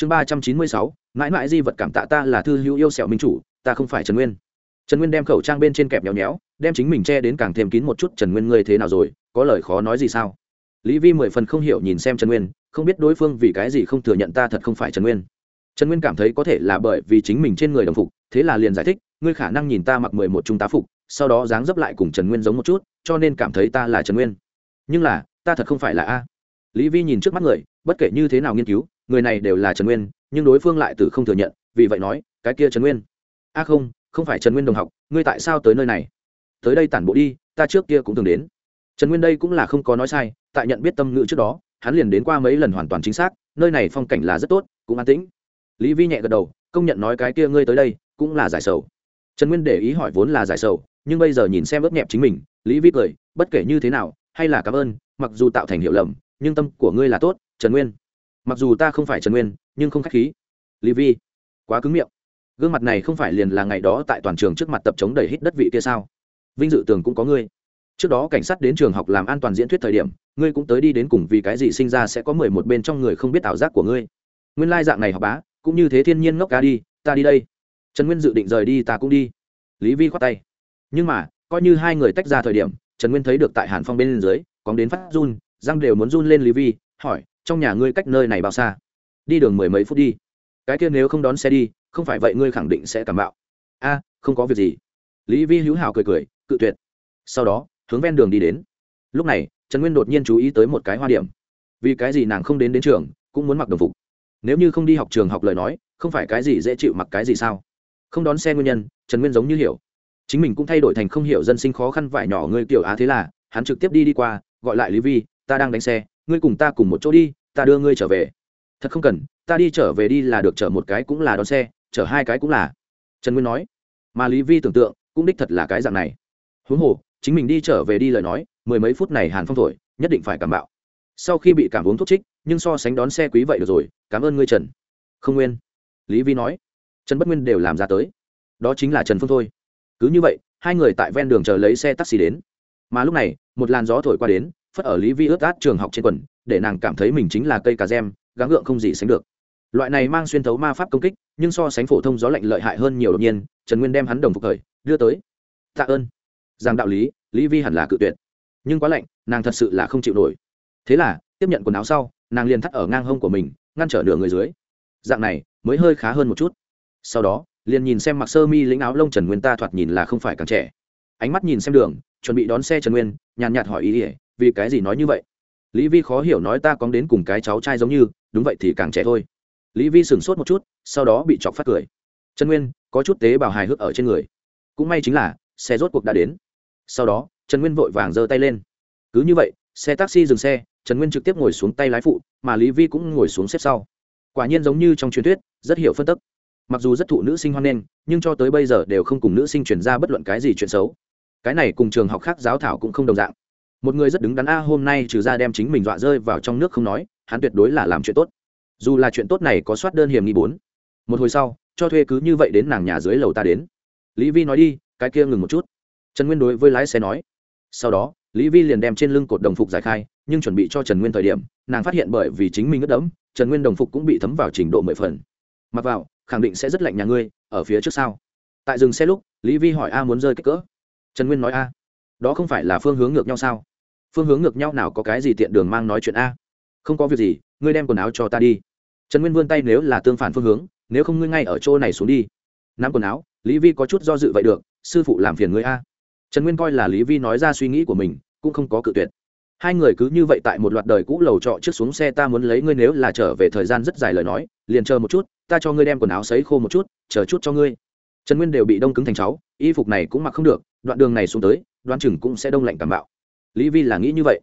chương ba trăm chín mươi sáu, mãi mãi di vật cảm tạ ta là thư hữu yêu sẹo minh chủ, ta không phải trần nguyên. Trần nguyên đem khẩu trang bên trên kẹp nhéo nhéo, đem chính mình che đến càng thêm kín một chút, trần nguyên, ngươi thế nào rồi? Có lời khó nói gì sao? Lý vi mười phần không hiểu nhìn xem trần nguyên, không biết đối phương vì cái gì không thừa nhận ta thật không phải trần nguyên. Trần nguyên cảm thấy có thể là bởi vì chính mình trên người đồng phục, thế là liền giải thích, ngươi khả năng nhìn ta mặc mười một trung tá phục, sau đó dáng dấp lại cùng trần nguyên giống một chút, cho nên cảm thấy ta là trần nguyên. Nhưng là, ta thật không phải là a. Lý vi nhìn trước mắt người, bất kể như thế nào nghiên cứu người này đều là trần nguyên, nhưng đối phương lại từ không thừa nhận, vì vậy nói, cái kia trần nguyên. A không không phải trần nguyên đồng học, ngươi tại sao tới nơi này? Tới đây tản bộ đi, ta trước kia cũng thường đến. Trần nguyên đây cũng là không có nói sai, tại nhận biết tâm ngữ trước đó, hắn liền đến qua mấy lần hoàn toàn chính xác, nơi này phong cảnh là rất tốt, cũng an tĩnh. Lý vi nhẹ gật đầu, công nhận nói cái kia ngươi tới đây, cũng là giải sầu. Trần nguyên để ý hỏi vốn là giải sầu, nhưng bây giờ nhìn xem ướp nhẹp chính mình, lý vi cười, bất kể như thế nào, hay là cảm ơn, mặc dù tạo thành hiệu lầm, nhưng tâm của ngươi là tốt, trần nguyên mặc dù ta không phải trần nguyên, nhưng không k h á c h khí. Lý vi, quá cứng miệng. Gương mặt này không phải liền là ngày đó tại toàn trường trước mặt tập chống đầy hít đất vị kia sao? Vinh dự tường cũng có ngươi. Trước đó cảnh sát đến trường học làm an toàn diễn thuyết thời điểm, ngươi cũng tới đi đến cùng vì cái gì sinh ra sẽ có mười một bên trong người không biết ảo giác của ngươi. Nguyên lai dạng này học bá, cũng như thế thiên nhiên ngốc cá đi, ta đi đây. Trần nguyên dự định rời đi, ta cũng đi. Lý vi khoát tay. Nhưng mà, coi như hai người tách ra thời điểm, trần nguyên thấy được tại hàn phong bên dưới, cóng đến phát run, răng đều muốn run lên lý vi, hỏi trong nhà ngươi cách nơi này bao xa? Đi đường mười mấy phút đi. Cái kia nếu không đón xe đi, không phải vậy ngươi khẳng định sẽ cảm bạo. A, không có việc gì. Lý vi hữu hào cười cười, cự tuyệt. Sau đó, hướng ven đường đi đến. Lúc này, trần nguyên đột nhiên chú ý tới một cái hoa điểm. Vì cái gì nàng không đến đến trường, cũng muốn mặc đồng phục. Nếu như không đi học trường học lời nói, không phải cái gì dễ chịu mặc cái gì sao? Không đón xe nguyên nhân, trần nguyên giống như hiểu. Chính mình cũng thay đổi thành không hiểu dân sinh khó khăn vải nhỏ ngươi kiểu á thế là, hắn trực tiếp đi đi qua, gọi lại lý vi, ta đang đánh xe ngươi cùng ta cùng một chỗ đi, ta đưa ngươi trở về. Thật không cần, ta đi trở về đi là được, chở một cái cũng là đón xe, chở hai cái cũng là. Trần nguyên nói. Mà lý vi tưởng tượng, cũng đích thật là cái dạng này. Huống hồ, chính mình đi trở về đi lời nói, mười mấy phút này hàn phong thổi, nhất định phải cảm bạo. Sau khi bị cảm uống thuốc trích, nhưng so sánh đón xe quý vậy được rồi, cảm ơn ngươi trần. Không nguyên. Lý vi nói. Trần bất nguyên đều làm ra tới. Đó chính là trần phương thôi. Cứ như vậy, hai người tại ven đường chờ lấy xe taxi đến. Mà lúc này, một làn gió thổi qua đến phất ở lý vi ướt át trường học trên quần, để nàng cảm thấy mình chính là cây cà gem gắng gượng không gì sánh được. Loại này mang xuyên thấu ma pháp công kích, nhưng so sánh phổ thông gió lạnh lợi hại hơn nhiều đột nhiên, trần nguyên đem hắn đồng phục thời, đưa tới. Tạ ơn. Rằng đạo lý lý vi hẳn là cự tuyệt. Nhưng quá lạnh, nàng thật sự là không chịu nổi. Thế là, tiếp nhận quần áo sau, nàng liền thắt ở ngang hông của mình, ngăn trở nửa người dưới. Dạng này, mới hơi khá hơn một chút. Sau đó, liền nhìn xem mặc sơ mi lĩnh áo lông trần nguyên ta thoạt nhìn là không phải càng trẻ. Ánh mắt nhìn xem đường, chuẩn bị đón xe trần nguyên, nhàn nhạt hỏi ý ỉa vì cái gì nói như vậy? Lý vi khó hiểu nói ta có đến cùng cái cháu trai giống như, đúng vậy thì càng trẻ thôi. Lý vi sửng sốt một chút, sau đó bị chọc phát cười. Trần nguyên, có chút tế bào hài hước ở trên người. Cũng may chính là, xe rốt cuộc đã đến. Sau đó, trần nguyên vội vàng giơ tay lên. Cứ như vậy, xe taxi dừng xe, trần nguyên trực tiếp ngồi xuống tay lái phụ, mà lý vi cũng ngồi xuống xếp sau. Quả nhiên giống như trong truyền thuyết, rất hiểu phân tức. Mặc dù rất thụ nữ sinh hoan nghênh, nhưng cho tới bây giờ đều không cùng nữ sinh chuyển ra bất luận cái gì chuyện xấu. Cái này cùng trường học khác giáo thảo cũng không đồng dạng một người rất đứng đắn, a, hôm nay trừ ra đem chính mình dọa rơi vào trong nước không nói, hắn tuyệt đối là làm chuyện tốt. Dù là chuyện tốt này có soát đơn hiểm nghi bốn. Một hồi sau, cho thuê cứ như vậy đến nàng nhà dưới lầu ta đến. Lý vi nói đi, cái kia ngừng một chút. Trần nguyên đối với lái xe nói. Sau đó, lý vi liền đem trên lưng cột đồng phục giải khai, nhưng chuẩn bị cho trần nguyên thời điểm, nàng phát hiện bởi vì chính mình ướt đẫm, trần nguyên đồng phục cũng bị thấm vào trình độ mười phần. Mặc vào, khẳng định sẽ rất lạnh nhà ngươi, ở phía trước sau tại dừng xe lúc, lý vi hỏi, a, muốn rơi kích cỡ? Trần nguyên nói, a đó không phải là phương hướng ngược nhau sao? Phương hướng ngược nhau nào có cái gì tiện đường mang nói chuyện a? Không có việc gì, ngươi đem quần áo cho ta đi. Trần nguyên vươn tay nếu là tương phản phương hướng, nếu không ngươi ngay ở chỗ này xuống đi. Nắm quần áo, lý vi có chút do dự vậy được, sư phụ làm phiền ngươi a. Trần nguyên coi là lý vi nói ra suy nghĩ của mình, cũng không có cự tuyệt. Hai người cứ như vậy tại một loạt đời cũ lầu trọ trước xuống xe ta muốn lấy ngươi nếu là trở về thời gian rất dài lời nói, liền chờ một chút, ta cho ngươi đem quần áo sấy khô một chút, chờ chút cho ngươi. Trần nguyên đều bị đông cứng thành cháu, y phục này cũng mặc không được đoạn đường này xuống tới đoan chừng cũng sẽ đông lạnh cảm bạo. Lý vi là nghĩ như vậy.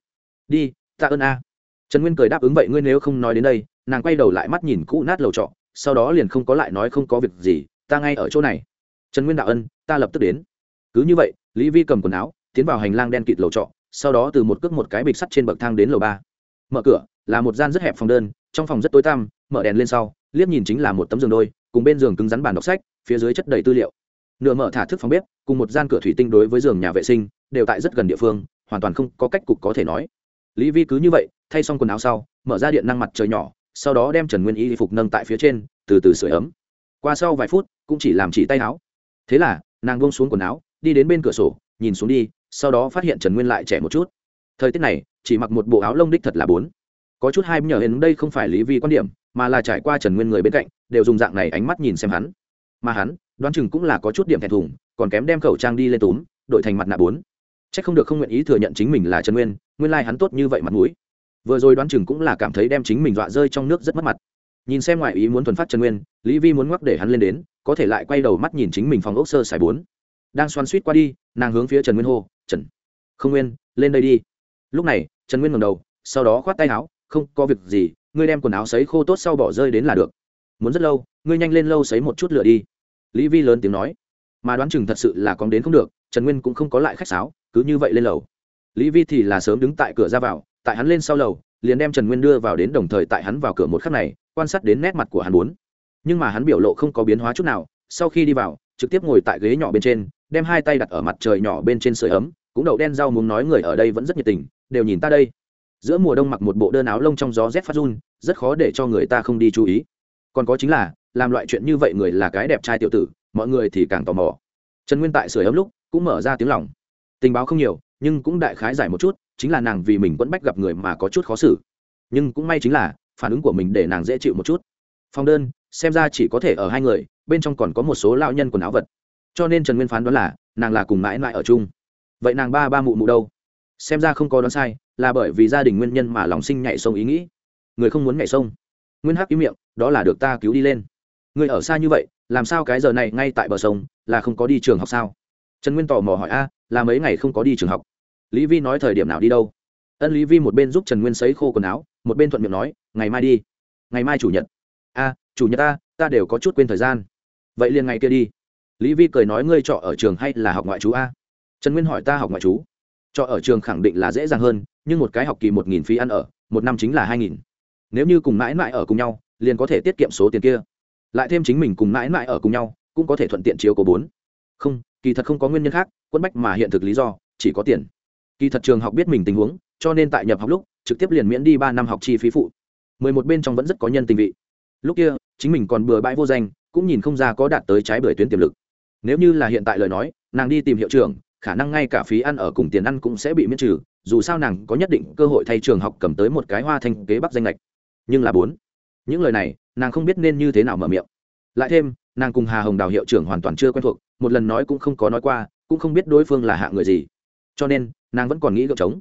Đi ta ơn a. Trần nguyên cười đáp ứng vậy, ngươi nếu không nói đến đây, nàng quay đầu lại mắt nhìn cũ nát lầu trọ, sau đó liền không có lại nói không có việc gì, ta ngay ở chỗ này. Trần nguyên đạo ân, ta lập tức đến. Cứ như vậy, lý vi cầm quần áo, tiến vào hành lang đen kịt lầu trọ, sau đó từ một cước một cái bịch sắt trên bậc thang đến lầu ba. Mở cửa, là một gian rất hẹp phòng đơn, trong phòng rất tối tăm, mở đèn lên sau, liếc nhìn chính là một tấm giường đôi, cùng bên giường cứng rắn bàn đọc sách, phía dưới chất đầy tư liệu nửa mở thả thức phòng bếp, cùng một gian cửa thủy tinh đối với giường nhà vệ sinh, đều tại rất gần địa phương, hoàn toàn không có cách cục có thể nói. Lý vi cứ như vậy, thay xong quần áo sau, mở ra điện năng mặt trời nhỏ, sau đó đem trần nguyên y phục nâng tại phía trên, từ từ sửa ấm. Qua sau vài phút, cũng chỉ làm chỉ tay áo. Thế là, nàng buông xuống quần áo, đi đến bên cửa sổ, nhìn xuống đi, sau đó phát hiện trần nguyên lại trẻ một chút. Thời tiết này, chỉ mặc một bộ áo lông đích thật là bốn. Có chút hai nhờ hến đây không phải lý vi quan điểm, mà là trải qua trần nguyên người bên cạnh, đều dùng dạng này ánh mắt nhìn xem hắn mà hắn, đoán chừng cũng là có chút điểm thẹn thùng, còn kém đem khẩu trang đi lên túm đội thành mặt nạ bốn. C h ắ c không được không nguyện ý thừa nhận chính mình là trần nguyên nguyên lai、like、hắn tốt như vậy mặt mũi. Vừa rồi đoán chừng cũng là cảm thấy đem chính mình dọa rơi trong nước rất mất mặt. Nhìn xem ngoại ý muốn thuần phát trần nguyên, lý vi muốn ngoắc để hắn lên đến, có thể lại quay đầu mắt nhìn chính mình phòng ốc sơ xài bốn. Đang xoan suýt qua đi, nàng hướng phía trần nguyên hô, trần, không nguyên, lên đây đi. Lúc này, trần nguyên ngầm đầu, sau đó khoát tay áo, không có việc gì, ngươi đem quần áo sấy khô tốt sau bỏ rơi đến là được. Muốn rất lâu, ngươi nhanh lên lâu sấy một chút lửa đi lý vi lớn tiếng nói, mà đoán chừng thật sự là còn đến không được, trần nguyên cũng không có lại khách sáo, cứ như vậy lên lầu. Lý vi thì là sớm đứng tại cửa ra vào, tại hắn lên sau lầu, liền đem trần nguyên đưa vào đến đồng thời tại hắn vào cửa một khắc này, quan sát đến nét mặt của hắn bốn. Nhưng mà hắn biểu lộ không có biến hóa chút nào, sau khi đi vào, trực tiếp ngồi tại ghế nhỏ bên trên, đem hai tay đặt ở mặt trời nhỏ bên trên sưởi ấm, cũng đậu đen rau muốn nói người ở đây vẫn rất nhiệt tình, đều nhìn ta đây. Giữa mùa đông mặc một bộ đơn áo lông trong gió rét phát run, rất khó để cho người ta không đi chú ý. Còn có chính là làm loại chuyện như vậy người là cái đẹp trai tiểu tử, mọi người thì càng tò mò. Trần nguyên tại sưởi ấm lúc cũng mở ra tiếng lòng. Tình báo không nhiều, nhưng cũng đại khái giải một chút, chính là nàng vì mình vẫn bách gặp người mà có chút khó xử. Nhưng cũng may chính là, phản ứng của mình để nàng dễ chịu một chút. Phong đơn, xem ra chỉ có thể ở hai người, bên trong còn có một số lao nhân quần áo vật. Cho nên trần nguyên phán đoán là, nàng là cùng mãi mãi ở chung. Vậy nàng ba ba mụ mụ đâu? Xem ra không có đoán sai, là bởi vì gia đình nguyên nhân mà lòng sinh nhảy sông ý nghĩ. Người không muốn nhảy sông. Nguyên hắc ý miệng, đó là được ta cứu đi lên người ở xa như vậy, làm sao cái giờ này ngay tại bờ sông, là không có đi trường học sao? Trần nguyên tò mò hỏi, a, là mấy ngày không có đi trường học? Lý vi nói, thời điểm nào đi đâu? Ân lý vi một bên giúp trần nguyên sấy khô quần áo, một bên thuận miệng nói, ngày mai đi. Ngày mai chủ nhật. A, chủ nhật ta ta đều có chút quên thời gian. Vậy liền ngày kia đi. Lý vi cười nói, ngươi trọ ở trường hay là học ngoại chú a? Trần nguyên hỏi, ta học ngoại chú trọ ở trường khẳng định là dễ dàng hơn, nhưng một cái học kỳ một nghìn phí ăn ở, một năm chính là hai nghìn. Nếu như cùng mãi mãi ở cùng nhau, liền có thể tiết kiệm số tiền kia lại thêm chính mình cùng mãi mãi ở cùng nhau, cũng có thể thuận tiện chiếu cố bốn. Không, kỳ thật không có nguyên nhân khác, quân bách mà hiện thực lý do, chỉ có tiền. Kỳ thật trường học biết mình tình huống, cho nên tại nhập học lúc, trực tiếp liền miễn đi ba năm học chi phí phụ. Mười một bên trong vẫn rất có nhân tình vị. Lúc kia, chính mình còn bừa bãi vô danh, cũng nhìn không ra có đạt tới trái bưởi tuyến tiềm lực. Nếu như là hiện tại lời nói, nàng đi tìm hiệu trưởng, khả năng ngay cả phí ăn ở cùng tiền ăn cũng sẽ bị miễn trừ, dù sao nàng có nhất định cơ hội thay trường học cầm tới một cái hoa thanh kế bắc danh lệch nhưng là bốn. Những lời này nàng không biết nên như thế nào mở miệng. Lại thêm, nàng cùng hà hồng đào hiệu trưởng hoàn toàn chưa quen thuộc, một lần nói cũng không có nói qua, cũng không biết đối phương là hạ người gì. Cho nên, nàng vẫn còn nghĩ gượng trống.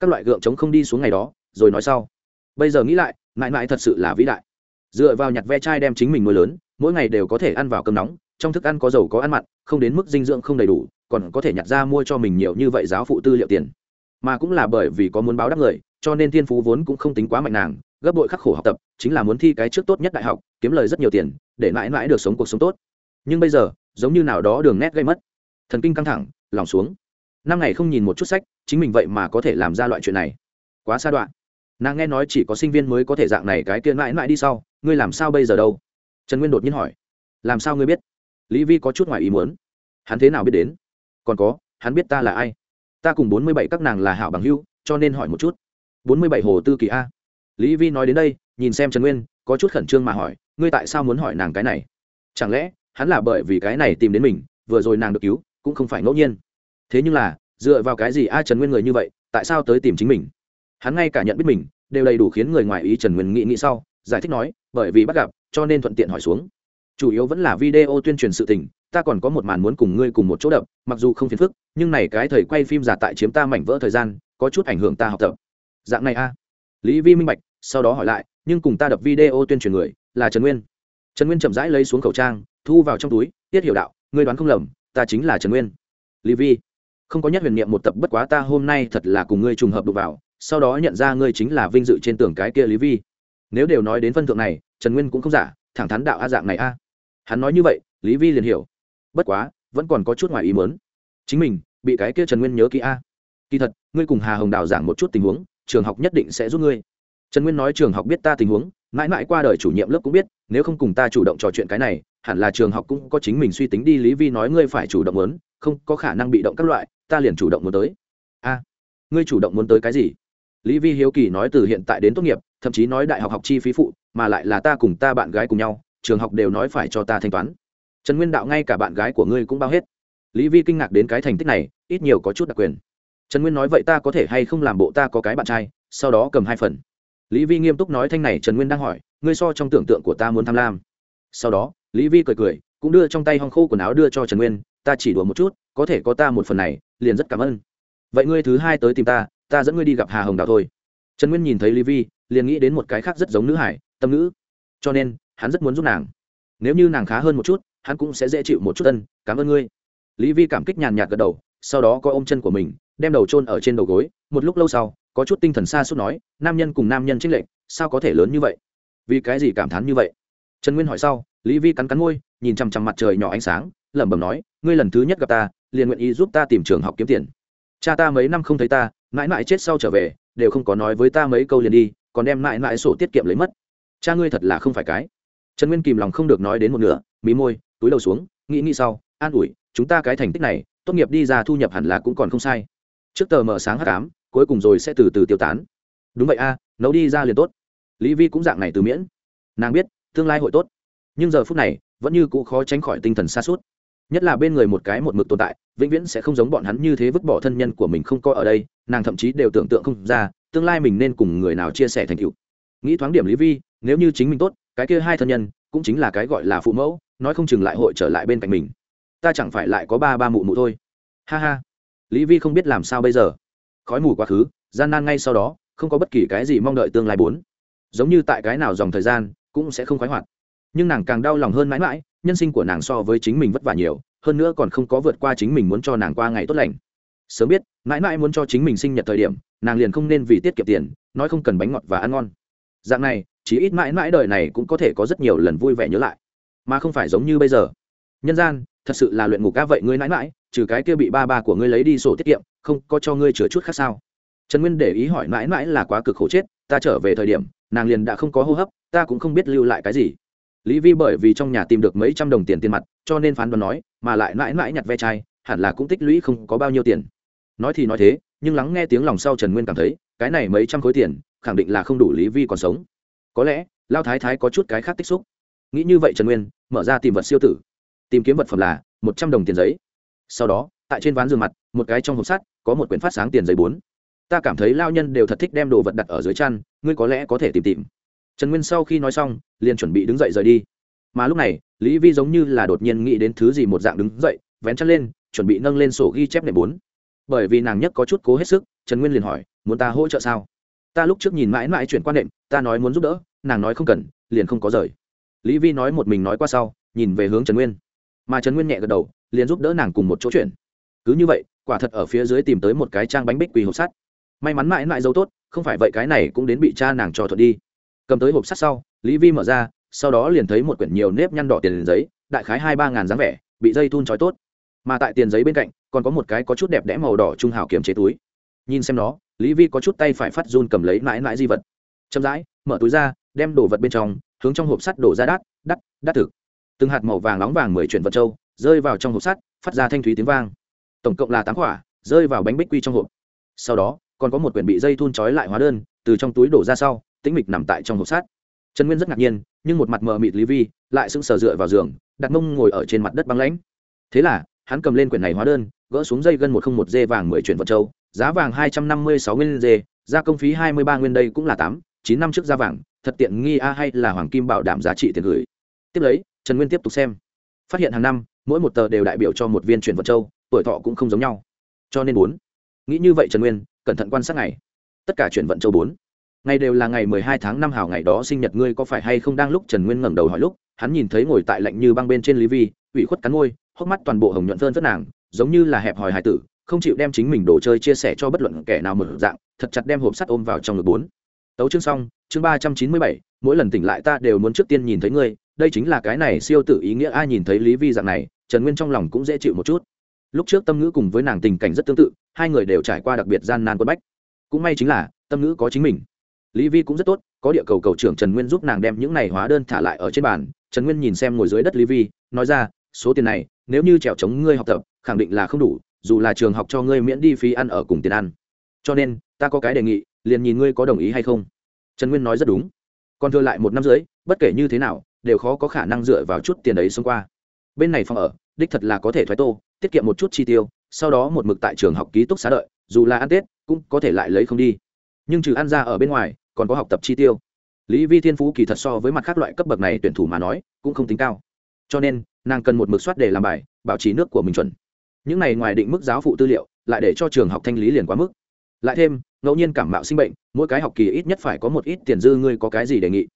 Các loại gượng trống không đi xuống ngày đó, rồi nói sau. Bây giờ nghĩ lại, mãi mãi thật sự là vĩ đại. Dựa vào nhặt ve chai đem chính mình nuôi lớn, mỗi ngày đều có thể ăn vào cơm nóng, trong thức ăn có dầu có ăn mặn, không đến mức dinh dưỡng không đầy đủ, còn có thể nhặt ra mua cho mình nhiều như vậy giáo phụ tư liệu tiền. Mà cũng là bởi vì có muốn báo đáp người cho nên thiên phú vốn cũng không tính quá mạnh nàng, gấp bội khắc khổ học tập, chính là muốn thi cái trước tốt nhất đại học, kiếm lời rất nhiều tiền, để mãi mãi được sống cuộc sống tốt. Nhưng bây giờ, giống như nào đó đường nét gây mất. Thần kinh căng thẳng, lòng xuống. Năm ngày không nhìn một chút sách, chính mình vậy mà có thể làm ra loại chuyện này. Quá xa đoạn. Nàng nghe nói chỉ có sinh viên mới có thể dạng này cái kia mãi mãi đi sau, ngươi làm sao bây giờ đâu? Trần nguyên đột nhiên hỏi. Làm sao ngươi biết? Lý vi có chút ngoài ý muốn. Hắn thế nào biết đến? Còn có, hắn biết ta là ai? Ta cùng bốn mươi bảy các nàng là hảo bằng hưu cho nên hỏi một chút bốn mươi bảy hồ tư kỳ a. Lý vi nói đến đây, nhìn xem trần nguyên, có chút khẩn trương mà hỏi, ngươi tại sao muốn hỏi nàng cái này? Chẳng lẽ, hắn là bởi vì cái này tìm đến mình, vừa rồi nàng được cứu, cũng không phải ngẫu nhiên. Thế nhưng là, dựa vào cái gì a trần nguyên người như vậy, tại sao tới tìm chính mình? Hắn ngay cả nhận biết mình, đều đầy đủ khiến người ngoài ý trần nguyên nghĩ nghĩ sau, giải thích nói, bởi vì bắt gặp, cho nên thuận tiện hỏi xuống. Chủ yếu vẫn là video tuyên truyền sự tình, ta còn có một màn muốn cùng ngươi cùng một chỗ đập, mặc dù không phiền phức, nhưng này cái thời quay phim giả tại chiếm ta mảnh vỡ thời gian, có chút ảnh hưởng ta học tập dạng này a. Lý vi minh bạch, sau đó hỏi lại, nhưng cùng ta đập video tuyên truyền người, là trần nguyên. Trần nguyên chậm rãi lấy xuống khẩu trang, thu vào trong túi, tiết hiểu đạo, ngươi đoán không lầm, ta chính là trần nguyên. Lý vi, không có nhất huyền niệm một tập bất quá ta hôm nay thật là cùng ngươi trùng hợp đụng vào, sau đó nhận ra ngươi chính là vinh dự trên tường cái kia lý vi. Nếu đều nói đến phân thượng này, trần nguyên cũng không giả, thẳng thắn đạo a dạng này a. Hắn nói như vậy, lý vi liền hiểu. Bất quá, vẫn còn có chút ngoài ý mớn chính mình, bị cái kia trần nguyên nhớ kỹ a. Kỳ thật, ngươi cùng hà hồng đào giảng một chút tình huống trường học nhất định sẽ giúp ngươi. Trần nguyên nói trường học biết ta tình huống, mãi mãi qua đời chủ nhiệm lớp cũng biết, nếu không cùng ta chủ động trò chuyện cái này, hẳn là trường học cũng có chính mình suy tính đi, lý vi nói ngươi phải chủ động muốn, không có khả năng bị động các loại, ta liền chủ động muốn tới. A, ngươi chủ động muốn tới cái gì? Lý vi hiếu kỳ nói từ hiện tại đến tốt nghiệp, thậm chí nói đại học học chi phí phụ, mà lại là ta cùng ta bạn gái cùng nhau, trường học đều nói phải cho ta thanh toán. Trần nguyên đạo ngay cả bạn gái của ngươi cũng bao hết. Lý vi kinh ngạc đến cái thành tích này, ít nhiều có chút đặc quyền trần nguyên nói vậy ta có thể hay không làm bộ ta có cái bạn trai sau đó cầm hai phần lý vi nghiêm túc nói thanh này trần nguyên đang hỏi ngươi so trong tưởng tượng của ta muốn tham lam sau đó lý vi cười cười cũng đưa trong tay hong khô quần áo đưa cho trần nguyên ta chỉ đùa một chút có thể có ta một phần này liền rất cảm ơn vậy ngươi thứ hai tới tìm ta ta dẫn ngươi đi gặp hà hồng đào thôi trần nguyên nhìn thấy lý vi liền nghĩ đến một cái khác rất giống nữ hải tâm nữ cho nên hắn rất muốn giúp nàng nếu như nàng khá hơn một chút hắn cũng sẽ dễ chịu một chút ân cảm ơn ngươi lý vi cảm kích nhàn nhạt gật đầu sau đó có ôm chân của mình đem đầu trôn ở trên đầu gối, một lúc lâu sau, có chút tinh thần xa suốt nói, nam nhân cùng nam nhân trích lệnh sao có thể lớn như vậy? Vì cái gì cảm thán như vậy? Trần nguyên hỏi sau, lý vi cắn cắn môi, nhìn chằm chằm mặt trời nhỏ ánh sáng, lẩm bẩm nói, ngươi lần thứ nhất gặp ta, liền nguyện ý giúp ta tìm trường học kiếm tiền. Cha ta mấy năm không thấy ta, mãi mãi chết sau trở về, đều không có nói với ta mấy câu liền đi, còn đem mãi mãi sổ tiết kiệm lấy mất. Cha ngươi thật là không phải cái. Trần nguyên kìm lòng không được nói đến một nửa, mí môi, túi đầu xuống, nghĩ nghĩ sau, an ủi, chúng ta cái thành tích này, tốt nghiệp đi ra thu nhập hẳn là cũng còn không sai trước tờ mở sáng h tám cuối cùng rồi sẽ từ từ tiêu tán. Đúng vậy a, nấu đi ra liền tốt. Lý vi cũng dạng này từ miễn. Nàng biết, tương lai hội tốt. Nhưng giờ phút này, vẫn như cũ khó tránh khỏi tinh thần xa suốt nhất là bên người một cái một mực tồn tại, vĩnh viễn sẽ không giống bọn hắn như thế vứt bỏ thân nhân của mình không coi ở đây, nàng thậm chí đều tưởng tượng không ra, tương lai mình nên cùng người nào chia sẻ thành tựu. Nghĩ thoáng điểm lý vi, nếu như chính mình tốt, cái kia hai thân nhân, cũng chính là cái gọi là phụ mẫu, nói không chừng lại hội trở lại bên cạnh mình. Ta chẳng phải lại có ba ba mụ mụ thôi. Ha ha lý vi không biết làm sao bây giờ. Khói mù quá khứ, gian nan ngay sau đó, không có bất kỳ cái gì mong đợi tương lai bốn. Giống như tại cái nào dòng thời gian, cũng sẽ không khoái hoạt. Nhưng nàng càng đau lòng hơn mãi mãi, nhân sinh của nàng so với chính mình vất vả nhiều, hơn nữa còn không có vượt qua chính mình muốn cho nàng qua ngày tốt lành. Sớm biết, mãi mãi muốn cho chính mình sinh nhật thời điểm, nàng liền không nên vì tiết kiệm tiền, nói không cần bánh ngọt và ăn ngon. Dạng này chỉ ít mãi mãi đời này cũng có thể có rất nhiều lần vui vẻ nhớ lại. Mà không phải giống như bây giờ. Nhân gian thật sự là luyện ngục ca vậy ngươi mãi mãi trừ cái kia bị ba ba của ngươi lấy đi sổ tiết kiệm, không có cho ngươi chữa chút khác sao? Trần nguyên để ý hỏi mãi mãi là quá cực khổ chết, ta trở về thời điểm, nàng liền đã không có hô hấp, ta cũng không biết lưu lại cái gì. Lý vi bởi vì trong nhà tìm được mấy trăm đồng tiền tiền mặt, cho nên phán đoán nói, mà lại mãi mãi nhặt ve chai, hẳn là cũng tích lũy không có bao nhiêu tiền. Nói thì nói thế, nhưng lắng nghe tiếng lòng sau trần nguyên cảm thấy, cái này mấy trăm khối tiền, khẳng định là không đủ lý vi còn sống. Có lẽ, lao thái thái có chút cái khác tích xúc. Nghĩ như vậy trần nguyên, mở ra tìm vật siêu tử tìm kiếm vật phẩm là một trăm đồng tiền giấy. Sau đó, tại trên ván giường mặt, một cái trong hộp sắt, có một quyển phát sáng tiền giấy bốn. Ta cảm thấy lao nhân đều thật thích đem đồ vật đặt ở dưới chăn, ngươi có lẽ có thể tìm tìm. Trần nguyên sau khi nói xong, liền chuẩn bị đứng dậy rời đi. Mà lúc này, lý vi giống như là đột nhiên nghĩ đến thứ gì một dạng đứng dậy, vén chăn lên, chuẩn bị nâng lên sổ ghi chép này bốn. Bởi vì nàng nhất có chút cố hết sức, trần nguyên liền hỏi, muốn ta hỗ trợ sao? Ta lúc trước nhìn mãi mãi chuyển quan niệm ta nói muốn giúp đỡ, nàng nói không cần, liền không có rời. Lý vi nói một mình nói qua sau, nhìn về hướng trần nguyên mà trần nguyên nhẹ gật đầu, liền giúp đỡ nàng cùng một chỗ chuyển. Cứ như vậy, quả thật ở phía dưới tìm tới một cái trang bánh bích quỳ hộp sắt. May mắn mãi mãi dấu tốt, không phải vậy cái này cũng đến bị cha nàng cho thuật đi. Cầm tới hộp sắt sau, lý vi mở ra, sau đó liền thấy một quyển nhiều nếp nhăn đỏ tiền giấy, đại khái hai ba ngàn dáng vẻ, bị dây thun trói tốt. Mà tại tiền giấy bên cạnh, còn có một cái có chút đẹp đẽ màu đỏ trung hào kiềm chế túi. Nhìn xem nó, lý vi có chút tay phải phát run cầm lấy mãi mãi di vật. Chậm rãi, mở túi ra, đem đồ vật bên trong, hướng trong hộp sắt đổ ra đắt đắt đắt thực từng hạt màu vàng nóng vàng mười chuyển vật trâu rơi vào trong hộp sắt, phát ra thanh thúy tiếng vang. Tổng cộng là tám quả, rơi vào bánh bích quy trong hộp. Sau đó, còn có một quyển bị dây thun trói lại hóa đơn, từ trong túi đổ ra sau, tĩnh mịch nằm tại trong hộp sắt. Trần nguyên rất ngạc nhiên, nhưng một mặt mờ mịt lý vi lại sững sờ dựa vào giường, đặt mông ngồi ở trên mặt đất băng lãnh. Thế là, hắn cầm lên quyển này hóa đơn, gỡ xuống dây gân một không một dê vàng mười chuyển vật châu giá vàng hai trăm năm mươi sáu nguyên dê gia công phí hai mươi ba nguyên đây cũng là tám, chín năm trước giá vàng, thật tiện nghi a, hay là hoàng kim bảo đảm giá trị tiền gửi. Tiếp lấy trần nguyên tiếp tục xem. Phát hiện hàng năm, mỗi một tờ đều đại biểu cho một viên chuyển vật châu, tuổi thọ cũng không giống nhau. Cho nên bốn. Nghĩ như vậy trần nguyên, cẩn thận quan sát ngày. Tất cả chuyển vận châu bốn. Ngày đều là ngày mười hai tháng năm hào ngày đó sinh nhật ngươi có phải hay không đang lúc trần nguyên ngẩng đầu hỏi lúc, hắn nhìn thấy ngồi tại lạnh như băng bên trên lý vi, ủy khuất cắn môi, hốc mắt toàn bộ hồng nhuận phơn phất nàng, giống như là hẹp hòi hải tử, không chịu đem chính mình đồ chơi chia sẻ cho bất luận kẻ nào một dạng, thật chặt đem hộp sắt ôm vào trong ngực bốn. Tấu chương xong, chương ba trăm chín mươi bảy, mỗi lần tỉnh lại ta đều muốn trước tiên nhìn thấy ngươi đây chính là cái này siêu tử ý nghĩa ai nhìn thấy lý vi dạng này, trần nguyên trong lòng cũng dễ chịu một chút. Lúc trước tâm ngữ cùng với nàng tình cảnh rất tương tự, hai người đều trải qua đặc biệt gian nan quân bách. Cũng may chính là, tâm ngữ có chính mình. Lý vi cũng rất tốt, có địa cầu cầu trưởng trần nguyên giúp nàng đem những này hóa đơn thả lại ở trên bàn. Trần nguyên nhìn xem ngồi dưới đất lý vi, nói ra, số tiền này, nếu như trèo chống ngươi học tập, khẳng định là không đủ, dù là trường học cho ngươi miễn đi phí ăn ở cùng tiền ăn. Cho nên, ta có cái đề nghị, liền nhìn ngươi có đồng ý hay không. Trần nguyên nói rất đúng. Còn thừa lại một năm dưới bất kể như thế nào đều khó có khả năng dựa vào chút tiền đấy xông qua. Bên này phòng ở, đích thật là có thể thoái tô, tiết kiệm một chút chi tiêu, sau đó một mực tại trường học ký túc xá đợi, dù là ăn tết, cũng có thể lại lấy không đi. Nhưng trừ ăn ra ở bên ngoài, còn có học tập chi tiêu. Lý vi thiên phú kỳ thật so với mặt khác loại cấp bậc này tuyển thủ mà nói, cũng không tính cao. Cho nên, nàng cần một mực soát để làm bài, bảo trì nước của mình chuẩn. Những này ngoài định mức giáo phụ tư liệu, lại để cho trường học thanh lý liền quá mức. Lại thêm, ngẫu nhiên cảm mạo sinh bệnh, mỗi cái học kỳ ít nhất phải có một ít tiền dư, ngươi có cái gì đề nghị?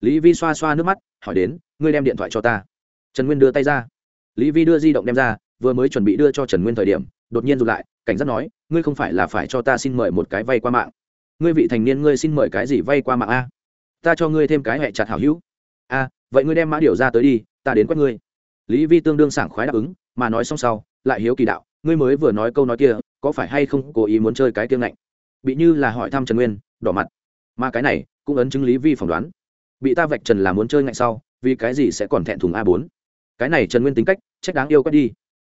Lý vi xoa xoa nước mắt, hỏi đến, ngươi đem điện thoại cho ta? Trần nguyên đưa tay ra. Lý vi đưa di động đem ra, vừa mới chuẩn bị đưa cho trần nguyên thời điểm, đột nhiên rụt lại, cảnh giác nói, ngươi không phải là phải cho ta xin mời một cái vay qua mạng. Ngươi vị thành niên ngươi xin mời cái gì vay qua mạng a? Ta cho ngươi thêm cái hẹ chặt hảo hữu. A, vậy ngươi đem mã điều ra tới đi, ta đến quét ngươi. Lý vi tương đương sảng khoái đáp ứng, mà nói xong sau, lại hiếu kỳ đạo, ngươi mới vừa nói câu nói kia, có phải hay không cố ý muốn chơi cái kiêng ngạnh? Bị như là hỏi thăm trần nguyên, đỏ mặt. Mà cái này, cũng ấn chứng lý vi phỏng đoán bị ta vạch trần là muốn chơi ngạnh sau, vì cái gì sẽ còn thẹn thùng a bốn? Cái này trần nguyên tính cách trách đáng yêu quét đi.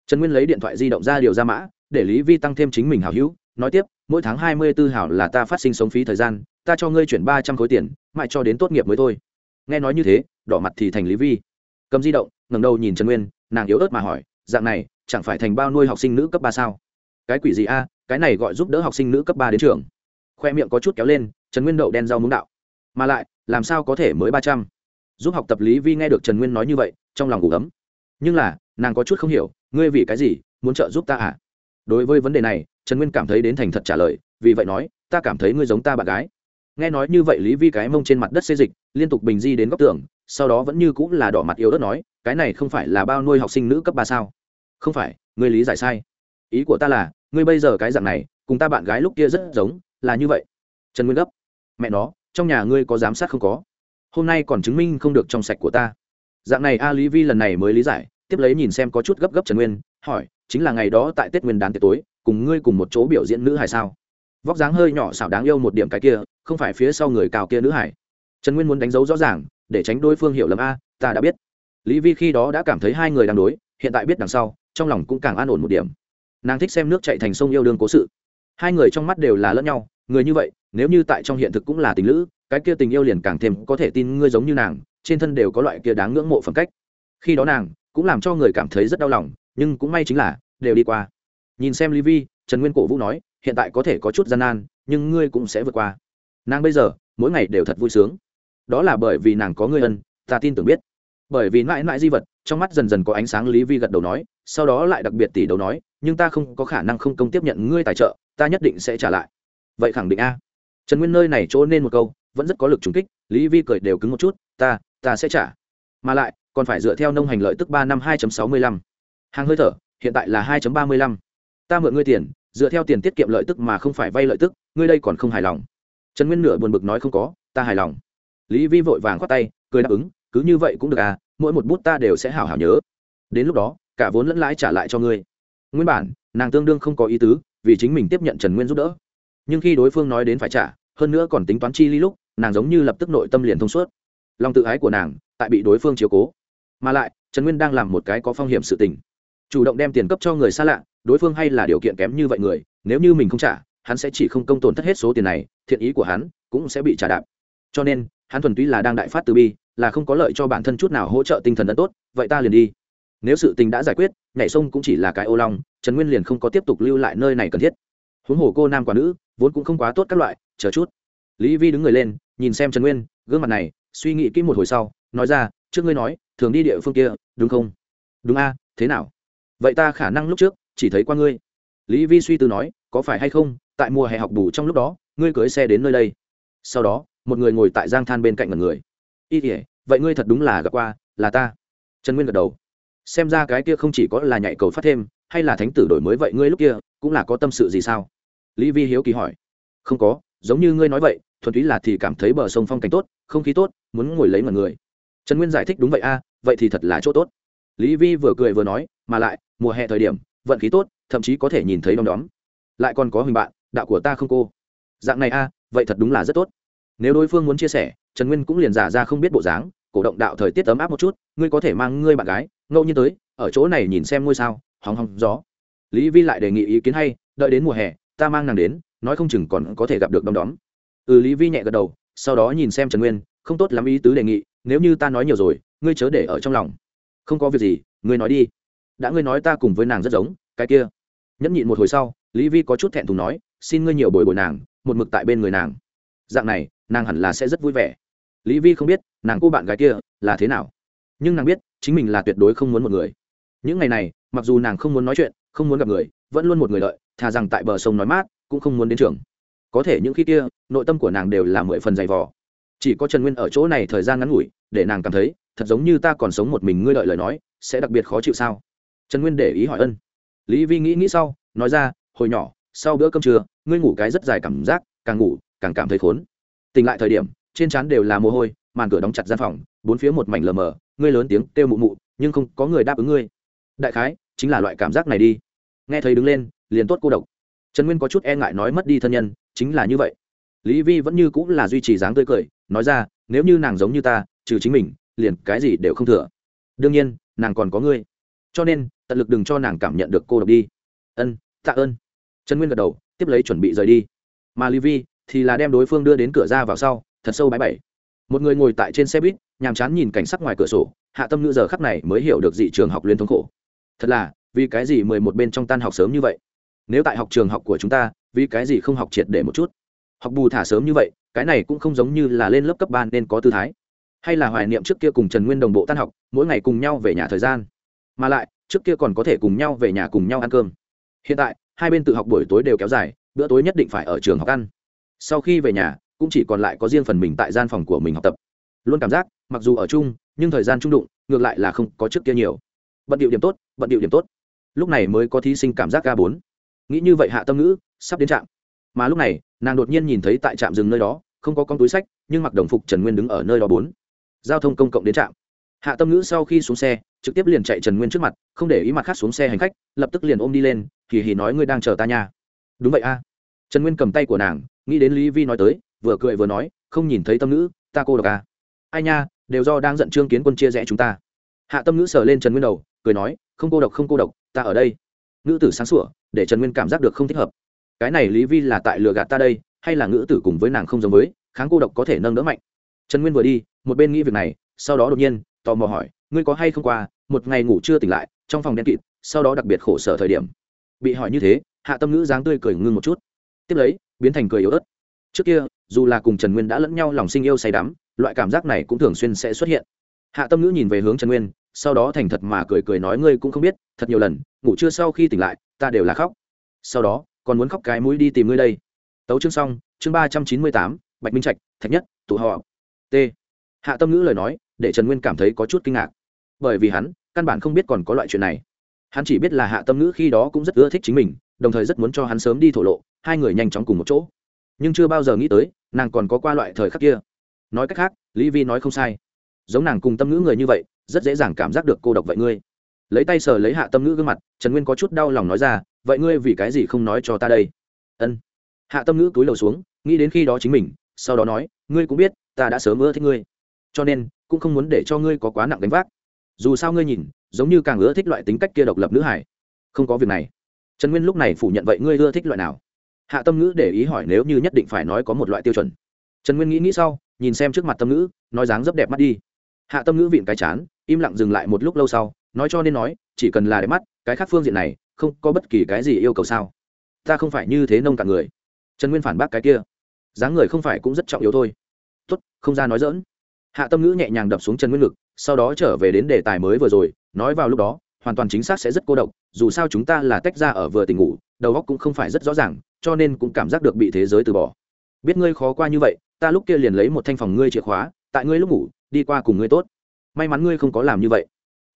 Trần nguyên lấy điện thoại di động ra điều ra mã, để lý vi tăng thêm chính mình hảo hữu, nói tiếp, mỗi tháng hai mươi b ố hảo là ta phát sinh sống phí thời gian, ta cho ngươi chuyển ba trăm khối tiền, mãi cho đến tốt nghiệp mới thôi. Nghe nói như thế, đỏ mặt thì thành lý vi. Cầm di động, ngẩng đầu nhìn trần nguyên, nàng yếu ớt mà hỏi, dạng này, chẳng phải thành bao nuôi học sinh nữ cấp ba sao? Cái quỷ gì a, cái này gọi giúp đỡ học sinh nữ cấp ba đến trường. Khoe miệng có chút kéo lên, trần nguyên đậu đen rau muống đạo. Mà lại làm sao có thể mới ba trăm? Giúp học tập lý vi nghe được trần nguyên nói như vậy, trong lòng ngủ ấm. Nhưng là, nàng có chút không hiểu, ngươi vì cái gì muốn trợ giúp ta à? Đối với vấn đề này, trần nguyên cảm thấy đến thành thật trả lời, vì vậy nói, ta cảm thấy ngươi giống ta bạn gái. Nghe nói như vậy lý vi cái mông trên mặt đất xê dịch, liên tục bình di đến góc tường, sau đó vẫn như cũng là đỏ mặt yếu đất nói, cái này không phải là bao nuôi học sinh nữ cấp ba sao? Không phải, ngươi lý giải sai. Ý của ta là, ngươi bây giờ cái dạng này, cùng ta bạn gái lúc kia rất giống, là như vậy. Trần nguyên gấp. Mẹ nó trong nhà ngươi có giám sát không có? Hôm nay còn chứng minh không được trong sạch của ta. Dạng này a lý vi lần này mới lý giải, tiếp lấy nhìn xem có chút gấp gấp trần nguyên, hỏi, chính là ngày đó tại tết nguyên đán tiệc tối, cùng ngươi cùng một chỗ biểu diễn nữ hải sao? Vóc dáng hơi nhỏ xảo đáng yêu một điểm cái kia, không phải phía sau người cào kia nữ hải trần nguyên muốn đánh dấu rõ ràng, để tránh đối phương hiểu lầm a, ta đã biết. Lý vi khi đó đã cảm thấy hai người đang đối, hiện tại biết đằng sau, trong lòng cũng càng an ổn một điểm. Nàng thích xem nước chạy thành sông yêu đương cố sự. Hai người trong mắt đều là lẫn nhau người như vậy, nếu như tại trong hiện thực cũng là tình lữ, cái kia tình yêu liền càng thêm có thể tin ngươi giống như nàng, trên thân đều có loại kia đáng ngưỡng mộ phẩm cách. Khi đó nàng cũng làm cho người cảm thấy rất đau lòng, nhưng cũng may chính là đều đi qua. Nhìn xem lý vi, trần nguyên cổ vũ nói, hiện tại có thể có chút gian nan, nhưng ngươi cũng sẽ vượt qua. Nàng bây giờ, mỗi ngày đều thật vui sướng. Đó là bởi vì nàng có ngươi ân, ta tin tưởng biết. Bởi vì mãi mãi di vật, trong mắt dần dần có ánh sáng, lý vi gật đầu nói, sau đó lại đặc biệt tỷ đầu nói, nhưng ta không có khả năng không công tiếp nhận ngươi tài trợ, ta nhất định sẽ trả lại vậy khẳng định a. Trần nguyên nơi này chỗ nên một câu, vẫn rất có lực trùng kích, lý vi cười đều cứng một chút, ta ta sẽ trả. Mà lại, còn phải dựa theo nông hành lợi tức ba năm hai sáu mươi lăm. Hàng hơi thở, hiện tại là hai ba mươi lăm. Ta mượn ngươi tiền, dựa theo tiền tiết kiệm lợi tức mà không phải vay lợi tức, ngươi đây còn không hài lòng. Trần nguyên nửa buồn bực nói không có, ta hài lòng. Lý vi vội vàng khoát tay, cười đáp ứng, cứ như vậy cũng được à mỗi một bút ta đều sẽ hảo hảo nhớ. Đến lúc đó, cả vốn lẫn lãi trả lại cho ngươi. Nguyên bản, nàng tương đương không có ý tứ, vì chính mình tiếp nhận trần nguyên giúp đỡ nhưng khi đối phương nói đến phải trả, hơn nữa còn tính toán chi ly lúc, nàng giống như lập tức nội tâm liền thông suốt. Lòng tự ái của nàng tại bị đối phương chiếu cố. Mà lại, trần nguyên đang làm một cái có phong hiểm sự tình. Chủ động đem tiền cấp cho người xa lạ, đối phương hay là điều kiện kém như vậy người, nếu như mình không trả, hắn sẽ chỉ không công tổn thất hết số tiền này, thiện ý của hắn cũng sẽ bị trả đạp. Cho nên, hắn thuần túy là đang đại phát từ bi, là không có lợi cho bản thân chút nào hỗ trợ tinh thần ấn tốt, vậy ta liền đi. Nếu sự tình đã giải quyết, nhảy sông cũng chỉ là cái ô long, trần nguyên liền không có tiếp tục lưu lại nơi này cần thiết huống hồ cô nam quả nữ, vốn cũng không quá tốt các loại, chờ chút. Lý vi đứng người lên, nhìn xem trần nguyên, gương mặt này, suy nghĩ kỹ một hồi sau, nói ra, trước ngươi nói, thường đi địa phương kia, đúng không? Đúng a, thế nào? Vậy ta khả năng lúc trước, chỉ thấy qua ngươi. Lý vi suy tư nói, có phải hay không, tại mùa hè học bù trong lúc đó, ngươi cưới xe đến nơi đây. Sau đó, một người ngồi tại giang than bên cạnh một người. Y tỉa vậy ngươi thật đúng là gặp qua, là ta. Trần nguyên gật đầu. Xem ra cái kia không chỉ có là nhạy cầu phát thêm, hay là thánh tử đổi mới vậy ngươi lúc kia, cũng là có tâm sự gì sao? Lý vi hiếu kỳ hỏi. Không có, giống như ngươi nói vậy, thuần túy là thì cảm thấy bờ sông phong cảnh tốt, không khí tốt, muốn ngồi lấy mọi người. Trần nguyên giải thích đúng vậy a, vậy thì thật là chỗ tốt. Lý vi vừa cười vừa nói, mà lại, mùa hè thời điểm, vận khí tốt, thậm chí có thể nhìn thấy đom đóm. Lại còn có hình bạn, đạo của ta không cô. Dạng này a, vậy thật đúng là rất tốt. Nếu đối phương muốn chia sẻ, trần nguyên cũng liền giả ra không biết bộ dáng, cổ động đạo thời tiết ấm áp một chút, ngươi có thể mang ngươi bạn gái, ngẫu nhiên tới, ở chỗ này nhìn xem ngôi sao, hóng hóng gió. Lý vi lại đề nghị ý kiến hay, đợi đến mùa hè ta mang nàng đến, nói không chừng còn có thể gặp được đom đóm. Ừ lý vi nhẹ gật đầu, sau đó nhìn xem trần nguyên, không tốt lắm ý tứ đề nghị, nếu như ta nói nhiều rồi, ngươi chớ để ở trong lòng. Không có việc gì, ngươi nói đi. Đã ngươi nói ta cùng với nàng rất giống, cái kia. Nhẫn nhịn một hồi sau, lý vi có chút thẹn thùng nói, xin ngươi nhiều bồi bồi nàng, một mực tại bên người nàng. Dạng này, nàng hẳn là sẽ rất vui vẻ. Lý vi không biết, nàng cô bạn gái kia là thế nào. Nhưng nàng biết, chính mình là tuyệt đối không muốn một người. Những ngày này, mặc dù nàng không muốn nói chuyện, không muốn gặp người, vẫn luôn một người đợi thà rằng tại bờ sông nói mát, cũng không muốn đến trường. Có thể những khi kia, nội tâm của nàng đều là mười phần dày vò. Chỉ có trần nguyên ở chỗ này thời gian ngắn ngủi, để nàng cảm thấy, thật giống như ta còn sống một mình ngươi đợi lời nói, sẽ đặc biệt khó chịu sao? Trần nguyên để ý hỏi ân. Lý vi nghĩ nghĩ sau, nói ra, hồi nhỏ, sau bữa cơm trưa, ngươi ngủ cái rất dài cảm giác, càng ngủ, càng cảm thấy khốn. Tỉnh lại thời điểm, trên trán đều là mồ hôi, màn cửa đóng chặt gian phòng, bốn phía một mảnh lờ mờ, ngươi lớn tiếng kêu mụ mụ, nhưng không có người đáp ứng ngươi. Đại khái, chính là loại cảm giác này đi. Nghe thấy đứng lên liền tốt cô độc. Trần nguyên có chút e ngại nói mất đi thân nhân, chính là như vậy. Lý vi vẫn như cũng là duy trì dáng tươi cười, nói ra, nếu như nàng giống như ta, trừ chính mình, liền cái gì đều không thừa. Đương nhiên, nàng còn có ngươi. Cho nên, tận lực đừng cho nàng cảm nhận được cô độc đi. Ân, tạ ơn. Trần nguyên gật đầu, tiếp lấy chuẩn bị rời đi. Mà lý vi thì là đem đối phương đưa đến cửa ra vào sau, thật sâu bãi bảy một người ngồi tại trên xe buýt, nhàm chán nhìn cảnh sắc ngoài cửa sổ, hạ tâm ngữ giờ khắc này mới hiểu được dị trường học liên thống khổ. Thật là, vì cái gì mười một bên trong tan học sớm như vậy? Nếu tại học trường học của chúng ta, vì cái gì không học triệt để một chút? Học bù thả sớm như vậy, cái này cũng không giống như là lên lớp cấp ba nên có tư thái. Hay là hoài niệm trước kia cùng trần nguyên đồng bộ tan học, mỗi ngày cùng nhau về nhà thời gian. Mà lại, trước kia còn có thể cùng nhau về nhà cùng nhau ăn cơm. Hiện tại, hai bên tự học buổi tối đều kéo dài, bữa tối nhất định phải ở trường học ăn. Sau khi về nhà, cũng chỉ còn lại có riêng phần mình tại gian phòng của mình học tập. Luôn cảm giác, mặc dù ở chung, nhưng thời gian trung đụng, ngược lại là không có trước kia nhiều. Bận điệu điểm tốt, bận điệu điểm tốt. Lúc này mới có thí sinh cảm giác ca bốn nghĩ như vậy hạ tâm ngữ, sắp đến trạm. Mà lúc này, nàng đột nhiên nhìn thấy tại trạm dừng nơi đó, không có con túi sách, nhưng mặc đồng phục trần nguyên đứng ở nơi đó bốn. Giao thông công cộng đến trạm. Hạ tâm ngữ sau khi xuống xe, trực tiếp liền chạy trần nguyên trước mặt, không để ý mặt khác xuống xe hành khách, lập tức liền ôm đi lên kỳ hì nói ngươi đang chờ ta nha. Đúng vậy a. Trần nguyên cầm tay của nàng, nghĩ đến lý vi nói tới, vừa cười vừa nói, không nhìn thấy tâm ngữ, ta cô độc à. ai nha, đều do đang giận trương kiến quân chia rẽ chúng ta. Hạ tâm ngữ sờ lên trần nguyên đầu, cười nói, không cô độc, không cô độc, ta ở đây ngữ tử sáng sủa, để trần nguyên cảm giác được không thích hợp. Cái này lý vi là tại lừa gạt ta đây, hay là ngữ tử cùng với nàng không giống với, kháng cô độc có thể nâng đỡ mạnh. Trần nguyên vừa đi, một bên nghĩ việc này, sau đó đột nhiên, tò mò hỏi, ngươi có hay không qua, một ngày ngủ chưa tỉnh lại, trong phòng đen kịt, sau đó đặc biệt khổ sở thời điểm. Bị hỏi như thế, hạ tâm ngữ dáng tươi cười ngưng một chút. Tiếp lấy, biến thành cười yếu ớt. Trước kia, dù là cùng trần nguyên đã lẫn nhau lòng sinh yêu say đắm, loại cảm giác này cũng thường xuyên sẽ xuất hiện. Hạ tâm ngữ nhìn về hướng trần nguyên sau đó thành thật mà cười cười nói, ngươi cũng không biết, thật nhiều lần, ngủ trưa sau khi tỉnh lại, ta đều là khóc. Sau đó, còn muốn khóc cái mũi đi tìm ngươi đây. Tấu chương xong, chương ba trăm chín mươi tám, bạch minh trạch, thạch nhất, tụ họ t. Hạ tâm ngữ lời nói, để trần nguyên cảm thấy có chút kinh ngạc. Bởi vì hắn, căn bản không biết còn có loại chuyện này. Hắn chỉ biết là hạ tâm ngữ khi đó cũng rất ưa thích chính mình, đồng thời rất muốn cho hắn sớm đi thổ lộ, hai người nhanh chóng cùng một chỗ. Nhưng chưa bao giờ nghĩ tới, nàng còn có qua loại thời khắc kia. Nói cách khác, lý vi nói không sai. Giống nàng cùng tâm ngữ người như vậy rất dễ dàng cảm giác được cô độc vậy ngươi. Lấy tay sờ lấy hạ tâm ngữ gương mặt, trần nguyên có chút đau lòng nói ra, vậy ngươi vì cái gì không nói cho ta đây? Ân. Hạ tâm ngữ túi lầu xuống, nghĩ đến khi đó chính mình, sau đó nói, ngươi cũng biết, ta đã sớm ưa thích ngươi, cho nên cũng không muốn để cho ngươi có quá nặng đánh vác. Dù sao ngươi nhìn, giống như càng ưa thích loại tính cách kia độc lập nữ hải không có việc này. Trần nguyên lúc này phủ nhận, vậy ngươi ưa thích loại nào? Hạ tâm ngữ để ý hỏi, nếu như nhất định phải nói có một loại tiêu chuẩn. Trần nguyên nghĩ nghĩ sau, nhìn xem trước mặt tâm ngữ, nói dáng rất đẹp mắt đi. Hạ tâm ngữ vịn cái chán im lặng dừng lại một lúc lâu sau, nói cho nên nói, chỉ cần là đẹp mắt, cái khác phương diện này, không có bất kỳ cái gì yêu cầu sao. Ta không phải như thế nông cả người. Trần nguyên phản bác cái kia. Dáng người không phải cũng rất trọng yếu thôi. Tốt, không ra nói dỡn hạ tâm ngữ nhẹ nhàng đập xuống trần nguyên ngực, sau đó trở về đến đề tài mới vừa rồi, nói vào lúc đó, hoàn toàn chính xác sẽ rất cô độc, dù sao chúng ta là tách ra ở vừa tình ngủ, đầu óc cũng không phải rất rõ ràng, cho nên cũng cảm giác được bị thế giới từ bỏ. Biết ngươi khó qua như vậy, ta lúc kia liền lấy một thanh phòng ngươi chìa khóa, tại ngươi lúc ngủ, đi qua cùng ngươi tốt may mắn ngươi không có làm như vậy.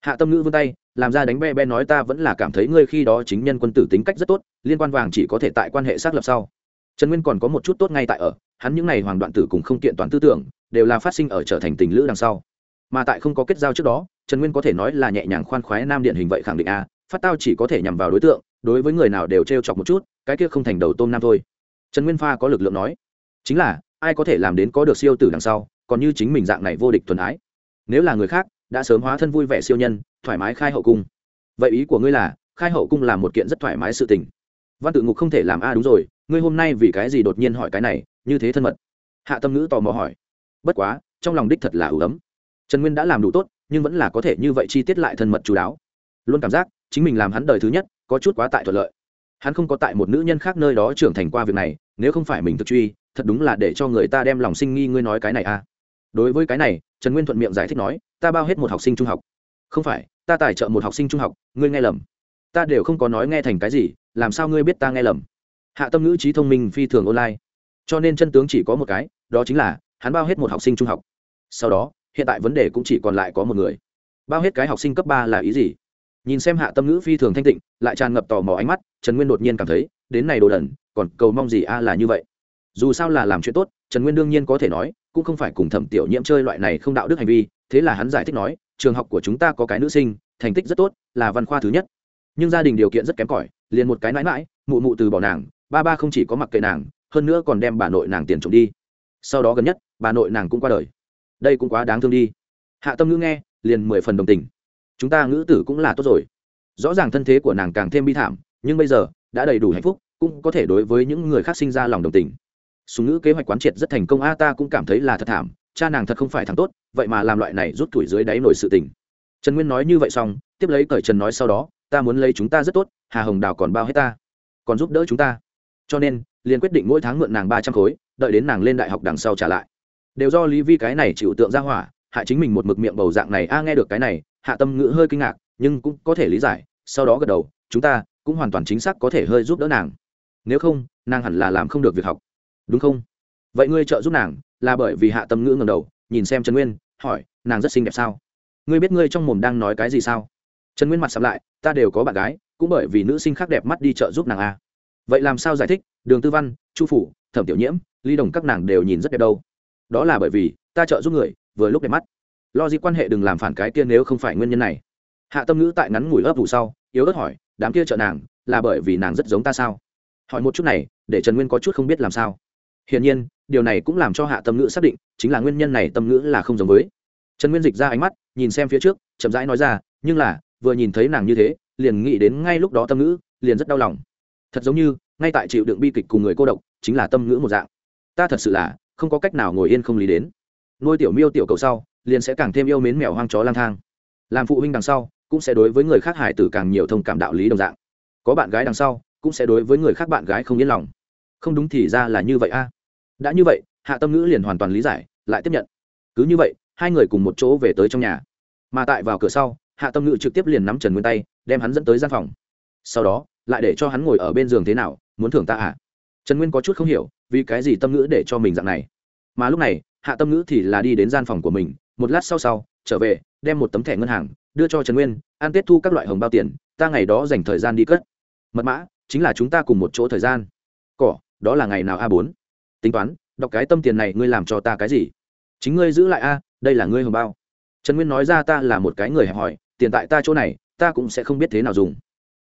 Hạ tâm ngữ vươn tay, làm ra đánh be be nói ta vẫn là cảm thấy ngươi khi đó chính nhân quân tử tính cách rất tốt, liên quan vàng chỉ có thể tại quan hệ xác lập sau. Trần nguyên còn có một chút tốt ngay tại ở, hắn những n à y hoàng đoạn tử cùng không kiện toàn tư tưởng, đều là phát sinh ở trở thành tình lữ đằng sau. Mà tại không có kết giao trước đó, trần nguyên có thể nói là nhẹ nhàng khoan khoái nam điện hình vậy khẳng định a, phát tao chỉ có thể nhằm vào đối tượng, đối với người nào đều t r e o chọc một chút, cái kia không thành đầu tôm nam thôi. Trần nguyên pha có lực lượng nói, chính là, ai có thể làm đến có được siêu tử đằng sau, còn như chính mình dạng này vô địch thuần ái nếu là người khác, đã sớm hóa thân vui vẻ siêu nhân, thoải mái khai hậu cung. Vậy ý của ngươi là, khai hậu cung là một kiện rất thoải mái sự tình. Văn tự ngục không thể làm a, đúng rồi, ngươi hôm nay vì cái gì đột nhiên hỏi cái này, như thế thân mật? Hạ tâm ngữ tò mò hỏi. Bất quá, trong lòng đích thật là ủ ấm. Trần nguyên đã làm đủ tốt, nhưng vẫn là có thể như vậy chi tiết lại thân mật chú đáo. Luôn cảm giác, chính mình làm hắn đời thứ nhất, có chút quá tại thuận lợi. Hắn không có tại một nữ nhân khác nơi đó trưởng thành qua việc này, nếu không phải mình thực truy, thật đúng là để cho người ta đem lòng sinh nghi ngươi nói cái này à đối với cái này, trần nguyên thuận miệng giải thích nói, ta bao hết một học sinh trung học. Không phải, ta tài trợ một học sinh trung học, ngươi nghe lầm. Ta đều không có nói nghe thành cái gì, làm sao ngươi biết ta nghe lầm? Hạ tâm ngữ trí thông minh, phi thường online. Cho nên chân tướng chỉ có một cái, đó chính là, hắn bao hết một học sinh trung học. Sau đó, hiện tại vấn đề cũng chỉ còn lại có một người. Bao hết cái học sinh cấp ba là ý gì? Nhìn xem hạ tâm ngữ phi thường thanh tịnh, lại tràn ngập tò mò ánh mắt, trần nguyên đột nhiên cảm thấy, đến này đồ đần, còn cầu mong gì a là như vậy. Dù sao là làm chuyện tốt, trần nguyên đương nhiên có thể nói cũng không phải cùng thẩm tiểu nhiễm chơi loại này không đạo đức hành vi, thế là hắn giải thích nói, trường học của chúng ta có cái nữ sinh, thành tích rất tốt, là văn khoa thứ nhất. Nhưng gia đình điều kiện rất kém cỏi, liền một cái mãi mãi, mụ mụ từ bỏ nàng, ba ba không chỉ có mặc kệ nàng, hơn nữa còn đem bà nội nàng tiền trộm đi. Sau đó gần nhất, bà nội nàng cũng qua đời. Đây cũng quá đáng thương đi. Hạ tâm ngữ nghe, liền mười phần đồng tình. Chúng ta ngữ tử cũng là tốt rồi. Rõ ràng thân thế của nàng càng thêm bi thảm, nhưng bây giờ, đã đầy đủ hạnh phúc, cũng có thể đối với những người khác sinh ra lòng đồng tình súng ngữ kế hoạch quán triệt rất thành công. A, ta cũng cảm thấy là thật thảm. Cha nàng thật không phải thằng tốt, vậy mà làm loại này rút tuổi dưới đáy nổi sự tình. Trần nguyên nói như vậy xong, tiếp lấy cởi trần nói sau đó, ta muốn lấy chúng ta rất tốt, hà hồng đào còn bao hết ta, còn giúp đỡ chúng ta. Cho nên, liền quyết định mỗi tháng mượn nàng ba trăm khối, đợi đến nàng lên đại học đằng sau trả lại. Đều do lý vi cái này chịu tượng ra hỏa, hại chính mình một mực miệng bầu dạng này. A, nghe được cái này, hạ tâm ngữ hơi kinh ngạc, nhưng cũng có thể lý giải, sau đó gật đầu, chúng ta cũng hoàn toàn chính xác có thể hơi giúp đỡ nàng. Nếu không, nàng hẳn là làm không được việc học đúng không? Vậy ngươi trợ giúp nàng là bởi vì hạ tâm ngữ ngầm đầu, nhìn xem trần nguyên, hỏi, nàng rất xinh đẹp sao? Ngươi biết ngươi trong mồm đang nói cái gì sao? Trần nguyên mặt sắm lại, ta đều có bạn gái, cũng bởi vì nữ sinh khác đẹp mắt đi trợ giúp nàng a vậy làm sao giải thích? Đường tư văn, chu phủ, thẩm tiểu nhiễm ly đồng các nàng đều nhìn rất đẹp đâu. Đó là bởi vì ta trợ giúp người, vừa lúc đẹp mắt. Lo gì quan hệ đừng làm phản cái kia nếu không phải nguyên nhân này. Hạ tâm ngữ tại ngắn ngủi ấp vụ sau, yếu ớt hỏi, đám kia trợ nàng là bởi vì nàng rất giống ta sao? Hỏi một chút này, để trần nguyên có chút không biết làm sao hiển nhiên, điều này cũng làm cho hạ tâm ngữ xác định, chính là nguyên nhân này tâm ngữ là không giống với. Trần nguyên dịch ra ánh mắt, nhìn xem phía trước, chậm rãi nói ra, nhưng là, vừa nhìn thấy nàng như thế, liền nghĩ đến ngay lúc đó tâm ngữ, liền rất đau lòng. Thật giống như, ngay tại chịu đựng bi kịch cùng người cô độc, chính là tâm ngữ một dạng. Ta thật sự là, không có cách nào ngồi yên không lý đến. Nuôi tiểu miêu tiểu cầu sau, liền sẽ càng thêm yêu mến mèo hoang chó lang thang. Làm phụ huynh đằng sau, cũng sẽ đối với người khác hải tử càng nhiều thông cảm đạo lý đồng dạng. Có bạn gái đằng sau, cũng sẽ đối với người khác bạn gái không yên lòng. Không đúng thì ra là như vậy a đã như vậy, hạ tâm ngữ liền hoàn toàn lý giải, lại tiếp nhận. Cứ như vậy, hai người cùng một chỗ về tới trong nhà. Mà tại vào cửa sau, hạ tâm ngữ trực tiếp liền nắm trần nguyên tay, đem hắn dẫn tới gian phòng. Sau đó, lại để cho hắn ngồi ở bên giường thế nào, muốn thưởng ta à? Trần nguyên có chút không hiểu, vì cái gì tâm ngữ để cho mình dạng này? Mà lúc này, hạ tâm ngữ thì là đi đến gian phòng của mình, một lát sau sau, trở về, đem một tấm thẻ ngân hàng, đưa cho trần nguyên an tết thu các loại hồng bao tiền, ta ngày đó dành thời gian đi cất. Mật mã, chính là chúng ta cùng một chỗ thời gian. Cỏ, đó là ngày nào a bốn? Tính toán, đọc cái tâm tiền này ngươi làm cho ta cái gì? Chính ngươi giữ lại a, đây là ngươi hồng bao. Trần nguyên nói ra ta là một cái người hẹp hòi, tiền tại ta chỗ này, ta cũng sẽ không biết thế nào dùng.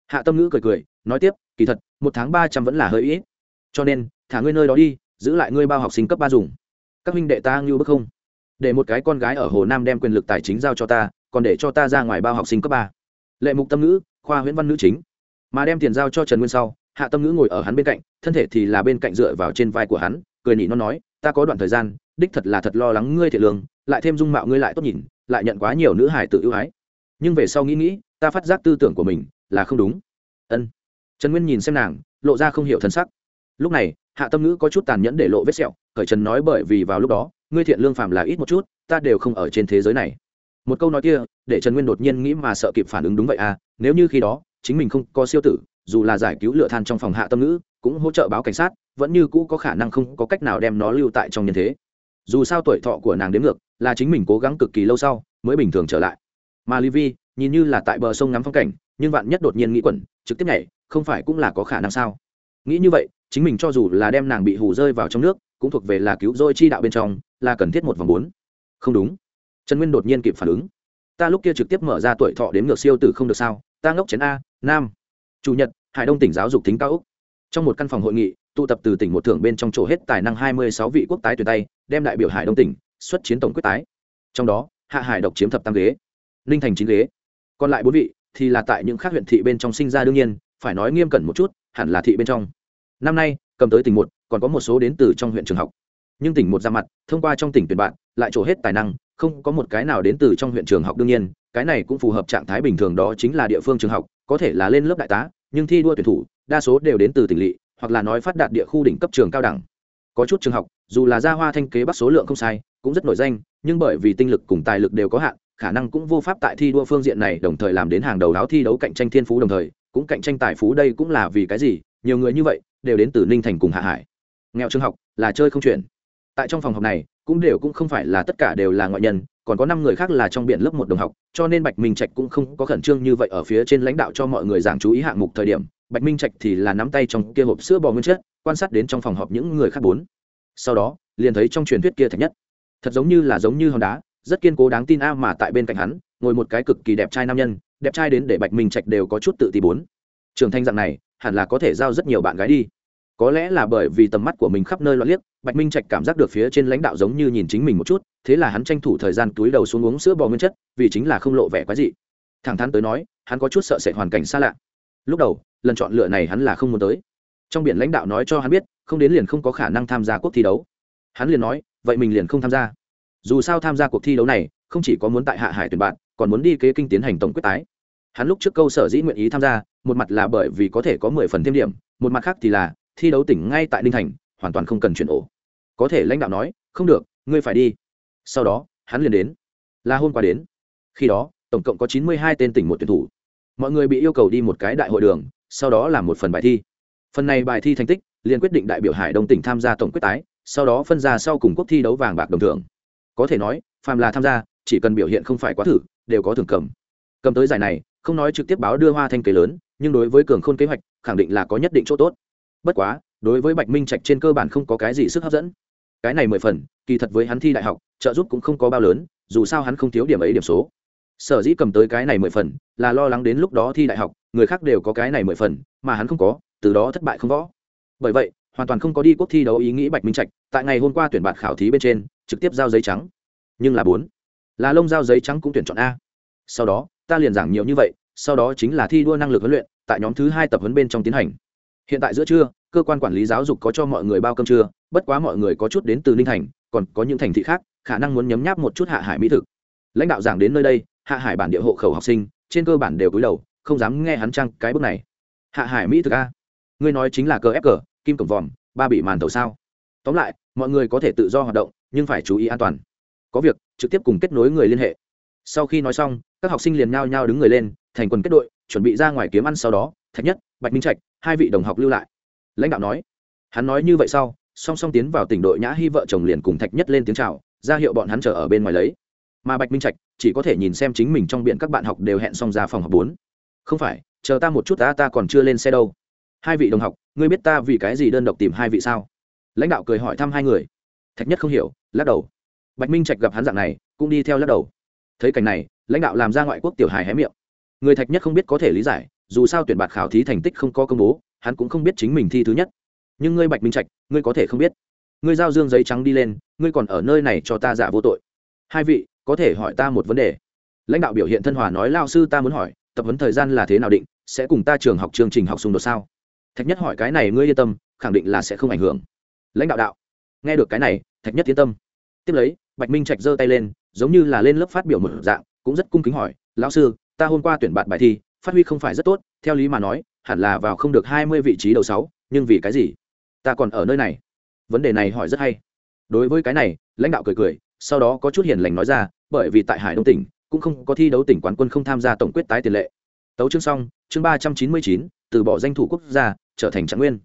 Hạ tâm ngữ cười cười, nói tiếp, kỳ thật, một tháng ba trăm vẫn là hơi ít. Cho nên, thả ngươi nơi đó đi, giữ lại ngươi bao học sinh cấp ba dùng. Các huynh đệ ta ngưu bức không? Để một cái con gái ở hồ nam đem quyền lực tài chính giao cho ta, còn để cho ta ra ngoài bao học sinh cấp ba. Lệ mục tâm ngữ, khoa huyễn văn nữ chính. Mà đem tiền giao cho trần nguyên sau, hạ tâm ngữ ngồi ở hắn bên cạnh, thân thể thì là bên cạnh dựa vào trên vai của hắn cười nhị nó nói, ta có đoạn thời gian, đích thật là thật lo lắng ngươi thiệt lương, lại thêm dung mạo ngươi lại tốt nhìn, lại nhận quá nhiều nữ hải tự ưu ái. Nhưng về sau nghĩ nghĩ, ta phát giác tư tưởng của mình là không đúng. Ân. Trần nguyên nhìn xem nàng, lộ ra không hiểu thân sắc. Lúc này, hạ tâm ngữ có chút tàn nhẫn để lộ vết sẹo, khởi trần nói bởi vì vào lúc đó, ngươi thiện lương phàm là ít một chút, ta đều không ở trên thế giới này. Một câu nói kia, để trần nguyên đột nhiên nghĩ mà sợ kịp phản ứng đúng vậy à nếu như khi đó, chính mình không có siêu tử, dù là giải cứu lựa than trong phòng hạ tâm ngữ cũng hỗ trợ báo cảnh sát, vẫn như cũ có khả năng không có cách nào đem nó lưu tại trong nhân thế. Dù sao tuổi thọ của nàng đến ngược, là chính mình cố gắng cực kỳ lâu sau mới bình thường trở lại. Mà livy nhìn như là tại bờ sông ngắm phong cảnh, nhưng vạn nhất đột nhiên nghĩ quẩn, trực tiếp nhảy, không phải cũng là có khả năng sao? Nghĩ như vậy, chính mình cho dù là đem nàng bị hù rơi vào trong nước, cũng thuộc về là cứu rỗi chi đạo bên trong, là cần thiết một vòng bốn. Không đúng. Trần nguyên đột nhiên kịp phản ứng. Ta lúc kia trực tiếp mở ra tuổi thọ đến ngược siêu tử không được sao? Ta ngốc chén a, nam. Chủ nhật, hải đông tỉnh giáo dục thính cao úc trong một căn phòng hội nghị, tụ tập từ tỉnh một thưởng bên trong chỗ hết tài năng hai mươi sáu vị quốc tái tuyển tay, đem đại biểu hải đông tỉnh, xuất chiến tổng quyết tái. Trong đó, hạ hải độc chiếm thập tam ghế, ninh thành chín ghế. Còn lại bốn vị thì là tại những khác huyện thị bên trong sinh ra đương nhiên, phải nói nghiêm cẩn một chút, hẳn là thị bên trong. Năm nay, cầm tới tỉnh một, còn có một số đến từ trong huyện trường học. Nhưng tỉnh một ra mặt, thông qua trong tỉnh tuyển bạn, lại trổ hết tài năng, không có một cái nào đến từ trong huyện trường học đương nhiên. Cái này cũng phù hợp trạng thái bình thường đó chính là địa phương trường học, có thể là lên lớp đại tá nhưng thi đua tuyển thủ, đa số đều đến từ tỉnh lỵ, hoặc là nói phát đạt địa khu đỉnh cấp trường cao đẳng. Có chút trường học, dù là gia hoa thanh kế bắt số lượng không sai, cũng rất nổi danh, nhưng bởi vì tinh lực cùng tài lực đều có hạn, khả năng cũng vô pháp tại thi đua phương diện này đồng thời làm đến hàng đầu đáo thi đấu cạnh tranh thiên phú đồng thời, cũng cạnh tranh tài phú đây cũng là vì cái gì, nhiều người như vậy đều đến từ ninh thành cùng hạ hải. Nghèo trường học là chơi không chuyển. Tại trong phòng học này, cũng đều cũng không phải là tất cả đều là ngoại nhân còn có năm người khác là trong biển lớp một đồng học, cho nên bạch minh trạch cũng không có khẩn trương như vậy ở phía trên lãnh đạo cho mọi người giảng chú ý hạng mục thời điểm. Bạch minh trạch thì là nắm tay trong kia hộp sữa bò nguyên chất, quan sát đến trong phòng họp những người khác bốn. Sau đó, liền thấy trong truyền thuyết kia thạch nhất. Thật giống như là giống như hòn đá, rất kiên cố đáng tin a mà tại bên cạnh hắn, ngồi một cái cực kỳ đẹp trai nam nhân, đẹp trai đến để bạch minh trạch đều có chút tự ti bốn. Trường thanh dạng này, hẳn là có thể giao rất nhiều bạn gái đi có lẽ là bởi vì tầm mắt của mình khắp nơi loạn liếc, bạch minh trạch cảm giác được phía trên lãnh đạo giống như nhìn chính mình một chút, thế là hắn tranh thủ thời gian túi đầu xuống uống sữa bò nguyên chất, vì chính là không lộ vẻ quái dị. Thẳng thắn tới nói, hắn có chút sợ sệt hoàn cảnh xa lạ. Lúc đầu, lần chọn lựa này hắn là không muốn tới. Trong biển lãnh đạo nói cho hắn biết, không đến liền không có khả năng tham gia cuộc thi đấu. Hắn liền nói, vậy mình liền không tham gia. Dù sao tham gia cuộc thi đấu này, không chỉ có muốn tại hạ hải tuyển bạn, còn muốn đi kế kinh tiến hành tổng quyết tái. Hắn lúc trước câu sở dĩ nguyện ý tham gia, một mặt là bởi vì có thể có mười phần thêm điểm, một mặt khác thì là thi đấu tỉnh ngay tại ninh thành, hoàn toàn không cần chuyển ổ. Có thể lãnh đạo nói, không được, ngươi phải đi. Sau đó, hắn liền đến. Là hôm qua đến. Khi đó, tổng cộng có chín mươi hai tên tỉnh một tuyển thủ. Mọi người bị yêu cầu đi một cái đại hội đường, sau đó là một phần bài thi. Phần này bài thi thành tích, liền quyết định đại biểu hải đông tỉnh tham gia tổng quyết tái, sau đó phân ra sau cùng quốc thi đấu vàng bạc đồng thưởng. Có thể nói, phàm là tham gia, chỉ cần biểu hiện không phải quá thử, đều có thưởng cầm. Cầm tới giải này, không nói trực tiếp báo đưa hoa thanh kế lớn, nhưng đối với cường khôn kế hoạch, khẳng định là có nhất định chỗ tốt bất quá, đối với bạch minh trạch trên cơ bản không có cái gì sức hấp dẫn. Cái này mười phần, kỳ thật với hắn thi đại học, trợ giúp cũng không có bao lớn, dù sao hắn không thiếu điểm ấy điểm số. Sở dĩ cầm tới cái này mười phần, là lo lắng đến lúc đó thi đại học, người khác đều có cái này mười phần, mà hắn không có, từ đó thất bại không võ. Bởi vậy, hoàn toàn không có đi quốc thi đấu ý nghĩ bạch minh trạch, tại ngày hôm qua tuyển bạt khảo thí bên trên, trực tiếp giao giấy trắng. Nhưng là bốn, là lông giao giấy trắng cũng tuyển chọn a. Sau đó, ta liền giảng nhiều như vậy, sau đó chính là thi đua năng lực huấn luyện, tại nhóm thứ hai tập huấn bên trong tiến hành. Hiện tại giữa trưa cơ quan quản lý giáo dục có cho mọi người bao cơm trưa bất quá mọi người có chút đến từ ninh thành, còn có những thành thị khác, khả năng muốn nhấm nháp một chút hạ hải mỹ thực. Lãnh đạo giảng đến nơi đây, hạ hải bản địa hộ khẩu học sinh, trên cơ bản đều cúi đầu, không dám nghe hắn trăng cái bước này. Hạ hải mỹ thực a? Ngươi nói chính là cờ ép cờ, kim cổng vòm, ba bị màn tàu sao? Tóm lại, mọi người có thể tự do hoạt động, nhưng phải chú ý an toàn. Có việc, trực tiếp cùng kết nối người liên hệ. Sau khi nói xong, các học sinh liền nhao nhao đứng người lên, thành quần kết đội, chuẩn bị ra ngoài kiếm ăn sau đó, thạch nhất, bạch minh trạch, hai vị đồng học lưu lại lãnh đạo nói, hắn nói như vậy sau, song song tiến vào tỉnh đội nhã hy vợ chồng liền cùng thạch nhất lên tiếng c h à o ra hiệu bọn hắn chờ ở bên ngoài lấy. Mà bạch minh trạch chỉ có thể nhìn xem chính mình trong biện các bạn học đều hẹn xong ra phòng học bốn. Không phải, chờ ta một chút ta ta còn chưa lên xe đâu. Hai vị đồng học, ngươi biết ta vì cái gì đơn độc tìm hai vị sao? Lãnh đạo cười hỏi thăm hai người. Thạch nhất không hiểu, lắc đầu. Bạch minh trạch gặp hắn dạng này, cũng đi theo lắc đầu. Thấy cảnh này, lãnh đạo làm ra ngoại quốc tiểu hài hé miệng. Người thạch nhất không biết có thể lý giải, dù sao tuyển bạt khảo thí thành tích không có công bố hắn cũng không biết chính mình thi thứ nhất. Nhưng ngươi bạch minh trạch, ngươi có thể không biết. Ngươi giao dương giấy trắng đi lên, ngươi còn ở nơi này cho ta giả vô tội. Hai vị, có thể hỏi ta một vấn đề? Lãnh đạo biểu hiện thân hòa nói, lao sư ta muốn hỏi, tập huấn thời gian là thế nào định, sẽ cùng ta trường học chương trình học xung đột sao? Thạch nhất hỏi, cái này ngươi yên tâm, khẳng định là sẽ không ảnh hưởng. Lãnh đạo đạo, nghe được cái này, thạch nhất yên tâm. Tiếp lấy, bạch minh trạch giơ tay lên, giống như là lên lớp phát biểu một dạng, cũng rất cung kính hỏi, lão sư, ta hôm qua tuyển bạn bài thi, phát huy không phải rất tốt, theo lý mà nói hẳn là vào không được hai mươi vị trí đầu sáu, nhưng vì cái gì? Ta còn ở nơi này. Vấn đề này hỏi rất hay. Đối với cái này, lãnh đạo cười cười, sau đó có chút hiền lành nói ra, bởi vì tại hải đông tỉnh, cũng không có thi đấu tỉnh quán quân không tham gia tổng quyết tái tiền lệ. Tấu chương xong, chương ba trăm chín mươi chín, từ bỏ danh thủ quốc gia, trở thành trạng nguyên.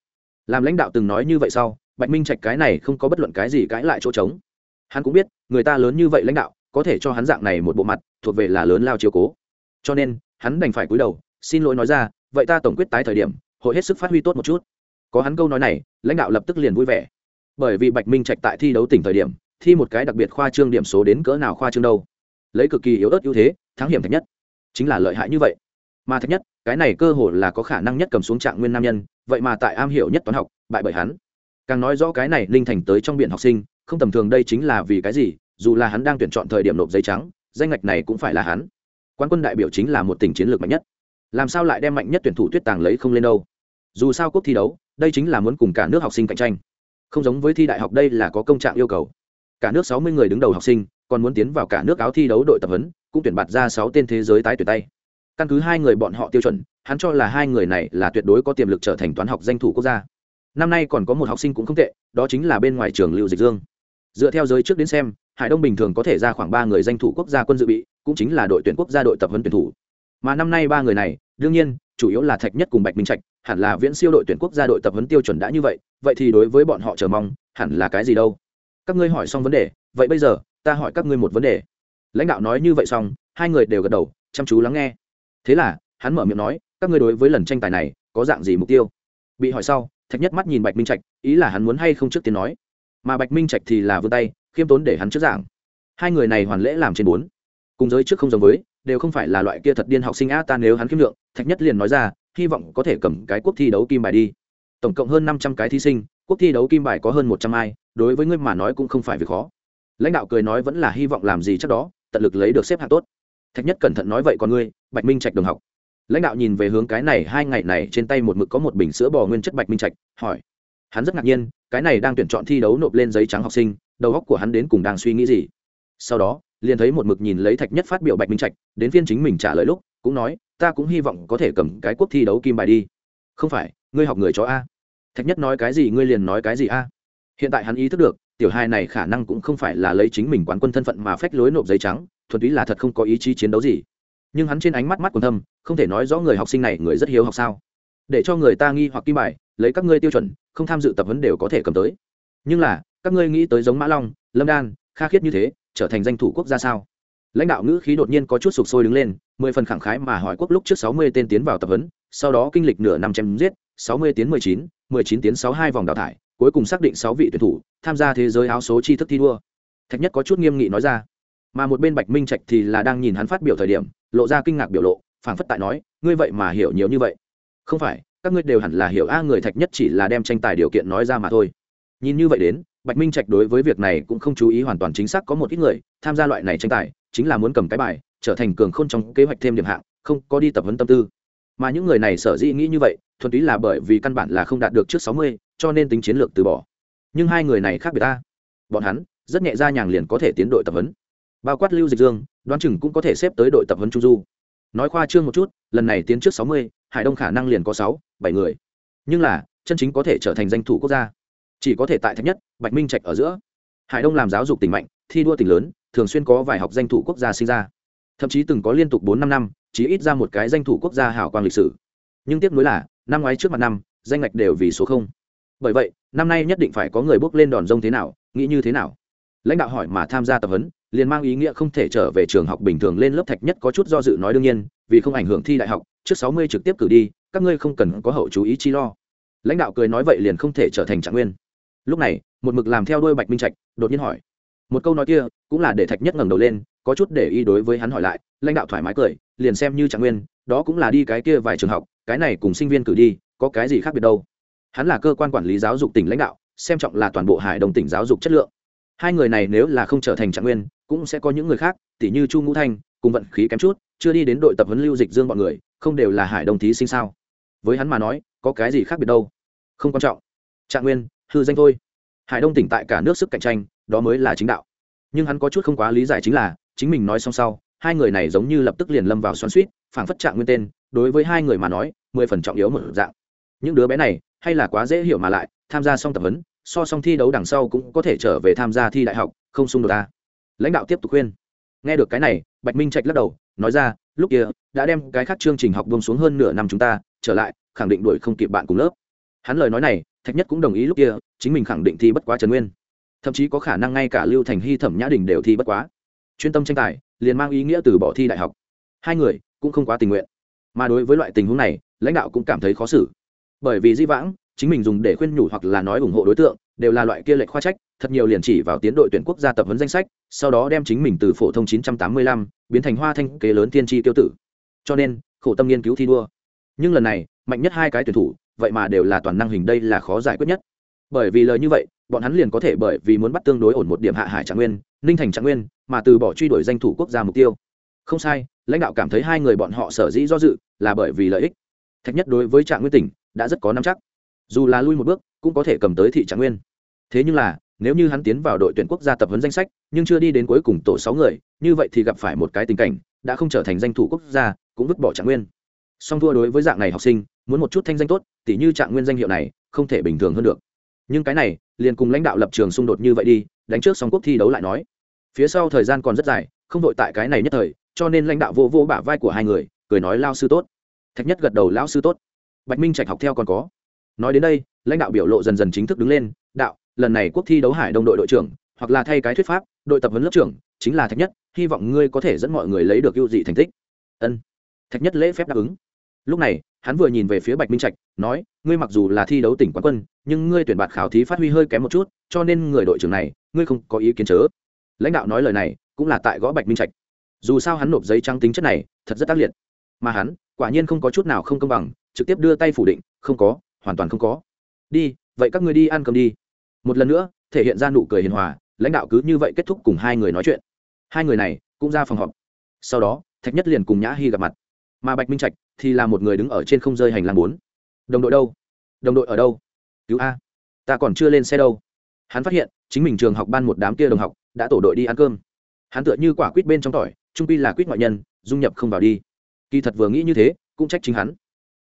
Làm lãnh đạo từng nói như vậy sau, bạch minh trạch cái này không có bất luận cái gì cãi lại chỗ trống. Hắn cũng biết, người ta lớn như vậy lãnh đạo, có thể cho hắn dạng này một bộ mặt, thuộc về là lớn lao chiếu cố. Cho nên, hắn đành phải cúi đầu, xin lỗi nói ra vậy ta tổng quyết tái thời điểm, hội hết sức phát huy tốt một chút. Có hắn câu nói này, lãnh đạo lập tức liền vui vẻ. Bởi vì bạch minh trạch tại thi đấu tỉnh thời điểm, thi một cái đặc biệt khoa trương điểm số đến cỡ nào khoa trương đâu. Lấy cực kỳ yếu ớt ưu thế, thắng hiểm thạch nhất. Chính là lợi hại như vậy. Mà thạch nhất, cái này cơ hồ là có khả năng nhất cầm xuống trạng nguyên nam nhân, vậy mà tại am hiểu nhất toán học, bại bởi hắn. Càng nói rõ cái này linh thành tới trong biển học sinh, không tầm thường đây chính là vì cái gì, dù là hắn đang tuyển chọn thời điểm nộp giấy trắng, danh ngạch này cũng phải là hắn. Quan quân đại biểu chính là một tỉnh chiến lược mạnh nhất làm sao lại đem mạnh nhất tuyển thủ tuyết tàng lấy không lên đâu? Dù sao cúp thi đấu, đây chính là muốn cùng cả nước học sinh cạnh tranh. Không giống với thi đại học đây là có công trạng yêu cầu. Cả nước sáu mươi người đứng đầu học sinh, còn muốn tiến vào cả nước áo thi đấu đội tập huấn, cũng tuyển bạt ra sáu tên thế giới tái tuyển tay. Căn cứ hai người bọn họ tiêu chuẩn, hắn cho là hai người này là tuyệt đối có tiềm lực trở thành toán học danh thủ quốc gia. Năm nay còn có một học sinh cũng không tệ, đó chính là bên ngoài trường lưu dịch dương. Dựa theo giới trước đến xem, hải đông bình thường có thể ra khoảng ba người danh thủ quốc gia quân dự bị, cũng chính là đội tuyển quốc gia đội tập huấn tuyển thủ mà năm nay ba người này, đương nhiên, chủ yếu là thạch nhất cùng bạch minh trạch, hẳn là viễn siêu đội tuyển quốc gia đội tập huấn tiêu chuẩn đã như vậy vậy thì đối với bọn họ chờ mong, hẳn là cái gì đâu? Các ngươi hỏi xong vấn đề, vậy bây giờ, ta hỏi các ngươi một vấn đề. Lãnh đạo nói như vậy xong, hai người đều gật đầu, chăm chú lắng nghe. Thế là, hắn mở miệng nói, các ngươi đối với lần tranh tài này, có dạng gì mục tiêu? Bị hỏi sau, thạch nhất mắt nhìn bạch minh trạch, ý là hắn muốn hay không trước tiên nói. Mà bạch minh trạch thì là vươn tay, khiêm tốn để hắn trước giảng hai người này hoàn lễ làm trên bốn. Cùng giới trước không giống với đều không phải là loại kia thật điên học sinh a ta nếu hắn kiếm lượng, thạch nhất liền nói ra, hy vọng có thể cầm cái quốc thi đấu kim bài đi. Tổng cộng hơn năm trăm cái thí sinh, quốc thi đấu kim bài có hơn một trăm ai, đối với ngươi mà nói cũng không phải việc khó. Lãnh đạo cười nói vẫn là hy vọng làm gì chắc đó, tận lực lấy được xếp hạng tốt. Thạch nhất cẩn thận nói vậy còn ngươi, bạch minh trạch đồng học. Lãnh đạo nhìn về hướng cái này, hai ngày này trên tay một mực có một bình sữa bò nguyên chất bạch minh trạch, hỏi. Hắn rất ngạc nhiên, cái này đang tuyển chọn thi đấu nộp lên giấy trắng học sinh, đầu óc của hắn đến cùng đang suy nghĩ gì? Sau đó liền thấy một mực nhìn lấy thạch nhất phát biểu bạch minh trạch, đến phiên chính mình trả lời lúc, cũng nói, ta cũng hy vọng có thể cầm cái quốc thi đấu kim bài đi. Không phải, ngươi học người chó a. Thạch nhất nói cái gì, ngươi liền nói cái gì a. Hiện tại hắn ý thức được, tiểu hai này khả năng cũng không phải là lấy chính mình quán quân thân phận mà phách lối nộp giấy trắng, thuần túy là thật không có ý chí chiến đấu gì. Nhưng hắn trên ánh mắt mắt còn thâm, không thể nói rõ người học sinh này người rất hiếu học sao. Để cho người ta nghi hoặc kim bài, lấy các ngươi tiêu chuẩn, không tham dự tập huấn đều có thể cầm tới. Nhưng là, các ngươi nghĩ tới giống mã long, lâm đan, kha khiết như thế trở thành danh thủ quốc gia sao? Lãnh đạo ngữ khí đột nhiên có chút sụp sôi đứng lên, mười phần khẳng khái mà hỏi quốc lúc trước sáu mươi tên tiến vào tập huấn, sau đó kinh lịch nửa năm chém giết, sáu mươi tiến mười chín mười chín tiến sáu hai vòng đào thải, cuối cùng xác định sáu vị tuyển thủ, tham gia thế giới áo số chi thức thi đua. Thạch nhất có chút nghiêm nghị nói ra. Mà một bên bạch minh trạch thì là đang nhìn hắn phát biểu thời điểm, lộ ra kinh ngạc biểu lộ, phảng phất tại nói, ngươi vậy mà hiểu nhiều như vậy. Không phải, các ngươi đều hẳn là hiểu a, người thạch nhất chỉ là đem tranh tài điều kiện nói ra mà thôi. Nhìn như vậy đến bạch minh trạch đối với việc này cũng không chú ý hoàn toàn chính xác có một ít người, tham gia loại này tranh tài, chính là muốn cầm cái bài, trở thành cường khôn trong kế hoạch thêm điểm hạng, không có đi tập huấn tâm tư. Mà những người này sở dĩ nghĩ như vậy, thuần túy là bởi vì căn bản là không đạt được trước sáu mươi, cho nên tính chiến lược từ bỏ. Nhưng hai người này khác biệt ta. Bọn hắn, rất nhẹ ra nhàng liền có thể tiến đội tập huấn. Bao quát lưu dịch dương, đoán chừng cũng có thể xếp tới đội tập huấn trung du. Nói khoa trương một chút, lần này tiến trước sáu mươi, hải đông khả năng liền có sáu, bảy người. Nhưng là, chân chính có thể trở thành danh thủ quốc gia chỉ có thể tại thạch nhất, bạch minh trạch ở giữa. Hải đông làm giáo dục tỉnh mạnh, thi đua tỉnh lớn, thường xuyên có vài học danh thủ quốc gia sinh ra. Thậm chí từng có liên tục bốn năm năm, chỉ ít ra một cái danh thủ quốc gia hảo quang lịch sử. Nhưng tiếc nuối là, năm ngoái trước mặt năm, danh ngạch đều vì số không. Bởi vậy, năm nay nhất định phải có người bước lên đòn rông thế nào, nghĩ như thế nào? Lãnh đạo hỏi mà tham gia tập huấn, liền mang ý nghĩa không thể trở về trường học bình thường lên lớp thạch nhất có chút do dự nói đương nhiên, vì không ảnh hưởng thi đại học, trước sáu mươi trực tiếp cử đi, các ngươi không cần có hậu chú ý chi lo. Lãnh đạo cười nói vậy liền không thể trở thành trạng nguyên lúc này, một mực làm theo đuôi bạch minh trạch, đột nhiên hỏi. Một câu nói kia cũng là để thạch nhất ngẩng đầu lên, có chút để ý đối với hắn hỏi lại, lãnh đạo thoải mái cười, liền xem như trạng nguyên, đó cũng là đi cái kia vài trường học, cái này cùng sinh viên cử đi, có cái gì khác biệt đâu. Hắn là cơ quan quản lý giáo dục tỉnh lãnh đạo, xem trọng là toàn bộ hải đồng tỉnh giáo dục chất lượng. Hai người này nếu là không trở thành trạng nguyên, cũng sẽ có những người khác tỷ như chu ngũ thanh, cùng vận khí kém chút, chưa đi đến đội tập huấn lưu dịch dương bọn người, không đều là hải đồng thí sinh sao? Với hắn mà nói, có cái gì khác biệt đâu? Không quan trọng. Trạng nguyên hư danh thôi. Hải đông tỉnh tại cả nước sức cạnh tranh, đó mới là chính đạo. Nhưng hắn có chút không quá lý giải chính là, chính mình nói xong sau, hai người này giống như lập tức liền lâm vào xoắn suýt phảng phất trạng nguyên tên, đối với hai người mà nói, mười phần trọng yếu một dạng. Những đứa bé này, hay là quá dễ hiểu mà lại, tham gia xong tập huấn, so xong thi đấu đằng sau cũng có thể trở về tham gia thi đại học, không xung đột ta lãnh đạo tiếp tục khuyên. Nghe được cái này, bạch minh trạch lắc đầu, nói ra, lúc kia, đã đem cái khác chương trình học buông xuống hơn nửa năm chúng ta, trở lại, khẳng định đuổi không kịp bạn cùng lớp. Hắn lời nói này thạch nhất cũng đồng ý lúc kia, chính mình khẳng định thi bất quá trần nguyên. Thậm chí có khả năng ngay cả lưu thành hy thẩm nhã đình đều thi bất quá. Chuyên tâm tranh tài, liền mang ý nghĩa từ bỏ thi đại học. Hai người cũng không quá tình nguyện. Mà đối với loại tình huống này, lãnh đạo cũng cảm thấy khó xử. Bởi vì di vãng, chính mình dùng để khuyên nhủ hoặc là nói ủng hộ đối tượng, đều là loại kia lệch khoa trách, thật nhiều liền chỉ vào tiến đội tuyển quốc gia tập huấn danh sách, sau đó đem chính mình từ phổ thông 985 biến thành hoa thanh kế lớn tiên tri tiêu tử. Cho nên, khổ tâm nghiên cứu thi đua. Nhưng lần này, mạnh nhất hai cái tuyển thủ vậy mà đều là toàn năng hình đây là khó giải quyết nhất. Bởi vì lời như vậy, bọn hắn liền có thể bởi vì muốn bắt tương đối ổn một điểm hạ hải trạng nguyên, ninh thành trạng nguyên, mà từ bỏ truy đuổi danh thủ quốc gia mục tiêu. Không sai, lãnh đạo cảm thấy hai người bọn họ sở dĩ do dự là bởi vì lợi ích. Thạch nhất đối với trạng nguyên tỉnh đã rất có năm chắc. Dù là lui một bước, cũng có thể cầm tới thị trạng nguyên. Thế nhưng là, nếu như hắn tiến vào đội tuyển quốc gia tập huấn danh sách, nhưng chưa đi đến cuối cùng tổ sáu người, như vậy thì gặp phải một cái tình cảnh, đã không trở thành danh thủ quốc gia, cũng vứt bỏ trạng nguyên. Song thua đối với dạng này học sinh muốn một chút thanh danh tốt, tỉ như trạng nguyên danh hiệu này, không thể bình thường hơn được. Nhưng cái này, liền cùng lãnh đạo lập trường xung đột như vậy đi, đánh trước xong quốc thi đấu lại nói. Phía sau thời gian còn rất dài, không đội tại cái này nhất thời, cho nên lãnh đạo vô vô bả vai của hai người, cười nói lao sư tốt. Thạch nhất gật đầu lão sư tốt. Bạch minh trạch học theo còn có. Nói đến đây, lãnh đạo biểu lộ dần dần chính thức đứng lên, đạo, lần này quốc thi đấu hải đông đội đội trưởng, hoặc là thay cái thuyết pháp, đội tập huấn lớp trưởng, chính là thạch nhất, hy vọng ngươi có thể dẫn mọi người lấy được ưu dị thành tích. Ân. Thạch nhất lễ phép đáp ứng lúc này, hắn vừa nhìn về phía bạch minh trạch, nói, ngươi mặc dù là thi đấu tỉnh quán quân, nhưng ngươi tuyển bạt khảo thí phát huy hơi kém một chút, cho nên người đội trưởng này, ngươi không có ý kiến chớ. Lãnh đạo nói lời này, cũng là tại gõ bạch minh trạch. Dù sao hắn nộp giấy trắng tính chất này, thật rất tác liệt. Mà hắn, quả nhiên không có chút nào không công bằng, trực tiếp đưa tay phủ định, không có, hoàn toàn không có. Đi, vậy các ngươi đi ăn cơm đi. Một lần nữa, thể hiện ra nụ cười hiền hòa, lãnh đạo cứ như vậy kết thúc cùng hai người nói chuyện. Hai người này, cũng ra phòng họp. Sau đó, thạch nhất liền cùng nhã hy gặp mặt. Mà bạch minh trạch thì là một người đứng ở trên không rơi hành lang bốn. Đồng đội đâu? Đồng đội ở đâu? Cứu a. Ta còn chưa lên xe đâu. Hắn phát hiện, chính mình trường học ban một đám kia đồng học đã tổ đội đi ăn cơm. Hắn tựa như quả quýt bên trong tỏi, trung pi là quýt ngoại nhân, dung nhập không vào đi. Kỳ thật vừa nghĩ như thế, cũng trách chính hắn.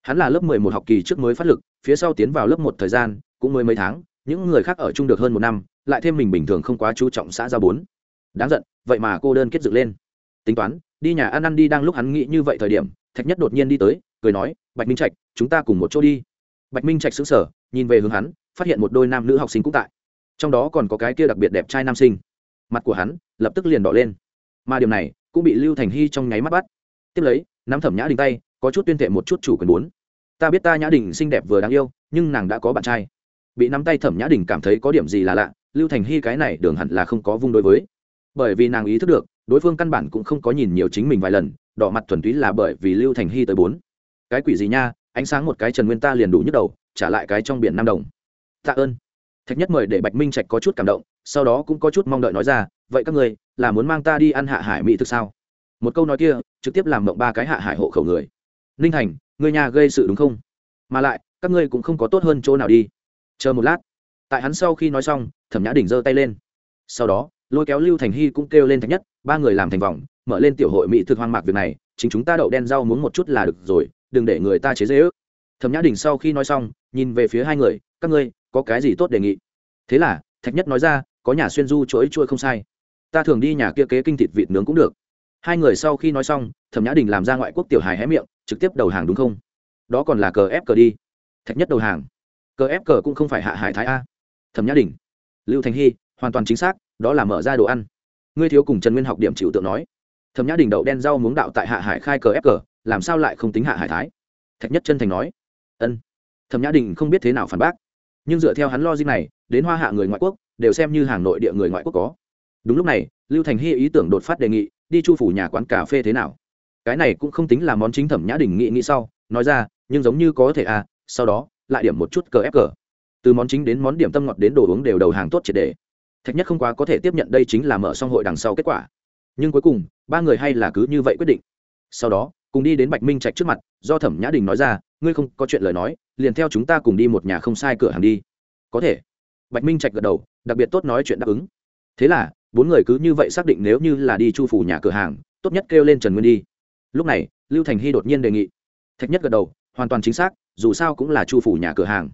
Hắn là lớp mười một học kỳ trước mới phát lực, phía sau tiến vào lớp một thời gian, cũng mới mấy tháng, những người khác ở chung được hơn một năm, lại thêm mình bình thường không quá chú trọng xã giao bốn. Đáng giận, vậy mà cô đơn kết dựng lên. Tính toán, đi nhà ăn ăn đi đang lúc hắn nghĩ như vậy thời điểm thạch nhất đột nhiên đi tới, cười nói, bạch minh trạch, chúng ta cùng một chỗ đi. Bạch minh trạch xứng sở nhìn về hướng hắn, phát hiện một đôi nam nữ học sinh cũng tại. Trong đó còn có cái kia đặc biệt đẹp trai nam sinh. Mặt của hắn lập tức liền đỏ lên. Mà điều này cũng bị lưu thành hy trong nháy mắt bắt. Tiếp lấy, nắm thẩm nhã đình tay, có chút tuyên thệ một chút chủ quyền bốn. Ta biết ta nhã đình xinh đẹp vừa đáng yêu, nhưng nàng đã có bạn trai. Bị nắm tay thẩm nhã đình cảm thấy có điểm gì là lạ, lưu thành hy cái này đường hẳn là không có vung đối với. Bởi vì nàng ý thức được, đối phương căn bản cũng không có nhìn nhiều chính mình vài lần đỏ mặt thuần túy là bởi vì lưu thành hy tới bốn. Cái quỷ gì nha, ánh sáng một cái trần nguyên ta liền đủ nhức đầu, trả lại cái trong biển nam đồng. Tạ ơn. Thạch nhất mời để bạch minh trạch có chút cảm động, sau đó cũng có chút mong đợi nói ra, vậy các người là muốn mang ta đi ăn hạ hải mỹ thực sao? Một câu nói kia, trực tiếp làm mộng ba cái hạ hải hộ khẩu người. Ninh thành người nhà gây sự đúng không? Mà lại, các ngươi cũng không có tốt hơn chỗ nào đi. Chờ một lát. Tại hắn sau khi nói xong, thẩm nhã đỉnh giơ tay lên. Sau đó, lôi kéo lưu thành hy cũng kêu lên thạch nhất, ba người làm thành vòng mở lên tiểu hội mỹ thực hoang mạc việc này, chính chúng ta đậu đen rau muốn một chút là được rồi, đừng để người ta chế dễ ước. Thẩm nhã đình sau khi nói xong, nhìn về phía hai người, các ngươi, có cái gì tốt đề nghị? Thế là, thạch nhất nói ra, có nhà xuyên du chuỗi chuỗi không sai. Ta thường đi nhà kia kế kinh thịt vịt nướng cũng được. Hai người sau khi nói xong, thẩm nhã đình làm ra ngoại quốc tiểu hài hé miệng, trực tiếp đầu hàng đúng không? Đó còn là cờ ép cờ đi. Thạch nhất đầu hàng. Cờ ép cờ cũng không phải hạ hải thái a. Thẩm nhã đình. Lưu thành hy, hoàn toàn chính xác, đó là mở ra đồ ăn. Ngươi thiếu cùng trần nguyên học điểm chịu tượng nói thẩm nhã đình đậu đen rau muống đạo tại hạ hải khai cờ ép cờ làm sao lại không tính hạ hải thái? Thạch nhất chân thành nói. Ân. Thẩm nhã đình không biết thế nào phản bác. Nhưng dựa theo hắn logic này, đến hoa hạ người ngoại quốc, đều xem như hàng nội địa người ngoại quốc có. Đúng lúc này, lưu thành hy ý tưởng đột phát đề nghị, đi chu phủ nhà quán cà phê thế nào? Cái này cũng không tính là món chính thẩm nhã đình nghị nghĩ sau, nói ra, nhưng giống như có thể à sau đó, lại điểm một chút cờ ép cờ từ món chính đến món điểm tâm ngọt đến đồ uống đều đầu hàng tốt triệt đề thạch nhất không quá có thể tiếp nhận đây chính là mở xong hội đằng sau kết quả nhưng cuối cùng, ba người hay là cứ như vậy quyết định. Sau đó, cùng đi đến bạch minh trạch trước mặt, do thẩm nhã đình nói ra, ngươi không có chuyện lời nói, liền theo chúng ta cùng đi một nhà không sai cửa hàng đi. Có thể. Bạch minh trạch gật đầu, đặc biệt tốt nói chuyện đáp ứng. Thế là, bốn người cứ như vậy xác định nếu như là đi chu phủ nhà cửa hàng, tốt nhất kêu lên trần nguyên đi. Lúc này, lưu thành hy đột nhiên đề nghị. Thạch nhất gật đầu, hoàn toàn chính xác, dù sao cũng là chu phủ nhà cửa hàng.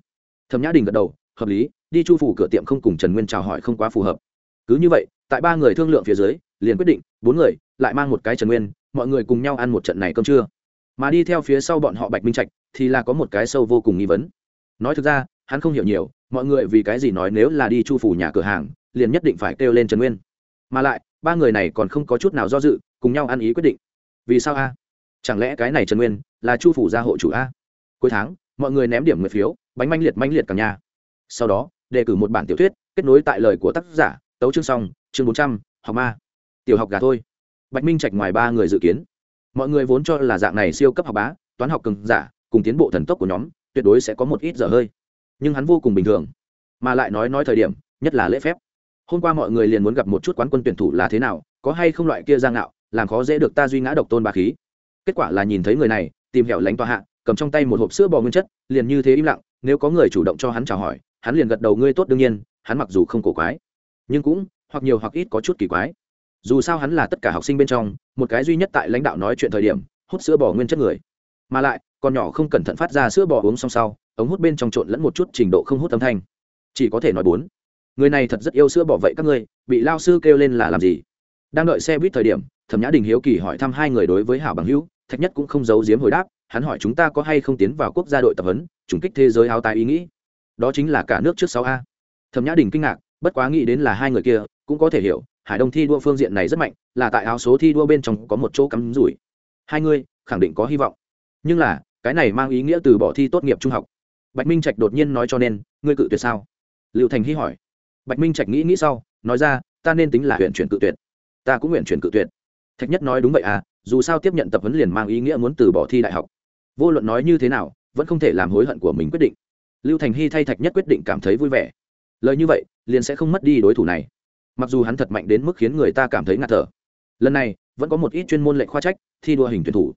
Thẩm nhã đình gật đầu, hợp lý, đi chu phủ cửa tiệm không cùng trần nguyên chào hỏi không quá phù hợp. Cứ như vậy, tại ba người thương lượng phía dưới liền quyết định, bốn người lại mang một cái trần nguyên, mọi người cùng nhau ăn một trận này cơm trưa. Mà đi theo phía sau bọn họ bạch minh trạch thì là có một cái sâu vô cùng nghi vấn. Nói thực ra, hắn không hiểu nhiều, mọi người vì cái gì nói nếu là đi chu phủ nhà cửa hàng, liền nhất định phải kêu lên trần nguyên. Mà lại, ba người này còn không có chút nào do dự, cùng nhau ăn ý quyết định. Vì sao a? Chẳng lẽ cái này trần nguyên là chu phủ gia hộ chủ a? Cuối tháng, mọi người ném điểm người phiếu, bánh manh liệt manh liệt cả nhà. Sau đó, đề cử một bản tiểu thuyết, kết nối tại lời của tác giả, tấu chương xong, chương bốn trăm, học ma tiểu học gà thôi. Bạch minh trạch ngoài ba người dự kiến. Mọi người vốn cho là dạng này siêu cấp học bá, toán học cường giả, cùng tiến bộ thần tốc của nhóm, tuyệt đối sẽ có một ít dở hơi. Nhưng hắn vô cùng bình thường. Mà lại nói nói thời điểm, nhất là lễ phép. Hôm qua mọi người liền muốn gặp một chút quán quân tuyển thủ là thế nào, có hay không loại kia ra ngạo, làm khó dễ được ta duy ngã độc tôn bà khí. Kết quả là nhìn thấy người này, tìm hẻo lánh tòa hạ, cầm trong tay một hộp sữa bò nguyên chất, liền như thế im lặng, nếu có người chủ động cho hắn chào hỏi, hắn liền gật đầu, ngươi tốt đương nhiên, hắn mặc dù không cổ quái, nhưng cũng hoặc nhiều hoặc ít có chút kỳ quái dù sao hắn là tất cả học sinh bên trong, một cái duy nhất tại lãnh đạo nói chuyện thời điểm, hút sữa bò nguyên chất người. Mà lại, con nhỏ không cẩn thận phát ra sữa bò uống xong sau, ống hút bên trong trộn lẫn một chút trình độ không hút âm thanh. Chỉ có thể nói bốn. Người này thật rất yêu sữa bò vậy các ngươi, bị lao sư kêu lên là làm gì? Đang đợi xe buýt thời điểm, thẩm nhã đình hiếu kỳ hỏi thăm hai người đối với hảo bằng hữu, thạch nhất cũng không giấu giếm hồi đáp, hắn hỏi chúng ta có hay không tiến vào quốc gia đội tập huấn chủng kích thế giới áo tài ý nghĩ. Đó chính là cả nước trước sáu a. Thẩm nhã đình kinh ngạc, bất quá nghĩ đến là hai người kia, cũng có thể hiểu hải đông thi đua phương diện này rất mạnh, là tại áo số thi đua bên trong có một chỗ cắm rủi. Hai người, khẳng định có hy vọng. Nhưng là, cái này mang ý nghĩa từ bỏ thi tốt nghiệp trung học. Bạch minh trạch đột nhiên nói cho nên, ngươi cự tuyệt sao? Liệu thành hy hỏi. Bạch minh trạch nghĩ nghĩ sau, nói ra, ta nên tính là huyện chuyển cự tuyệt. Ta cũng nguyện chuyển cự tuyệt. Thạch nhất nói đúng vậy à dù sao tiếp nhận tập huấn liền mang ý nghĩa muốn từ bỏ thi đại học. Vô luận nói như thế nào, vẫn không thể làm hối hận của mình quyết định. Lưu thành hy thay thạch nhất quyết định cảm thấy vui vẻ. Lời như vậy, liền sẽ không mất đi đối thủ này mặc dù hắn thật mạnh đến mức khiến người ta cảm thấy ngạt thở. Lần này, vẫn có một ít chuyên môn lệnh khoa trách, thi đua hình tuyển thủ.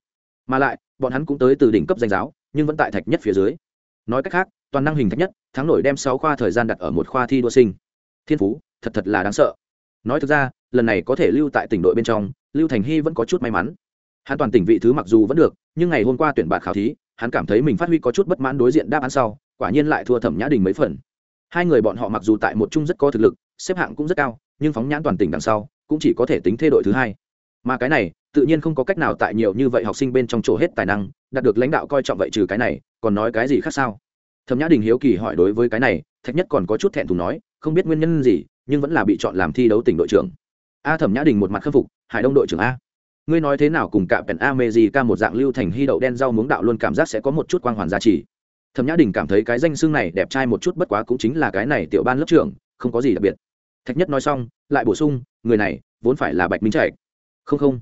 Mà lại, bọn hắn cũng tới từ đỉnh cấp danh giáo, nhưng vẫn tại thạch nhất phía dưới. Nói cách khác, toàn năng hình thạch nhất, thắng nổi đem sáu khoa thời gian đặt ở một khoa thi đua sinh. Thiên phú, thật thật là đáng sợ. Nói thực ra, lần này có thể lưu tại tỉnh đội bên trong, lưu thành hy vẫn có chút may mắn. Hắn toàn tỉnh vị thứ mặc dù vẫn được, nhưng ngày hôm qua tuyển bạn khảo thí, hắn cảm thấy mình phát huy có chút bất mãn đối diện đáp án sau, quả nhiên lại thua thẩm nhã đình mấy phần. Hai người bọn họ mặc dù tại một chung rất có thực lực, xếp hạng cũng rất cao nhưng phóng nhãn toàn tỉnh đằng sau, cũng chỉ có thể tính thê đội thứ hai. Mà cái này, tự nhiên không có cách nào tại nhiều như vậy học sinh bên trong chỗ hết tài năng, đạt được lãnh đạo coi trọng vậy trừ cái này, còn nói cái gì khác sao? Thẩm nhã đình hiếu kỳ hỏi đối với cái này, thạch nhất còn có chút thẹn thùng nói, không biết nguyên nhân gì, nhưng vẫn là bị chọn làm thi đấu tỉnh đội trưởng. A thẩm nhã đình một mặt khâm phục, hải đông đội trưởng a. Ngươi nói thế nào cùng cả pèn a mê gì ca một dạng lưu thành hy đậu đen rau muống đạo luôn cảm giác sẽ có một chút quang hoàn giá trị. Thẩm nhã đình cảm thấy cái danh xương này đẹp trai một chút bất quá cũng chính là cái này tiểu ban lớp trưởng, không có gì đặc biệt thạch nhất nói xong, lại bổ sung, người này vốn phải là bạch minh trạch. Không không.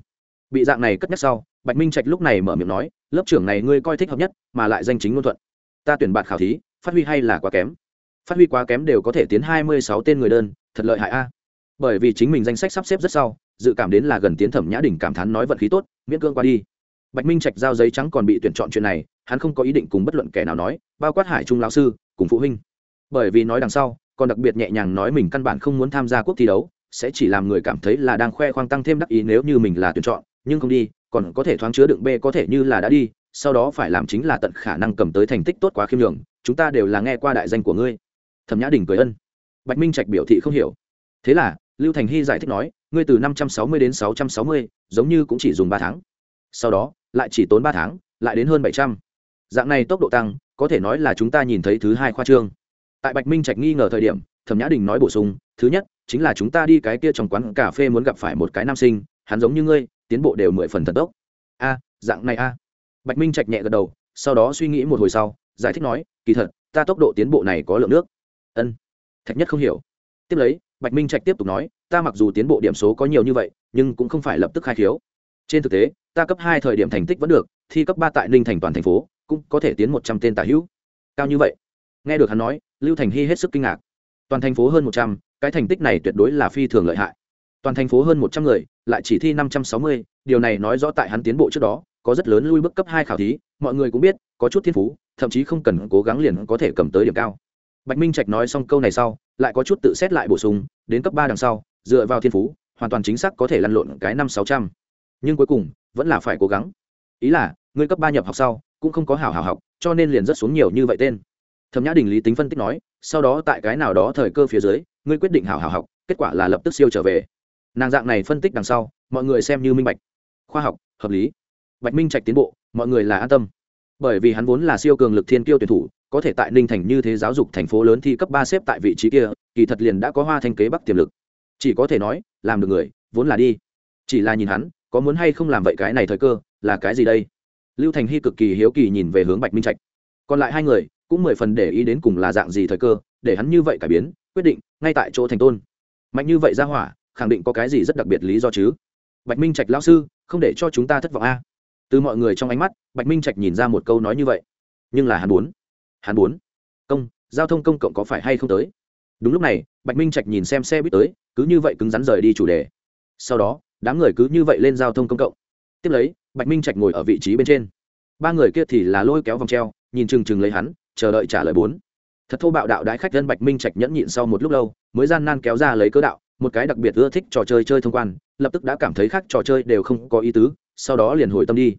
Bị dạng này cất nhắc sau, bạch minh trạch lúc này mở miệng nói, lớp trưởng này ngươi coi thích hợp nhất, mà lại danh chính ngôn thuận. Ta tuyển bạn khảo thí, phát huy hay là quá kém? Phát huy quá kém đều có thể tiến hai mươi sáu tên người đơn, thật lợi hại a. Bởi vì chính mình danh sách sắp xếp rất sau, dự cảm đến là gần tiến thẩm nhã đình cảm thán nói vận khí tốt, miễn cương qua đi. Bạch minh trạch giao giấy trắng còn bị tuyển chọn chuyện này, hắn không có ý định cùng bất luận kẻ nào nói, bao quát hải trung lão sư, cùng phụ huynh. Bởi vì nói đằng sau còn đặc biệt nhẹ nhàng nói mình căn bản không muốn tham gia quốc thi đấu, sẽ chỉ làm người cảm thấy là đang khoe khoang tăng thêm đắc ý nếu như mình là tuyển chọn, nhưng không đi, còn có thể thoáng chứa đựng b có thể như là đã đi, sau đó phải làm chính là tận khả năng cầm tới thành tích tốt quá khiêm nhường, chúng ta đều là nghe qua đại danh của ngươi. Thẩm nhã đình cười ân. Bạch minh trạch biểu thị không hiểu. Thế là, lưu thành hy giải thích nói, ngươi từ năm trăm sáu mươi đến sáu trăm sáu mươi, giống như cũng chỉ dùng ba tháng. Sau đó, lại chỉ tốn ba tháng, lại đến hơn bảy trăm. Dạng này tốc độ tăng, có thể nói là chúng ta nhìn thấy thứ hai khoa trương tại bạch minh trạch nghi ngờ thời điểm, thẩm nhã đình nói bổ sung, thứ nhất, chính là chúng ta đi cái kia trong quán cà phê muốn gặp phải một cái nam sinh, hắn giống như ngươi, tiến bộ đều mười phần thần tốc. A, dạng này a. Bạch minh trạch nhẹ gật đầu, sau đó suy nghĩ một hồi sau, giải thích nói, kỳ thật, ta tốc độ tiến bộ này có lượng nước. Ân, thạch nhất không hiểu. Tiếp lấy, bạch minh trạch tiếp tục nói, ta mặc dù tiến bộ điểm số có nhiều như vậy, nhưng cũng không phải lập tức khai thiếu trên thực tế, ta cấp hai thời điểm thành tích vẫn được, thi cấp ba tại ninh thành toàn thành phố, cũng có thể tiến một trăm tên tả hữu. Cao như vậy? Nghe được hắn nói lưu thành hy hết sức kinh ngạc. Toàn thành phố hơn một trăm, cái thành tích này tuyệt đối là phi thường lợi hại. Toàn thành phố hơn một trăm người, lại chỉ thi năm trăm sáu mươi, điều này nói rõ tại hắn tiến bộ trước đó, có rất lớn lui bước cấp hai khảo thí, mọi người cũng biết, có chút thiên phú, thậm chí không cần cố gắng liền có thể cầm tới điểm cao. Bạch minh trạch nói xong câu này sau, lại có chút tự xét lại bổ sung, đến cấp ba đằng sau, dựa vào thiên phú, hoàn toàn chính xác có thể lăn lộn cái năm sáu trăm. Nhưng cuối cùng, vẫn là phải cố gắng. Ý là ngươi cấp ba nhập học sau, cũng không có hảo hảo học, cho nên liền rất xuống nhiều như vậy tên thẩm nhã đình lý tính phân tích nói, sau đó tại cái nào đó thời cơ phía dưới, ngươi quyết định hảo hảo học, kết quả là lập tức siêu trở về. Nàng dạng này phân tích đằng sau, mọi người xem như minh bạch. Khoa học, hợp lý. Bạch minh trạch tiến bộ, mọi người là an tâm. Bởi vì hắn vốn là siêu cường lực thiên kiêu tuyển thủ, có thể tại ninh thành như thế giáo dục thành phố lớn thi cấp ba xếp tại vị trí kia, kỳ thật liền đã có hoa thanh kế bắc tiềm lực. Chỉ có thể nói, làm được người, vốn là đi. Chỉ là nhìn hắn, có muốn hay không làm vậy cái này thời cơ, là cái gì đây? Lưu thành hy cực kỳ hiếu kỳ nhìn về hướng bạch minh trạch. Còn lại hai người cũng mười phần để ý đến cùng là dạng gì thời cơ, để hắn như vậy cải biến, quyết định, ngay tại chỗ thành tôn. Mạnh như vậy ra hỏa, khẳng định có cái gì rất đặc biệt lý do chứ? Bạch minh trạch lao sư, không để cho chúng ta thất vọng a. Từ mọi người trong ánh mắt, bạch minh trạch nhìn ra một câu nói như vậy. Nhưng là hắn muốn. Hắn muốn. Công, giao thông công cộng có phải hay không tới? Đúng lúc này, bạch minh trạch nhìn xem xe buýt tới, cứ như vậy cứng rắn rời đi chủ đề. Sau đó, đám người cứ như vậy lên giao thông công cộng. Tiếp lấy, bạch minh trạch ngồi ở vị trí bên trên. Ba người kia thì là lôi kéo vòng treo, nhìn chừng chừng lấy hắn chờ đợi trả lời bốn. Thật thô bạo đạo đái khách dân bạch minh trạch nhẫn nhịn sau một lúc lâu, mới gian nan kéo ra lấy cớ đạo, một cái đặc biệt ưa thích trò chơi chơi thông quan, lập tức đã cảm thấy khác trò chơi đều không có ý tứ, sau đó liền hồi tâm đi.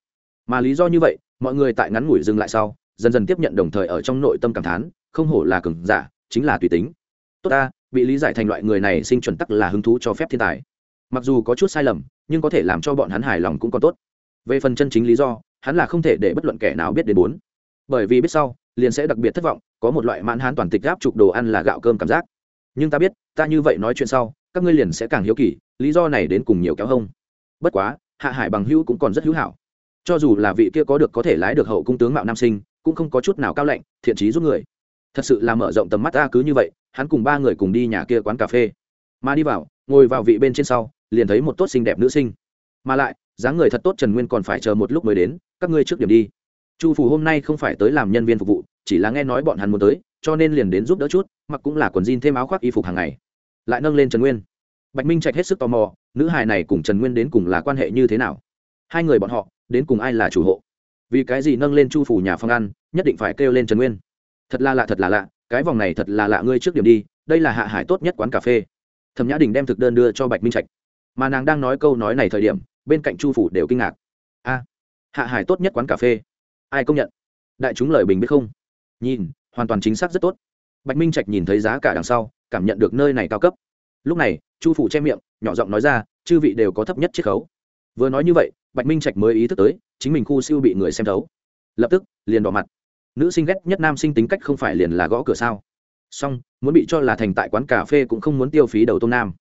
Mà lý do như vậy, mọi người tại ngắn ngủi dừng lại sau, dần dần tiếp nhận đồng thời ở trong nội tâm cảm thán, không hổ là cường giả, chính là tùy tính. Tốt ta bị lý giải thành loại người này sinh chuẩn tắc là hứng thú cho phép thiên tài. Mặc dù có chút sai lầm, nhưng có thể làm cho bọn hắn hài lòng cũng còn tốt. Về phần chân chính lý do, hắn là không thể để bất luận kẻ nào biết đến bốn. Bởi vì biết sau liền sẽ đặc biệt thất vọng, có một loại mãn hán toàn tịch gáp chụp đồ ăn là gạo cơm cảm giác. Nhưng ta biết, ta như vậy nói chuyện sau, các ngươi liền sẽ càng hiếu kỳ, lý do này đến cùng nhiều kéo hông. Bất quá, hạ hải bằng hữu cũng còn rất hữu hảo. Cho dù là vị kia có được có thể lái được hậu cung tướng mạo nam sinh, cũng không có chút nào cao lạnh, thiện trí giúp người. Thật sự là mở rộng tầm mắt ta cứ như vậy, hắn cùng ba người cùng đi nhà kia quán cà phê. Mà đi vào, ngồi vào vị bên trên sau, liền thấy một tốt xinh đẹp nữ sinh. Mà lại, dáng người thật tốt trần nguyên còn phải chờ một lúc mới đến, các ngươi trước điểm đi chu phủ hôm nay không phải tới làm nhân viên phục vụ, chỉ là nghe nói bọn hắn muốn tới, cho nên liền đến giúp đỡ chút, mặc cũng là quần jean thêm áo khoác y phục hàng ngày. Lại nâng lên trần nguyên. Bạch minh trạch hết sức tò mò, nữ hài này cùng trần nguyên đến cùng là quan hệ như thế nào? Hai người bọn họ, đến cùng ai là chủ hộ? Vì cái gì nâng lên chu phủ nhà phong ăn, nhất định phải kêu lên trần nguyên? Thật là lạ, thật là lạ, cái vòng này thật là lạ ngươi trước điểm đi, đây là hạ hải tốt nhất quán cà phê. Thẩm nhã đình đem thực đơn đưa cho bạch minh trạch. Mà nàng đang nói câu nói này thời điểm, bên cạnh chu phủ đều kinh ngạc. A, hạ hải tốt nhất quán cà phê ai công nhận? Đại chúng lời bình biết không? Nhìn, hoàn toàn chính xác rất tốt. Bạch minh trạch nhìn thấy giá cả đằng sau, cảm nhận được nơi này cao cấp. Lúc này, chu phủ che miệng, nhỏ giọng nói ra, chư vị đều có thấp nhất chiết khấu. Vừa nói như vậy, bạch minh trạch mới ý thức tới, chính mình khu siêu bị người xem thấu. Lập tức, liền đỏ mặt. Nữ sinh ghét nhất nam sinh tính cách không phải liền là gõ cửa sao? Song muốn bị cho là thành tại quán cà phê cũng không muốn tiêu phí đầu tôm nam.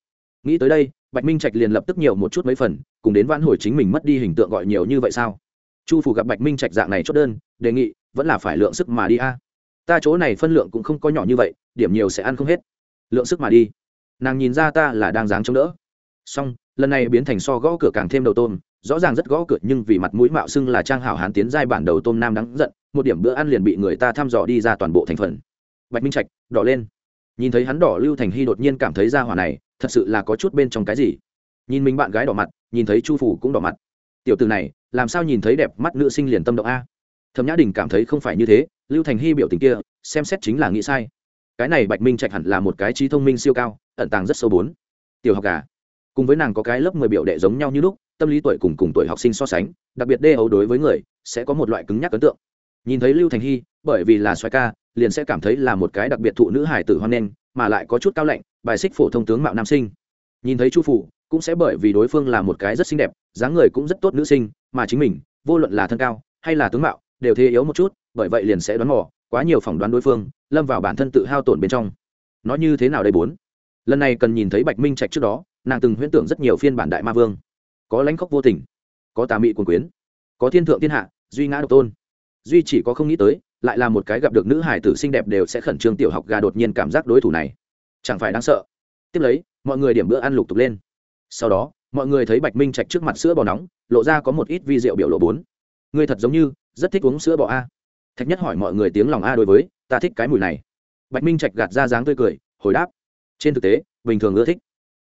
Nghĩ tới đây, bạch minh trạch liền lập tức nhiều một chút mấy phần, cùng đến vãn hồi chính mình mất đi hình tượng gọi nhiều như vậy sao? Chu phủ gặp bạch minh trạch dạng này chốt đơn, đề nghị, vẫn là phải lượng sức mà đi a. Ta chỗ này phân lượng cũng không có nhỏ như vậy, điểm nhiều sẽ ăn không hết. Lượng sức mà đi. Nàng nhìn ra ta là đang dáng chống đỡ. Song lần này biến thành so gõ cửa càng thêm đầu tôm, rõ ràng rất gõ cửa nhưng vì mặt mũi mạo xưng là trang hảo hán tiến giai bản đầu tôm nam đắng giận, một điểm bữa ăn liền bị người ta thăm dò đi ra toàn bộ thành phần. Bạch minh trạch, đỏ lên. Nhìn thấy hắn đỏ, lưu thành hy đột nhiên cảm thấy ra hỏa này, thật sự là có chút bên trong cái gì. Nhìn mình bạn gái đỏ mặt, nhìn thấy chu phủ cũng đỏ mặt. Tiểu từ này làm sao nhìn thấy đẹp mắt nữ sinh liền tâm động a? Thẩm nhã đình cảm thấy không phải như thế, lưu thành hy biểu tình kia, xem xét chính là nghĩ sai. Cái này bạch minh trạch hẳn là một cái trí thông minh siêu cao, ẩn tàng rất sâu bốn. Tiểu học gà, cùng với nàng có cái lớp mười biểu đệ giống nhau như lúc, tâm lý tuổi cùng cùng tuổi học sinh so sánh, đặc biệt đê ấu đối với người, sẽ có một loại cứng nhắc ấn tượng. Nhìn thấy lưu thành hy, bởi vì là xoài ca, liền sẽ cảm thấy là một cái đặc biệt thụ nữ hải tử hoan nghênh, mà lại có chút cao lạnh, bài xích phổ thông tướng mạo nam sinh. Nhìn thấy chu phủ cũng sẽ bởi vì đối phương là một cái rất xinh đẹp, dáng người cũng rất tốt nữ sinh, mà chính mình, vô luận là thân cao hay là tướng mạo, đều thế yếu một chút, bởi vậy liền sẽ đoán mò, quá nhiều phỏng đoán đối phương, lâm vào bản thân tự hao tổn bên trong. Nói như thế nào đây bốn? Lần này cần nhìn thấy bạch minh trạch trước đó, nàng từng huyễn tưởng rất nhiều phiên bản đại ma vương. Có lãnh khóc vô tình, có tà mị quần quyến, có thiên thượng thiên hạ, duy ngã độc tôn. Duy chỉ có không nghĩ tới, lại là một cái gặp được nữ hải tử xinh đẹp đều sẽ khẩn trương tiểu học gà đột nhiên cảm giác đối thủ này. Chẳng phải đáng sợ. Tiếp lấy, mọi người điểm bữa ăn lục tục lên sau đó, mọi người thấy bạch minh trạch trước mặt sữa bò nóng, lộ ra có một ít vi rượu biểu lộ bốn. Người thật giống như, rất thích uống sữa bò a. Thạch nhất hỏi mọi người tiếng lòng a đối với, ta thích cái mùi này. Bạch minh trạch gạt ra dáng tươi cười, hồi đáp. Trên thực tế, bình thường ưa thích.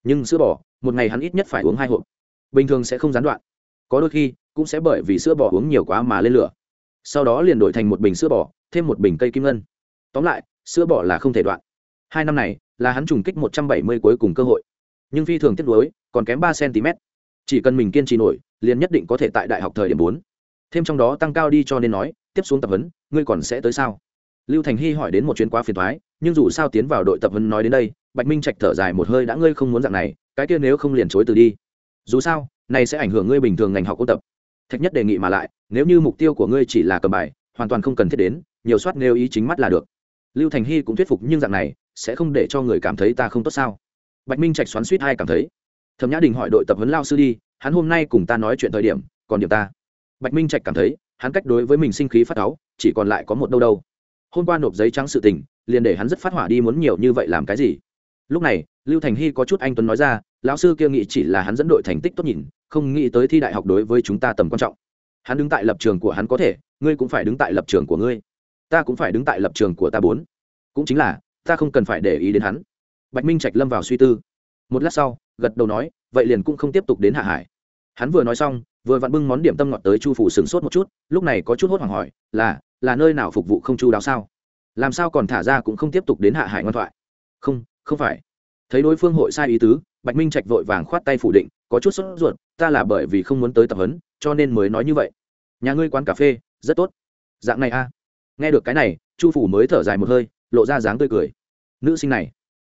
Nhưng sữa bò, một ngày hắn ít nhất phải uống hai hộp. Bình thường sẽ không gián đoạn. Có đôi khi, cũng sẽ bởi vì sữa bò uống nhiều quá mà lên lửa. Sau đó liền đổi thành một bình sữa bò, thêm một bình cây kim ngân. Tóm lại, sữa bò là không thể đoạn. Hai năm này, là hắn trùng kích một trăm bảy mươi cuối cùng cơ hội nhưng phi thường tiếp nối còn kém ba cm. Chỉ cần mình kiên trì nổi, liền nhất định có thể tại đại học thời điểm bốn. Thêm trong đó tăng cao đi cho nên nói, tiếp xuống tập huấn, ngươi còn sẽ tới sao? Lưu thành hy hỏi đến một chuyến quá phiền thoái nhưng dù sao tiến vào đội tập huấn nói đến đây, bạch minh trạch thở dài một hơi đã ngươi không muốn dạng này, cái kia nếu không liền chối từ đi. Dù sao, này sẽ ảnh hưởng ngươi bình thường ngành học ôn tập. Thạch nhất đề nghị mà lại, nếu như mục tiêu của ngươi chỉ là cầm bài, hoàn toàn không cần thiết đến, nhiều soát nêu ý chính mắt là được. Lưu thành hy cũng thuyết phục nhưng dạng này, sẽ không để cho người cảm thấy ta không tốt sao? Bạch minh trạch xoắn suýt hai cảm thấy? Thẩm nhã đình hỏi đội tập huấn lao sư đi, hắn hôm nay cùng ta nói chuyện thời điểm, còn điểm ta. Bạch minh trạch cảm thấy, hắn cách đối với mình sinh khí phát cáu chỉ còn lại có một đâu đâu. Hôm qua nộp giấy trắng sự tình, liền để hắn rất phát hỏa đi muốn nhiều như vậy làm cái gì? Lúc này, lưu thành hy có chút anh tuấn nói ra, lão sư kia nghĩ chỉ là hắn dẫn đội thành tích tốt nhìn, không nghĩ tới thi đại học đối với chúng ta tầm quan trọng. Hắn đứng tại lập trường của hắn có thể, ngươi cũng phải đứng tại lập trường của ngươi. Ta cũng phải đứng tại lập trường của ta bốn. Cũng chính là, ta không cần phải để ý đến hắn bạch minh trạch lâm vào suy tư. Một lát sau, gật đầu nói, vậy liền cũng không tiếp tục đến hạ hải. Hắn vừa nói xong, vừa vặn bưng món điểm tâm ngọt tới chu phủ sửng sốt một chút, lúc này có chút hốt hoảng hỏi, là là nơi nào phục vụ không chu đáo sao? Làm sao còn thả ra cũng không tiếp tục đến hạ hải ngoan thoại? Không không phải. Thấy đối phương hội sai ý tứ, bạch minh trạch vội vàng khoát tay phủ định, có chút sốt ruột, ta là bởi vì không muốn tới tập huấn, cho nên mới nói như vậy. Nhà ngươi quán cà phê, rất tốt. Dạng này a. Nghe được cái này, chu phủ mới thở dài một hơi, lộ ra dáng tươi cười. Nữ sinh này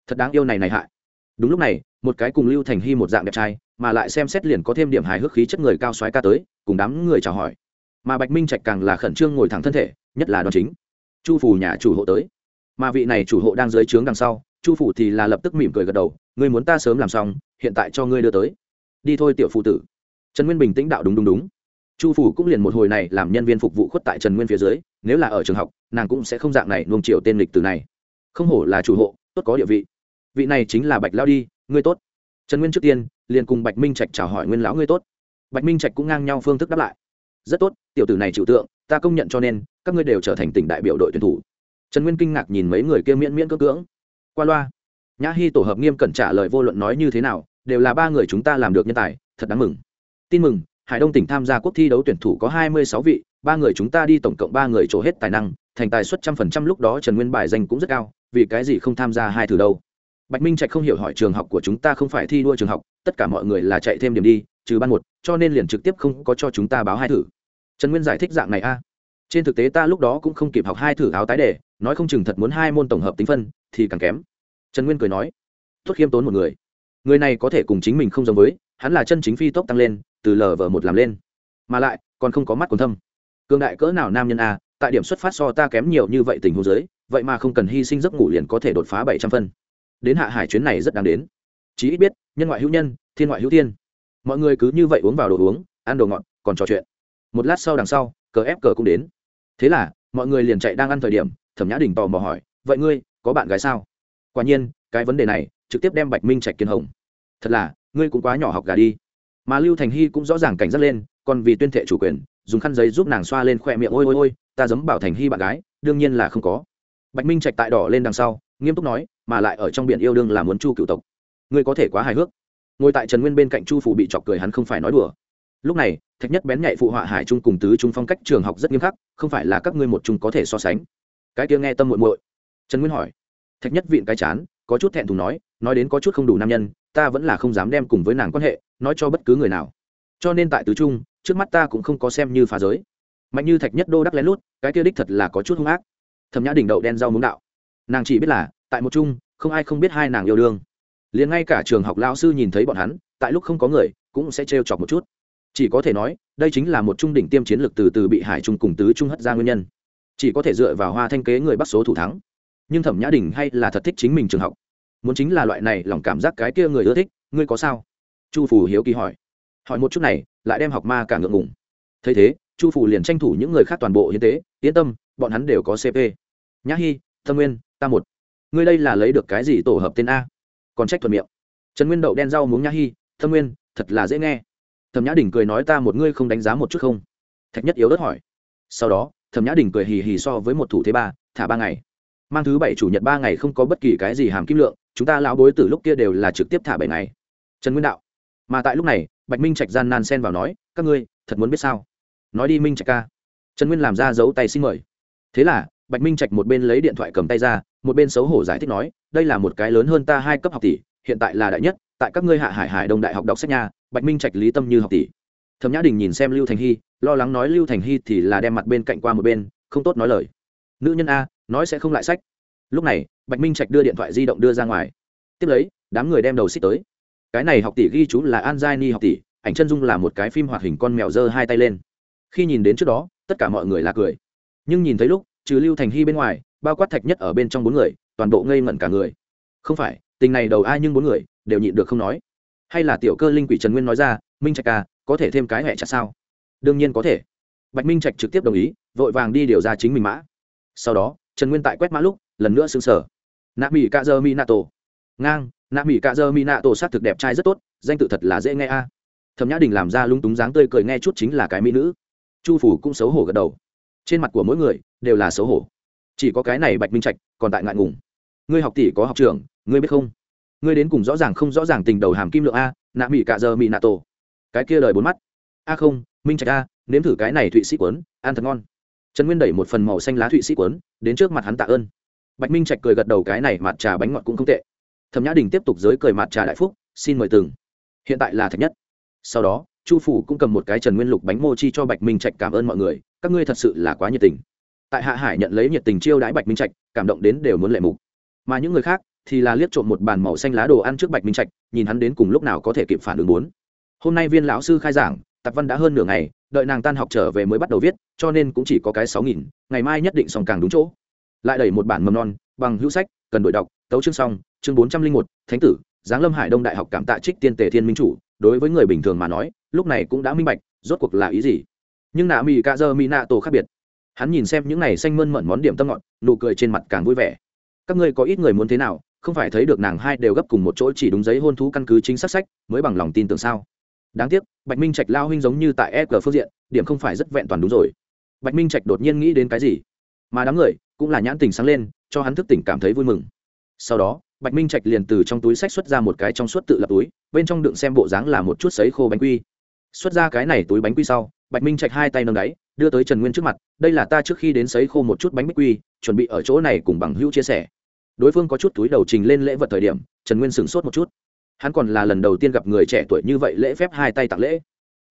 thật đáng yêu này này hại. Đúng lúc này, một cái cùng lưu thành hy một dạng đẹp trai, mà lại xem xét liền có thêm điểm hài hước khí chất người cao xoáy ca tới, cùng đám người chào hỏi. Mà bạch minh trạch càng là khẩn trương ngồi thẳng thân thể, nhất là đoàn chính. Chu phủ nhà chủ hộ tới. Mà vị này chủ hộ đang dưới trướng đằng sau, chu phủ thì là lập tức mỉm cười gật đầu, ngươi muốn ta sớm làm xong, hiện tại cho ngươi đưa tới. Đi thôi, tiểu phụ tử. Trần nguyên bình tĩnh đạo, đúng đúng đúng. Chu phủ cũng liền một hồi này làm nhân viên phục vụ khuất tại trần nguyên phía dưới, nếu là ở trường học, nàng cũng sẽ không dạng này nuông chiều tên lịch từ này. Không hổ là chủ hộ, tốt có địa vị vị này chính là bạch lao đi, ngươi tốt. Trần nguyên trước tiên, liền cùng bạch minh trạch chào hỏi nguyên lão ngươi tốt. Bạch minh trạch cũng ngang nhau phương thức đáp lại. Rất tốt, tiểu tử này chịu tượng, ta công nhận cho nên, các ngươi đều trở thành tỉnh đại biểu đội tuyển thủ. Trần nguyên kinh ngạc nhìn mấy người kia miễn miễn cưỡng cưỡng. Qua loa, nhã hy tổ hợp nghiêm cẩn trả lời vô luận nói như thế nào, đều là ba người chúng ta làm được nhân tài, thật đáng mừng. Tin mừng, hải đông tỉnh tham gia quốc thi đấu tuyển thủ có hai mươi sáu vị, ba người chúng ta đi tổng cộng ba người trổ hết tài năng, thành tài suất trăm phần trăm lúc đó trần nguyên bài danh cũng rất cao, vì cái gì không tham gia hai thử đâu? Bạch minh trạch không hiểu hỏi trường học của chúng ta không phải thi đua trường học, tất cả mọi người là chạy thêm điểm đi, trừ ban một, cho nên liền trực tiếp không có cho chúng ta báo hai thử. Trần nguyên giải thích dạng này a. Trên thực tế ta lúc đó cũng không kịp học hai thử áo tái đề, nói không chừng thật muốn hai môn tổng hợp tính phân, thì càng kém. Trần nguyên cười nói, tốt khiêm tốn một người. Người này có thể cùng chính mình không giống với, hắn là chân chính phi tốc tăng lên, từ lờ vờ một làm lên. Mà lại, còn không có mắt còn thâm. Cường đại cỡ nào nam nhân a, tại điểm xuất phát so ta kém nhiều như vậy tình huống giới vậy mà không cần hy sinh giấc ngủ liền có thể đột phá bảy trăm phân đến hạ hải chuyến này rất đáng đến. Chí ít biết, nhân ngoại hữu nhân, thiên ngoại hữu thiên. Mọi người cứ như vậy uống vào đồ uống, ăn đồ ngọt, còn trò chuyện. Một lát sau đằng sau, cờ ép cờ cũng đến. Thế là, mọi người liền chạy đang ăn thời điểm, thẩm nhã đình tò mò hỏi, vậy ngươi, có bạn gái sao? Quả nhiên, cái vấn đề này trực tiếp đem bạch minh trạch kiên hồng. Thật là, ngươi cũng quá nhỏ học gà đi. Mà lưu thành hy cũng rõ ràng cảnh giác lên, còn vì tuyên thệ chủ quyền, dùng khăn giấy giúp nàng xoa lên khoe miệng, ôi ôi ôi, ta giấm bảo thành hy bạn gái, đương nhiên là không có. Bạch minh trạch tại đỏ lên đằng sau, nghiêm túc nói mà lại ở trong biển yêu đương là muốn chu cựu tộc. Ngươi có thể quá hài hước. Ngồi tại trần nguyên bên cạnh chu phủ bị chọc cười hắn không phải nói đùa. Lúc này, thạch nhất bén nhạy phụ họa hải trung cùng tứ trung phong cách trường học rất nghiêm khắc, không phải là các ngươi một chung có thể so sánh. Cái kia nghe tâm muội muội. Trần nguyên hỏi. Thạch nhất vịn cái chán, có chút thẹn thùng nói nói đến có chút không đủ nam nhân, ta vẫn là không dám đem cùng với nàng quan hệ, nói cho bất cứ người nào. Cho nên tại tứ trung, trước mắt ta cũng không có xem như phá giới. Mạnh như thạch nhất đô đắc lén lút, cái kia đích thật là có chút hung ác. Thầm nhã đỉnh đậu đen rau muống đạo. Nàng chỉ biết là tại một chung, không ai không biết hai nàng yêu đương. Liền ngay cả trường học lao sư nhìn thấy bọn hắn, tại lúc không có người, cũng sẽ trêu chọc một chút. Chỉ có thể nói, đây chính là một trung đỉnh tiêm chiến lược từ từ bị hải trung cùng tứ trung hất ra nguyên nhân. Chỉ có thể dựa vào hoa thanh kế người bắt số thủ thắng. Nhưng thẩm nhã đình hay là thật thích chính mình trường học. Muốn chính là loại này lòng cảm giác cái kia người ưa thích, ngươi có sao? Chu phủ hiếu kỳ hỏi. Hỏi một chút này, lại đem học ma cả ngượng ngùng. Thấy thế, chu phủ liền tranh thủ những người khác toàn bộ hiến tế, yên tâm, bọn hắn đều có cp nhã hy thâm nguyên, ta một ngươi đây là lấy được cái gì tổ hợp tên a? Còn trách thuận miệng. Trần nguyên đậu đen rau muống nhã hy thâm nguyên, thật là dễ nghe. Thẩm nhã đình cười nói ta một ngươi không đánh giá một chút không? Thạch nhất yếu đất hỏi. Sau đó, thẩm nhã đình cười hì hì so với một thủ thế ba, thả ba ngày. Mang thứ bảy chủ nhật ba ngày không có bất kỳ cái gì hàm kim lượng, chúng ta lão bối từ lúc kia đều là trực tiếp thả bảy ngày. Trần nguyên đạo. Mà tại lúc này, bạch minh trạch gian nan Sen vào nói, các ngươi, thật muốn biết sao? Nói đi minh trạch ca. Trần nguyên làm ra dấu tay xin mời. Thế là bạch minh trạch một bên lấy điện thoại cầm tay ra, một bên xấu hổ giải thích nói, đây là một cái lớn hơn ta hai cấp học tỷ, hiện tại là đại nhất, tại các ngươi hạ hải hải đông đại học đọc sách nha, bạch minh trạch lý tâm như học tỷ. Thẩm nhã đình nhìn xem lưu thành hy, lo lắng nói, lưu thành hy thì là đem mặt bên cạnh qua một bên, không tốt nói lời. Nữ nhân a, nói sẽ không lại sách. Lúc này, bạch minh trạch đưa điện thoại di động đưa ra ngoài. Tiếp lấy, đám người đem đầu xích tới. Cái này học tỷ ghi chú là an giai ni học tỷ, ảnh chân dung là một cái phim hoạt hình con mèo giơ hai tay lên. Khi nhìn đến trước đó, tất cả mọi người là cười. Nhưng nhìn thấy lúc trừ lưu thành hy bên ngoài, bao quát thạch nhất ở bên trong bốn người, toàn bộ ngây ngẩn cả người. Không phải, tình này đầu ai nhưng bốn người, đều nhịn được không nói. Hay là tiểu cơ linh quỷ trần nguyên nói ra, minh trạch ca có thể thêm cái hẹ chặt sao? Đương nhiên có thể. Bạch minh trạch trực tiếp đồng ý, vội vàng đi điều ra chính mình mã. Sau đó, trần nguyên tại quét mã lúc, lần nữa xứng sở nạ mỹ cạ dơ mi nato ngang, nạ mỹ cạ dơ mi nato s á c thực đẹp trai rất tốt, danh tự thật là dễ nghe a. À. nhã đình làm ra lung túng dáng tươi cười nghe chút chính là cái mỹ nữ. Chu phủ cũng xấu hổ gật đầu trên mặt của mỗi người đều là xấu hổ. Chỉ có cái này bạch minh trạch còn tại ngại ngùng. Ngươi học tỷ có học trưởng, ngươi biết không? Ngươi đến cùng rõ ràng không rõ ràng tình đầu hàm kim lượng a, nạ mỹ cạ giờ mỹ nạ tổ. Cái kia đời bốn mắt. A không, minh trạch a, nếm thử cái này thụy sĩ quấn ăn thật ngon. Trần nguyên đẩy một phần màu xanh lá thụy sĩ quấn đến trước mặt hắn tạ ơn. Bạch minh trạch cười gật đầu cái này mặt trà bánh ngọt cũng không tệ. Thẩm nhã đình tiếp tục giới cười mặt trà đại phúc, xin mời từng. Hiện tại là thạch nhất. Sau đó, chu phủ cũng cầm một cái trần nguyên lục bánh mô chi cho bạch minh trạch cảm ơn mọi người các ngươi thật sự là quá nhiệt tình. Tại hạ hải nhận lấy nhiệt tình chiêu đãi bạch minh trạch, cảm động đến đều muốn lệ mục. Mà những người khác thì là liếc trộm một bàn màu xanh lá đồ ăn trước bạch minh trạch, nhìn hắn đến cùng lúc nào có thể kịp phản ứng bốn hôm nay viên lão sư khai giảng, tạp văn đã hơn nửa ngày, đợi nàng tan học trở về mới bắt đầu viết, cho nên cũng chỉ có cái sáu nghìn, ngày mai nhất định xong càng đúng chỗ. Lại đẩy một bản mầm non, bằng hữu sách, cần đổi đọc, tấu chương xong, chương bốn trăm linh một, thánh tử, giáng lâm hải đông đại học cảm tạ trích tiên tề thiên minh chủ, đối với người bình thường mà nói, lúc này cũng đã minh bạch, rốt cuộc là ý gì nhưng nạ mì cà dơ mỹ nạ tổ khác biệt. Hắn nhìn xem những này xanh mơn mận món điểm tâm ngọt, nụ cười trên mặt càng vui vẻ. Các ngươi có ít người muốn thế nào, không phải thấy được nàng hai đều gấp cùng một chỗ chỉ đúng giấy hôn thú căn cứ chính xác sách, mới bằng lòng tin tưởng sao? Đáng tiếc, bạch minh trạch lao huynh giống như tại e g phương diện, điểm không phải rất vẹn toàn đúng rồi. Bạch minh trạch đột nhiên nghĩ đến cái gì? Mà đám người cũng là nhãn tình sáng lên, cho hắn thức tỉnh cảm thấy vui mừng. Sau đó, bạch minh trạch liền từ trong túi sách xuất ra một cái trong suốt tự lập túi, bên trong đựng xem bộ dáng là một chút sấy khô bánh quy. Xuất ra cái này túi bánh quy sau bạch minh trạch hai tay nâng đáy, đưa tới trần nguyên trước mặt, đây là ta trước khi đến sấy khô một chút bánh bích quy, chuẩn bị ở chỗ này cùng bằng hữu chia sẻ. Đối phương có chút túi đầu trình lên lễ vật thời điểm, trần nguyên sửng sốt một chút. Hắn còn là lần đầu tiên gặp người trẻ tuổi như vậy lễ phép hai tay tặng lễ.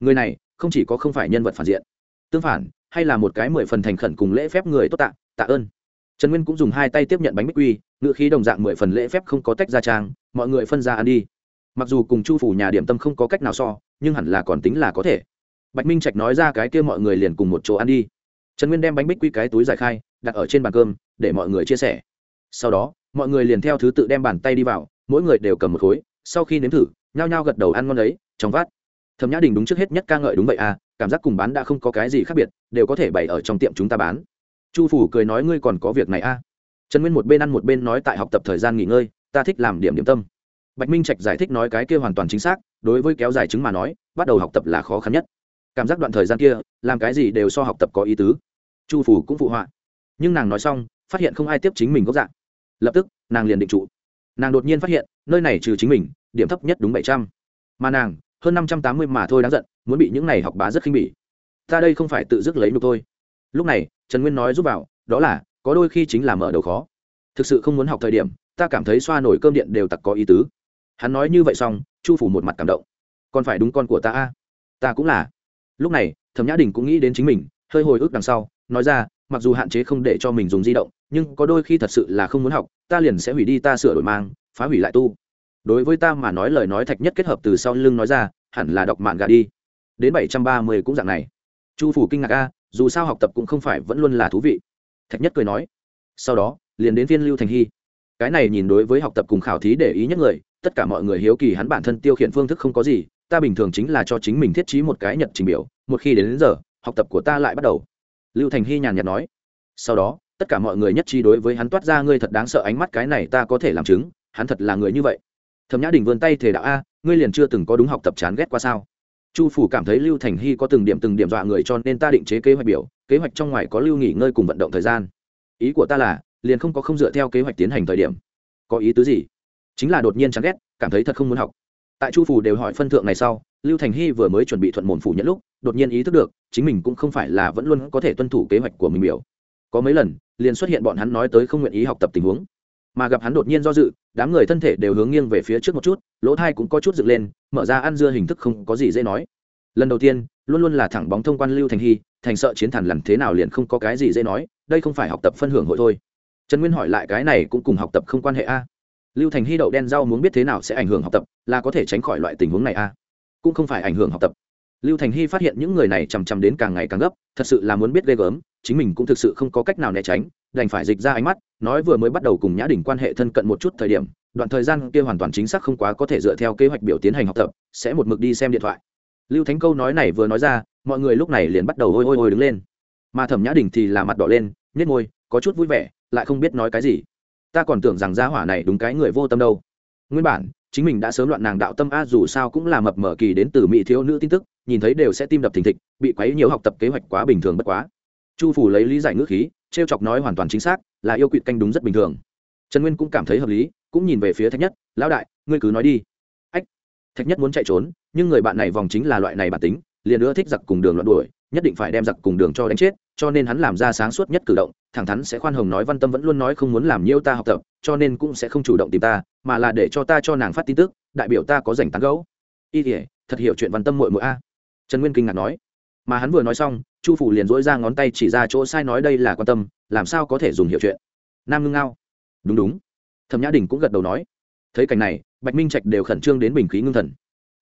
Người này, không chỉ có không phải nhân vật phản diện, tương phản, hay là một cái mười phần thành khẩn cùng lễ phép người tốt tạ tạ ơn. Trần nguyên cũng dùng hai tay tiếp nhận bánh bích quy, ngựa khí đồng dạng mười phần lễ phép không có tách ra trang, mọi người phân ra ăn đi. Mặc dù cùng chu phủ nhà điểm tâm không có cách nào so, nhưng hẳn là còn tính là có thể bạch minh trạch nói ra cái kia mọi người liền cùng một chỗ ăn đi. Trần nguyên đem bánh bích quy cái túi giải khai, đặt ở trên bàn cơm, để mọi người chia sẻ. Sau đó, mọi người liền theo thứ tự đem bàn tay đi vào, mỗi người đều cầm một khối, sau khi nếm thử, nhao nhao gật đầu ăn ngon ấy trong vát thẩm nhã đình đúng trước hết nhất ca ngợi đúng vậy à cảm giác cùng bán đã không có cái gì khác biệt, đều có thể bày ở trong tiệm chúng ta bán. Chu phủ cười nói ngươi còn có việc này à. Trần nguyên một bên ăn một bên nói tại học tập thời gian nghỉ ngơi, ta thích làm điểm điểm tâm. Bạch minh trạch giải thích nói cái kia hoàn toàn chính xác, đối với kéo dài chứng mà nói, bắt đầu học tập là khó khăn nhất cảm giác đoạn thời gian kia, làm cái gì đều so học tập có ý tứ. Chu phủ cũng phụ họa. Nhưng nàng nói xong, phát hiện không ai tiếp chính mình gốc dạng. Lập tức, nàng liền định trụ. Nàng đột nhiên phát hiện, nơi này trừ chính mình, điểm thấp nhất đúng bảy trăm. Mà nàng, hơn năm trăm tám mươi mà thôi đáng giận, muốn bị những này học bá rất khinh bỉ. Ta đây không phải tự dứt lấy nhục thôi. Lúc này, trần nguyên nói giúp vào, đó là, có đôi khi chính là mở đầu khó. Thực sự không muốn học thời điểm, ta cảm thấy xoa nổi cơm điện đều tặc có ý tứ. Hắn nói như vậy xong, chu phủ một mặt cảm động. Còn phải đúng con của ta a? Ta cũng là lúc này, thẩm nhã đình cũng nghĩ đến chính mình, hơi hồi ức đằng sau, nói ra, mặc dù hạn chế không để cho mình dùng di động, nhưng có đôi khi thật sự là không muốn học, ta liền sẽ hủy đi ta sửa đổi mang, phá hủy lại tu. Đối với ta mà nói lời nói thạch nhất kết hợp từ sau lưng nói ra, hẳn là đọc mạn gà đi. Đến bảy trăm ba mươi cũng dạng này. Chu phủ kinh ngạc a, dù sao học tập cũng không phải vẫn luôn là thú vị. Thạch nhất cười nói. Sau đó, liền đến viên lưu thành hy. Cái này nhìn đối với học tập cùng khảo thí để ý nhất người, tất cả mọi người hiếu kỳ hắn bản thân tiêu khiển phương thức không có gì ta bình thường chính là cho chính mình thiết trí một cái nhật trình biểu một khi đến, đến giờ học tập của ta lại bắt đầu. Lưu thành hy nhàn nhạt nói. Sau đó tất cả mọi người nhất trí đối với hắn toát ra ngươi thật đáng sợ ánh mắt cái này ta có thể làm chứng hắn thật là người như vậy. Thẩm nhã đình vươn tay thể đạo a ngươi liền chưa từng có đúng học tập chán ghét qua sao? Chu phủ cảm thấy lưu thành hy có từng điểm từng điểm dọa người cho nên ta định chế kế hoạch biểu kế hoạch trong ngoài có lưu nghỉ ngơi cùng vận động thời gian. Ý của ta là liền không có không dựa theo kế hoạch tiến hành thời điểm. Có ý tứ gì? Chính là đột nhiên chán ghét cảm thấy thật không muốn học tại chu phủ đều hỏi phân thượng này sau, lưu thành hy vừa mới chuẩn bị thuận mồm phủ nhận lúc, đột nhiên ý thức được, chính mình cũng không phải là vẫn luôn có thể tuân thủ kế hoạch của mình biểu. Có mấy lần, liền xuất hiện bọn hắn nói tới không nguyện ý học tập tình huống. Mà gặp hắn đột nhiên do dự, đám người thân thể đều hướng nghiêng về phía trước một chút, lỗ thai cũng có chút dựng lên, mở ra ăn dưa hình thức không có gì dễ nói. Lần đầu tiên, luôn luôn là thẳng bóng thông quan lưu thành hy, thành sợ chiến thần làm thế nào liền không có cái gì dễ nói, đây không phải học tập phân hưởng hội thôi. Trần nguyên hỏi lại cái này cũng cùng học tập không quan hệ a lưu thành hy đậu đen rau muốn biết thế nào sẽ ảnh hưởng học tập, là có thể tránh khỏi loại tình huống này a cũng không phải ảnh hưởng học tập. Lưu thành hy phát hiện những người này chằm chằm đến càng ngày càng gấp, thật sự là muốn biết ghê gớm, chính mình cũng thực sự không có cách nào né tránh, đành phải dịch ra ánh mắt, nói vừa mới bắt đầu cùng nhã đình quan hệ thân cận một chút thời điểm, đoạn thời gian kia hoàn toàn chính xác không quá có thể dựa theo kế hoạch biểu tiến hành học tập, sẽ một mực đi xem điện thoại. Lưu thánh câu nói này vừa nói ra, mọi người lúc này liền bắt đầu ôi ôi ôi đứng lên. Mà thẩm nhã đình thì là mặt đỏ lên nhét môi, có chút vui vẻ, lại không biết nói cái gì ta còn tưởng rằng gia hỏa này đúng cái người vô tâm đâu. Nguyên bản, chính mình đã sớm loạn nàng đạo tâm a dù sao cũng là mập mở kỳ đến từ mỹ thiếu nữ tin tức, nhìn thấy đều sẽ tim đập thình thịch, bị quấy nhiều học tập kế hoạch quá bình thường bất quá. Chu phủ lấy lý giải ngữ khí t r e o chọc nói hoàn toàn chính xác, là yêu quỵt canh đúng rất bình thường. Trần nguyên cũng cảm thấy hợp lý, cũng nhìn về phía thạch nhất, lão đại, ngươi cứ nói đi. Ách, thạch nhất muốn chạy trốn, nhưng người bạn này vòng chính là loại này bản tính, liền nữa thích giặc cùng đường loạn đuổi, nhất định phải đem giặc cùng đường cho đánh chết, cho nên hắn làm ra sáng suốt nhất cử động thẳng thắn sẽ khoan hồng nói văn tâm vẫn luôn nói không muốn làm nhiêu ta học tập, cho nên cũng sẽ không chủ động tìm ta, mà là để cho ta cho nàng phát tin tức, đại biểu ta có dành tán gấu y thể thật hiểu chuyện văn tâm mội mội a. Trần nguyên kinh ngạc nói. Mà hắn vừa nói xong, chu phủ liền dỗi ra ngón tay chỉ ra chỗ sai nói đây là quan tâm, làm sao có thể dùng hiểu chuyện. Nam ngưng ngao. Đúng đúng. Thẩm nhã đình cũng gật đầu nói. Thấy cảnh này, bạch minh trạch đều khẩn trương đến bình khí ngưng thần.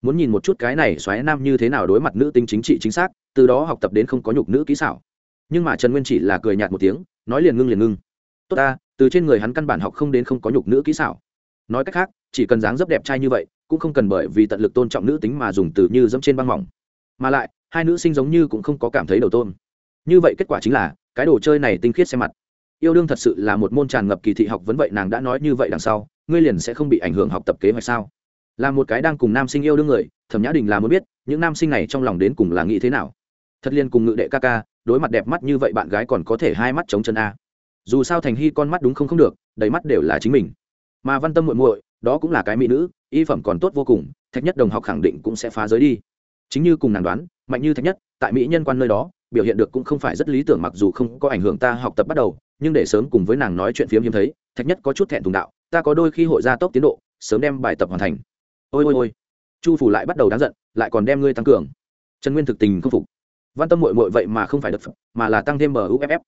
Muốn nhìn một chút cái này xoáy nam như thế nào đối mặt nữ tính chính trị chính xác, từ đó học tập đến không có nhục nữ kỹ xảo nhưng mà trần nguyên chỉ là cười nhạt một tiếng nói liền ngưng liền ngưng tốt ta từ trên người hắn căn bản học không đến không có nhục nữ kỹ xảo nói cách khác chỉ cần dáng dấp đẹp trai như vậy cũng không cần bởi vì tận lực tôn trọng nữ tính mà dùng từ như dẫm trên băng mỏng mà lại hai nữ sinh giống như cũng không có cảm thấy đầu tôn như vậy kết quả chính là cái đồ chơi này tinh khiết xem mặt yêu đương thật sự là một môn tràn ngập kỳ thị học vấn vậy nàng đã nói như vậy đằng sau ngươi liền sẽ không bị ảnh hưởng học tập kế hoạch sao là một cái đang cùng nam sinh yêu đương người thẩm nhã đình là muốn biết những nam sinh này trong lòng đến cùng là nghĩ thế nào thật liên cùng ngự đệ ca ca đối mặt đẹp mắt như vậy bạn gái còn có thể hai mắt chống chân a. Dù sao thành hy con mắt đúng không không được, đầy mắt đều là chính mình. Mà văn tâm muội muội, đó cũng là cái mỹ nữ, y phẩm còn tốt vô cùng, thạch nhất đồng học khẳng định cũng sẽ phá giới đi. Chính như cùng nàng đoán, mạnh như thạch nhất, tại mỹ nhân quan nơi đó, biểu hiện được cũng không phải rất lý tưởng mặc dù không có ảnh hưởng ta học tập bắt đầu, nhưng để sớm cùng với nàng nói chuyện phiếm hiếm thấy, thạch nhất có chút thẹn thùng đạo, ta có đôi khi hội gia tốc tiến độ, sớm đem bài tập hoàn thành. Ôi ôi ôi. Chu phủ lại bắt đầu đáng giận, lại còn đem ngươi tăng cường. Trần nguyên thực tình không phục văn tâm mội mội vậy mà không phải đập mà là tăng thêm muff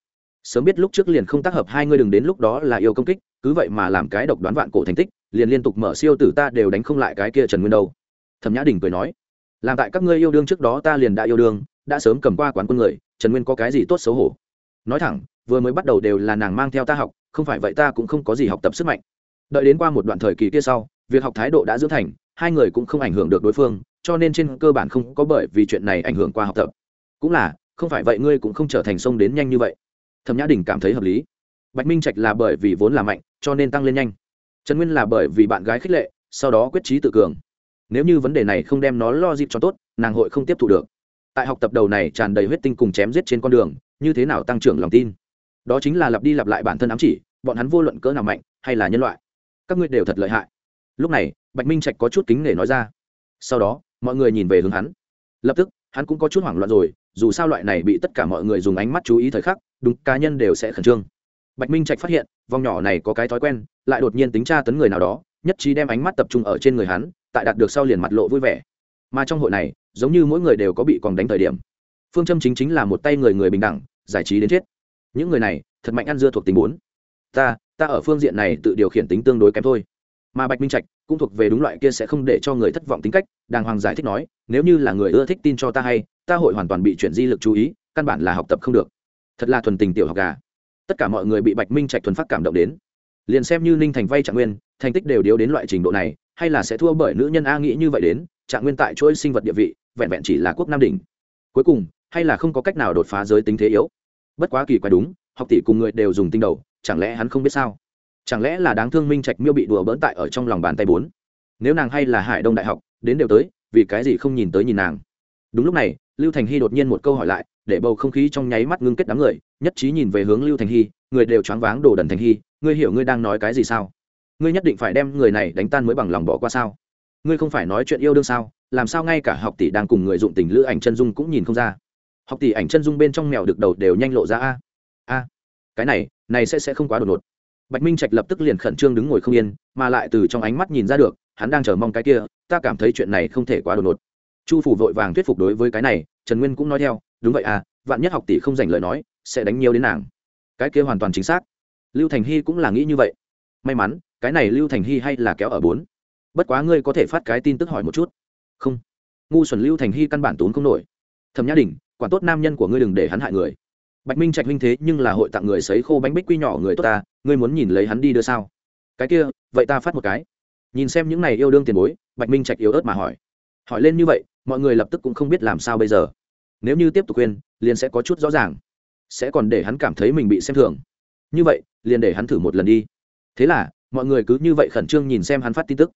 sớm biết lúc trước liền không tác hợp hai ngươi đừng đến lúc đó là yêu công kích, cứ vậy mà làm cái độc đoán vạn cổ thành tích, liền liên tục mở siêu tử ta đều đánh không lại cái kia trần nguyên đâu. Thẩm nhã đình cười nói, làm tại các ngươi yêu đương trước đó ta liền đã yêu đương, đã sớm cầm qua quán quân người, trần nguyên có cái gì tốt xấu hổ? Nói thẳng, vừa mới bắt đầu đều là nàng mang theo ta học, không phải vậy ta cũng không có gì học tập sức mạnh. Đợi đến qua một đoạn thời kỳ kia sau, việc học thái độ đã dưỡng thành, hai người cũng không ảnh hưởng được đối phương, cho nên trên cơ bản không có bởi vì chuyện này ảnh hưởng qua học tập cũng là, không phải vậy ngươi cũng không trở thành sông đến nhanh như vậy. Thẩm nhã đình cảm thấy hợp lý. Bạch minh trạch là bởi vì vốn là mạnh, cho nên tăng lên nhanh. Trần nguyên là bởi vì bạn gái khích lệ, sau đó quyết trí tự cường. Nếu như vấn đề này không đem nó lo dịp cho tốt, nàng hội không tiếp thu được. Tại học tập đầu này tràn đầy huyết tinh cùng chém giết trên con đường, như thế nào tăng trưởng lòng tin? Đó chính là lặp đi lặp lại bản thân ám chỉ, bọn hắn vô luận cỡ nào mạnh, hay là nhân loại, các ngươi đều thật lợi hại. Lúc này, bạch minh trạch có chút kính nể nói ra. Sau đó, mọi người nhìn về hướng hắn. Lập tức, hắn cũng có chút hoảng loạn rồi dù sao loại này bị tất cả mọi người dùng ánh mắt chú ý thời khắc, đúng, cá nhân đều sẽ khẩn trương. Bạch minh trạch phát hiện, vòng nhỏ này có cái thói quen, lại đột nhiên tính tra tấn người nào đó, nhất trí đem ánh mắt tập trung ở trên người hắn, tại đạt được sau liền mặt lộ vui vẻ. Mà trong hội này, giống như mỗi người đều có bị còn đánh thời điểm. Phương châm chính chính là một tay người người bình đẳng, giải trí đến chết. Những người này, thật mạnh ăn dưa thuộc tình bốn. Ta ta ở phương diện này tự điều khiển tính tương đối kém thôi. Mà bạch minh trạch cũng thuộc về đúng loại kia sẽ không để cho người thất vọng tính cách, đàng hoàng giải thích nói, nếu như là người ưa thích tin cho ta hay ta hội hoàn toàn bị chuyển di lực chú ý, căn bản là học tập không được. Thật là thuần tình tiểu học gà. Tất cả mọi người bị bạch minh trạch thuần phát cảm động đến. Liền xem như ninh thành vay trạng nguyên, thành tích đều điếu đến loại trình độ này, hay là sẽ thua bởi nữ nhân a nghĩ như vậy đến, trạng nguyên tại chuỗi sinh vật địa vị, vẹn vẹn chỉ là quốc nam đỉnh. Cuối cùng, hay là không có cách nào đột phá giới tính thế yếu. Bất quá kỳ quái đúng, học tỷ cùng người đều dùng tinh đầu, chẳng lẽ hắn không biết sao? Chẳng lẽ là đáng thương minh trạch miêu bị đùa bỡn tại ở trong lòng bàn tay bốn? Nếu nàng hay là hải đông đại học, đến đều tới, vì cái gì không nhìn tới nhìn nàng? Đúng lúc này lưu thành hy đột nhiên một câu hỏi lại, để bầu không khí trong nháy mắt ngưng kết đám người, nhất trí nhìn về hướng lưu thành hy, người đều choáng váng đổ đần thành hy, ngươi hiểu ngươi đang nói cái gì sao? Ngươi nhất định phải đem người này đánh tan mới bằng lòng bỏ qua sao? Ngươi không phải nói chuyện yêu đương sao? Làm sao ngay cả học tỷ đang cùng người dụng tình lữ ảnh chân dung cũng nhìn không ra? Học tỷ ảnh chân dung bên trong mèo được đầu đều nhanh lộ ra a. A, cái này này sẽ sẽ không quá đột ngột. Bạch minh trạch lập tức liền khẩn trương đứng ngồi không yên, mà lại từ trong ánh mắt nhìn ra được, hắn đang chờ mong cái kia, ta cảm thấy chuyện này không thể quá đột ngột. Chu phủ vội vàng thuyết phục đối với cái này trần nguyên cũng nói theo, đúng vậy à vạn nhất học tỷ không dành lời nói, sẽ đánh nhiều đến nàng. Cái kia hoàn toàn chính xác. Lưu thành hy cũng là nghĩ như vậy. May mắn, cái này lưu thành hy hay là kéo ở bốn. Bất quá ngươi có thể phát cái tin tức hỏi một chút. Không. Ngu xuẩn lưu thành hy căn bản tốn không nổi. Thẩm nhã đình, quản tốt nam nhân của ngươi đừng để hắn hại người. Bạch minh trạch huynh thế nhưng là hội tặng người sấy khô bánh bích quy nhỏ người tốt ta, ngươi muốn nhìn lấy hắn đi đưa sao? Cái kia, vậy ta phát một cái. Nhìn xem những này yêu đương tiền bối, bạch minh trạch yếu ớt mà hỏi. Hỏi lên như vậy mọi người lập tức cũng không biết làm sao bây giờ. Nếu như tiếp tục khuyên, liền sẽ có chút rõ ràng. Sẽ còn để hắn cảm thấy mình bị xem thường. Như vậy, liền để hắn thử một lần đi. Thế là, mọi người cứ như vậy khẩn trương nhìn xem hắn phát tin tức.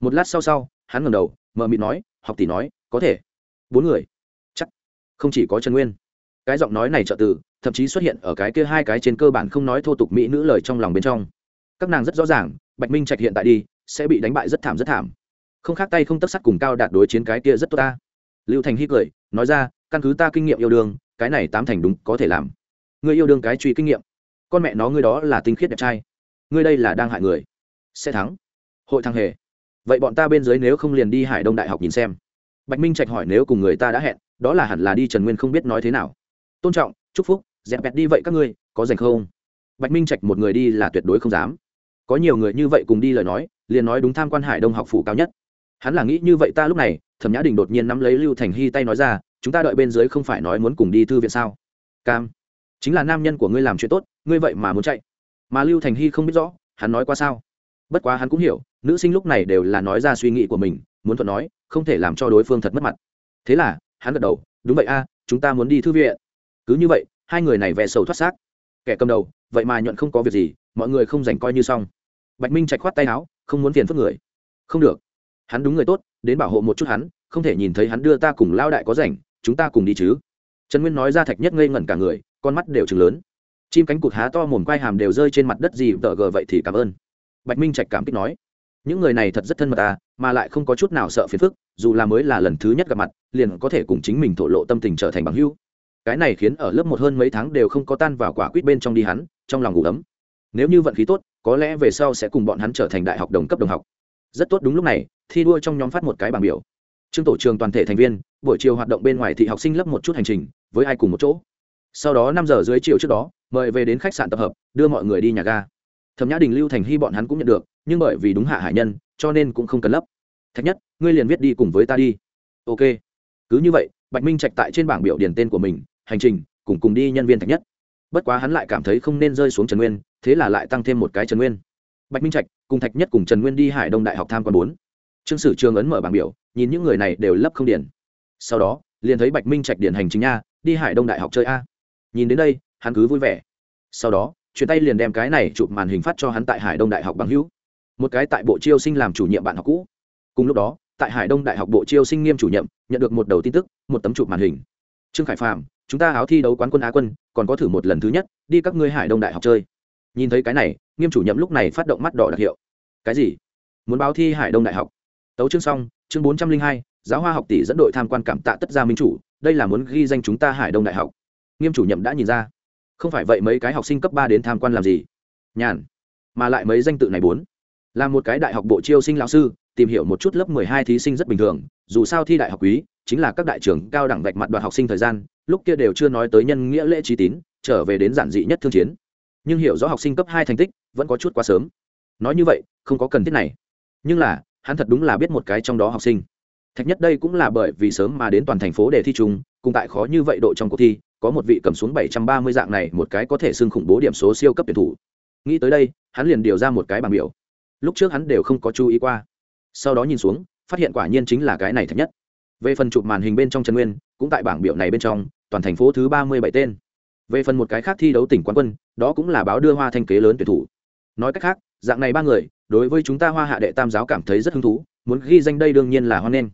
Một lát sau sau, hắn ngầm đầu mờ mịt nói, học tỷ nói, có thể. Bốn người. Chắc. Không chỉ có trần nguyên. Cái giọng nói này trợ từ, thậm chí xuất hiện ở cái kia hai cái trên cơ bản không nói thô tục mỹ nữ lời trong lòng bên trong. Các nàng rất rõ ràng, bạch minh trạch hiện tại đi, sẽ bị đánh bại rất thảm rất thảm không khác tay không tất sắt cùng cao đạt đối chiến cái kia rất tốt ta. Lưu thành hy cười, nói ra, căn cứ ta kinh nghiệm yêu đương, cái này tám thành đúng có thể làm. Người yêu đương cái truy kinh nghiệm. Con mẹ nó ngươi đó là tinh khiết đẹp trai. Ngươi đây là đang hại người. Sẽ thắng. Hội thăng hề. Vậy bọn ta bên dưới nếu không liền đi hải đông đại học nhìn xem. Bạch minh trạch hỏi nếu cùng người ta đã hẹn, đó là hẳn là đi trần nguyên không biết nói thế nào. Tôn trọng, chúc phúc, dẹp bẹt đi vậy các ngươi, có dành không? Bạch minh trạch một người đi là tuyệt đối không dám. Có nhiều người như vậy cùng đi lời nói, liền nói đúng tham quan hải đông học phủ cao nhất hắn là nghĩ như vậy ta lúc này, thẩm nhã đình đột nhiên nắm lấy lưu thành hy tay nói ra, chúng ta đợi bên dưới không phải nói muốn cùng đi thư viện sao? Cam, chính là nam nhân của ngươi làm chuyện tốt, ngươi vậy mà muốn chạy. Mà lưu thành hy không biết rõ, hắn nói qua sao? Bất quá hắn cũng hiểu, nữ sinh lúc này đều là nói ra suy nghĩ của mình, muốn thuận nói, không thể làm cho đối phương thật mất mặt. Thế là, hắn gật đầu, đúng vậy a, chúng ta muốn đi thư viện. Cứ như vậy, hai người này vẽ sầu thoát xác. Kẻ cầm đầu, vậy mà nhuận không có việc gì, mọi người không dành coi như xong. Bạch minh chạy khoát tay áo, không muốn phiền phức người. Không được hắn đúng người tốt, đến bảo hộ một chút hắn, không thể nhìn thấy hắn đưa ta cùng lao đại có rảnh, chúng ta cùng đi chứ. Trần nguyên nói ra thạch nhất ngây ngẩn cả người, con mắt đều chừng lớn. Chim cánh cụt há to mồm quai hàm đều rơi trên mặt đất gì tờ gờ vậy thì cảm ơn. Bạch minh trạch cảm kích nói, những người này thật rất thân mật à mà lại không có chút nào sợ phiền phức, dù là mới là lần thứ nhất gặp mặt, liền có thể cùng chính mình thổ lộ tâm tình trở thành bằng hữu. Cái này khiến ở lớp một hơn mấy tháng đều không có tan vào quả quýt bên trong đi hắn, trong lòng ngủ ấm. Nếu như vận khí tốt, có lẽ về sau sẽ cùng bọn hắn trở thành đại học đồng cấp đồng học. Rất tốt đúng lúc này thi đua trong nhóm phát một cái bảng biểu. Trương tổ trường toàn thể thành viên, buổi chiều hoạt động bên ngoài thị học sinh lấp một chút hành trình, với ai cùng một chỗ. Sau đó năm giờ dưới chiều trước đó, mời về đến khách sạn tập hợp, đưa mọi người đi nhà ga. Thẩm nhã đình, lưu thành hy bọn hắn cũng nhận được, nhưng bởi vì đúng hạ hải nhân, cho nên cũng không cần lấp. Thạch nhất, ngươi liền viết đi cùng với ta đi. Ok. Cứ như vậy, bạch minh trạch tại trên bảng biểu điền tên của mình, hành trình, cùng cùng đi nhân viên thạch nhất. Bất quá hắn lại cảm thấy không nên rơi xuống trần nguyên, thế là lại tăng thêm một cái trần nguyên. Bạch minh trạch, cùng thạch nhất cùng trần nguyên đi hải đông đại học tham quan bốn trương sử trường ấn mở bảng biểu, nhìn những người này đều lấp không điền sau đó, liền thấy bạch minh trạch điển hành chính nha đi hải đông đại học chơi a. Nhìn đến đây, hắn cứ vui vẻ. Sau đó, chuyển tay liền đem cái này chụp màn hình phát cho hắn tại hải đông đại học bằng hữu. Một cái tại bộ chiêu sinh làm chủ nhiệm bạn học cũ. Cùng lúc đó, tại hải đông đại học bộ chiêu sinh nghiêm chủ nhiệm, nhận được một đầu tin tức, một tấm chụp màn hình. Trương khải phạm chúng ta áo thi đấu quán quân á quân, còn có thử một lần thứ nhất, đi các ngươi hải đông đại học chơi. Nhìn thấy cái này, nghiêm chủ nhiệm lúc này phát động mắt đỏ đặc hiệu. Cái gì? Muốn báo thi hải đông đại học? Tấu chương xong chương bốn trăm linh hai giáo hoa học tỷ dẫn đội tham quan cảm tạ tất gia minh chủ đây là muốn ghi danh chúng ta hải đông đại học. Nghiêm chủ nhiệm đã nhìn ra. Không phải vậy mấy cái học sinh cấp ba đến tham quan làm gì? Nhàn. Mà lại mấy danh tự này bốn. Là một cái đại học bộ chiêu sinh lão sư tìm hiểu một chút lớp mười hai thí sinh rất bình thường dù sao thi đại học quý chính là các đại trưởng, cao đẳng vạch mặt đoạt học sinh thời gian lúc kia đều chưa nói tới nhân nghĩa lễ trí tín trở về đến giản dị nhất thương chiến. Nhưng hiểu rõ học sinh cấp hai thành tích vẫn có chút quá sớm. Nói như vậy không có cần thiết này. Nhưng là hắn thật đúng là biết một cái trong đó học sinh. Thạch nhất đây cũng là bởi vì sớm mà đến toàn thành phố để thi chung, cùng tại khó như vậy độ trong cuộc thi, có một vị cầm xuống bảy trăm ba mươi dạng này, một cái có thể xưng khủng bố điểm số siêu cấp tuyển thủ. Nghĩ tới đây, hắn liền điều ra một cái bảng biểu. Lúc trước hắn đều không có chú ý qua. Sau đó nhìn xuống, phát hiện quả nhiên chính là cái này thạch nhất. Về phần chụp màn hình bên trong trần nguyên, cũng tại bảng biểu này bên trong, toàn thành phố thứ ba mươi bảy tên. Về phần một cái khác thi đấu tỉnh quán quân, đó cũng là báo đưa hoa thanh kế lớn tuyển thủ. Nói cách khác, dạng này ba người đối với chúng ta hoa hạ đệ tam giáo cảm thấy rất hứng thú, muốn ghi danh đây đương nhiên là hoan nghênh.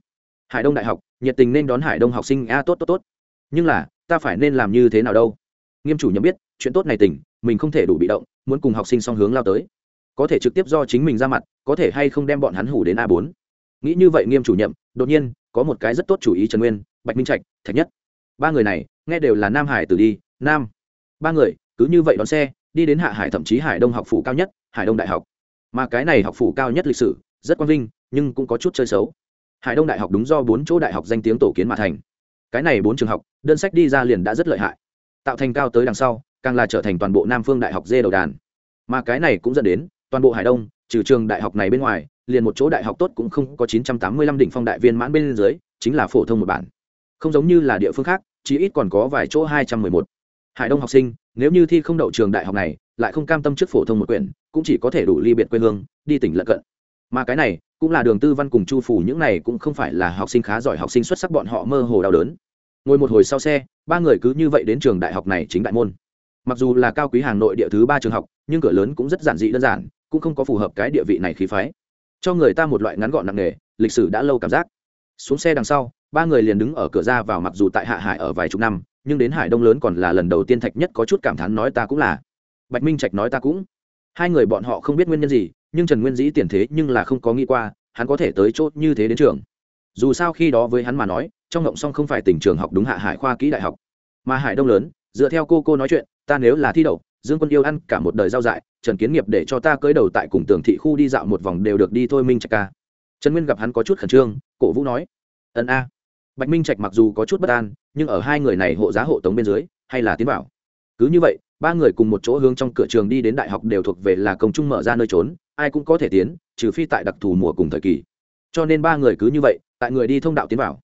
Hải đông đại học, nhiệt tình nên đón hải đông học sinh, a, tốt tốt tốt. Nhưng là, ta phải nên làm như thế nào đâu? Nghiêm chủ nhận biết, chuyện tốt này tỉnh, mình không thể đủ bị động, muốn cùng học sinh song hướng lao tới. Có thể trực tiếp do chính mình ra mặt, có thể hay không đem bọn hắn hủ đến a bốn. Nghĩ như vậy nghiêm chủ nhiệm đột nhiên, có một cái rất tốt chủ ý trần nguyên, bạch minh trạch, thạch nhất. Ba người này, nghe đều là nam hải tử đi, nam. Ba người, cứ như vậy đón xe, đi đến hạ hải thậm chí hải đông học phủ cao nhất, hải đông đại học mà cái này học phủ cao nhất lịch sử, rất quang vinh, nhưng cũng có chút chơi xấu. Hải đông đại học đúng do bốn chỗ đại học danh tiếng tổ kiến mà thành. Cái này bốn trường học, đơn sách đi ra liền đã rất lợi hại. Tạo thành cao tới đằng sau, càng là trở thành toàn bộ nam phương đại học dê đầu đàn. Mà cái này cũng dẫn đến, toàn bộ hải đông, trừ trường đại học này bên ngoài, liền một chỗ đại học tốt cũng không có 985 đỉnh phong đại viên mãn bên dưới, chính là phổ thông một bản. Không giống như là địa phương khác chỉ ít còn có vài chỗ 211. hải đông học sinh, nếu như thi không đậu trường đại học này lại không cam tâm trước phổ thông một quyển, cũng chỉ có thể đủ ly biệt quê hương, đi tỉnh lận cận. Mà cái này, cũng là đường tư văn cùng chu phủ những này cũng không phải là học sinh khá giỏi học sinh xuất sắc bọn họ mơ hồ đau đớn. Ngồi một hồi sau xe, ba người cứ như vậy đến trường đại học này chính đại môn. Mặc dù là cao quý hàng nội địa thứ ba trường học, nhưng cửa lớn cũng rất giản dị đơn giản, cũng không có phù hợp cái địa vị này khí phái. Cho người ta một loại ngắn gọn nặng nề, lịch sử đã lâu cảm giác. Xuống xe đằng sau, ba người liền đứng ở cửa ra vào mặc dù tại hạ hải ở vài chục năm, nhưng đến hải đông lớn còn là lần đầu tiên thạch nhất có chút cảm thán nói ta cũng là bạch minh trạch nói ta cũng. Hai người bọn họ không biết nguyên nhân gì, nhưng trần nguyên dĩ tiền thế nhưng là không có nghĩ qua, hắn có thể tới chốt như thế đến trường. Dù sao khi đó với hắn mà nói, trong ngộng song không phải tỉnh trường học đúng hạ hải khoa kỹ đại học. Mà hải đông lớn, dựa theo cô cô nói chuyện, ta nếu là thi đậu, dương quân yêu ăn cả một đời giao dại, trần kiến nghiệp để cho ta cưới đầu tại cùng tường thị khu đi dạo một vòng đều được đi thôi minh trạch ca. Trần nguyên gặp hắn có chút khẩn trương, cổ vũ nói, ân a. Bạch minh trạch mặc dù có chút bất an, nhưng ở hai người này hộ giá hộ tống bên dưới, hay là tiến bảo cứ như vậy ba người cùng một chỗ hướng trong cửa trường đi đến đại học đều thuộc về là công chung mở ra nơi trốn, ai cũng có thể tiến, trừ phi tại đặc thù mùa cùng thời kỳ. Cho nên ba người cứ như vậy, tại người đi thông đạo tiến vào.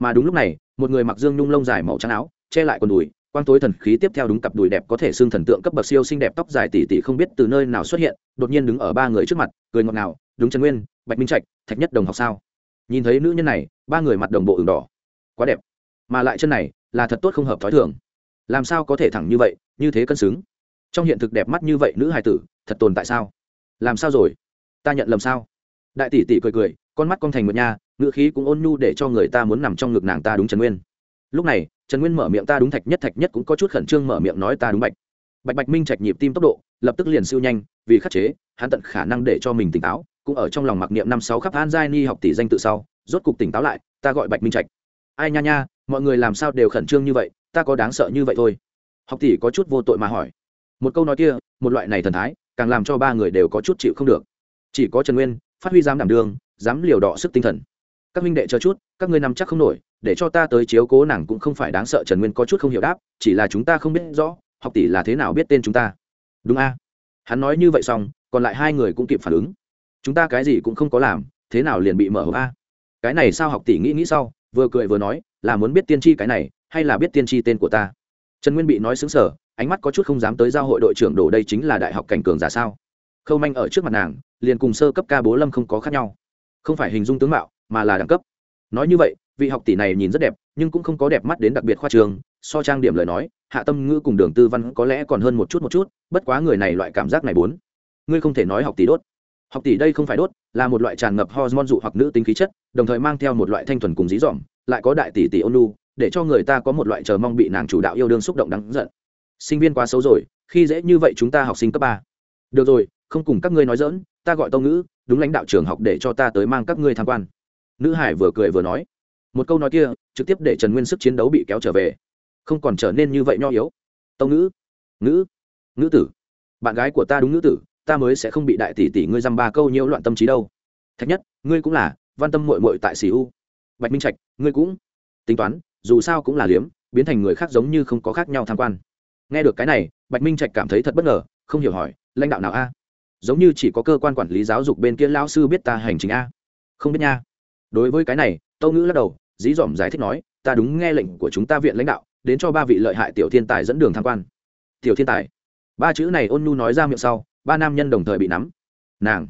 Mà đúng lúc này, một người mặc dương nhung lông dài màu trắng áo, che lại quần đùi, quang tối thần khí tiếp theo đúng cặp đùi đẹp có thể xương thần tượng cấp bậc siêu xinh đẹp tóc dài tỉ tỉ không biết từ nơi nào xuất hiện, đột nhiên đứng ở ba người trước mặt, cười ngọt ngào, đúng trần nguyên, bạch minh trạch, thạch nhất đồng học sao? Nhìn thấy nữ nhân này, ba người mặt đồng bộ ửng đỏ. Quá đẹp, mà lại chân này là thật tốt không hợp thói thường làm sao có thể thẳng như vậy, như thế cân xứng? Trong hiện thực đẹp mắt như vậy nữ hài tử, thật tồn tại sao? Làm sao rồi? Ta nhận lầm sao? Đại tỷ tỷ cười cười, con mắt con thành một nha, ngữ khí cũng ôn nhu để cho người ta muốn nằm trong ngực nàng ta đúng trần nguyên. Lúc này, trần nguyên mở miệng ta đúng thạch nhất thạch nhất cũng có chút khẩn trương mở miệng nói ta đúng bạch. Bạch bạch minh trạch nhịp tim tốc độ, lập tức liền siêu nhanh, vì khắc chế, hắn tận khả năng để cho mình tỉnh táo, cũng ở trong lòng mặc niệm năm sáu khắp an giai ni học tỷ danh tự sau, rốt cục tỉnh táo lại, ta gọi bạch minh trạch. Ai nha nha mọi người làm sao đều khẩn trương như vậy, ta có đáng sợ như vậy thôi. Học tỷ có chút vô tội mà hỏi. Một câu nói kia, một loại này thần thái, càng làm cho ba người đều có chút chịu không được. Chỉ có trần nguyên, phát huy dám đảm đương dám liều đỏ sức tinh thần. Các minh đệ chờ chút, các ngươi nằm chắc không nổi, để cho ta tới chiếu cố nàng cũng không phải đáng sợ, trần nguyên có chút không hiểu đáp, chỉ là chúng ta không biết rõ, học tỷ là thế nào biết tên chúng ta. Đúng a. Hắn nói như vậy xong, còn lại hai người cũng kịp phản ứng. Chúng ta cái gì cũng không có làm, thế nào liền bị mở hộp a? Cái này sao học tỷ nghĩ nghĩ sau, vừa cười vừa nói là muốn biết tiên tri cái này, hay là biết tiên tri tên của ta? Trần nguyên bị nói xứng sở ánh mắt có chút không dám tới giao hội đội trưởng đổ đây chính là đại học cảnh cường giả sao? Khâu manh ở trước mặt nàng, liền cùng sơ cấp ca bố lâm không có khác nhau. Không phải hình dung tướng mạo, mà là đẳng cấp. Nói như vậy, vị học tỷ này nhìn rất đẹp, nhưng cũng không có đẹp mắt đến đặc biệt khoa trường. So trang điểm lời nói, hạ tâm ngữ cùng đường tư văn có lẽ còn hơn một chút một chút, bất quá người này loại cảm giác này bốn. Ngươi không thể nói học tỷ đốt. Học tỷ đây không phải đốt, là một loại tràn ngập hormone dụ hoặc nữ tính khí chất, đồng thời mang theo một loại thanh thuần cùng dí dỏm lại có đại tỷ tỷ ôn lu để cho người ta có một loại chờ mong bị nàng chủ đạo yêu đương xúc động đắng giận. Sinh viên quá xấu rồi, khi dễ như vậy chúng ta học sinh cấp ba. Được rồi, không cùng các ngươi nói dỡn ta gọi tâu ngữ, đúng lãnh đạo trường học để cho ta tới mang các ngươi tham quan. Nữ hải vừa cười vừa nói. Một câu nói kia, trực tiếp để trần nguyên sức chiến đấu bị kéo trở về. Không còn trở nên như vậy nho yếu. Tâu ngữ ngữ ngữ tử. Bạn gái của ta đúng ngữ tử, ta mới sẽ không bị đại tỷ tỷ ngươi dăm ba câu nhiễu loạn tâm trí đâu. Thạch nhất, ngươi cũng là, văn tâm mội mội tại xì u bạch minh trạch, ngươi cũng tính toán, dù sao cũng là liếm, biến thành người khác giống như không có khác nhau tham quan. Nghe được cái này, bạch minh trạch cảm thấy thật bất ngờ, không hiểu hỏi, lãnh đạo nào a? Giống như chỉ có cơ quan quản lý giáo dục bên kia lão sư biết ta hành trình a. Không biết nha. Đối với cái này, tâu ngữ lắc đầu, dí dỏm giải thích nói, ta đúng nghe lệnh của chúng ta viện lãnh đạo, đến cho ba vị lợi hại tiểu thiên tài dẫn đường tham quan. Tiểu thiên tài? Ba chữ này ôn nhu nói ra miệng sau, ba nam nhân đồng thời bị nắm. Nàng,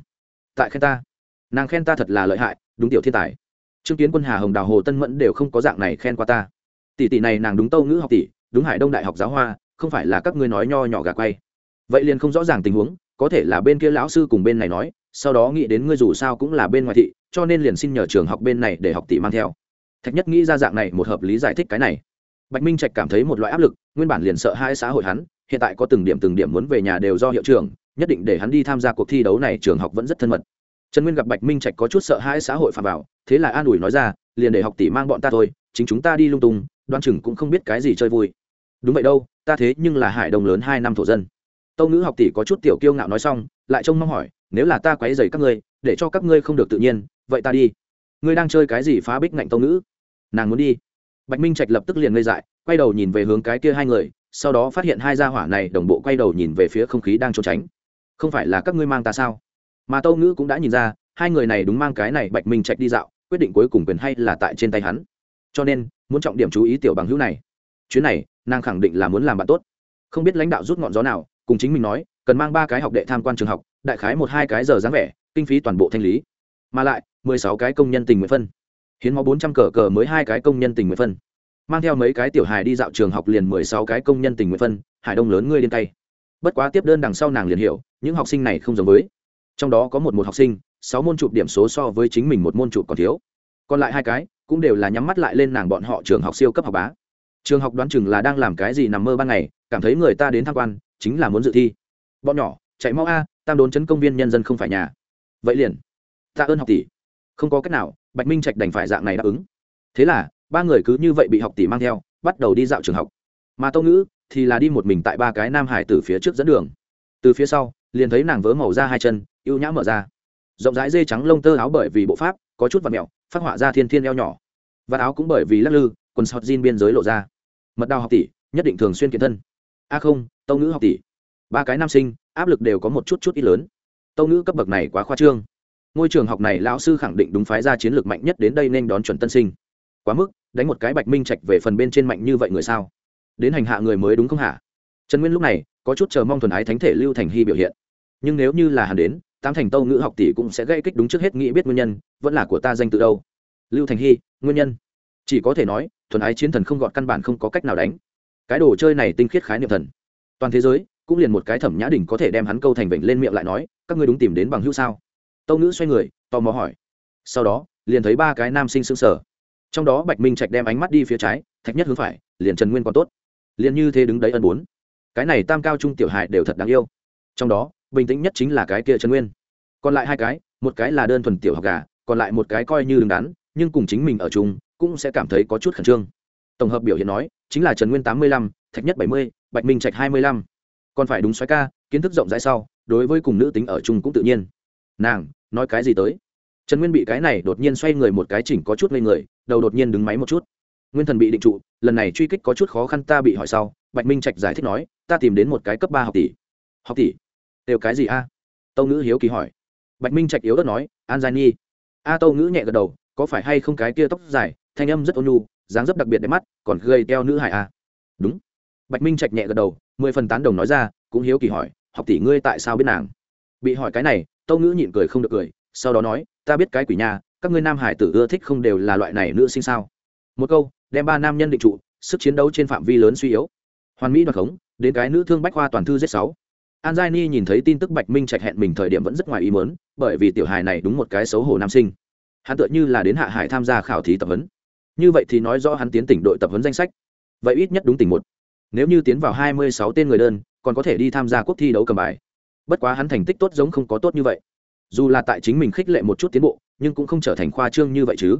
tại khen ta. Nàng khen ta thật là lợi hại, đúng tiểu thiên tài chứng kiến quân, hà hồng đào, hồ tân mẫn đều không có dạng này khen qua ta. Tỷ tỷ này nàng đúng tâu ngữ học tỷ, đúng hải đông đại học giáo hoa, không phải là các ngươi nói nho nhỏ gà quay. Vậy liền không rõ ràng tình huống, có thể là bên kia lão sư cùng bên này nói, sau đó nghĩ đến ngươi dù sao cũng là bên ngoài thị, cho nên liền xin nhờ trường học bên này để học tỷ mang theo. Thạch nhất nghĩ ra dạng này một hợp lý giải thích cái này. Bạch minh trạch cảm thấy một loại áp lực, nguyên bản liền sợ hai xã hội hắn, hiện tại có từng điểm từng điểm muốn về nhà đều do hiệu trưởng, nhất định để hắn đi tham gia cuộc thi đấu này, trường học vẫn rất thân mật. Trần nguyên gặp bạch minh trạch có chút sợ hai xã hội phạm vào thế là an ủi nói ra, liền để học tỷ mang bọn ta thôi, chính chúng ta đi lung tung, đoan chừng cũng không biết cái gì chơi vui. Đúng vậy đâu, ta thế nhưng là hải đồng lớn hai năm thổ dân. Tâu ngữ học tỷ có chút tiểu kiêu ngạo nói xong, lại trông mong hỏi, nếu là ta quấy dày các ngươi, để cho các ngươi không được tự nhiên, vậy ta đi. Ngươi đang chơi cái gì phá bích ngạnh tâu ngữ? Nàng muốn đi. Bạch minh trạch lập tức liền ngây dại, quay đầu nhìn về hướng cái kia hai người, sau đó phát hiện hai gia hỏa này đồng bộ quay đầu nhìn về phía không khí đang trốn tránh. Không phải là các ngươi mang ta sao? Mà tâu ngữ cũng đã nhìn ra hai người này đúng mang cái này bạch minh trạch đi dạo, quyết định cuối cùng quyền hay là tại trên tay hắn. Cho nên, muốn trọng điểm chú ý tiểu bằng hữu này. Chuyến này, nàng khẳng định là muốn làm bạn tốt. Không biết lãnh đạo rút ngọn gió nào, cùng chính mình nói, cần mang ba cái học đệ tham quan trường học, đại khái một hai cái giờ dáng vẻ, kinh phí toàn bộ thanh lý. Mà lại, mười sáu cái công nhân tình nguyện phân. Hiến máu bốn trăm cờ cờ mới hai cái công nhân tình nguyện phân. Mang theo mấy cái tiểu hài đi dạo trường học liền mười sáu cái công nhân tình nguyện phân, hải đông lớn ngươi lên tay. Bất quá tiếp đơn đằng sau nàng liền hiểu, những học sinh này không giống với. Trong đó có một một học sinh sáu môn chụp điểm số so với chính mình một môn chụp còn thiếu. Còn lại hai cái cũng đều là nhắm mắt lại lên nàng bọn họ trường học siêu cấp học bá. Trường học đoán chừng là đang làm cái gì nằm mơ ban ngày, cảm thấy người ta đến tham quan chính là muốn dự thi. Bọn nhỏ, chạy mau a, tam đốn chấn công viên nhân dân không phải nhà. Vậy liền, tạ ơn học tỷ. Không có cách nào, bạch minh trạch đành phải dạng này đáp ứng. Thế là, ba người cứ như vậy bị học tỷ mang theo, bắt đầu đi dạo trường học. Mà tâu ngữ thì là đi một mình tại ba cái nam hải từ phía trước dẫn đường. Từ phía sau, liền thấy nàng vớ màu ra hai chân, ưu nhã mở ra rộng rãi dê trắng lông tơ áo bởi vì bộ pháp, có chút và mẹo, phát họa ra thiên thiên eo nhỏ. Và áo cũng bởi vì lắc lư, quần sọt jean biên giới lộ ra. Mật đào học tỷ, nhất định thường xuyên kiện thân. A không, tâu ngữ học tỷ. Ba cái nam sinh, áp lực đều có một chút chút ít lớn. Tâu ngữ cấp bậc này quá khoa trương. Ngôi trường học này lão sư khẳng định đúng phái ra chiến lược mạnh nhất đến đây nên đón chuẩn tân sinh. Quá mức, đánh một cái bạch minh trạch về phần bên trên mạnh như vậy người sao? Đến hành hạ người mới đúng không hả? Trần nguyên lúc này, có chút chờ mong thuần ái thánh thể lưu thành hy biểu hiện. Nhưng nếu như là hàn đến tám thành tâu ngữ học tỷ cũng sẽ gây kích đúng trước hết nghĩ biết nguyên nhân, vẫn là của ta danh tự đâu. Lưu thành hy, nguyên nhân. Chỉ có thể nói, thuần ái chiến thần không gọn căn bản không có cách nào đánh. Cái đồ chơi này tinh khiết khái niệm thần. Toàn thế giới, cũng liền một cái thẩm nhã đỉnh có thể đem hắn câu thành vịnh lên miệng lại nói, các ngươi đúng tìm đến bằng hữu sao? Tâu ngữ xoay người, tò mò hỏi. Sau đó, liền thấy ba cái nam sinh sững sờ. Trong đó bạch minh trạch đem ánh mắt đi phía trái, thạch nhất hướng phải, liền trần nguyên còn tốt. Liền như thế đứng đấy ân bốn. Cái này tam cao trung tiểu hài đều thật đáng yêu. Trong đó bình tĩnh nhất chính là cái kia trần nguyên. Còn lại hai cái, một cái là đơn thuần tiểu học gà, còn lại một cái coi như đứng đắn, nhưng cùng chính mình ở chung, cũng sẽ cảm thấy có chút khẩn trương. Tổng hợp biểu hiện nói, chính là trần nguyên tám mươi lăm, thạch nhất bảy mươi, bạch minh trạch hai mươi lăm. Còn phải đúng xoáy ca, kiến thức rộng rãi sau, đối với cùng nữ tính ở chung cũng tự nhiên. Nàng, nói cái gì tới? Trần nguyên bị cái này đột nhiên xoay người một cái chỉnh có chút lên người, đầu đột nhiên đứng máy một chút. Nguyên thần bị định trụ, lần này truy kích có chút khó khăn ta bị hỏi sau, bạch minh trạch giải thích nói, ta tìm đến một cái cấp ba học tỷ. Học tỷ? Đều cái gì a? Tâu ngữ hiếu kỳ hỏi. Bạch minh trạch yếu đất nói, an giai nhi. A tâu ngữ nhẹ gật đầu, có phải hay không cái kia tóc dài, thanh âm rất ôn nhu, dáng dấp đặc biệt đẹp mắt, còn gây teo nữ hải a à? đúng. Bạch minh trạch nhẹ gật đầu, mười phần tán đồng nói ra, cũng hiếu kỳ hỏi, học tỷ ngươi tại sao biết nàng? Bị hỏi cái này, tâu ngữ nhịn cười không được cười, sau đó nói, ta biết cái quỷ nhà, các ngươi nam hải tử ưa thích không đều là loại này nữ sinh sao? Một câu, đem ba nam nhân định trụ, sức chiến đấu trên phạm vi lớn suy yếu. Hoàn mỹ đoạt khống, đến cái nữ thương bách khoa toàn thư giết sáu an giai ni nhìn thấy tin tức bạch minh trạch hẹn mình thời điểm vẫn rất ngoài ý mớn bởi vì tiểu hài này đúng một cái xấu hổ nam sinh. Hắn tựa như là đến hạ hải tham gia khảo thí tập huấn. Như vậy thì nói rõ hắn tiến tỉnh đội tập huấn danh sách. Vậy ít nhất đúng tỉnh một. Nếu như tiến vào hai mươi sáu tên người đơn, còn có thể đi tham gia quốc thi đấu cầm bài. Bất quá hắn thành tích tốt giống không có tốt như vậy. Dù là tại chính mình khích lệ một chút tiến bộ, nhưng cũng không trở thành khoa trương như vậy chứ.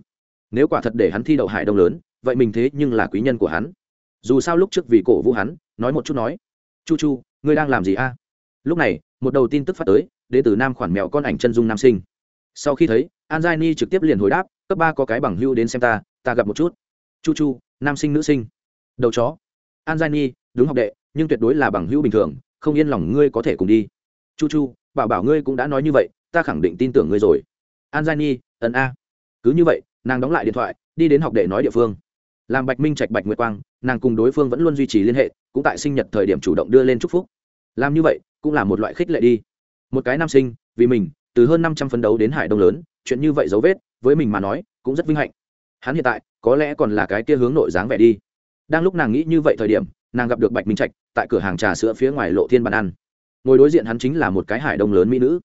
Nếu quả thật để hắn thi đậu hải đông lớn, vậy mình thế nhưng là quý nhân của hắn. Dù sao lúc trước vì cổ vũ hắn, nói một chút nói. Chu chu, ngươi đang làm gì a? Lúc này, một đầu tin tức phát tới đến từ nam khoản mèo con ảnh chân dung nam sinh. Sau khi thấy, an giai ni trực tiếp liền hồi đáp, cấp ba có cái bằng hưu đến xem ta ta gặp một chút. Chu chu, nam sinh nữ sinh. Đầu chó. An giai ni, đúng học đệ, nhưng tuyệt đối là bằng hữu bình thường, không yên lòng ngươi có thể cùng đi. Chu chu, bảo bảo ngươi cũng đã nói như vậy, ta khẳng định tin tưởng ngươi rồi. An giai ni ấn a. Cứ như vậy, nàng đóng lại điện thoại, đi đến học đệ nói địa phương. Làm bạch minh trạch bạch nguyệt quang, nàng cùng đối phương vẫn luôn duy trì liên hệ, cũng tại sinh nhật thời điểm chủ động đưa lên chúc phúc. Làm như vậy cũng là một loại khích lệ đi. Một cái nam sinh, vì mình, từ hơn năm trăm phấn đấu đến hải đông lớn, chuyện như vậy dấu vết, với mình mà nói, cũng rất vinh hạnh. Hắn hiện tại, có lẽ còn là cái kia hướng nội dáng vẻ đi. Đang lúc nàng nghĩ như vậy thời điểm, nàng gặp được bạch minh trạch, tại cửa hàng trà sữa phía ngoài lộ thiên bàn ăn. Ngồi đối diện hắn chính là một cái hải đông lớn mỹ nữ.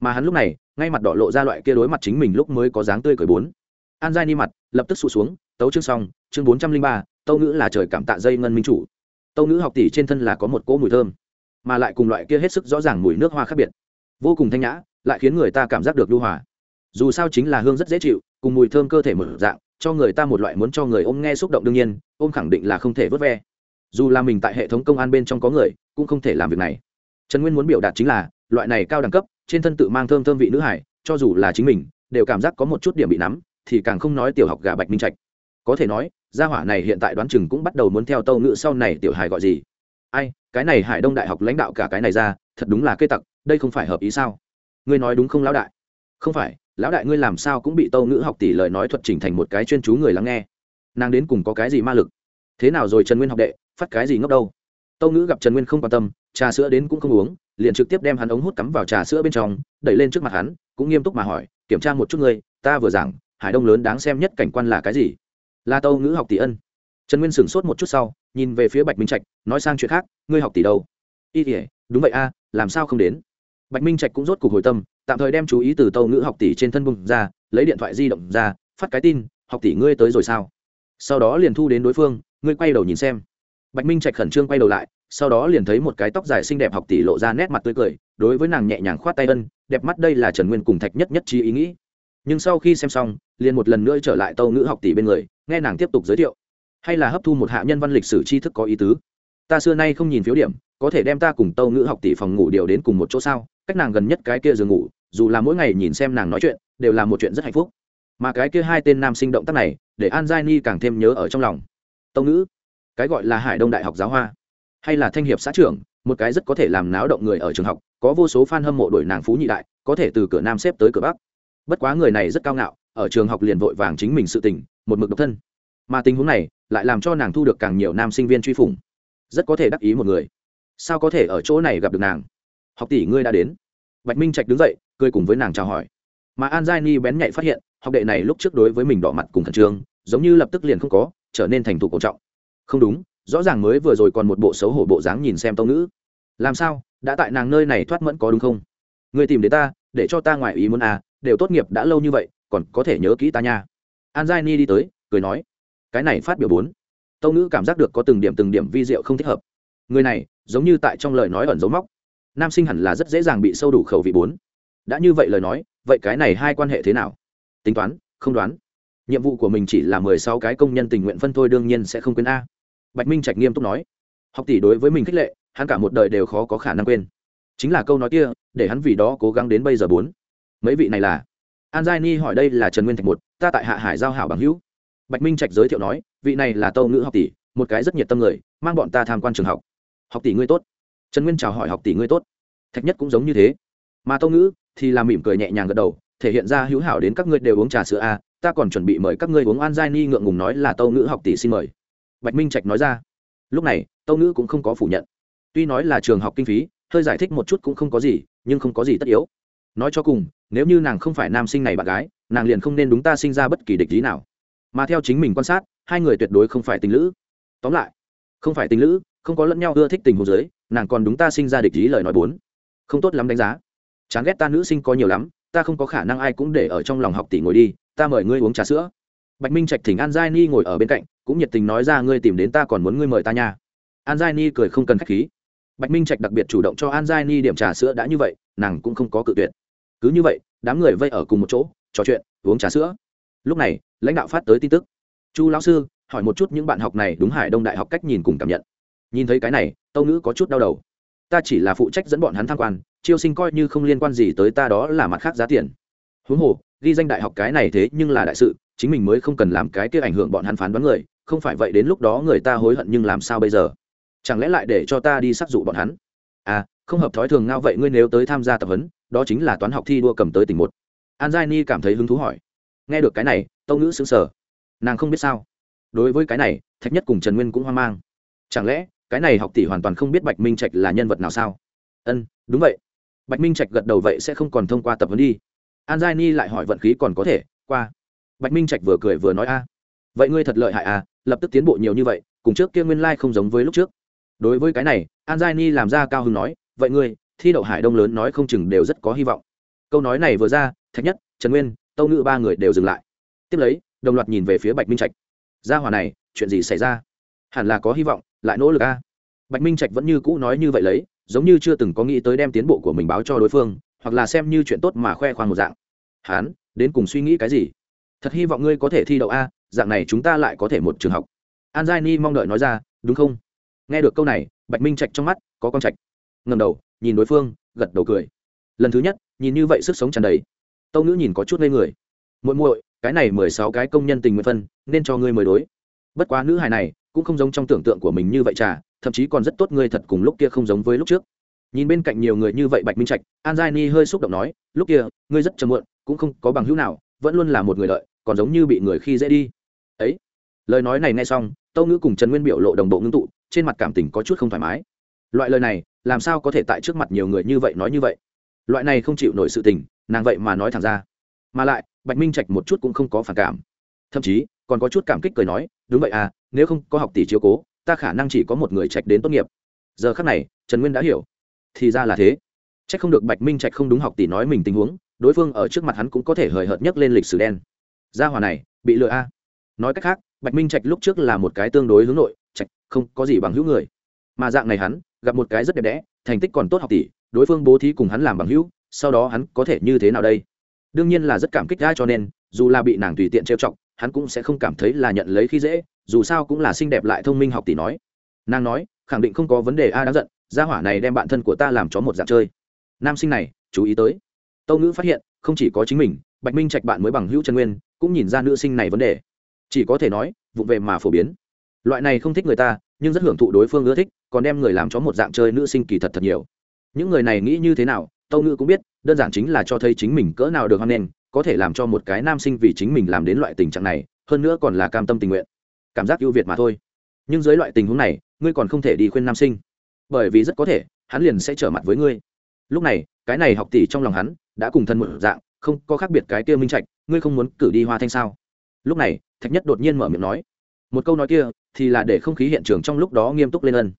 Mà hắn lúc này, ngay mặt đỏ lộ ra loại kia đối mặt chính mình lúc mới có dáng tươi cười bốn. An giai ni mặt, lập tức sụt xuống, tấu chương xong, chương bốn trăm linh ba, tâu ngữ là trời cảm tạ dây ngân minh chủ. Tâu ngữ học tỷ trên thân là có một cỗ mùi thơm mà lại cùng loại kia hết sức rõ ràng mùi nước hoa khác biệt. Vô cùng thanh nhã, lại khiến người ta cảm giác được lưu hòa. Dù sao chính là hương rất dễ chịu, cùng mùi thơm cơ thể mở dạng, cho người ta một loại muốn cho người ôm nghe xúc động đương nhiên, ôm khẳng định là không thể vớt ve. Dù là mình tại hệ thống công an bên trong có người, cũng không thể làm việc này. Trần nguyên muốn biểu đạt chính là, loại này cao đẳng cấp, trên thân tự mang thơm thơm vị nữ hải, cho dù là chính mình, đều cảm giác có một chút điểm bị nắm, thì càng không nói tiểu học gà bạch minh trạch. Có thể nói, gia hỏa này hiện tại đoán chừng cũng bắt đầu muốn theo tâu ngữ sau này tiểu hải gọi gì. Ai cái này hải đông đại học lãnh đạo cả cái này ra, thật đúng là cây tặc, đây không phải hợp ý sao? Ngươi nói đúng không lão đại? Không phải, lão đại ngươi làm sao cũng bị tâu ngữ học tỷ lời nói thuật chỉnh thành một cái chuyên chú người lắng nghe. Nàng đến cùng có cái gì ma lực? Thế nào rồi trần nguyên học đệ, phát cái gì ngốc đâu? Tâu ngữ gặp trần nguyên không quan tâm, trà sữa đến cũng không uống, liền trực tiếp đem hắn ống hút cắm vào trà sữa bên trong, đẩy lên trước mặt hắn, cũng nghiêm túc mà hỏi, kiểm tra một chút ngươi, ta vừa giảng, hải đông lớn đáng xem nhất cảnh quan là cái gì? Là tâu ngữ học tỷ ân. Trần nguyên sửng sốt một chút sau nhìn về phía bạch minh trạch, nói sang chuyện khác, ngươi học tỷ đâu? Y tỉa đúng vậy a, làm sao không đến? Bạch minh trạch cũng rốt cuộc hồi tâm, tạm thời đem chú ý từ tâu ngữ học tỷ trên thân bùng ra, lấy điện thoại di động ra, phát cái tin, học tỷ ngươi tới rồi sao? Sau đó liền thu đến đối phương, ngươi quay đầu nhìn xem. Bạch minh trạch khẩn trương quay đầu lại, sau đó liền thấy một cái tóc dài xinh đẹp học tỷ lộ ra nét mặt tươi cười, đối với nàng nhẹ nhàng khoát tay ân, đẹp mắt đây là trần nguyên cùng thạch nhất nhất trí ý nghĩ. Nhưng sau khi xem xong, liền một lần nữa trở lại tâu ngữ học tỷ bên người, nghe nàng tiếp tục giới thiệu hay là hấp thu một hạ nhân văn lịch sử tri thức có ý tứ? Ta xưa nay không nhìn phiếu điểm, có thể đem ta cùng tâu ngữ học tỷ phòng ngủ điều đến cùng một chỗ sao? Cách nàng gần nhất cái kia giường ngủ, dù là mỗi ngày nhìn xem nàng nói chuyện, đều là một chuyện rất hạnh phúc. Mà cái kia hai tên nam sinh động tác này, để an giai ni càng thêm nhớ ở trong lòng. Tâu ngữ, cái gọi là hải đông đại học giáo hoa, hay là thanh hiệp xã trưởng, một cái rất có thể làm náo động người ở trường học, có vô số f a n hâm mộ đổi nàng phú nhị đại, có thể từ cửa nam xếp tới cửa bắc. Bất quá người này rất cao ngạo, ở trường học liền vội vàng chính mình sự tình, một mực độc thân mà tình huống này lại làm cho nàng thu được càng nhiều nam sinh viên truy phủng. Rất có thể đắc ý một người. Sao có thể ở chỗ này gặp được nàng? Học tỷ ngươi đã đến. Bạch minh trạch đứng dậy, cười cùng với nàng chào hỏi. Mà an giai ni bén nhạy phát hiện, học đệ này lúc trước đối với mình đỏ mặt cùng khẩn trương, giống như lập tức liền không có, trở nên thành thục cổ trọng. Không đúng, rõ ràng mới vừa rồi còn một bộ xấu hổ bộ dáng nhìn xem tông nữ. làm sao, đã tại nàng nơi này thoát mẫn có đúng không? Người tìm đến ta, để cho ta ngoại ý muốn à đều tốt nghiệp đã lâu như vậy, còn có thể nhớ kỹ ta nha. An giai ni đi tới, cười nói cái này phát biểu bốn. Tâu ngữ cảm giác được có từng điểm từng điểm vi diệu không thích hợp. Người này, giống như tại trong lời nói ẩn dấu móc. Nam sinh hẳn là rất dễ dàng bị sâu đủ khẩu vị bốn. Đã như vậy lời nói, vậy cái này hai quan hệ thế nào? Tính toán, không đoán. Nhiệm vụ của mình chỉ là mười sáu cái công nhân tình nguyện phân thôi đương nhiên sẽ không quên a. Bạch minh trạch nghiêm túc nói. Học tỷ đối với mình khích lệ, hắn cả một đời đều khó có khả năng quên. Chính là câu nói kia, để hắn vì đó cố gắng đến bây giờ bốn. Mấy vị này là? An giai ni hỏi đây là trần nguyên thạch một, ta tại hạ hải giao hảo bằng hữu bạch minh trạch giới thiệu nói, vị này là tâu ngữ học tỷ, một cái rất nhiệt tâm người, mang bọn ta tham quan trường học. Học tỷ ngươi tốt. Trần nguyên chào hỏi học tỷ ngươi tốt. Thạch nhất cũng giống như thế. Mà tâu ngữ thì làm mỉm cười nhẹ nhàng gật đầu, thể hiện ra hữu hảo đến các ngươi đều uống trà sữa a ta còn chuẩn bị mời các ngươi uống an giai ni ngượng ngùng nói là tâu ngữ học tỷ xin mời. Bạch minh trạch nói ra. Lúc này, tâu ngữ cũng không có phủ nhận. Tuy nói là trường học kinh phí, hơi giải thích một chút cũng không có gì, nhưng không có gì tất yếu. Nói cho cùng, nếu như nàng không phải nam sinh này bạn gái, nàng liền không nên đúng ta sinh ra bất kỳ địch lý nào mà theo chính mình quan sát, hai người tuyệt đối không phải tình lữ. Tóm lại, không phải tình lữ, không có lẫn nhau ưa thích tình hồ giới nàng còn đúng ta sinh ra địch ý lời nói bốn. Không tốt lắm đánh giá. Chán ghét ta nữ sinh có nhiều lắm, ta không có khả năng ai cũng để ở trong lòng học tỷ ngồi đi, ta mời ngươi uống trà sữa. Bạch minh trạch thỉnh an giai ni ngồi ở bên cạnh, cũng nhiệt tình nói ra ngươi tìm đến ta còn muốn ngươi mời ta nha. An giai ni cười không cần khách khí. Bạch minh trạch đặc biệt chủ động cho an giai ni điểm trà sữa đã như vậy, nàng cũng không có cự tuyệt. Cứ như vậy, đám người vây ở cùng một chỗ, trò chuyện, uống trà sữa lúc này, lãnh đạo phát tới tin tức. Chu lão sư, hỏi một chút những bạn học này đúng hải đông đại học cách nhìn cùng cảm nhận. Nhìn thấy cái này, tâu ngữ có chút đau đầu. Ta chỉ là phụ trách dẫn bọn hắn tham quan, chiêu sinh coi như không liên quan gì tới ta đó là mặt khác giá tiền. Huống hồ, ghi danh đại học cái này thế nhưng là đại sự, chính mình mới không cần làm cái kia ảnh hưởng bọn hắn phán đoán người, không phải vậy đến lúc đó người ta hối hận nhưng làm sao bây giờ? Chẳng lẽ lại để cho ta đi sắc dụ bọn hắn? À không hợp thói thường ngao vậy ngươi nếu tới tham gia tập huấn, đó chính là toán học thi đua cầm tới tỉnh một. An giai ni cảm thấy hứng thú hỏi nghe được cái này, tâu ngữ xứng sở nàng không biết sao. Đối với cái này, thạch nhất cùng trần nguyên cũng hoang mang. Chẳng lẽ, cái này học tỷ hoàn toàn không biết bạch minh trạch là nhân vật nào sao? Ân, đúng vậy. Bạch minh trạch gật đầu vậy sẽ không còn thông qua tập huấn đi. An giai ni lại hỏi vận khí còn có thể, qua. Bạch minh trạch vừa cười vừa nói, a, vậy ngươi thật lợi hại à lập tức tiến bộ nhiều như vậy, cùng trước kia nguyên lai、like、không giống với lúc trước. Đối với cái này, an giai ni làm ra cao hưng nói, vậy ngươi, thi đậu hải đông lớn nói không chừng đều rất có hy vọng. Câu nói này vừa ra, thạch nhất, trần nguyên tâu ngự ba người đều dừng lại. Tiếp lấy, đồng loạt nhìn về phía bạch minh trạch. Gia hòa này, chuyện gì xảy ra? Hẳn là có hy vọng, lại nỗ lực a. Bạch minh trạch vẫn như cũ nói như vậy lấy, giống như chưa từng có nghĩ tới đem tiến bộ của mình báo cho đối phương, hoặc là xem như chuyện tốt mà khoe khoang một dạng. Hán, đến cùng suy nghĩ cái gì? Thật hy vọng ngươi có thể thi đậu a, dạng này chúng ta lại có thể một trường học. An giai ni mong đợi nói ra, đúng không? Nghe được câu này, bạch minh trạch trong mắt có con trạch. Ngầm đầu, nhìn đối phương, gật đầu cười. Lần thứ nhất, nhìn như vậy sức sống tràn đầy tâu ngữ nhìn có chút ngây người. Muội muội, cái này mười sáu cái công nhân tình nguyện phân, nên cho ngươi mời đối. Bất quá nữ hài này, cũng không giống trong tưởng tượng của mình như vậy trà, thậm chí còn rất tốt ngươi thật cùng lúc kia không giống với lúc trước. Nhìn bên cạnh nhiều người như vậy bạch minh trạch, an giai ni hơi xúc động nói, lúc kia, ngươi rất chầm muộn, cũng không có bằng hữu nào, vẫn luôn là một người lợi, còn giống như bị người khi dễ đi. Ấy. Lời nói này nghe xong, tâu ngữ cùng trần nguyên biểu lộ đồng bộ ngưng tụ, trên mặt cảm tình có chút không thoải mái. Loại lời này, làm sao có thể tại trước mặt nhiều người như vậy nói như vậy? Loại này không chịu nổi sự tình nàng vậy mà nói thẳng ra. Mà lại, bạch minh trạch một chút cũng không có phản cảm. Thậm chí, còn có chút cảm kích cười nói, đúng vậy à nếu không có học tỷ chiếu cố, ta khả năng chỉ có một người trạch đến tốt nghiệp. Giờ khắc này, trần nguyên đã hiểu. Thì ra là thế. C h ắ c không được bạch minh trạch không đúng học tỷ nói mình tình huống, đối phương ở trước mặt hắn cũng có thể hời hợt nhất lên lịch sử đen. Gia hòa này, bị lừa a. Nói cách khác, bạch minh trạch lúc trước là một cái tương đối hướng nội, trạch không có gì bằng hữu người. Mà dạng này hắn, gặp một cái rất đẹp đẽ, thành tích còn tốt học tỷ, đối phương bố thí cùng hắn làm bằng hữu sau đó hắn có thể như thế nào đây? Đương nhiên là rất cảm kích ra cho nên, dù là bị nàng tùy tiện trêu chọc, hắn cũng sẽ không cảm thấy là nhận lấy khi dễ, dù sao cũng là xinh đẹp lại thông minh học tỷ nói. Nàng nói, khẳng định không có vấn đề a đáng giận, gia hỏa này đem bạn thân của ta làm chó một dạng chơi. Nam sinh này, chú ý tới. Tâu ngữ phát hiện, không chỉ có chính mình, bạch minh trạch bạn mới bằng hữu trần nguyên, cũng nhìn ra nữ sinh này vấn đề. Chỉ có thể nói, vụ về mà phổ biến. Loại này không thích người ta, nhưng rất hưởng thụ đối phương ưa thích, còn đem người làm chó một dạng chơi nữ sinh kỳ thật thật nhiều. Những người này nghĩ như thế nào tâu ngữ cũng biết, đơn giản chính là cho thấy chính mình cỡ nào được hoan nghênh, có thể làm cho một cái nam sinh vì chính mình làm đến loại tình trạng này, hơn nữa còn là cam tâm tình nguyện, cảm giác ưu việt mà thôi. Nhưng dưới loại tình huống này, ngươi còn không thể đi khuyên nam sinh. Bởi vì rất có thể, hắn liền sẽ trở mặt với ngươi. Lúc này, cái này học tỷ trong lòng hắn đã cùng thân một dạng, không có khác biệt cái kia minh trạch, ngươi không muốn cử đi hoa thanh sao? Lúc này, thạch nhất đột nhiên mở miệng nói. Một câu nói kia thì là để không khí hiện trường trong lúc đó nghiêm túc lên ân.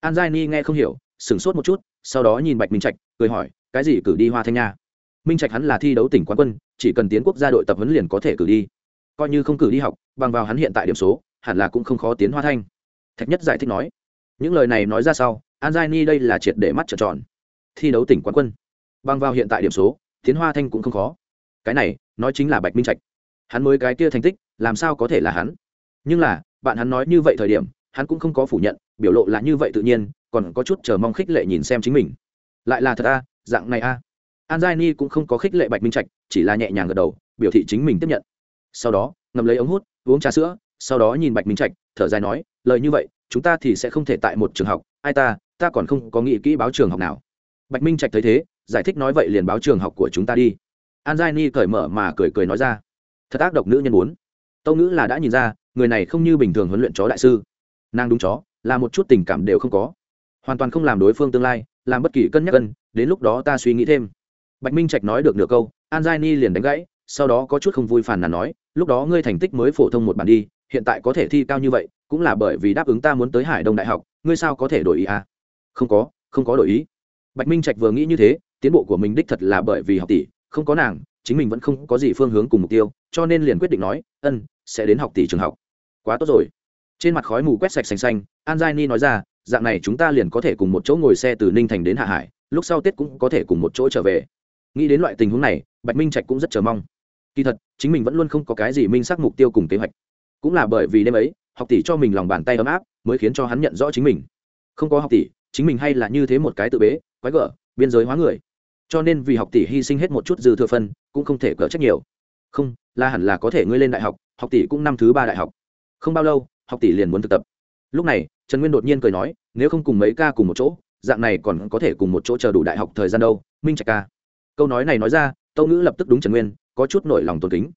An giai ni nghe không hiểu, sửng sốt một chút, sau đó nhìn bạch minh trạch, cười hỏi cái gì cử đi hoa thanh nha? Minh trạch hắn là thi đấu tỉnh quán quân, chỉ cần tiến quốc gia đội tập huấn liền có thể cử đi. Coi như không cử đi học, bằng vào hắn hiện tại điểm số, hẳn là cũng không khó tiến hoa thanh. Thạch nhất giải thích nói, những lời này nói ra sau, an giai ni đây là triệt để mắt trợn tròn. Thi đấu tỉnh quán quân, bằng vào hiện tại điểm số, tiến hoa thanh cũng không khó. Cái này, nói chính là bạch minh trạch. Hắn mới cái kia thành tích, làm sao có thể là hắn? Nhưng là, bạn hắn nói như vậy thời điểm, hắn cũng không có phủ nhận, biểu lộ là như vậy tự nhiên, còn có chút chờ mong khích lệ nhìn xem chính mình. Lại là thật a dạng này a. An giai ni cũng không có khích lệ bạch minh trạch, chỉ là nhẹ nhàng gật đầu, biểu thị chính mình tiếp nhận. Sau đó ngầm lấy ống hút, uống trà sữa, sau đó nhìn bạch minh trạch, thở dài nói, lời như vậy, chúng ta thì sẽ không thể tại một trường học, ai ta ta còn không có nghĩ kỹ báo trường học nào. Bạch minh trạch thấy thế, giải thích nói vậy liền báo trường học của chúng ta đi. An giai ni cởi mở mà cười cười nói ra, thật ác độc nữ nhân muốn. Tâu nữ là đã nhìn ra, người này không như bình thường huấn luyện chó đại sư. Nàng đúng chó, là một chút tình cảm đều không có. Hoàn toàn không làm đối phương tương lai làm bất kỳ cân nhắc cân đến lúc đó ta suy nghĩ thêm. Bạch minh trạch nói được nửa câu, an giai ni liền đánh gãy, sau đó có chút không vui phàn nàn nói, lúc đó ngươi thành tích mới phổ thông một bản đi, hiện tại có thể thi cao như vậy, cũng là bởi vì đáp ứng ta muốn tới hải đông đại học, ngươi sao có thể đổi ý à? Không có không có đổi ý. Bạch minh trạch vừa nghĩ như thế, tiến bộ của mình đích thật là bởi vì học tỷ, không có nàng, chính mình vẫn không có gì phương hướng cùng mục tiêu, cho nên liền quyết định nói, ân, sẽ đến học tỷ trường học. Quá tốt rồi. Trên mặt khói mù quét sạch xanh xanh, an giai ni nói ra dạng này chúng ta liền có thể cùng một chỗ ngồi xe từ ninh thành đến hạ hải, lúc sau tết cũng có thể cùng một chỗ trở về. Nghĩ đến loại tình huống này, bạch minh trạch cũng rất chờ mong. Kỳ thật, chính mình vẫn luôn không có cái gì minh xác mục tiêu cùng kế hoạch. Cũng là bởi vì đêm ấy, học tỷ cho mình lòng bàn tay ấm áp, mới khiến cho hắn nhận rõ chính mình. Không có học tỷ, chính mình hay là như thế một cái tự bế, quái gở, biên giới hóa người. Cho nên vì học tỷ hy sinh hết một chút dư thừa phân, cũng không thể cỡ trách nhiều. Không, là hẳn là có thể ngươi lên đại học học tỷ cũng năm thứ ba đại học. Không bao lâu, học tỷ liền muốn thực tập. Lúc này trần nguyên đột nhiên cười nói, nếu không cùng mấy ca cùng một chỗ, dạng này còn có thể cùng một chỗ chờ đủ đại học thời gian đâu, minh trạch ca. Câu nói này nói ra, tâu ngữ lập tức đúng trần nguyên, có chút nổi lòng tôn kính.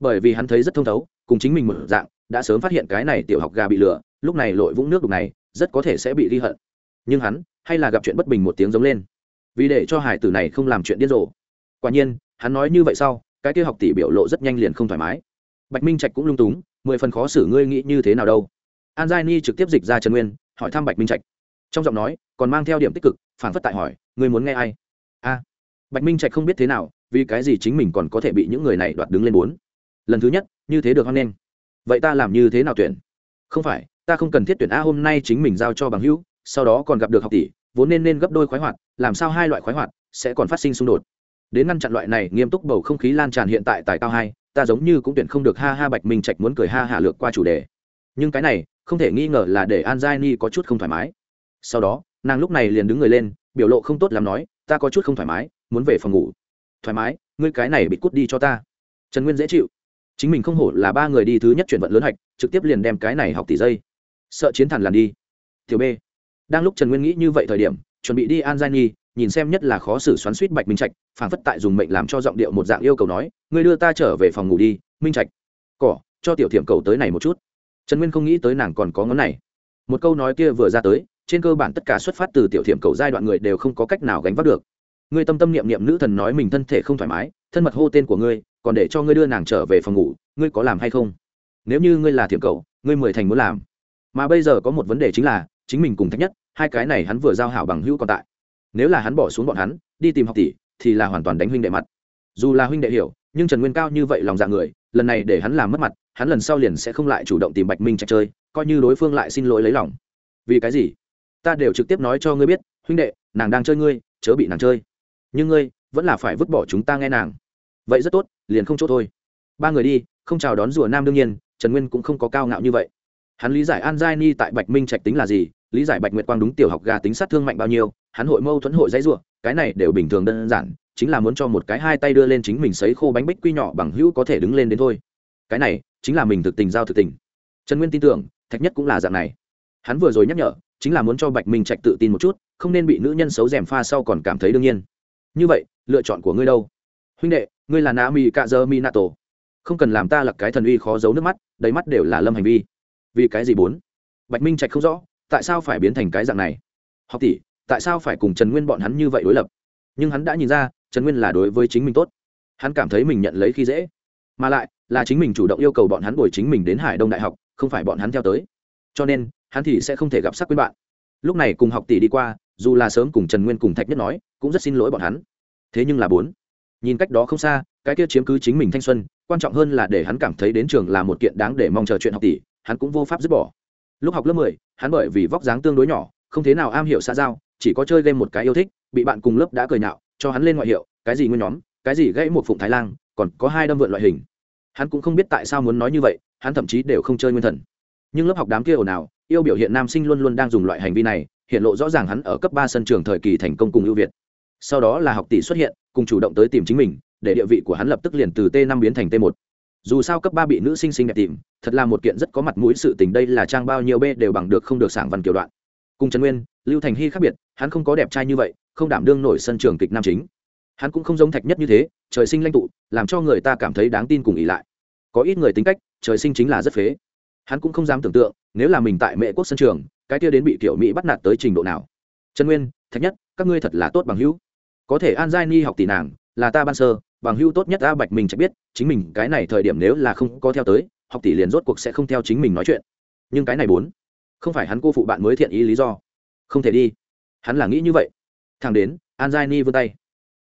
Bởi vì hắn thấy rất thông thấu, cùng chính mình một dạng, đã sớm phát hiện cái này tiểu học gà bị lửa lúc này lội vũng nước đục này, rất có thể sẽ bị ghi hận. Nhưng hắn, hay là gặp chuyện bất bình một tiếng giống lên. Vì để cho hải tử này không làm chuyện điên rồ. Quả nhiên, hắn nói như vậy sau, cái kia học tỷ biểu lộ rất nhanh liền không thoải mái. Bạch minh trạch cũng lung túng, mười phần khó xử ngươi nghĩ như thế nào đâu an giai ni trực tiếp dịch ra trần nguyên, hỏi thăm bạch minh trạch. Trong giọng nói, còn mang theo điểm tích cực phản phất tại hỏi người muốn nghe ai? A. Bạch minh trạch không biết thế nào, vì cái gì chính mình còn có thể bị những người này đoạt đứng lên bốn. Lần thứ nhất, như thế được hoan nghênh. Vậy ta làm như thế nào tuyển? Không phải, ta không cần thiết tuyển a, hôm nay chính mình giao cho bằng hữu, sau đó còn gặp được học tỷ, vốn nên nên gấp đôi khoái hoạt, làm sao hai loại khoái hoạt sẽ còn phát sinh xung đột? Đến ngăn chặn loại này, nghiêm túc bầu không khí lan tràn hiện tại tại cao hai, ta giống như cũng tuyển không được ha ha bạch minh trạch muốn cười ha hạ lược qua chủ đề. Nhưng cái này không thể nghi ngờ là để an giai ni có chút không thoải mái. Sau đó, nàng lúc này liền đứng người lên, biểu lộ không tốt làm nói, ta có chút không thoải mái, muốn về phòng ngủ. Thoải mái? Ngươi cái này bị cút đi cho ta. Trần nguyên dễ chịu. Chính mình không hổ là ba người đi thứ nhất chuyển vận lớn hạch, trực tiếp liền đem cái này học tỷ dây. Sợ chiến thẳng làn đi. Tiểu b. Đang lúc trần nguyên nghĩ như vậy thời điểm, chuẩn bị đi an giai nhi nhìn xem nhất là khó xử xoắn suýt bạch minh trạch, phản phất tại dùng mệnh làm cho giọng điệu một dạng yêu cầu nói, ngươi đưa ta trở về phòng ngủ đi, minh trạch. Cỏ, cho tiểu thiểm cầu tới này một chút trần nguyên không nghĩ tới nàng còn có ngón này. Một câu nói kia vừa ra tới, trên cơ bản tất cả xuất phát từ tiểu thiểm cầu giai đoạn người đều không có cách nào gánh vác được. Ngươi tâm tâm niệm niệm nữ thần nói mình thân thể không thoải mái, thân mật hô tên của ngươi, còn để cho ngươi đưa nàng trở về phòng ngủ, ngươi có làm hay không? Nếu như ngươi là thiểm cầu, ngươi mười thành muốn làm. Mà bây giờ có một vấn đề chính là, chính mình cùng thách nhất, hai cái này hắn vừa giao hảo bằng hữu còn tại. Nếu là hắn bỏ xuống bọn hắn, đi tìm học tỷ, thì là hoàn toàn đánh huynh đệ mặt. Dù là huynh đệ hiểu, nhưng trần nguyên cao như vậy lòng dạ người, lần này để hắn làm mất mặt hắn lần sau liền sẽ không lại chủ động tìm bạch minh trạch chơi, coi như đối phương lại xin lỗi lấy lòng. Vì cái gì? Ta đều trực tiếp nói cho ngươi biết, huynh đệ, nàng đang chơi ngươi, chớ bị nàng chơi. Nhưng ngươi, vẫn là phải vứt bỏ chúng ta nghe nàng. Vậy rất tốt, liền không chỗ thôi. Ba người đi, không chào đón rùa nam đương nhiên, trần nguyên cũng không có cao ngạo như vậy. Hắn lý giải an giai ni tại bạch minh trạch tính là gì, lý giải bạch nguyệt quang đúng tiểu học gà tính sát thương mạnh bao nhiêu, hắn hội mâu thuẫn hội dãy ruộng cái này đều bình thường đơn giản, chính là muốn cho một cái hai tay đưa lên chính mình sấy khô bánh bích quy nhỏ bằng hữu có thể đứng lên đến thôi. Cái này chính là mình thực tình giao thực tình. Trần nguyên tin tưởng, thạch nhất cũng là dạng này. Hắn vừa rồi nhắc nhở, chính là muốn cho bạch minh trạch tự tin một chút, không nên bị nữ nhân xấu rèm pha sau còn cảm thấy đương nhiên. Như vậy, lựa chọn của ngươi đâu? Huynh đệ, ngươi là na mi cạ dơ mi nato không cần làm ta là cái thần uy khó giấu nước mắt, đầy mắt đều là lâm hành vi. Vì cái gì bốn? Bạch minh trạch không rõ, tại sao phải biến thành cái dạng này? Học tỷ, tại sao phải cùng trần nguyên bọn hắn như vậy đối lập? Nhưng hắn đã nhìn ra, trần nguyên là đối với chính mình tốt. Hắn cảm thấy mình nhận lấy khi dễ. Mà lại là chính mình chủ động yêu cầu bọn hắn bồi chính mình đến hải đông đại học, không phải bọn hắn theo tới. Cho nên, hắn thì sẽ không thể gặp sắc quên bạn. Lúc này cùng học tỷ đi qua, dù là sớm cùng trần nguyên cùng thạch nhất nói, cũng rất xin lỗi bọn hắn. Thế nhưng là bốn, nhìn cách đó không xa, cái kia chiếm cứ chính mình thanh xuân, quan trọng hơn là để hắn cảm thấy đến trường là một kiện đáng để mong chờ chuyện học tỷ, hắn cũng vô pháp dứt bỏ. Lúc học lớp mười, hắn bởi vì vóc dáng tương đối nhỏ, không thế nào am hiểu xã giao, chỉ có chơi game một cái yêu thích, bị bạn cùng lớp đã cười nhạo, cho hắn lên ngoại hiệu, cái gì nguyên nhóm, cái gì gãy một phụng thái lan, còn có hai đâm vượn loại hình hắn cũng không biết tại sao muốn nói như vậy, hắn thậm chí đều không chơi nguyên thần. Nhưng lớp học đám kia ồn ào, yêu biểu hiện nam sinh luôn luôn đang dùng loại hành vi này, hiện lộ rõ ràng hắn ở cấp ba sân trường thời kỳ thành công cùng ưu việt. Sau đó là học tỷ xuất hiện, cùng chủ động tới tìm chính mình, để địa vị của hắn lập tức liền từ t năm biến thành t một. Dù sao cấp ba bị nữ sinh sinh đẹp tìm, thật là một kiện rất có mặt mũi sự tình, đây là trang bao nhiêu b đều bằng được không được sảng văn kiểu đoạn. Cùng trần nguyên, lưu thành hy khác biệt, hắn không có đẹp trai như vậy, không đảm đương nổi sân trường kịch nam chính hắn cũng không giống thạch nhất như thế, trời sinh lanh tụ, làm cho người ta cảm thấy đáng tin cùng ỉ lại. Có ít người tính cách, trời sinh chính là rất phế. Hắn cũng không dám tưởng tượng, nếu là mình tại mẹ quốc sân trường, cái kia đến bị kiểu mỹ bắt nạt tới trình độ nào. Trần nguyên, thạch nhất, các ngươi thật là tốt bằng hữu. Có thể an giai ni học tỷ nàng, là ta ban sơ, bằng hữu tốt nhất a bạch mình chắc biết, chính mình cái này thời điểm nếu là không có theo tới, học tỷ liền rốt cuộc sẽ không theo chính mình nói chuyện. Nhưng cái này bốn, không phải hắn cô phụ bạn mới thiện ý lý do. Không thể đi. Hắn là nghĩ như vậy. Thằng đến, an giai ni vươn tay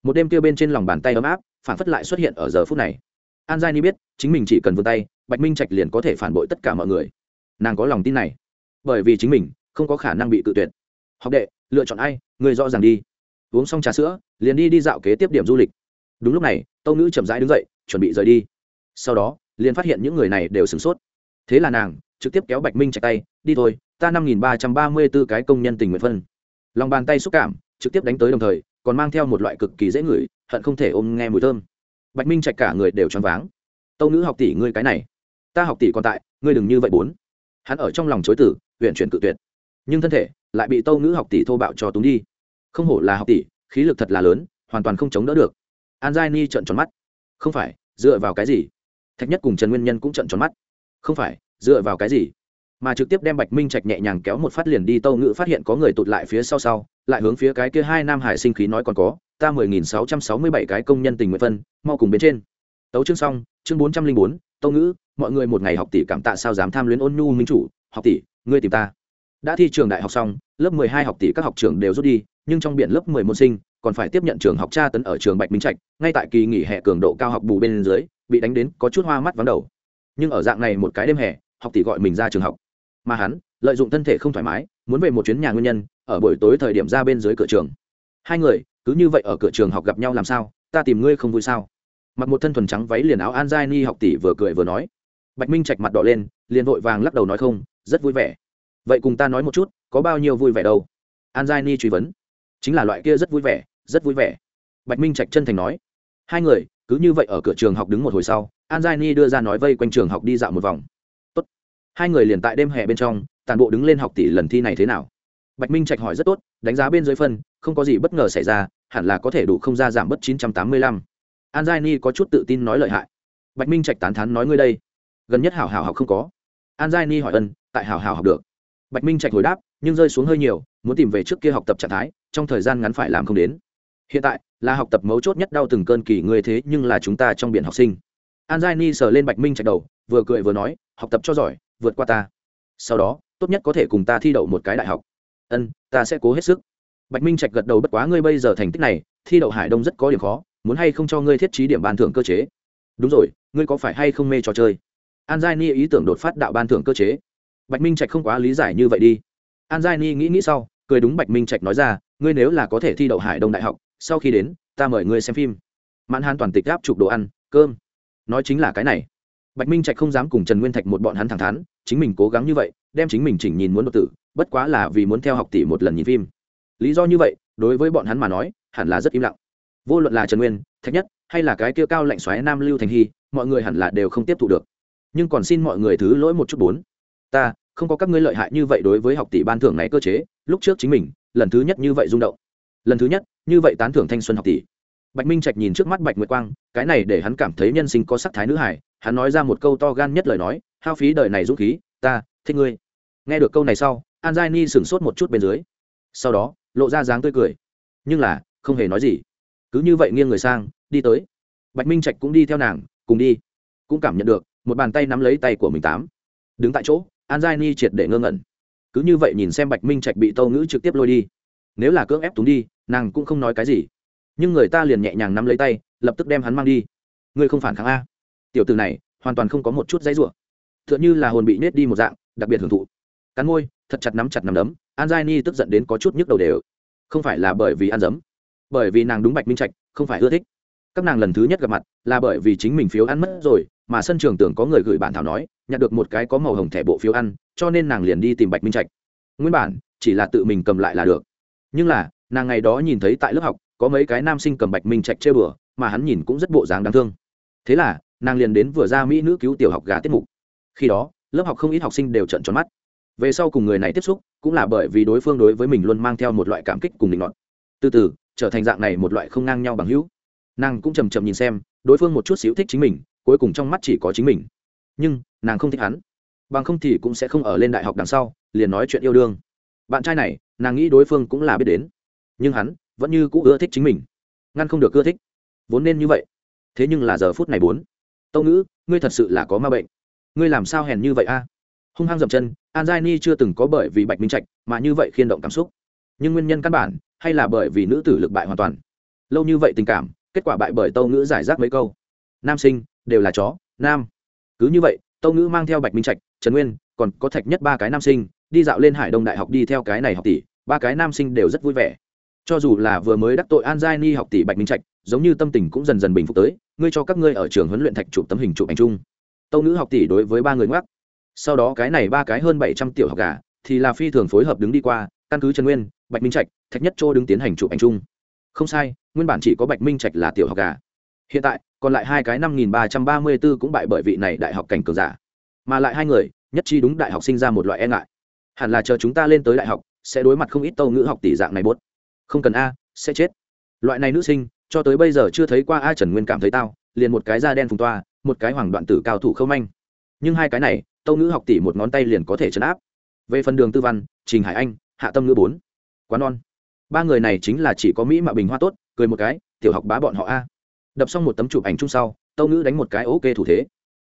một đêm kia bên trên lòng bàn tay ấm áp, phản phất lại xuất hiện ở giờ phút này. An giai ni biết, chính mình chỉ cần vươn tay, bạch minh trạch liền có thể phản bội tất cả mọi người. Nàng có lòng tin này, bởi vì chính mình không có khả năng bị cự tuyệt. Học đệ, lựa chọn ai? Người rõ ràng đi. Uống xong trà sữa, liền đi đi dạo kế tiếp điểm du lịch. Đúng lúc này, tâu nữ chậm rãi đứng dậy, chuẩn bị rời đi. Sau đó, liền phát hiện những người này đều sửng sốt. Thế là nàng trực tiếp kéo bạch minh chạy tay, đi thôi, ta năm nghìn ba trăm ba mươi b ố cái công nhân tình nguyện phân. Lòng bàn tay xúc cảm trực tiếp đánh tới đồng thời còn mang theo một loại cực kỳ dễ ngửi, hận không thể ôm nghe mùi thơm. Bạch minh trạch cả người đều choáng váng. Tâu nữ học tỷ ngươi cái này, ta học tỷ còn tại, ngươi đừng như vậy bốn. Hắn ở trong lòng chối tử huyện chuyển cự tuyệt. Nhưng thân thể lại bị tâu nữ học tỷ thô bạo cho túng đi. Không hổ là học tỷ, khí lực thật là lớn, hoàn toàn không chống đỡ được. An giai ni trận tròn mắt. Không phải, dựa vào cái gì? Thạch nhất cùng trần nguyên nhân cũng trận tròn mắt. Không phải, dựa vào cái gì? Mà trực tiếp đem bạch minh trạch nhẹ nhàng kéo một phát liền đi, tâu ngữ phát hiện có người tụt lại phía sau sau lại hướng phía cái kia hai nam hải sinh khí nói còn có, ta mười nghìn sáu trăm sáu mươi bảy cái công nhân tình nguyện phân, mau cùng bên trên. Tấu chương xong, chương bốn trăm linh bốn, tâu ngữ, mọi người một ngày học tỷ cảm tạ sao dám tham luyến ôn nhu minh chủ, học tỷ, ngươi tìm ta. Đã thi trường đại học xong, lớp mười hai học tỷ các học trường đều rút đi, nhưng trong biển lớp mười môn sinh, còn phải tiếp nhận trường học tra tấn ở trường bạch minh trạch, ngay tại kỳ nghỉ hè cường độ cao học bù bên dưới, bị đánh đến có chút hoa mắt vắng đầu. Nhưng ở dạng này một cái đêm hè, học tỷ gọi mình ra trường học. Mà hắn, lợi dụng thân thể không thoải mái, muốn về một chuyến nhà nguyên nhân ở buổi tối thời điểm ra bên dưới cửa trường. Hai người, cứ như vậy ở cửa trường học gặp nhau làm sao? Ta tìm ngươi không vui sao? Mặc một thân thuần trắng váy liền áo an giai ni học tỷ vừa cười vừa nói. Bạch minh trạch mặt đỏ lên, liền vội vàng lắc đầu nói không, rất vui vẻ. Vậy cùng ta nói một chút, có bao nhiêu vui vẻ đâu? An giai ni truy vấn. Chính là loại kia rất vui vẻ, rất vui vẻ. Bạch minh trạch chân thành nói. Hai người, cứ như vậy ở cửa trường học đứng một hồi sau an giai ni đưa ra nói vây quanh trường học đi dạo một vòng. Tốt. Hai người liền tại đêm hè bên trong, toàn bộ đứng lên học tỷ lần thi này thế nào? Bạch minh trạch hỏi rất tốt, đánh giá bên dưới phân, không có gì bất ngờ xảy ra, hẳn là có thể đủ không ra giảm bất chín trăm tám mươi lăm. An giai ni có chút tự tin nói lợi hại. Bạch minh trạch tán thán nói ngươi đây, gần nhất hảo hảo học không có. An giai ni hỏi ân, tại hảo hảo học được. Bạch minh trạch hồi đáp, nhưng rơi xuống hơi nhiều, muốn tìm về trước kia học tập trạng thái, trong thời gian ngắn phải làm không đến. Hiện tại, là học tập mấu chốt nhất đau từng cơn kỳ người thế, nhưng là chúng ta trong biển học sinh. An giai ni sờ lên bạch minh trạch đầu, vừa cười vừa nói, học tập cho giỏi, vượt qua ta. Sau đó, tốt nhất có thể cùng ta thi đậu một cái đại học ân, ta sẽ cố hết sức. Bạch minh trạch gật đầu, bất quá ngươi bây giờ thành tích này, thi đậu hải đông rất có điểm khó, muốn hay không cho ngươi thiết trí điểm ban thưởng cơ chế? Đúng rồi, ngươi có phải hay không mê trò chơi? An giai ni ý tưởng đột phát đạo ban thưởng cơ chế. Bạch minh trạch không quá lý giải như vậy đi. An giai ni nghĩ nghĩ sau, cười đúng bạch minh trạch nói ra, ngươi nếu là có thể thi đậu hải đông đại học, sau khi đến, ta mời ngươi xem phim. Mãn hàn toàn tịch áp chụp đồ ăn, cơm. Nói chính là cái này. Bạch minh trạch không dám cùng trần nguyên thạch một bọn hắn thẳng thắn, chính mình cố gắng như vậy, đem chính mình chỉnh nhìn muốn đột tử bất quá là vì muốn theo học tỷ một lần nhìn phim. Lý do như vậy, đối với bọn hắn mà nói, hẳn là rất im lặng. Vô luận là trần nguyên, thạch nhất, hay là cái kia cao lạnh xoáy nam lưu thành hy, mọi người hẳn là đều không tiếp thu được. Nhưng còn xin mọi người thứ lỗi một chút bốn. Ta, không có các ngươi lợi hại như vậy đối với học tỷ ban thưởng này cơ chế, lúc trước chính mình, lần thứ nhất như vậy rung động. Lần thứ nhất, như vậy tán thưởng thanh xuân học tỷ. Bạch minh trạch nhìn trước mắt bạch nguyệt quang, cái này để hắn cảm thấy nhân sinh có sắc thái nữ hải hắn nói ra một câu to gan nhất lời nói, hao phí đời này dũng khí, ta, thích ngươi. Nghe được câu này sau an giai ni sửng sốt một chút bên dưới. Sau đó, lộ ra dáng tươi cười. Nhưng là, không hề nói gì. Cứ như vậy nghiêng người sang, đi tới. Bạch minh trạch cũng đi theo nàng, cùng đi. Cũng cảm nhận được, một bàn tay nắm lấy tay của mình tám. Đứng tại chỗ, an giai ni triệt để ngơ ngẩn. Cứ như vậy nhìn xem bạch minh trạch bị tâu ngữ trực tiếp lôi đi. Nếu là cưỡng ép túng đi, nàng cũng không nói cái gì. Nhưng người ta liền nhẹ nhàng nắm lấy tay, lập tức đem hắn mang đi. Ngươi không phản kháng a? Tiểu từ này, hoàn toàn không có một chút dãy rủa. T h ư ợ n h ư là hồn bị nết đi một dạng, đặc biệt hưởng thụ cắn môi, thật chặt nắm chặt nắm đấm, an giai ni tức giận đến có chút nhức đầu đều. Không phải là bởi vì ăn dấm, bởi vì nàng đúng bạch minh trạch, không phải ưa thích. Các nàng lần thứ nhất gặp mặt là bởi vì chính mình phiếu ăn mất rồi, mà sân trường tưởng có người gửi bản thảo nói, nhặt được một cái có màu hồng thẻ bộ phiếu ăn, cho nên nàng liền đi tìm bạch minh trạch. Nguyên bản, chỉ là tự mình cầm lại là được. Nhưng là, nàng ngày đó nhìn thấy tại lớp học, có mấy cái nam sinh cầm bạch minh trạch chơi bừa, mà hắn nhìn cũng rất bộ dáng đáng thương. Thế là, nàng liền đến vừa ra mỹ nữ cứu tiểu học gà tiết mục. Khi đó, lớp học không ít học sinh đều trận tròn mắt về sau cùng người này tiếp xúc, cũng là bởi vì đối phương đối với mình luôn mang theo một loại cảm kích cùng định luận từ từ, trở thành dạng này một loại không ngang nhau bằng hữu. Nàng cũng chầm chậm nhìn xem, đối phương một chút xíu thích chính mình, cuối cùng trong mắt chỉ có chính mình. Nhưng, nàng không thích hắn. Bằng không thì cũng sẽ không ở lên đại học đằng sau, liền nói chuyện yêu đương. Bạn trai này, nàng nghĩ đối phương cũng là biết đến. Nhưng hắn, vẫn như cũ ưa thích chính mình. Ngăn không được ưa thích. Vốn nên như vậy. Thế nhưng là giờ phút này bốn. Tâu ngữ, ngươi thật sự là có ma bệnh. Ngươi làm sao hèn như vậy a? Hung hăng dậm chân an giai ni chưa từng có bởi vì bạch minh trạch mà như vậy khiên động cảm xúc. Nhưng nguyên nhân căn bản hay là bởi vì nữ tử lực bại hoàn toàn. Lâu như vậy tình cảm, kết quả bại bởi tâu ngữ giải rác mấy câu. Nam sinh, đều là chó, nam. Cứ như vậy, tâu ngữ mang theo bạch minh trạch, trần nguyên, còn có thạch nhất ba cái nam sinh, đi dạo lên hải đông đại học đi theo cái này học tỷ, ba cái nam sinh đều rất vui vẻ. Cho dù là vừa mới đắc tội an giai ni học tỷ bạch minh trạch, giống như tâm tình cũng dần dần bình phục tới, ngươi cho các ngươi ở trường huấn luyện thạch chụp tấm hình chụp ảnh chung. Tâu nữ học tỷ đối với ba người ngoắc sau đó cái này ba cái hơn bảy trăm tiểu học gà, thì là phi thường phối hợp đứng đi qua, căn cứ trần nguyên, bạch minh trạch, thạch nhất châu đứng tiến hành chụp ảnh chung. Không sai, nguyên bản chỉ có bạch minh trạch là tiểu học gà. Hiện tại, còn lại hai cái năm nghìn ba trăm ba mươi b ố cũng bại bởi vị này đại học cảnh cường giả. Mà lại hai người, nhất chi đúng đại học sinh ra một loại e ngại. Hẳn là chờ chúng ta lên tới đại học, sẽ đối mặt không ít tâu ngữ học tỷ dạng này bốt. Không cần a, sẽ chết. Loại này nữ sinh, cho tới bây giờ chưa thấy qua a trần nguyên cảm thấy tao, liền một cái da đen phùng toa, một cái hoàng đoạn tử cao thủ không manh. nhưng hai cái này tâu ngữ học tỷ một ngón tay liền có thể chấn áp. Về phần đường tư văn, trình hải anh, hạ tâm ngữ bốn. Quá non. Ba người này chính là chỉ có mỹ mạ bình hoa tốt, cười một cái, tiểu học bá bọn họ a. Đập xong một tấm chụp ảnh chung sau, tâu ngữ đánh một cái ok thủ thế.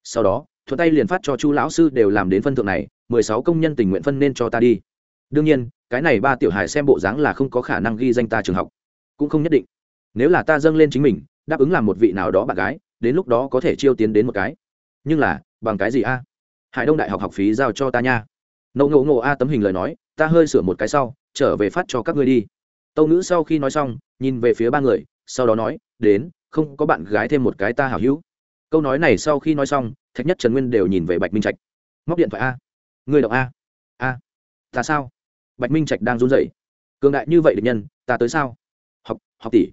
Sau đó, thuận tay liền phát cho chu lão sư đều làm đến phân thượng này, mười sáu công nhân tình nguyện phân nên cho ta đi. Đương nhiên, cái này ba tiểu hài xem bộ dáng là không có khả năng ghi danh ta trường học. Cũng không nhất định. Nếu là ta dâng lên chính mình, đáp ứng làm một vị nào đó bạn gái, đến lúc đó có thể chiêu tiến đến một cái. Nhưng là, bằng cái gì a? Hải đông đại học học phí giao cho ta nha. Nậu ngộ ngộ a tấm hình lời nói, ta hơi sửa một cái sau, trở về phát cho các ngươi đi. Tâu nữ sau khi nói xong, nhìn về phía ba người, sau đó nói, đến, không có bạn gái thêm một cái ta hảo hữu. Câu nói này sau khi nói xong, thạch nhất trần nguyên đều nhìn về bạch minh trạch. Móc điện thoại a. Người động a. A. Ta sao? Bạch minh trạch đang run rẩy. Cường đại như vậy được nhân, ta tới sao? Học học tỷ.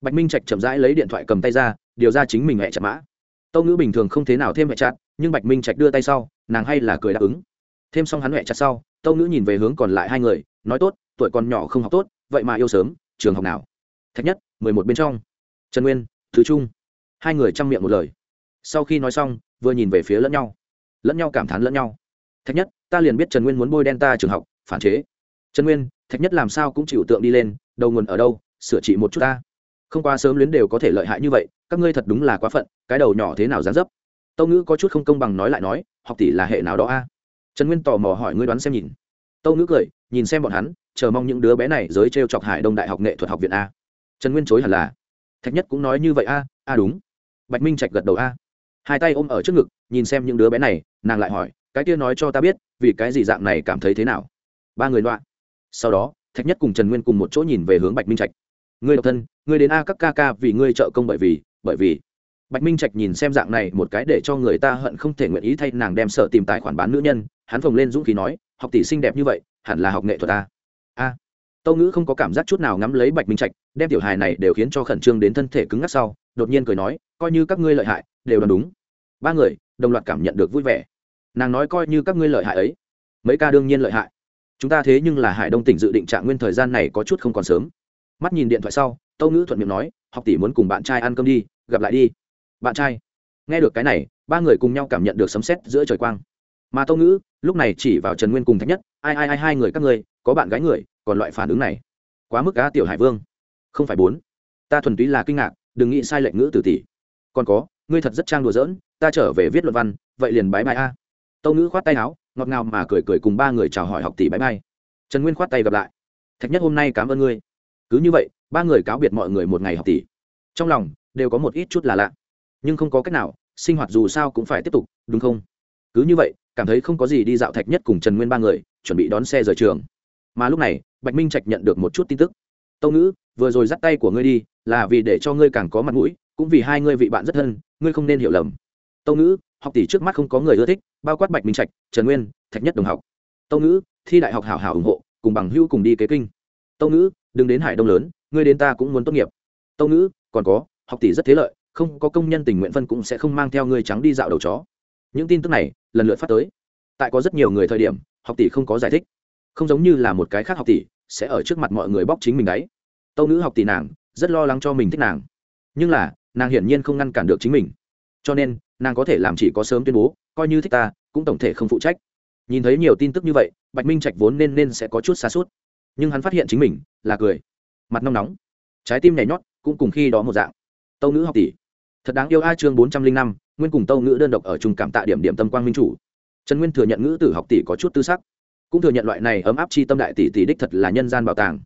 Bạch minh trạch chậm rãi lấy điện thoại cầm tay ra, điều ra chính mình hẹ chặt mã tâu ngữ bình thường không thế nào thêm mẹ chặt, nhưng bạch minh trạch đưa tay sau, nàng hay là cười đáp ứng. Thêm xong hắn mẹ chặt sau, tâu ngữ nhìn về hướng còn lại hai người, nói tốt, tuổi còn nhỏ không học tốt, vậy mà yêu sớm, trường học nào? Thạch nhất, mười một bên trong. Trần nguyên, thứ trung. Hai người chăm miệng một lời. Sau khi nói xong, vừa nhìn về phía lẫn nhau. Lẫn nhau cảm thán lẫn nhau. Thạch nhất, ta liền biết trần nguyên muốn bôi đen ta trường học, phản chế. Trần nguyên, thạch nhất làm sao cũng chịu tượng đi lên, đầu nguồn ở đâu, sửa trị một chút ta không quá sớm luyến đều có thể lợi hại như vậy, các ngươi thật đúng là quá phận, cái đầu nhỏ thế nào dán dấp? Tâu ngữ có chút không công bằng nói lại nói, học tỷ là hệ nào đó a? Trần nguyên tò mò hỏi ngươi đoán xem nhìn. Tâu ngữ cười, nhìn xem bọn hắn, chờ mong những đứa bé này giới t r e o chọc hải đông đại học nghệ thuật học viện a. Trần nguyên chối hẳn là. Thạch nhất cũng nói như vậy a a đúng. Bạch minh trạch gật đầu a. Hai tay ôm ở trước ngực, nhìn xem những đứa bé này, nàng lại hỏi, cái kia nói cho ta biết, vì cái gì dạng này cảm thấy thế nào? Ba người loạn. Sau đó, thạch nhất cùng trần nguyên cùng một chỗ nhìn về hướng bạch minh trạch ngươi độc thân, ngươi đến a các ca ca vì ngươi trợ công bởi vì bởi vì. Bạch minh trạch nhìn xem dạng này một cái để cho người ta hận không thể nguyện ý thay nàng đem sợ tìm tài khoản bán nữ nhân, hắn phồng lên dũng khí nói, học tỷ xinh đẹp như vậy, hẳn là học nghệ thuật ta. A. Tâu ngữ không có cảm giác chút nào ngắm lấy bạch minh trạch, đem tiểu hài này đều khiến cho khẩn trương đến thân thể cứng ngắc sau, đột nhiên cười nói, coi như các ngươi lợi hại, đều là đúng. Ba người, đồng loạt cảm nhận được vui vẻ. Nàng nói, coi như các ngươi lợi hại ấy, mấy ca đương nhiên lợi hại. Chúng ta thế nhưng là hải đông tỉnh dự định trạng nguyên thời gian này có chút không còn sớm mắt nhìn điện thoại sau, tâu ngữ thuận miệng nói, học tỷ muốn cùng bạn trai ăn cơm đi, gặp lại đi. Bạn trai? Nghe được cái này, ba người cùng nhau cảm nhận được sấm sét giữa trời quang. Mà tâu ngữ, lúc này chỉ vào trần nguyên cùng thách nhất, ai ai ai, hai người các ngươi, có bạn gái người, còn loại phản ứng này. Quá mức cá tiểu hải vương. Không phải bốn. Ta thuần túy là kinh ngạc, đừng nghĩ sai lệnh ngữ từ tỷ. Còn có, ngươi thật rất trang đùa giỡn, ta trở về viết luận văn, vậy liền bái bai a. Tâu ngữ khoát tay áo, ngọt ngào mà cười cười cùng ba người chào hỏi học tỷ bái bai. Trần nguyên khoát tay gặp lại. Thạch nhất, hôm nay cảm ơn ngươi cứ như vậy, ba người cáo biệt mọi người một ngày học tỷ. Trong lòng, đều có một ít chút là lạ. Nhưng không có cách nào, sinh hoạt dù sao cũng phải tiếp tục, đúng không? Cứ như vậy, cảm thấy không có gì đi dạo thạch nhất cùng trần nguyên ba người, chuẩn bị đón xe rời trường. Mà lúc này, bạch minh trạch nhận được một chút tin tức. Tâu ngữ, vừa rồi dắt tay của ngươi đi, là vì để cho ngươi càng có mặt mũi, cũng vì hai ngươi vị bạn rất thân, ngươi không nên hiểu lầm. Tâu ngữ, học tỷ trước mắt không có người ưa thích, bao quát bạch minh trạch, trần nguyên, thạch nhất đồng học. Tâu ngữ, thi đại học hảo hảo ủng hộ, cùng bằng hữu cùng đi kế kinh. Tâu ngữ đừng đến hải đông lớn, ngươi đến ta cũng muốn tốt nghiệp. Tâu ngữ, còn có, học tỷ rất thế lợi, không có công nhân tình nguyện phân cũng sẽ không mang theo ngươi trắng đi dạo đầu chó. Những tin tức này, lần lượt phát tới. Tại có rất nhiều người thời điểm, học tỷ không có giải thích. Không giống như là một cái khác học tỷ, sẽ ở trước mặt mọi người bóc chính mình đấy tâu nữ học tỷ nàng, rất lo lắng cho mình thích nàng. Nhưng là, nàng hiển nhiên không ngăn cản được chính mình. Cho nên, nàng có thể làm chỉ có sớm tuyên bố, coi như thích ta, cũng tổng thể không phụ trách. Nhìn thấy nhiều tin tức như vậy, bạch minh trạch vốn nên nên sẽ có chút xa suốt nhưng hắn phát hiện chính mình là cười, mặt nóng nóng, trái tim nhảy nhót cũng cùng khi đó một dạng. Tâu nữ học tỷ, thật đáng yêu a chương bốn trăm linh năm, nguyên cùng tâu ngữ đơn độc ở trung cảm tạ điểm điểm tâm quang minh chủ. Trần nguyên thừa nhận ngữ tử học tỷ có chút tư sắc, cũng thừa nhận loại này ấm áp chi tâm đại tỷ tỷ đích thật là nhân gian bảo tàng.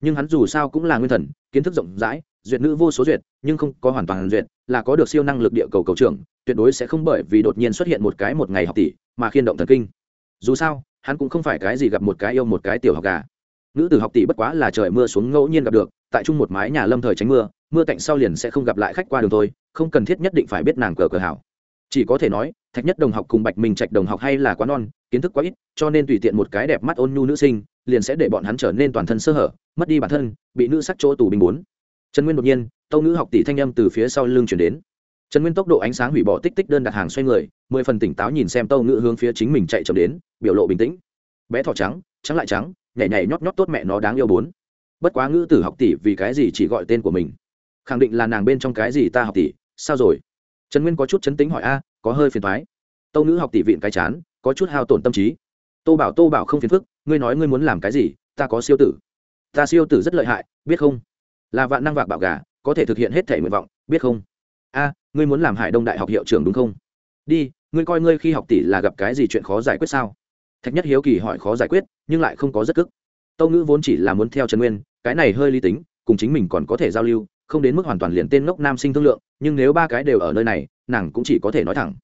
Nhưng hắn dù sao cũng là nguyên thần, kiến thức rộng rãi, duyệt nữ vô số duyệt, nhưng không có hoàn toàn duyệt, là có được siêu năng lực địa cầu cầu trưởng, tuyệt đối sẽ không bởi vì đột nhiên xuất hiện một cái một ngày học tỷ mà khiên động thần kinh. Dù sao, hắn cũng không phải cái gì gặp một cái yêu một cái tiểu học gà nữ tử học tỷ bất quá là trời mưa xuống ngẫu nhiên gặp được, tại chung một mái nhà lâm thời tránh mưa mưa tạnh sau liền sẽ không gặp lại khách qua đường thôi, không cần thiết nhất định phải biết nàng cờ cờ hảo. Chỉ có thể nói, thạch nhất đồng học cùng bạch minh trạch đồng học hay là quá non, kiến thức quá ít, cho nên tùy tiện một cái đẹp mắt ôn nhu nữ sinh, liền sẽ để bọn hắn trở nên toàn thân sơ hở, mất đi bản thân, bị nữ sắc chỗ tù bình bốn. Trần nguyên đột nhiên, tâu nữ học tỷ thanh âm từ phía sau lưng chuyển đến. Trần nguyên tốc độ ánh sáng hủy bỏ tích tích đơn đặt hàng xoay người, mười phần tỉnh táo nhìn xem tâu nữ hướng phía chính mình chạy chậm đến, biểu lộ bình tĩnh. Bé thỏ trắng trắng lại trắng nhảy nhảy nhót nhót tốt mẹ nó đáng yêu bốn. Bất quá ngữ tử học tỷ vì cái gì chỉ gọi tên của mình? Khẳng định là nàng bên trong cái gì ta học tỷ? Sao rồi? Trần nguyên có chút chấn tính hỏi, a, có hơi phiền thoái tâu nữ học tỷ viện cái chán, có chút hao tổn tâm trí. Tô bảo tô bảo không phiền phức, ngươi nói ngươi muốn làm cái gì, ta có siêu tử. Ta siêu tử rất lợi hại, biết không? Là vạn năng vạc bạo gà, có thể thực hiện hết thể nguyện vọng, biết không? A, ngươi muốn làm hải đông đại học hiệu trưởng đúng không? Đi, ngươi coi ngươi khi học tỷ là gặp cái gì chuyện khó giải quyết sao? Thạch nhất hiếu kỳ hỏi khó giải quyết, nhưng lại không có rất cức tâu ngữ vốn chỉ là muốn theo trần nguyên, cái này hơi lý tính, cùng chính mình còn có thể giao lưu, không đến mức hoàn toàn liền tên ngốc nam sinh thương lượng, nhưng nếu ba cái đều ở nơi này, nàng cũng chỉ có thể nói thẳng.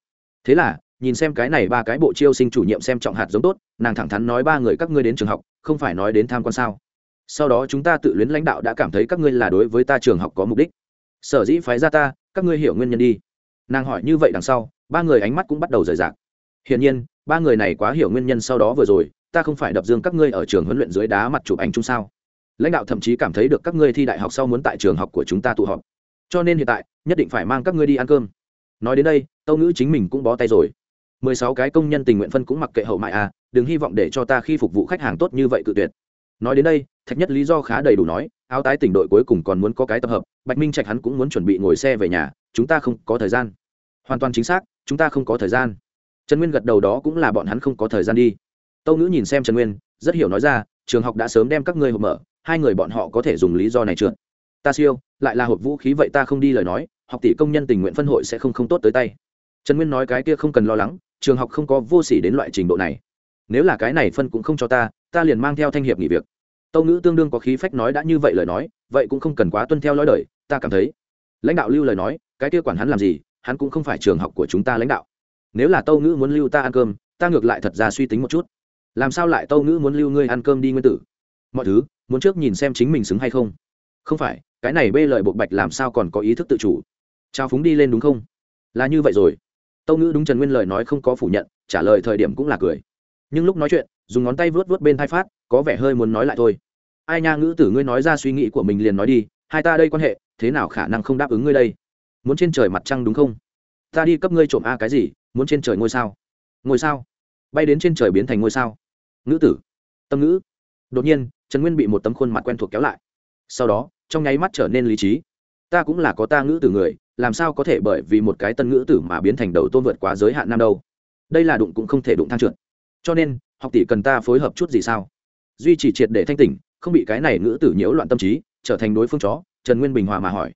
Thế là, nhìn xem cái này ba cái bộ chiêu sinh chủ nhiệm xem trọng hạt giống tốt, nàng thẳng thắn nói ba người các ngươi đến trường học, không phải nói đến tham quan sao. Sau đó chúng ta tự luyến lãnh đạo đã cảm thấy các ngươi là đối với ta trường học có mục đích. Sở dĩ phái ra ta, các ngươi hiểu nguyên nhân đi. Nàng hỏi như vậy đằng sau, ba người ánh mắt cũng bắt đầu rời rạc. Hiển nhiên ba người này quá hiểu nguyên nhân sau đó vừa rồi, ta không phải đập dương các ngươi ở trường huấn luyện dưới đá mặt chụp ảnh chung sao? Lãnh đạo thậm chí cảm thấy được các ngươi thi đại học sau muốn tại trường học của chúng ta tụ họp. Cho nên hiện tại, nhất định phải mang các ngươi đi ăn cơm. Nói đến đây, tâu ngữ chính mình cũng bó tay rồi. Mười sáu cái công nhân tình nguyện phân cũng mặc kệ hậu mại à đừng hy vọng để cho ta khi phục vụ khách hàng tốt như vậy cự tuyệt. Nói đến đây, thạch nhất lý do khá đầy đủ nói, áo tái tỉnh đội cuối cùng còn muốn có cái tập hợp, bạch minh trạch hắn cũng muốn chuẩn bị ngồi xe về nhà, chúng ta không có thời gian. Hoàn toàn chính xác, chúng ta không có thời gian trần nguyên gật đầu đó cũng là bọn hắn không có thời gian đi. Tâu ngữ nhìn xem trần nguyên, rất hiểu nói ra, trường học đã sớm đem các ngươi hộp mở, hai người bọn họ có thể dùng lý do này trượt. Ta siêu, lại là hộp vũ khí vậy ta không đi lời nói, học tỷ công nhân tình nguyện phân hội sẽ không không tốt tới tay. Trần nguyên nói cái kia không cần lo lắng, trường học không có vô s ỉ đến loại trình độ này. Nếu là cái này phân cũng không cho ta ta liền mang theo thanh hiệp nghỉ việc. Tâu ngữ tương đương có khí phách nói đã như vậy lời nói, vậy cũng không cần quá tuân theo lối đời, ta cảm thấy. Lãnh đạo lưu lời nói, cái kia quản hắn làm gì, hắn cũng không phải trường học của chúng ta lãnh đạo nếu là tâu ngữ muốn lưu ta ăn cơm, ta ngược lại thật ra suy tính một chút. Làm sao lại tâu ngữ muốn lưu ngươi ăn cơm đi nguyên tử? Mọi thứ, muốn trước nhìn xem chính mình xứng hay không. Không phải, cái này bê lợi bộc bạch làm sao còn có ý thức tự chủ? Trao phúng đi lên đúng không? Là như vậy rồi. Tâu ngữ đúng trần nguyên lời nói không có phủ nhận, trả lời thời điểm cũng là cười. Nhưng lúc nói chuyện, dùng ngón tay vuốt vuốt bên thai phát, có vẻ hơi muốn nói lại thôi. Ai nha ngữ tử, ngươi nói ra suy nghĩ của mình liền nói đi, hai ta đây quan hệ, thế nào khả năng không đáp ứng ngươi đây? Muốn trên trời mặt trăng đúng không? Ta đi cấp ngươi trộm a cái gì? Muốn trên trời ngôi sao? Ngôi sao? Bay đến trên trời biến thành ngôi sao? Ngữ tử. Tâm ngữ. Đột nhiên, trần nguyên bị một tấm khuôn mặt quen thuộc kéo lại. Sau đó, trong nháy mắt trở nên lý trí. Ta cũng là có ta ngữ tử người, làm sao có thể bởi vì một cái tân ngữ tử mà biến thành đầu tôn vượt quá giới hạn năm đâu? Đây là đụng cũng không thể đụng thang trượt. Cho nên, học tỷ cần ta phối hợp chút gì sao? Duy chỉ triệt để thanh tỉnh, không bị cái này ngữ tử nhiễu loạn tâm trí, trở thành đối phương chó, trần nguyên bình hòa mà hỏi.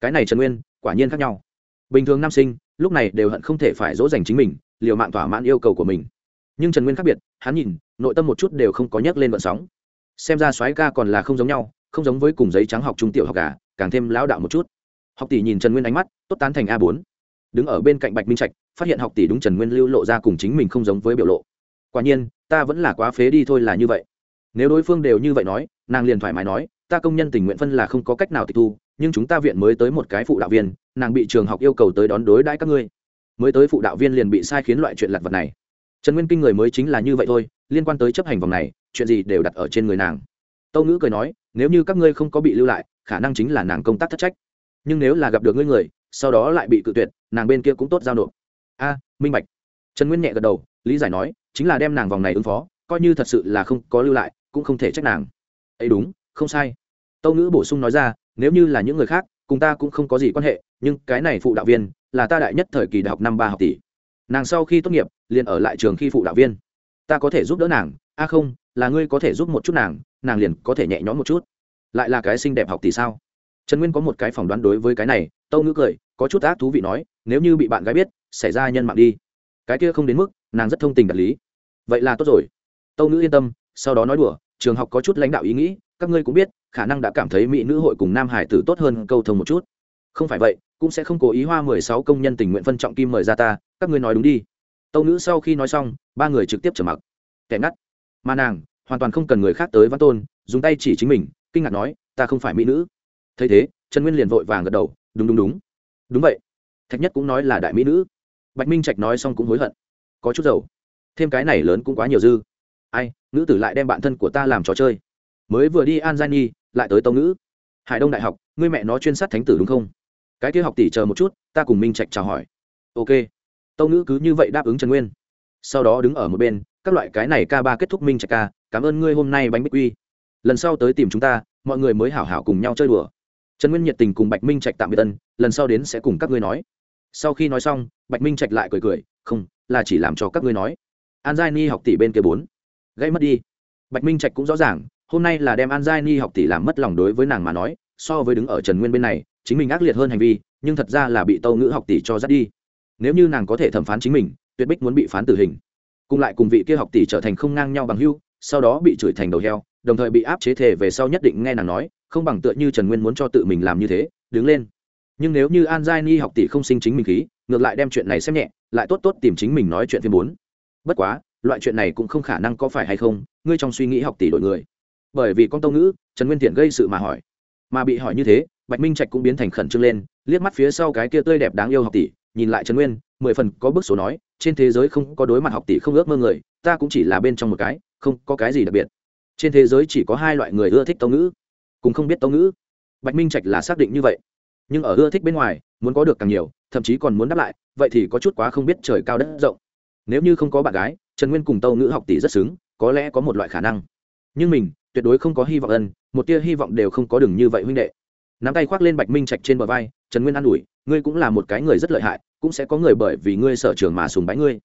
Cái này trần nguyên, quả nhiên khác nhau bình thường nam sinh lúc này đều hận không thể phải dỗ dành chính mình liều mạng thỏa mãn yêu cầu của mình. Nhưng trần nguyên khác biệt hắn nhìn nội tâm một chút đều không có nhấc lên vận sóng. Xem ra soái ca còn là không giống nhau không giống với cùng giấy trắng học trung tiểu học cả, càng thêm lão đạo một chút. Học tỷ nhìn trần nguyên ánh mắt tốt tán thành a bốn. Đứng ở bên cạnh bạch minh trạch phát hiện học tỷ đúng trần nguyên lưu lộ ra cùng chính mình không giống với biểu lộ. Quả nhiên ta vẫn là quá phế đi thôi là như vậy. Nếu đối phương đều như vậy nói nàng liền thoải mái nói ta công nhân tình nguyện phân là không có cách nào tịch thu nhưng chúng ta viện mới tới một cái phụ đạo viên, nàng bị trường học yêu cầu tới đón đối đãi các ngươi. Mới tới phụ đạo viên liền bị sai khiến loại chuyện lặt vật này. Trần nguyên kinh người mới chính là như vậy thôi, liên quan tới chấp hành vòng này, chuyện gì đều đặt ở trên người nàng. Tâu ngữ cười nói, nếu như các ngươi không có bị lưu lại, khả năng chính là nàng công tác thất trách. Nhưng nếu là gặp được ngươi người, sau đó lại bị cự tuyệt, nàng bên kia cũng tốt giao nộp. A, minh bạch. Trần nguyên nhẹ gật đầu, lý giải nói, chính là đem nàng vòng này ứng phó, coi như thật sự là không có lưu lại, cũng không thể trách nàng. Ấy đúng, không sai. Tâu ngữ bổ sung nói ra nếu như là những người khác, cùng ta cũng không có gì quan hệ, nhưng cái này phụ đạo viên là ta đại nhất thời kỳ đại học năm ba học tỷ. Nàng sau khi tốt nghiệp, liền ở lại trường khi phụ đạo viên. Ta có thể giúp đỡ nàng, a không, là ngươi có thể giúp một chút nàng nàng liền có thể nhẹ nhõm một chút. Lại là cái xinh đẹp học tỷ sao? Trần nguyên có một cái phỏng đoán đối với cái này, tâu ngữ cười, có chút ác thú vị nói, nếu như bị bạn gái biết, xảy ra nhân mạng đi. Cái kia không đến mức, nàng rất thông tình đạt lý. Vậy là tốt rồi. Tâu ngữ yên tâm, sau đó nói đùa, trường học có chút lãnh đạo ý nghĩ các ngươi cũng biết, khả năng đã cảm thấy mỹ nữ hội cùng nam hải tử tốt hơn câu thông một chút. Không phải vậy, cũng sẽ không cố ý hoa mười sáu công nhân tình nguyện phân trọng kim mời ra ta, các ngươi nói đúng đi. Tâu nữ sau khi nói xong, ba người trực tiếp trở mặc. Kẻ ngắt. Mà nàng, hoàn toàn không cần người khác tới văn tôn, dùng tay chỉ chính mình, kinh ngạc nói, ta không phải mỹ nữ. Thấy thế, trần nguyên liền vội vàng gật đầu, đúng đúng đúng. Đúng vậy. Thạch nhất cũng nói là đại mỹ nữ. Bạch minh trạch nói xong cũng hối hận. Có chút dầu. Thêm cái này lớn cũng quá nhiều dư. Ai, nữ tử lại đem bạn thân của ta làm trò chơi mới vừa đi an giai nhi, lại tới tâu ngữ. Hải đông đại học, ngươi mẹ nó chuyên sát thánh tử đúng không? Cái kia học tỷ chờ một chút, ta cùng minh trạch chào hỏi. Ok. Tâu ngữ cứ như vậy đáp ứng trần nguyên. Sau đó đứng ở một bên, các loại cái này ca ba kết thúc minh trạch ca, cảm ơn ngươi hôm nay bánh bích quy. Lần sau tới tìm chúng ta, mọi người mới hảo hảo cùng nhau chơi đùa. Trần nguyên nhiệt tình cùng bạch minh trạch tạm biệt tân lần sau đến sẽ cùng các ngươi nói. Sau khi nói xong, bạch minh trạch lại cười cười, không, là chỉ làm cho các ngươi nói. An giai ni học tỷ bên kia bốn. Gây mất đi. Bạch minh trạch cũng rõ ràng hôm nay là đem an giai ni học tỷ làm mất lòng đối với nàng mà nói, so với đứng ở trần nguyên bên này, chính mình ác liệt hơn hành vi, nhưng thật ra là bị tâu ngữ học tỷ cho dắt đi. Nếu như nàng có thể thẩm phán chính mình, tuyệt bích muốn bị phán tử hình. Cùng lại cùng vị kia học tỷ trở thành không ngang nhau bằng hưu sau đó bị chửi thành đầu heo, đồng thời bị áp chế thể về sau nhất định nghe nàng nói, không bằng tựa như trần nguyên muốn cho tự mình làm như thế, đứng lên. Nhưng nếu như an giai ni học tỷ không sinh chính mình khí, ngược lại đem chuyện này xem nhẹ, lại tốt tốt tìm chính mình nói chuyện phim bốn. Bất quá, loại chuyện này cũng không khả năng có phải hay không, ngươi trong suy nghĩ học tỷ đổi người bởi vì con tâu ngữ, trần nguyên thiện gây sự mà hỏi. Mà bị hỏi như thế, bạch minh trạch cũng biến thành khẩn trương lên, liếc mắt phía sau cái kia tươi đẹp đáng yêu học tỷ, nhìn lại trần nguyên, mười phần có bước số nói, trên thế giới không có đối mặt học tỷ không ước mơ người, ta cũng chỉ là bên trong một cái, không có cái gì đặc biệt. Trên thế giới chỉ có hai loại người ưa thích tâu ngữ, cùng không biết tâu ngữ. Bạch minh trạch là xác định như vậy. Nhưng ở ưa thích bên ngoài, muốn có được càng nhiều, thậm chí còn muốn đáp lại, vậy thì có chút quá không biết trời cao đất rộng. Nếu như không có bạn gái, trần nguyên cùng tâu ngữ học tỷ rất xứng, có lẽ có một loại khả năng. Nhưng mình tuyệt đối không có hy vọng ân, một tia hy vọng đều không có đừng như vậy huynh đệ. Nắm tay khoác lên bạch minh trạch trên bờ vai, trần nguyên an ủi, ngươi cũng là một cái người rất lợi hại, cũng sẽ có người bởi vì ngươi sở trường mà sùng bái ngươi.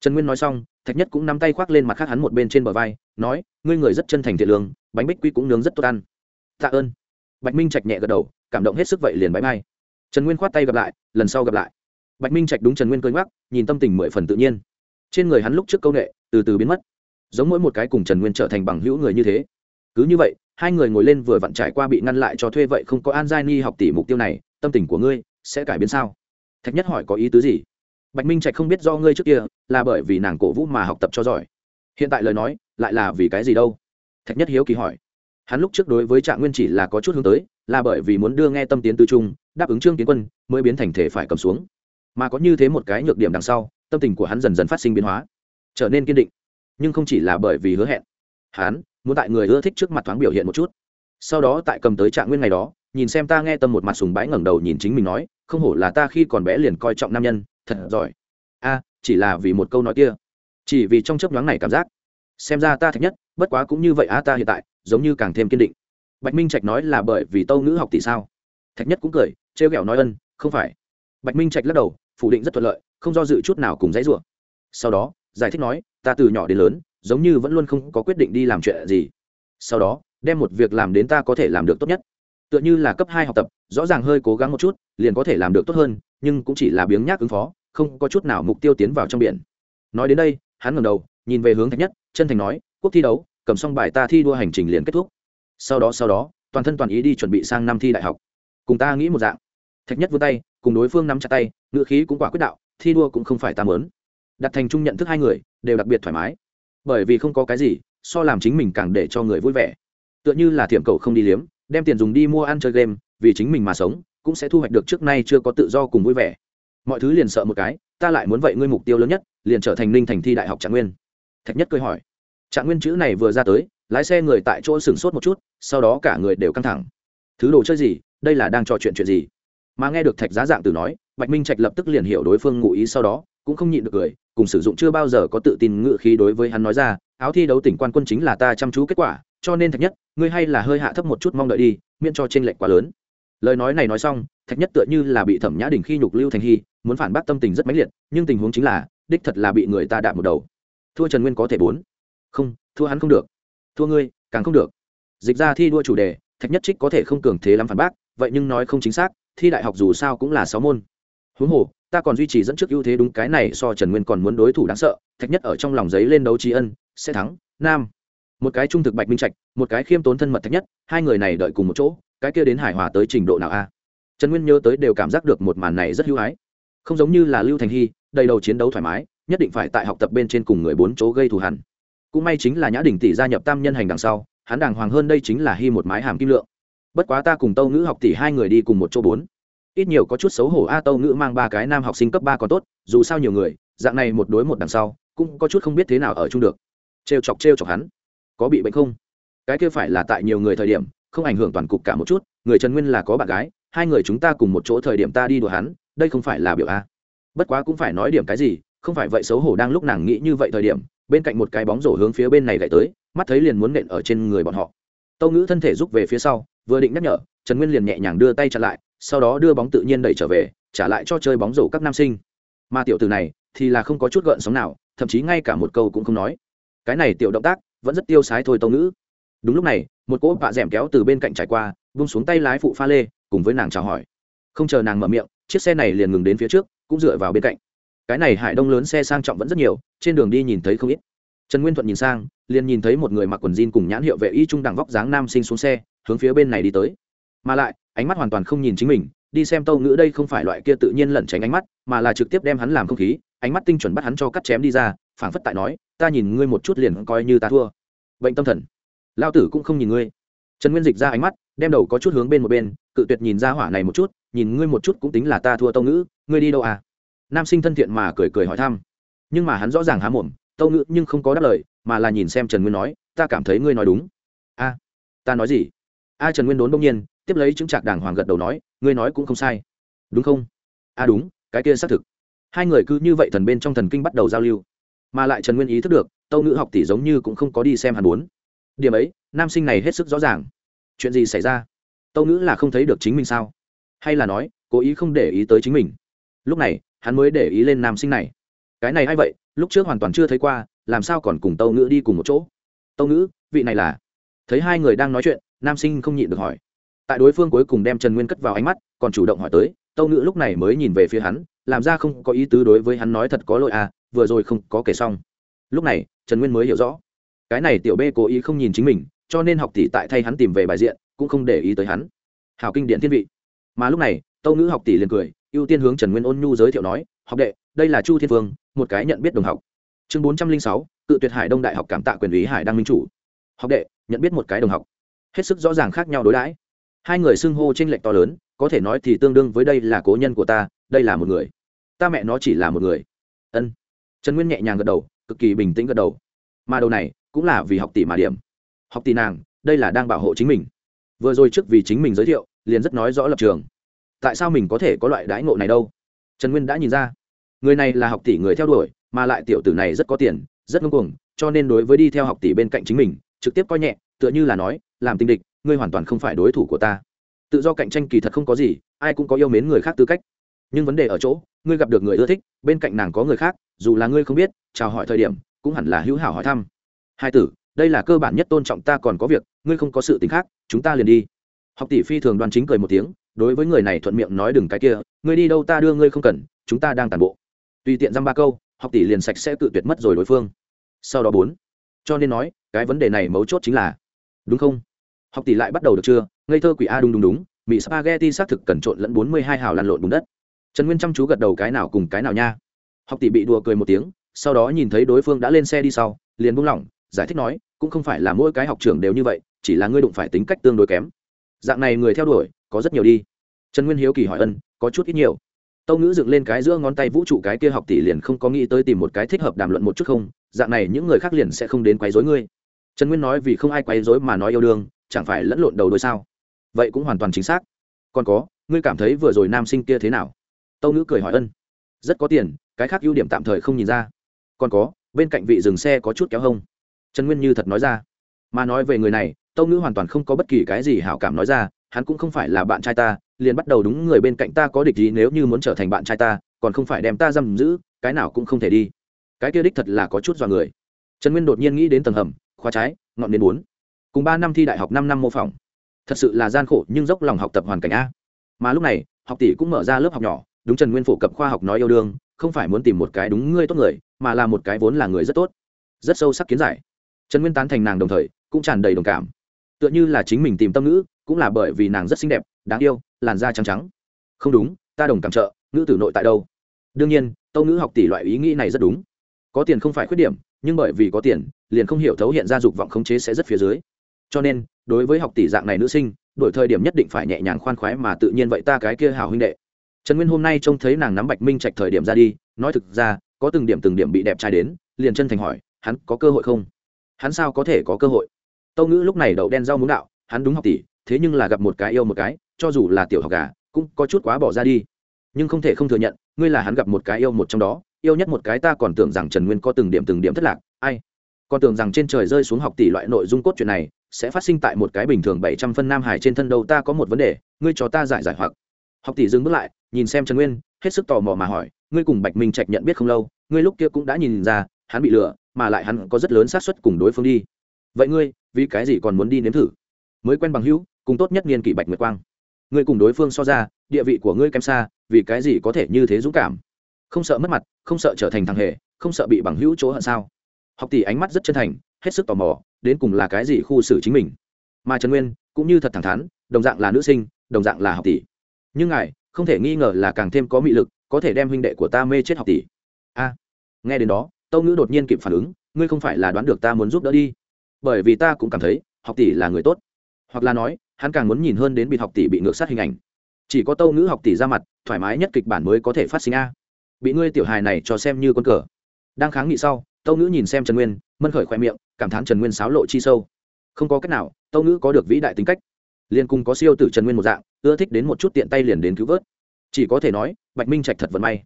Trần nguyên nói xong, thạch nhất cũng nắm tay khoác lên mặt khác hắn một bên trên bờ vai, nói, ngươi người rất chân thành thiện lương, bánh bích quy cũng nướng rất tốt ăn. Tạ ơn. Bạch minh trạch nhẹ gật đầu, cảm động hết sức vậy liền bãi mai. Trần nguyên khoát tay gặp lại, lần sau gặp lại. Bạch minh trạch đúng trần nguyên cơn ngoắc, nhìn tâm tình mười phần tự nhiên. Trên người hắn lúc trước câu ệ từ từ biến mất. Giống mỗi một cái cùng trần nguyên trở thành bằng hữu người như thế cứ như vậy, hai người ngồi lên vừa vặn trải qua bị ngăn lại cho thuê vậy không có an giai ni học tỷ mục tiêu này, tâm tình của ngươi sẽ cải biến sao? Thạch nhất hỏi có ý tứ gì? Bạch minh trạch không biết do ngươi trước kia là bởi vì nàng cổ vũ mà học tập cho giỏi. Hiện tại lời nói lại là vì cái gì đâu? Thạch nhất hiếu kỳ hỏi. Hắn lúc trước đối với trạng nguyên chỉ là có chút hướng tới, là bởi vì muốn đưa nghe tâm tiến tư trung, đáp ứng trương tiến quân mới biến thành thể phải cầm xuống. Mà có như thế một cái nhược điểm đằng sau, tâm tình của hắn dần dần phát sinh biến hóa, trở nên kiên định, nhưng không chỉ là bởi vì hứa hẹn. Hắn muốn tại người ưa thích trước mặt thoáng biểu hiện một chút. Sau đó tại cầm tới trạng nguyên ngày đó, nhìn xem ta nghe tâm một mặt sùng bái ngẩng đầu nhìn chính mình nói, không hổ là ta khi còn bé liền coi trọng nam nhân, thật giỏi. A, chỉ là vì một câu nói kia. Chỉ vì trong chấp nhoáng này cảm giác. Xem ra ta thích nhất, bất quá cũng như vậy a ta hiện tại, giống như càng thêm kiên định. Bạch minh trạch nói là bởi vì tâu ngữ học tỷ sao? Thạch nhất cũng cười, trêu ghẹo nói ân, không phải. Bạch minh trạch lắc đầu, phủ định rất thuận lợi, không do dự chút nào cùng dãy ruộng sau đó, giải thích nói, ta từ nhỏ đến lớn giống như vẫn luôn không có quyết định đi làm chuyện gì. Sau đó, đem một việc làm đến ta có thể làm được tốt nhất. Tựa như là cấp hai học tập, rõ ràng hơi cố gắng một chút, liền có thể làm được tốt hơn, nhưng cũng chỉ là biếng nhác ứng phó, không có chút nào mục tiêu tiến vào trong biển. Nói đến đây, hắn ngẩng đầu, nhìn về hướng thạch nhất, chân thành nói, quốc thi đấu, cầm xong bài ta thi đua hành trình liền kết thúc. Sau đó sau đó, toàn thân toàn ý đi chuẩn bị sang năm thi đại học. Cùng ta nghĩ một dạng. Thạch nhất vươn tay, cùng đối phương nắm chặt tay, ngựa khí cũng quả quyết đạo, thi đua cũng không phải ta mớn đặt thành chung nhận thức hai người, đều đặc biệt thoải mái bởi vì không có cái gì, so làm chính mình càng để cho người vui vẻ. Tựa như là thiểm cầu không đi liếm, đem tiền dùng đi mua ăn chơi game, vì chính mình mà sống, cũng sẽ thu hoạch được trước nay chưa có tự do cùng vui vẻ. Mọi thứ liền sợ một cái, ta lại muốn vậy ngươi mục tiêu lớn nhất, liền trở thành ninh thành thi đại học trạng nguyên. Thạch nhất cười hỏi. Trạng nguyên chữ này vừa ra tới, lái xe người tại chỗ sửng sốt một chút, sau đó cả người đều căng thẳng. Thứ đồ chơi gì, đây là đang trò chuyện chuyện gì? Mà nghe được thạch giá dạng từ nói, bạch minh trạch lập tức liền hiểu đối phương ngụ ý sau đó cũng không nhịn được cười, cùng sử dụng chưa bao giờ có tự tin ngự khí đối với hắn nói ra, áo thi đấu tỉnh quan quân chính là ta chăm chú kết quả, cho nên thạch nhất, ngươi hay là hơi hạ thấp một chút mong đợi đi, miễn cho trên lệch quá lớn. Lời nói này nói xong, thạch nhất tựa như là bị thẩm nhã đình khi nhục lưu thành hy, muốn phản bác tâm tình rất mãnh liệt, nhưng tình huống chính là, đích thật là bị người ta đạp một đầu. Thua trần nguyên có thể bốn. Không, thua hắn không được. Thua ngươi, càng không được. Dịch ra thi đua chủ đề, thạch nhất trích có thể không cường thế lắm phản bác, vậy nhưng nói không chính xác, thi đại học dù sao cũng là sáu môn. Huống hồ ta còn duy trì dẫn trước ưu thế đúng cái này so trần nguyên còn muốn đối thủ đáng sợ, thạch nhất ở trong lòng giấy lên đấu trí ân, sẽ thắng, nam. Một cái trung thực bạch minh trạch, một cái khiêm tốn thân mật thạch nhất, hai người này đợi cùng một chỗ, cái kia đến hải hòa tới trình độ nào a? Trần nguyên nhớ tới đều cảm giác được một màn này rất hữu hái không giống như là lưu thành hy, đầy đầu chiến đấu thoải mái, nhất định phải tại học tập bên trên cùng người bốn chỗ gây thù hẳn cũng may chính là nhã đình tỷ gia nhập tam nhân hành đằng sau, hắn đàng hoàng hơn đây chính là hy một mái hàm kim lượng. Bất quá ta cùng tâu ngữ học tỷ hai người đi cùng một chỗ bốn ít nhiều có chút xấu hổ a tâu ngữ mang ba cái nam học sinh cấp ba còn tốt, dù sao nhiều người, dạng này một đối một đằng sau, cũng có chút không biết thế nào ở chung được. Trêu chọc trêu chọc hắn. Có bị bệnh không? Cái kia phải là tại nhiều người thời điểm, không ảnh hưởng toàn cục cả một chút, người trần nguyên là có bạn gái, hai người chúng ta cùng một chỗ thời điểm ta đi đùa hắn, đây không phải là biểu a. Bất quá cũng phải nói điểm cái gì, không phải vậy xấu hổ đang lúc nàng nghĩ như vậy thời điểm, bên cạnh một cái bóng rổ hướng phía bên này gậy tới, mắt thấy liền muốn nện ở trên người bọn họ. Tâu ngữ thân thể rút về phía sau, vừa định nhắc nhở, trần nguyên liền nhẹ nhàng đưa tay chặn lại sau đó đưa bóng tự nhiên đẩy trở về, trả lại cho chơi bóng rổ các nam sinh. Mà tiểu từ này thì là không có chút gợn sóng nào, thậm chí ngay cả một câu cũng không nói. Cái này tiểu động tác vẫn rất tiêu sái thôi tâu ngữ. Đúng lúc này, một cỗ vạ d kéo từ bên cạnh trải qua bung xuống tay lái phụ pha lê, cùng với nàng chào hỏi. Không chờ nàng mở miệng, chiếc xe này liền ngừng đến phía trước, cũng dựa vào bên cạnh. Cái này hải đông lớn xe sang trọng vẫn rất nhiều, trên đường đi nhìn thấy không ít. Trần nguyên thuận nhìn sang, liền nhìn thấy một người mặc quần jean cùng nhãn hiệu vệ y trung đẳng vóc dáng nam sinh xuống xe, hướng phía bên này đi tới. Mà lại ánh mắt hoàn toàn không nhìn chính mình, đi xem tâu ngữ đây không phải loại kia tự nhiên lẩn tránh ánh mắt, mà là trực tiếp đem hắn làm không khí, ánh mắt tinh chuẩn bắt hắn cho cắt chém đi ra, phảng phất tại nói, ta nhìn ngươi một chút liền coi như ta thua. Bệnh tâm thần. Lao tử cũng không nhìn ngươi. Trần nguyên dịch ra ánh mắt, đem đầu có chút hướng bên một bên, cự tuyệt nhìn ra hỏa này một chút, nhìn ngươi một chút cũng tính là ta thua tâu ngữ, ngươi đi đâu à? Nam sinh thân thiện mà cười cười hỏi thăm. Nhưng mà hắn rõ ràng há mồm, tâu ngữ nhưng không có đáp lời, mà là nhìn xem trần nguyên nói, ta cảm thấy ngươi nói đúng. A, ta nói gì? A trần nguyên đốn đông nhiên, tiếp lấy chứng trạc đàng hoàng gật đầu nói, ngươi nói cũng không sai. Đúng không? A đúng, cái kia xác thực. Hai người cứ như vậy thần bên trong thần kinh bắt đầu giao lưu. Mà lại trần nguyên ý thức được, tâu ngữ học tỷ giống như cũng không có đi xem hàn bốn. Điểm ấy, nam sinh này hết sức rõ ràng. Chuyện gì xảy ra? Tâu ngữ là không thấy được chính mình sao? Hay là nói, cố ý không để ý tới chính mình? Lúc này, hắn mới để ý lên nam sinh này. Cái này hay vậy? Lúc trước hoàn toàn chưa thấy qua, làm sao còn cùng tâu ngữ đi cùng một chỗ? Tâu ngữ, vị này là? Thấy hai người đang nói chuyện nam sinh không nhịn được hỏi. Tại đối phương cuối cùng đem trần nguyên cất vào ánh mắt, còn chủ động hỏi tới, tâu ngữ lúc này mới nhìn về phía hắn, làm ra không có ý tứ đối với hắn nói thật có lỗi à vừa rồi không có kể xong. Lúc này, trần nguyên mới hiểu rõ. Cái này tiểu b cố ý không nhìn chính mình, cho nên học tỷ tại thay hắn tìm về bài diện, cũng không để ý tới hắn. Hảo kinh điện thiên vị. Mà lúc này, tâu ngữ học tỷ liền cười, ưu tiên hướng trần nguyên ôn nhu giới thiệu nói, học đệ, đây là chu thiên phương một cái nhận biết đồng học. Chương bốn trăm linh sáu, cự tuyệt hải đông đại học cảm tạ quyền ý hải đăng minh chủ. Học đệ, nhận biết một cái đồng học hết sức rõ ràng khác nhau đối đãi. Hai người xưng hô tranh lệch to lớn, có thể nói thì tương đương với đây là cố nhân của ta, đây là một người. Ta mẹ nó chỉ là một người. Ân. Trần nguyên nhẹ nhàng gật đầu, cực kỳ bình tĩnh gật đầu. Mà đầu này, cũng là vì học tỷ mà điểm. Học tỷ nàng, đây là đang bảo hộ chính mình. Vừa rồi trước vì chính mình giới thiệu, liền rất nói rõ lập trường. Tại sao mình có thể có loại đãi ngộ này đâu? Trần nguyên đã nhìn ra. Người này là học tỷ người theo đuổi, mà lại tiểu tử này rất có tiền, rất ngông cuồng, cho nên đối với đi theo học tỷ bên cạnh chính mình, trực tiếp coi nhẹ tựa như là nói, làm tình địch, ngươi hoàn toàn không phải đối thủ của ta. Tự do cạnh tranh kỳ thật không có gì, ai cũng có yêu mến người khác tư cách. Nhưng vấn đề ở chỗ, ngươi gặp được người ưa thích, bên cạnh nàng có người khác, dù là ngươi không biết, chào hỏi thời điểm, cũng hẳn là hữu hảo hỏi thăm. Hai tử, đây là cơ bản nhất tôn trọng ta còn có việc, ngươi không có sự tính khác, chúng ta liền đi. Học tỷ phi thường đoan chính cười một tiếng, đối với người này thuận miệng nói đừng cái kia, ngươi đi đâu ta đưa ngươi không cần, chúng ta đang tàn bộ. Tùy tiện dăm ba câu, học tỷ liền sạch sẽ tự tuyệt mất rồi đối phương. Sau đó bốn, cho nên nói, cái vấn đề này mấu chốt chính là đúng không? Học tỷ lại bắt đầu được chưa? Ngây thơ quỷ a đúng đúng đúng mỹ spaghetti xác thực cần trộn lẫn bốn mươi hai hào lăn lộn bùn đất. Trần nguyên chăm chú gật đầu cái nào cùng cái nào nha. Học tỷ bị đùa cười một tiếng, sau đó nhìn thấy đối phương đã lên xe đi sau, liền buông lỏng, giải thích nói, cũng không phải là mỗi cái học trường đều như vậy, chỉ là ngươi đụng phải tính cách tương đối kém. Dạng này người theo đuổi, có rất nhiều đi. Trần nguyên hiếu kỳ hỏi ân, có chút ít nhiều. Tâu ngữ dựng lên cái giữa ngón tay vũ trụ cái kia học tỷ liền không có nghĩ tới tìm một cái thích hợp đàm luận một chút không, dạng này những người khác liền sẽ không đến quấy dối ngươi trần nguyên nói vì không ai quấy dối mà nói yêu đương, chẳng phải lẫn lộn đầu đôi sao? Vậy cũng hoàn toàn chính xác. Còn có, ngươi cảm thấy vừa rồi nam sinh kia thế nào? Tâu ngữ cười hỏi ân. Rất có tiền, cái khác ưu điểm tạm thời không nhìn ra. Còn có, bên cạnh vị dừng xe có chút kéo hông. Trần nguyên như thật nói ra. Mà nói về người này, tâu ngữ hoàn toàn không có bất kỳ cái gì hảo cảm nói ra, hắn cũng không phải là bạn trai ta, liền bắt đầu đúng người bên cạnh ta có địch gì nếu như muốn trở thành bạn trai ta, còn không phải đem ta giam giữ, cái nào cũng không thể đi. Cái kia đích thật là có chút dọa người. Trần nguyên đột nhiên nghĩ đến tầng hầm khóa trái, ngọn đến bốn. Cùng ba năm thi đại học năm năm mô phỏng. Thật sự là gian khổ nhưng dốc lòng học tập hoàn cảnh a. Mà lúc này, học tỷ cũng mở ra lớp học nhỏ, đúng trần nguyên phổ cập khoa học nói yêu đương, không phải muốn tìm một cái đúng ngươi tốt người, mà là một cái vốn là người rất tốt. Rất sâu sắc kiến giải. Trần nguyên tán thành nàng đồng thời, cũng tràn đầy đồng cảm. Tựa như là chính mình tìm tâm ngữ, cũng là bởi vì nàng rất xinh đẹp, đáng yêu, làn da trắng trắng. Không đúng, ta đồng cảm trợ, ngữ tử nội tại đâu? Đương nhiên, tâu ngữ học tỷ loại ý nghĩ này rất đúng có tiền không phải khuyết điểm, nhưng bởi vì có tiền, liền không hiểu thấu hiện ra dục vọng khống chế sẽ rất phía dưới. Cho nên, đối với học tỷ dạng này nữ sinh, đổi thời điểm nhất định phải nhẹ nhàng khoan khoái mà tự nhiên vậy ta cái kia hảo huynh đệ. Trần nguyên hôm nay trông thấy nàng nắm bạch minh trạch thời điểm ra đi, nói thực ra, có từng điểm từng điểm bị đẹp trai đến, liền chân thành hỏi, hắn có cơ hội không? Hắn sao có thể có cơ hội? Tâu ngữ lúc này đậu đen rau muống đạo, hắn đúng học tỷ, thế nhưng là gặp một cái yêu một cái, cho dù là tiểu học gà, cũng có chút quá bỏ ra đi. Nhưng không thể không thừa nhận ngươi là hắn gặp một cái yêu một trong đó, yêu nhất một cái ta còn tưởng rằng trần nguyên có từng điểm từng điểm thất lạc, ai? Còn tưởng rằng trên trời rơi xuống học tỷ loại nội dung cốt chuyện này, sẽ phát sinh tại một cái bình thường bảy trăm phân nam hải trên thân đầu ta có một vấn đề, ngươi cho ta giải giải hoặc. Học tỷ dừng bước lại, nhìn xem trần nguyên, hết sức tò mò mà hỏi, ngươi cùng bạch minh trạch nhận biết không lâu, ngươi lúc kia cũng đã nhìn ra, hắn bị lừa, mà lại hắn có rất lớn xác suất cùng đối phương đi. Vậy ngươi, vì cái gì còn muốn đi nếm thử? Mới quen bằng hữu, cùng tốt nhất niên kỷ bạch nguyệt quang. Ngươi cùng đối phương so ra địa vị của ngươi kém xa, vì cái gì có thể như thế dũng cảm? Không sợ mất mặt, không sợ trở thành thằng hề, không sợ bị bằng hữu chỗ hận sao? Học tỷ ánh mắt rất chân thành, hết sức tò mò, đến cùng là cái gì khu xử chính mình? Mà trần nguyên cũng như thật thẳng thắn, đồng dạng là nữ sinh, đồng dạng là học tỷ. Nhưng ngài không thể nghi ngờ là càng thêm có mị lực, có thể đem huynh đệ của ta mê chết học tỷ. A, nghe đến đó, tâu ngữ đột nhiên kịp phản ứng, ngươi không phải là đoán được ta muốn giúp đỡ đi. Bởi vì ta cũng cảm thấy học tỷ là người tốt. Hoặc là nói, hắn càng muốn nhìn hơn đến bị học tỷ bị ngược sát hình ảnh chỉ có tâu ngữ học tỷ ra mặt, thoải mái nhất kịch bản mới có thể phát sinh a. Bị ngươi tiểu hài này cho xem như con cờ. Đang kháng nghị sau, tâu ngữ nhìn xem trần nguyên, mân khởi khoe miệng, cảm thán trần nguyên sáo lộ chi sâu. Không có cách nào, tâu ngữ có được vĩ đại tính cách. Liên cùng có siêu tử trần nguyên một dạng, ưa thích đến một chút tiện tay liền đến cứu vớt. Chỉ có thể nói, bạch minh trạch thật vận may.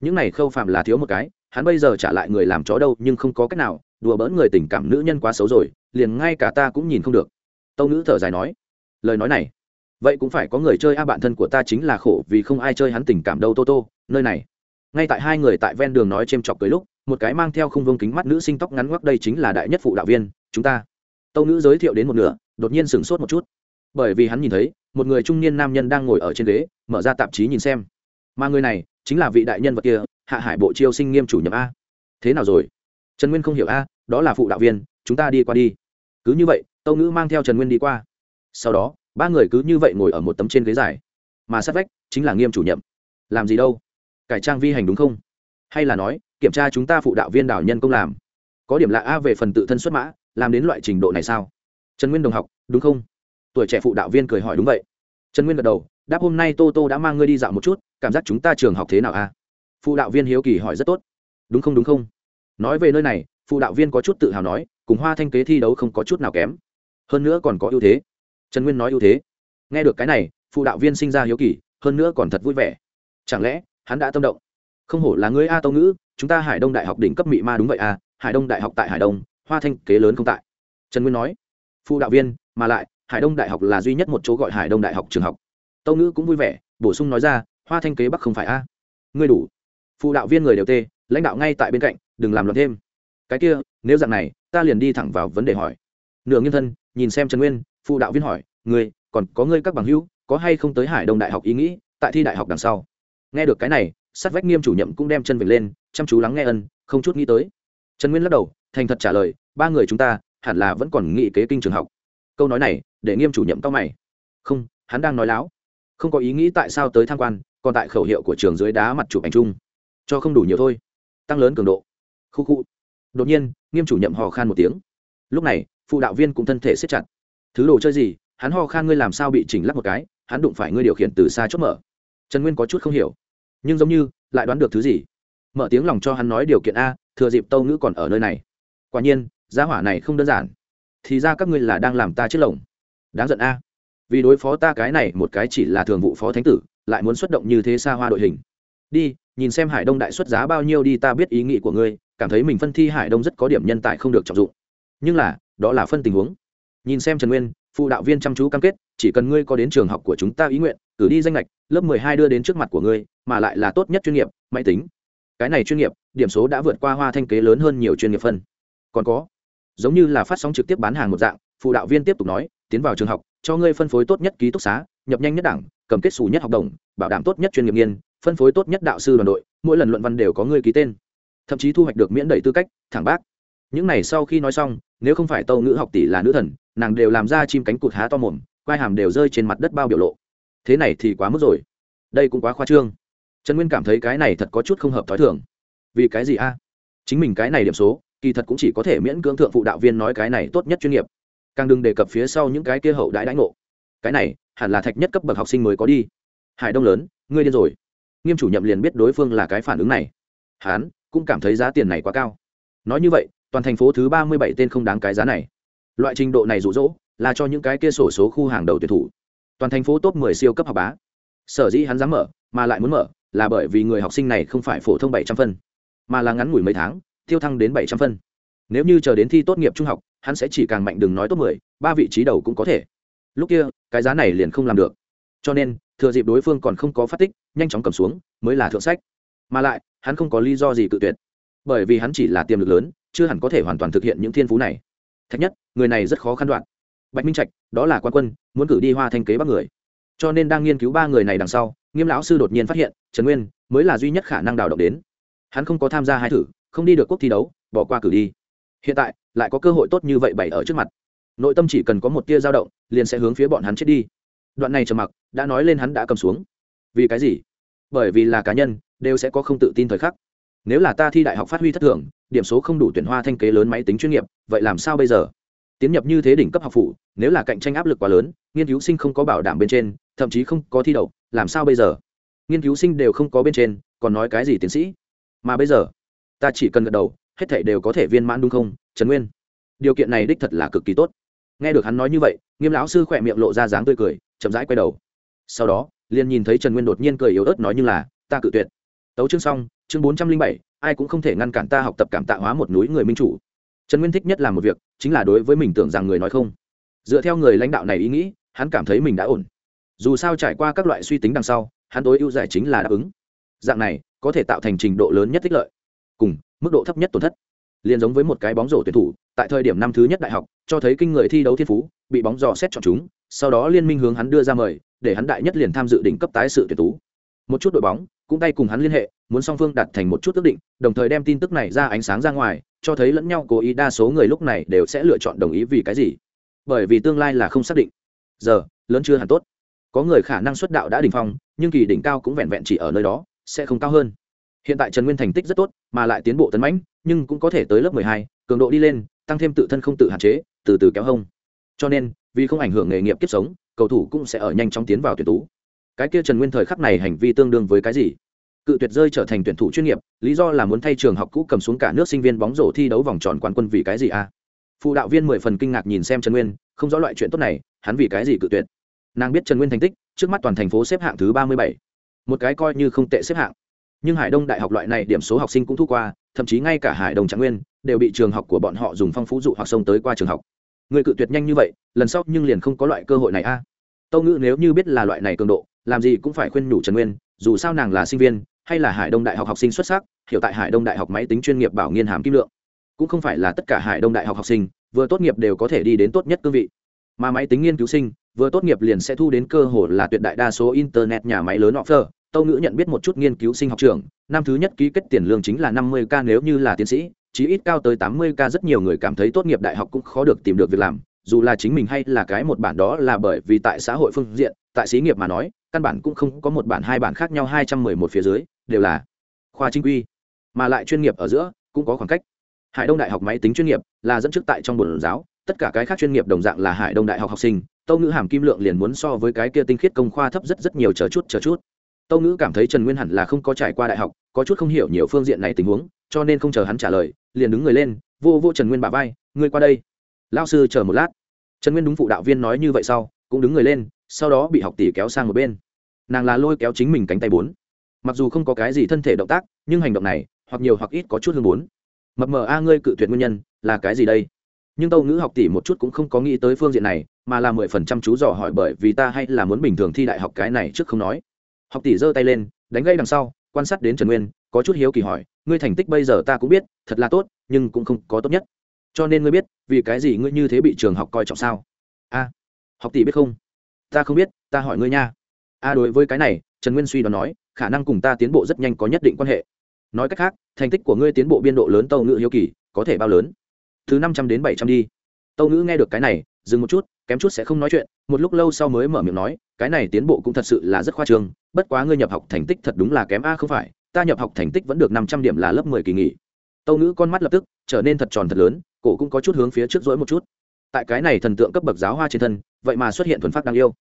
Những này khâu phạm là thiếu một cái, hắn bây giờ trả lại người làm chó đâu, nhưng không có cách nào, đùa bỡn người tình cảm nữ nhân quá xấu rồi, liền ngay cả ta cũng nhìn không được. Tâu nữ thở dài nói, lời nói này vậy cũng phải có người chơi a bạn thân của ta chính là khổ vì không ai chơi hắn tình cảm đâu tô tô nơi này. Ngay tại hai người tại ven đường nói c h ê m chọc cưới lúc, một cái mang theo không vương kính mắt nữ sinh tóc ngắn ngoắc đây chính là đại nhất phụ đạo viên, chúng ta. Tâu nữ giới thiệu đến một nửa, đột nhiên sửng sốt một chút. Bởi vì hắn nhìn thấy, một người trung niên nam nhân đang ngồi ở trên ghế, mở ra tạp chí nhìn xem. Mà người này, chính là vị đại nhân vật kia, hạ hải bộ chiêu sinh nghiêm chủ nhập a. Thế nào rồi? Trần nguyên không hiểu a, đó là phụ đạo viên, chúng ta đi qua đi. Cứ như vậy, tâu nữ mang theo trần nguyên đi qua. Sau đó ba người cứ như vậy ngồi ở một tấm trên ghế dài. Mà sát vách chính là nghiêm chủ nhiệm. Làm gì đâu? Cải trang vi hành đúng không? Hay là nói, kiểm tra chúng ta phụ đạo viên đảo nhân công làm. Có điểm lạ a về phần tự thân xuất mã, làm đến loại trình độ này sao? Trần nguyên đồng học, đúng không? Tuổi trẻ phụ đạo viên cười hỏi đúng vậy. Trần nguyên gật đầu, đáp hôm nay tô tô đã mang ngươi đi dạo một chút, cảm giác chúng ta trường học thế nào a? Phụ đạo viên hiếu kỳ hỏi rất tốt. Đúng không đúng không? Nói về nơi này, phụ đạo viên có chút tự hào nói, cùng hoa thanh kế thi đấu không có chút nào kém. Hơn nữa còn có ưu thế trần nguyên nói ưu thế. Nghe được cái này, phụ đạo viên sinh ra hiếu kỳ, hơn nữa còn thật vui vẻ. Chẳng lẽ, hắn đã tâm động? Không hổ là ngươi a tâu ngữ, chúng ta hải đông đại học đỉnh cấp mị ma đúng vậy à hải đông đại học tại hải đông, hoa thanh kế lớn không tại. Trần nguyên nói. Phụ đạo viên, mà lại, hải đông đại học là duy nhất một chỗ gọi hải đông đại học trường học. Tâu ngữ cũng vui vẻ, bổ sung nói ra, hoa thanh kế bắc không phải a. Ngươi đủ. Phụ đạo viên người đều tê, lãnh đạo ngay tại bên cạnh, đừng làm loạn thêm. Cái kia, nếu dạng này, ta liền đi thẳng vào vấn đề hỏi. Nửa nghiêng thân, nhìn xem trần nguyên phụ đạo viên hỏi, ngươi, còn có ngươi các bằng hữu, có hay không tới hải đông đại học ý nghĩ, tại thi đại học đằng sau? Nghe được cái này, sát vách nghiêm chủ nhậm cũng đem chân vịnh lên, chăm chú lắng nghe ân, không chút nghĩ tới. Trần nguyên lắc đầu, thành thật trả lời, ba người chúng ta hẳn là vẫn còn nghĩ kế kinh trường học. Câu nói này để nghiêm chủ nhậm cao mày. Không, hắn đang nói láo. Không có ý nghĩ tại sao tới tham quan, còn tại khẩu hiệu của trường dưới đá mặt chụp ảnh chung. Cho không đủ nhiều thôi. Tăng lớn cường độ. Khu khu. Đột nhiên, nghiêm chủ nhậm hò khan một tiếng. Lúc này phụ đạo viên cũng thân thể siết chặt thứ đồ chơi gì? Hắn ho khan ngươi làm sao bị chỉnh lắp một cái? Hắn đụng phải ngươi điều khiển từ xa chốt mở. Trần nguyên có chút không hiểu. Nhưng giống như, lại đoán được thứ gì? Mở tiếng lòng cho hắn nói điều kiện a, thừa dịp tâu ngữ còn ở nơi này. Quả nhiên, giá hỏa này không đơn giản. Thì ra các ngươi là đang làm ta chết lồng. Đáng giận a. Vì đối phó ta cái này, một cái chỉ là thường vụ phó thánh tử, lại muốn xuất động như thế xa hoa đội hình. Đi, nhìn xem hải đông đại xuất giá bao nhiêu đi, ta biết ý nghĩ của ngươi, cảm thấy mình phân thi hải đông rất có điểm nhân tài không được trọng dụng. Nhưng là, đó là phân tình huống nhìn xem trần nguyên, phụ đạo viên chăm chú cam kết, chỉ cần ngươi có đến trường học của chúng ta ý nguyện, cử đi danh lệch lớp mười hai đưa đến trước mặt của ngươi, mà lại là tốt nhất chuyên nghiệp, máy tính. Cái này chuyên nghiệp, điểm số đã vượt qua hoa thanh kế lớn hơn nhiều chuyên nghiệp phân. Còn có, giống như là phát sóng trực tiếp bán hàng một dạng, phụ đạo viên tiếp tục nói, tiến vào trường học, cho ngươi phân phối tốt nhất ký túc xá, nhập nhanh nhất đảng, cầm kết xù nhất học đồng, bảo đảm tốt nhất chuyên nghiệp nghiên, phân phối tốt nhất đạo sư đoàn đội, mỗi lần luận văn đều có ngươi ký tên. Thậm chí thu hoạch được miễn đẩy tư cách, thẳng bác. Những này sau khi nói xong, nếu không phải tâu ngữ học tỷ là nữ thần nàng đều làm ra chim cánh cụt há to mồm, quai hàm đều rơi trên mặt đất bao biểu lộ. Thế này thì quá mức rồi. Đây cũng quá khoa trương. Trần nguyên cảm thấy cái này thật có chút không hợp t h ó i thường. Vì cái gì a? Chính mình cái này điểm số, kỳ thật cũng chỉ có thể miễn cưỡng thượng phụ đạo viên nói cái này tốt nhất chuyên nghiệp. Càng đừng đề cập phía sau những cái kia hậu đãi đãi ngộ. Cái này, hẳn là thạch nhất cấp bậc học sinh mới có đi. Hải đông lớn, ngươi điên rồi. Nghiêm chủ nhậm liền biết đối phương là cái phản ứng này. Hán cũng cảm thấy giá tiền này quá cao. Nói như vậy, toàn thành phố thứ ba mươi bảy tên không đáng cái giá này loại trình độ này rụ rỗ là cho những cái kia sổ số khu hàng đầu tuyển thủ. Toàn thành phố top 10 siêu cấp học bá. Sở dĩ hắn dám mở mà lại muốn mở là bởi vì người học sinh này không phải phổ thông 700 phân mà là ngắn ngủi mấy tháng tiêu thăng đến 700 phân. Nếu như chờ đến thi tốt nghiệp trung học hắn sẽ chỉ càng mạnh đừng nói top 10, ba vị trí đầu cũng có thể. Lúc kia cái giá này liền không làm được. Cho nên thừa dịp đối phương còn không có phát tích nhanh chóng cầm xuống mới là thượng sách. Mà lại hắn không có lý do gì cự tuyệt. Bởi vì hắn chỉ là tiềm lực lớn chưa hẳn có thể hoàn toàn thực hiện những thiên phú này thạch nhất, người này rất khó khăn đoạn. Bạch minh trạch, đó là quan quân, muốn cử đi hoa thanh kế bắc người. Cho nên đang nghiên cứu ba người này đằng sau, nghiêm lão sư đột nhiên phát hiện, trần nguyên mới là duy nhất khả năng đào động đến. Hắn không có tham gia hai thử, không đi được quốc thi đấu, bỏ qua cử đi. Hiện tại, lại có cơ hội tốt như vậy bày ở trước mặt. Nội tâm chỉ cần có một tia dao động, liền sẽ hướng phía bọn hắn chết đi. Đoạn này trầm mặc, đã nói lên hắn đã cầm xuống. Vì cái gì? Bởi vì là cá nhân, đều sẽ có không tự tin thời khắc nếu là ta thi đại học phát huy thất thường, điểm số không đủ tuyển hoa thanh kế lớn máy tính chuyên nghiệp, vậy làm sao bây giờ? Tiến nhập như thế đỉnh cấp học phủ, nếu là cạnh tranh áp lực quá lớn, nghiên cứu sinh không có bảo đảm bên trên, thậm chí không có thi đậu, làm sao bây giờ? Nghiên cứu sinh đều không có bên trên, còn nói cái gì tiến sĩ? Mà bây giờ, ta chỉ cần gật đầu, hết thảy đều có thể viên mãn đúng không, trần nguyên? Điều kiện này đích thật là cực kỳ tốt. Nghe được hắn nói như vậy, nghiêm lão sư khỏe miệng lộ ra dáng tươi cười, chậm rãi quay đầu. Sau đó, liền nhìn thấy trần nguyên đột nhiên cười yếu ớt nói như là, ta cự tuyệt tấu chương xong, chương bốn trăm linh bảy, ai cũng không thể ngăn cản ta học tập cảm tạ hóa một núi người minh chủ. Trần nguyên thích nhất làm một việc, chính là đối với mình tưởng rằng người nói không. Dựa theo người lãnh đạo này ý nghĩ, hắn cảm thấy mình đã ổn. Dù sao trải qua các loại suy tính đằng sau, hắn tối ưu giải chính là đáp ứng. Dạng này, có thể tạo thành trình độ lớn nhất tích lợi, cùng mức độ thấp nhất tổn thất. Liền giống với một cái bóng rổ tuyển thủ, tại thời điểm năm thứ nhất đại học, cho thấy kinh người thi đấu thiên phú, bị bóng dò xét chọn chúng, sau đó liên minh hướng hắn đưa ra mời, để hắn đại nhất liền tham dự đỉnh cấp tái sự tuyển tú một chút đội bóng, cũng tay cùng hắn liên hệ, muốn song phương đạt thành một chút ước định, đồng thời đem tin tức này ra ánh sáng ra ngoài, cho thấy lẫn nhau cố ý đa số người lúc này đều sẽ lựa chọn đồng ý vì cái gì. Bởi vì tương lai là không xác định. Giờ, lớn chưa hẳn tốt. Có người khả năng xuất đạo đã đỉnh phong, nhưng kỳ đỉnh cao cũng vẹn vẹn chỉ ở nơi đó, sẽ không cao hơn. Hiện tại trần nguyên thành tích rất tốt, mà lại tiến bộ tấn mãnh, nhưng cũng có thể tới lớp mười hai, cường độ đi lên, tăng thêm tự thân không tự hạn chế, từ từ kéo hông. Cho nên, vì không ảnh hưởng nghề nghiệp kiếp sống, cầu thủ cũng sẽ ở nhanh chóng tiến vào tuyển tú cái kia trần nguyên thời khắc này hành vi tương đương với cái gì? Cự tuyệt rơi trở thành tuyển thủ chuyên nghiệp, lý do là muốn thay trường học cũ cầm xuống cả nước sinh viên bóng rổ thi đấu vòng tròn quán quân vì cái gì a phụ đạo viên mười phần kinh ngạc nhìn xem trần nguyên, không rõ loại chuyện tốt này, hắn vì cái gì cự tuyệt? Nàng biết trần nguyên thành tích, trước mắt toàn thành phố xếp hạng thứ ba mươi bảy. Một cái coi như không tệ xếp hạng. Nhưng hải đông đại học loại này điểm số học sinh cũng thu qua, thậm chí ngay cả hải đông trạng nguyên, đều bị trường học của bọn họ dùng phong phú dụ hoặc sông tới qua trường học. Người cự tuyệt nhanh như vậy, lần sau nhưng liền không có loại cơ hội này a à. tâu ngữ nếu như biết là loại này cường độ làm gì cũng phải khuyên nhủ trần nguyên, dù sao nàng là sinh viên, hay là hải đông đại học học sinh xuất sắc, hiểu tại hải đông đại học máy tính chuyên nghiệp bảo nghiên hàm kim lượng. Cũng không phải là tất cả hải đông đại học học sinh, vừa tốt nghiệp đều có thể đi đến tốt nhất cương vị. Mà máy tính nghiên cứu sinh, vừa tốt nghiệp liền sẽ thu đến cơ hội là tuyệt đại đa số internet nhà máy lớn offer tâu ngữ nhận biết một chút nghiên cứu sinh học trường năm thứ nhất ký kết tiền lương chính là năm mươi k nếu như là tiến sĩ, chí ít cao tới tám mươi k rất nhiều người cảm thấy tốt nghiệp đại học cũng khó được tìm được việc làm, dù là chính mình hay là cái một bản đó là bởi vì tại xã hội phương diện tại xí nghiệp mà nói, căn bản cũng không có một bản hai bản khác nhau hai trăm mười một phía dưới, đều là khoa chính quy. Mà lại chuyên nghiệp ở giữa, cũng có khoảng cách. Hải đông đại học máy tính chuyên nghiệp là dẫn trước tại trong bồn giáo, tất cả cái khác chuyên nghiệp đồng dạng là hải đông đại học học sinh, tâu ngữ hàm kim lượng liền muốn so với cái kia tinh khiết công khoa thấp rất rất nhiều chờ chút chờ chút. Tâu ngữ cảm thấy trần nguyên hẳn là không có trải qua đại học, có chút không hiểu nhiều phương diện này tình huống, cho nên không chờ hắn trả lời, liền đứng người lên, vô vô trần nguyên bà vai, ngươi qua đây. Lao sư chờ một lát. Trần nguyên đúng phụ đạo viên nói như vậy sau, cũng đứng người lên sau đó bị học tỷ kéo sang một bên. Nàng là lôi kéo chính mình cánh tay bốn. Mặc dù không có cái gì thân thể động tác, nhưng hành động này, hoặc nhiều hoặc ít có chút hương bốn. Mập mờ, a, ngươi cự tuyệt nguyên nhân, là cái gì đây? Nhưng tâu ngữ học tỷ một chút cũng không có nghĩ tới phương diện này, mà là mười phần trăm chú dò hỏi bởi vì ta hay là muốn bình thường thi đại học cái này trước không nói. Học tỷ giơ tay lên, đánh gây đằng sau, quan sát đến trần nguyên, có chút hiếu kỳ hỏi, ngươi thành tích bây giờ ta cũng biết, thật là tốt, nhưng cũng không có tốt nhất. Cho nên ngươi biết, vì cái gì ngươi như thế bị trường học coi trọng sao? A, học tỷ biết không? Ta không biết, ta hỏi ngươi nha. A, đối với cái này, trần nguyên suy đoán nói, khả năng cùng ta tiến bộ rất nhanh có nhất định quan hệ. Nói cách khác, thành tích của ngươi tiến bộ biên độ lớn tâu ngữ hiếu kỳ, có thể bao lớn? Từ năm trăm đến bảy trăm đi. Tâu ngữ nghe được cái này, dừng một chút, kém chút sẽ không nói chuyện, một lúc lâu sau mới mở miệng nói, cái này tiến bộ cũng thật sự là rất khoa trương, bất quá ngươi nhập học thành tích thật đúng là kém a, không phải, ta nhập học thành tích vẫn được năm trăm điểm là lớp mười kỳ nghỉ. Tâu ngữ con mắt lập tức trở nên thật tròn thật lớn, cổ cũng có chút hướng phía trước rỗi một chút. Tại cái này thần tượng cấp bậc giáo hoa trên thân, vậy mà xuất hiện thuần phát đáng yêu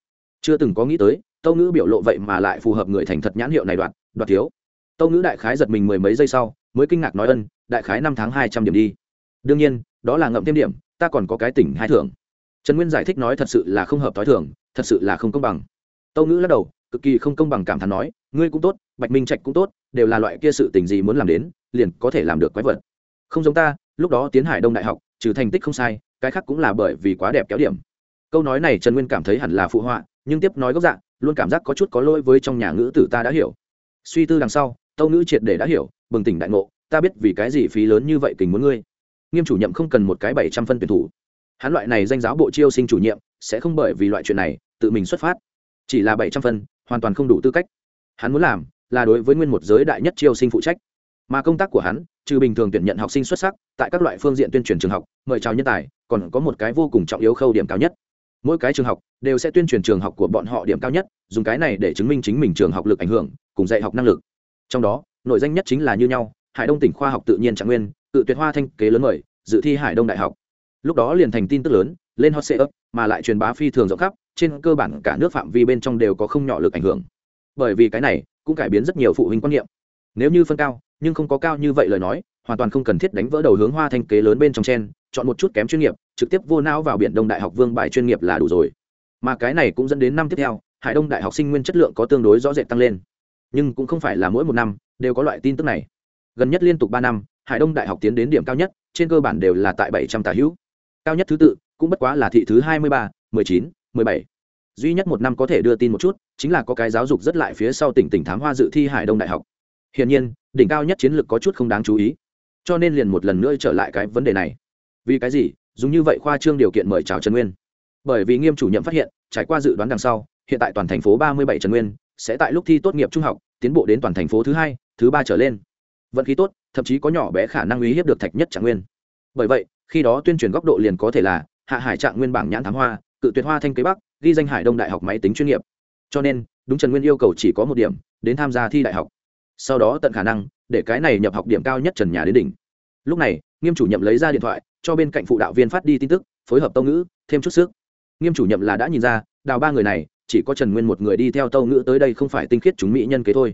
chưa từng có nghĩ tới, tâu ngữ biểu lộ vậy mà lại phù hợp người thành thật nhãn hiệu này đoạt đoạt thiếu. Tâu ngữ đại khái giật mình mười mấy giây sau, mới kinh ngạc nói ân, đại khái năm tháng hai trăm điểm đi. Đương nhiên, đó là ngậm thêm điểm, ta còn có cái tỉnh hai thưởng. Trần nguyên giải thích nói thật sự là không hợp t h o i thưởng thật sự là không công bằng. Tâu ngữ lắc đầu, cực kỳ không công bằng cảm thán nói, ngươi cũng tốt, bạch minh trạch cũng tốt, đều là loại kia sự tình gì muốn làm đến, liền có thể làm được quái vật. Không giống ta, lúc đó tiến hải đông đại học, trừ thành tích không sai, cái khác cũng là bởi vì quá đẹp kéo điểm câu nói này trần nguyên cảm thấy hẳn là phụ họa, nhưng tiếp nói gốc dạng, luôn cảm giác có chút có lỗi với trong nhà ngữ tử ta đã hiểu. Suy tư đằng sau, tâu ngữ triệt để đã hiểu, bừng tỉnh đại ngộ, ta biết vì cái gì phí lớn như vậy tình muốn ngươi. Nghiêm chủ nhiệm không cần một cái bảy trăm phân tuyển thủ. Hắn loại này danh giáo bộ chiêu sinh chủ nhiệm, sẽ không bởi vì loại chuyện này, tự mình xuất phát. Chỉ là bảy trăm phân, hoàn toàn không đủ tư cách. Hắn muốn làm, là đối với nguyên một giới đại nhất chiêu sinh phụ trách. Mà công tác của hắn, trừ bình thường tuyển nhận học sinh xuất sắc, tại các loại phương diện tuyên truyền trường học, mời chào nhân tài, còn có một cái vô cùng trọng yếu khâu điểm cao nhất mỗi cái trường học đều sẽ tuyên truyền trường học của bọn họ điểm cao nhất, dùng cái này để chứng minh chính mình trường học lực ảnh hưởng, cùng dạy học năng lực. Trong đó nội danh nhất chính là như nhau, hải đông tỉnh khoa học tự nhiên trạng nguyên tự tuyệt hoa thanh kế lớn mời, dự thi hải đông đại học. Lúc đó liền thành tin tức lớn, lên hot setup mà lại truyền bá phi thường rộng khắp, trên cơ bản cả nước phạm vi bên trong đều có không nhỏ lực ảnh hưởng. Bởi vì cái này cũng cải biến rất nhiều phụ huynh quan niệm. Nếu như phân cao, nhưng không có cao như vậy lời nói, hoàn toàn không cần thiết đánh vỡ đầu hướng hoa thanh kế lớn bên trong chen, chọn một chút kém chuyên nghiệp trực tiếp vô não vào biển đông đại học vương bài chuyên nghiệp là đủ rồi. Mà cái này cũng dẫn đến năm tiếp theo, hải đông đại học sinh nguyên chất lượng có tương đối rõ rệt tăng lên. Nhưng cũng không phải là mỗi một năm đều có loại tin tức này. Gần nhất liên tục ba năm, hải đông đại học tiến đến điểm cao nhất, trên cơ bản đều là tại bảy trăm tả hữu. Cao nhất thứ tự, cũng bất quá là thị thứ hai mươi ba, mười chín, mười bảy. Duy nhất một năm có thể đưa tin một chút, chính là có cái giáo dục rất lại phía sau tỉnh tỉnh thám hoa dự thi hải đông đại học. Hiển nhiên, đỉnh cao nhất chiến lược có chút không đáng chú ý. Cho nên liền một lần nữa trở lại cái vấn đề này. Vì cái gì? Dùng như vậy khoa trương điều kiện mời chào trần nguyên. Bởi vì nghiêm chủ nhiệm phát hiện, trải qua dự đoán đằng sau, hiện tại toàn thành phố ba mươi bảy trần nguyên, sẽ tại lúc thi tốt nghiệp trung học, tiến bộ đến toàn thành phố thứ hai, thứ ba trở lên. Vận khí tốt, thậm chí có nhỏ bé khả năng uy hiếp được thạch nhất trạng nguyên. Bởi vậy, khi đó tuyên truyền góc độ liền có thể là, hạ hải trạng nguyên bảng nhãn thám hoa, cự tuyệt hoa thanh kế bắc, ghi danh hải đông đại học máy tính chuyên nghiệp. Cho nên, đúng trần nguyên yêu cầu chỉ có một điểm, đến tham gia thi đại học. Sau đó tận khả năng, để cái này nhập học điểm cao nhất trần nhà đến đỉnh. Lúc này, nghiêm chủ nhiệm lấy ra điện thoại cho bên cạnh phụ đạo viên phát đi tin tức, phối hợp tâu ngữ, thêm chút sức. Nghiêm chủ nhậm là đã nhìn ra, đào ba người này, chỉ có trần nguyên một người đi theo tâu ngữ tới đây không phải tinh khiết chúng mỹ nhân kế thôi.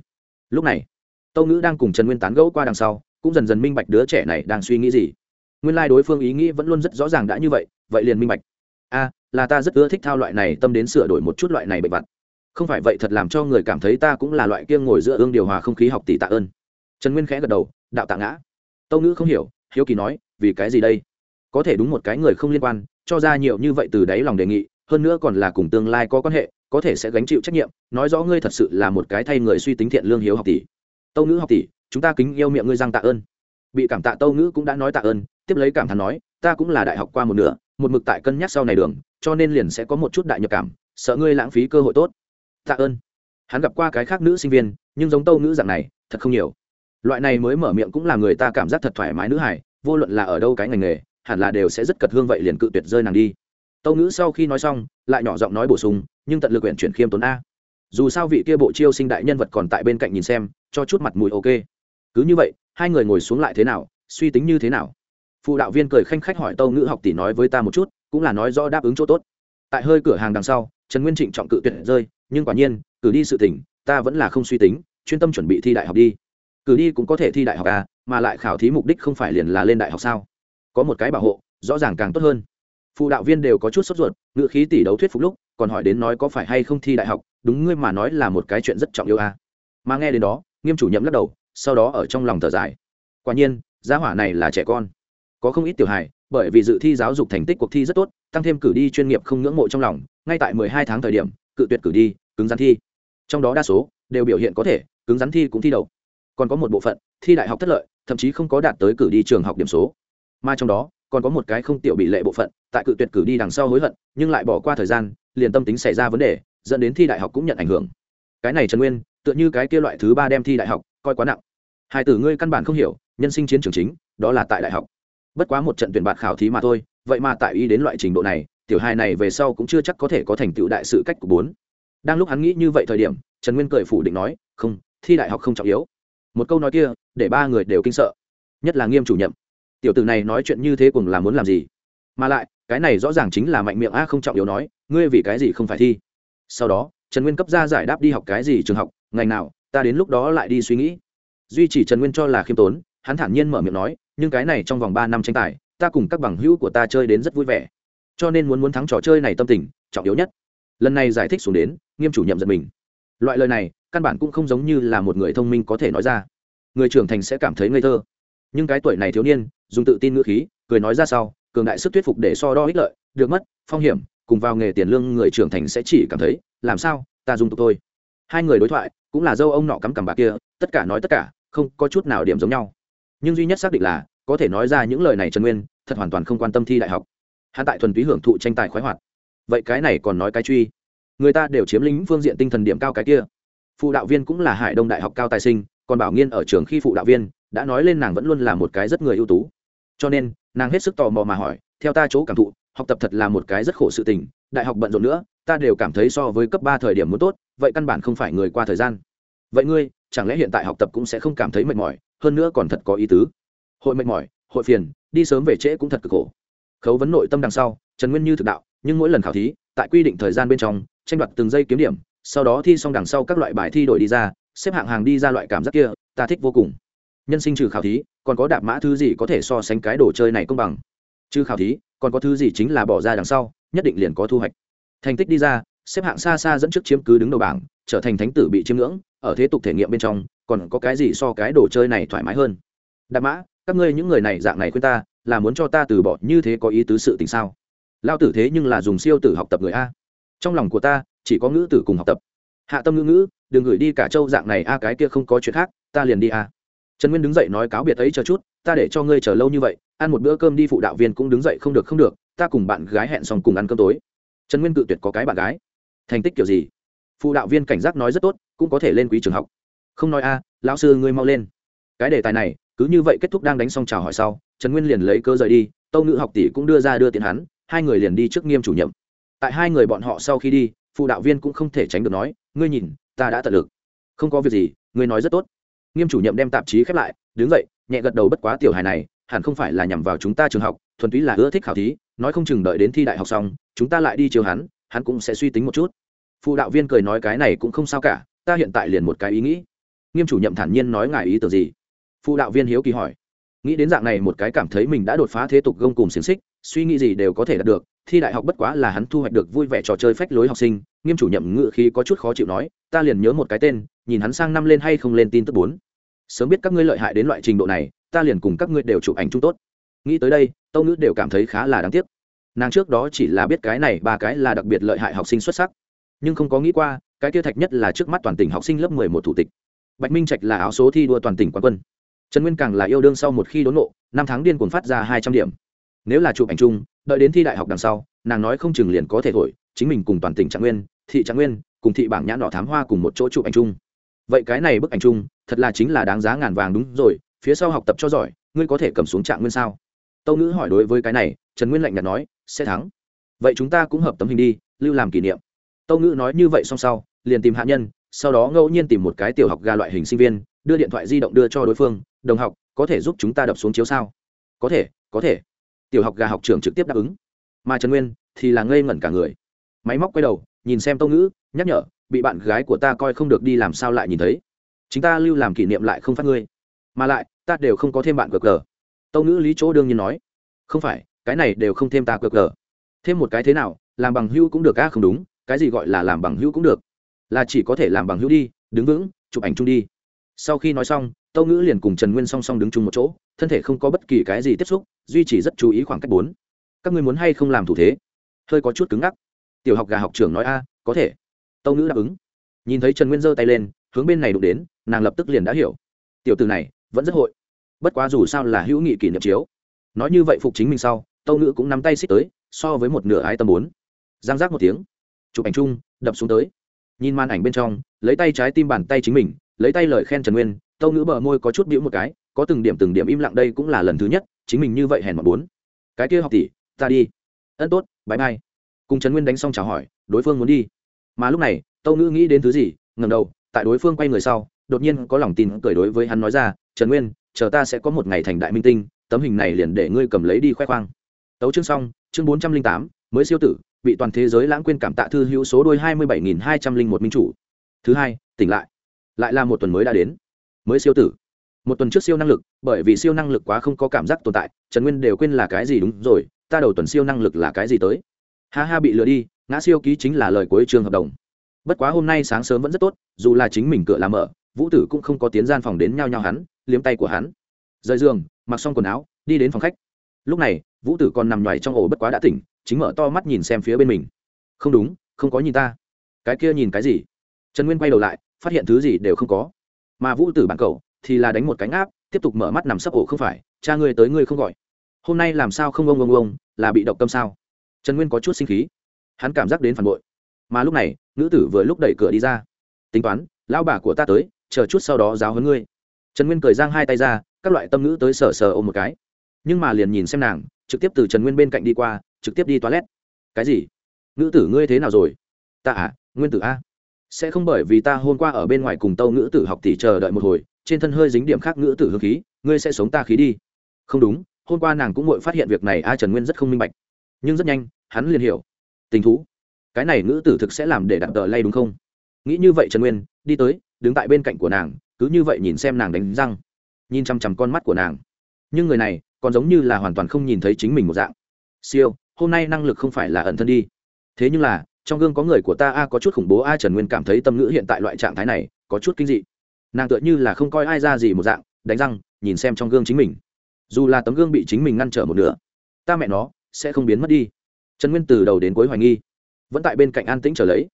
Lúc này, tâu ngữ đang cùng trần nguyên tán gẫu qua đằng sau, cũng dần dần minh bạch đứa trẻ này đang suy nghĩ gì. Nguyên lai、like、đối phương ý nghĩ vẫn luôn rất rõ ràng đã như vậy vậy liền minh bạch. A, là ta rất ưa thích thao loại này, tâm đến sửa đổi một chút loại này bệnh vặt. Không phải vậy thật làm cho người cảm thấy ta cũng là loại kiêng ngồi giữa ương điều hòa không khí học tỷ tạ ơn. Trần nguyên khẽ gật đầu, đạo tạ ngã. Tâu ngữ không hiểu, hiếu kỳ nói, vì cái gì đây? Có thể đúng một cái người không liên quan, cho ra nhiều như vậy từ đáy lòng đề nghị, hơn nữa còn là cùng tương lai có quan hệ, có thể sẽ gánh chịu trách nhiệm, nói rõ ngươi thật sự là một cái thay người suy tính thiện lương hiếu học tỷ. Tâu ngữ học tỷ, chúng ta kính yêu miệng ngươi giang tạ ơn. Bị cảm tạ tâu ngữ cũng đã nói tạ ơn, tiếp lấy cảm thán nói, ta cũng là đại học qua một nửa, một mực tại cân nhắc sau này đường, cho nên liền sẽ có một chút đại nhập cảm, sợ ngươi lãng phí cơ hội tốt. Tạ ơn. Hắn gặp qua cái khác nữ sinh viên, nhưng giống tâu ngữ dạng này, thật không nhiều. Loại này mới mở miệng cũng là người ta cảm giác thật thoải mái nữ hải vô luận là ở đâu cái ngành nghề hẳn là đều sẽ rất cật hương vậy liền cự tuyệt rơi nàng đi. Tâu ngữ sau khi nói xong, lại nhỏ giọng nói bổ sung, nhưng tận lực quyển chuyển khiêm tốn a. Dù sao vị kia bộ chiêu sinh đại nhân vật còn tại bên cạnh nhìn xem, cho chút mặt mùi ok. Cứ như vậy, hai người ngồi xuống lại thế nào, suy tính như thế nào? Phụ đạo viên cười khanh khách hỏi tâu ngữ học tỷ nói với ta một chút, cũng là nói rõ đáp ứng chỗ tốt. Tại hơi cửa hàng đằng sau, trần nguyên trịnh trọng cự tuyệt rơi, nhưng quả nhiên, cử đi sự tỉnh ta vẫn là không suy tính, chuyên tâm chuẩn bị thi đại học đi. Cử đi cũng có thể thi đại học à mà lại khảo thí mục đích không phải liền là lên đại học sao? Có một cái bảo hộ rõ ràng càng tốt hơn. Phụ đạo viên đều có chút sốt ruột ngựa khí tỷ đấu thuyết phục lúc còn hỏi đến nói có phải hay không thi đại học đúng ngươi mà nói là một cái chuyện rất trọng yêu à. mà nghe đến đó nghiêm chủ nhậm lắc đầu sau đó ở trong lòng thở dài. Quả nhiên giá hỏa này là trẻ con. Có không ít tiểu hài bởi vì dự thi giáo dục thành tích cuộc thi rất tốt tăng thêm cử đi chuyên nghiệp không ngưỡng mộ trong lòng ngay tại mười hai tháng thời điểm cự tuyệt cử đi cứng rắn thi. Trong đó đa số đều biểu hiện có thể cứng rắn thi cũng thi đầu, còn có một bộ phận thi đại học thất lợi thậm chí không có đạt tới cử đi trường học điểm số mà trong đó, còn có một cái không tiểu bị lệ bộ phận, tại cự tuyệt cử đi đằng sau hối hận, nhưng lại bỏ qua thời gian, liền tâm tính xảy ra vấn đề, dẫn đến thi đại học cũng nhận ảnh hưởng. Cái này trần nguyên, tựa như cái kia loại thứ ba đem thi đại học, coi quá nặng. Hai tử ngươi căn bản không hiểu, nhân sinh chiến trường chính, đó là tại đại học. Bất quá một trận tuyển bạt khảo thí mà thôi, vậy mà tại ý đến loại trình độ này, tiểu hai này về sau cũng chưa chắc có thể có thành tựu đại sự cách của bốn. Đang lúc hắn nghĩ như vậy thời điểm, trần nguyên cười phủ định nói, không, thi đại học không trọng yếu. Một câu nói kia, để ba người đều kinh sợ. Nhất là nghiêm chủ nhiệm tiểu tử này nói chuyện như thế cùng là muốn làm gì? Mà lại, cái này rõ ràng chính là mạnh miệng a không trọng yếu nói, ngươi vì cái gì không phải thi? Sau đó, trần nguyên cấp ra giải đáp đi học cái gì trường học ngành nào, ta đến lúc đó lại đi suy nghĩ. Duy chỉ trần nguyên cho là khiêm tốn, hắn thản nhiên mở miệng nói, nhưng cái này trong vòng ba năm tranh tài, ta cùng các bằng hữu của ta chơi đến rất vui vẻ. Cho nên muốn muốn thắng trò chơi này tâm tình, trọng yếu nhất. Lần này giải thích xuống đến, nghiêm chủ nhậm giật mình. Loại lời này, căn bản cũng không giống như là một người thông minh có thể nói ra. Người trưởng thành sẽ cảm thấy ngây thơ nhưng cái tuổi này thiếu niên, dùng tự tin ngữ khí, cười nói ra sau, cường đại sức thuyết phục để so đo ích lợi, được mất, phong hiểm, cùng vào nghề tiền lương người trưởng thành sẽ chỉ cảm thấy, làm sao, ta dùng tục thôi. Hai người đối thoại, cũng là dâu ông nọ cắm cằm bà kia, tất cả nói tất cả, không có chút nào điểm giống nhau. Nhưng duy nhất xác định là, có thể nói ra những lời này trần nguyên, thật hoàn toàn không quan tâm thi đại học. Hắn tại thuần túy hưởng thụ tranh tài khoái hoạt. Vậy cái này còn nói cái truy. Người ta đều chiếm lĩnh phương diện tinh thần điểm cao cái kia. Phụ đạo viên cũng là hải đông đại học cao tài sinh còn bảo nghiên ở trường khi phụ đạo viên, đã nói lên nàng vẫn luôn là một cái rất người ưu tú. Cho nên, nàng hết sức tò mò mà hỏi, theo ta chỗ cảm thụ, học tập thật là một cái rất khổ sự tình, đại học bận rộn nữa, ta đều cảm thấy so với cấp ba thời điểm muốn tốt, vậy căn bản không phải người qua thời gian. Vậy ngươi, chẳng lẽ hiện tại học tập cũng sẽ không cảm thấy mệt mỏi, hơn nữa còn thật có ý tứ. Hội mệt mỏi, hội phiền, đi sớm về trễ cũng thật cực khổ. Khấu vấn nội tâm đằng sau, trần nguyên như thực đạo, nhưng mỗi lần khảo thí, tại quy định thời gian bên trong, tranh đoạt từng giây kiếm điểm, sau đó thi xong đằng sau các loại bài thi đổi đi ra xếp hạng hàng đi ra loại cảm giác kia, ta thích vô cùng. Nhân sinh trừ khảo thí, còn có đạp mã thứ gì có thể so sánh cái đồ chơi này công bằng? Trừ khảo thí, còn có thứ gì chính là bỏ ra đằng sau, nhất định liền có thu hoạch. Thành tích đi ra, xếp hạng xa xa dẫn trước chiếm cứ đứng đầu bảng, trở thành thánh tử bị chiếm ngưỡng, ở thế tục thể nghiệm bên trong, còn có cái gì so cái đồ chơi này thoải mái hơn? Đạp mã, các ngươi những người này dạng này khuyên ta, là muốn cho ta từ bỏ như thế có ý tứ sự tình sao? Lao tử thế nhưng là dùng siêu tử học tập người a. Trong lòng của ta, chỉ có ngữ tử cùng học tập. Hạ tâm ngữ ngữ đừng gửi đi cả châu dạng này a, cái kia không có chuyện khác, ta liền đi a. Trần nguyên đứng dậy nói cáo biệt ấy chờ chút, ta để cho ngươi chờ lâu như vậy, ăn một bữa cơm đi, phụ đạo viên cũng đứng dậy không được không được, ta cùng bạn gái hẹn xong cùng ăn cơm tối. Trần nguyên cự tuyệt có cái bạn gái. Thành tích kiểu gì? Phụ đạo viên cảnh giác nói rất tốt, cũng có thể lên quý trường học. Không nói a, lão sư ngươi mau lên. Cái đề tài này, cứ như vậy kết thúc đang đánh xong chào hỏi sau, trần nguyên liền lấy cơ rời đi, tâu ngữ học tỷ cũng đưa ra đưa tiền hắn, hai người liền đi trước nghiêm chủ nhiệm. Tại hai người bọn họ sau khi đi, phụ đạo viên cũng không thể tránh được nói, ngươi nhìn ta đã tận lực. Không có việc gì, ngươi nói rất tốt. Nghiêm chủ nhiệm đem tạp chí khép lại, đứng dậy, nhẹ gật đầu bất quá tiểu hài này, hẳn không phải là nhằm vào chúng ta trường học, thuần túy là ưa thích khảo thí, nói không chừng đợi đến thi đại học xong, chúng ta lại đi chiều hắn hắn cũng sẽ suy tính một chút. Phụ đạo viên cười nói cái này cũng không sao cả, ta hiện tại liền một cái ý nghĩ. Nghiêm chủ nhiệm thản nhiên nói ngài ý tưởng gì? Phụ đạo viên hiếu kỳ hỏi. Nghĩ đến dạng này một cái cảm thấy mình đã đột phá thế tục gông cùng xiềng xích, suy nghĩ gì đều có thể đạt được, thi đại học bất quá là hắn thu hoạch được vui vẻ trò chơi phách lối học sinh nghiêm chủ nhậm ngự khí có chút khó chịu nói, ta liền nhớ một cái tên, nhìn hắn sang năm lên hay không lên tin tức bốn. Sớm biết các ngươi lợi hại đến loại trình độ này, ta liền cùng các ngươi đều chụp ảnh chung tốt. Nghĩ tới đây, tâu ngữ đều cảm thấy khá là đáng tiếc. Nàng trước đó chỉ là biết cái này ba cái là đặc biệt lợi hại học sinh xuất sắc. Nhưng không có nghĩ qua, cái kia thạch nhất là trước mắt toàn tỉnh học sinh lớp mười một thủ tịch. Bạch minh trạch là áo số thi đua toàn tỉnh quán quân. Trần nguyên càng là yêu đương sau một khi đốn nộ năm tháng điên cuồng phát ra hai trăm điểm. Nếu là chụp ảnh chung, đợi đến thi đại học đằng sau, nàng nói không chừng liền có thể thổi chính mình cùng toàn tỉnh trạng nguyên, thị trạng nguyên, cùng thị bảng nhãn đỏ thám hoa cùng một chỗ chụp ảnh chung. Vậy cái này bức ảnh chung, thật là chính là đáng giá ngàn vàng đúng rồi, phía sau học tập cho giỏi, ngươi có thể cầm xuống trạng nguyên sao? Tâu ngữ hỏi đối với cái này, trần nguyên lạnh nhạt nói, sẽ thắng. Vậy chúng ta cũng hợp tấm hình đi, lưu làm kỷ niệm. Tâu ngữ nói như vậy xong sau, liền tìm hạ nhân, sau đó ngẫu nhiên tìm một cái tiểu học ga loại hình sinh viên, đưa điện thoại di động đưa cho đối phương, đồng học, có thể giúp chúng ta đập xuống chiếu sao? Có thể có thể. Tiểu học gà học trưởng trực tiếp đáp ứng. Mà trần nguyên thì là ngây ngẩn cả người máy móc quay đầu, nhìn xem tâu ngữ, nhắc nhở, bị bạn gái của ta coi không được đi làm sao lại nhìn thấy. Chính ta lưu làm kỷ niệm lại không phát ngươi. Mà lại, ta đều không có thêm bạn gg tâu ngữ lý chỗ đương nhiên nói, không phải, cái này đều không thêm ta gg thêm một cái thế nào, làm bằng hữu cũng được a không đúng, cái gì gọi là làm bằng hữu cũng được. Là chỉ có thể làm bằng hữu đi, đứng vững, chụp ảnh chung đi. Sau khi nói xong tâu ngữ liền cùng trần nguyên song song đứng chung một chỗ, thân thể không có bất kỳ cái gì tiếp xúc, duy trì rất chú ý khoảng cách bốn. Các ngươi muốn hay không làm thủ thế? Hơi có chút cứng ngắc tiểu học gà học trưởng nói a, có thể. Tâu ngữ đáp ứng. Nhìn thấy trần nguyên giơ tay lên, hướng bên này đụng đến, nàng lập tức liền đã hiểu. Tiểu từ này, vẫn rất hội. Bất quá dù sao là hữu nghị kỷ niệm chiếu. Nói như vậy phục chính mình sau, tâu ngữ cũng nắm tay xích tới, so với một nửa ái tâm bốn. Giang giác một tiếng. Chụp ảnh chung, đập xuống tới. Nhìn màn ảnh bên trong, lấy tay trái tim bàn tay chính mình, lấy tay lời khen trần nguyên, tâu ngữ bờ môi có chút bĩu một cái, có từng điểm từng điểm im lặng đây cũng là lần thứ nhất, chính mình như vậy hèn mọn bốn. Cái kia học tỷ, ta đi. Ân tốt bãi mai cùng trần nguyên đánh xong chào hỏi, đối phương muốn đi. Mà lúc này, tâu ngữ nghĩ đến thứ gì ngầm đầu, tại đối phương quay người sau, đột nhiên có lòng tin cười đối với hắn nói ra, trần nguyên, chờ ta sẽ có một ngày thành đại minh tinh, tấm hình này liền để ngươi cầm lấy đi khoe khoang. Tấu chương xong, chương bốn trăm linh tám, mới siêu tử, bị toàn thế giới lãng quên cảm tạ thư hữu số đôi hai mươi bảy nghìn hai trăm linh một minh chủ. Thứ hai, tỉnh lại. Lại là một tuần mới đã đến. Mới siêu tử. Một tuần trước siêu năng lực, bởi vì siêu năng lực quá không có cảm giác tồn tại, trần nguyên đều quên là cái gì đúng rồi, ta đầu tuần siêu năng lực là cái gì tới? Ha ha bị lừa đi, ngã siêu ký chính là lời cuối trường hợp đồng. Bất quá hôm nay sáng sớm vẫn rất tốt, dù là chính mình cửa làm mở, vũ tử cũng không có tiến gian phòng đến nhau nhau hắn, liếm tay của hắn. Rời giường, mặc xong quần áo, đi đến phòng khách. Lúc này, vũ tử còn nằm nhoài trong ổ bất quá đã tỉnh, chính mở to mắt nhìn xem phía bên mình. Không đúng, không có nhìn ta. Cái kia nhìn cái gì? Trần nguyên quay đầu lại, phát hiện thứ gì đều không có. Mà vũ tử bản cầu thì là đánh một cánh áp tiếp tục mở mắt nằm sấp ổ không phải, cha ngươi tới ngươi không gọi. Hôm nay làm sao không ông ông ông là bị động tâm sao? Trần nguyên có chút sinh khí. Hắn cảm giác đến phản bội. Mà lúc này, nữ tử vừa lúc đẩy cửa đi ra. Tính toán, lão bà của ta tới, chờ chút sau đó giáo hấn ngươi. Trần nguyên cười giang hai tay ra, các loại tâm ngữ tới sờ sờ ôm một cái. Nhưng mà liền nhìn xem nàng, trực tiếp từ trần nguyên bên cạnh đi qua, trực tiếp đi toilet. Cái gì? Nữ tử ngươi thế nào rồi? Ta à nguyên tử a. Sẽ không bởi vì ta hôm qua ở bên ngoài cùng tâu nữ tử học tỷ chờ đợi một hồi, trên thân hơi dính điểm khác nữ tử hương khí, ngươi sẽ sống ta khí đi. Không đúng, hôm qua nàng cũng vội phát hiện việc này, a, trần nguyên rất không minh bạch nhưng rất nhanh, hắn liền hiểu. Tình thú. Cái này ngữ tử thực sẽ làm để đặt tờ lay đúng không? Nghĩ như vậy trần nguyên, đi tới, đứng tại bên cạnh của nàng, cứ như vậy nhìn xem nàng đánh răng. Nhìn chằm chằm con mắt của nàng. Nhưng người này, còn giống như là hoàn toàn không nhìn thấy chính mình một dạng. Siêu, hôm nay năng lực không phải là ẩn thân đi. Thế nhưng là, trong gương có người của ta a, có chút khủng bố a, trần nguyên cảm thấy tâm ngữ hiện tại loại trạng thái này, có chút kinh dị. Nàng tựa như là không coi ai ra gì một dạng, đánh răng, nhìn xem trong gương chính mình. Dù là tấm gương bị chính mình ngăn trở một nửa, ta mẹ nó sẽ không biến mất đi. Trần nguyên từ đầu đến cuối hoài nghi, vẫn tại bên cạnh an tĩnh trở lấy.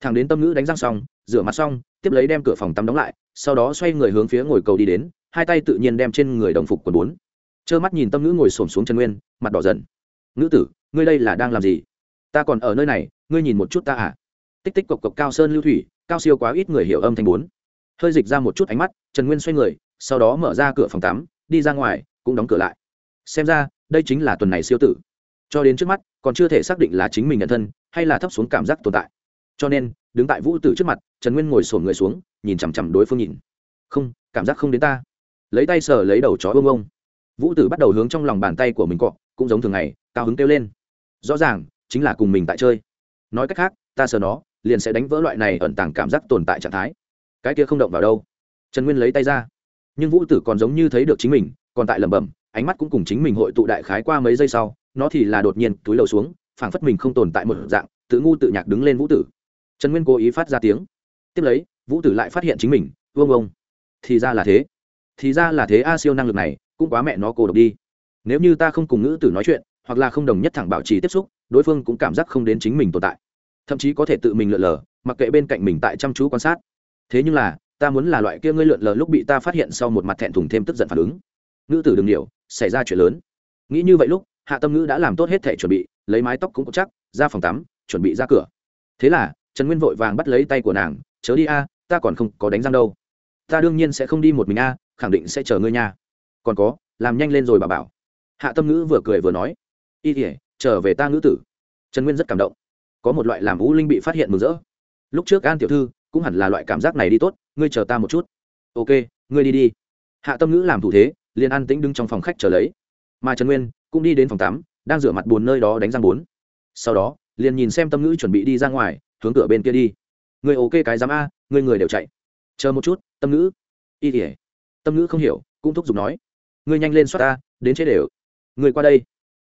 Thằng đến tâm ngữ đánh răng xong, rửa mặt xong, tiếp lấy đem cửa phòng tắm đóng lại, sau đó xoay người hướng phía ngồi cầu đi đến, hai tay tự nhiên đem trên người đồng phục quần bốn. Trơ mắt nhìn tâm ngữ ngồi xổm xuống trần nguyên, mặt đỏ dần. Ngữ tử, ngươi đây là đang làm gì? Ta còn ở nơi này, ngươi nhìn một chút ta à? Tích tích cộc cộc cao sơn lưu thủy, cao siêu quá ít người hiểu âm thanh bốn. Hơi dịch ra một chút ánh mắt, trần nguyên xoay người, sau đó mở ra cửa phòng tắm, đi ra ngoài, cũng đóng cửa lại. Xem ra, đây chính là tuần này siêu tử cho đến trước mắt, còn chưa thể xác định là chính mình nhận thân, hay là thấp xuống cảm giác tồn tại. Cho nên, đứng tại vũ tử trước mặt, trần nguyên ngồi sổn người xuống, nhìn chằm chằm đối phương nhìn. Không, cảm giác không đến ta. Lấy tay sờ lấy đầu chó ông ông. Vũ tử bắt đầu hướng trong lòng bàn tay của mình cọ, cũng giống thường ngày, cao hứng kêu lên. Rõ ràng, chính là cùng mình tại chơi. Nói cách khác, ta sờ nó, liền sẽ đánh vỡ loại này ẩn tàng cảm giác tồn tại trạng thái. Cái kia không động vào đâu. Trần nguyên lấy tay ra. Nhưng vũ tử còn giống như thấy được chính mình, còn tại lẩm bẩm, ánh mắt cũng cùng chính mình hội tụ đại khái qua mấy giây sau nó thì là đột nhiên túi lầu xuống, phảng phất mình không tồn tại một dạng, tự ngu tự nhạc đứng lên vũ tử. Trần nguyên cố ý phát ra tiếng. Tiếp lấy, vũ tử lại phát hiện chính mình, vương ông. Thì ra là thế. Thì ra là thế, a siêu năng lực này, cũng quá mẹ nó cô độc đi. Nếu như ta không cùng ngữ tử nói chuyện, hoặc là không đồng nhất thẳng bảo trì tiếp xúc, đối phương cũng cảm giác không đến chính mình tồn tại. Thậm chí có thể tự mình lượn lờ, mặc kệ bên cạnh mình tại chăm chú quan sát. Thế nhưng là, ta muốn là loại kia ngươi lượn lờ lúc bị ta phát hiện sau một mặt thẹn thùng thêm tức giận phản ứng. Ngữ tử đừng điều xảy ra chuyện lớn. Nghĩ như vậy lúc hạ tâm ngữ đã làm tốt hết thể chuẩn bị, lấy mái tóc cũng chắc, ra phòng tắm, chuẩn bị ra cửa. Thế là, trần nguyên vội vàng bắt lấy tay của nàng, chớ đi a, ta còn không có đánh răng đâu. Ta đương nhiên sẽ không đi một mình a, khẳng định sẽ chờ ngươi nha. Còn có, làm nhanh lên rồi bà bảo. Hạ tâm ngữ vừa cười vừa nói, y tỉa trở về ta ngữ tử. Trần nguyên rất cảm động. Có một loại làm vũ linh bị phát hiện mừng rỡ. Lúc trước an tiểu thư cũng hẳn là loại cảm giác này đi tốt, ngươi chờ ta một chút. Ok, ngươi đi đi. Hạ tâm ngữ làm thủ thế, liền an tĩnh đứng trong phòng khách chờ lấy. Mà trần nguyên cũng đi đến phòng tắm, đang rửa mặt bồn nơi đó đánh răng bốn. Sau đó, liền nhìn xem tâm ngữ chuẩn bị đi ra ngoài, hướng cửa bên kia đi. Người ok cái dám a, người người đều chạy. Chờ một chút, tâm ngữ. Y tỉa tâm ngữ không hiểu, cũng thúc giục nói. Ngươi nhanh lên xoát ta đến chế đều. Người qua đây.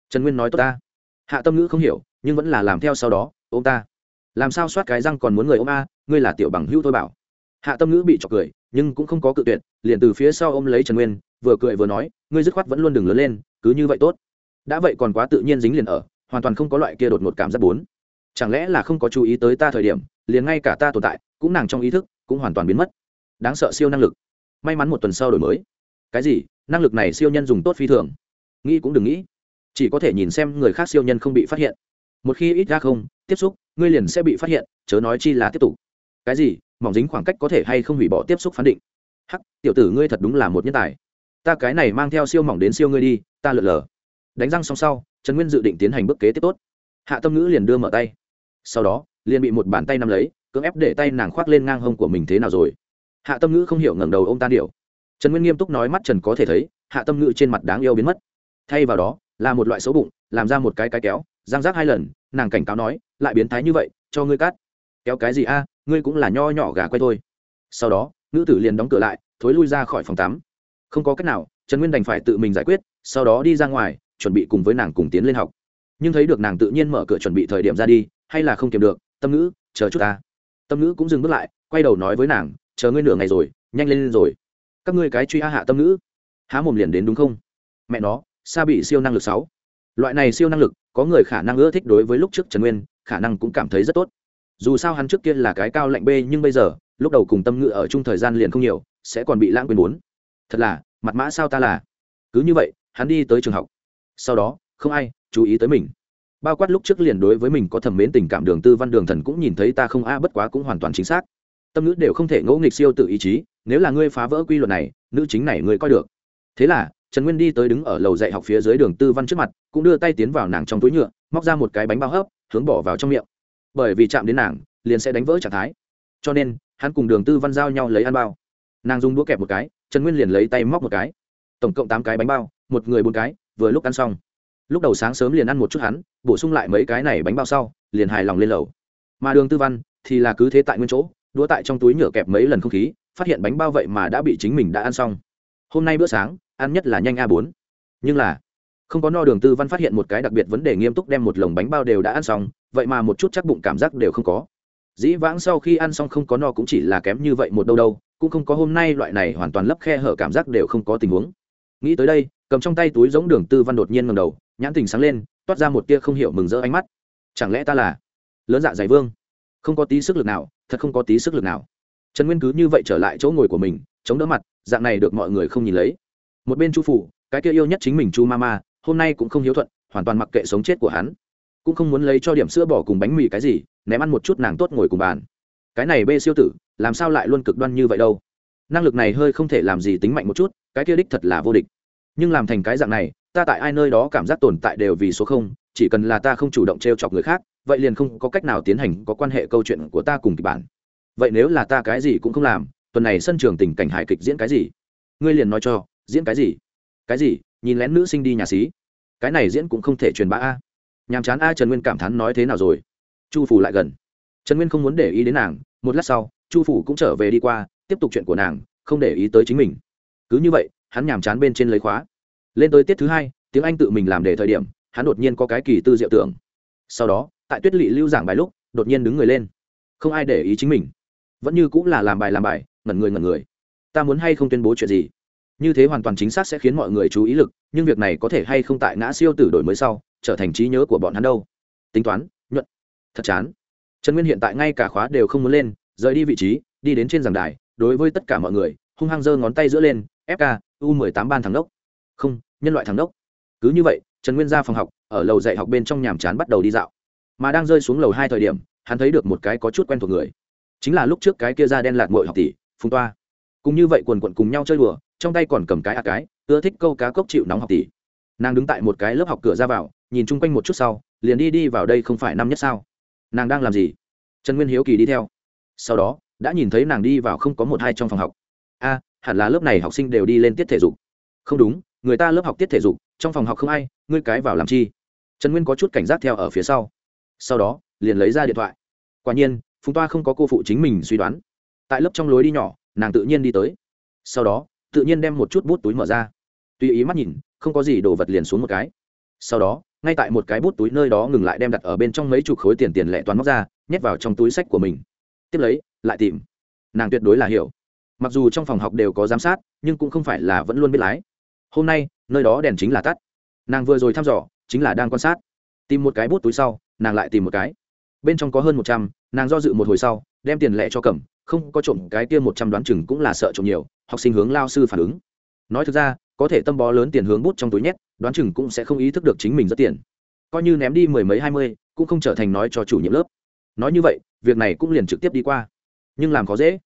Trần nguyên nói tốt ta hạ tâm ngữ không hiểu, nhưng vẫn là làm theo sau đó ô m ta. Làm sao soát cái răng còn muốn người ôm a, ngươi là tiểu bằng hữu thôi bảo. Hạ tâm ngữ bị trọc cười, nhưng cũng không có cự tuyệt, liền từ phía sau ôm lấy trần nguyên, vừa cười vừa nói, ngươi dứt khoát vẫn luôn đừng lớn lên, cứ như vậy tốt đã vậy còn quá tự nhiên dính liền ở, hoàn toàn không có loại kia đột ngột cảm giác bốn. Chẳng lẽ là không có chú ý tới ta thời điểm, liền ngay cả ta tồn tại, cũng nàng trong ý thức, cũng hoàn toàn biến mất. Đáng sợ siêu năng lực. May mắn một tuần sau đổi mới. Cái gì? Năng lực này siêu nhân dùng tốt phi thường. Nghĩ cũng đừng nghĩ. Chỉ có thể nhìn xem người khác siêu nhân không bị phát hiện. Một khi ít ra không, tiếp xúc, ngươi liền sẽ bị phát hiện, chớ nói chi là tiếp tục. Cái gì? Mỏng dính khoảng cách có thể hay không hủy bỏ tiếp xúc phán định? Hắc, tiểu tử ngươi thật đúng là một nhân tài. Ta cái này mang theo siêu mỏng đến siêu ngươi đi, ta lượn lờ đánh răng xong sau, trần nguyên dự định tiến hành bước kế tiếp tốt. Hạ tâm ngữ liền đưa mở tay. Sau đó, liền bị một bàn tay nắm lấy, cưỡng ép để tay nàng khoác lên ngang hông của mình thế nào rồi. Hạ tâm ngữ không hiểu ngẩng đầu ô m tan điệu trần nguyên nghiêm túc nói mắt trần có thể thấy, hạ tâm ngữ trên mặt đáng yêu biến mất. Thay vào đó, là một loại xấu bụng, làm ra một cái cái kéo giang rác hai lần, nàng cảnh cáo nói, lại biến thái như vậy, cho ngươi cắt. Kéo cái gì a? Ngươi cũng là nho nhỏ gà quay thôi. Sau đó, nữ tử liền đóng cửa lại, thối lui ra khỏi phòng tắm. Không có cách nào, trần nguyên đành phải tự mình giải quyết, sau đó đi ra ngoài chuẩn bị cùng với nàng cùng tiến lên học. Nhưng thấy được nàng tự nhiên mở cửa chuẩn bị thời điểm ra đi hay là không kiềm được tâm ngữ chờ chút ta. Tâm ngữ cũng dừng bước lại quay đầu nói với nàng chờ ngươi nửa ngày rồi nhanh lên, lên rồi. Các ngươi cái truy a hạ tâm ngữ. Há mồm liền đến đúng không? Mẹ nó xa bị siêu năng lực sáu. Loại này siêu năng lực có người khả năng ưa thích đối với lúc trước trần nguyên khả năng cũng cảm thấy rất tốt. Dù sao hắn trước kia là cái cao lạnh b nhưng bây giờ lúc đầu cùng tâm ngữ ở chung thời gian liền không nhiều sẽ còn bị lãng quên bốn. Thật là mặt mã sao ta là? Cứ như vậy hắn đi tới trường học sau đó, không ai chú ý tới mình. Bao quát lúc trước liền đối với mình có thẩm mến tình cảm đường tư văn đường thần cũng nhìn thấy ta không a, bất quá cũng hoàn toàn chính xác. Tâm nữ đều không thể ngẫu nghịch siêu tự ý chí, nếu là ngươi phá vỡ quy luật này, nữ chính này ngươi coi được. Thế là, trần nguyên đi tới đứng ở lầu dạy học phía dưới đường tư văn trước mặt, cũng đưa tay tiến vào nàng trong túi nhựa, móc ra một cái bánh bao hấp, hướng bỏ vào trong miệng. Bởi vì chạm đến nàng, liền sẽ đánh vỡ trạng thái. Cho nên, hắn cùng đường tư văn giao nhau lấy ăn bao. Nàng dùng đũa kẹp một cái, trần nguyên liền lấy tay móc một cái. Tổng cộng tám cái bánh bao, một người bốn cái vừa lúc ăn xong. Lúc đầu sáng sớm liền ăn một chút hắn, bổ sung lại mấy cái này bánh bao sau, liền hài lòng lên lầu. Mà đường tư văn thì là cứ thế tại nguyên chỗ, đũa tại trong túi nhựa kẹp mấy lần không khí, phát hiện bánh bao vậy mà đã bị chính mình đã ăn xong. Hôm nay bữa sáng, ăn nhất là nhanh a bốn. Nhưng là, không có no đường tư văn phát hiện một cái đặc biệt vấn đề nghiêm túc đem một lồng bánh bao đều đã ăn xong, vậy mà một chút chắc bụng cảm giác đều không có. Dĩ vãng sau khi ăn xong không có no cũng chỉ là kém như vậy một đâu đâu, cũng không có hôm nay loại này hoàn toàn lấp khe hở cảm giác đều không có tình huống. Nghĩ tới đây cầm trong tay túi giống đường tư văn đột nhiên ngầm đầu, nhãn tình sáng lên, toát ra một tia không hiểu mừng rỡ ánh mắt. Chẳng lẽ ta là lớn dạ dày vương? Không có tí sức lực nào, thật không có tí sức lực nào. Trần nguyên cứ như vậy trở lại chỗ ngồi của mình, chống đỡ mặt, dạng này được mọi người không nhìn lấy. Một bên chu phủ, cái kia yêu nhất chính mình chu ma ma hôm nay cũng không hiếu thuận, hoàn toàn mặc kệ sống chết của hắn. Cũng không muốn lấy cho điểm sữa bỏ cùng bánh mì cái gì, ném ăn một chút nàng tốt ngồi cùng bàn. Cái này bê siêu tử, làm sao lại luôn cực đoan như vậy đâu? Năng lực này hơi không thể làm gì tính mạnh một chút, cái kia đích thật là vô địch nhưng làm thành cái dạng này, ta tại ai nơi đó cảm giác tồn tại đều vì số không, chỉ cần là ta không chủ động t r e o chọc người khác, vậy liền không có cách nào tiến hành có quan hệ câu chuyện của ta cùng kịch bản. Vậy nếu là ta cái gì cũng không làm, tuần này sân trường tình cảnh hài kịch diễn cái gì? Ngươi liền nói cho, diễn cái gì? Cái gì? Nhìn lén nữ sinh đi nhà xí. Cái này diễn cũng không thể truyền bá a. Nhàm chán a, trần nguyên cảm thán nói thế nào rồi? Chu phủ lại gần. Trần nguyên không muốn để ý đến nàng, một lát sau, chu phủ cũng trở về đi qua, tiếp tục chuyện của nàng, không để ý tới chính mình. Cứ như vậy hắn nhàm chán bên trên lấy khóa. Lên tới tiết thứ hai, tiếng anh tự mình làm để thời điểm, hắn đột nhiên có cái kỳ tư diệu tưởng. Sau đó, tại tuyết lỵ lưu giảng bài lúc, đột nhiên đứng người lên. Không ai để ý chính mình. Vẫn như cũng là làm bài làm bài, ngẩn người ngẩn người. Ta muốn hay không tuyên bố chuyện gì? Như thế hoàn toàn chính xác sẽ khiến mọi người chú ý lực, nhưng việc này có thể hay không tại ngã siêu tử đổi mới sau, trở thành trí nhớ của bọn hắn đâu? Tính toán, nhuận. Thật chán. Trần nguyên hiện tại ngay cả khóa đều không muốn lên, rời đi vị trí, đi đến trên giảng đài, đối với tất cả mọi người, hung hăng giơ ngón tay giữa lên fk u mười tám ban thằng đốc. Không, nhân loại thằng đốc. Cứ như vậy, trần nguyên ra phòng học, ở lầu dạy học bên trong nhàm chán bắt đầu đi dạo. Mà đang rơi xuống lầu hai thời điểm, hắn thấy được một cái có chút quen thuộc người. Chính là lúc trước cái kia da đen lạt mội học tỷ, phùng toa. Cùng như vậy quần quận cùng nhau chơi đùa, trong tay còn cầm cái a cái, ưa thích câu cá cốc chịu nóng học tỷ. Nàng đứng tại một cái lớp học cửa ra vào, nhìn chung quanh một chút sau, liền đi đi vào đây không phải năm nhất sao. Nàng đang làm gì? Trần nguyên hiếu kỳ đi theo. Sau đó, đã nhìn thấy nàng đi vào không có một hai trong phòng học. A hẳn là lớp này học sinh đều đi lên tiết thể dục. Không đúng, người ta lớp học tiết thể dục, trong phòng học không ai, ngươi cái vào làm chi? Trần nguyên có chút cảnh giác theo ở phía sau. Sau đó, liền lấy ra điện thoại. Quả nhiên, phùng toa không có cô phụ chính mình suy đoán. Tại lớp trong lối đi nhỏ, nàng tự nhiên đi tới. Sau đó, tự nhiên đem một chút bút túi mở ra. Tùy ý mắt nhìn, không có gì đồ vật liền xuống một cái. Sau đó, ngay tại một cái bút túi nơi đó ngừng lại đem đặt ở bên trong mấy chục khối tiền tiền lệ toán móc ra, nhét vào trong túi sách của mình. Tiếp lấy, lại tìm. Nàng tuyệt đối là hiểu mặc dù trong phòng học đều có giám sát, nhưng cũng không phải là vẫn luôn biết lái. Hôm nay, nơi đó đèn chính là tắt. Nàng vừa rồi thăm dò, chính là đang quan sát. Tìm một cái bút túi sau, nàng lại tìm một cái. Bên trong có hơn một trăm, nàng do dự một hồi sau, đem tiền lẻ cho cầm, không có trộm cái kia một trăm đoán chừng cũng là sợ trộm nhiều, học sinh hướng lao sư phản ứng. Nói thực ra, có thể tâm bó lớn tiền hướng bút trong túi nhét, đoán chừng cũng sẽ không ý thức được chính mình rất tiền. Coi như ném đi mười mấy, hai mươi, cũng không trở thành nói cho chủ nhiệm lớp. Nói như vậy, việc này cũng liền trực tiếp đi qua. Nhưng làm khó dễ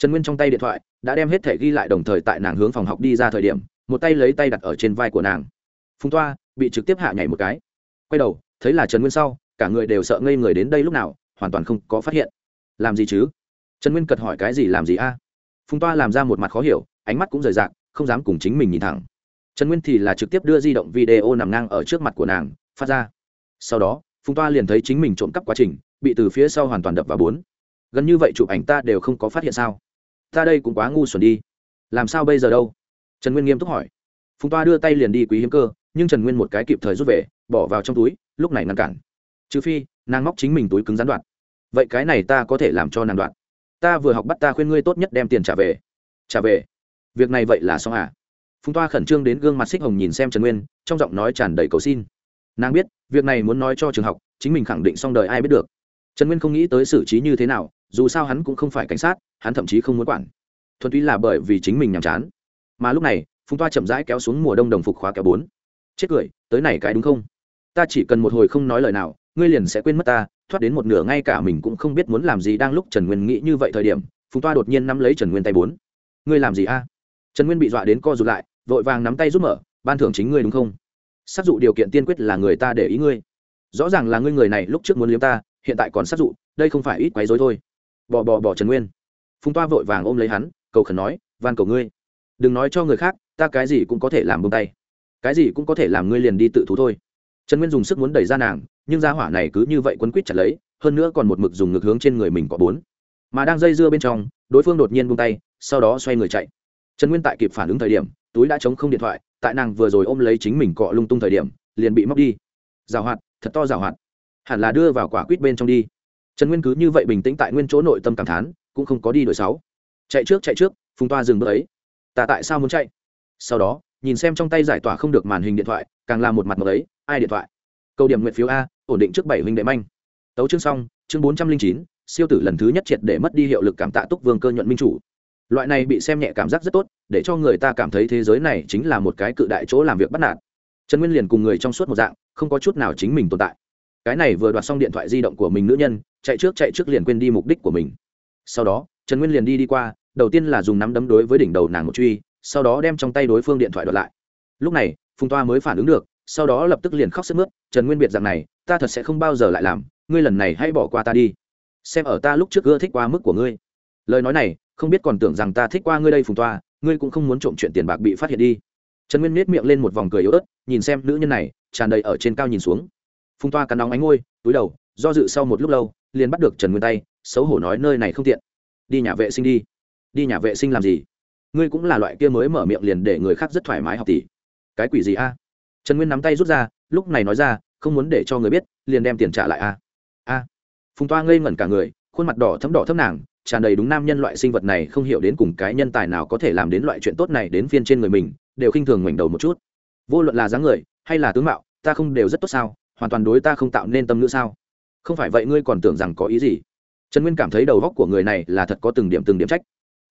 trần nguyên trong tay điện thoại đã đem hết thẻ ghi lại đồng thời tại nàng hướng phòng học đi ra thời điểm, một tay lấy tay đặt ở trên vai của nàng. Phùng toa bị trực tiếp hạ nhảy một cái. Quay đầu, thấy là trần nguyên sau, cả người đều sợ ngây người đến đây lúc nào, hoàn toàn không có phát hiện. Làm gì chứ? Trần nguyên cật hỏi cái gì làm gì a? Phùng toa làm ra một mặt khó hiểu, ánh mắt cũng rời rạc, không dám cùng chính mình nhìn thẳng. Trần nguyên thì là trực tiếp đưa di động video nằm ngang ở trước mặt của nàng, phát ra. Sau đó, phùng toa liền thấy chính mình trộm cắp quá trình, bị từ phía sau hoàn toàn đập vào bốn. Gần như vậy chụp ảnh ta đều không có phát hiện sao? Ta đây cũng quá ngu xuẩn đi. Làm sao bây giờ đâu? Trần nguyên nghiêm túc hỏi. Phùng toa đưa tay liền đi quý hiếm cơ, nhưng trần nguyên một cái kịp thời rút về, bỏ vào trong túi, lúc này ngăn cản. Trừ phi, nàng móc chính mình túi cứng gián đoạn. Vậy cái này ta có thể làm cho nàng đoạn. Ta vừa học bắt ta khuyên ngươi tốt nhất đem tiền trả về. Trả về? Việc này vậy là xong à? Phùng toa khẩn trương đến gương mặt xích hồng nhìn xem trần nguyên, trong giọng nói tràn đầy cầu xin. Nàng biết, việc này muốn nói cho trường học, chính mình khẳng định xong đời ai biết được. Trần nguyên không nghĩ tới xử trí như thế nào dù sao hắn cũng không phải cảnh sát, hắn thậm chí không muốn quản. Thuần túy là bởi vì chính mình nhàm chán. Mà lúc này, phùng toa chậm rãi kéo xuống mùa đông đồng phục khóa kéo bốn. Chết cười, tới này cái đúng không? Ta chỉ cần một hồi không nói lời nào, ngươi liền sẽ quên mất ta, thoát đến một nửa ngay cả mình cũng không biết muốn làm gì đang lúc trần nguyên nghĩ như vậy thời điểm, phùng toa đột nhiên nắm lấy trần nguyên tay bốn. Ngươi làm gì a? Trần nguyên bị dọa đến co rụt lại, vội vàng nắm tay rút mở, ban thưởng chính ngươi đúng không? Sát dụ điều kiện tiên quyết là người ta để ý ngươi. Rõ ràng là ngươi người này lúc trước muốn liếm ta, hiện tại còn sát dụ, đây không phải ít quấy dối thôi bò bò bò trần nguyên. Phùng toa vội vàng ôm lấy hắn, cầu khẩn nói, van cầu ngươi, đừng nói cho người khác, ta cái gì cũng có thể làm bông tay. Cái gì cũng có thể làm ngươi liền đi tự thú thôi. Trần nguyên dùng sức muốn đẩy ra nàng, nhưng gia hỏa này cứ như vậy quấn quýt chặt lấy, hơn nữa còn một mực dùng ngực hướng trên người mình có bốn. Mà đang dây dưa bên trong, đối phương đột nhiên buông tay, sau đó xoay người chạy. Trần nguyên tại kịp phản ứng thời điểm, túi đã chống không điện thoại, tại nàng vừa rồi ôm lấy chính mình cọ lung tung thời điểm, liền bị móc đi. Rào hoạt, thật to rào hoạt. Hẳn là đưa vào quả quýt bên trong đi trần nguyên cứ như vậy bình tĩnh tại nguyên chỗ nội tâm cảm thán, cũng không có đi đổi sáu. Chạy trước chạy trước, phùng toa dừng bước ấy. Ta tại sao muốn chạy? Sau đó, nhìn xem trong tay giải tỏa không được màn hình điện thoại, càng là một mặt mờ ấy, ai điện thoại? Câu điểm nguyện phiếu a, ổn định trước bảy huynh đệ manh. Tấu chương xong, chương bốn trăm linh chín, siêu tử lần thứ nhất triệt để mất đi hiệu lực cảm tạ túc vương cơ nhuận minh chủ. Loại này bị xem nhẹ cảm giác rất tốt, để cho người ta cảm thấy thế giới này chính là một cái cự đại chỗ làm việc bắt nạt. Trần nguyên liền cùng người trong suốt một dạng, không có chút nào chính mình tồn tại cái này vừa đoạt xong điện thoại di động của mình nữ nhân, chạy trước chạy trước liền quên đi mục đích của mình. Sau đó, trần nguyên liền đi đi qua, đầu tiên là dùng nắm đấm đối với đỉnh đầu nàng một truy, sau đó đem trong tay đối phương điện thoại đoạt lại. Lúc này, phùng toa mới phản ứng được, sau đó lập tức liền khóc sức mướt, trần nguyên biệt rằng này, ta thật sẽ không bao giờ lại làm, ngươi lần này hãy bỏ qua ta đi. Xem ở ta lúc trước ưa thích qua mức của ngươi. Lời nói này, không biết còn tưởng rằng ta thích qua ngươi đây, phùng toa, ngươi cũng không muốn trộm chuyện tiền bạc bị phát hiện đi. Trần nguyên miết miệng lên một vòng cười yếu ớt, nhìn xem nữ nhân này, tràn đầy ở trên cao nhìn xuống phùng toa cắn nóng ánh ngôi, túi đầu, do dự sau một lúc lâu, liền bắt được trần nguyên tay, xấu hổ nói, nơi này không tiện. Đi nhà vệ sinh đi. Đi nhà vệ sinh làm gì? Ngươi cũng là loại kia mới mở miệng liền để người khác rất thoải mái học tỷ. Cái quỷ gì a? Trần nguyên nắm tay rút ra, lúc này nói ra, không muốn để cho người biết, liền đem tiền trả lại a. A. Phùng toa ngây ngẩn cả người, khuôn mặt đỏ thấm đỏ thấm nàng, tràn đầy đúng nam nhân loại sinh vật này không hiểu đến cùng cái nhân tài nào có thể làm đến loại chuyện tốt này đến phiên trên người mình, đều khinh thường ngoảnh đầu một chút. Vô luận là dáng người, hay là tướng mạo, ta không đều rất tốt sao? Hoàn toàn đối ta không tạo nên tâm nữa sao? Không phải vậy ngươi còn tưởng rằng có ý gì? Trần nguyên cảm thấy đầu góc của người này là thật có từng điểm từng điểm trách.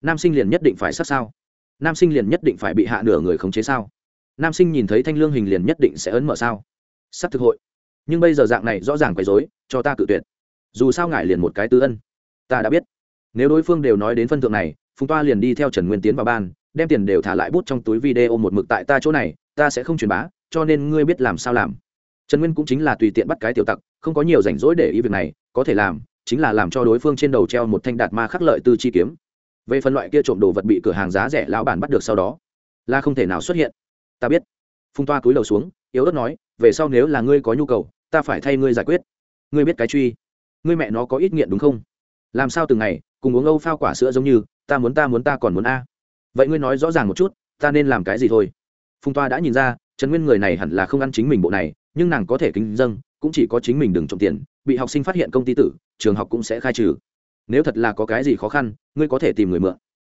Nam sinh liền nhất định phải sát sao? Nam sinh liền nhất định phải bị hạ nửa người khống chế sao? Nam sinh nhìn thấy thanh lương hình liền nhất định sẽ ấn mở sao? Sắp thực hội. Nhưng bây giờ dạng này rõ ràng quấy dối cho ta cự tuyệt. Dù sao ngại liền một cái tư ân. Ta đã biết. Nếu đối phương đều nói đến phân thượng này, phùng toa liền đi theo trần nguyên tiến vào ban, đem tiền đều thả lại bút trong túi video một mực tại ta chỗ này, ta sẽ không truyền bá, cho nên ngươi biết làm sao làm trần nguyên cũng chính là tùy tiện bắt cái tiểu tặc, không có nhiều rảnh rỗi để ý việc này, có thể làm, chính là làm cho đối phương trên đầu treo một thanh đạt ma khắc lợi tư chi kiếm. Về phần loại kia trộm đồ vật bị cửa hàng giá rẻ lão bản bắt được sau đó, là không thể nào xuất hiện. Ta biết. Phung toa cúi đầu xuống, yếu ớt nói, về sau nếu là ngươi có nhu cầu, ta phải thay ngươi giải quyết. Ngươi biết cái truy. Ngươi mẹ nó có ít nghiện đúng không? Làm sao từng ngày, cùng uống âu phao quả sữa giống như, ta muốn ta muốn ta còn muốn a. Vậy ngươi nói rõ ràng một chút, ta nên làm cái gì thôi? Phung toa đã nhìn ra, trần nguyên người này hẳn là không ăn chính mình bộ này nhưng nàng có thể kinh dâng cũng chỉ có chính mình đừng trộm tiền, bị học sinh phát hiện công ty tử, trường học cũng sẽ khai trừ. Nếu thật là có cái gì khó khăn, ngươi có thể tìm người mượn.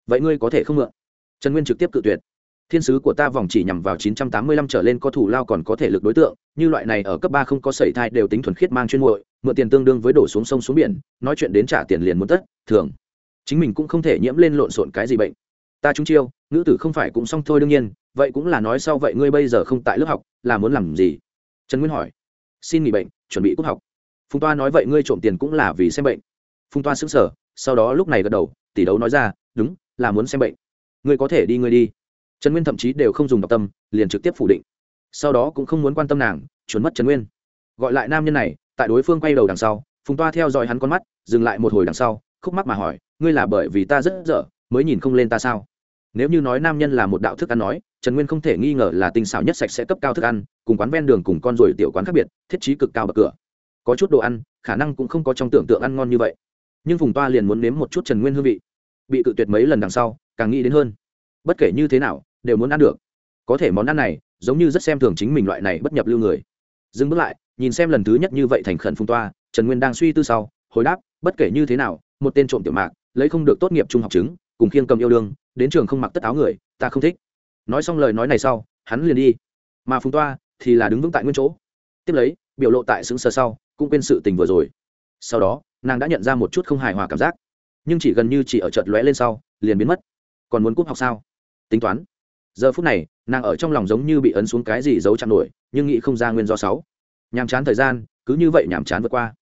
Vậy ngươi có thể không mượn? Trần nguyên trực tiếp cự tuyệt. Thiên sứ của ta vòng chỉ nhằm vào 985 trở lên có thủ lao còn có thể lực đối tượng, như loại này ở cấp ba không có sẩy thai đều tính thuần khiết mang chuyên muội, mượn tiền tương đương với đổ xuống sông xuống biển, nói chuyện đến trả tiền liền muốn tất, thường. Chính mình cũng không thể nhiễm lên lộn xộn cái gì bệnh. Ta trúng chiêu nữ tử không phải cũng xong thôi đương nhiên, vậy cũng là nói sau vậy ngươi bây giờ không tại lớp học, là muốn làm gì? Trần nguyên hỏi. Xin nghỉ bệnh, chuẩn bị cúc học. Phùng toa nói, vậy ngươi trộm tiền cũng là vì xem bệnh. Phùng toa xứng sở sau đó lúc này gật đầu, tỷ đấu nói ra, đúng, là muốn xem bệnh. Ngươi có thể đi, ngươi đi. Trần nguyên thậm chí đều không dùng đọc tâm, liền trực tiếp phủ định. Sau đó cũng không muốn quan tâm nàng chuẩn mất trần nguyên. Gọi lại nam nhân này, tại đối phương quay đầu đằng sau, phùng toa theo dõi hắn con mắt, dừng lại một hồi đằng sau, khúc mắc mà hỏi, ngươi là bởi vì ta rất dở, mới nhìn không lên ta sao? Nếu như nói nam nhân là một đạo thức ăn nói trần nguyên không thể nghi ngờ là tinh xảo nhất sạch sẽ cấp cao thức ăn, cùng quán ven đường cùng con ruồi tiểu quán khác biệt, thiết trí cực cao bậc cửa. Có chút đồ ăn, khả năng cũng không có trong tưởng tượng ăn ngon như vậy. Nhưng phùng toa liền muốn nếm một chút trần nguyên hương vị. Bị cự tuyệt mấy lần đằng sau, càng nghĩ đến hơn. Bất kể như thế nào, đều muốn ăn được. Có thể món ăn này, giống như rất xem thường chính mình loại này bất nhập lưu người. Dừng bước lại, nhìn xem lần thứ nhất như vậy thành khẩn phùng toa, trần nguyên đang suy tư sau, hồi đáp, bất kể như thế nào, một tên trộm tiểu mạc, lấy không được tốt nghiệp trung học chứng, cùng khiêng cầm yêu đương, đến trường không mặc tất áo người, ta không thích nói xong lời nói này sau, hắn liền đi. Mà phùng toa thì là đứng vững tại nguyên chỗ. Tiếp lấy, biểu lộ tại xứng sờ sau, cũng quên sự tình vừa rồi. Sau đó, nàng đã nhận ra một chút không hài hòa cảm giác. Nhưng chỉ gần như chỉ ở chợt lóe lên sau, liền biến mất. Còn muốn cúp học sao? Tính toán. Giờ phút này, nàng ở trong lòng giống như bị ấn xuống cái gì giấu chặn nổi, nhưng nghĩ không ra nguyên do sáu. Nhàm chán thời gian, cứ như vậy nhàm chán vượt qua.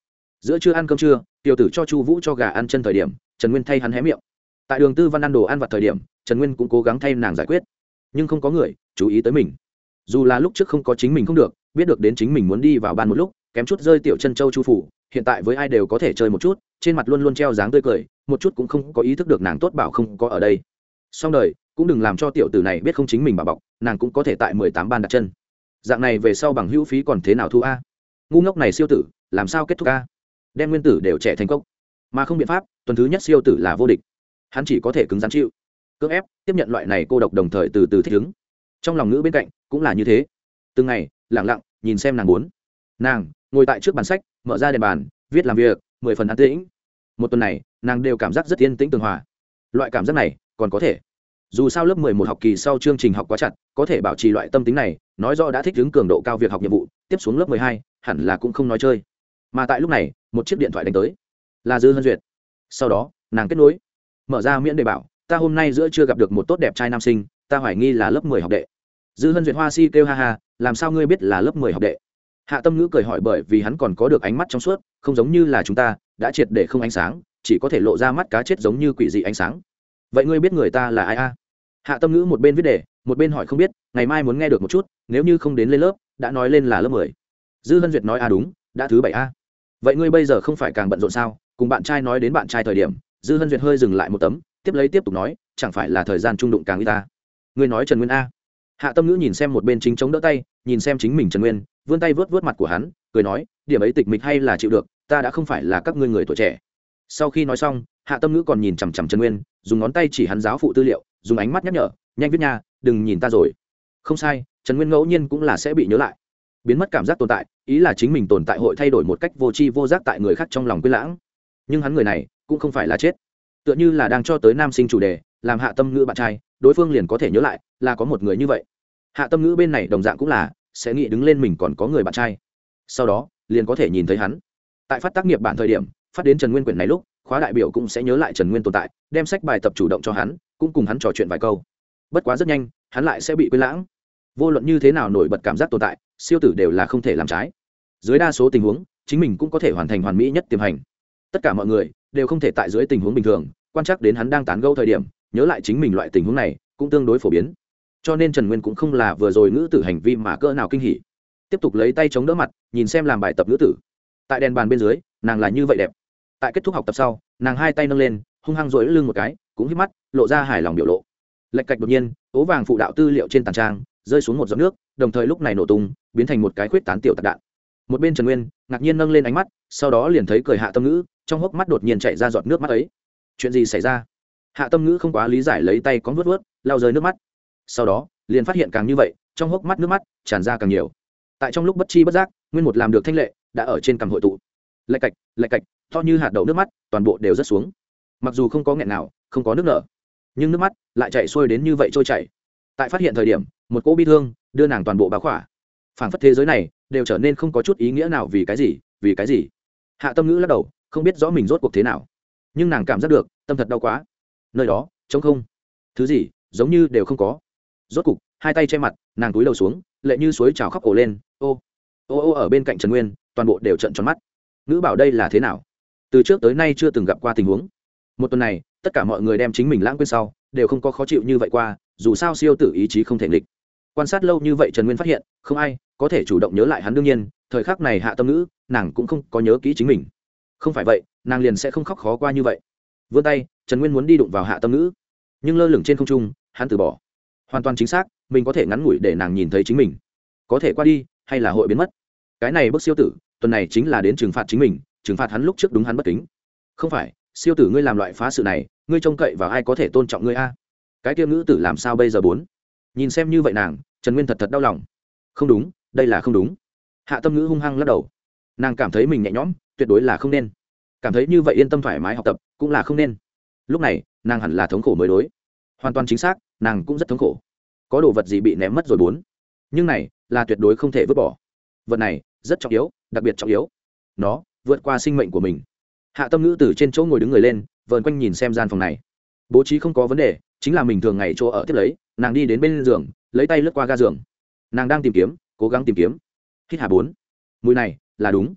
Giữa trưa ăn cơm trưa, tiểu tử cho chu vũ cho gà ăn chân thời điểm, trần nguyên thay hắn hé miệng. Tại đường tư văn ăn đồ ăn vặt thời điểm, trần nguyên cũng cố gắng thay nàng giải quyết nhưng không có người chú ý tới mình. Dù là lúc trước không có chính mình không được biết được đến chính mình muốn đi vào ban một lúc kém chút rơi tiểu chân châu chu phủ hiện tại với ai đều có thể chơi một chút trên mặt luôn luôn treo dáng tươi cười một chút cũng không có ý thức được nàng tốt bảo không có ở đây. Song đời cũng đừng làm cho tiểu tử này biết không chính mình bà bọc nàng cũng có thể tại mười tám ban đặt chân. Dạng này về sau bằng hữu phí còn thế nào thu a? Ngu ngốc này siêu tử làm sao kết thúc a? Đem nguyên tử đều trẻ thành công, mà không biện pháp tuần thứ nhất siêu tử là vô địch. Hắn chỉ có thể cứng rắn chịu cưỡng ép tiếp nhận loại này cô độc đồng thời từ từ thích ứng. Trong lòng nữ bên cạnh cũng là như thế. Từng ngày lẳng lặng, nhìn xem nàng muốn nàng ngồi tại trước bàn sách, mở ra đèn bàn, viết làm việc, mười phần an tĩnh. Một tuần này, nàng đều cảm giác rất yên tĩnh tường hòa. Loại cảm giác này còn có thể. Dù sao lớp mười một học kỳ sau chương trình học quá chặt, có thể bảo trì loại tâm tính này, nói rõ đã thích ứng cường độ cao việc học nhiệm vụ, tiếp xuống lớp mười hai, hẳn là cũng không nói chơi. Mà tại lúc này, một chiếc điện thoại đánh tới. Là dư hân duyệt. Sau đó, nàng kết nối, mở ra miễn đề bảo ta hôm nay giữa chưa gặp được một tốt đẹp trai nam sinh, ta hoài nghi là lớp mười học đệ. Dư hân duyệt hoa si kêu ha ha, làm sao ngươi biết là lớp mười học đệ? Hạ tâm ngữ cười hỏi bởi vì hắn còn có được ánh mắt trong suốt, không giống như là chúng ta, đã triệt để không ánh sáng, chỉ có thể lộ ra mắt cá chết giống như quỷ dị ánh sáng. Vậy ngươi biết người ta là ai a? Hạ tâm ngữ một bên viết đề, một bên hỏi không biết, ngày mai muốn nghe được một chút, nếu như không đến lên lớp, đã nói lên là lớp mười. Dư hân duyệt nói a à đúng, đã thứ bảy a. Vậy ngươi bây giờ không phải càng bận rộn sao? Cùng bạn trai nói đến bạn trai thời điểm, dư hân duyệt hơi dừng lại một tấm tiếp lấy tiếp tục nói, chẳng phải là thời gian trung đụng càng y ta? Ngươi nói trần nguyên a. Hạ tâm ngữ nhìn xem một bên chính chống đỡ tay, nhìn xem chính mình trần nguyên, vươn tay vớt vớt mặt của hắn, cười nói, điểm ấy tịch mịch hay là chịu được, ta đã không phải là các ngươi người tuổi trẻ. Sau khi nói xong, hạ tâm ngữ còn nhìn chằm chằm trần nguyên, dùng ngón tay chỉ hắn giáo phụ tư liệu, dùng ánh mắt nhắc nhở, nhanh viết nha, đừng nhìn ta rồi. Không sai, trần nguyên ngẫu nhiên cũng là sẽ bị nhớ lại. Biến mất cảm giác tồn tại, ý là chính mình tồn tại hội thay đổi một cách vô tri vô giác tại người khác trong lòng quên lãng. Nhưng hắn người này cũng không phải là chết tựa như là đang cho tới nam sinh chủ đề, làm hạ tâm ngữ bạn trai, đối phương liền có thể nhớ lại, là có một người như vậy. Hạ tâm ngữ bên này đồng dạng cũng là, sẽ nghĩ đứng lên mình còn có người bạn trai. Sau đó, liền có thể nhìn thấy hắn. Tại phát tác nghiệp bản thời điểm, phát đến trần nguyên quyển này lúc, khóa đại biểu cũng sẽ nhớ lại trần nguyên tồn tại, đem sách bài tập chủ động cho hắn, cũng cùng hắn trò chuyện vài câu. Bất quá rất nhanh, hắn lại sẽ bị quên lãng. Vô luận như thế nào nổi bật cảm giác tồn tại, siêu tử đều là không thể làm trái. Dưới đa số tình huống, chính mình cũng có thể hoàn thành hoàn mỹ nhất tiềm hành. Tất cả mọi người đều không thể tại dưới tình huống bình thường, quan trắc đến hắn đang tán gẫu thời điểm, nhớ lại chính mình loại tình huống này, cũng tương đối phổ biến. Cho nên trần nguyên cũng không là vừa rồi ngữ tử hành vi mà cỡ nào kinh hỉ. Tiếp tục lấy tay chống đỡ mặt, nhìn xem làm bài tập ngữ tử. Tại đèn bàn bên dưới, nàng là như vậy đẹp. Tại kết thúc học tập sau, nàng hai tay nâng lên, hung hăng rỗi lưng một cái, cũng hít mắt, lộ ra hài lòng biểu lộ. Lệch cạch đột nhiên, ố vàng phụ đạo tư liệu trên tàn trang, rơi xuống một giọt nước, đồng thời lúc này nổ tung, biến thành một cái khuyết tán tiểu tạc đạn. Một bên trần nguyên, ngạc nhiên nâng lên ánh mắt sau đó liền thấy cười hạ tâm ngữ, trong hốc mắt đột nhiên chạy ra giọt nước mắt ấy. Chuyện gì xảy ra? Hạ tâm ngữ không quá lý giải lấy tay có vớt vớt lao rơi nước mắt. Sau đó, liền phát hiện càng như vậy, trong hốc mắt nước mắt tràn ra càng nhiều. Tại trong lúc bất chi bất giác, nguyên một làm được thanh lệ đã ở trên cằm hội tụ. Lạch cạch lạch cạch, to như hạt đậu nước mắt, toàn bộ đều rớt xuống. Mặc dù không có nghẹn nào, không có nước nở, nhưng nước mắt lại chạy xuôi đến như vậy trôi chảy. Tại phát hiện thời điểm, một cỗ bi thương đưa nàng toàn bộ báo khỏa. Phảng phất thế giới này đều trở nên không có chút ý nghĩa nào vì cái gì, vì cái gì? Hạ tâm ngữ lắc đầu, không biết rõ mình rốt cuộc thế nào. Nhưng nàng cảm giác được, tâm thật đau quá. Nơi đó, trống không. Thứ gì, giống như đều không có. Rốt cục, hai tay che mặt, nàng túi đầu xuống, lệ như suối trào khóc cổ lên. Ô ô ô, ở bên cạnh trần nguyên, toàn bộ đều trận tròn mắt. Ngữ bảo đây là thế nào? Từ trước tới nay chưa từng gặp qua tình huống. Một tuần này, tất cả mọi người đem chính mình lãng quên sau, đều không có khó chịu như vậy qua, dù sao siêu tử ý chí không thể nghịch. Quan sát lâu như vậy trần nguyên phát hiện, không ai có thể chủ động nhớ lại hắn đương nhiên, thời khắc này hạ tâm ngữ nàng cũng không có nhớ kỹ chính mình. Không phải vậy, nàng liền sẽ không khóc khó qua như vậy. Vươn tay, trần nguyên muốn đi đụng vào hạ tâm ngữ. Nhưng lơ lửng trên không trung, hắn từ bỏ. Hoàn toàn chính xác, mình có thể ngắn ngủi để nàng nhìn thấy chính mình. Có thể qua đi, hay là hội biến mất? Cái này bức siêu tử, tuần này chính là đến trừng phạt chính mình, trừng phạt hắn lúc trước đúng hắn bất kính. Không phải, siêu tử ngươi làm loại phá sự này, ngươi trông cậy vào ai có thể tôn trọng ngươi a? Cái tiêu ngữ tử làm sao bây giờ bốn? Nhìn xem như vậy nàng, trần nguyên thật thật đau lòng. Không đúng, đây là không đúng. Hạ tâm ngữ hung hăng lắc đầu nàng cảm thấy mình nhẹ nhõm, tuyệt đối là không nên. Cảm thấy như vậy yên tâm thoải mái học tập cũng là không nên. Lúc này, nàng hẳn là thống khổ mới đối. Hoàn toàn chính xác, nàng cũng rất thống khổ. Có đồ vật gì bị ném mất rồi bốn? Nhưng này, là tuyệt đối không thể vứt bỏ. Vật này, rất trọng yếu, đặc biệt trọng yếu. Nó, vượt qua sinh mệnh của mình. Hạ tâm ngữ từ trên chỗ ngồi đứng người lên, vờn quanh nhìn xem gian phòng này. Bố trí không có vấn đề, chính là mình thường ngày chỗ ở tiếp lấy, nàng đi đến bên giường, lấy tay lướt qua ga giường. Nàng đang tìm kiếm, cố gắng tìm kiếm. Hít hà bốn. Mùi này là đúng.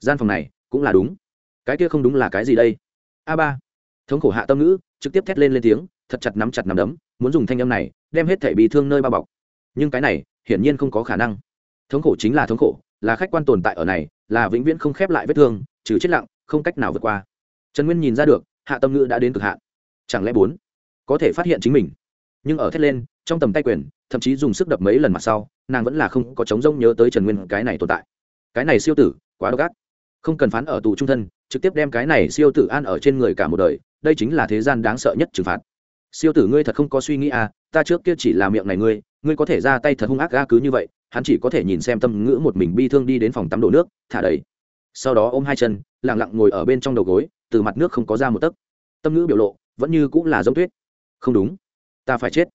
Gian phòng này cũng là đúng. Cái kia không đúng là cái gì đây? A ba. Thống khổ hạ tâm ngữ, trực tiếp thét lên lên tiếng, thật chặt nắm chặt nắm đấm, muốn dùng thanh âm này đem hết thể bị thương nơi bao bọc. Nhưng cái này hiển nhiên không có khả năng. Thống khổ chính là thống khổ, là khách quan tồn tại ở này, là vĩnh viễn không khép lại vết thương, trừ chết lặng, không cách nào vượt qua. Trần nguyên nhìn ra được, hạ tâm ngữ đã đến cực hạn. Chẳng lẽ bốn có thể phát hiện chính mình? Nhưng ở thét lên, trong tầm tay quyền, thậm chí dùng sức đập mấy lần mặt sau, nàng vẫn là không có chống rông nhớ tới trần nguyên cái này tồn tại cái này siêu tử, quá độc ác. Không cần phán ở tù trung thân, trực tiếp đem cái này siêu tử an ở trên người cả một đời, đây chính là thế gian đáng sợ nhất trừng phạt. Siêu tử ngươi thật không có suy nghĩ à ta trước kia chỉ là miệng này ngươi ngươi có thể ra tay thật hung ác ga cứ như vậy, hắn chỉ có thể nhìn xem tâm ngữ một mình bi thương đi đến phòng tắm đổ nước, thả đầy. Sau đó ôm hai chân lẳng lặng ngồi ở bên trong đầu gối, từ mặt nước không có ra một tấc. Tâm ngữ biểu lộ, vẫn như cũng là giống tuyết. Không đúng. Ta phải chết.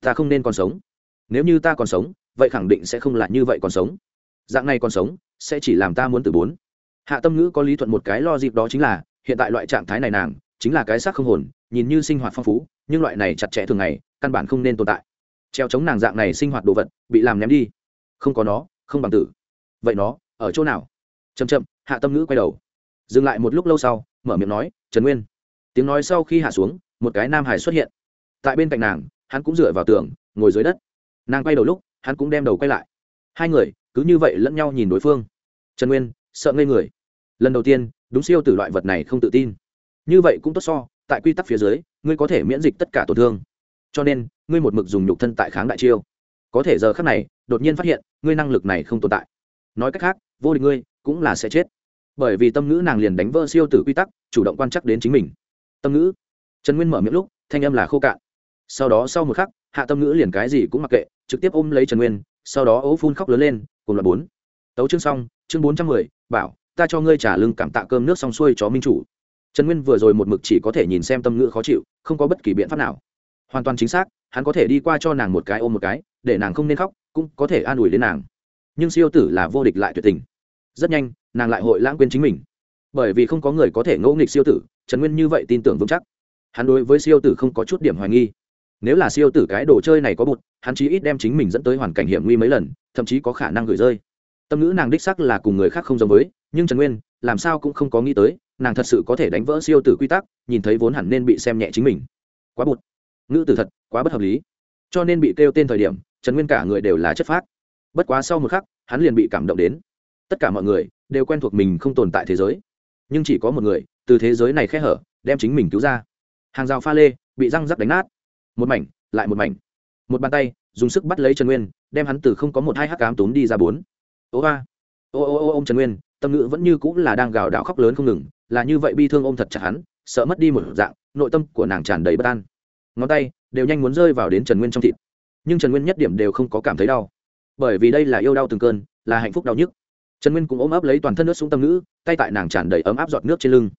Ta không nên còn sống. Nếu như ta còn sống, vậy khẳng định sẽ không là như vậy còn sống. Dạng này còn sống sẽ chỉ làm ta muốn từ bốn. Hạ tâm ngữ có lý thuận một cái lo dịp đó chính là, hiện tại loại trạng thái này nàng, chính là cái xác không hồn, nhìn như sinh hoạt phong phú, nhưng loại này chặt chẽ thường ngày, căn bản không nên tồn tại. Treo chống nàng dạng này sinh hoạt đồ vật, bị làm ném đi. Không có nó, không bằng tử. Vậy nó, ở chỗ nào? Chậm chậm, hạ tâm ngữ quay đầu. Dừng lại một lúc lâu sau, mở miệng nói, trần nguyên. Tiếng nói sau khi hạ xuống, một cái nam hải xuất hiện. Tại bên cạnh nàng, hắn cũng dựa vào tường, ngồi dưới đất. Nàng quay đầu lúc, hắn cũng đem đầu quay lại. Hai người cứ như vậy lẫn nhau nhìn đối phương. Trần nguyên, sợ ngây người. Lần đầu tiên, đúng siêu tử loại vật này không tự tin. Như vậy cũng tốt so, tại quy tắc phía dưới, ngươi có thể miễn dịch tất cả tổn thương. Cho nên, ngươi một mực dùng nhục thân tại kháng đại chiêu. Có thể giờ khác này, đột nhiên phát hiện, ngươi năng lực này không tồn tại. Nói cách khác, vô địch ngươi, cũng là sẽ chết. Bởi vì tâm ngữ nàng liền đánh vỡ siêu tử quy tắc, chủ động quan chắc đến chính mình. Tâm ngữ. Trần nguyên mở miệng lúc, thanh âm là khô cạn. Sau đó sau một khắc, hạ tâm ngữ liền cái gì cũng mặc kệ, trực tiếp ôm lấy trần nguyên sau đó ố phun khóc lớn lên, cùng là bốn. Tấu chương xong, chương bốn trăm mười, bảo, ta cho ngươi trả lưng cảm tạ cơm nước xong xuôi chó minh chủ. Trần nguyên vừa rồi một mực chỉ có thể nhìn xem tâm ngữ khó chịu, không có bất kỳ biện pháp nào. Hoàn toàn chính xác, hắn có thể đi qua cho nàng một cái ôm một cái, để nàng không nên khóc, cũng có thể an ủi đến nàng. Nhưng siêu tử là vô địch lại tuyệt tình. Rất nhanh, nàng lại hội lãng quên chính mình. Bởi vì không có người có thể ngẫu nghịch siêu tử, trần nguyên như vậy tin tưởng vững chắc. Hắn đối với siêu tử không có chút điểm hoài nghi nếu là siêu tử cái đồ chơi này có bụt, hắn chí ít đem chính mình dẫn tới hoàn cảnh hiểm nguy mấy lần, thậm chí có khả năng gửi rơi. Tâm ngữ nàng đích sắc là cùng người khác không giống với, nhưng trần nguyên, làm sao cũng không có nghĩ tới, nàng thật sự có thể đánh vỡ siêu tử quy tắc, nhìn thấy vốn hẳn nên bị xem nhẹ chính mình. Quá bụt. Ngữ tử thật, quá bất hợp lý. Cho nên bị kêu tên thời điểm, trần nguyên cả người đều là chất phác. Bất quá sau một khắc, hắn liền bị cảm động đến. Tất cả mọi người đều quen thuộc mình không tồn tại thế giới. Nhưng chỉ có một người, từ thế giới này khe hở, đem chính mình cứu ra. Hàng rào pha lê, bị răng rắc đánh nát một mảnh, lại một mảnh. Một bàn tay, dùng sức bắt lấy trần nguyên, đem hắn từ không có một hai hắc cám tốn đi ra bốn. Ô ba. Ô ô ô ô trần nguyên, tâm ngữ vẫn như cũng là đang gào đạo khóc lớn không ngừng, là như vậy bi thương ôm thật chặt hắn, sợ mất đi một dạng, nội tâm của nàng tràn đầy bất an. Ngón tay đều nhanh muốn rơi vào đến trần nguyên trong thịt. Nhưng trần nguyên nhất điểm đều không có cảm thấy đau. Bởi vì đây là yêu đau từng cơn, là hạnh phúc đau nhức. Trần nguyên cũng ôm ấp lấy toàn thân nước xuống tâm ngữ, tay tại nàng tràn đầy ấm áp giọt nước trên lưng.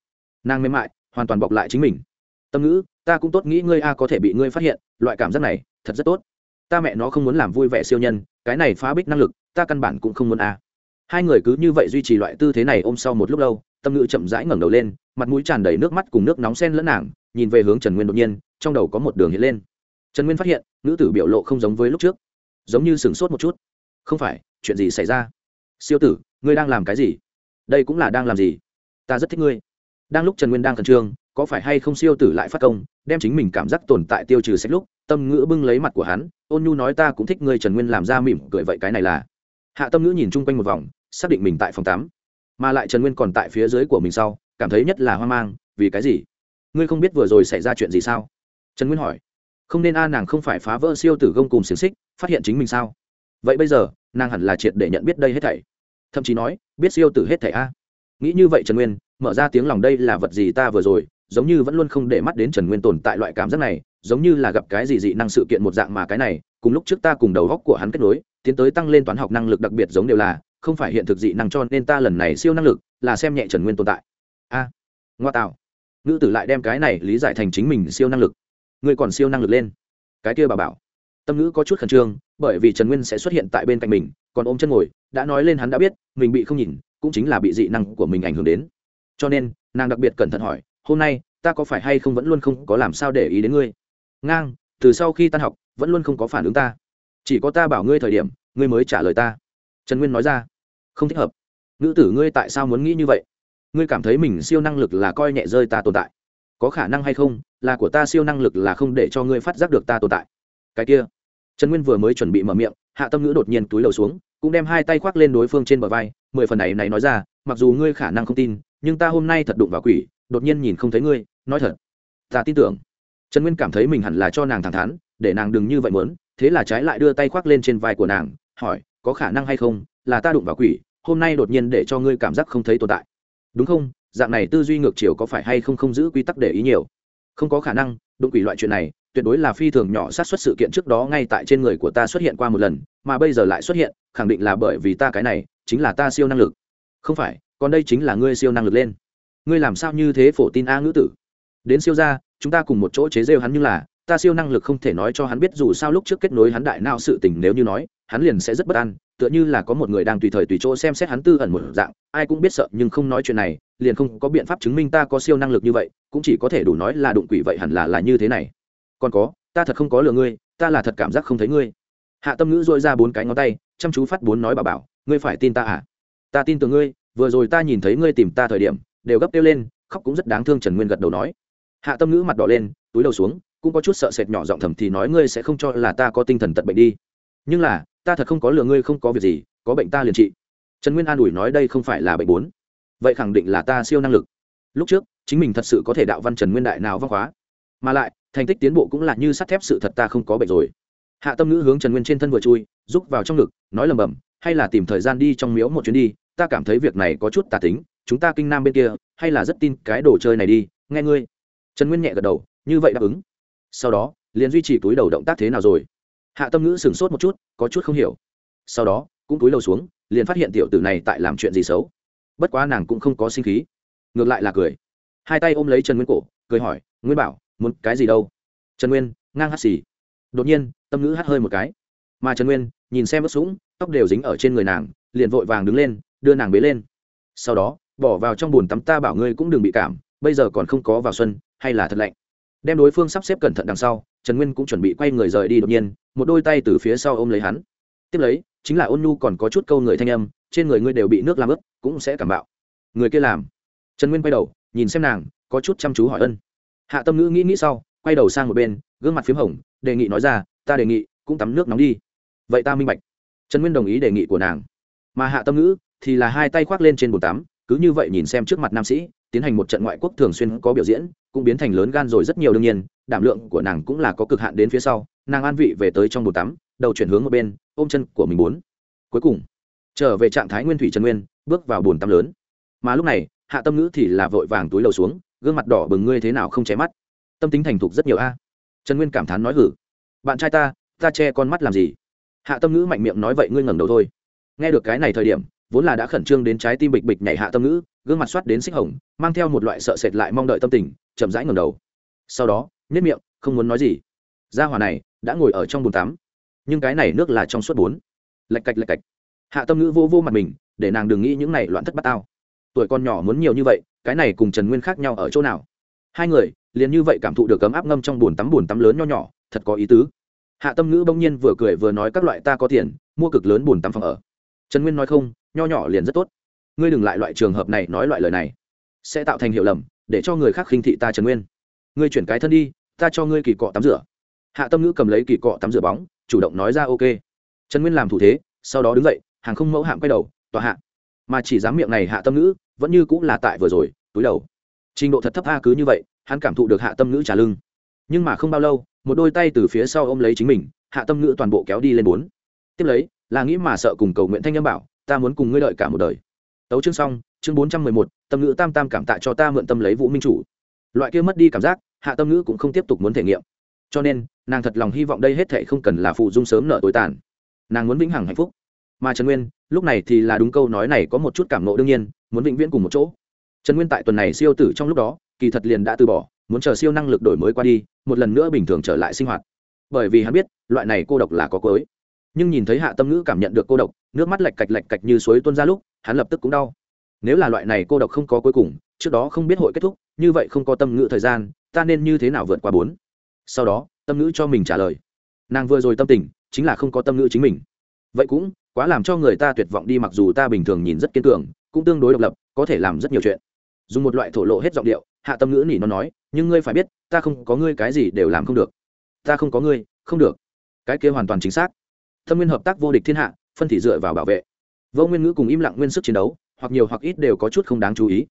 Nàng mềm mại, hoàn toàn bọc lại chính mình. Tâm ngữ ta cũng tốt nghĩ ngươi a có thể bị ngươi phát hiện, loại cảm giác này, thật rất tốt. Ta mẹ nó không muốn làm vui vẻ siêu nhân, cái này phá bích năng lực, ta căn bản cũng không muốn a. Hai người cứ như vậy duy trì loại tư thế này ôm sau một lúc lâu, tâm ngữ chậm rãi ngẩng đầu lên, mặt mũi tràn đầy nước mắt cùng nước nóng sen lẫn nàng, nhìn về hướng trần nguyên đột nhiên, trong đầu có một đường hiện lên. Trần nguyên phát hiện, nữ tử biểu lộ không giống với lúc trước, giống như sửng sốt một chút. Không phải, chuyện gì xảy ra? Siêu tử, ngươi đang làm cái gì? Đây cũng là đang làm gì? Ta rất thích ngươi. Đang lúc trần nguyên đang khẩn trương có phải hay không siêu tử lại phát công, đem chính mình cảm giác tồn tại tiêu trừ sách lúc, tâm ngữ bưng lấy mặt của hắn, ôn nhu nói ta cũng thích ngươi trần nguyên làm ra mỉm cười vậy cái này là. Hạ tâm ngữ nhìn chung quanh một vòng, xác định mình tại phòng tắm, mà lại trần nguyên còn tại phía dưới của mình sau, cảm thấy nhất là hoang mang, vì cái gì? Ngươi không biết vừa rồi xảy ra chuyện gì sao? Trần nguyên hỏi. Không nên a, nàng không phải phá vỡ siêu tử gông cùng xiềng xích, phát hiện chính mình sao? Vậy bây giờ, nàng hẳn là triệt để nhận biết đây hết thảy. Thậm chí nói, biết siêu tử hết thảy a. Nghĩ như vậy trần nguyên, mở ra tiếng lòng, đây là vật gì ta vừa rồi giống như vẫn luôn không để mắt đến trần nguyên tồn tại loại cảm giác này, giống như là gặp cái gì dị năng sự kiện một dạng mà cái này, cùng lúc trước ta cùng đầu góc của hắn kết nối, tiến tới tăng lên toán học năng lực đặc biệt giống đều là, không phải hiện thực dị năng cho nên ta lần này siêu năng lực, là xem nhẹ trần nguyên tồn tại. A, ngoa tạo. Ngữ tử lại đem cái này lý giải thành chính mình siêu năng lực. Ngươi còn siêu năng lực lên. Cái kia bà bảo. Tâm ngữ có chút khẩn trương, bởi vì trần nguyên sẽ xuất hiện tại bên cạnh mình, còn ôm chân ngồi, đã nói lên hắn đã biết, mình bị không nhìn, cũng chính là bị dị năng của mình ảnh hưởng đến. Cho nên, nàng đặc biệt cẩn thận hỏi hôm nay, ta có phải hay không vẫn luôn không có làm sao để ý đến ngươi? Ngang, từ sau khi tan học, vẫn luôn không có phản ứng ta. Chỉ có ta bảo ngươi thời điểm, ngươi mới trả lời ta. Trần nguyên nói ra. Không thích hợp. Nữ tử ngươi tại sao muốn nghĩ như vậy? Ngươi cảm thấy mình siêu năng lực là coi nhẹ rơi ta tồn tại. Có khả năng hay không, là của ta siêu năng lực là không để cho ngươi phát giác được ta tồn tại. Cái kia. Trần nguyên vừa mới chuẩn bị mở miệng, hạ tâm ngữ đột nhiên túi lầu xuống, cũng đem hai tay khoác lên đối phương trên bờ vai, mười phần này này nói ra, mặc dù ngươi khả năng không tin, nhưng ta hôm nay thật đụng vào quỷ đột nhiên nhìn không thấy ngươi, nói thật, ta tin tưởng. Trần nguyên cảm thấy mình hẳn là cho nàng thẳng thắn, để nàng đừng như vậy mớn thế là trái lại đưa tay khoác lên trên vai của nàng, hỏi, có khả năng hay không, là ta đụng vào quỷ, hôm nay đột nhiên để cho ngươi cảm giác không thấy tồn tại. Đúng không? Dạng này tư duy ngược chiều có phải hay không không giữ quy tắc để ý nhiều? Không có khả năng, đụng quỷ loại chuyện này, tuyệt đối là phi thường nhỏ sát xuất sự kiện trước đó ngay tại trên người của ta xuất hiện qua một lần, mà bây giờ lại xuất hiện, khẳng định là bởi vì ta cái này, chính là ta siêu năng lực. Không phải, còn đây chính là ngươi siêu năng lực lên ngươi làm sao như thế phổ tin a ngữ tử? Đến siêu gia, chúng ta cùng một chỗ chế rêu hắn như là ta siêu năng lực không thể nói cho hắn biết dù sao lúc trước kết nối hắn đại nào sự tình nếu như nói hắn liền sẽ rất bất an tựa như là có một người đang tùy thời tùy chỗ xem xét hắn tư ẩn một dạng ai cũng biết sợ nhưng không nói chuyện này liền không có biện pháp chứng minh ta có siêu năng lực như vậy cũng chỉ có thể đủ nói là đụng quỷ vậy hẳn là là như thế này. Còn có ta thật không có lừa ngươi ta là thật cảm giác không thấy ngươi. Hạ tâm ngữ dội ra bốn cái ngón tay chăm chú phát bốn nói bà bảo ngươi phải tin ta à? Ta tin tưởng ngươi vừa rồi ta nhìn thấy ngươi tìm ta thời điểm đều gấp kêu lên, khóc cũng rất đáng thương trần nguyên gật đầu nói. Hạ tâm ngữ mặt đỏ lên, túi đầu xuống, cũng có chút sợ sệt nhỏ giọng thầm thì nói ngươi sẽ không cho là ta có tinh thần tật bệnh đi. Nhưng là, ta thật không có lừa ngươi không có việc gì, có bệnh ta liền trị. Trần nguyên an ủi nói đây không phải là bệnh bốn. Vậy khẳng định là ta siêu năng lực. Lúc trước, chính mình thật sự có thể đạo văn trần nguyên đại nào văn hóa. Mà lại, thành tích tiến bộ cũng là như sắt thép sự thật ta không có bệnh rồi. Hạ tâm ngữ hướng trần nguyên trên thân vừa chui, rúc vào trong ngực, nói lầm bầm, hay là tìm thời gian đi trong miếu một chuyến đi, ta cảm thấy việc này có chút tà tính chúng ta kinh nam bên kia, hay là rất tin cái đồ chơi này đi, nghe ngươi. Trần nguyên nhẹ gật đầu, như vậy đáp ứng. Sau đó, liền duy trì túi đầu động tác thế nào rồi? Hạ tâm ngữ sửng sốt một chút, có chút không hiểu. Sau đó, cũng túi đầu xuống, liền phát hiện tiểu tử này tại làm chuyện gì xấu. Bất quá nàng cũng không có sinh khí. Ngược lại là cười. Hai tay ôm lấy trần nguyên cổ, cười hỏi, nguyên bảo, muốn cái gì đâu? Trần nguyên, ngang hắt xì. Đột nhiên, tâm ngữ hắt hơi một cái. Mà trần nguyên, nhìn xem ướt sũng tóc đều dính ở trên người nàng, liền vội vàng đứng lên, đưa nàng bế lên. Sau đó bỏ vào trong bồn tắm ta bảo ngươi cũng đừng bị cảm, bây giờ còn không có vào xuân, hay là thật lạnh. Đem đối phương sắp xếp cẩn thận đằng sau, trần nguyên cũng chuẩn bị quay người rời đi đột nhiên, một đôi tay từ phía sau ôm lấy hắn. Tiếp lấy, chính là ôn nhu còn có chút câu người thanh âm, trên người ngươi đều bị nước làm ướt, cũng sẽ cảm bạo. Người kia làm. Trần nguyên quay đầu, nhìn xem nàng, có chút chăm chú hỏi ân. Hạ tâm ngữ nghĩ nghĩ sau, quay đầu sang một bên, gương mặt p h í m hồng, đề nghị nói ra, ta đề nghị, cũng tắm nước nóng đi. Vậy ta minh bạch. Trần nguyên đồng ý đề nghị của nàng. Mà hạ tâm ngữ thì là hai tay khoác lên trên bồn tắm cứ như vậy nhìn xem trước mặt nam sĩ, tiến hành một trận ngoại quốc thường xuyên có biểu diễn, cũng biến thành lớn gan rồi rất nhiều đương nhiên, đảm lượng của nàng cũng là có cực hạn đến phía sau, nàng an vị về tới trong bồn tắm, đầu chuyển hướng một bên, ôm chân của mình bốn cuối cùng, trở về trạng thái nguyên thủy trần nguyên, bước vào bồn tắm lớn. Mà lúc này, hạ tâm ngữ thì là vội vàng túi lầu xuống, gương mặt đỏ bừng ngươi thế nào không che mắt. Tâm tính thành thục rất nhiều a. Trần nguyên cảm thán nói hử. Bạn trai ta ta che con mắt làm gì? Hạ tâm ngữ mạnh miệng nói vậy ngươi ngẩng đầu thôi. Nghe được cái này thời điểm vốn là đã khẩn trương đến trái tim bịch bịch nhảy hạ tâm ngữ, gương mặt soát đến xích hồng, mang theo một loại sợ sệt lại mong đợi tâm tình, chậm rãi ngầm đầu. Sau đó nếp miệng, không muốn nói gì. Gia hòa này đã ngồi ở trong bồn tắm, nhưng cái này nước là trong suốt bốn lạch cạch lạch cạch. Hạ tâm ngữ vô vô mặt mình, để nàng đừng nghĩ những này loạn thất bát tao. Tuổi con nhỏ muốn nhiều như vậy, cái này cùng trần nguyên khác nhau ở chỗ nào? Hai người liền như vậy cảm thụ được cấm áp ngâm trong bồn tắm bồn tắm lớn nho nhỏ, thật có ý tứ. Hạ tâm ngữ bỗng nhiên vừa cười vừa nói các loại ta có tiền, mua cực lớn bồn tắm phòng ở. Trần nguyên nói không nho nhỏ liền rất tốt. Ngươi đừng lại loại trường hợp này nói loại lời này. Sẽ tạo thành hiểu lầm, để cho người khác khinh thị ta trần nguyên. Ngươi chuyển cái thân đi, ta cho ngươi kỳ cọ tắm rửa. Hạ tâm ngữ cầm lấy kỳ cọ tắm rửa bóng, chủ động nói ra ok. Trần nguyên làm thủ thế, sau đó đứng dậy, hàng không mẫu hạm quay đầu, tòa hạ. Mà chỉ dám miệng này hạ tâm ngữ, vẫn như cũng là tại vừa rồi, túi đầu. Trình độ thật thấp a cứ như vậy, hắn cảm thụ được hạ tâm ngữ trả lưng. Nhưng mà không bao lâu, một đôi tay từ phía sau ôm lấy chính mình, hạ tâm ngữ toàn bộ kéo đi lên bốn. Tiếp lấy, là nghĩ mà sợ cùng cầu nguyện thanh âm bảo ta muốn cùng ngươi đợi cả một đời. Tấu chương xong, chương bốn trăm mười một, tâm ngữ tam tam cảm tạ cho ta mượn tâm lấy vũ minh chủ. Loại kia mất đi cảm giác, hạ tâm ngữ cũng không tiếp tục muốn thể nghiệm. Cho nên, nàng thật lòng hy vọng đây hết thệ không cần là phụ dung sớm nợ tối tàn. Nàng muốn vĩnh hằng hạnh phúc. Mà trần nguyên, lúc này thì là đúng câu nói này có một chút cảm nộ đương nhiên, muốn vĩnh viễn cùng một chỗ. Trần nguyên tại tuần này siêu tử trong lúc đó, kỳ thật liền đã từ bỏ, muốn chờ siêu năng lực đổi mới qua đi, một lần nữa bình thường trở lại sinh hoạt. Bởi vì hắn biết, loại này cô độc là có cối nhưng nhìn thấy hạ tâm ngữ cảm nhận được cô độc, nước mắt lạch cạch lạch cạch như suối tuôn ra lúc, hắn lập tức cũng đau. Nếu là loại này cô độc không có cuối cùng, trước đó không biết hội kết thúc, như vậy không có tâm ngữ thời gian, ta nên như thế nào vượt qua bốn? Sau đó, tâm ngữ cho mình trả lời. Nàng vừa rồi tâm tình, chính là không có tâm ngữ chính mình. Vậy cũng quá làm cho người ta tuyệt vọng đi, mặc dù ta bình thường nhìn rất kiên cường, cũng tương đối độc lập, có thể làm rất nhiều chuyện. Dùng một loại thổ lộ hết giọng điệu, hạ tâm ngữ nỉ nó nói, nhưng ngươi phải biết, ta không có ngươi cái gì đều làm không được. Ta không có ngươi, không được. Cái kia hoàn toàn chính xác thâm nguyên hợp tác vô địch thiên hạ, phân thị dựa vào bảo vệ. Vô nguyên ngữ cùng im lặng nguyên sức chiến đấu, hoặc nhiều hoặc ít đều có chút không đáng chú ý.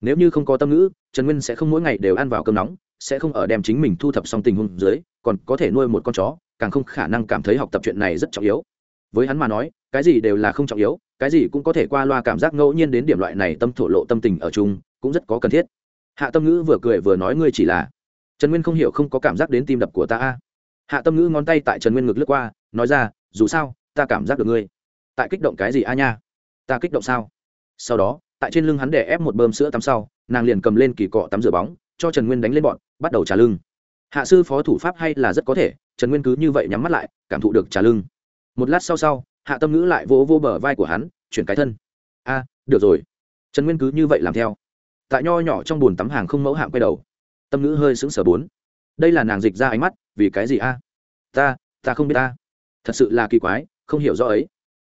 Nếu như không có tâm ngữ, trần nguyên sẽ không mỗi ngày đều ăn vào cơm nóng, sẽ không ở đem chính mình thu thập xong tình huống dưới, còn có thể nuôi một con chó, càng không khả năng cảm thấy học tập chuyện này rất trọng yếu. Với hắn mà nói, cái gì đều là không trọng yếu, cái gì cũng có thể qua loa cảm giác ngẫu nhiên đến điểm loại này tâm thổ lộ tâm tình ở chung, cũng rất có cần thiết. Hạ tâm ngữ vừa cười vừa nói ngươi chỉ là trần nguyên không hiểu không có cảm giác đến tim đập của ta hạ tâm ngữ ngón tay tại trần nguyên ngực lướt qua, nói ra dù sao ta cảm giác được ngươi. Tại kích động cái gì a nha? Ta kích động sao? Sau đó tại trên lưng hắn để ép một bơm sữa tắm sau nàng liền cầm lên kỳ cọ tắm rửa bóng cho trần nguyên đánh lên bọn bắt đầu trả lưng. Hạ sư phó thủ pháp hay là rất có thể trần nguyên cứ như vậy nhắm mắt lại cảm thụ được trả lưng. Một lát sau sau hạ tâm ngữ lại vỗ vô, vô bờ vai của hắn chuyển cái thân. A được rồi. Trần nguyên cứ như vậy làm theo. Tại nho nhỏ trong bồn tắm hàng không mẫu hạng quay đầu. Tâm ngữ hơi sững sờ bốn. Đây là nàng dịch ra ánh mắt vì cái gì a? Ta ta không biết ta thật sự là kỳ quái, không hiểu rõ ấy.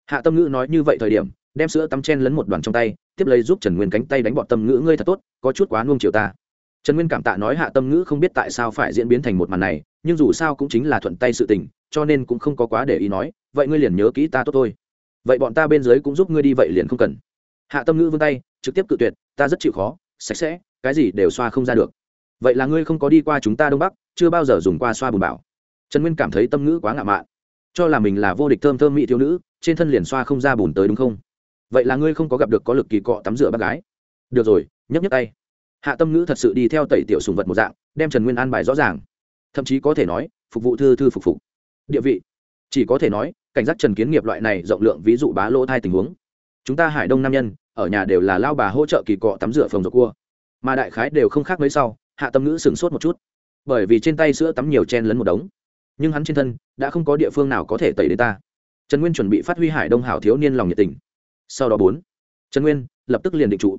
Hạ tâm ngữ nói như vậy thời điểm, đem sữa tắm chen lấn một đoàn trong tay, tiếp lấy giúp trần nguyên cánh tay đánh bọn tâm ngữ, ngươi thật tốt, có chút quá nuông chiều ta. Trần nguyên cảm tạ nói hạ tâm ngữ không biết tại sao phải diễn biến thành một màn này, nhưng dù sao cũng chính là thuận tay sự tình, cho nên cũng không có quá để ý nói, vậy ngươi liền nhớ kỹ ta tốt thôi. Vậy bọn ta bên dưới cũng giúp ngươi đi vậy liền không cần. Hạ tâm ngữ vươn tay, trực tiếp cự tuyệt, ta rất chịu khó, sạch sẽ, cái gì đều xoa không ra được. Vậy là ngươi không có đi qua chúng ta đông bắc, chưa bao giờ dùng qua xoa bùn bảo. Trần nguyên cảm thấy tâm ngữ quá ngạo mạn cho là mình là vô địch thơm thơm mỹ thiếu nữ, trên thân liền xoa không ra bùn tới đúng không? Vậy là ngươi không có gặp được có lực kỳ cọ tắm rửa bác gái. Được rồi, nhấc nhấc tay. Hạ tâm ngữ thật sự đi theo tẩy tiểu sùng vật một dạng, đem trần nguyên an bài rõ ràng. Thậm chí có thể nói, phục vụ thư thư phục phục. Địa vị. Chỉ có thể nói, cảnh giác trần kiến nghiệp loại này rộng lượng ví dụ bá lỗ thai tình huống. Chúng ta hải đông nam nhân, ở nhà đều là lao bà hỗ trợ kỳ cọ tắm rửa phòng rửa cua. Mà đại khái đều không khác mấy sau, hạ tâm ngữ sửng sốt một chút. Bởi vì trên tay sữa tắm nhiều chen lấn một đống nhưng hắn trên thân đã không có địa phương nào có thể tẩy đến ta. Trần nguyên chuẩn bị phát huy hải đông hảo thiếu niên lòng nhiệt tình. Sau đó bốn, trần nguyên lập tức liền định trụ.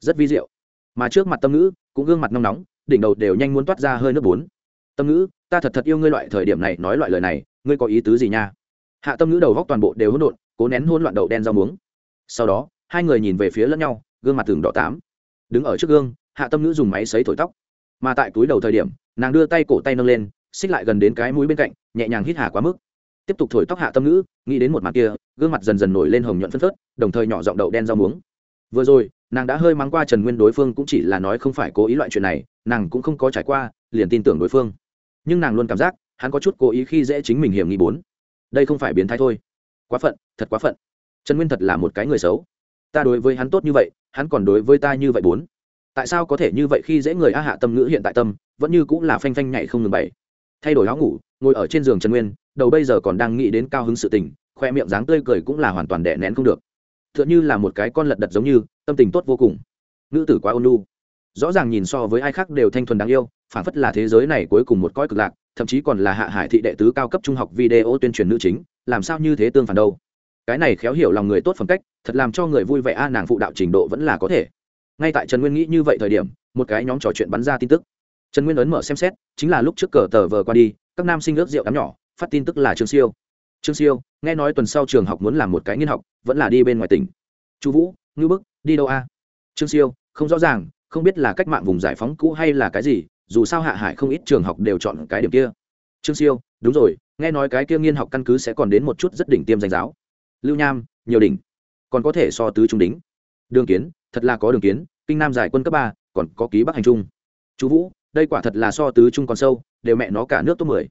Rất vi diệu. Mà trước mặt tâm ngữ cũng gương mặt nóng nóng, đỉnh đầu đều nhanh muốn toát ra hơi nước bốn. Tâm ngữ, ta thật thật yêu ngươi loại thời điểm này, nói loại lời này, ngươi có ý tứ gì nha? Hạ tâm ngữ đầu góc toàn bộ đều hỗn độn, cố nén hôn loạn đậu đen rau muống. Sau đó, hai người nhìn về phía lẫn nhau, gương mặt tường đỏ tám. Đứng ở trước gương, hạ tâm ngữ dùng máy xấy thổi tóc. Mà tại túi đầu thời điểm, nàng đưa tay cổ tay nâng lên xích lại gần đến cái mũi bên cạnh, nhẹ nhàng hít hà quá mức. Tiếp tục thổi tóc hạ tâm ngữ, nghĩ đến một mặt kia, gương mặt dần dần nổi lên hồng nhuận phân phớt, đồng thời nhỏ giọng đậu đen rau muống. Vừa rồi, nàng đã hơi mắng qua trần nguyên đối phương cũng chỉ là nói không phải cố ý loại chuyện này, nàng cũng không có trải qua, liền tin tưởng đối phương. Nhưng nàng luôn cảm giác, hắn có chút cố ý khi dễ chính mình hiểm nghi bốn. Đây không phải biến thái thôi. Quá phận, thật quá phận. Trần nguyên thật là một cái người xấu. Ta đối với hắn tốt như vậy, hắn còn đối với ta như vậy bốn. Tại sao có thể như vậy khi dễ người a hạ tâm ngữ hiện tại tâm, vẫn như cũng là phanh phanh nhảy không ngừng bảy thay đổi áo ngủ, ngồi ở trên giường trần nguyên, đầu bây giờ còn đang nghĩ đến cao hứng sự tình, khoe miệng dáng tươi cười cũng là hoàn toàn đẻ nén không được. T h ư ợ n h ư là một cái con lật đật giống như, tâm tình tốt vô cùng. Nữ tử quá ôn lu rõ ràng nhìn so với ai khác đều thanh thuần đáng yêu, phản phất là thế giới này cuối cùng một cõi cực lạc, thậm chí còn là hạ hải thị đệ tứ cao cấp trung học video tuyên truyền nữ chính, làm sao như thế tương phản đâu. Cái này khéo hiểu lòng người tốt phẩm cách, thật làm cho người vui vẻ a, nàng phụ đạo trình độ vẫn là có thể. Ngay tại trần nguyên nghĩ như vậy thời điểm, một cái nhóm trò chuyện bắn ra tin tức trần nguyên ấn mở xem xét, chính là lúc trước cờ tờ vờ qua đi, các nam sinh ước rượu đám nhỏ, phát tin tức là trương siêu. Trương siêu, nghe nói tuần sau trường học muốn làm một cái nghiên học, vẫn là đi bên ngoài tỉnh. Chú vũ, ngư bức, đi đâu a? Trương siêu, không rõ ràng, không biết là cách mạng vùng giải phóng cũ hay là cái gì, dù sao hạ hải không ít trường học đều chọn cái điểm kia. Trương siêu, đúng rồi, nghe nói cái kia nghiên học căn cứ sẽ còn đến một chút rất đỉnh tiêm danh giáo. Lưu nham, nhiều đỉnh. Còn có thể so tứ trung đính đường kiến, thật là có đường kiến, kinh nam giải quân cấp ba, còn có ký bắc hành trung. Chú vũ đây quả thật là so tứ trung còn sâu, đều mẹ nó cả nước top mười.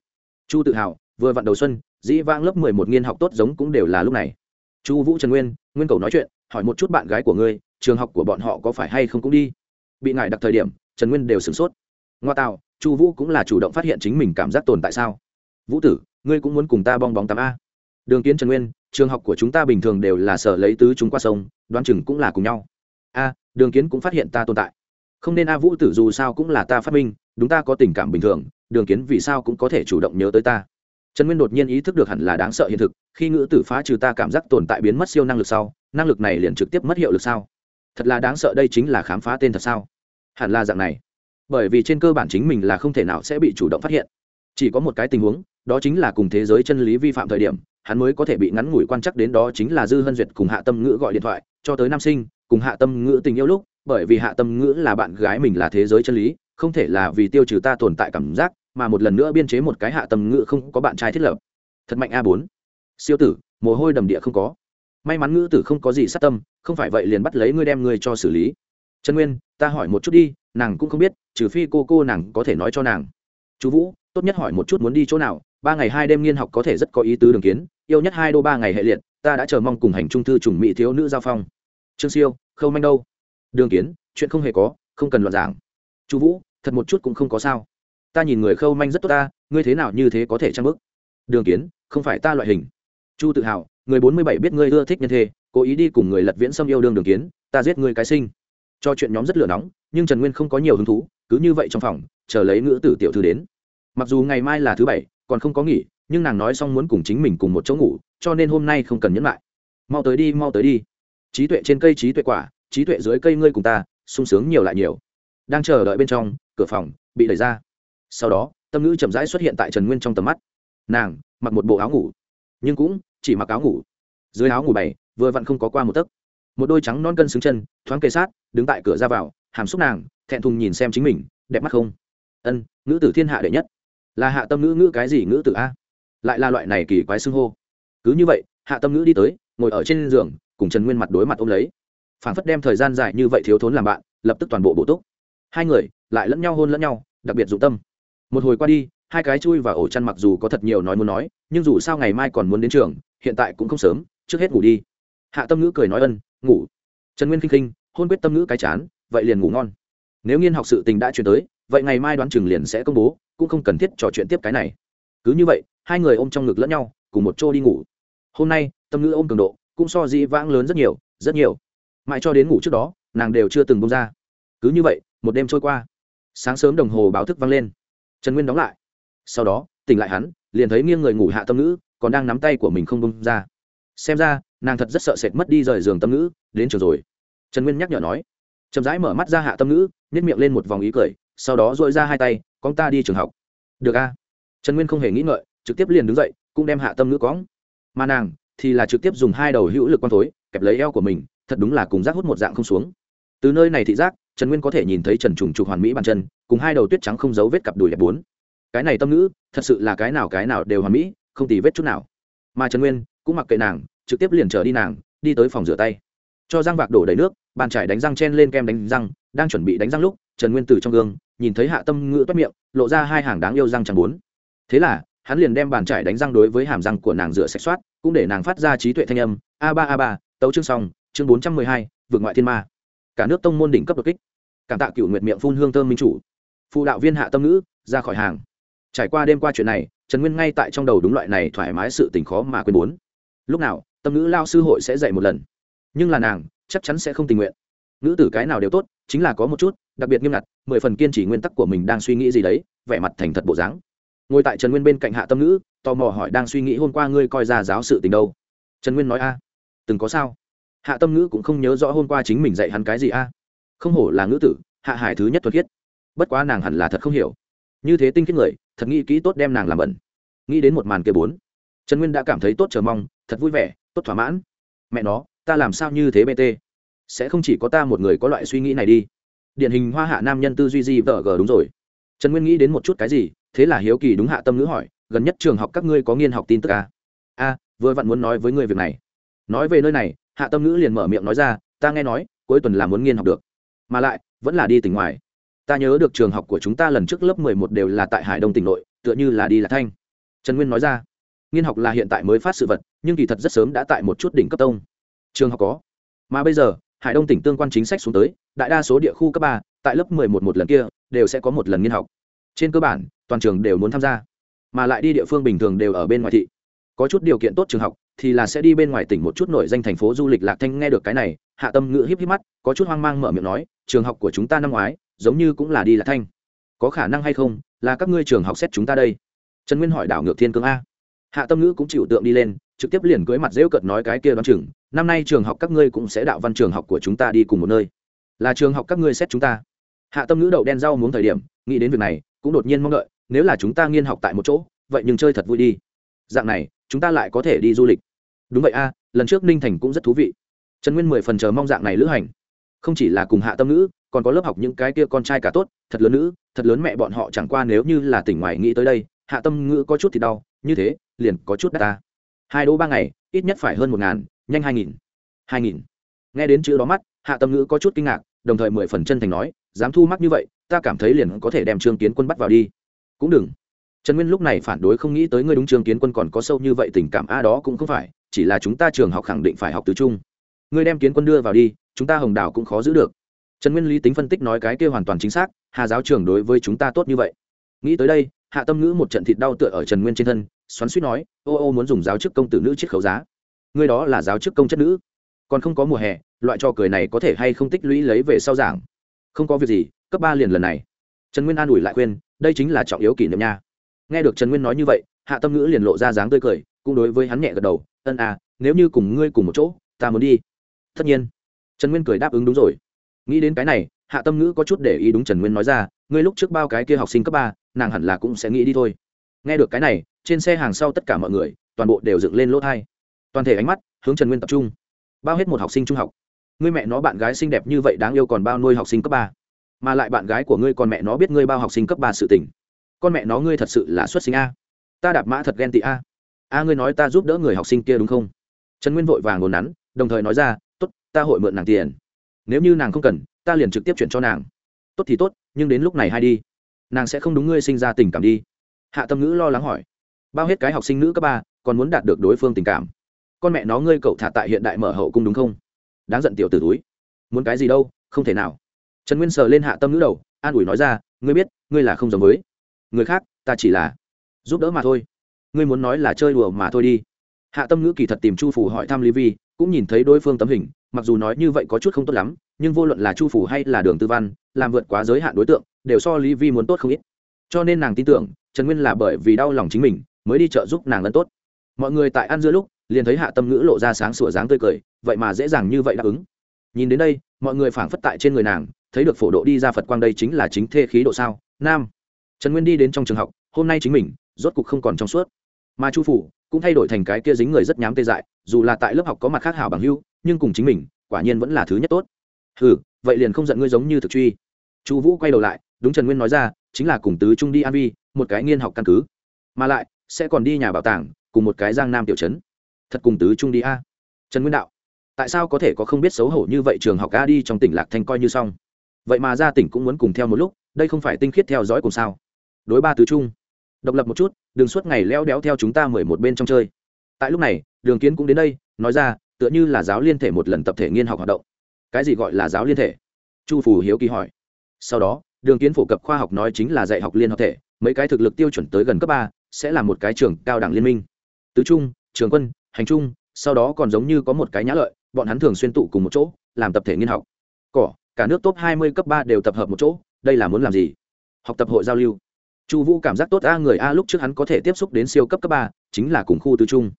Chu tự hào, vừa vặn đầu xuân, dĩ vãng lớp mười một nghiên học tốt giống cũng đều là lúc này. Chu vũ trần nguyên nguyên cầu nói chuyện, hỏi một chút bạn gái của ngươi, trường học của bọn họ có phải hay không cũng đi. Bị ngại đặc thời điểm, trần nguyên đều sửng sốt. Ngoa tạo, chu vũ cũng là chủ động phát hiện chính mình cảm giác tồn tại sao? Vũ tử, ngươi cũng muốn cùng ta bong bóng tám a. Đường kiến trần nguyên, trường học của chúng ta bình thường đều là sở lấy tứ chúng qua sông, đoán chừng cũng là cùng nhau. A, đường kiến cũng phát hiện ta tồn tại không nên a vũ tử dù sao cũng là ta phát minh, đúng ta có tình cảm bình thường, đường kiến vì sao cũng có thể chủ động nhớ tới ta. Trần nguyên đột nhiên ý thức được hẳn là đáng sợ hiện thực, khi ngữ tử phá trừ ta cảm giác tồn tại biến mất siêu năng lực sau, năng lực này liền trực tiếp mất hiệu lực sao? Thật là đáng sợ đây chính là khám phá tên thật sao? Hẳn là dạng này. Bởi vì trên cơ bản chính mình là không thể nào sẽ bị chủ động phát hiện. Chỉ có một cái tình huống, đó chính là cùng thế giới chân lý vi phạm thời điểm, hắn mới có thể bị ngắn ngủi quan chắc đến đó chính là dư hân duyệt cùng hạ tâm ngữ gọi điện thoại, cho tới nam sinh, cùng hạ tâm ngữ tình yêu lúc bởi vì hạ tâm ngữ là bạn gái mình là thế giới chân lý, không thể là vì tiêu trừ ta tồn tại cảm giác, mà một lần nữa biên chế một cái hạ tâm ngữ không có bạn trai thiết lập. Thật mạnh a bốn. Siêu tử, mồ hôi đầm địa không có. May mắn ngữ tử không có gì sát tâm, không phải vậy liền bắt lấy ngươi đem ngươi cho xử lý. Trần nguyên, ta hỏi một chút đi, nàng cũng không biết, trừ phi cô cô nàng có thể nói cho nàng. Chú vũ, tốt nhất hỏi một chút muốn đi chỗ nào, ba ngày hai đêm nghiên học có thể rất có ý tứ đường kiến, yêu nhất hai đô ba ngày hệ liệt, ta đã chờ mong cùng hành trung thư chủng mỹ thiếu nữ giao phong. Trương siêu, khâu manh đâu? Đường kiến, chuyện không hề có, không cần loạn giảng. Chú vũ, thật một chút cũng không có sao. Ta nhìn người khâu manh rất tốt ta, ngươi thế nào như thế có thể trang bức đường kiến, không phải ta loại hình. Chu tự hào, người bốn mươi bảy biết ngươi ưa thích nhân thê cố ý đi cùng người lật viễn xâm yêu đương đường kiến, ta giết ngươi cái sinh. Cho chuyện nhóm rất lửa nóng, nhưng trần nguyên không có nhiều hứng thú, cứ như vậy trong phòng, chờ lấy ngữ tử tiểu thư đến. Mặc dù ngày mai là thứ bảy, còn không có nghỉ, nhưng nàng nói xong muốn cùng chính mình cùng một chỗ ngủ, cho nên hôm nay không cần nhẫn lại. Mau tới đi, mau tới đi. Trí tuệ trên cây trí tuệ quả trí tuệ dưới cây ngươi cùng ta, sung sướng nhiều lại nhiều. Đang chờ đợi bên trong, cửa phòng bị đẩy ra. Sau đó, tâm ngữ chậm rãi xuất hiện tại trần nguyên trong tầm mắt. Nàng mặc một bộ áo ngủ, nhưng cũng chỉ mặc áo ngủ. Dưới áo ngủ bảy, vừa vặn không có qua một tấc. Một đôi trắng non cân xứng chân, thoáng kề sát, đứng tại cửa ra vào, hàm xúc nàng, thẹn thùng nhìn xem chính mình, đẹp mắt không? Ân, ngữ tử thiên hạ đệ nhất. Là hạ tâm ngữ ngữ cái gì ngữ tử a? Lại là loại này kỳ quái xưng hô. Cứ như vậy, hạ tâm ngữ đi tới, ngồi ở trên giường, cùng trần nguyên mặt đối mặt ôm lấy phản phất đem thời gian dài như vậy thiếu thốn làm bạn, lập tức toàn bộ bộ túc. Hai người lại lẫn nhau hôn lẫn nhau, đặc biệt dụng tâm. Một hồi qua đi, hai cái chui và ổ chăn mặc dù có thật nhiều nói muốn nói, nhưng dù sao ngày mai còn muốn đến trường, hiện tại cũng không sớm, trước hết ngủ đi. Hạ tâm ngữ cười nói ân, ngủ. Trần nguyên k i n h khinh, hôn quyết tâm ngữ cái chán, vậy liền ngủ ngon. Nếu nghiên học sự tình đã chuyển tới, vậy ngày mai đoán chừng liền sẽ công bố, cũng không cần thiết trò chuyện tiếp cái này. Cứ như vậy, hai người ôm trong ngực lẫn nhau, cùng một chỗ đi ngủ. Hôm nay, tâm ngữ ôm cường độ cũng so dĩ vãng lớn rất nhiều rất nhiều mãi cho đến ngủ trước đó, nàng đều chưa từng bông ra. Cứ như vậy, một đêm trôi qua. Sáng sớm đồng hồ báo thức vang lên. Trần nguyên đóng lại. Sau đó, tỉnh lại hắn, liền thấy nghiêng người ngủ hạ tâm ngữ, còn đang nắm tay của mình không bông ra. Xem ra, nàng thật rất sợ sệt mất đi rời giường tâm ngữ, đến trường rồi. Trần nguyên nhắc nhở nói. Chậm rãi mở mắt ra hạ tâm ngữ nhét miệng lên một vòng ý cười, sau đó dội ra hai tay, con ta đi trường học. Được a. Trần nguyên không hề nghĩ ngợi, trực tiếp liền đứng dậy, cũng đem hạ tâm ngữ cóng mà nàng thì là trực tiếp dùng hai đầu hữu lực con thối kẹp lấy eo của mình thật đúng là cùng rác hút một dạng không xuống. Từ nơi này thị giác, trần nguyên có thể nhìn thấy trần trùng trục hoàn mỹ bàn chân, cùng hai đầu tuyết trắng không dấu vết cặp đùi đẹp bốn. Cái này tâm ngữ, thật sự là cái nào cái nào đều hoàn mỹ, không tì vết chút nào. Mà trần nguyên, cũng mặc kệ nàng, trực tiếp liền trở đi nàng, đi tới phòng rửa tay. Cho răng vạc đổ đầy nước, bàn trải đánh răng chen lên kem đánh răng, đang chuẩn bị đánh răng lúc, trần nguyên từ trong gương, nhìn thấy hạ tâm ngữ toát miệng, lộ ra hai hàng đáng yêu răng chẳng bốn. Thế là, hắn liền đem bàn trải đánh răng đối với hàm răng của nàng rửa sạch soát, cũng để nàng phát ra trí tuệ thanh âm, a ba a ba, tấu chương xong chương bốn trăm mười hai, vượt ngoại thiên ma. Cả nước tông môn đỉnh cấp đột kích. Cảm tạ cựu nguyệt miệng phun hương thơm minh chủ. Phụ đạo viên hạ tâm ngữ, ra khỏi hàng. Trải qua đêm qua chuyện này, trần nguyên ngay tại trong đầu đúng loại này thoải mái sự tình khó mà quên bốn lúc nào, tâm ngữ lao sư hội sẽ dạy một lần. Nhưng là nàng, chắc chắn sẽ không tình nguyện. Nữ tử cái nào đều tốt, chính là có một chút, đặc biệt nghiêm ngặt, mười phần kiên trì nguyên tắc của mình đang suy nghĩ gì đấy, vẻ mặt thành thật bộ dáng. Ngồi tại trần nguyên bên cạnh hạ tâm ngữ, tò mò hỏi đang suy nghĩ hôm qua ngươi coi ra giáo sự tình đâu. Trần nguyên nói a, từng có sao? Hạ tâm ngữ cũng không nhớ rõ hôm qua chính mình dạy hắn cái gì a. Không hổ là ngữ tử, hạ hải thứ nhất thuật khiết. Bất quá nàng hẳn là thật không hiểu. Như thế tinh khiết người, thật nghĩ kỹ tốt đem nàng làm bẩn. Nghĩ đến một màn kia bốn, trần nguyên đã cảm thấy tốt chờ mong, thật vui vẻ, tốt thỏa mãn. Mẹ nó, ta làm sao như thế bt sẽ không chỉ có ta một người có loại suy nghĩ này đi. Điển hình hoa hạ nam nhân tư duy di vợ g đúng rồi. Trần nguyên nghĩ đến một chút cái gì, thế là hiếu kỳ đúng hạ tâm ngữ hỏi, gần nhất trường học các ngươi có nghiên học tin tức à? a, vừa vặn muốn nói với ngươi việc này. Nói về nơi này hạ tâm ngữ liền mở miệng nói ra, ta nghe nói, cuối tuần là muốn nghiên học được, mà lại, vẫn là đi tỉnh ngoài. Ta nhớ được trường học của chúng ta lần trước lớp mười một đều là tại hải đông tỉnh nội, tựa như là đi lạc thanh. Trần nguyên nói ra, nghiên học là hiện tại mới phát sự vật, nhưng kỳ thật rất sớm đã tại một chút đỉnh cấp tông. Trường học có. Mà bây giờ, hải đông tỉnh tương quan chính sách xuống tới, đại đa số địa khu cấp ba, tại lớp mười một một lần kia, đều sẽ có một lần nghiên học. Trên cơ bản, toàn trường đều muốn tham gia, mà lại đi địa phương bình thường đều ở bên ngoài thị. Có chút điều kiện tốt trường học thì là sẽ đi bên ngoài tỉnh một chút nổi danh thành phố du lịch lạc thanh nghe được cái này, hạ tâm ngữ híp híp mắt, có chút hoang mang mở miệng nói, trường học của chúng ta năm ngoái, giống như cũng là đi lạc thanh. Có khả năng hay không, là các ngươi trường học xét chúng ta đây. Trần nguyên hỏi đảo ngược thiên cương a. Hạ tâm ngữ cũng chịu tượng đi lên, trực tiếp liền cưới mặt rêu cợt nói cái kia đoán chừng, năm nay trường học các ngươi cũng sẽ đạo văn trường học của chúng ta đi cùng một nơi. Là trường học các ngươi xét chúng ta. Hạ tâm ngữ đậu đen rau muốn thời điểm, nghĩ đến việc này, cũng đột nhiên mong đợi, nếu là chúng ta nghiên học tại một chỗ, vậy nhưng chơi thật vui đi. Dạng này, chúng ta lại có thể đi du lịch đúng vậy a lần trước ninh thành cũng rất thú vị. Trần nguyên mười phần chờ mong dạng này lữ hành. Không chỉ là cùng hạ tâm nữ, còn có lớp học những cái kia con trai cả tốt thật lớn nữ thật lớn mẹ bọn họ chẳng qua nếu như là tỉnh ngoài nghĩ tới đây hạ tâm ngữ có chút thì đau như thế liền có chút đắt ta. Hai đô ba ngày ít nhất phải hơn một ngàn nhanh hai nghìn. Hai nghìn. Nghe đến chữ đó mắt hạ tâm ngữ có chút kinh ngạc đồng thời mười phần chân thành nói dám thu mắc như vậy ta cảm thấy liền có thể đem trương kiến quân bắt vào đi. Cũng đừng. Trần nguyên lúc này phản đối không nghĩ tới ngươi đúng trương kiến quân còn có sâu như vậy tình cảm a đó cũng không phải chỉ là chúng ta trường học khẳng định phải học từ chung. Ngươi đem kiến quân đưa vào đi, chúng ta hồng đảo cũng khó giữ được. Trần nguyên lý tính phân tích nói cái kia hoàn toàn chính xác, hà giáo trường đối với chúng ta tốt như vậy. Nghĩ tới đây, hạ tâm ngữ một trận thịt đau tựa ở trần nguyên trên thân, xoắn suýt nói, ô ô, muốn dùng giáo chức công tử nữ chiết khấu giá. Ngươi đó là giáo chức công chất nữ. Còn không có mùa hè, loại trò cười này có thể hay không tích lũy lấy về sau giảng? Không có việc gì, cấp ba liền lần này. Trần nguyên an ủi lại khuyên, đây chính là trọng yếu kỷ niệm nha. Nghe được trần nguyên nói như vậy, hạ tâm ngữ liền lộ ra dáng tươi cười, cũng đối với hắn nhẹ gật đầu ân à nếu như cùng ngươi cùng một chỗ, ta muốn đi. Tất nhiên. Trần nguyên cười đáp ứng đúng rồi. Nghĩ đến cái này, hạ tâm ngữ có chút để ý đúng trần nguyên nói ra, ngươi lúc trước bao cái kia học sinh cấp ba, nàng hẳn là cũng sẽ nghĩ đi thôi. Nghe được cái này, trên xe hàng sau tất cả mọi người, toàn bộ đều dựng lên lỗ thai. Toàn thể ánh mắt, hướng trần nguyên tập trung. Bao hết một học sinh trung học. Ngươi mẹ nó bạn gái xinh đẹp như vậy đáng yêu còn bao nuôi học sinh cấp ba. Mà lại bạn gái của ngươi còn mẹ nó biết ngươi bao học sinh cấp ba sự tình. Con mẹ nó ngươi thật sự là xuất sinh a. Ta đạp mã thật ghen tị a a, ngươi nói ta giúp đỡ người học sinh kia đúng không? Trần nguyên vội vàng ngồn nắn, đồng thời nói ra t ố t ta hội mượn nàng tiền. Nếu như nàng không cần, ta liền trực tiếp chuyển cho nàng. Tốt thì tốt, nhưng đến lúc này hay đi. Nàng sẽ không đúng ngươi sinh ra tình cảm đi. Hạ tâm ngữ lo lắng hỏi. Bao hết cái học sinh nữ cấp ba, còn muốn đạt được đối phương tình cảm? Con mẹ nó ngươi cậu thả tại hiện đại mở hậu cung đúng không? Đáng giận tiểu t ử túi. Muốn cái gì đâu, không thể nào. Trần nguyên sờ lên hạ tâm ngữ đầu, an ủi nói ra, ngươi biết, ngươi là không giống với. Người khác, ta chỉ là giúp đỡ mà thôi ngươi muốn nói là chơi đùa mà thôi đi. Hạ tâm ngữ kỳ thật tìm chu phủ hỏi thăm lý vi, cũng nhìn thấy đối phương tấm hình, mặc dù nói như vậy có chút không tốt lắm, nhưng vô luận là chu phủ hay là đường tư văn, làm vượt quá giới hạn đối tượng, đều so lý vi muốn tốt không ít. Cho nên nàng tin tưởng, trần nguyên là bởi vì đau lòng chính mình, mới đi chợ giúp nàng ân tốt. Mọi người tại ăn giữa lúc, liền thấy hạ tâm ngữ lộ ra sáng sủa dáng tươi cười, vậy mà dễ dàng như vậy đáp ứng. Nhìn đến đây, mọi người phảng phất tại trên người nàng, thấy được phổ độ đi ra phật quang đây chính là chính thê khí độ sao. Nam. Trần nguyên đi đến trong trường học, hôm nay chính mình, rốt cục không còn trong suốt mà chu phủ cũng thay đổi thành cái kia dính người rất nhám tê dại, dù là tại lớp học có mặt khác hảo bằng hưu nhưng cùng chính mình, quả nhiên vẫn là thứ nhất tốt. Ừ vậy liền không giận ngươi giống như thực truy. Chu vũ quay đầu lại, đúng trần nguyên nói ra, chính là cùng tứ trung đi an vi, một cái nghiên học căn cứ. Mà lại, sẽ còn đi nhà bảo tàng, cùng một cái giang nam tiểu trấn. Thật cùng tứ trung đi a. Trần nguyên đạo, tại sao có thể có không biết xấu hổ như vậy trường học a đi trong tỉnh lạc thanh coi như xong? Vậy mà ra tỉnh cũng muốn cùng theo một lúc, đây không phải tinh khiết theo dõi cùng sao? Đối ba tứ trung độc lập một chút đừng suốt ngày leo đéo theo chúng ta mười một bên trong chơi. Tại lúc này, đường kiến cũng đến đây, nói ra, tựa như là giáo liên thể một lần tập thể nghiên học hoạt động. Cái gì gọi là giáo liên thể? Chu phù hiếu kỳ hỏi. Sau đó, đường kiến phổ cập khoa học nói chính là dạy học liên hợp thể, mấy cái thực lực tiêu chuẩn tới gần cấp ba, sẽ là một cái trường cao đẳng liên minh. Tứ trung, trường quân, hành trung, sau đó còn giống như có một cái nhã lợi, bọn hắn thường xuyên tụ cùng một chỗ, làm tập thể nghiên học. Cỏ, cả nước top hai mươi cấp ba đều tập hợp một chỗ, đây là muốn làm gì? Học tập hội giao lưu chu vũ cảm giác tốt a người a lúc trước hắn có thể tiếp xúc đến siêu cấp cấp ba, chính là cùng khu tứ trung.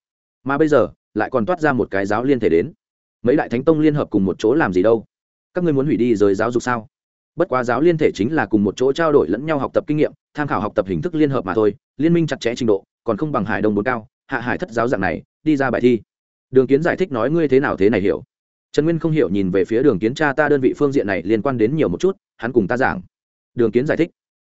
Mà bây giờ, lại còn toát ra một cái giáo liên thể đến. Mấy đại thánh tông liên hợp cùng một chỗ làm gì đâu? Các ngươi muốn hủy đi giới giáo dục sao? Bất quá giáo liên thể chính là cùng một chỗ trao đổi lẫn nhau học tập kinh nghiệm, tham khảo học tập hình thức liên hợp mà thôi, liên minh chặt chẽ trình độ, còn không bằng hải đồng bốn cao, hạ hải thất giáo dạng này, đi ra bài thi. Đường kiến giải thích nói ngươi thế nào thế này hiểu. Trần nguyên không hiểu nhìn về phía đường kiến cha ta đơn vị phương diện này liên quan đến nhiều một chút, hắn cùng ta giảng. Đường kiến giải thích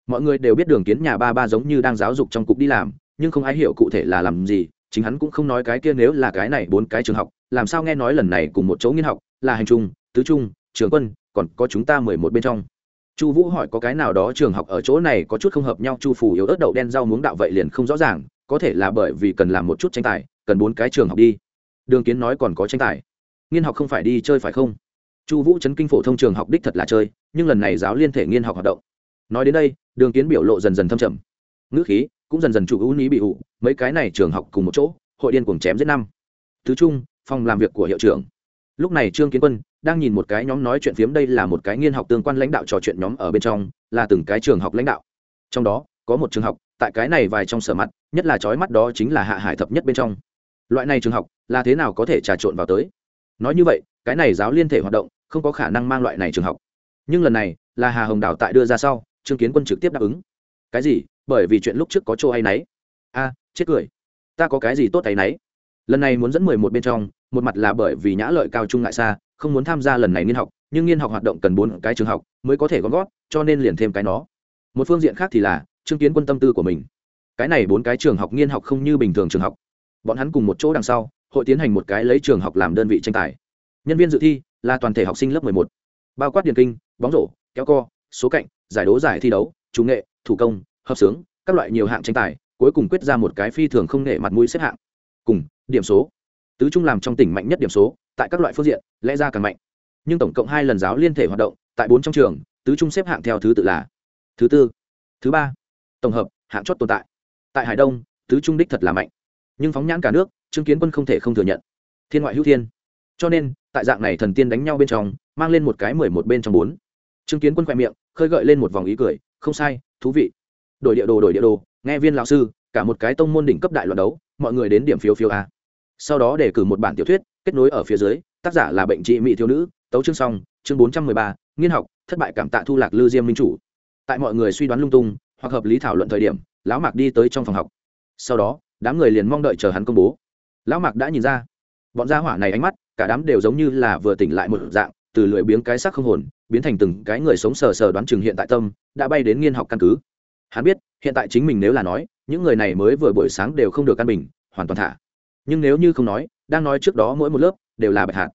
mọi người đều biết đường kiến nhà ba ba giống như đang giáo dục trong cục đi làm, nhưng không ai hiểu cụ thể là làm gì, chính hắn cũng không nói cái kia nếu là cái này bốn cái trường học, làm sao nghe nói lần này cùng một chỗ nghiên học, là hành trung, tứ trung, trường quân, còn có chúng ta mười một bên trong. Chu vũ hỏi có cái nào đó trường học ở chỗ này có chút không hợp nhau, chu phủ yếu ớt đậu đen rau muống đạo vậy liền không rõ ràng, có thể là bởi vì cần làm một chút tranh tài, cần bốn cái trường học đi. Đường kiến nói còn có tranh tài. Nghiên học không phải đi chơi phải không? Chu vũ chấn kinh phổ thông trường học đích thật là chơi, nhưng lần này giáo liên thể nghiên học hoạt động nói đến đây, đường kiến biểu lộ dần dần thâm trầm. Ngữ khí cũng dần dần chủ ưu ní bị ủ, mấy cái này trường học cùng một chỗ, hội điên cuồng chém giết năm. Thứ trung phòng làm việc của hiệu trưởng. Lúc này trương kiến quân đang nhìn một cái nhóm nói chuyện phiếm đây là một cái nghiên học tương quan lãnh đạo trò chuyện nhóm ở bên trong, là từng cái trường học lãnh đạo. Trong đó, có một trường học, tại cái này vài trong sở mặt, nhất là trói mắt đó chính là hạ hải thập nhất bên trong. Loại này trường học, là thế nào có thể trà trộn vào tới? Nói như vậy, cái này giáo liên thể hoạt động, không có khả năng mang loại này trường học. Nhưng lần này, là hà hồng đào tại đưa ra sau trương kiến quân trực tiếp đáp ứng. Cái gì? Bởi vì chuyện lúc trước có chỗ hay nấy a, chết cười. Ta có cái gì tốt hay nấy lần này muốn dẫn mười một bên trong, một mặt là bởi vì nhã lợi cao trung ngại xa, không muốn tham gia lần này nghiên học, nhưng nghiên học hoạt động cần bốn cái trường học mới có thể gom gót cho nên liền thêm cái nó. Một phương diện khác thì là chứng kiến quân tâm tư của mình. Cái này bốn cái trường học nghiên học không như bình thường trường học. Bọn hắn cùng một chỗ đằng sau, hội tiến hành một cái lấy trường học làm đơn vị tranh tài. Nhân viên dự thi là toàn thể học sinh lớp 11. bao quát điền kinh, bóng rổ, kéo co, số cạnh giải đố giải thi đấu, chủ nghệ, thủ công, hợp sướng, các loại nhiều hạng tranh tài, cuối cùng quyết ra một cái phi thường không nể mặt mũi xếp hạng. Cùng, điểm số. Tứ trung làm trong tỉnh mạnh nhất điểm số, tại các loại phương diện, lẽ ra càng mạnh. Nhưng tổng cộng hai lần giáo liên thể hoạt động, tại bốn trong trường, tứ trung xếp hạng theo thứ tự là thứ tư, thứ ba, tổng hợp, hạng chót tồn tại. Tại hải đông, tứ trung đích thật là mạnh. Nhưng phóng nhãn cả nước chứng kiến quân không thể không thừa nhận. Thiên ngoại hữu thiên. Cho nên, tại dạng này thần tiên đánh nhau bên trong, mang lên một cái mười một bên trong bốn chứng kiến quân khoe miệng, khơi gợi lên một vòng ý cười, không sai, thú vị. Đổi địa đồ, đổi địa đồ, nghe viên lão sư, cả một cái tông môn đỉnh cấp đại luận đấu, mọi người đến điểm phiếu phiếu a. Sau đó để cử một bản tiểu thuyết, kết nối ở phía dưới, tác giả là bệnh trị mỹ thiếu nữ, tấu chương song chương bốn trăm mười ba, nghiên học, thất bại cảm tạ thu lạc lư diêm minh chủ. Tại mọi người suy đoán lung tung, hoặc hợp lý thảo luận thời điểm, lão mạc đi tới trong phòng học. Sau đó, đám người liền mong đợi chờ hắn công bố. Lão mạc đã nhìn ra, bọn gia hỏa này ánh mắt, cả đám đều giống như là vừa tỉnh lại một dạng từ lưỡi biếng cái xác không hồn, biến thành từng cái người sống sờ sờ đoán chừng hiện tại tâm, đã bay đến nghiên học căn cứ. Hắn biết, hiện tại chính mình nếu là nói, những người này mới vừa buổi sáng đều không được căn bình, hoàn toàn thả. Nhưng nếu như không nói, đang nói trước đó mỗi một lớp, đều là bạch hạt.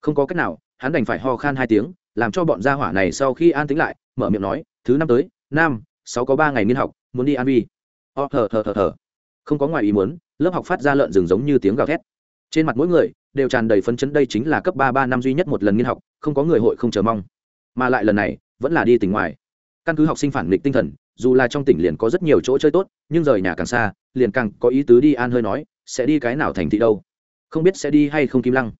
Không có cách nào, hắn đành phải ho khan hai tiếng, làm cho bọn gia hỏa này sau khi an tính lại, mở miệng nói, thứ năm tới, nam, sáu có ba ngày nghiên học, muốn đi an vi. Ờ, ho thở thở thở thở không có ngoài ý muốn, lớp học phát ra lợn rừng giống như tiếng gào thét. Trên mặt mỗi người đều tràn đầy phấn chấn đây chính là cấp ba ba năm duy nhất một lần nghiên học, không có người hội không chờ mong. Mà lại lần này, vẫn là đi tỉnh ngoài. Căn cứ học sinh phản nghịch tinh thần, dù là trong tỉnh liền có rất nhiều chỗ chơi tốt, nhưng rời nhà càng xa, liền càng có ý tứ đi an hơi nói, sẽ đi cái nào thành thị đâu. Không biết sẽ đi hay không kim lăng.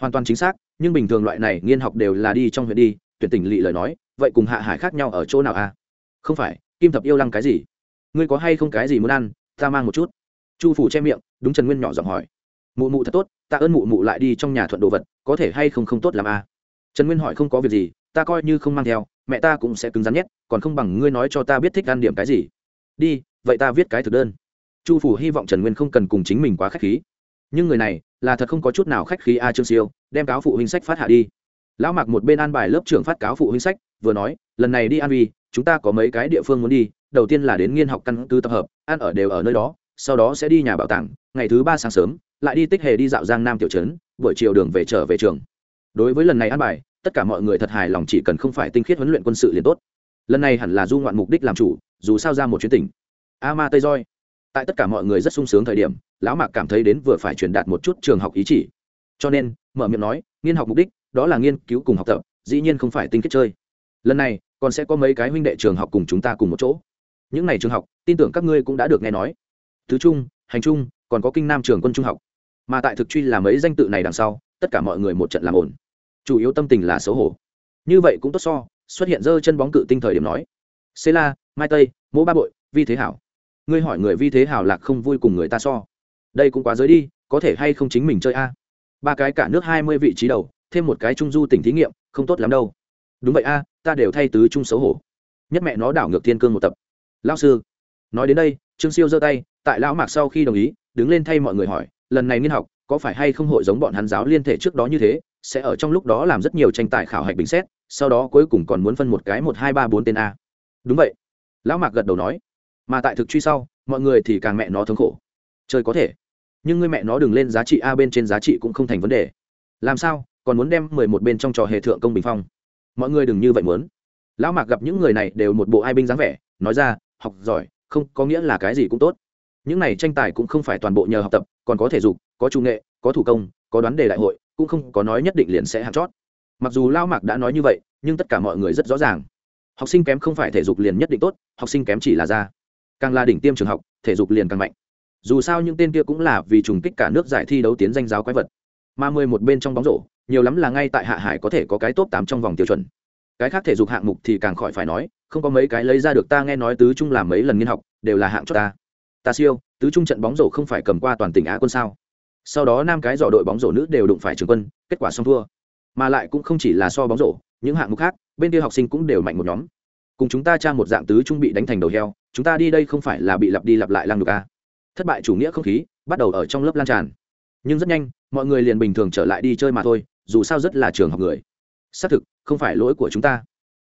Hoàn toàn chính xác, nhưng bình thường loại này nghiên học đều là đi trong huyện đi, tuyển tỉnh lỵ lời nói, vậy cùng hạ hải khác nhau ở chỗ nào a à? không phải, kim thập yêu lăng cái gì? Ngươi có hay không cái gì muốn ăn? Ta mang một chút. Chu phủ che miệng, đúng trần nguyên nhỏ giọng hỏi mụ mụ thật tốt, ta ơn mụ mụ lại đi trong nhà thuận đồ vật, có thể hay không không tốt làm a à? trần nguyên hỏi không có việc gì, ta coi như không mang theo, mẹ ta cũng sẽ cứng rắn nhét còn không bằng ngươi nói cho ta biết thích ăn điểm cái gì. Đi, vậy ta viết cái thực đơn. Chu phủ hy vọng trần nguyên không cần cùng chính mình quá k h á c h khí. Nhưng người này, là thật không có chút nào khách khí a trương siêu, đem cáo phụ huynh sách phát hạ đi. Lão mặc một bên an bài lớp trưởng phát cáo phụ huynh sách, vừa nói, lần này đi an vi chúng ta có mấy cái địa phương muốn đi, đầu tiên là đến nghiên học căn cứ tập hợp, ăn ở đều ở nơi đó, sau đó sẽ đi nhà bảo tàng, ngày thứ ba sáng sớm lại đi tích hề đi dạo giang nam tiểu trấn, buổi chiều đường về trở về trường. Đối với lần này an bài, tất cả mọi người thật hài lòng chỉ cần không phải tinh khiết huấn luyện quân sự liền tốt. Lần này hẳn là du ngoạn mục đích làm chủ, dù sao ra một chuyến tỉnh. A ma tây roi tại tất cả mọi người rất sung sướng thời điểm, lão mạc cảm thấy đến vừa phải truyền đạt một chút trường học ý chỉ. Cho nên, mở miệng nói, nghiên học mục đích, đó là nghiên cứu cùng học tập, dĩ nhiên không phải tinh kết chơi. Lần này, còn sẽ có mấy cái huynh đệ trường học cùng chúng ta cùng một chỗ. Những n à y trường học, tin tưởng các ngươi cũng đã được nghe nói. Thứ trung, hành trung, còn có kinh nam trường quân trung học mà tại thực truy là mấy danh tự này đằng sau, tất cả mọi người một trận làm ổn chủ yếu tâm tình là xấu hổ. Như vậy cũng tốt so, xuất hiện dơ chân bóng cự tinh thời điểm nói. Xê la, mai tây, mỗ ba bội, vi thế hảo. Ngươi hỏi người vi thế hảo lạc không vui cùng người ta so. Đây cũng quá giới đi, có thể hay không chính mình chơi a? Ba cái cả nước hai mươi vị trí đầu, thêm một cái trung du tỉnh thí nghiệm, không tốt lắm đâu. Đúng vậy a, ta đều thay tứ trung xấu hổ. Nhất mẹ nó đảo ngược thiên cương một tập. Lao sư, nói đến đây, trương siêu giơ tay, tại lão mạc sau khi đồng ý, đứng lên thay mọi người hỏi lần này nghiên học, có phải hay không hội giống bọn hắn giáo liên thể trước đó như thế, sẽ ở trong lúc đó làm rất nhiều tranh tài khảo hạch bình xét, sau đó cuối cùng còn muốn phân một cái một hai ba bốn tên a. Đúng vậy. Lão mạc gật đầu nói. Mà tại thực truy sau, mọi người thì càng mẹ nó thống khổ. Chơi có thể. Nhưng người mẹ nó đừng lên giá trị a bên trên giá trị cũng không thành vấn đề. Làm sao, còn muốn đem mười một bên trong trò hệ thượng công bình phong? Mọi người đừng như vậy muốn. Lão mạc gặp những người này đều một bộ ai binh dáng vẻ, nói ra, học giỏi, không có nghĩa là cái gì cũng tốt những này tranh tài cũng không phải toàn bộ nhờ học tập, còn có thể dục, có trung nghệ, có thủ công, có đoán đề đại hội, cũng không có nói nhất định liền sẽ hạng chót. Mặc dù lao mạc đã nói như vậy, nhưng tất cả mọi người rất rõ ràng. Học sinh kém không phải thể dục liền nhất định tốt, học sinh kém chỉ là ra càng là đỉnh tiêm trường học, thể dục liền càng mạnh. Dù sao những tên kia cũng là vì trùng kích cả nước giải thi đấu tiến danh giáo quái vật. Mà mười một bên trong bóng rổ, nhiều lắm là ngay tại hạ hải có thể có cái top tám trong vòng tiêu chuẩn. Cái khác thể dục hạng mục thì càng khỏi phải nói, không có mấy cái lấy ra được ta nghe nói tứ trung làm mấy lần nghiên học, đều là hạng cho ta ta siêu, tứ trung trận bóng rổ không phải cầm qua toàn tỉnh á quân sao? Sau đó Nam cái dò đội bóng rổ nữ đều đụng phải trường quân, kết quả xong thua. Mà lại cũng không chỉ là so bóng rổ, những hạng mục khác, bên kia học sinh cũng đều mạnh một nhóm. Cùng chúng ta tra một dạng tứ trung bị đánh thành đầu heo, chúng ta đi đây không phải là bị lặp đi lặp lại lăng được a à? thất bại chủ nghĩa không khí, bắt đầu ở trong lớp lan tràn. Nhưng rất nhanh, mọi người liền bình thường trở lại đi chơi mà thôi, dù sao rất là trường học người. Xác thực, không phải lỗi của chúng ta.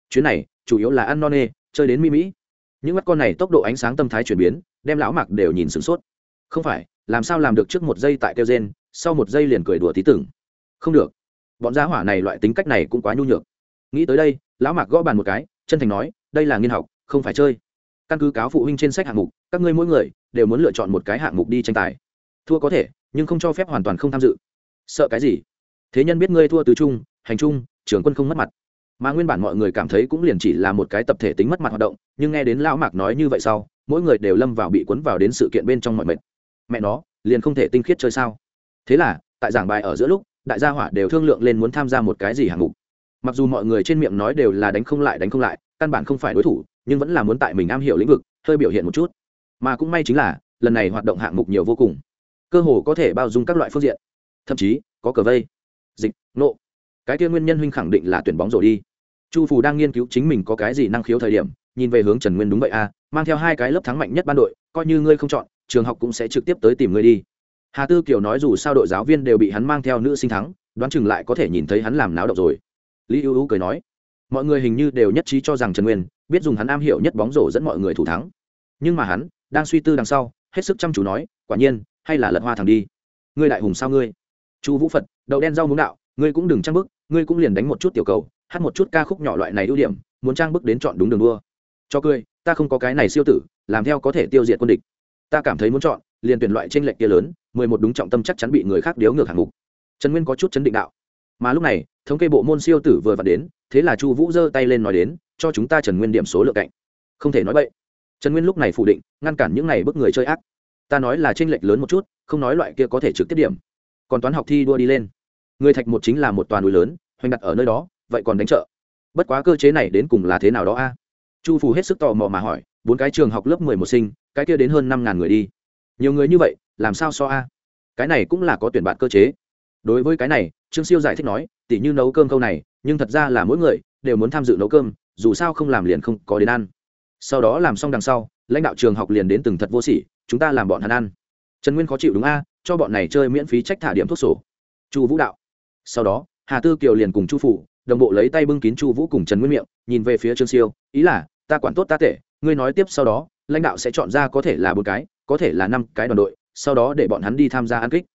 Chuyến này, chủ yếu là ăn no nê, chơi đến mi mỹ những mắt con này tốc độ ánh sáng tâm thái chuyển biến, đem lão mặc đều nhìn sửng sốt. Không phải, làm sao làm được trước một giây tại kêu gen sau một giây liền cười đùa tí tưởng không được. Bọn gia hỏa này loại tính cách này cũng quá nhu nhược. Nghĩ tới đây, lão mạc gõ bàn một cái, chân thành nói, đây là nghiên học, không phải chơi. Căn cứ cáo phụ huynh trên sách hạng mục, các ngươi mỗi người đều muốn lựa chọn một cái hạng mục đi tranh tài. Thua có thể, nhưng không cho phép hoàn toàn không tham dự. Sợ cái gì? Thế nhân biết ngươi thua tứ trung, hành trung, trưởng quân không mất mặt mà nguyên bản mọi người cảm thấy cũng liền chỉ là một cái tập thể tính mất mặt hoạt động, nhưng nghe đến lão mạc nói như vậy sau, mỗi người đều lâm vào bị cuốn vào đến sự kiện bên trong mọi mệt. Mẹ nó, liền không thể tinh khiết chơi sao? Thế là, tại giảng bài ở giữa lúc, đại gia hỏa đều thương lượng lên muốn tham gia một cái gì hạng mục. Mặc dù mọi người trên miệng nói đều là đánh không lại, đánh không lại, căn bản không phải đối thủ, nhưng vẫn là muốn tại mình am hiểu lĩnh vực, hơi biểu hiện một chút. Mà cũng may chính là, lần này hoạt động hạng mục nhiều vô cùng. Cơ hồ có thể bao dung các loại phương diện. Thậm chí, có cờ vây, dịch, nộ cái kia nguyên nhân huynh khẳng định là tuyển bóng rổ đi. Chu phù đang nghiên cứu chính mình có cái gì năng khiếu thời điểm nhìn về hướng trần nguyên đúng vậy a à, mang theo hai cái lớp thắng mạnh nhất ban đội coi như ngươi không chọn trường học cũng sẽ trực tiếp tới tìm ngươi đi. Hà tư kiều nói dù sao đội giáo viên đều bị hắn mang theo nữ sinh thắng đoán chừng lại có thể nhìn thấy hắn làm náo động rồi. Lý ưu ưu cười nói mọi người hình như đều nhất trí cho rằng trần nguyên biết dùng hắn am hiểu nhất bóng rổ dẫn mọi người thủ thắng. Nhưng mà hắn đang suy tư đằng sau hết sức chăm chú nói quả nhiên hay là lật hoa thằng đi. Ngươi đại hùng sao ngươi? Chu vũ phật đậu đen rau muống đạo ngươi cũng đừng trăng bức ngươi cũng liền đánh một chút tiểu cầu, hát một chút ca khúc nhỏ loại này ưu điểm, muốn trang bức đến chọn đúng đường đua. Cho cười, ta không có cái này siêu tử, làm theo có thể tiêu diệt quân địch. Ta cảm thấy muốn chọn, liền tuyển loại tranh lệch kia lớn, mười một đúng trọng tâm chắc chắn bị người khác điếu ngược hạng mục. Trần nguyên có chút chấn định đạo. Mà lúc này, thống kê bộ môn siêu tử vừa vặn đến, thế là chu vũ giơ tay lên nói đến, cho chúng ta trần nguyên điểm số lượng cạnh. Không thể nói vậy trần nguyên lúc này phủ định, ngăn cản những n à y bức người chơi ác. Ta nói là t r ê n lệch lớn một chút, không nói loại kia có thể trực tiếp điểm. Còn toán học thi đua đi lên người thạch một chính là một toàn núi lớn, hoành đặt ở nơi đó, vậy còn đánh trợ? Bất quá cơ chế này đến cùng là thế nào đó a? Chu phù hết sức tò mò mà hỏi, bốn cái trường học lớp mười một sinh, cái kia đến hơn năm ngàn người đi. Nhiều người như vậy, làm sao so a? Cái này cũng là có tuyển bạn cơ chế. Đối với cái này, trương siêu giải thích nói, tỉ như nấu cơm câu này, nhưng thật ra là mỗi người đều muốn tham dự nấu cơm, dù sao không làm liền không có đến ăn. Sau đó làm xong đằng sau, lãnh đạo trường học liền đến từng thật vô sỉ, chúng ta làm bọn hắn ăn. Trần nguyên khó chịu đúng a, cho bọn này chơi miễn phí trách thả điểm thuốc sổ. Chu vũ đạo sau đó, hà tư kiều liền cùng chu phủ, đồng bộ lấy tay bưng kín chu vũ cùng trần nguyên miệng, nhìn về phía trương siêu, ý là, ta quản tốt ta tệ ngươi nói tiếp sau đó, lãnh đạo sẽ chọn ra có thể là bốn cái, có thể là năm cái đoàn đội, sau đó để bọn hắn đi tham gia ăn kích.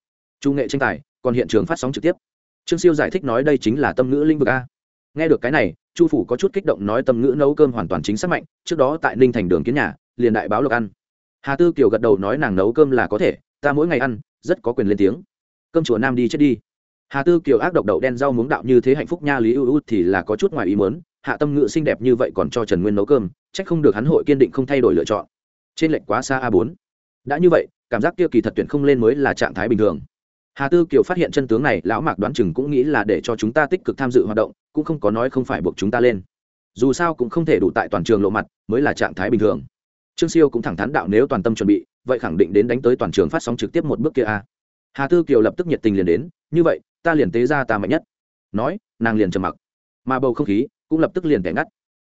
Chu nghệ tranh tài, còn hiện trường phát sóng trực tiếp. Trương siêu giải thích nói đây chính là tâm ngữ linh vực a. Nghe được cái này, chu phủ có chút kích động nói tâm ngữ nấu cơm hoàn toàn chính xác mạnh, trước đó tại ninh thành đường kiến nhà, liền đại báo lộc ăn. Hà tư kiều gật đầu nói nàng nấu cơm là có thể, ta mỗi ngày ăn, rất có quyền lên tiếng. Cơm chùa nam đi chết đi hà tư kiều ác độc đậu đen rau muống đạo như thế hạnh phúc nha lý ưu ưu thì là có chút ngoài ý mớn hạ tâm ngự xinh đẹp như vậy còn cho trần nguyên nấu cơm, chắc không được hắn hội kiên định không thay đổi lựa chọn. Trên lệnh quá xa a bốn. Đã như vậy, cảm giác kia kỳ thật tuyển không lên mới là trạng thái bình thường. Hà tư kiều phát hiện chân tướng này, lão mạc đoán chừng cũng nghĩ là để cho chúng ta tích cực tham dự hoạt động, cũng không có nói không phải buộc chúng ta lên. Dù sao cũng không thể đủ tại toàn trường lộ mặt, mới là trạng thái bình thường. Trương siêu cũng thẳng thắn đạo nếu toàn tâm chuẩn bị, vậy khẳng định đến đánh tới toàn trường phát sóng trực tiếp một bước kia a. Hà tư kiều lập tức nhiệt tình liền đến, như vậy ta liền tế ra ta mạnh nhất. Nói, nàng liền trầm mặc. Mà bầu không khí cũng lập tức liền kẻ ngắt.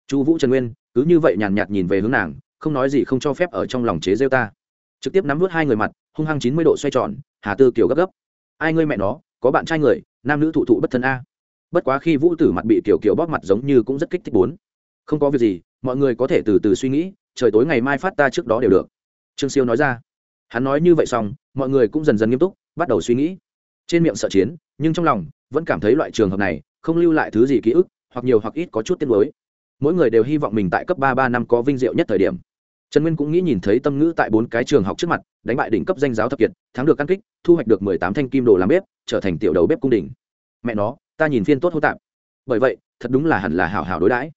Chu vũ trần nguyên, cứ như vậy nhàn nhạt nhìn về hướng nàng, không nói gì không cho phép ở trong lòng chế rêu ta. Trực tiếp nắm vút hai người mặt, hung hăng chín mươi độ xoay tròn, hà tư kiều gấp gấp. Ai ngươi mẹ nó, có bạn trai người, nam nữ thụ thụ bất thân a. Bất quá khi vũ tử mặt bị kiểu kiểu bóp mặt giống như cũng rất kích thích bốn. Không có việc gì, mọi người có thể từ từ suy nghĩ, trời tối ngày mai phát ta trước đó đều được. Trương siêu nói ra. Hắn nói như vậy xong, mọi người cũng dần dần nghiêm túc, bắt đầu suy nghĩ. Trên miệng sợ chiến nhưng trong lòng vẫn cảm thấy loại trường hợp này không lưu lại thứ gì ký ức hoặc nhiều hoặc ít có chút tiếc nuối. Mỗi người đều hy vọng mình tại cấp ba ba năm có vinh diệu nhất thời điểm. Trần nguyên cũng nghĩ nhìn thấy tâm ngữ tại bốn cái trường học trước mặt, đánh bại đỉnh cấp danh giáo thập kiệt, thắng được căn kích, thu hoạch được mười tám thanh kim đồ làm bếp, trở thành tiểu đầu bếp cung đình. Mẹ nó, ta nhìn phiên tốt hô tạp. Bởi vậy, thật đúng là hẳn là hảo hảo đối đãi.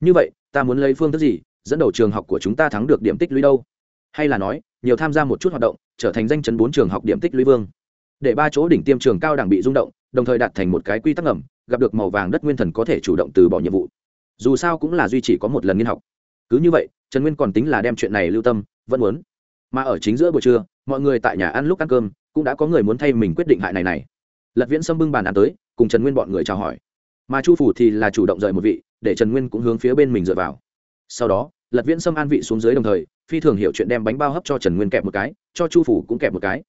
Như vậy, ta muốn lấy phương thức gì, dẫn đầu trường học của chúng ta thắng được điểm tích lũy đâu? Hay là nói, nhiều tham gia một chút hoạt động, trở thành danh chấn bốn trường học điểm tích lũy vương? Để ba chỗ đỉnh tiêm trường cao đẳng bị rung động, đồng thời đạt thành một cái quy tắc ngầm, gặp được màu vàng đất nguyên thần có thể chủ động từ bỏ nhiệm vụ. Dù sao cũng là duy trì có một lần nghiên học. Cứ như vậy, trần nguyên còn tính là đem chuyện này lưu tâm, vẫn muốn. Mà ở chính giữa buổi trưa, mọi người tại nhà ăn lúc ăn cơm, cũng đã có người muốn thay mình quyết định hại này này. Lật viễn xâm bưng bàn ăn tới, cùng trần nguyên bọn người chào hỏi. Mà chu phủ thì là chủ động rời một vị, để trần nguyên cũng hướng phía bên mình dựa vào. Sau đó, lật viễn xâm an vị xuống dưới đồng thời, phi thường hiểu chuyện đem bánh bao hấp cho trần nguyên kẹp một cái, cho chu phủ cũng kẹp một cái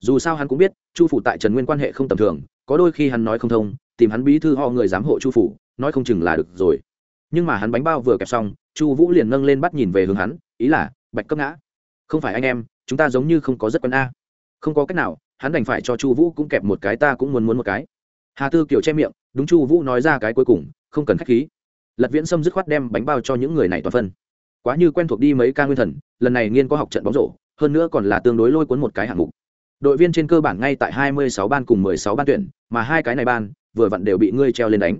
dù sao hắn cũng biết, chu phủ tại trần nguyên quan hệ không tầm thường, có đôi khi hắn nói không thông, tìm hắn bí thư ho người giám hộ chu phủ, nói không chừng là được rồi. Nhưng mà hắn bánh bao vừa kẹp xong, chu vũ liền nâng lên bắt nhìn về hướng hắn, ý là, bạch cấp ngã, không phải anh em, chúng ta giống như không có rất quen a. Không có cách nào, hắn đành phải cho chu vũ cũng kẹp một cái, ta cũng muốn muốn một cái. Hà tư kiều che miệng, đúng chu vũ nói ra cái cuối cùng, không cần k h á c h khí. Lật viễn sâm dứt khoát đem bánh bao cho những người này toàn phân. Quá như quen thuộc đi mấy ca nguyên thần, lần này nghiên có học trận bóng rổ, hơn nữa còn là tương đối lôi cuốn một cái hạng mục đội viên trên cơ bản ngay tại hai mươi sáu ban cùng mười sáu ban tuyển, mà hai cái này ban, vừa vặn đều bị ngươi treo lên đánh.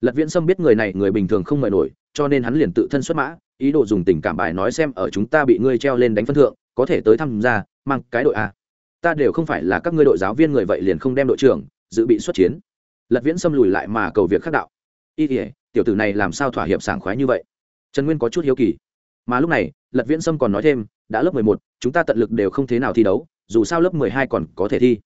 Lật viễn sâm biết người này người bình thường không mời nổi, cho nên hắn liền tự thân xuất mã, ý đồ dùng tình cảm bài nói xem ở chúng ta bị ngươi treo lên đánh phân thượng, có thể tới tham gia, mang cái đội a. Ta đều không phải là các ngươi đội giáo viên người vậy liền không đem đội trưởng, dự bị xuất chiến. Lật viễn xâm lùi lại mà cầu việc khác đạo. Y nghĩa tiểu tử này làm sao thỏa hiệp sảng khoái như vậy? Trần nguyên có chút hiếu kỳ. Mà lúc này, lật viễn sâm còn nói thêm, đã lớp mười một, chúng ta tận lực đều không thế nào thi đấu dù sao lớp mười hai còn có thể thi.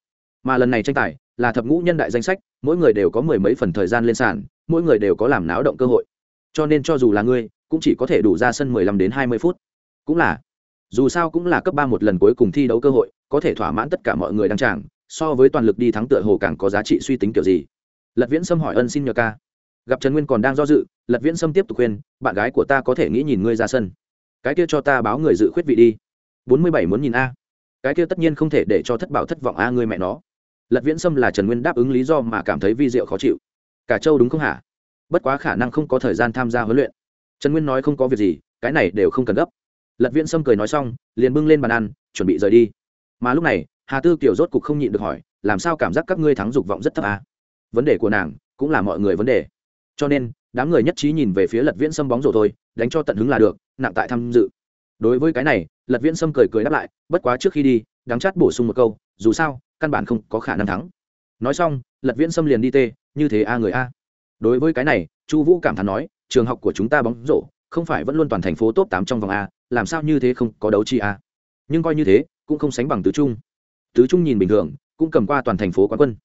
Mà lần này tranh tài là thập ngũ nhân đại danh sách, mỗi người đều có mười mấy phần thời gian lên sàn, mỗi người đều có làm náo động cơ hội. Cho nên cho dù là ngươi, cũng chỉ có thể đủ ra sân mười lăm đến hai mươi phút. Cũng là, dù sao cũng là cấp ba một lần cuối cùng thi đấu cơ hội, có thể thỏa mãn tất cả mọi người đăng tràng, so với toàn lực đi thắng tựa hồ càng có giá trị suy tính kiểu gì. Lật viễn sâm hỏi ân xin nhờ ca. Gặp trần nguyên còn đang do dự, lật viễn sâm tiếp tục khuyên, bạn gái của ta có thể nghĩ nhìn ngươi ra sân. Cái kia cho ta báo người dự khuyết vị đi. Bốn mươi bảy muốn nhìn a cái kia tất nhiên không thể để cho thất bảo thất vọng a ngươi mẹ nó. Lật viễn sâm là trần nguyên đáp ứng lý do mà cảm thấy vi diệu khó chịu. Cả châu đúng không hả? Bất quá khả năng không có thời gian tham gia huấn luyện. Trần nguyên nói không có việc gì, cái này đều không cần gấp. Lật viễn sâm cười nói xong, liền bưng lên bàn ăn, chuẩn bị rời đi. Mà lúc này, hà tư kiểu rốt cục không nhịn được hỏi, làm sao cảm giác các ngươi thắng dục vọng rất thấp à? vấn đề của nàng cũng là mọi người vấn đề. Cho nên, đám người nhất trí nhìn về phía lật viễn sâm bóng rổ thôi, đánh cho tận hứng là được, nặng tại tham dự đối với cái này, lật viễn sâm cười cười đáp lại, bất quá trước khi đi đáng chát bổ sung một câu, dù sao, căn bản không có khả năng thắng. Nói xong, lật viễn sâm liền đi tê, như thế a người a. Đối với cái này, chu vũ cảm thán nói, trường học của chúng ta bóng rổ, không phải vẫn luôn toàn thành phố top tám trong vòng a, làm sao như thế không có đấu chi a? Nhưng coi như thế, cũng không sánh bằng tứ trung. Tứ trung nhìn bình thường, cũng cầm qua toàn thành phố quán quân.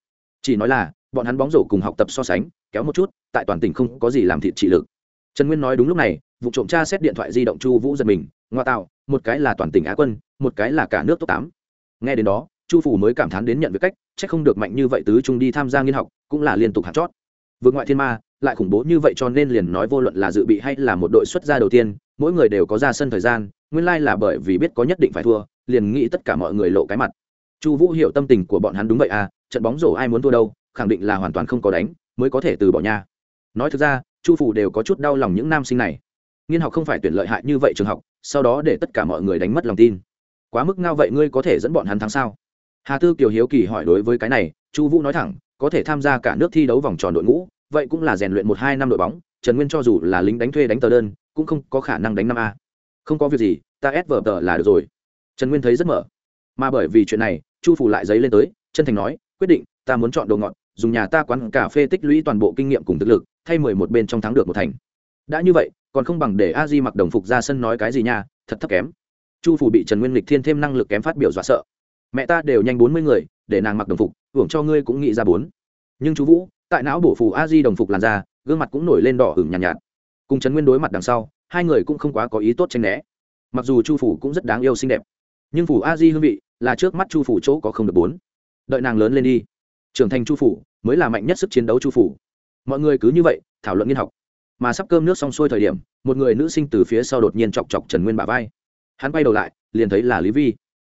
Chỉ nói là, bọn hắn bóng rổ cùng học tập so sánh, kéo một chút, tại toàn tỉnh không có gì làm thịt trị lực. Trần nguyên nói đúng lúc này, vụ trộm tra xét điện thoại di động chu vũ giật mình ngoa tạo, một cái là toàn tỉnh á quân, một cái là cả nước top tám. Nghe đến đó, chu phủ mới cảm thán đến nhận việc cách c h ắ c không được mạnh như vậy tứ trung đi tham gia nghiên học, cũng là liên tục hạt chót. Vượt ngoại thiên ma, lại khủng bố như vậy cho nên liền nói vô luận là dự bị hay là một đội xuất gia đầu tiên, mỗi người đều có ra sân thời gian, nguyên lai là bởi vì biết có nhất định phải thua, liền nghĩ tất cả mọi người lộ cái mặt. Chu vũ hiểu tâm tình của bọn hắn đúng vậy à trận bóng rổ ai muốn thua đâu, khẳng định là hoàn toàn không có đánh, mới có thể từ bỏ nha. Nói thực ra, chu phủ đều có chút đau lòng những nam sinh này nghiên học không phải tuyển lợi hại như vậy trường học, sau đó để tất cả mọi người đánh mất lòng tin. Quá mức ngao vậy ngươi có thể dẫn bọn hắn thắng sao? Hà tư kiều hiếu kỳ hỏi đối với cái này, chu vũ nói thẳng, có thể tham gia cả nước thi đấu vòng tròn đội ngũ, vậy cũng là rèn luyện một hai năm đội bóng, trần nguyên cho dù là lính đánh thuê đánh tờ đơn, cũng không có khả năng đánh năm a. Không có việc gì, ta ép vở tờ là được rồi. Trần nguyên thấy rất mở. Mà bởi vì chuyện này, chu phủ lại giấy lên tới, chân thành nói, quyết định, ta muốn chọn đồ ngọt, dùng nhà ta quán cà phê tích lũy toàn bộ kinh nghiệm cùng thực lực, thay mười một bên trong thắng được một thành. Đã như vậy còn không bằng để a di mặc đồng phục ra sân nói cái gì nha thật thấp kém. Chu phủ bị trần nguyên lịch thiên thêm năng lực kém phát biểu dọa sợ. Mẹ ta đều nhanh bốn mươi người để nàng mặc đồng phục hưởng cho ngươi cũng nghĩ ra bốn. Nhưng chú vũ tại não bổ phù a di đồng phục làn da gương mặt cũng nổi lên đỏ hửng nhàn nhạt, nhạt. Cùng trần nguyên đối mặt đằng sau hai người cũng không quá có ý tốt tranh né. Mặc dù chu phủ cũng rất đáng yêu xinh đẹp nhưng phủ a di hương vị là trước mắt chu phủ chỗ có không được bốn. Đợi nàng lớn lên đi trưởng thành chu phủ mới là mạnh nhất sức chiến đấu chu phủ. Mọi người cứ như vậy thảo luận nghiên học mà sắp cơm nước xong xuôi thời điểm, một người nữ sinh từ phía sau đột nhiên chọc chọc trần nguyên bà vai. Hắn quay đầu lại, liền thấy là lý vi.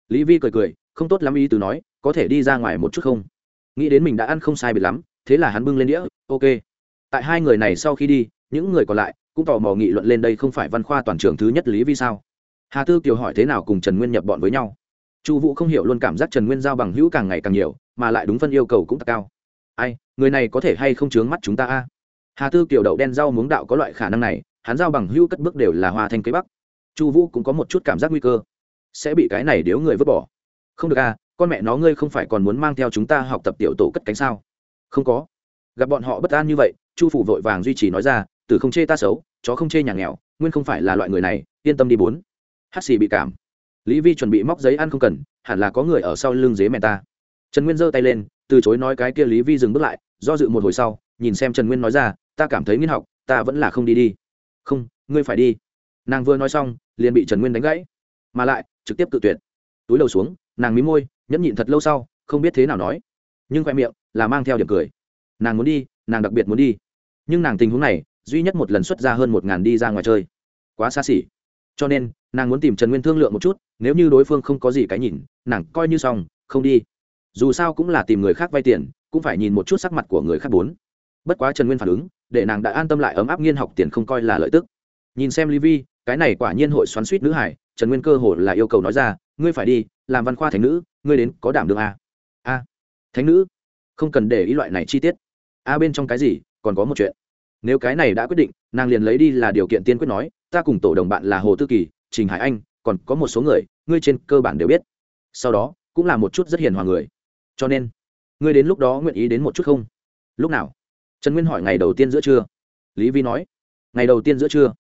Lý vi cười cười, không tốt lắm ý từ nói, có thể đi ra ngoài một chút không? Nghĩ đến mình đã ăn không sai biệt lắm, thế là hắn bưng lên đĩa, ok. Tại hai người này sau khi đi, những người còn lại cũng tò mò nghị luận lên đây không phải văn khoa toàn trường thứ nhất lý vi sao? Hà tư kiều hỏi thế nào cùng trần nguyên nhập bọn với nhau? Chu vũ không hiểu luôn cảm giác trần nguyên giao bằng hữu càng ngày càng nhiều, mà lại đúng phân yêu cầu cũng cao. Ai, người này có thể hay không chướng mắt chúng ta a? Hà tư kiều đậu đen rau muống đạo có loại khả năng này, hắn giao bằng hưu cất bước đều là hoa thanh cây bắc. Chu vũ cũng có một chút cảm giác nguy cơ. Sẽ bị cái này điếu người vứt bỏ. Không được a con mẹ nó ngươi không phải còn muốn mang theo chúng ta học tập tiểu tổ cất cánh sao? Không có. Gặp bọn họ bất an như vậy, chu phủ vội vàng duy trì nói ra từ không chê ta xấu, chó không chê nhà nghèo, nguyên không phải là loại người này, yên tâm đi bốn. Hát xì bị cảm. Lý vi chuẩn bị móc giấy ăn không cần, hẳn là có người ở sau lưng dế mẹ ta. Trần nguyên giơ tay lên, từ chối nói cái kia lý vi dừng bước lại, do dự một hồi sau, nhìn xem trần nguyên nói ra ta cảm thấy nghiên học, ta vẫn là không đi đi. Không, ngươi phải đi. Nàng vừa nói xong, liền bị trần nguyên đánh gãy. Mà lại, trực tiếp tự tuyệt. Túi đầu xuống, nàng mí môi, nhẫn nhịn thật lâu sau, không biết thế nào nói. Nhưng khoe miệng là mang theo điểm cười. Nàng muốn đi, nàng đặc biệt muốn đi. Nhưng nàng tình huống này, duy nhất một lần xuất ra hơn một ngàn đi ra ngoài chơi. Quá xa xỉ. Cho nên, nàng muốn tìm trần nguyên thương lượng một chút, nếu như đối phương không có gì cái nhìn, nàng coi như xong, không đi. Dù sao cũng là tìm người khác vay tiền, cũng phải nhìn một chút sắc mặt của người khác bốn bất quá trần nguyên phản ứng, để nàng đã an tâm lại ấm áp nghiên học tiền không coi là lợi tức. Nhìn xem lý vi, cái này quả nhiên hội xoắn suýt nữ hải, trần nguyên cơ hồ là yêu cầu nói ra, ngươi phải đi, làm văn khoa thánh nữ, ngươi đến có đảm đương a? A, thánh nữ? Không cần để ý loại này chi tiết. A, bên trong cái gì, còn có một chuyện. Nếu cái này đã quyết định, nàng liền lấy đi là điều kiện tiên quyết nói, ta cùng tổ đồng bạn là hồ tư kỳ, trình hải anh, còn có một số người, ngươi trên cơ bản đều biết. Sau đó, cũng là một chút rất hiền hòa người. Cho nên, ngươi đến lúc đó nguyện ý đến một chút không? Lúc nào? Trần nguyên hỏi ngày đầu tiên giữa trưa. Lý vi nói, ngày đầu tiên giữa trưa?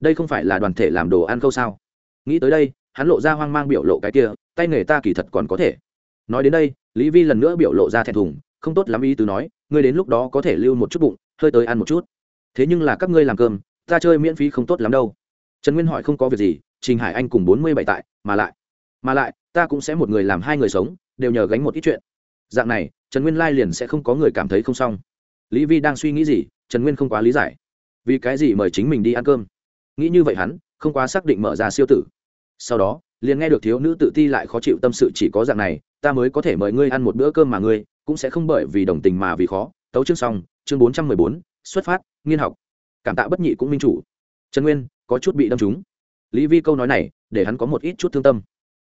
Đây không phải là đoàn thể làm đồ ăn câu sao? Nghĩ tới đây, hắn lộ ra hoang mang biểu lộ cái kia, tay nghề ta kỳ thật còn có thể. Nói đến đây, lý vi lần nữa biểu lộ ra thẹn thùng, không tốt lắm ý tứ nói, ngươi đến lúc đó có thể lưu một chút bụng, hơi tới ăn một chút. Thế nhưng là các ngươi làm cơm, ta chơi miễn phí không tốt lắm đâu. Trần nguyên hỏi không có việc gì, trình hải anh cùng bốn mươi bảy tại, mà lại mà lại, ta cũng sẽ một người làm hai người sống, đều nhờ gánh một ít chuyện. Dạng này, trần nguyên lai liền sẽ không có người cảm thấy không xong lý vi đang suy nghĩ gì? Trần nguyên không quá lý giải. Vì cái gì mời chính mình đi ăn cơm? Nghĩ như vậy hắn, không quá xác định mở ra siêu tử. Sau đó, liền nghe được thiếu nữ tự ti lại khó chịu tâm sự chỉ có dạng này, ta mới có thể mời ngươi ăn một bữa cơm mà ngươi, cũng sẽ không bởi vì đồng tình mà vì khó. Tấu chương xong, chương bốn trăm mười bốn, xuất phát, nghiên học. Cảm tạ bất nhị cũng minh chủ. Trần nguyên, có chút bị đâm trúng. Lý vi câu nói này, để hắn có một ít chút thương tâm.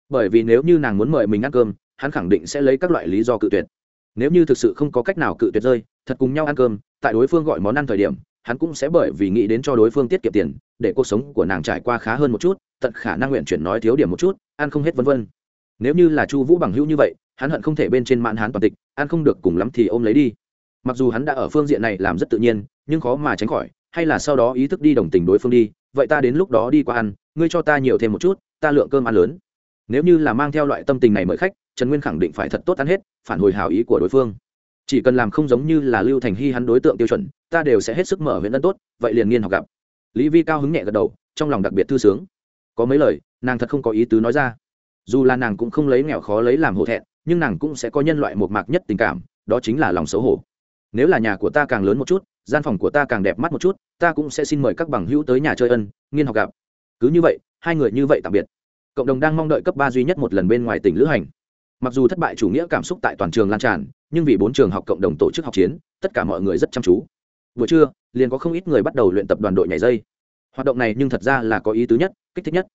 Bởi vì nếu như nàng muốn mời mình ăn cơm, hắn khẳng định sẽ lấy các loại lý do cự tuyệt. Nếu như thực sự không có cách nào cự tuyệt rơi thật cùng nhau ăn cơm, tại đối phương gọi món ăn thời điểm, hắn cũng sẽ bởi vì nghĩ đến cho đối phương tiết kiệm tiền, để cuộc sống của nàng trải qua khá hơn một chút, tận khả năng nguyện chuyển nói thiếu điểm một chút, ăn không hết vân vân. Nếu như là chu vũ bằng hữu như vậy, hắn hận không thể bên trên mạn hắn toàn tịch, ăn không được cùng lắm thì ôm lấy đi. Mặc dù hắn đã ở phương diện này làm rất tự nhiên, nhưng khó mà tránh khỏi, hay là sau đó ý thức đi đồng tình đối phương đi, vậy ta đến lúc đó đi qua ăn, ngươi cho ta nhiều thêm một chút, ta lượng cơm ăn lớn. Nếu như là mang theo loại tâm tình này mời khách, trần nguyên khẳng định phải thật tốt ăn hết, phản hồi hào ý của đối phương chỉ cần làm không giống như là lưu thành hy hắn đối tượng tiêu chuẩn, ta đều sẽ hết sức mở huyện ân tốt, vậy liền nghiên học gặp. Lý vi cao hứng nhẹ gật đầu, trong lòng đặc biệt thư sướng. Có mấy lời, nàng thật không có ý tứ nói ra. Dù là nàng cũng không lấy nghèo khó lấy làm hổ thẹn, nhưng nàng cũng sẽ có nhân loại một mạc nhất tình cảm, đó chính là lòng xấu hổ. Nếu là nhà của ta càng lớn một chút, gian phòng của ta càng đẹp mắt một chút, ta cũng sẽ xin mời các bằng hữu tới nhà chơi ân, nghiên học gặp. Cứ như vậy, hai người như vậy tạm biệt. Cộng đồng đang mong đợi cấp ba duy nhất một lần bên ngoài tỉnh lữ hành. Mặc dù thất bại chủ nghĩa cảm xúc tại toàn trường lan tràn nhưng vì bốn trường học cộng đồng tổ chức học chiến, tất cả mọi người rất chăm chú. Buổi trưa, liền có không ít người bắt đầu luyện tập đoàn đội nhảy dây. Hoạt động này nhưng thật ra là có ý tứ nhất, kích thích nhất.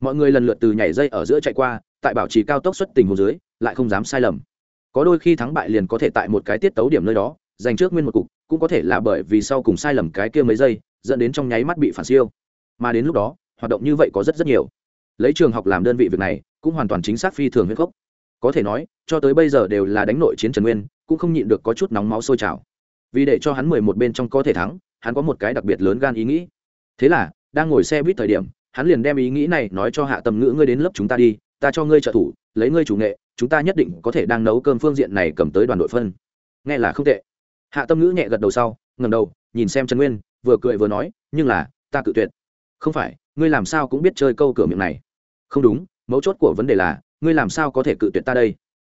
Mọi người lần lượt từ nhảy dây ở giữa chạy qua, tại bảo trì cao tốc xuất tình hồ dưới, lại không dám sai lầm. Có đôi khi thắng bại liền có thể tại một cái tiết tấu điểm nơi đó, giành trước nguyên một cục, cũng có thể là bởi vì sau cùng sai lầm cái kia mấy giây, dẫn đến trong nháy mắt bị phản siêu. Mà đến lúc đó, hoạt động như vậy có rất rất nhiều. Lấy trường học làm đơn vị việc này, cũng hoàn toàn chính xác phi thường huyết gốc có thể nói, cho tới bây giờ đều là đánh nội chiến trần nguyên, cũng không nhịn được có chút nóng máu sôi trào. Vì để cho hắn mười một bên trong có thể thắng, hắn có một cái đặc biệt lớn gan ý nghĩ. Thế là, đang ngồi xe buýt thời điểm, hắn liền đem ý nghĩ này nói cho hạ tầm ngữ, ngươi đến lớp chúng ta đi, ta cho ngươi trợ thủ, lấy ngươi chủ nghệ, chúng ta nhất định có thể đang nấu cơm phương diện này cầm tới đoàn đội phân. Nghe là không tệ. Hạ tâm ngữ nhẹ gật đầu sau ngầm đầu, nhìn xem trần nguyên, vừa cười vừa nói, nhưng là, ta cự tuyệt. Không phải, ngươi làm sao cũng biết chơi câu cửa miệng này. Không đúng, mấu chốt của vấn đề là ngươi làm sao có thể cự tuyệt ta đây?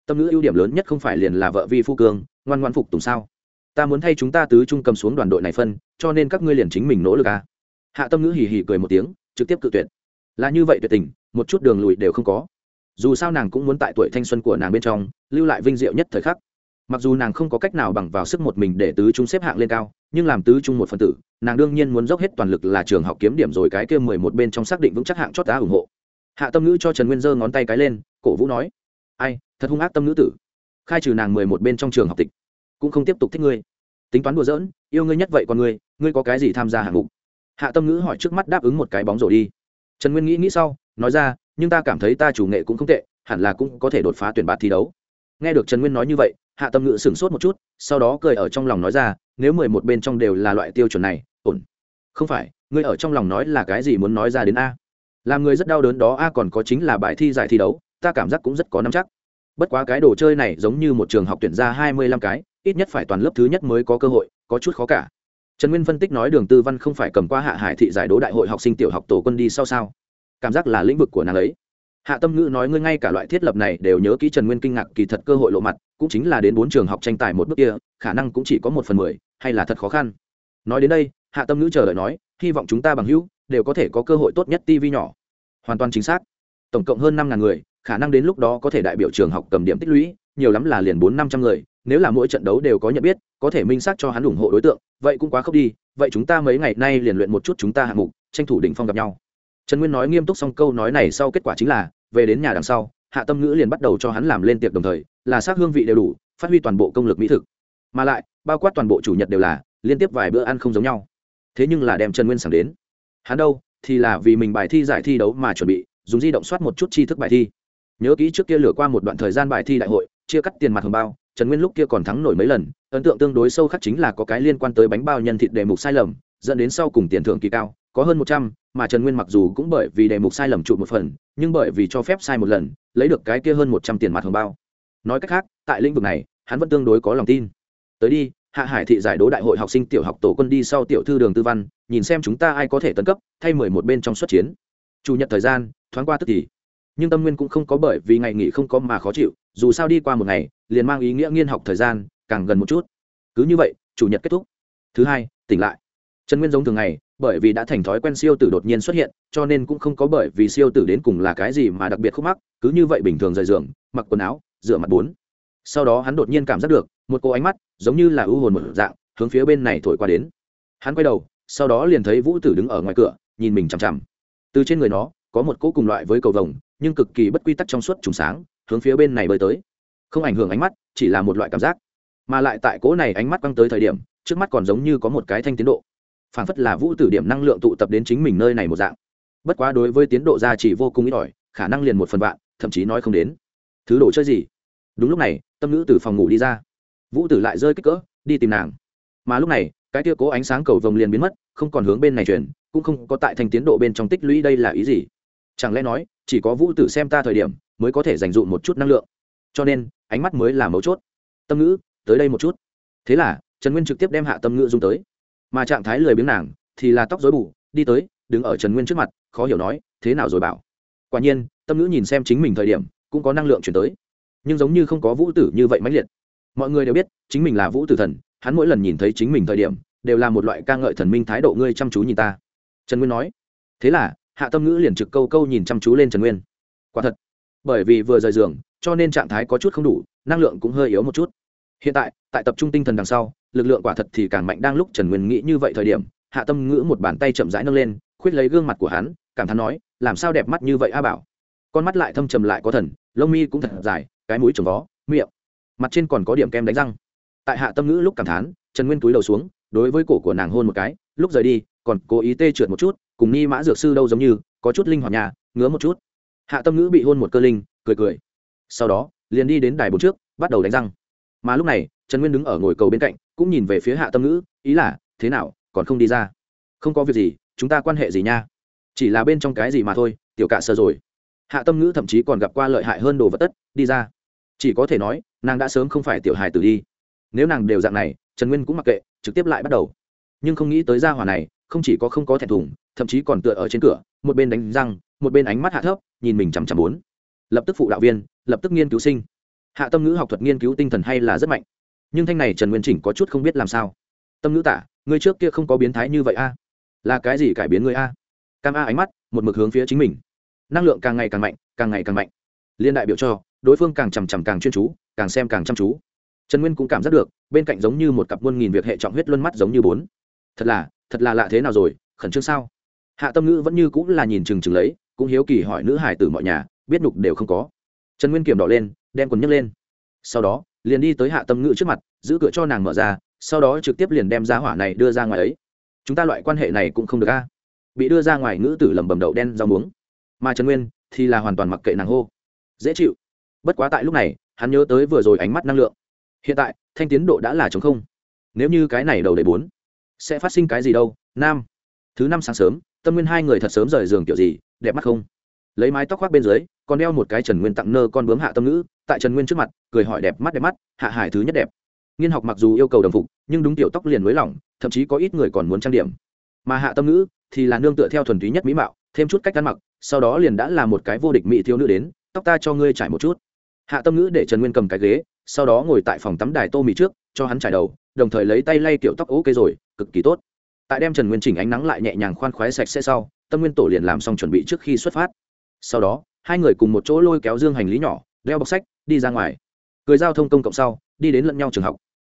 Tâm ngữ ưu điểm lớn nhất không phải liền là vợ vi phu cương, ngoan ngoan phục tùng sao? Ta muốn thay chúng ta tứ trung cầm xuống đoàn đội này phân, cho nên các ngươi liền chính mình nỗ lực à. hạ tâm ngữ hì hì cười một tiếng, trực tiếp cự tuyệt. Là như vậy tuyệt tình, một chút đường lùi đều không có. Dù sao nàng cũng muốn tại tuổi thanh xuân của nàng bên trong, lưu lại vinh diệu nhất thời khắc. Mặc dù nàng không có cách nào bằng vào sức một mình để tứ trung xếp hạng lên cao, nhưng làm tứ trung một phần tử, nàng đương nhiên muốn dốc hết toàn lực là trường học kiếm điểm rồi cái kia mười một bên trong xác định vững chắc hạng chót đá ủng hộ. Hạ tâm ngữ cho trần nguyên giơ ngón tay cái lên cổ vũ nói, ai, thật hung ác tâm nữ tử. Khai trừ nàng mười một bên trong trường học tịch, cũng không tiếp tục thích ngươi. Tính toán đùa giỡn, yêu ngươi nhất vậy còn ngươi ngươi có cái gì tham gia hạng mục? Hạ tâm ngữ hỏi trước mắt đáp ứng một cái bóng rổ đi. Trần nguyên nghĩ nghĩ sau, nói ra, nhưng ta cảm thấy ta chủ nghệ cũng không tệ, hẳn là cũng có thể đột phá tuyển bạt thi đấu. Nghe được trần nguyên nói như vậy, hạ tâm ngữ sửng sốt một chút, sau đó cười ở trong lòng nói ra, nếu mười một bên trong đều là loại tiêu chuẩn này, ổn. Không phải, ngươi ở trong lòng nói là cái gì muốn nói ra đến a? Làm người rất đau đớn đó a còn có chính là bài thi giải thi đấu ta cảm giác cũng rất có năm chắc. Bất quá cái đồ chơi này giống như một trường học tuyển ra hai mươi lăm cái, ít nhất phải toàn lớp thứ nhất mới có cơ hội, có chút khó cả. Trần nguyên phân tích nói đường tư văn không phải cầm qua hạ hải thị giải đố đại hội học sinh tiểu học tổ quân đi sau sao? Cảm giác là lĩnh vực của nàng ấy. Hạ tâm ngữ nói ngươi ngay cả loại thiết lập này đều nhớ kỹ trần nguyên kinh ngạc kỳ thật cơ hội lộ mặt, cũng chính là đến bốn trường học tranh tài một bước kia, khả năng cũng chỉ có một phần mười, hay là thật khó khăn. Nói đến đây, hạ tâm ngữ chờ đợi nói, hy vọng chúng ta bằng hữu đều có thể có cơ hội tốt nhất tv nhỏ. Hoàn toàn chính xác. Tổng cộng hơn năm ngàn người khả năng đến lúc đó có thể đại biểu trường học cầm điểm tích lũy, nhiều lắm là liền bốn năm trăm người, nếu là mỗi trận đấu đều có nhận biết, có thể minh xác cho hắn ủng hộ đối tượng, vậy cũng quá khốc đi, vậy chúng ta mấy ngày nay liền luyện một chút chúng ta hạng mục, tranh thủ đỉnh phong gặp nhau. Trần nguyên nói nghiêm túc xong câu nói này sau kết quả chính là, về đến nhà đằng sau, hạ tâm ngữ liền bắt đầu cho hắn làm lên tiệc đồng thời, là xác hương vị đều đủ, phát huy toàn bộ công lực mỹ thực. Mà lại, bao quát toàn bộ chủ nhật đều là, liên tiếp vài bữa ăn không giống nhau. Thế nhưng là đem trần nguyên sảng đến. Hắn đâu, thì là vì mình bài thi giải thi đấu mà chuẩn bị, dùng di động soát một chút tri thức bài thi nhớ kỹ trước kia lửa qua một đoạn thời gian bài thi đại hội, chia cắt tiền mặt hồng bao, trần nguyên lúc kia còn thắng nổi mấy lần, ấn tượng tương đối sâu khắc chính là có cái liên quan tới bánh bao nhân thịt đề mục sai lầm, dẫn đến sau cùng tiền thưởng kỳ cao, có hơn một trăm, mà trần nguyên mặc dù cũng bởi vì đề mục sai lầm trụ một phần, nhưng bởi vì cho phép sai một lần, lấy được cái kia hơn một trăm tiền mặt hồng bao. Nói cách khác, tại lĩnh vực này, hắn vẫn tương đối có lòng tin. Tới đi, hạ hải thị giải đố đại hội học sinh tiểu học tổ quân đi sau tiểu thư đường tư văn, nhìn xem chúng ta ai có thể tấn cấp, thay mười một bên trong xuất chiến. Chủ nhật thời gian, thoáng qua tức thì nhưng tâm nguyên cũng không có bởi vì ngày nghỉ không có mà khó chịu, dù sao đi qua một ngày, liền mang ý nghĩa nghiên học thời gian càng gần một chút. Cứ như vậy, chủ nhật kết thúc. Thứ hai, tỉnh lại. Trần nguyên giống thường ngày, bởi vì đã thành thói quen siêu tử đột nhiên xuất hiện, cho nên cũng không có bởi vì siêu tử đến cùng là cái gì mà đặc biệt khúc mắc, cứ như vậy bình thường rời giường, mặc quần áo, rửa mặt bốn. Sau đó hắn đột nhiên cảm giác được, một cô ánh mắt giống như là ưu hồn một dạng, hướng phía bên này thổi qua đến. Hắn quay đầu, sau đó liền thấy vũ tử đứng ở ngoài cửa, nhìn mình chằm chằm. Từ trên người nó, có một cỗ cùng loại với cầu vồng nhưng cực kỳ bất quy tắc trong suốt trùng sáng, hướng phía bên này bơi tới. Không ảnh hưởng ánh mắt, chỉ là một loại cảm giác. Mà lại tại cỗ này ánh mắt băng tới thời điểm, trước mắt còn giống như có một cái thanh tiến độ. Phản phất là vũ tử điểm năng lượng tụ tập đến chính mình nơi này một dạng. Bất quá đối với tiến độ gia chỉ vô cùng ít ỏi, khả năng liền một phần vạn, thậm chí nói không đến. Thứ đồ chơi gì? Đúng lúc này, tâm nữ từ phòng ngủ đi ra. Vũ tử lại rơi kích cỡ, đi tìm nàng. Mà lúc này, cái tia cố ánh sáng cầu vồng liền biến mất, không còn hướng bên này chuyển, cũng không có tại thành tiến độ bên trong tích lũy đây là ý gì chẳng lẽ nói, chỉ có vũ tử xem ta thời điểm, mới có thể dành dụm một chút năng lượng? Cho nên, ánh mắt mới là mấu chốt. Tâm ngữ, tới đây một chút. Thế là, trần nguyên trực tiếp đem hạ tâm ngữ dung tới. Mà trạng thái lười biếng nàng, thì là tóc dối bù, đi tới, đứng ở trần nguyên trước mặt, khó hiểu nói, thế nào rồi bảo? Quả nhiên, tâm ngữ nhìn xem chính mình thời điểm, cũng có năng lượng chuyển tới. Nhưng giống như không có vũ tử như vậy mãnh liệt. Mọi người đều biết, chính mình là vũ tử thần, hắn mỗi lần nhìn thấy chính mình thời điểm, đều là một loại ca ngợi thần minh thái độ ngươi chăm chú nhìn ta. Trần nguyên nói. Thế là hạ tâm ngữ liền trực câu câu nhìn chăm chú lên trần nguyên. Quả thật, bởi vì vừa rời giường, cho nên trạng thái có chút không đủ, năng lượng cũng hơi yếu một chút. Hiện tại tại tập trung tinh thần đằng sau, lực lượng quả thật thì càng mạnh đang lúc trần nguyên nghĩ như vậy thời điểm, hạ tâm ngữ một bàn tay chậm rãi nâng lên, khuyết lấy gương mặt của hắn, cảm thán nói, làm sao đẹp mắt như vậy a bảo? Con mắt lại thâm trầm lại có thần, lông mi cũng thật dài, cái mũi trồng vó, miệng. Mặt trên còn có điểm kem đánh răng. Tại hạ tâm ngữ lúc cảm thán, trần nguyên túi đầu xuống, đối với cổ của nàng hôn một cái, lúc rời đi, còn cố ý tê trượt một chút cùng ni mã dược sư đâu giống như, có chút linh hoạt nhà ngứa một chút. Hạ tâm ngữ bị hôn một cơ linh, cười cười. Sau đó, liền đi đến đài bốn trước, bắt đầu đánh răng. Mà lúc này, trần nguyên đứng ở ngồi cầu bên cạnh, cũng nhìn về phía hạ tâm ngữ, ý là, thế nào, còn không đi ra? Không có việc gì, chúng ta quan hệ gì nha? Chỉ là bên trong cái gì mà thôi, tiểu cạ sơ rồi. Hạ tâm ngữ thậm chí còn gặp qua lợi hại hơn đồ vật tất, đi ra. Chỉ có thể nói, nàng đã sớm không phải tiểu hài tử đi. Nếu nàng đều dạng này, trần nguyên cũng mặc kệ, trực tiếp lại bắt đầu. Nhưng không nghĩ tới gia hỏa này không chỉ có không có thẹn thùng, thậm chí còn tựa ở trên cửa, một bên đánh răng, một bên ánh mắt hạ thấp, nhìn mình chằm chằm bốn. Lập tức phụ đạo viên, lập tức nghiên cứu sinh. Hạ tâm ngữ học thuật nghiên cứu tinh thần hay là rất mạnh. Nhưng thanh này trần nguyên chỉnh có chút không biết làm sao. Tâm ngữ tả ngươi trước kia không có biến thái như vậy a. Là cái gì cải biến ngươi a? Cam a ánh mắt, một mực hướng phía chính mình. Năng lượng càng ngày càng mạnh, càng ngày càng mạnh. Liên đại biểu cho, đối phương càng chằm chằm càng chuyên chú, càng xem càng chăm chú. Trần nguyên cũng cảm giác được, bên cạnh giống như một cặp muôn nghìn việc hệ trọng huyết luân mắt giống như bốn. Thật là thật là lạ thế nào rồi, khẩn trương sao? Hạ tâm ngữ vẫn như cũng là nhìn chừng chừng lấy, cũng hiếu kỳ hỏi nữ hải tử mọi nhà, biết nhục đều không có. Trần nguyên kiểm đỏ lên, đem quần nhấc lên. Sau đó, liền đi tới hạ tâm ngữ trước mặt, giữ cửa cho nàng mở ra, sau đó trực tiếp liền đem ra hỏa này đưa ra ngoài ấy. Chúng ta loại quan hệ này cũng không được a. Bị đưa ra ngoài ngữ tử lầm bầm đậu đen rau muống. Mà trần nguyên thì là hoàn toàn mặc kệ nàng hô. Dễ chịu. Bất quá tại lúc này, hắn nhớ tới vừa rồi ánh mắt năng lượng. Hiện tại, thanh tiến độ đã là chống không. Nếu như cái này đầu đầy bốn sẽ phát sinh cái gì đâu, nam. Thứ năm sáng sớm, tâm nguyên hai người thật sớm rời giường kiểu gì, đẹp mắt không? Lấy mái tóc khoác bên dưới, còn đeo một cái trần nguyên tặng nơ con bướm hạ tâm ngữ, tại trần nguyên trước mặt, cười hỏi đẹp mắt đẹp mắt, hạ hải thứ nhất đẹp. Nghiên học mặc dù yêu cầu đồng phục, nhưng đúng tiểu tóc liền mới lỏng, thậm chí có ít người còn muốn trang điểm. Mà hạ tâm ngữ, thì là nương tựa theo thuần túy nhất mỹ mạo, thêm chút cách ăn mặc, sau đó liền đã là một cái vô địch mỹ thiếu nữ đến, tóc ta cho ngươi trải một chút. Hạ tâm ngữ để trần nguyên cầm cái ghế, sau đó ngồi tại phòng tắm đài tô mì trước, cho hắn trải đầu, đồng thời lấy tay lay kiểu tóc ok rồi cực kỳ tốt. Tại đem trần nguyên chỉnh ánh nắng lại nhẹ nhàng khoan khoái sạch sẽ sau, tâm nguyên tổ liền làm xong chuẩn bị trước khi xuất phát. Sau đó, hai người cùng một chỗ lôi kéo dương hành lý nhỏ, đeo bọc sách, đi ra ngoài. Cười giao thông công cộng sau, đi đến lẫn nhau trường học.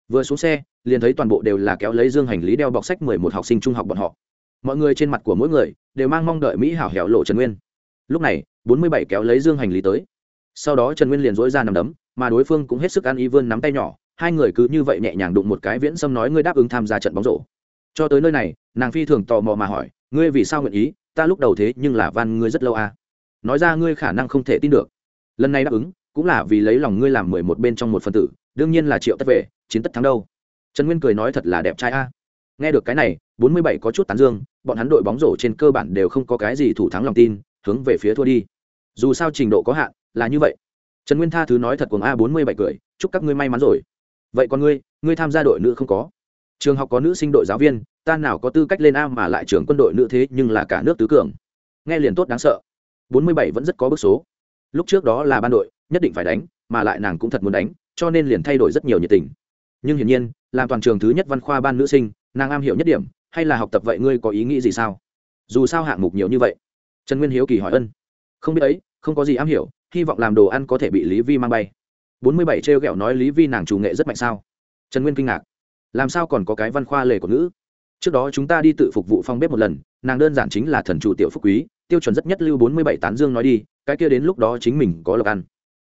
Vừa xuống xe, liền thấy toàn bộ đều là kéo lấy dương hành lý đeo bọc sách mười một học sinh trung học bọn họ. Mọi người trên mặt của mỗi người đều mang mong đợi mỹ hảo hẻo lộ trần nguyên. Lúc này, bốn mươi bảy kéo lấy dương hành lý tới. Sau đó trần nguyên liền dối ra nằm đấm, mà đối phương cũng hết sức ăn ý vươn nắm tay nhỏ hai người cứ như vậy nhẹ nhàng đụng một cái viễn xâm nói ngươi đáp ứng tham gia trận bóng rổ. Cho tới nơi này, nàng phi thường tò mò mà hỏi, ngươi vì sao nguyện ý, ta lúc đầu thế nhưng là van ngươi rất lâu à? Nói ra ngươi khả năng không thể tin được. Lần này đáp ứng, cũng là vì lấy lòng ngươi làm mười một bên trong một phần tử, đương nhiên là triệu tất về, chiến tất thắng đâu. Trần nguyên cười nói thật là đẹp trai a. Nghe được cái này, bốn mươi bảy có chút tán dương, bọn hắn đội bóng rổ trên cơ bản đều không có cái gì thủ thắng lòng tin, hướng về phía thua đi. Dù sao trình độ có hạn, là như vậy. Trần nguyên tha thứ nói thật cuồng a bốn mươi bảy cười, chúc các ngươi may mắn rồi vậy còn ngươi ngươi tham gia đội nữ không có? Trường học có nữ sinh đội giáo viên, ta nào có tư cách lên a mà lại trường quân đội nữ thế nhưng là cả nước tứ cường. Nghe liền tốt đáng sợ. Bốn mươi bảy vẫn rất có bước số. Lúc trước đó là ban đội, nhất định phải đánh, mà lại nàng cũng thật muốn đánh, cho nên liền thay đổi rất nhiều nhiệt tình. Nhưng hiển nhiên, làm toàn trường thứ nhất văn khoa ban nữ sinh, nàng am hiểu nhất điểm, hay là học tập vậy ngươi có ý nghĩ gì sao? Dù sao hạng mục nhiều như vậy. Trần nguyên hiếu kỳ hỏi ân. Không biết ấy, không có gì am hiểu, hy vọng làm đồ ăn có thể bị lý vi mang bay bốn mươi bảy trêu ghẹo nói lý vi nàng chủ nghệ rất mạnh sao? Trần nguyên kinh ngạc. Làm sao còn có cái văn khoa lề của nữ trước đó chúng ta đi tự phục vụ phong bếp một lần, nàng đơn giản chính là thần chủ tiểu phúc quý, tiêu chuẩn rất nhất lưu bốn mươi bảy tán dương nói đi, cái kia đến lúc đó chính mình có lộc ăn.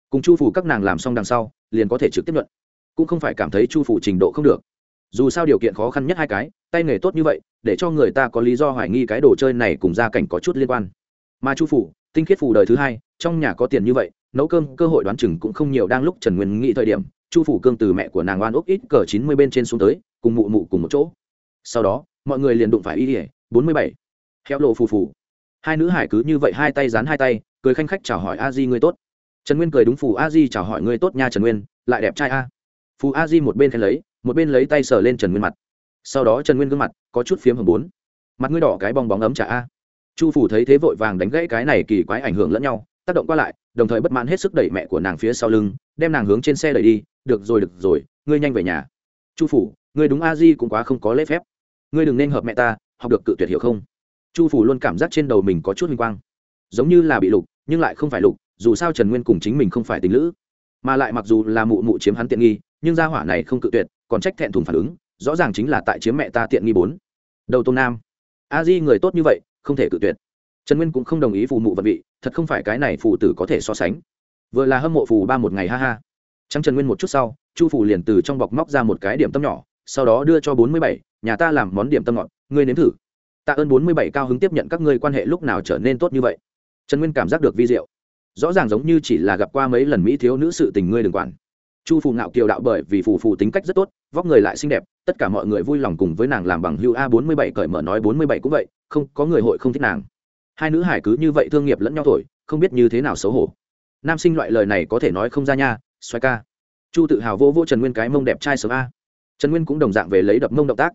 Cùng chu phủ các nàng làm xong đằng sau, liền có thể trực tiếp luận cũng không phải cảm thấy chu phủ trình độ không được. Dù sao điều kiện khó khăn nhất hai cái, tay nghề tốt như vậy, để cho người ta có lý do hoài nghi cái đồ chơi này cùng gia cảnh có chút liên quan. Mà chu phủ, tinh khiết phủ đời thứ hai, trong nhà có tiền như vậy nấu cơm, cơ hội đoán chừng cũng không nhiều đang lúc trần nguyên nghĩ thời điểm, chu phủ cương từ mẹ của nàng oan úc ít cờ chín mươi bên trên xuống tới, cùng mụ mụ cùng một chỗ. Sau đó, mọi người liền đụng phải y ỉa bốn mươi bảy. Heo lộ phù phù. Hai nữ hải cứ như vậy hai tay dán hai tay, cười khanh khách chào hỏi a di người tốt. Trần nguyên cười đúng phù a di chào hỏi người tốt nha trần nguyên, lại đẹp trai a. Phù a di một bên khen lấy, một bên lấy tay sờ lên trần nguyên mặt. Sau đó trần nguyên gương mặt có chút phiếm hầm bốn. Mặt ngươi đỏ cái bong bóng ấm trả a. Chu phủ thấy thế vội vàng đánh gãy cái này kỳ quái ảnh hưởng lẫn nhau tác động qua lại, đồng thời bất mãn hết sức đẩy mẹ của nàng phía sau lưng, đem nàng hướng trên xe đẩy đi, được rồi được rồi, ngươi nhanh về nhà. Chu phủ, ngươi đúng a di cũng quá không có lễ phép. Ngươi đừng nên hợp mẹ ta, học được cự tuyệt hiểu không? Chu phủ luôn cảm giác trên đầu mình có chút hình quang. Giống như là bị lục, nhưng lại không phải lục, dù sao trần nguyên cùng chính mình không phải tình lữ. Mà lại mặc dù là mụ mụ chiếm hắn tiện nghi, nhưng gia hỏa này không cự tuyệt, còn trách thẹn thùng phản ứng, rõ ràng chính là tại chiếm mẹ ta tiện nghi bốn. Đầu tôn nam. A di người tốt như vậy, không thể cự tuyệt. Trần nguyên cũng không đồng ý phù mụ vật vị thật không phải cái này phù tử có thể so sánh. Vừa là hâm mộ phù ba một ngày ha ha. Trắng trần nguyên một chút sau, chu Phủ liền từ trong bọc móc ra một cái điểm tâm nhỏ, sau đó đưa cho bốn mươi bảy, nhà ta làm món điểm tâm ngọt, ngươi nếm thử. Tạ ơn bốn mươi bảy cao hứng tiếp nhận các ngươi quan hệ lúc nào trở nên tốt như vậy. Trần nguyên cảm giác được vi diệu. Rõ ràng giống như chỉ là gặp qua mấy lần mỹ thiếu nữ sự tình ngươi đừng quản. Chu phù ngạo kiều đạo bởi vì phù phù tính cách rất tốt, vóc người lại xinh đẹp, tất cả mọi người vui lòng cùng với nàng làm bằng hưu a bốn mươi bảy cởi mở nói bốn mươi bảy cũng vậy, không, có người hội không thích nàng hai nữ hải cứ như vậy thương nghiệp lẫn nhau thổi, không biết như thế nào xấu hổ. Nam sinh loại lời này có thể nói không ra nha xoay ca. Chu tự hào vô vô trần nguyên cái mông đẹp trai sớm a. Trần nguyên cũng đồng dạng về lấy đập mông động tác.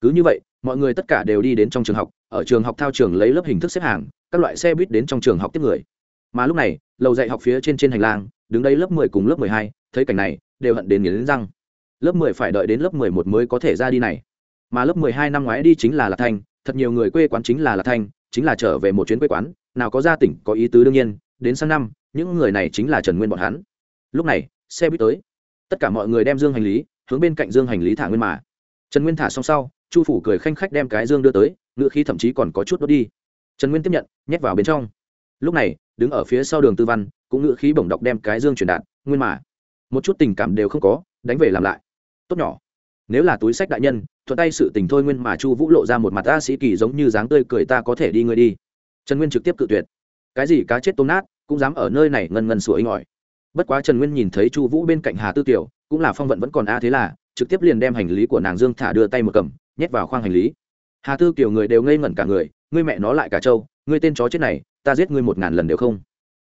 Cứ như vậy, mọi người tất cả đều đi đến trong trường học, ở trường học thao trường lấy lớp hình thức xếp hàng, các loại xe buýt đến trong trường học tiếp người. Mà lúc này, lầu dạy học phía trên trên hành lang, đứng đây lớp mười cùng lớp mười hai, thấy cảnh này, đều hận đến nghiến răng. Lớp mười phải đợi đến lớp mười một mới có thể ra đi này. Mà lớp mười hai năm ngoái đi chính là lạc thanh thật nhiều người quê quán chính là lạc thanh chính là trở về một chuyến quê quán, nào có gia tỉnh, có ý tứ đương nhiên, đến sang năm, những người này chính là trần nguyên bọn hắn. Lúc này, xe buýt tới. Tất cả mọi người đem dương hành lý, hướng bên cạnh dương hành lý thả nguyên mà. Trần nguyên thả xong sau, chu phủ cười khanh khách đem cái dương đưa tới, ngựa khí thậm chí còn có chút đốt đi. Trần nguyên tiếp nhận, nhét vào bên trong. Lúc này, đứng ở phía sau đường tư văn, cũng ngựa khí bổng đọc đem cái dương truyền đạt, nguyên mà. Một chút tình cảm đều không có, đánh về làm lại. Tốt nhỏ nếu là túi sách đại nhân, thuận tay sự tình thôi nguyên mà chu vũ lộ ra một mặt a sĩ kỳ giống như dáng tươi cười ta có thể đi ngươi đi. Trần nguyên trực tiếp cự tuyệt. Cái gì cá chết tôm nát, cũng dám ở nơi này ngân ngân sủa inh ỏi. Bất quá trần nguyên nhìn thấy chu vũ bên cạnh hà tư tiểu, cũng là phong vận vẫn còn a thế là, trực tiếp liền đem hành lý của nàng dương thả đưa tay một cầm, nhét vào khoang hành lý. Hà tư kiểu người đều ngây ngẩn cả người, ngươi mẹ nó lại cả trâu, ngươi tên chó chết này, ta giết ngươi một ngàn lần đều không.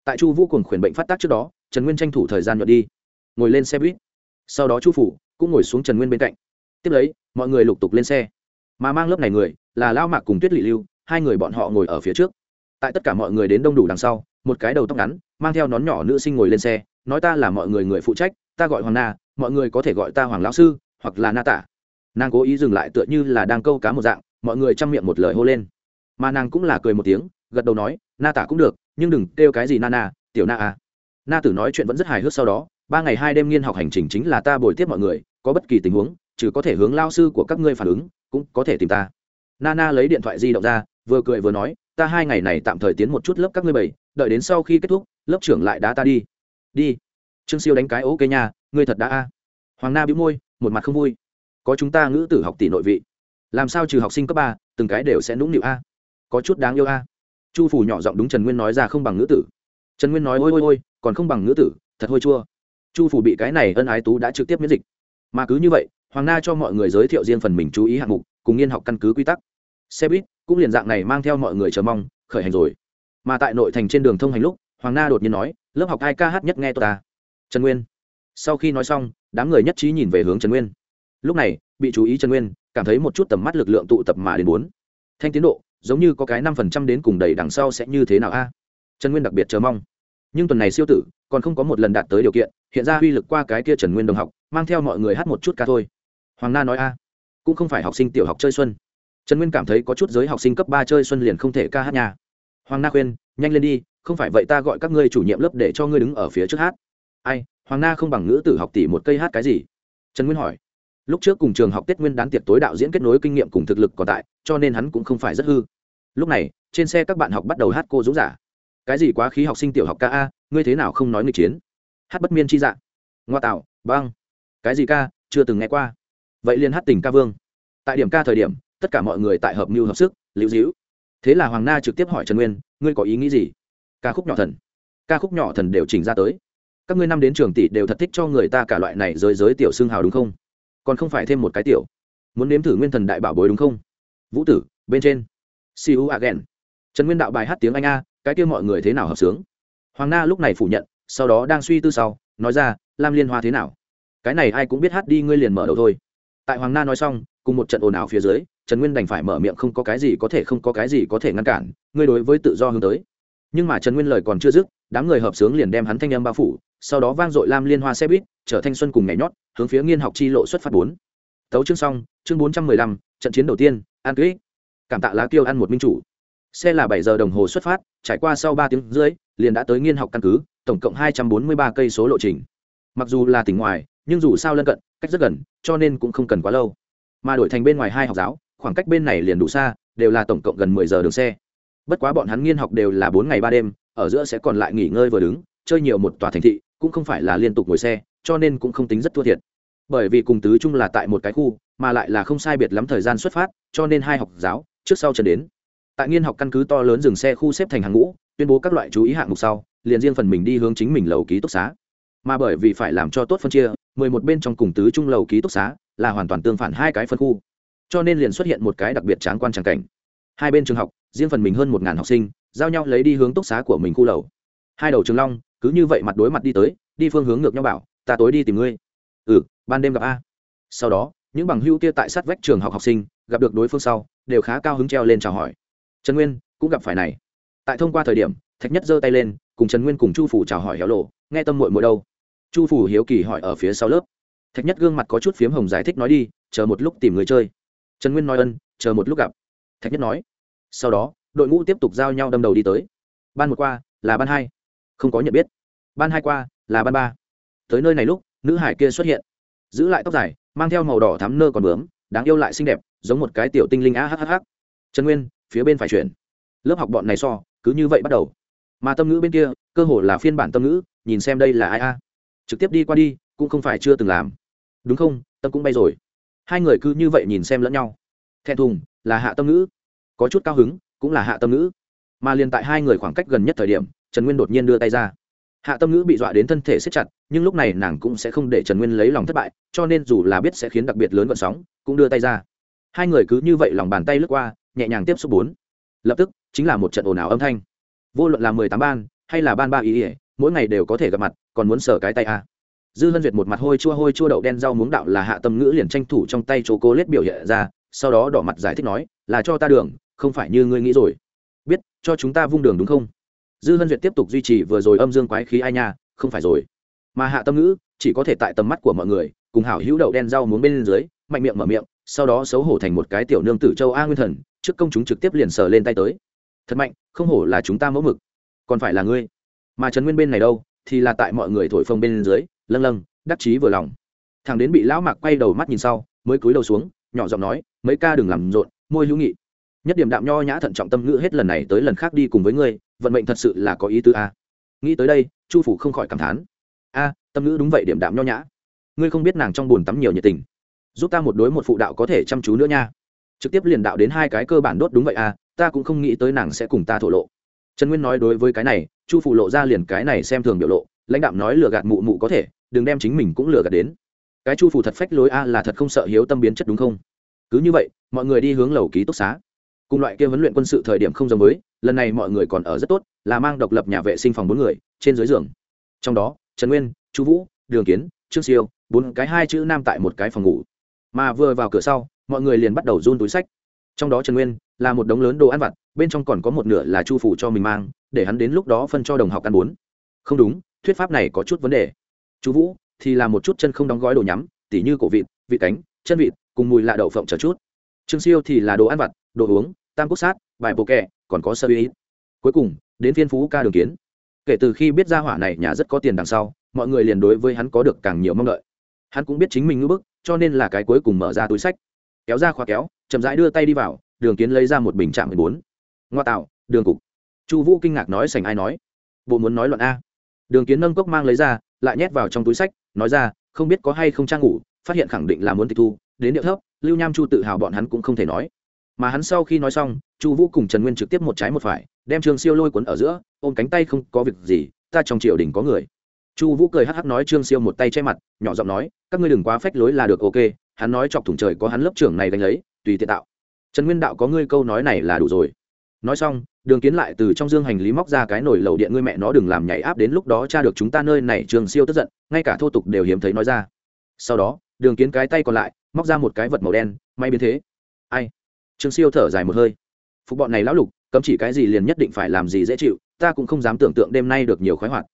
Tại chu vũ cùng khuyển bệnh phát tác trước đó, trần nguyên tranh thủ thời gian nhuận đi. Ngồi lên xe buýt. Sau đó chu phủ cũng ngồi xuống trần nguyên bên cạnh tiếp lấy, mọi người lục tục lên xe. Mà mang lớp này người là lao mạc cùng tuyết lị lưu, hai người bọn họ ngồi ở phía trước. Tại tất cả mọi người đến đông đủ đằng sau, một cái đầu tóc ngắn, mang theo nón nhỏ nữ sinh ngồi lên xe, nói ta là mọi người người phụ trách, ta gọi hoàng na, mọi người có thể gọi ta hoàng lão sư, hoặc là na tả. Nàng cố ý dừng lại tựa như là đang câu cá một dạng, mọi người chăm miệng một lời hô lên. Mà nàng cũng là cười một tiếng, gật đầu nói, na tả cũng được, nhưng đừng kêu cái gì na na, tiểu na à. Na tử nói chuyện vẫn rất hài hước sau đó, ba ngày hai đêm nghiên học hành trình chính là ta bồi tiếp mọi người, có bất kỳ tình huống trừ có thể hướng lao sư của các ngươi phản ứng, cũng có thể tìm ta. Nana lấy điện thoại di động ra, vừa cười vừa nói, ta hai ngày này tạm thời tiến một chút lớp các ngươi bảy, đợi đến sau khi kết thúc, lớp trưởng lại đá ta đi. Đi. Trương siêu đánh cái ok nha, ngươi thật đã a. Hoàng na bĩu môi, một mặt không vui. Có chúng ta ngữ tử học tỷ nội vị. Làm sao trừ học sinh cấp ba, từng cái đều sẽ nũng nịu a? Có chút đáng yêu a. Chu phủ nhỏ giọng đúng trần nguyên nói ra không bằng ngữ tử. Trần nguyên nói, ôi ôi ôi, còn không bằng ngữ tử, thật hôi chua. Chu phủ bị cái này ân ái tú đã trực tiếp miễn dịch. Mà cứ như vậy hoàng na cho mọi người giới thiệu riêng phần mình chú ý hạng mục, cùng nghiên học căn cứ quy tắc. Xe buýt cũng liền dạng này mang theo mọi người chờ mong, khởi hành rồi. Mà tại nội thành trên đường thông hành lúc, hoàng na đột nhiên nói, lớp học ai ca hát nhất nghe tôi ta? Trần nguyên. Sau khi nói xong, đám người nhất trí nhìn về hướng trần nguyên. Lúc này, bị chú ý trần nguyên, cảm thấy một chút tầm mắt lực lượng tụ tập mà đến bốn. Thanh tiến độ, giống như có cái năm phần trăm đến cùng đầy đằng sau sẽ như thế nào a? Trần nguyên đặc biệt chờ mong. Nhưng tuần này siêu tử, còn không có một lần đạt tới điều kiện, hiện ra uy lực qua cái kia trần nguyên đồng học, mang theo mọi người hát một chút ca thôi hoàng na nói a, cũng không phải học sinh tiểu học chơi xuân. Trần nguyên cảm thấy có chút giới học sinh cấp ba chơi xuân liền không thể ca hát nhà hoàng na khuyên, nhanh lên đi, không phải vậy ta gọi các ngươi chủ nhiệm lớp để cho ngươi đứng ở phía trước hát. Ai, hoàng na không bằng ngữ tử học tỷ một cây hát cái gì? Trần nguyên hỏi. Lúc trước cùng trường học tết nguyên đán tiệc tối đạo diễn kết nối kinh nghiệm cùng thực lực còn tại, cho nên hắn cũng không phải rất hư. Lúc này, trên xe các bạn học bắt đầu hát cô dũng giả. Cái gì quá khí học sinh tiểu học ca a, ngươi thế nào không nói nghịch chiến? Hát bất miên chi dạng ngoa tạo, băng. Cái gì ca, chưa từng nghe qua vậy liền hát tình ca vương. Tại điểm ca thời điểm, tất cả mọi người tại hợp mưu hợp sức liễu dĩu thế là hoàng na trực tiếp hỏi trần nguyên, ngươi có ý nghĩ gì? Ca khúc nhỏ thần. Ca khúc nhỏ thần đều chỉnh ra tới. Các ngươi năm đến trường tỷ đều thật thích cho người ta cả loại này giới giới tiểu xương hào đúng không? Còn không phải thêm một cái tiểu. Muốn nếm thử nguyên thần đại bảo bối đúng không? Vũ tử, bên trên. Siêu again trần nguyên đạo bài hát tiếng anh a, cái kia mọi người thế nào hợp sướng? Hoàng na lúc này phủ nhận, sau đó đang suy tư sau, nói ra, lam liên hoa thế nào? Cái này ai cũng biết hát đi, ngươi liền mở đầu thôi tại hoàng na nói xong, cùng một trận ồn ào phía dưới, trần nguyên đành phải mở miệng không có cái gì có thể không có cái gì có thể ngăn cản, ngươi đối với tự do hướng tới. Nhưng mà trần nguyên lời còn chưa dứt, đám người hợp sướng liền đem hắn thanh âm bao phủ, sau đó vang dội lam liên hoa xe buýt, chở thanh xuân cùng nhảy nhót, hướng phía nghiên học chi lộ xuất phát bốn. Tấu chương xong, chương bốn trăm mười lăm, trận chiến đầu tiên, an kỹ cảm tạ lá tiêu ăn một minh chủ. Xe là bảy giờ đồng hồ xuất phát, trải qua sau ba tiếng rưỡi, liền đã tới nghiên học căn cứ, tổng cộng hai trăm bốn mươi ba cây số lộ trình. Mặc dù là tỉnh ngoài, nhưng dù sao lân cận cách rất gần, cho nên cũng không cần quá lâu. Mà đổi thành bên ngoài hai học giáo, khoảng cách bên này liền đủ xa, đều là tổng cộng gần mười giờ đường xe. Bất quá bọn hắn nghiên học đều là bốn ngày ba đêm, ở giữa sẽ còn lại nghỉ ngơi vừa đứng, chơi nhiều một tòa thành thị, cũng không phải là liên tục ngồi xe, cho nên cũng không tính rất thua thiệt. Bởi vì cùng tứ chung là tại một cái khu, mà lại là không sai biệt lắm thời gian xuất phát, cho nên hai học giáo, trước sau trần đến. Tại nghiên học căn cứ to lớn dừng xe khu xếp thành hàng ngũ, tuyên bố các loại chú ý hạng mục sau, liền riêng phần mình đi hướng chính mình lầu ký túc xá. Mà bởi vì phải làm cho tốt phân chia mười một bên trong cùng tứ trung lầu ký túc xá là hoàn toàn tương phản hai cái phân khu, cho nên liền xuất hiện một cái đặc biệt tráng quan tràng cảnh. Hai bên trường học, riêng phần mình hơn một ngàn học sinh, giao nhau lấy đi hướng túc xá của mình khu lầu. Hai đầu trường long, cứ như vậy mặt đối mặt đi tới, đi phương hướng ngược nhau bảo, ta tối đi tìm ngươi. Ừ ban đêm gặp a. Sau đó, những bằng hưu kia tại sát vách trường học học sinh, gặp được đối phương sau, đều khá cao hứng treo lên chào hỏi. Trần nguyên, cũng gặp phải này. Tại thông qua thời điểm, thạch nhất giơ tay lên, cùng trần nguyên cùng chu phủ chào hỏi héo lộ, nghe tâm mội mội đâu? Chu phủ hiếu kỳ hỏi ở phía sau lớp. Thạch nhất gương mặt có chút phiếm hồng giải thích nói đi, chờ một lúc tìm người chơi. Trần nguyên nói ân, chờ một lúc gặp. Thạch nhất nói. Sau đó, đội ngũ tiếp tục giao nhau đâm đầu đi tới. Ban một qua, là ban hai. Không có nhận biết. Ban hai qua, là ban ba. Tới nơi này lúc, nữ hải kia xuất hiện. Giữ lại tóc dài, mang theo màu đỏ thắm nơ còn bướm, đáng yêu lại xinh đẹp, giống một cái tiểu tinh linh a hhh trần nguyên, phía bên phải chuyển. Lớp học bọn này so, cứ như vậy bắt đầu. Mà tâm ngữ bên kia, cơ hồ là phiên bản tâm ngữ, nhìn xem đây là ai a trực tiếp đi qua đi, cũng không phải chưa từng làm. Đúng không? Tâm cũng bay rồi. Hai người cứ như vậy nhìn xem lẫn nhau. Thẹn thùng, là hạ tâm ngữ. Có chút cao hứng, cũng là hạ tâm ngữ. Mà liền tại hai người khoảng cách gần nhất thời điểm, trần nguyên đột nhiên đưa tay ra. Hạ tâm ngữ bị dọa đến thân thể xếp chặt, nhưng lúc này nàng cũng sẽ không để trần nguyên lấy lòng thất bại, cho nên dù là biết sẽ khiến đặc biệt lớn vận sóng, cũng đưa tay ra. Hai người cứ như vậy lòng bàn tay lướt qua, nhẹ nhàng tiếp xúc bốn. Lập tức, chính là một trận ồn ào âm thanh. Vô luận là mười tám ban, hay là ban ba ý ỉa mỗi ngày đều có thể gặp mặt còn muốn sờ cái tay à? dư hân duyệt một mặt hôi chua hôi chua đậu đen rau muống đạo là hạ tâm ngữ liền tranh thủ trong tay chỗ cô lết biểu hiện ra, sau đó đỏ mặt giải thích nói, là cho ta đường, không phải như ngươi nghĩ rồi. Biết, cho chúng ta vung đường đúng không? Dư hân duyệt tiếp tục duy trì vừa rồi âm dương quái khí ai nha, không phải rồi. Mà hạ tâm ngữ chỉ có thể tại tầm mắt của mọi người, cùng hảo hữu đậu đen rau muống bên dưới, mạnh miệng mở miệng, sau đó xấu hổ thành một cái tiểu nương tử châu a nguyên thần, trước công chúng trực tiếp liền sờ lên tay tới. Thật mạnh, không hổ là chúng ta mẫu mực, còn phải là ngươi. Mà trần nguyên bên này đâu thì là tại mọi người thổi phồng bên dưới, lâng lâng, đắc chí vừa lòng. Thằng đến bị lão mạc quay đầu mắt nhìn sau, mới cúi đầu xuống, nhỏ giọng nói, mấy ca đừng làm rộn, môi hữu nghị. Nhất điểm đạm nho nhã thận trọng tâm ngữ hết lần này tới lần khác đi cùng với ngươi, vận mệnh thật sự là có ý tứ a. Nghĩ tới đây, chu phủ không khỏi cảm thán. A, tâm ngữ đúng vậy điểm đạm nho nhã. Ngươi không biết nàng trong buồn tắm nhiều nhiệt tình. Giúp ta một đối một phụ đạo có thể chăm chú nữa nha. Trực tiếp liền đạo đến hai cái cơ bản đốt đúng vậy a, ta cũng không nghĩ tới nàng sẽ cùng ta thổ lộ trần nguyên nói đối với cái này chu phủ lộ ra liền cái này xem thường biểu lộ lãnh đạo nói lừa gạt mụ mụ có thể đừng đem chính mình cũng lừa gạt đến. Cái chu phủ thật phách lối a là thật không sợ hiếu tâm biến chất đúng không? Cứ như vậy mọi người đi hướng lầu ký túc xá. Cùng loại kia huấn luyện quân sự thời điểm không giống mới, lần này mọi người còn ở rất tốt là mang độc lập nhà vệ sinh phòng bốn người trên dưới giường. Trong đó trần nguyên chu vũ đường kiến trương siêu bốn cái hai chữ nam tại một cái phòng ngủ. Mà vừa vào cửa sau mọi người liền bắt đầu run túi sách. Trong đó trần nguyên là một đống lớn đồ ăn vặt, bên trong còn có một nửa là chu phủ cho mình mang, để hắn đến lúc đó phân cho đồng học ăn bốn. Không đúng, thuyết pháp này có chút vấn đề. Chú vũ, thì là một chút chân không đóng gói đồ nhắm, tỉ như cổ vịt vịt cánh, chân vịt, cùng mùi lạ đậu phộng chờ chút. Trương siêu thì là đồ ăn vặt, đồ uống, tam quốc sát, bài bộ kẹ, còn có sơ ý cuối cùng, đến phiên phú ca đường kiến. Kể từ khi biết ra hỏa này nhà rất có tiền đằng sau, mọi người liền đối với hắn có được càng nhiều mong đợi. Hắn cũng biết chính mình ngưỡng bức, cho nên là cái cuối cùng mở ra túi sách. Kéo ra khóa kéo, chậm rãi đưa tay đi vào đường kiến lấy ra một bình chạm mười bốn. Ngoa tạo, đường cục. Chu vũ kinh ngạc nói sành ai nói? Bộ muốn nói luận a. Đường kiến nâng cốc mang lấy ra, lại nhét vào trong túi sách, nói ra, không biết có hay không trang ngủ, phát hiện khẳng định là muốn tịch thu, đến điệu thấp, lưu nham chu tự hào bọn hắn cũng không thể nói. Mà hắn sau khi nói xong, chu vũ cùng trần nguyên trực tiếp một trái một phải, đem trương siêu lôi cuốn ở giữa, ôm cánh tay không có việc gì, ta trong triều đình có người. Chu vũ cười hắc hắc nói trương siêu một tay che mặt, nhỏ giọng nói, các ngươi đừng quá phách lối là được, ok. Hắn nói chọc thủng trời có hắn lớp trưởng này đánh lấy, tùy tiện tạo trần nguyên đạo có ngươi câu nói này là đủ rồi. Nói xong, đường kiến lại từ trong dương hành lý móc ra cái nồi lầu điện ngươi mẹ nó đừng làm nhảy áp đến lúc đó cha được chúng ta nơi này, trường siêu tức giận, ngay cả thô tục đều hiếm thấy nói ra. Sau đó, đường kiến cái tay còn lại, móc ra một cái vật màu đen, may biến thế. Ai? Trương siêu thở dài một hơi. Phục bọn này lão lục, cấm chỉ cái gì liền nhất định phải làm gì dễ chịu, ta cũng không dám tưởng tượng đêm nay được nhiều khoái hoạt.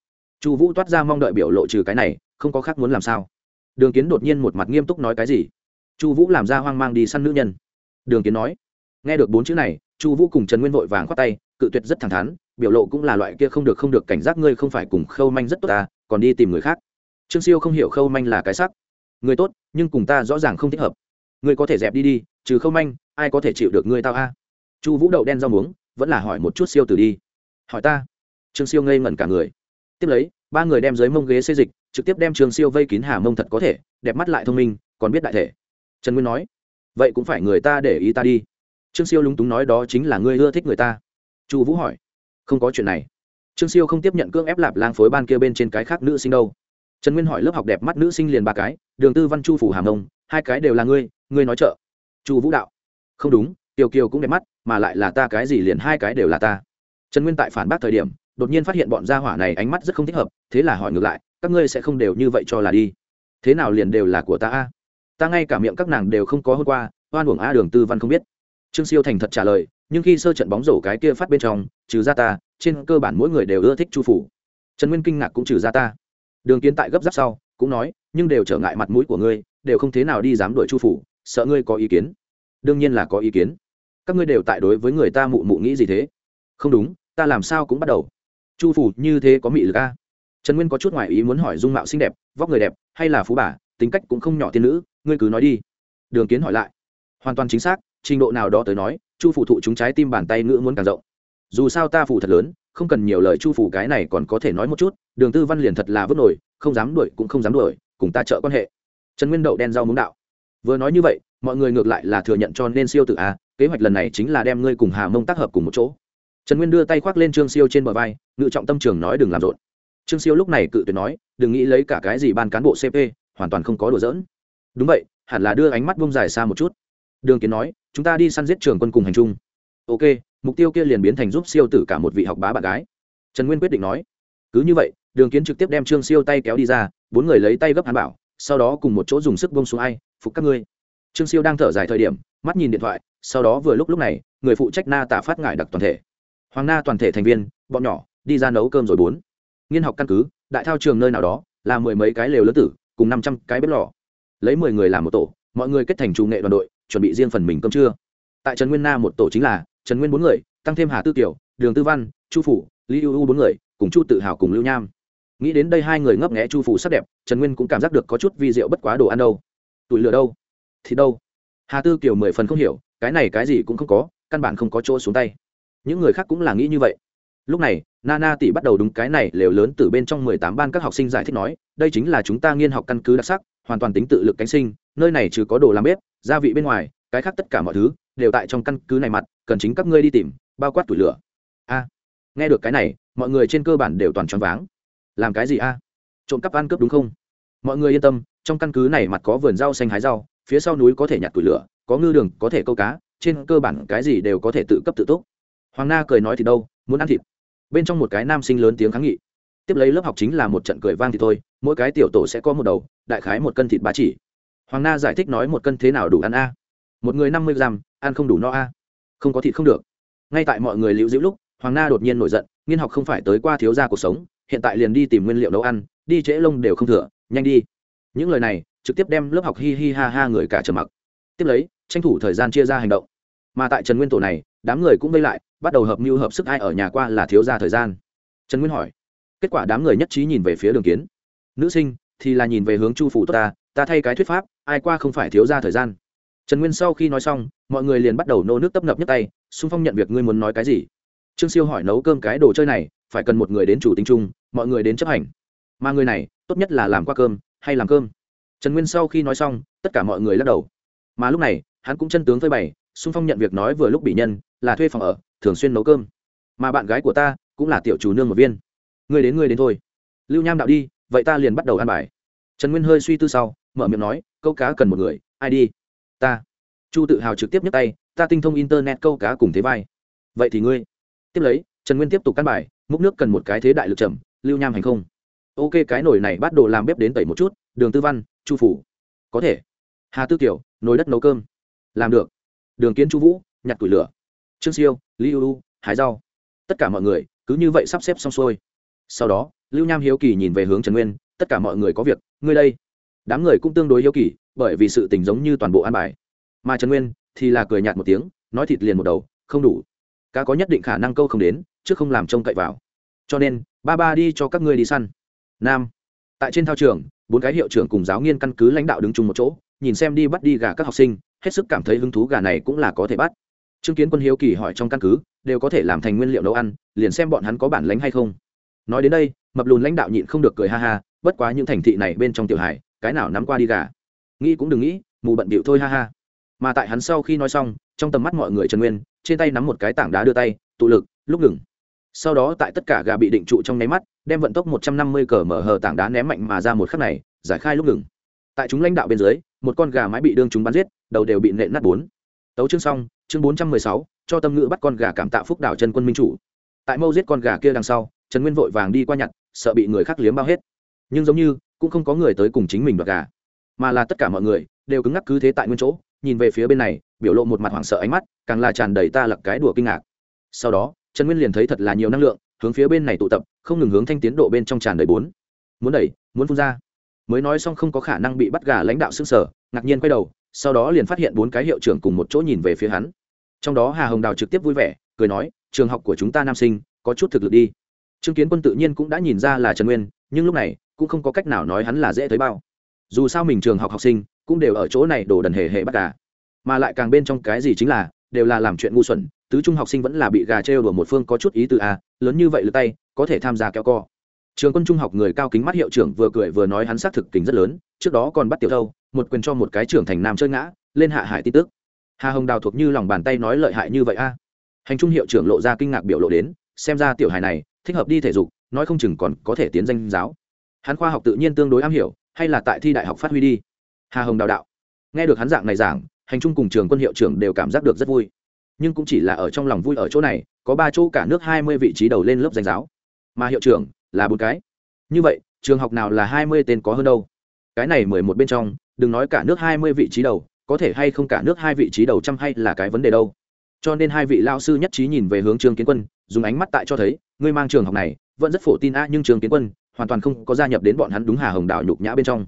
Chu vũ toát ra mong đợi biểu lộ trừ cái này, không có khác muốn làm sao. Đường kiến đột nhiên một mặt nghiêm túc nói cái gì. Chu vũ làm ra hoang mang đi săn nữ nhân đường kiến nói. Nghe được bốn chữ này, chu vũ cùng trần nguyên vội vàng khoát tay, cự tuyệt rất thẳng thắn, biểu lộ cũng là loại kia không được không được cảnh giác ngươi không phải cùng khâu manh rất tốt ta còn đi tìm người khác. Trương siêu không hiểu khâu manh là cái sắc. Người tốt, nhưng cùng ta rõ ràng không thích hợp. Ngươi có thể dẹp đi đi, trừ khâu manh, ai có thể chịu được ngươi tao a? Chu vũ đậu đen rau muống, vẫn là hỏi một chút siêu từ đi. Hỏi ta. Trương siêu ngây ngẩn cả người. Tiếp lấy, ba người đem dưới mông ghế xây dịch, trực tiếp đem trương siêu vây kín hà mông thật có thể, đẹp mắt lại thông minh, còn biết đại thể. Trần nguyên nói vậy cũng phải người ta để ý ta đi. Trương siêu lúng túng nói đó chính là ngươi ưa thích người ta. Chu vũ hỏi. Không có chuyện này. Trương siêu không tiếp nhận cưỡng ép lạp lang phối ban kia bên trên cái khác nữ sinh đâu. Trần nguyên hỏi lớp học đẹp mắt nữ sinh liền ba cái, đường tư văn chu phủ hàm ông hai cái đều là ngươi ngươi nói trợ chu vũ đạo. Không đúng kiều kiều cũng đẹp mắt, mà lại là ta cái gì liền hai cái đều là ta. Trần nguyên tại phản bác thời điểm, đột nhiên phát hiện bọn gia hỏa này ánh mắt rất không thích hợp, thế là hỏi ngược lại, các ngươi sẽ không đều như vậy cho là đi. Thế nào liền đều là của ta a? Ta ngay cả miệng các nàng đều không có hôm qua, oan uổng a đường tư văn không biết. Trương siêu thành thật trả lời, nhưng khi sơ trận bóng rổ cái kia phát bên trong, trừ ra ta, trên cơ bản mỗi người đều ưa thích chu phủ. Trần nguyên kinh ngạc cũng trừ ra ta. Đường kiến tại gấp giáp sau, cũng nói, nhưng đều trở ngại mặt mũi của ngươi, đều không thế nào đi dám đuổi chu phủ, sợ ngươi có ý kiến. Đương nhiên là có ý kiến. Các ngươi đều tại đối với người ta mụ mụ nghĩ gì thế? Không đúng, ta làm sao cũng bắt đầu. Chu phủ như thế có mị lực a? Trần nguyên có chút ngoại ý muốn hỏi dung mạo xinh đẹp, vóc người đẹp, hay là phú bà, tính cách cũng không nhỏ tiên nữ ngươi cứ nói đi. Đường kiến hỏi lại. Hoàn toàn chính xác, trình độ nào đó tới nói, chu phủ thụ chúng trái tim bàn tay ngữ muốn càng rộng. Dù sao ta phủ thật lớn, không cần nhiều lời chu phủ cái này còn có thể nói một chút, đường tư văn liền thật là vứt nổi, không dám đuổi cũng không dám đuổi, cùng ta trợ quan hệ. Trần nguyên đậu đen rau muống đạo. Vừa nói như vậy, mọi người ngược lại là thừa nhận cho nên siêu tự a à, kế hoạch lần này chính là đem ngươi cùng hà mông tác hợp cùng một chỗ. Trần nguyên đưa tay khoác lên trương siêu trên bờ vai, ngự trọng tâm trường nói đừng làm rộn. Trương siêu lúc này cự tuyệt nói, đừng nghĩ lấy cả cái gì ban cán bộ cp hoàn toàn không có đùa giỡn đúng vậy, hẳn là đưa ánh mắt bông dài xa một chút. Đường kiến nói, chúng ta đi săn giết trường quân cùng hành trung. Ok, mục tiêu kia liền biến thành giúp siêu tử cả một vị học bá bạn gái. Trần nguyên quyết định nói. Cứ như vậy, đường kiến trực tiếp đem trương siêu tay kéo đi ra, bốn người lấy tay gấp hắn bảo, sau đó cùng một chỗ dùng sức bông xuống ai, phục các ngươi. Trương siêu đang thở dài thời điểm, mắt nhìn điện thoại, sau đó vừa lúc lúc này, người phụ trách na tạ phát ngại đặc toàn thể. Hoàng na toàn thể thành viên, bọn nhỏ, đi ra nấu cơm rồi bốn. Nghiên học căn cứ, đại thao trường nơi nào đó, là mười mấy cái lều lớn tử, cùng năm trăm cái bếp lò lấy mười người làm một tổ, mọi người kết thành chủ nghệ đoàn đội, chuẩn bị riêng phần mình cơm trưa. Tại trần nguyên na một tổ chính là trần nguyên bốn người, tăng thêm hà tư tiểu đường tư văn, chu phủ, lý ưu u bốn người, cùng chu tự hào cùng lưu nham. Nghĩ đến đây hai người ngấp nghẽ chu phủ sắc đẹp, trần nguyên cũng cảm giác được có chút vi rượu bất quá đồ ăn đâu. Tủi lửa đâu? Thì đâu? Hà tư kiều mười phần không hiểu, cái này cái gì cũng không có, căn bản không có chỗ xuống tay. Những người khác cũng là nghĩ như vậy. Lúc này nana tỷ bắt đầu đúng cái này lều lớn từ bên trong mười tám ban các học sinh giải thích nói, đây chính là chúng ta nghiên học căn cứ đặc sắc hoàn toàn tính tự lực cánh sinh, nơi này trừ có đồ làm bếp, gia vị bên ngoài, cái khác tất cả mọi thứ, đều tại trong căn cứ này mặt, cần chính các ngươi đi tìm, bao quát tủi lửa. A, nghe được cái này, mọi người trên cơ bản đều toàn choáng váng. Làm cái gì a? Trộm cắp ăn cướp đúng không? Mọi người yên tâm, trong căn cứ này mặt có vườn rau xanh hái rau, phía sau núi có thể nhặt tủi lửa, có ngư đường, có thể câu cá, trên cơ bản cái gì đều có thể tự cấp tự túc. Hoàng na cười nói thì đâu, muốn ăn thịt. Bên trong một cái nam sinh lớn tiếng kháng nghị. Tiếp lấy lớp học chính là một trận cười vang thì thôi mỗi cái tiểu tổ sẽ có một đầu, đại khái một cân thịt bá chỉ. Hoàng na giải thích nói một cân thế nào đủ ăn a? Một người năm mươi gram, ăn không đủ no a? Không có thịt không được. Ngay tại mọi người lưu giữ lúc, hoàng na đột nhiên nổi giận, nghiên học không phải tới qua thiếu gia cuộc sống, hiện tại liền đi tìm nguyên liệu nấu ăn, đi trễ lông đều không thừa, nhanh đi. Những lời này, trực tiếp đem lớp học hi hi ha ha người cả trầm mặc. Tiếp lấy, tranh thủ thời gian chia ra hành động. Mà tại trần nguyên tổ này, đám người cũng vây lại, bắt đầu hợp mưu hợp sức ai ở nhà qua là thiếu gia thời gian. Trần nguyên hỏi, kết quả đám người nhất trí nhìn về phía đường kiến nữ sinh, thì là nhìn về hướng chu phủ tốt ta ta thay cái thuyết pháp, ai qua không phải thiếu gia thời gian. Trần nguyên sau khi nói xong, mọi người liền bắt đầu nô nước tấp nập nhấc tay, xung phong nhận việc ngươi muốn nói cái gì? Trương siêu hỏi nấu cơm cái đồ chơi này, phải cần một người đến chủ tính chung, mọi người đến chấp hành. Mà người này, tốt nhất là làm qua cơm, hay làm cơm. Trần nguyên sau khi nói xong, tất cả mọi người lắc đầu. Mà lúc này, hắn cũng chân tướng phơi bày, xung phong nhận việc nói vừa lúc bị nhân, là thuê phòng ở, thường xuyên nấu cơm. Mà bạn gái của ta, cũng là tiểu chủ nương một viên. Ngươi đến ngươi đến thôi. Lưu nham đạo đi vậy ta liền bắt đầu ăn bài. Trần nguyên hơi suy tư sau, mở miệng nói, câu cá cần một người, ai đi? Ta. Chu tự hào trực tiếp nhấc tay, ta tinh thông internet câu cá cùng thế vai. Vậy thì ngươi. Tiếp lấy, trần nguyên tiếp tục căn bài, múc nước cần một cái thế đại lực trầm, lưu nham hành không. Ok, cái nồi này bắt đồ làm bếp đến tẩy một chút, đường tư văn, chu phủ. Có thể. Hà tư kiểu nồi đất nấu cơm. Làm được. Đường kiến chu vũ, nhặt củi lửa. Trương siêu li ưu, hái rau. Tất cả mọi người, cứ như vậy sắp xếp xong xuôi. Sau đó lưu nham hiếu kỳ nhìn về hướng trần nguyên, tất cả mọi người có việc, ngươi đây. Đám người cũng tương đối hiếu kỳ, bởi vì sự tình giống như toàn bộ an bài. Mà trần nguyên thì là cười nhạt một tiếng, nói thịt liền một đầu, không đủ. Cá có nhất định khả năng câu không đến chứ không làm trông cậy vào. Cho nên, ba ba đi cho các ngươi đi săn. Nam. Tại trên thao trường, bốn cái hiệu trưởng cùng giáo nghiên căn cứ lãnh đạo đứng chung một chỗ, nhìn xem đi bắt đi gà các học sinh, hết sức cảm thấy hứng thú gà này cũng là có thể bắt. Chứng kiến quân hiếu kỳ hỏi trong căn cứ, đều có thể làm thành nguyên liệu nấu ăn, liền xem bọn hắn có bản lánh hay không? Nói đến đây mập lùn lãnh đạo nhịn không được cười ha ha, bất quá những thành thị này bên trong tiểu hải cái nào nắm qua đi gà? Nghĩ cũng đừng nghĩ, mù bận bịu thôi ha ha. Mà tại hắn sau khi nói xong, trong tầm mắt mọi người trần nguyên, trên tay nắm một cái tảng đá đưa tay, tụ lực, lúc ngừng. Sau đó tại tất cả gà bị định trụ trong nháy mắt, đem vận tốc một trăm năm mươi cờ mở hờ tảng đá ném mạnh mà ra một khắc này, giải khai lúc ngừng. Tại chúng lãnh đạo bên dưới, một con gà mái bị đương chúng bắn giết, đầu đều bị nện nát bốn. Tấu chương xong, chương bốn trăm mười sáu, cho tâm ngữ bắt con gà cảm tạ phúc đảo chân quân minh chủ. Tại mâu giết con gà kia đằng sau, trần nguyên vội vàng đi qua nhặt sợ bị người khác liếm bao hết. Nhưng giống như, cũng không có người tới cùng chính mình đoạt gà, mà là tất cả mọi người đều cứng ngắc cứ thế tại nguyên chỗ, nhìn về phía bên này, biểu lộ một mặt hoảng sợ ánh mắt, càng là tràn đầy ta lặc cái đùa kinh ngạc. Sau đó, trần nguyên liền thấy thật là nhiều năng lượng, hướng phía bên này tụ tập, không ngừng hướng thanh tiến độ bên trong tràn đầy bốn. Muốn đẩy, muốn phun ra. Mới nói xong không có khả năng bị bắt gà lãnh đạo xương sở ngạc nhiên quay đầu, sau đó liền phát hiện bốn cái hiệu trưởng cùng một chỗ nhìn về phía hắn. Trong đó hà hồng đào trực tiếp vui vẻ, cười nói, trường học của chúng ta nam sinh, có chút thực lực đi trương kiến quân tự nhiên cũng đã nhìn ra là trần nguyên, nhưng lúc này, cũng không có cách nào nói hắn là dễ thấy bao. Dù sao mình trường học học sinh, cũng đều ở chỗ này đồ đần hề hề bắt gà. Mà lại càng bên trong cái gì chính là, đều là làm chuyện ngu xuẩn, tứ trung học sinh vẫn là bị gà trêu đùa một phương có chút ý từ a, lớn như vậy lượt tay, có thể tham gia kéo co. Trường quân trung học người cao kính mắt hiệu trưởng vừa cười vừa nói hắn xác thực kính rất lớn, trước đó còn bắt tiểu thâu, một quyền cho một cái trưởng thành nam chơi ngã, lên hạ hải tin tức. Hà hồng đào thuộc như lòng bàn tay nói lợi hại như vậy a. Hành trung hiệu trưởng lộ ra kinh ngạc biểu lộ đến, xem ra tiểu hài này thích hợp đi thể dục, nói không chừng còn có thể tiến danh giáo. Hắn khoa học tự nhiên tương đối am hiểu, hay là tại thi đại học phát huy đi. Hà hồng đào đạo. Nghe được hắn dạng này giảng, hành trung cùng trường quân hiệu trưởng đều cảm giác được rất vui. Nhưng cũng chỉ là ở trong lòng vui ở chỗ này, có ba chỗ cả nước hai mươi vị trí đầu lên lớp danh giáo. Mà hiệu trưởng là bốn cái. Như vậy, trường học nào là hai mươi tên có hơn đâu? Cái này mười một bên trong, đừng nói cả nước hai mươi vị trí đầu, có thể hay không cả nước hai vị trí đầu trăm hay là cái vấn đề đâu? Cho nên hai vị lao sư nhất trí nhìn về hướng trương kiến quân, dùng ánh mắt tại cho thấy ngươi mang trường học này, vẫn rất phổ tin a nhưng trường kiến quân hoàn toàn không có gia nhập đến bọn hắn đúng hà hồng đạo nhục nhã bên trong.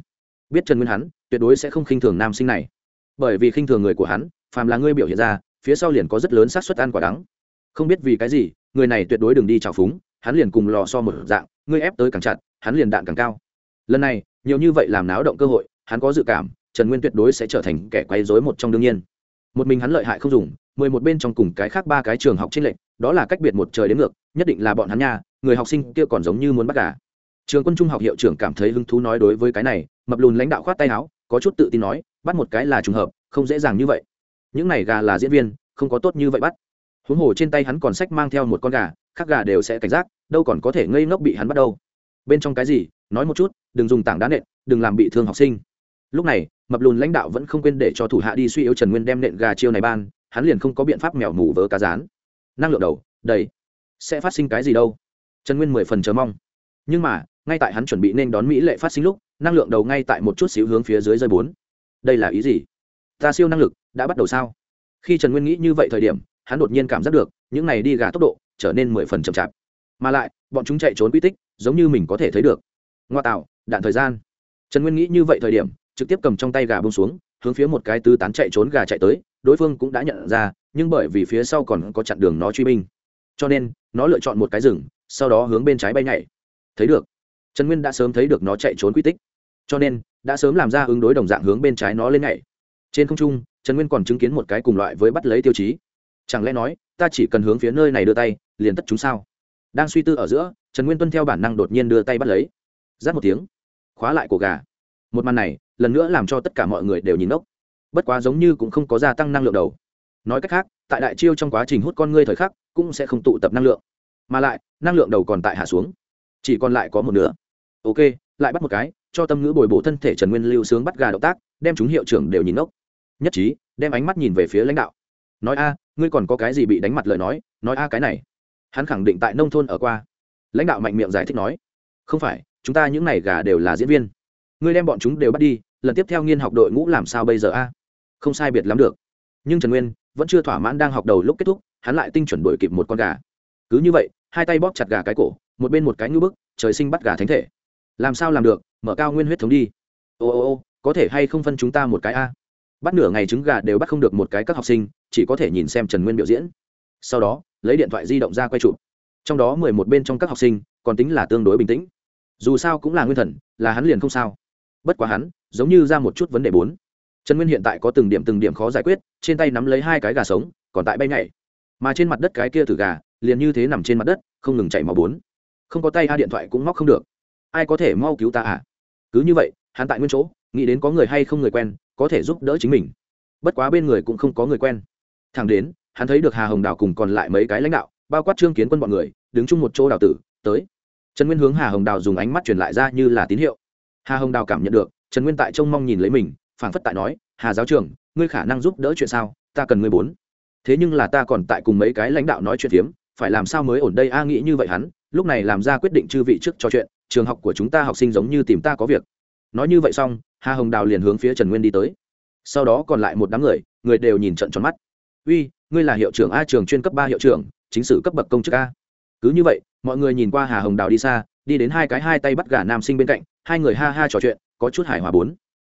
Biết trần nguyên hắn, tuyệt đối sẽ không khinh thường nam sinh này. Bởi vì khinh thường người của hắn, phàm là ngươi biểu hiện ra, phía sau liền có rất lớn xác suất ăn quả đắng. Không biết vì cái gì, người này tuyệt đối đừng đi trào phúng, hắn liền cùng lò so một dạng, ngươi ép tới càng chặt, hắn liền đạn càng cao. Lần này, nhiều như vậy làm náo động cơ hội, hắn có dự cảm, trần nguyên tuyệt đối sẽ trở thành kẻ quấy dối một trong đương nhiên. Một mình hắn lợi hại không dùng mười một bên trong cùng cái khác ba cái trường học trên lệnh đó là cách biệt một trời đến ngược, nhất định là bọn hắn nha, người học sinh kia còn giống như muốn bắt gà. Trường quân trung học hiệu trưởng cảm thấy hứng thú nói đối với cái này, mập lùn lãnh đạo khoát tay áo, có chút tự tin nói, bắt một cái là trùng hợp, không dễ dàng như vậy. Những này gà là diễn viên, không có tốt như vậy bắt. Huống hồ trên tay hắn còn sách mang theo một con gà, khác gà đều sẽ cảnh giác, đâu còn có thể ngây ngốc bị hắn bắt đâu. Bên trong cái gì, nói một chút, đừng dùng tảng đá nện, đừng làm bị thương học sinh. Lúc này, mập lùn lãnh đạo vẫn không quên để cho thủ hạ đi suy yếu trần nguyên đem nện gà chiêu này ban hắn liền không có biện pháp mèo mù vớ cá rán. Năng lượng đầu, đầy. Sẽ phát sinh cái gì đâu? Trần nguyên mười phần chờ mong. Nhưng mà, ngay tại hắn chuẩn bị nên đón mỹ lệ phát sinh lúc, năng lượng đầu ngay tại một chút xíu hướng phía dưới rơi bốn. Đây là ý gì? Ta siêu năng lực, đã bắt đầu sao? Khi trần nguyên nghĩ như vậy thời điểm, hắn đột nhiên cảm giác được, những này đi gà tốc độ, trở nên mười phần chậm chạp. Mà lại, bọn chúng chạy trốn quy tích, giống như mình có thể thấy được. Ngoa tạo, đạn thời gian. Trần nguyên nghĩ như vậy thời điểm, trực tiếp cầm trong tay gà bông xuống, hướng phía một cái tứ tán chạy trốn gà chạy tới đối phương cũng đã nhận ra, nhưng bởi vì phía sau còn có chặn đường nó truy binh. Cho nên, nó lựa chọn một cái rừng, sau đó hướng bên trái bay nhảy. Thấy được. Trần nguyên đã sớm thấy được nó chạy trốn quy tích. Cho nên, đã sớm làm ra ứng đối đồng dạng hướng bên trái nó lên nhảy. Trên không trung, trần nguyên còn chứng kiến một cái cùng loại với bắt lấy tiêu chí. Chẳng lẽ nói, ta chỉ cần hướng phía nơi này đưa tay, liền tất chúng sao? Đang suy tư ở giữa, trần nguyên tuân theo bản năng đột nhiên đưa tay bắt lấy. Rát một tiếng, khóa lại cổ gà. Một màn này, lần nữa làm cho tất cả mọi người đều nhìn ốc bất quá giống như cũng không có gia tăng năng lượng đầu. Nói cách khác, tại đại chiêu trong quá trình hút con ngươi thời khắc, cũng sẽ không tụ tập năng lượng. Mà lại, năng lượng đầu còn tại hạ xuống. Chỉ còn lại có một nửa. Ok, lại bắt một cái, cho tâm ngữ bồi bổ thân thể trần nguyên lưu sướng bắt gà động tác, đem chúng hiệu trưởng đều nhìn ngốc. Nhất trí, đem ánh mắt nhìn về phía lãnh đạo. Nói a, ngươi còn có cái gì bị đánh mặt lời nói nói a cái này. Hắn khẳng định tại nông thôn ở qua. Lãnh đạo mạnh miệng giải thích nói. Không phải, chúng ta những n à y gà đều là diễn viên. Ngươi đem bọn chúng đều bắt đi, lần tiếp theo nghiên học đội ngũ làm sao bây giờ a? Không sai biệt lắm được. Nhưng trần nguyên vẫn chưa thỏa mãn đang học đầu lúc kết thúc, hắn lại tinh chuẩn đuổi kịp một con gà. Cứ như vậy, hai tay bóp chặt gà cái cổ, một bên một cái ngư bức, trời sinh bắt gà thánh thể. Làm sao làm được, mở cao nguyên huyết thống đi. Ô ô ô, có thể hay không phân chúng ta một cái a? Bắt nửa ngày trứng gà đều bắt không được một cái các học sinh, chỉ có thể nhìn xem trần nguyên biểu diễn. Sau đó, lấy điện thoại di động ra quay chụp. Trong đó mười một bên trong các học sinh, còn tính là tương đối bình tĩnh. Dù sao cũng là nguyên thần, là hắn liền không sao. Bất quá hắn, giống như ra một chút vấn đề bốn trần nguyên hiện tại có từng điểm từng điểm khó giải quyết, trên tay nắm lấy hai cái gà sống, còn tại bay nhảy. Mà trên mặt đất cái kia thử gà, liền như thế nằm trên mặt đất, không ngừng chạy máu bốn. Không có tay a điện thoại cũng móc không được. Ai có thể mau cứu ta à? Cứ như vậy, hắn tại nguyên chỗ, nghĩ đến có người hay không người quen, có thể giúp đỡ chính mình. Bất quá bên người cũng không có người quen. Thẳng đến, hắn thấy được hà hồng đào cùng còn lại mấy cái lãnh đạo, bao quát trương kiến quân bọn người, đứng chung một chỗ đào tử, tới. Trần nguyên hướng hà hồng đào dùng ánh mắt truyền lại ra như là tín hiệu. Hà hồng đào cảm nhận được, trần nguyên tại trông mong nhìn lấy mình phảng phất tại nói, hà giáo trưởng, ngươi khả năng giúp đỡ chuyện sao? Ta cần ngươi bốn. Thế nhưng là ta còn tại cùng mấy cái lãnh đạo nói chuyện phiếm, phải làm sao mới ổn đây? A, nghĩ như vậy hắn, lúc này làm ra quyết định chư vị trước trò chuyện, trường học của chúng ta học sinh giống như tìm ta có việc. Nói như vậy xong, hà hồng đào liền hướng phía trần nguyên đi tới. Sau đó còn lại một đám người người đều nhìn trận tròn mắt. Uy, ngươi là hiệu trưởng a, trường chuyên cấp ba hiệu trưởng, chính sử cấp bậc công chức a. Cứ như vậy, mọi người nhìn qua hà hồng đào đi xa, đi đến hai cái hai tay bắt gà nam sinh bên cạnh, hai người ha ha trò chuyện, có chút hài hòa bốn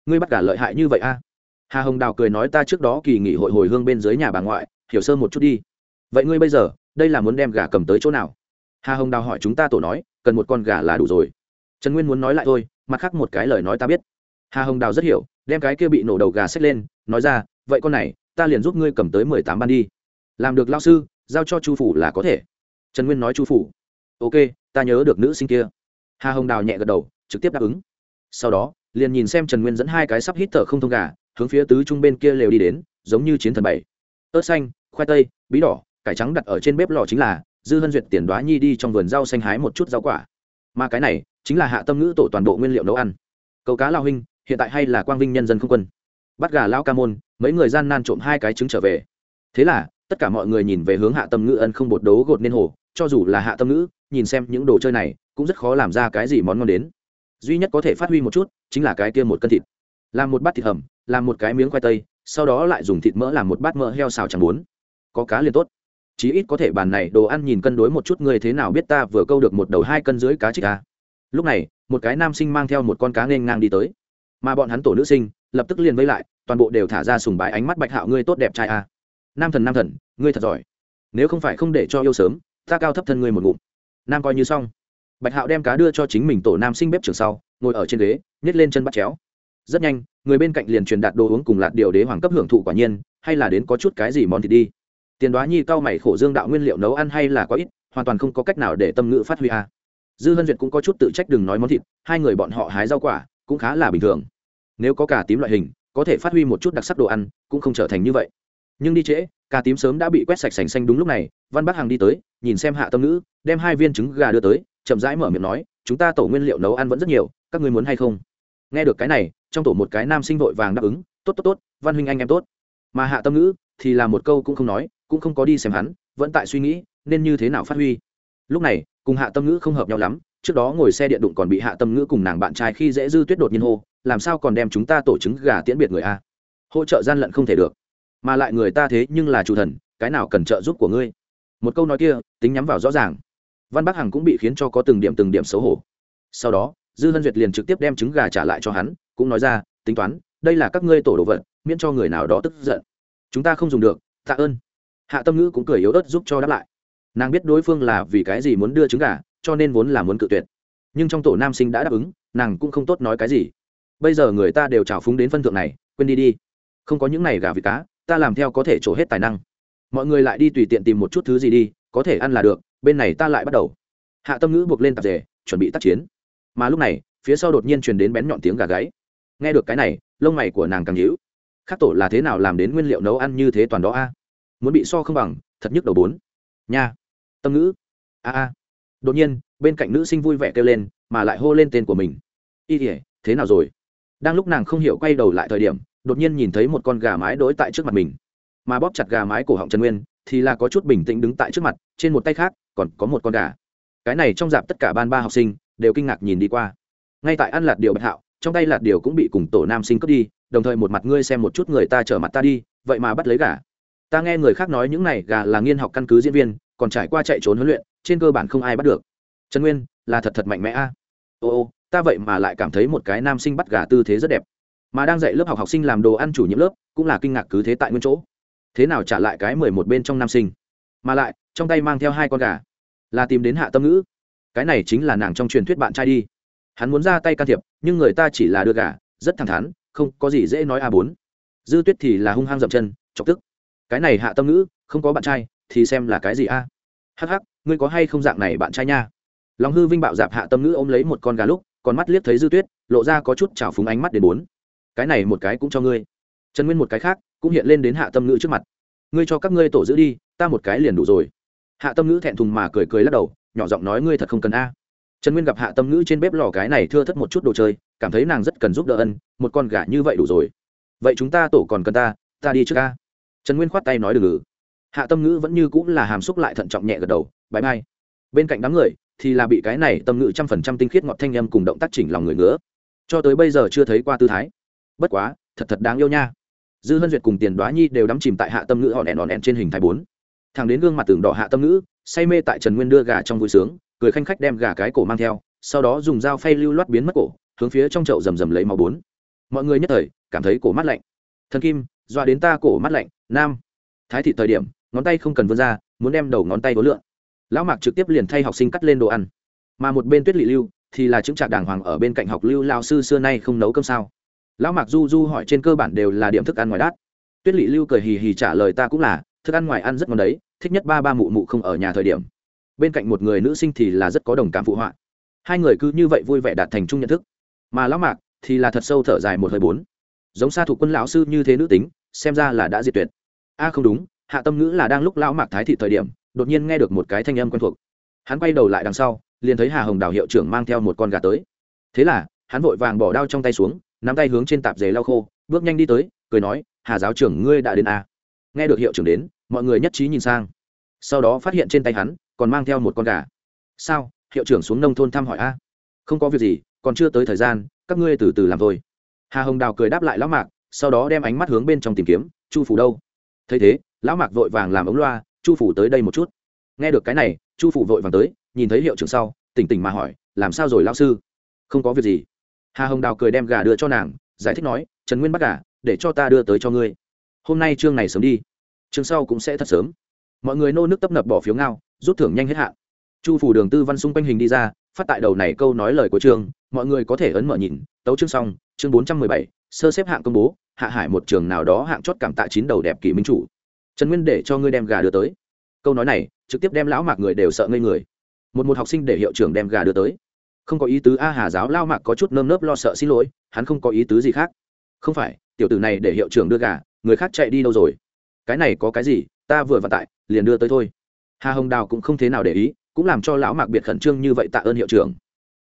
ngươi bắt cả lợi hại như vậy a? Hà hồng đào cười nói ta trước đó kỳ nghỉ hội hồi hương bên dưới nhà bà ngoại, hiểu sơ một chút đi. Vậy ngươi bây giờ, đây là muốn đem gà cầm tới chỗ nào? Hà hồng đào hỏi chúng ta tổ nói, cần một con gà là đủ rồi. Trần nguyên muốn nói lại thôi, mặt khác một cái lời nói ta biết. Hà hồng đào rất hiểu, đem cái kia bị nổ đầu gà xách lên, nói ra, vậy con này, ta liền giúp ngươi cầm tới mười tám ban đi. Làm được lao sư, giao cho chu phủ là có thể. Trần nguyên nói chu phủ. Ok, ta nhớ được nữ sinh kia. Hà hồng đào nhẹ gật đầu, trực tiếp đáp ứng. Sau đó liền nhìn xem trần nguyên dẫn hai cái sắp hít thở không thông gà, hướng phía tứ trung bên kia lều đi đến, giống như chiến thần bảy. Ớt xanh, khoai tây, bí đỏ, cải trắng đặt ở trên bếp lò chính là dư hân duyệt tiền đoá nhi đi trong vườn rau xanh hái một chút rau quả. Mà cái này, chính là hạ tâm ngữ tổ toàn bộ nguyên liệu nấu ăn. Câu cá lao huynh, hiện tại hay là quang vinh nhân dân không quân. Bắt gà lao ca môn, mấy người gian nan trộm hai cái trứng trở về. Thế là, tất cả mọi người nhìn về hướng hạ tâm ngữ ân không bột đấu gột nên hồ, cho dù là hạ tâm ngữ, nhìn xem những đồ chơi này, cũng rất khó làm ra cái gì món ngon đến duy nhất có thể phát huy một chút chính là cái kia một cân thịt. Làm một bát thịt hầm, làm một cái miếng khoai tây, sau đó lại dùng thịt mỡ làm một bát mỡ heo xào chẳng muốn. Có cá liền tốt. Chí ít có thể bàn này đồ ăn nhìn cân đối một chút người thế nào biết ta vừa câu được một đầu hai cân dưới cá trích ta. Lúc này, một cái nam sinh mang theo một con cá nên ngang đi tới. Mà bọn hắn tổ nữ sinh, lập tức liền vây lại, toàn bộ đều thả ra sùng bái ánh mắt bạch hạo ngươi tốt đẹp trai a. Nam thần nam thần, ngươi thật giỏi. Nếu không phải không để cho yêu sớm, ta cao thấp thân ngươi một ngụm. Nam coi như xong bạch hạo đem cá đưa cho chính mình tổ nam sinh bếp trường sau, ngồi ở trên ghế, nhét lên chân bắt chéo. Rất nhanh, người bên cạnh liền truyền đạt đồ uống cùng lạt điều đế hoàng cấp hưởng thụ quả nhiên, hay là đến có chút cái gì món thịt đi. Tiền đoá nhi cao mày khổ dương đạo nguyên liệu nấu ăn hay là có ít, hoàn toàn không có cách nào để tâm ngữ phát huy a. Dư hân duyệt cũng có chút tự trách đừng nói món thịt, hai người bọn họ hái rau quả, cũng khá là bình thường. Nếu có cả tím loại hình, có thể phát huy một chút đặc sắc đồ ăn, cũng không trở thành như vậy. Nhưng đi trễ, cà tím sớm đã bị quét sạch sành xanh đúng lúc này, văn bắc hàng đi tới, nhìn xem hạ tâm ngữ, đem hai viên trứng gà đưa tới chậm rãi mở miệng nói, chúng ta tổ nguyên liệu nấu ăn vẫn rất nhiều, các ngươi muốn hay không? Nghe được cái này, trong tổ một cái nam sinh vội vàng đáp ứng, tốt tốt tốt, văn huynh anh em tốt. Mà hạ tâm ngữ thì là một câu cũng không nói, cũng không có đi xem hắn, vẫn tại suy nghĩ nên như thế nào phát huy. Lúc này, cùng hạ tâm ngữ không hợp nhau lắm, trước đó ngồi xe điện đụng còn bị hạ tâm ngữ cùng nàng bạn trai khi dễ dư tuyết đột nhiên hô, làm sao còn đem chúng ta tổ chứng gà tiễn biệt người a? Hỗ trợ gian lận không thể được. Mà lại người ta thế nhưng là chủ thần, cái nào cần trợ giúp của ngươi? Một câu nói kia, tính nhắm vào rõ ràng văn bắc hằng cũng bị khiến cho có từng điểm từng điểm xấu hổ. Sau đó, dư hân duyệt liền trực tiếp đem trứng gà trả lại cho hắn, cũng nói ra, tính toán, đây là các ngươi tổ đồ vật, miễn cho người nào đó tức giận. Chúng ta không dùng được, tạ ơn. Hạ tâm ngữ cũng cười yếu ớt giúp cho đáp lại. Nàng biết đối phương là vì cái gì muốn đưa trứng gà, cho nên vốn là muốn cự tuyệt. Nhưng trong tổ nam sinh đã đáp ứng, nàng cũng không tốt nói cái gì. Bây giờ người ta đều trào phúng đến phân thượng này, quên đi đi. Không có những này gà vịt cá, ta làm theo có thể trổ hết tài năng. Mọi người lại đi tùy tiện tìm một chút thứ gì đi, có thể ăn là được bên này ta lại bắt đầu. Hạ tâm ngữ buộc lên tạp dề, chuẩn bị tác chiến. Mà lúc này, phía sau đột nhiên truyền đến bén nhọn tiếng gà gáy. Nghe được cái này, lông mày của nàng càng nhíu. Khắc tổ là thế nào làm đến nguyên liệu nấu ăn như thế toàn đó a? Muốn bị so không bằng, thật nhức đầu bốn. Nha. Tâm ngữ. A a. Đột nhiên, bên cạnh nữ sinh vui vẻ kêu lên, mà lại hô lên tên của mình. Y thể thế nào rồi? Đang lúc nàng không hiểu quay đầu lại thời điểm, đột nhiên nhìn thấy một con gà mái đỗi tại trước mặt mình. Mà bóp chặt gà mái cổ họng trần nguyên, thì là có chút bình tĩnh đứng tại trước mặt, trên một tay khác còn có một con gà. Cái này trong dạp tất cả ban ba học sinh đều kinh ngạc nhìn đi qua. Ngay tại ăn lạt điều bạch hạo, trong tay lạt điều cũng bị cùng tổ nam sinh cướp đi, đồng thời một mặt ngươi xem một chút người ta trở mặt ta đi, vậy mà bắt lấy gà. Ta nghe người khác nói những này gà là nghiên học căn cứ diễn viên, còn trải qua chạy trốn huấn luyện, trên cơ bản không ai bắt được. Trần nguyên, là thật thật mạnh mẽ a. Ô ô, ta vậy mà lại cảm thấy một cái nam sinh bắt gà tư thế rất đẹp. Mà đang dạy lớp học học sinh làm đồ ăn chủ nhiệm lớp, cũng là kinh ngạc cứ thế tại nguyên chỗ. Thế nào trả lại cái mười một bên trong nam sinh? Mà lại trong tay mang theo hai con gà. Là tìm đến hạ tâm ngữ. Cái này chính là nàng trong truyền thuyết bạn trai đi. Hắn muốn ra tay can thiệp, nhưng người ta chỉ là đưa gà, rất thẳng thắn, không có gì dễ nói a bốn. Dư tuyết thì là hung hăng dậm chân, chọc tức. Cái này hạ tâm ngữ, không có bạn trai, thì xem là cái gì a? Hắc hắc, ngươi có hay không dạng này bạn trai nha? Lòng hư vinh bạo dạp hạ tâm ngữ ôm lấy một con gà lúc, còn mắt liếc thấy dư tuyết, lộ ra có chút trào phúng ánh mắt đến bốn. Cái này một cái cũng cho ngươi. Trần nguyên một cái khác, cũng hiện lên đến hạ tâm ngữ trước mặt. Ngươi cho các ngươi tổ giữ đi, ta một cái liền đủ rồi hạ tâm ngữ thẹn thùng mà cười cười lắc đầu nhỏ giọng nói ngươi thật không cần a. Trần nguyên gặp hạ tâm ngữ trên bếp lò cái này thưa thất một chút đồ chơi cảm thấy nàng rất cần giúp đỡ ân một con gà như vậy đủ rồi. Vậy chúng ta tổ còn cần ta ta đi trước ca trần nguyên khoát tay nói đừng ngừ hạ tâm ngữ vẫn như cũng là hàm xúc lại thận trọng nhẹ gật đầu bãi mai bên cạnh đám người thì là bị cái này tâm ngữ trăm phần trăm tinh khiết ngọt thanh em cùng động tác chỉnh lòng người nữa, cho tới bây giờ chưa thấy qua tư thái. Bất quá thật thật đáng yêu nha. Dư hân duyệt cùng tiền đoá nhi đều đắm chìm tại hạ tâm ngữ hòn đèn hòn đèn trên hình thái bốn thằng đến gương mặt tường đỏ hạ tâm ngữ, say mê tại trần nguyên đưa gà trong vui sướng, cười khanh khách đem gà cái cổ mang theo, sau đó dùng dao phay lưu loát biến mất cổ, hướng phía trong chậu rầm rầm lấy máu bốn. Mọi người nhất thời cảm thấy cổ mắt lạnh. Thần kim, dọa đến ta cổ mắt lạnh, nam. Thái thị thời điểm, ngón tay không cần vươn ra, muốn đem đầu ngón tay vốn lượn. Lão mạc trực tiếp liền thay học sinh cắt lên đồ ăn. Mà một bên tuyết lị lưu thì là chứng trạc đàng hoàng ở bên cạnh học lưu lao sư xưa nay không nấu cơm sao. Lão mạc du du hỏi trên cơ bản đều là điểm thức ăn ngoài đát. Tuyết lị lưu cười hì hì trả lời ta cũng là thức ăn ngoài ăn rất ngon đấy, thích nhất ba ba mụ mụ không ở nhà thời điểm. Bên cạnh một người nữ sinh thì là rất có đồng cảm phụ họa. Hai người cứ như vậy vui vẻ đạt thành chung nhận thức. Mà lão mạc thì là thật sâu thở dài một hơi bốn. Giống xa thuộc quân lão sư như thế nữ tính, xem ra là đã diệt tuyệt. A, không đúng, hạ tâm ngữ là đang lúc lão mạc thái thị thời điểm, đột nhiên nghe được một cái thanh âm quen thuộc. Hắn quay đầu lại đằng sau, liền thấy hà hồng đào hiệu trưởng mang theo một con gà tới. Thế là, hắn vội vàng bỏ đao trong tay xuống, nắm tay hướng trên tạp dề lau khô, bước nhanh đi tới, cười nói, hà giáo trưởng ngươi đã đến a nghe được hiệu trưởng đến, mọi người nhất trí nhìn sang. Sau đó phát hiện trên tay hắn còn mang theo một con gà. Sao? Hiệu trưởng xuống nông thôn thăm hỏi a. Không có việc gì, còn chưa tới thời gian, các ngươi từ từ làm thôi. Hà hồng đào cười đáp lại lão mạc, sau đó đem ánh mắt hướng bên trong tìm kiếm, chu phủ đâu? Thấy thế, lão mạc vội vàng làm ống loa, chu phủ tới đây một chút. Nghe được cái này, chu phủ vội vàng tới, nhìn thấy hiệu trưởng sau, tỉnh tỉnh mà hỏi, làm sao rồi, lão sư? Không có việc gì. Hà hồng đào cười đem gà đưa cho nàng, giải thích nói, trần nguyên bắt gà, để cho ta đưa tới cho ngươi hôm nay chương này sớm đi, chương sau cũng sẽ thật sớm. Mọi người nô nước tấp nập bỏ phiếu ngao, rút thưởng nhanh hết hạn. Chu phủ đường tư văn xung quanh hình đi ra, phát tại đầu này câu nói lời của trường, mọi người có thể ấn mở nhìn, tấu chương xong, chương bốn trăm mười bảy, sơ xếp hạng công bố, hạ hải một trường nào đó hạng chót cảm tạ chín đầu đẹp kỷ minh chủ. Trần nguyên để cho ngươi đem gà đưa tới. Câu nói này, trực tiếp đem lão mạc người đều sợ ngây người. Một một học sinh để hiệu trưởng đem gà đưa tới. Không có ý tứ a hà giáo lao mạc có chút nơm nớp lo sợ xin lỗi, hắn không có ý tứ gì khác. Không phải, tiểu tử này để hiệu trưởng đưa gà người khác chạy đi đâu rồi? Cái này có cái gì? Ta vừa vận tải, liền đưa tới thôi. Hà hồng đào cũng không thế nào để ý cũng làm cho lão mạc biệt khẩn trương như vậy tạ ơn hiệu trưởng.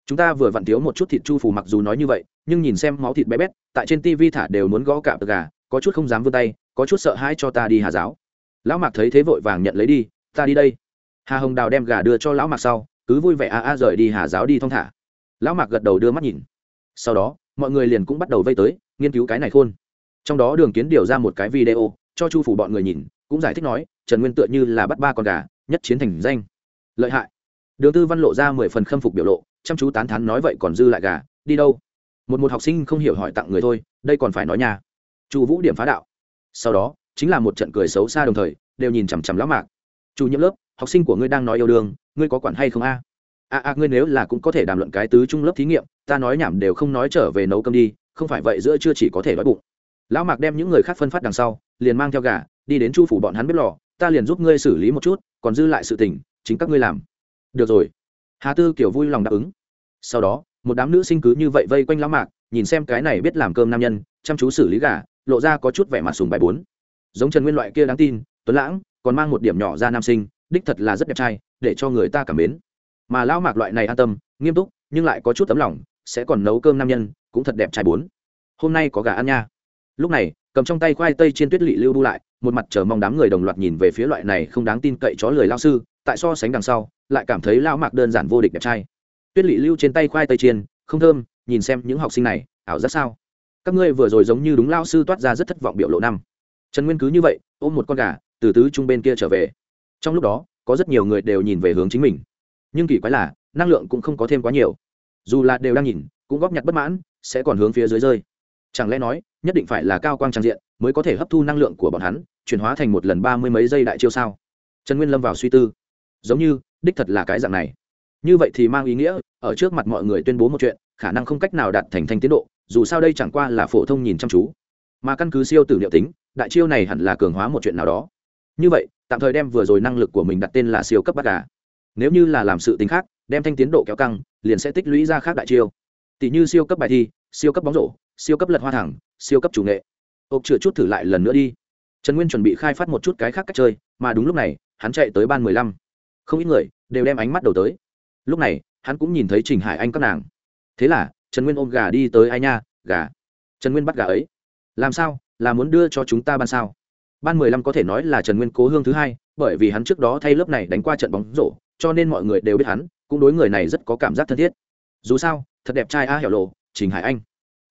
Chúng ta vừa vặn thiếu một chút thịt chu phù mặc dù nói như vậy nhưng nhìn xem máu thịt bé bét tại trên tv thả đều muốn gõ cạp gà có chút không dám vươn tay có chút sợ hãi cho ta đi hà giáo. Lão mạc thấy thế vội vàng nhận lấy đi ta đi đây. Hà hồng đào đem gà đưa cho lão mạc sau cứ vui vẻ a a rời đi hà giáo đi thong thả. Lão mạc gật đầu đưa mắt nhìn. Sau đó mọi người liền cũng bắt đầu vây tới nghiên cứu cái này khôn trong đó đường kiến điều ra một cái video, cho chu phủ bọn người nhìn, cũng giải thích nói, trần nguyên tựa như là bắt ba con gà, nhất chiến thành danh. Lợi hại. Đường tư văn lộ ra mười phần khâm phục biểu lộ, chăm chú tán thán nói vậy còn dư lại gà, đi đâu? Một một học sinh không hiểu hỏi tặng người thôi, đây còn phải nói nhà chu vũ điểm phá đạo. Sau đó, chính là một trận cười xấu xa đồng thời, đều nhìn chằm chằm lão mạc. Chủ nhiệm lớp, học sinh của ngươi đang nói yêu đương, ngươi có quản hay không a? A a ngươi nếu là cũng có thể đàm luận cái tứ trung lớp thí nghiệm, ta nói nhảm đều không nói trở về nấu cơm đi, không phải vậy giữa chưa chỉ có thể đói bụng lão mạc đem những người khác phân phát đằng sau, liền mang theo gà, đi đến chu phủ bọn hắn bếp lò, ta liền giúp ngươi xử lý một chút, còn dư lại sự tình, chính các ngươi làm. Được rồi. Hà tư kiểu vui lòng đáp ứng. Sau đó, một đám nữ sinh cứ như vậy vây quanh lão mạc, nhìn xem cái này biết làm cơm nam nhân, chăm chú xử lý gà, lộ ra có chút vẻ mặt sùng bài bốn. Giống trần nguyên loại kia đáng tin, tuấn lãng, còn mang một điểm nhỏ ra nam sinh, đích thật là rất đẹp trai, để cho người ta cảm mến. Mà lão mạc loại này an tâm, nghiêm túc, nhưng lại có chút tấm lòng, sẽ còn nấu cơm nam nhân, cũng thật đẹp trai bốn. Hôm nay có gà ăn nha lúc này, cầm trong tay khoai tây trên tuyết lị lưu bu lại, một mặt chờ mong đám người đồng loạt nhìn về phía loại này không đáng tin cậy chó lười lao sư, tại so sánh đằng sau, lại cảm thấy lão mạc đơn giản vô địch đẹp trai. Tuyết lị lưu trên tay khoai tây chiên, không thơm, nhìn xem những học sinh này, ảo giác sao? Các ngươi vừa rồi giống như đúng lao sư toát ra rất thất vọng biểu lộ năm. Trần nguyên cứ như vậy, ôm một con gà, từ tứ trung bên kia trở về. Trong lúc đó, có rất nhiều người đều nhìn về hướng chính mình. Nhưng kỳ quái là, năng lượng cũng không có thêm quá nhiều. Dù là đều đang nhìn, cũng góp nhặt bất mãn, sẽ còn hướng phía dưới rơi. Chẳng lẽ nói nhất định phải là cao quang trang diện mới có thể hấp thu năng lượng của bọn hắn, chuyển hóa thành một lần ba mươi mấy giây đại chiêu sao? Trần nguyên lâm vào suy tư. Giống như, đích thật là cái dạng này. Như vậy thì mang ý nghĩa, ở trước mặt mọi người tuyên bố một chuyện, khả năng không cách nào đạt thành thanh tiến độ, dù sao đây chẳng qua là phổ thông nhìn chăm chú. Mà căn cứ siêu tử liệu tính, đại chiêu này hẳn là cường hóa một chuyện nào đó. Như vậy, tạm thời đem vừa rồi năng lực của mình đặt tên là siêu cấp bắt gà. Nếu như là làm sự tính khác, đem thanh tiến độ kéo căng, liền sẽ tích lũy ra khác đại chiêu. Tỷ như siêu cấp bài thi, siêu cấp bóng rổ siêu cấp lật hoa thẳng, siêu cấp chủ nghệ. Ộp chữa chút thử lại lần nữa đi. Trần nguyên chuẩn bị khai phát một chút cái khác cách chơi, mà đúng lúc này, hắn chạy tới ban mười lăm. Không ít người đều đem ánh mắt đầu tới. Lúc này, hắn cũng nhìn thấy trình hải anh các nàng. Thế là, trần nguyên ôm gà đi tới ai nha, gà. Trần nguyên bắt gà ấy. Làm sao? Là muốn đưa cho chúng ta ban sao? Ban mười lăm có thể nói là trần nguyên cố hương thứ hai, bởi vì hắn trước đó thay lớp này đánh qua trận bóng rổ, cho nên mọi người đều biết hắn, cũng đối người này rất có cảm giác thân thiết. Dù sao, thật đẹp trai a à hẻo lộ, trình hải anh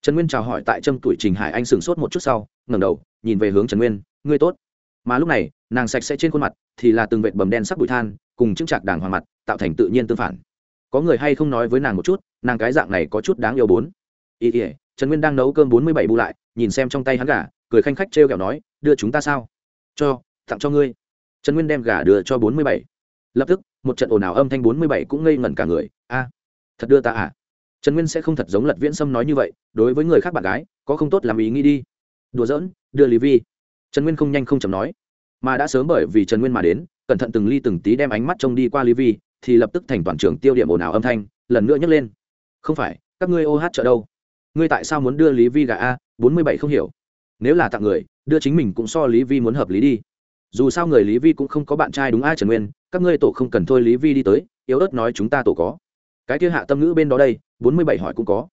trần nguyên chào hỏi tại trâm tuổi trình hải anh sửng sốt một chút sau, ngẩng đầu, nhìn về hướng trần nguyên, ngươi tốt. Mà lúc này, nàng sạch sẽ trên khuôn mặt, thì là từng vệt bầm đen sắc bụi than, cùng chứng trạc đàng hoàng mặt, tạo thành tự nhiên tương phản. Có người hay không nói với nàng một chút, nàng cái dạng này có chút đáng yêu bốn. Ý ỉa trần nguyên đang nấu cơm bốn mươi bảy bu lại, nhìn xem trong tay hắn gà, cười khanh khách t r kẹo nói, đưa chúng ta sao? Cho, tặng cho ngươi. Trần nguyên đem gà đưa cho bốn mươi bảy. Lập tức, một trận ồn ào âm thanh bốn mươi bảy cũng ngây ngẩn cả người. A, thật đưa ta à? Trần nguyên sẽ không thật giống lật viễn sâm nói như vậy, đối với người khác bạn gái, có không tốt làm ý nghĩ đi. Đùa giỡn, đưa lý vi. Trần nguyên không nhanh không chầm nói. Mà đã sớm bởi vì trần nguyên mà đến, cẩn thận từng ly từng tí đem ánh mắt trông đi qua lý vi, thì lập tức thành toàn trường tiêu điểm ồn ào âm thanh, lần nữa nhấc lên. Không phải, các ngươi ô hát chợ đâu? Ngươi tại sao muốn đưa lý vi gà a? Bốn mươi bảy không hiểu. Nếu là tặng người, đưa chính mình cũng so lý vi muốn hợp lý đi. Dù sao người lý vi cũng không có bạn trai đúng ai trần nguyên, các ngươi tổ không cần thôi lý vi đi tới, yếu ớt nói chúng ta tổ có cái kia hạ tâm ngữ bên đó đây, bốn mươi bảy hỏi cũng có.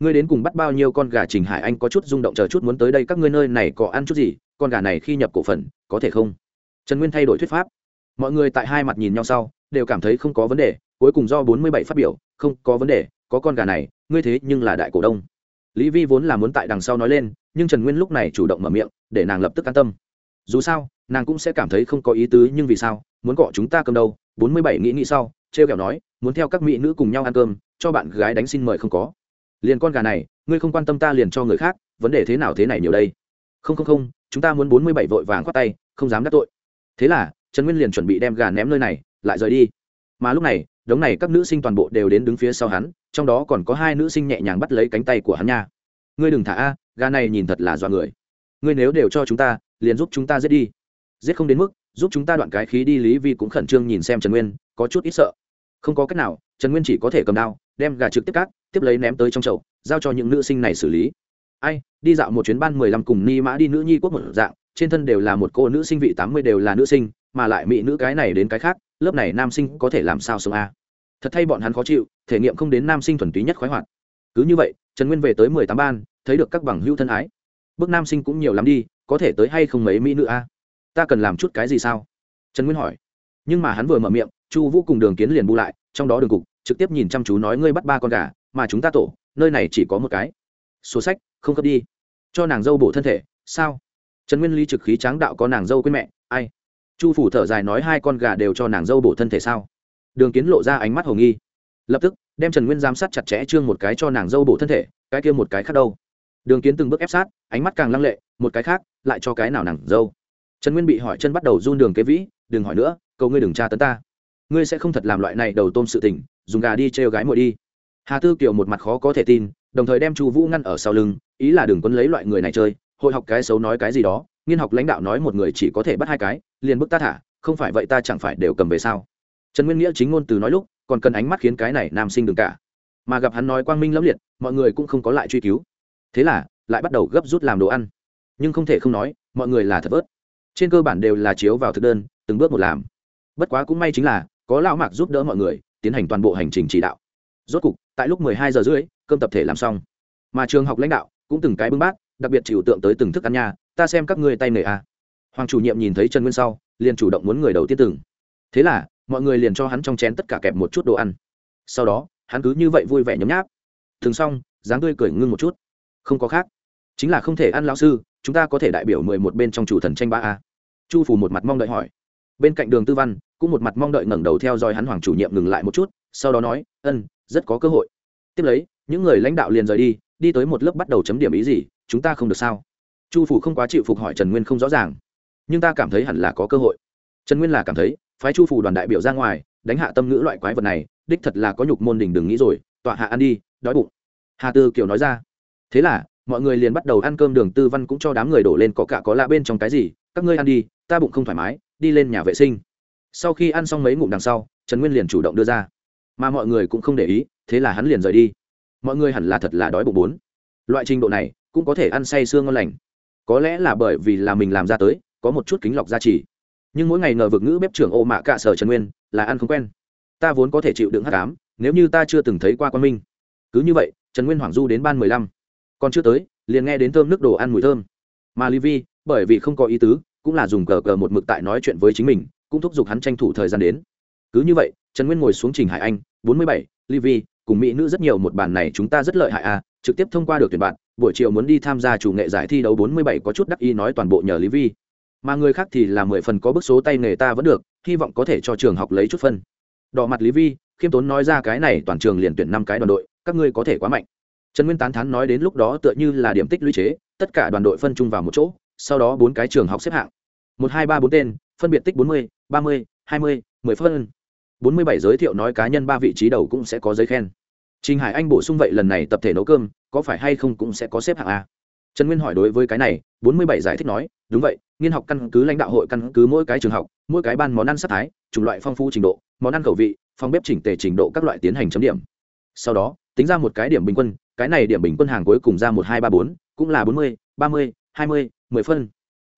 Ngươi đến cùng bắt bao nhiêu con gà trình hải anh có chút rung động chờ chút muốn tới đây, các ngươi nơi này có ăn chút gì, con gà này khi nhập cổ phần, có thể không? Trần nguyên thay đổi thuyết pháp. Mọi người tại hai mặt nhìn nhau sau, đều cảm thấy không có vấn đề, cuối cùng do bốn mươi bảy phát biểu, không có vấn đề, có con gà này, ngươi thế nhưng là đại cổ đông. Lý vi vốn là muốn tại đằng sau nói lên, nhưng trần nguyên lúc này chủ động mở miệng, để nàng lập tức an tâm. Dù sao, nàng cũng sẽ cảm thấy không có ý tứ, nhưng vì sao? Muốn cọ chúng ta cầm đâu bốn mươi bảy nghĩ nghĩ sau Trêu ghẹo kẹo nói, muốn theo các mỹ nữ cùng nhau ăn cơm, cho bạn gái đánh xin mời không có. Liền con gà này, ngươi không quan tâm ta liền cho người khác, vấn đề thế nào thế này nhiều đây? Không không không, chúng ta muốn bốn mươi bảy vội vàng khoát tay, không dám đắc tội. Thế là, trần nguyên liền chuẩn bị đem gà ném nơi này, lại rời đi. Mà lúc này, đống này các nữ sinh toàn bộ đều đến đứng phía sau hắn, trong đó còn có hai nữ sinh nhẹ nhàng bắt lấy cánh tay của hắn nha. Ngươi đừng thả a, gà này nhìn thật là dọa người. Ngươi nếu đều cho chúng ta, liền giúp chúng ta giết đi. Giết không đến mức, giúp chúng ta đoạn cái khí đi lý vi cũng khẩn trương nhìn xem trần nguyên, có chút ít sợ không có cách nào, trần nguyên chỉ có thể cầm đao, đem gà trực tiếp cát tiếp lấy ném tới trong chậu, giao cho những nữ sinh này xử lý. Ai, đi dạo một chuyến ban mười lăm cùng ni mã đi nữ nhi quốc một dạng, trên thân đều là một cô nữ sinh vị tám mươi đều là nữ sinh, mà lại mỹ nữ cái này đến cái khác, lớp này nam sinh có thể làm sao sống a? Thật thay bọn hắn khó chịu, thể nghiệm không đến nam sinh thuần túy nhất khoái hoạt. Cứ như vậy, trần nguyên về tới mười tám ban, thấy được các bằng hữu thân ái. Bước nam sinh cũng nhiều lắm đi, có thể tới hay không mấy mỹ nữ a? Ta cần làm chút cái gì sao? Trần nguyên hỏi. Nhưng mà hắn vừa mở miệng chu vũ cùng đường kiến liền bu lại, trong đó đường cục trực tiếp nhìn chăm chú nói ngươi bắt ba con gà, mà chúng ta tổ, nơi này chỉ có một cái. Số sách, không cấp đi. Cho nàng dâu bổ thân thể, sao? Trần nguyên ly trực khí tráng đạo có nàng dâu quên mẹ, ai? Chu phủ thở dài nói hai con gà đều cho nàng dâu bổ thân thể sao? Đường kiến lộ ra ánh mắt hồ nghi. Lập tức, đem trần nguyên giám sát chặt chẽ trương một cái cho nàng dâu bổ thân thể, cái kia một cái khác đâu? Đường kiến từng bước ép sát, ánh mắt càng lăng lệ, một cái khác, lại cho cái nào nàng dâu? Trần nguyên bị hỏi chân bắt đầu run đường kế vĩ, đừng hỏi nữa, cầu ngươi đừng tra tấn ta ngươi sẽ không thật làm loại này đầu tôm sự tình, dùng gà đi trêu gái muội đi. Hà tư kiều một mặt khó có thể tin, đồng thời đem chu vũ ngăn ở sau lưng, ý là đừng quấn lấy loại người này chơi, hội học cái xấu nói cái gì đó, nghiên học lãnh đạo nói một người chỉ có thể bắt hai cái, liền bức ta thả, không phải vậy ta chẳng phải đều cầm về sao? Trần nguyên nghĩa chính ngôn từ nói lúc, còn cần ánh mắt khiến cái này nam sinh đừng cả. Mà gặp hắn nói quang minh lẫm liệt, mọi người cũng không có lại truy cứu. Thế là, lại bắt đầu gấp rút làm đồ ăn. Nhưng không thể không nói, mọi người là thật vớt. Trên cơ bản đều là chiếu vào thực đơn, từng bước một làm. Bất quá cũng may chính là có lão mạc giúp đỡ mọi người, tiến hành toàn bộ hành trình chỉ đạo. Rốt cục, tại lúc 12 giờ rưỡi, cơm tập thể làm xong. Mà trường học lãnh đạo cũng từng cái bưng bát, đặc biệt chịu tượng tới từng thức ăn nha, ta xem các ngươi tay nghề à. hoàng chủ nhiệm nhìn thấy trần nguyên sau, liền chủ động muốn người đầu tiên từng. Thế là, mọi người liền cho hắn trong chén tất cả kẹp một chút đồ ăn. Sau đó, hắn cứ như vậy vui vẻ nhấm nháp. Thường xong, dáng tươi cười ngưng một chút. Không có khác. Chính là không thể ăn lão sư, chúng ta có thể đại biểu mười một bên trong chủ thần tranh ba a à. chu phủ một mặt mong đợi hỏi. Bên cạnh đường tư văn cũng một mặt mong đợi ngẩng đầu theo dõi hắn hoàng chủ nhiệm ngừng lại một chút, sau đó nói, ân, rất có cơ hội. Tiếp lấy, những người lãnh đạo liền rời đi đi tới một lớp bắt đầu chấm điểm ý gì, chúng ta không được sao? Chu phủ không quá chịu phục hỏi trần nguyên không rõ ràng. Nhưng ta cảm thấy hẳn là có cơ hội. Trần nguyên là cảm thấy, phái chu phủ đoàn đại biểu ra ngoài, đánh hạ tâm ngữ loại quái vật này, đích thật là có nhục môn đình đừng nghĩ rồi, tọa hạ ăn đi, đói bụng. Hà tư kiều nói ra. Thế là, mọi người liền bắt đầu ăn cơm đường tư văn cũng cho đám người đổ lên có cả có lạ bên trong cái gì, các ngươi ăn đi, ta bụng không thoải mái, đi lên nhà vệ sinh sau khi ăn xong mấy ngụm đằng sau, trần nguyên liền chủ động đưa ra. Mà mọi người cũng không để ý, thế là hắn liền rời đi. Mọi người hẳn là thật là đói bụng bốn. Loại trình độ này, cũng có thể ăn say sương ngon lành. Có lẽ là bởi vì là mình làm ra tới, có một chút kính lọc gia trì. Nhưng mỗi ngày ngờ vực ngữ bếp trưởng ô mạ cạ sở trần nguyên, là ăn không quen. Ta vốn có thể chịu đựng hát cám nếu như ta chưa từng thấy qua quan minh. Cứ như vậy, trần nguyên hoàng du đến ban mười lăm. Còn chưa tới, liền nghe đến thơm nước đồ ăn mùi thơm. Mà li vi, bởi vì không có ý tứ, cũng là dùng cờ cờ một mực tại nói chuyện với chính mình cũng thúc giục hắn tranh thủ thời gian đến. Cứ như vậy, trần nguyên ngồi xuống trình hải anh, bốn mươi bảy li cùng mỹ nữ rất nhiều một bản này chúng ta rất lợi hại à trực tiếp thông qua được tuyển bạn, buổi chiều muốn đi tham gia chủ nghệ giải thi đấu bốn mươi bảy có chút đắc ý nói toàn bộ nhờ lý vi. Mà người khác thì là mười phần có bức số tay nghề ta vẫn được, hy vọng có thể cho trường học lấy chút phân. Đỏ mặt lý vi, khiêm tốn nói ra cái này toàn trường liền tuyển năm cái đoàn đội, các ngươi có thể quá mạnh. Trần nguyên tán thán nói đến lúc đó tựa như là điểm tích lũy chế, tất cả đoàn đội phân chung vào một chỗ, sau đó bốn cái trường học xếp hạng. Một, hai, ba, bốn tên phân biệt tích bốn mươi, ba mươi, hai mươi, mười phân. Bốn mươi bảy giới thiệu nói cá nhân ba vị trí đầu cũng sẽ có giấy khen. Trình hải anh bổ sung vậy lần này tập thể nấu cơm, có phải hay không cũng sẽ có xếp hạng a. Trần nguyên hỏi đối với cái này, bốn mươi bảy giải thích nói, đúng vậy, nghiên học căn cứ lãnh đạo hội căn cứ mỗi cái trường học, mỗi cái ban món ăn sắc thái, chủng loại phong phú trình độ, món ăn khẩu vị phòng bếp chỉnh tề trình độ các loại tiến hành chấm điểm. Sau đó, tính ra một cái điểm bình quân, cái này điểm bình quân hàng cuối cùng ra một hai ba bốn, cũng là bốn mươi, ba mươi, hai mươi, mười phân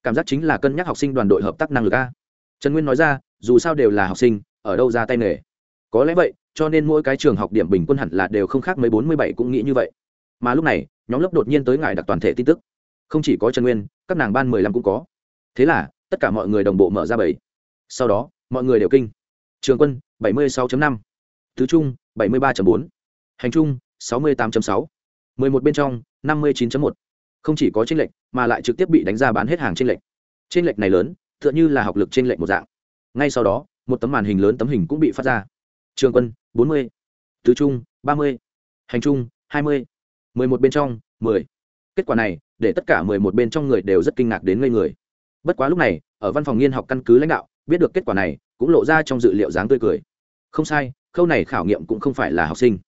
cảm giác chính là cân nhắc học sinh đoàn đội hợp tác năng lực a. Trần nguyên nói ra, dù sao đều là học sinh, ở đâu ra tay nghề? Có lẽ vậy, cho nên mỗi cái trường học điểm bình quân hẳn là đều không khác mấy bốn mươi bảy cũng nghĩ như vậy. Mà lúc này, nhóm lớp đột nhiên tới ngài đặc toàn thể tin tức. Không chỉ có trần nguyên, các nàng ban mười lăm cũng có. Thế là, tất cả mọi người đồng bộ mở ra bảy. Sau đó, mọi người đều kinh. Trường quân, bảy mươi sáu năm. Tứ trung, bảy mươi ba bốn. Hành trung, sáu mươi tám sáu. mười một bên trong, năm mươi chín một không chỉ có tranh lệch, mà lại trực tiếp bị đánh ra bán hết hàng tranh lệch. Tranh lệch này lớn t h ư ợ n h ư là học lực tranh lệch một dạng. Ngay sau đó, một tấm màn hình lớn tấm hình cũng bị phát ra. Trường quân, bốn mươi. Tứ trung, ba mươi. Hành trung, hai mươi. mười một bên trong, mười. Kết quả này, để tất cả mười một bên trong người đều rất kinh ngạc đến ngây người. Bất quá lúc này, ở văn phòng nghiên học căn cứ lãnh đạo, biết được kết quả này, cũng lộ ra trong dự liệu dáng tươi cười. Không sai, khâu này khảo nghiệm cũng không phải là học sinh,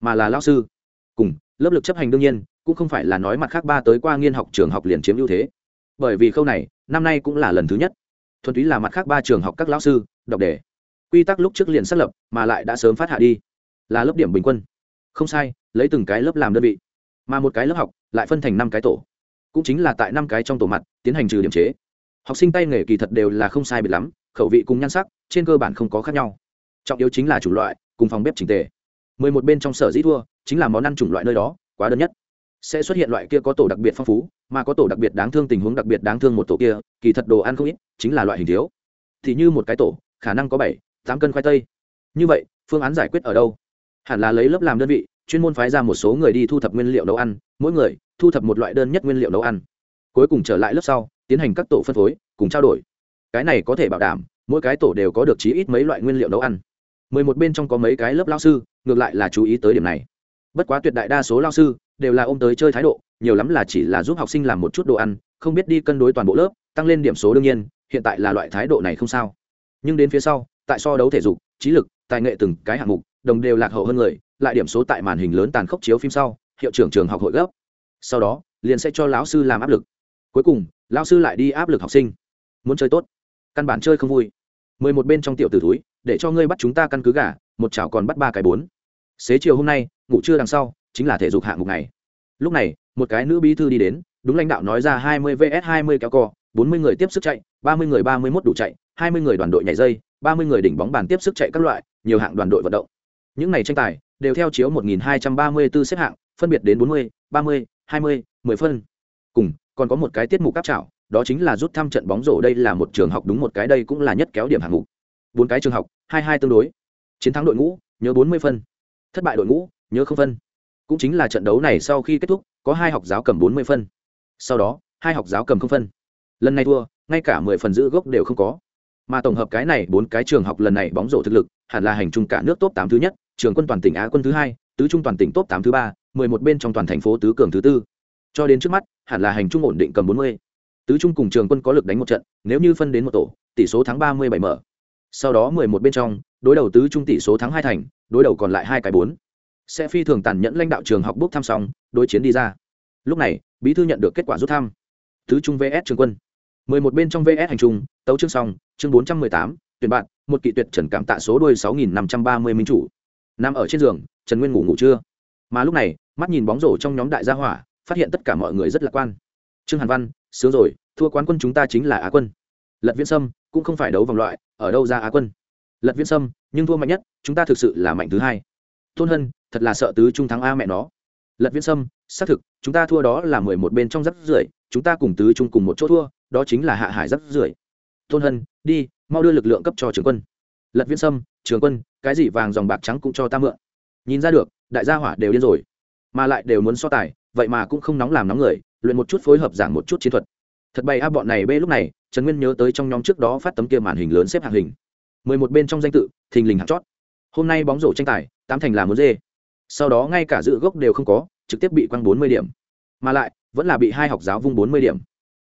mà là lao sư. Cùng, lớp lực chấp hành đương nhiên cũng không phải là nói mặt khác ba tới qua nghiên học trường học liền chiếm ưu thế. Bởi vì khâu này, năm nay cũng là lần thứ nhất. Thuần túy là mặt khác ba trường học các lão sư, đọc đề. Quy tắc lúc trước liền xác lập, mà lại đã sớm phát hạ đi. Là lớp điểm bình quân. Không sai, lấy từng cái lớp làm đơn vị. Mà một cái lớp học, lại phân thành năm cái tổ. Cũng chính là tại năm cái trong tổ mặt, tiến hành trừ điểm chế. Học sinh tay nghề kỳ thật đều là không sai biệt lắm, khẩu vị cùng nhan sắc, trên cơ bản không có khác nhau. Trọng yếu chính là chủng loại, cùng phòng bếp trình tề. Mười một bên trong sở dĩ thua, chính là món ăn chủng loại nơi đó, quá đơn nhất sẽ xuất hiện loại kia có tổ đặc biệt phong phú, mà có tổ đặc biệt đáng thương tình huống đặc biệt đáng thương một tổ kia, kỳ thật đồ ăn không ít, chính là loại hình thiếu. Thì như một cái tổ, khả năng có bảy, tám cân khoai tây. Như vậy, phương án giải quyết ở đâu? Hẳn là lấy lớp làm đơn vị, chuyên môn phái ra một số người đi thu thập nguyên liệu nấu ăn, mỗi người thu thập một loại đơn nhất nguyên liệu nấu ăn. Cuối cùng trở lại lớp sau, tiến hành các tổ phân phối, cùng trao đổi. Cái này có thể bảo đảm, mỗi cái tổ đều có được chí ít mấy loại nguyên liệu nấu ăn. Mười một bên trong có mấy cái lớp lao sư, ngược lại là chú ý tới điểm này. Bất quá tuyệt đại đa số lao sư đều là ôm tới chơi thái độ, nhiều lắm là chỉ là giúp học sinh làm một chút đồ ăn, không biết đi cân đối toàn bộ lớp, tăng lên điểm số đương nhiên, hiện tại là loại thái độ này không sao. Nhưng đến phía sau, tại so đấu thể dục, trí lực, tài nghệ từng cái hạng mục, đồng đều lạc hậu hơn người, lại điểm số tại màn hình lớn tàn khốc chiếu phim sau, hiệu trưởng trường học hội gấp. Sau đó, liền sẽ cho lão sư làm áp lực. Cuối cùng, lão sư lại đi áp lực học sinh. Muốn chơi tốt. Căn bản chơi không vui. Mười một bên trong tiểu tử túi để cho ngươi bắt chúng ta căn cứ gà, một chảo còn bắt ba cái bốn. Xế chiều hôm nay, ngủ trưa đằng sau chính là thể dục hạng mục này. Lúc này một cái nữ bí thư đi đến đúng lãnh đạo nói ra hai mươi vs hai mươi kéo co bốn mươi người tiếp sức chạy ba mươi người ba mươi mốt đủ chạy hai mươi người đoàn đội nhảy dây ba mươi người đỉnh bóng bàn tiếp sức chạy các loại nhiều hạng đoàn đội vận động. Những này tranh tài đều theo chiếu 1234 xếp hạng phân biệt đến 40, 30, 20, 10 phân. Cùng còn có một cái tiết mục cáp trảo đó chính là rút thăm trận bóng rổ đây là một trường học đúng một cái đây cũng là nhất kéo điểm hạng mục. Bốn cái trường học hai hai tương đối. Chiến thắng đội ngũ nhớ 40 phân. Thất bại đội ngũ nhớ không phân cũng chính là trận đấu này sau khi kết thúc, có hai học giáo cầm 40 phân. Sau đó, hai học giáo cầm không phân. Lần này thua, ngay cả 10 phần giữ gốc đều không có. Mà tổng hợp cái này bốn cái trường học lần này bóng rổ thực lực, hẳn là hành trung cả nước top tám thứ nhất, trường quân toàn tỉnh á quân thứ hai, tứ trung toàn tỉnh top tám thứ ba, mười một bên trong toàn thành phố tứ cường thứ tư. Cho đến trước mắt, hẳn là hành trung ổn định cầm bốn mươi. Tứ trung cùng trường quân có lực đánh một trận, nếu như phân đến một tổ, tỷ số thắng ba mươi bảy mở. Sau đó mười một bên trong, đối đầu tứ trung tỷ số thắng hai thành, đối đầu còn lại hai cái bốn sẽ phi thường tàn nhẫn lãnh đạo trường học bốc thăm xong, đối chiến đi ra. Lúc này, bí thư nhận được kết quả rút thăm. Thứ trung vs trường quân. mười một bên trong vs hành trung, tấu chương xong, chương bốn trăm mười tám, tuyển bạn, một kỵ tuyệt trần cảm tạ số đuôi sáu nghìn năm trăm ba mươi minh chủ. Nằm ở trên giường, trần nguyên ngủ ngủ chưa mà lúc này, mắt nhìn bóng rổ trong nhóm đại gia hỏa, phát hiện tất cả mọi người rất lạc quan. Trương hàn văn, sướng rồi, thua quán quân chúng ta chính là á quân. Lật viễn sâm, cũng không phải đấu vòng loại, ở đâu ra á quân? Lật viễn sâm, nhưng thua mạnh nhất, chúng ta thực sự là mạnh thứ hai. Tôn hân thật là sợ tứ trung thắng a mẹ nó. Lật viễn sâm, xác thực, chúng ta thua đó là mười một bên trong rắc rưởi chúng ta cùng tứ trung cùng một chỗ thua, đó chính là hạ hải rắc rưởi tôn hân, đi, mau đưa lực lượng cấp cho trường quân. Lật viễn sâm trường quân, cái gì vàng dòng bạc trắng cũng cho ta mượn. Nhìn ra được, đại gia hỏa đều điên rồi. Mà lại đều muốn so tài, vậy mà cũng không nóng làm nóng người, luyện một chút phối hợp giảng một chút chiến thuật. Thật bày a bọn này b lúc này, trần nguyên nhớ tới trong nhóm trước đó phát tấm kia màn hình lớn xếp hạng hình. Mười một bên trong danh tự, thình lình hạng chót. Hôm nay bóng rổ tranh tài, tám thành là muốn dê sau đó ngay cả dự gốc đều không có trực tiếp bị quăng bốn mươi điểm. Mà lại vẫn là bị hai học giáo vung bốn mươi điểm.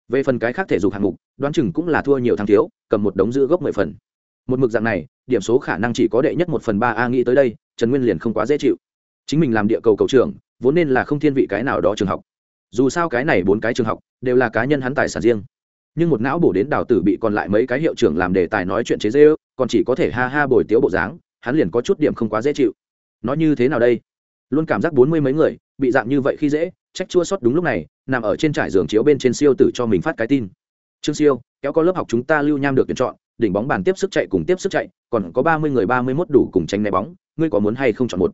Về phần cái khác thể dục hạng mục đoán chừng cũng là thua nhiều thắng thiếu cầm một đống giữ gốc mười phần. Một mực dạng này điểm số khả năng chỉ có đệ nhất một phần ba a nghĩ tới đây trần nguyên liền không quá dễ chịu. Chính mình làm địa cầu cầu trường, vốn nên là không thiên vị cái nào đó trường học. Dù sao cái này bốn cái trường học đều là cá nhân hắn tài sản riêng. Nhưng một não bổ đến đào tử bị còn lại mấy cái hiệu trưởng làm đề tài nói chuyện chế dễ ư còn chỉ có thể ha ha bồi tiếu bộ dáng hắn liền có chút điểm không quá dễ chịu. Nói như thế nào đây? Luôn cảm giác bốn mươi mấy người bị dạng như vậy khi dễ, trách chua sót đúng lúc này, nằm ở trên trải giường chiếu bên trên siêu tử cho mình phát cái tin. Trương siêu, kéo có lớp học chúng ta lưu nham được tuyển chọn, đỉnh bóng bàn tiếp sức chạy cùng tiếp sức chạy, còn có ba mươi người ba mươi mốt đủ cùng tránh né bóng, ngươi có muốn hay không chọn một?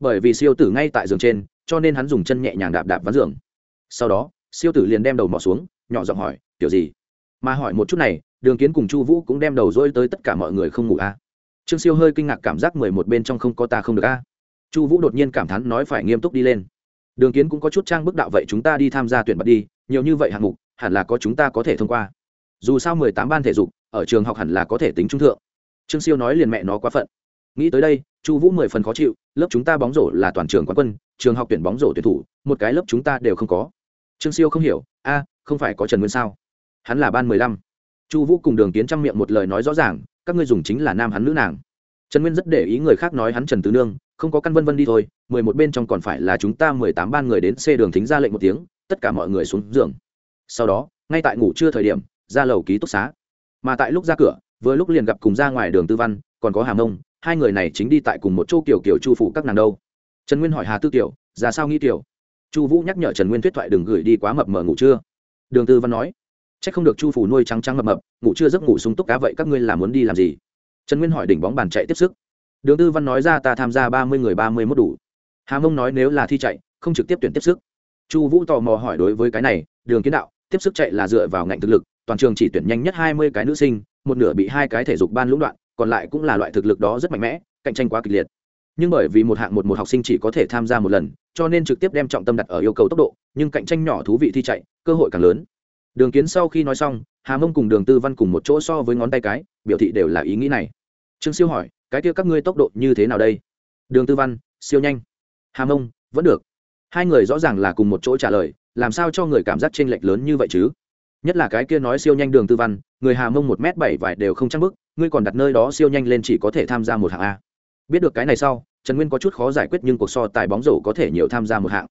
Bởi vì siêu tử ngay tại giường trên, cho nên hắn dùng chân nhẹ nhàng đạp đạp ván giường. Sau đó, siêu tử liền đem đầu mỏ xuống, nhỏ giọng hỏi, kiểu gì? Mà hỏi một chút này, đường kiến cùng chu vũ cũng đem đầu dôi tới tất cả mọi người không ngủ a trương siêu hơi kinh ngạc cảm giác mười một bên trong không có ta không được a chu vũ đột nhiên cảm thán nói phải nghiêm túc đi lên. Đường kiến cũng có chút trang bức đạo vậy chúng ta đi tham gia tuyển bật đi, nhiều như vậy hạng mục, hẳn là có chúng ta có thể thông qua. Dù sao mười tám ban thể dục, ở trường học hẳn là có thể tính trung thượng. Trương siêu nói liền mẹ nó quá phận. Nghĩ tới đây, chu vũ mười phần khó chịu, lớp chúng ta bóng rổ là toàn trường quán quân, trường học tuyển bóng rổ tuyển thủ, một cái lớp chúng ta đều không có. Trương siêu không hiểu, a, không phải có trần nguyên sao? Hắn là ban mười lăm. Chu vũ cùng đường kiến trang miệng một lời nói rõ ràng, các ngươi dùng chính là nam hắn nữ nàng. Trần nguyên rất để ý người khác nói hắn trần tứ nương không có căn vân vân đi thôi, mười một bên trong còn phải là chúng ta mười tám ban người đến xe đường thính ra lệnh một tiếng, tất cả mọi người xuống giường. Sau đó, ngay tại ngủ trưa thời điểm, ra lầu ký túc xá. Mà tại lúc ra cửa, vừa lúc liền gặp cùng ra ngoài đường tư văn, còn có hà mông, hai người này chính đi tại cùng một chỗ kiểu kiểu chu phủ các nàng đâu. Trần nguyên hỏi hà tư tiểu ra sao nghĩ tiểu chu vũ nhắc nhở trần nguyên thuyết thoại đừng gửi đi quá mập mờ ngủ trưa. Đường tư văn nói c h ắ c không được chu phủ nuôi trắng trắng mập mập, ngủ trưa giấc ngủ sung túc cá vậy các ngươi làm muốn đi làm gì? Trần nguyên hỏi đỉnh bóng bàn chạy tiếp sức đường tư văn nói ra ta tham gia ba mươi người ba mươi mốt đủ. Hà mông nói nếu là thi chạy, không trực tiếp tuyển tiếp sức. Chu vũ tò mò hỏi đối với cái này, đường kiến đạo, tiếp sức chạy là dựa vào ngành thực lực, toàn trường chỉ tuyển nhanh nhất hai mươi cái nữ sinh, một nửa bị hai cái thể dục ban lũng đoạn, còn lại cũng là loại thực lực đó rất mạnh mẽ, cạnh tranh quá kịch liệt. Nhưng bởi vì một hạng một một học sinh chỉ có thể tham gia một lần, cho nên trực tiếp đem trọng tâm đặt ở yêu cầu tốc độ, nhưng cạnh tranh nhỏ thú vị thi chạy, cơ hội càng lớn. Đường kiến sau khi nói xong, hà mông cùng đường tư văn cùng một chỗ so với ngón tay cái, biểu thị đều là ý nghĩ này. Trương siêu hỏi cái kia các ngươi tốc độ như thế nào đây? Đường tư văn, siêu nhanh. Hà mông vẫn được. Hai người rõ ràng là cùng một chỗ trả lời, làm sao cho người cảm giác chênh lệch lớn như vậy chứ? Nhất là cái kia nói siêu nhanh đường tư văn, người hà mông một m bảy vải đều không chắc bức ngươi còn đặt nơi đó siêu nhanh lên chỉ có thể tham gia một hạng a. Biết được cái này sau, trần nguyên có chút khó giải quyết nhưng cuộc so tài bóng rổ có thể nhiều tham gia một hạng.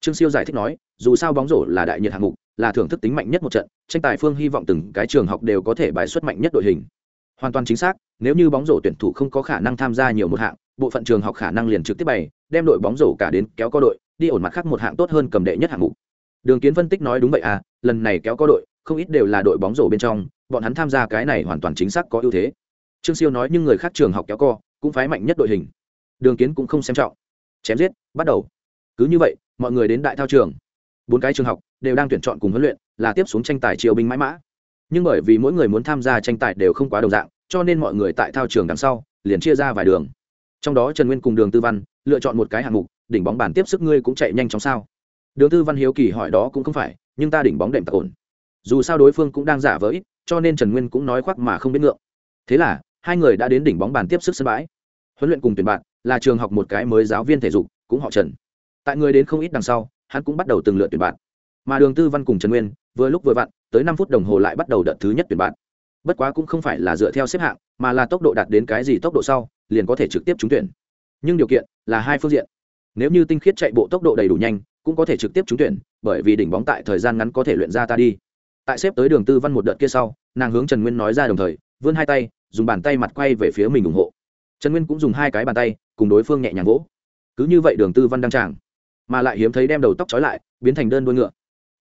Trương siêu giải thích nói, dù sao bóng rổ là đại nhiệt hạng mục, là thưởng thức tính mạnh nhất một trận, tranh tài phương hy vọng từng cái trường học đều có thể bài xuất mạnh nhất đội hình hoàn toàn chính xác, nếu như bóng rổ tuyển thủ không có khả năng tham gia nhiều một hạng, bộ phận trường học khả năng liền trực tiếp bày, đem đội bóng rổ cả đến kéo có đội, đi ổn mặt khác một hạng tốt hơn cầm đệ nhất hạng mục. Đường kiến phân tích nói đúng vậy à lần này kéo có đội, không ít đều là đội bóng rổ bên trong, bọn hắn tham gia cái này hoàn toàn chính xác có ưu thế. Trương siêu nói nhưng người khác trường học kéo co, cũng phái mạnh nhất đội hình. Đường kiến cũng không xem trọng. Chém giết, bắt đầu. Cứ như vậy, mọi người đến đại thao trường. Bốn cái trường học đều đang tuyển chọn cùng huấn luyện, là tiếp xuống tranh tài triều binh mãi mã nhưng bởi vì mỗi người muốn tham gia tranh tài đều không quá đồng dạng, cho nên mọi người tại thao trường đằng sau, liền chia ra vài đường. Trong đó trần nguyên cùng đường tư văn lựa chọn một cái hạng mục, đỉnh bóng bàn tiếp sức ngươi cũng chạy nhanh chóng sao. Đường tư văn hiếu kỳ hỏi đó cũng không phải, nhưng ta đỉnh bóng đệm tạc ổn. Dù sao đối phương cũng đang giả với cho nên trần nguyên cũng nói khoác mà không biết ngượng. Thế là, hai người đã đến đỉnh bóng bàn tiếp sức sân bãi. Huấn luyện cùng tuyển bạn, là trường học một cái mới giáo viên thể dục, cũng họ trần. Tại người đến không ít đằng sau, hắn cũng bắt đầu từng lượt tuyển bạn mà đường tư văn cùng trần nguyên vừa lúc vừa vặn tới năm phút đồng hồ lại bắt đầu đợt thứ nhất tuyển bạn. Bất quá cũng không phải là dựa theo xếp hạng, mà là tốc độ đạt đến cái gì tốc độ sau, liền có thể trực tiếp trúng tuyển. Nhưng điều kiện là hai phương diện. Nếu như tinh khiết chạy bộ tốc độ đầy đủ nhanh, cũng có thể trực tiếp trúng tuyển, bởi vì đỉnh bóng tại thời gian ngắn có thể luyện ra ta đi. Tại xếp tới đường tư văn một đợt kia sau, nàng hướng trần nguyên nói ra đồng thời, vươn hai tay, dùng bàn tay mặt quay về phía mình ủng hộ. Trần nguyên cũng dùng hai cái bàn tay, cùng đối phương nhẹ nhàng vỗ. Cứ như vậy đường tư văn đăng tràng, mà lại hiếm thấy đem đầu tóc trói lại, biến thành đơn đuôi ngựa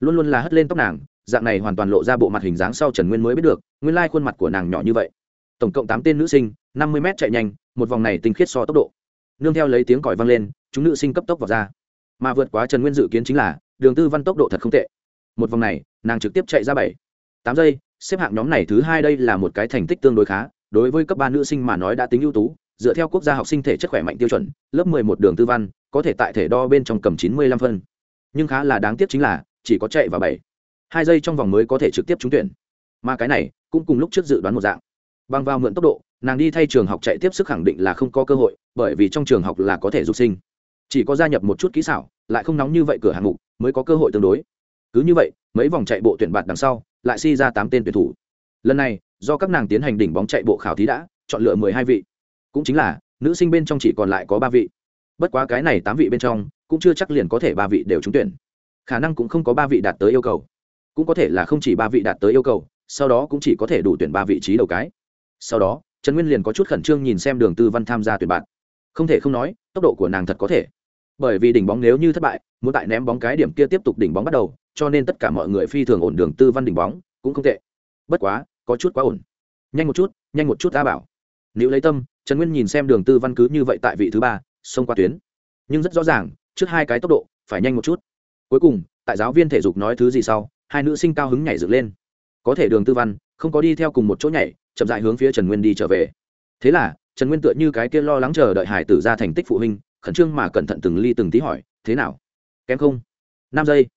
luôn luôn là hất lên tóc nàng, dạng này hoàn toàn lộ ra bộ mặt hình dáng sau trần nguyên mới biết được, nguyên lai khuôn mặt của nàng nhỏ như vậy. Tổng cộng tám tên nữ sinh, năm mươi m chạy nhanh, một vòng này tinh khiết so tốc độ. Nương theo lấy tiếng còi vang lên, chúng nữ sinh cấp tốc vào ra. Mà vượt quá trần nguyên dự kiến chính là, đường tư văn tốc độ thật không tệ. Một vòng này, nàng trực tiếp chạy ra bảy, tám giây, xếp hạng nhóm này thứ hai đây là một cái thành tích tương đối khá, đối với cấp ba nữ sinh mà nói đã tính ưu tú, dựa theo quốc gia học sinh thể chất khỏe mạnh tiêu chuẩn, lớp mười một đường tư văn, có thể tại thể đo bên trong cầm chín mươi lăm phân. Nhưng khá là đáng tiếc chính là chỉ có chạy vào bảy. Hai giây trong vòng mới có thể trực tiếp trúng tuyển. Mà cái này cũng cùng lúc trước dự đoán một dạng. Bằng vào mượn tốc độ, nàng đi thay trường học chạy tiếp sức khẳng định là không có cơ hội, bởi vì trong trường học là có thể giúp sinh. Chỉ có gia nhập một chút kỹ xảo, lại không nóng như vậy cửa hàng mục, mới có cơ hội tương đối. Cứ như vậy, mấy vòng chạy bộ tuyển bạt đằng sau, lại si ra tám tên tuyển thủ. Lần này, do các nàng tiến hành đỉnh bóng chạy bộ khảo thí đã, chọn lựa mười hai vị. Cũng chính là, nữ sinh bên trong chỉ còn lại có ba vị. Bất quá cái này tám vị bên trong, cũng chưa chắc liền có thể ba vị đều trúng tuyển khả năng cũng không có ba vị đạt tới yêu cầu. Cũng có thể là không chỉ ba vị đạt tới yêu cầu, sau đó cũng chỉ có thể đủ tuyển ba vị trí đầu cái. Sau đó, trần nguyên liền có chút khẩn trương nhìn xem đường tư văn tham gia tuyển bạn. Không thể không nói, tốc độ của nàng thật có thể. Bởi vì đỉnh bóng nếu như thất bại, muốn tại ném bóng cái điểm kia tiếp tục đỉnh bóng bắt đầu, cho nên tất cả mọi người phi thường ổn đường tư văn đỉnh bóng, cũng không tệ. Bất quá, có chút quá ổn. Nhanh một chút, nhanh một chút ta bảo. Nếu lấy tâm, trần nguyên nhìn xem đường tư văn cứ như vậy tại vị thứ ba, xông qua tuyến. Nhưng rất rõ ràng, trước hai cái tốc độ, phải nhanh một chút cuối cùng, tại giáo viên thể dục nói thứ gì sau, hai nữ sinh cao hứng nhảy dựng lên. Có thể đường tư văn, không có đi theo cùng một chỗ nhảy, chậm dại hướng phía trần nguyên đi trở về. Thế là, trần nguyên tựa như cái kia lo lắng chờ đợi hải tử ra thành tích phụ huynh, khẩn trương mà cẩn thận từng ly từng tí hỏi, thế nào? Kém không? Năm giây.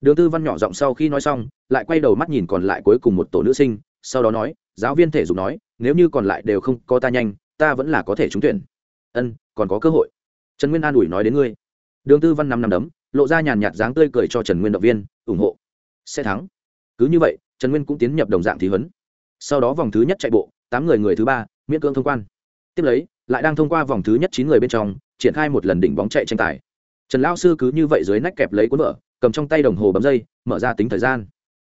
Đường tư văn nhỏ giọng sau khi nói xong, lại quay đầu mắt nhìn còn lại cuối cùng một tổ nữ sinh, sau đó nói, giáo viên thể dục nói, nếu như còn lại đều không có ta nhanh, ta vẫn là có thể trúng tuyển. Ân, còn có cơ hội. Trần nguyên an ủi nói đến ngươi. Đường tư văn năm năm đấm lộ ra nhàn nhạt dáng tươi cười cho trần nguyên động viên, ủng hộ. Sẽ thắng. Cứ như vậy, trần nguyên cũng tiến nhập đồng dạng thí huấn. Sau đó vòng thứ nhất chạy bộ, tám người người thứ ba, miễn cưỡng thông quan. Tiếp lấy, lại đang thông qua vòng thứ nhất chín người bên trong, triển khai một lần đỉnh bóng chạy tranh tài. Trần lão sư cứ như vậy dưới nách kẹp lấy cuốn vợ cầm trong tay đồng hồ bấm dây, mở ra tính thời gian.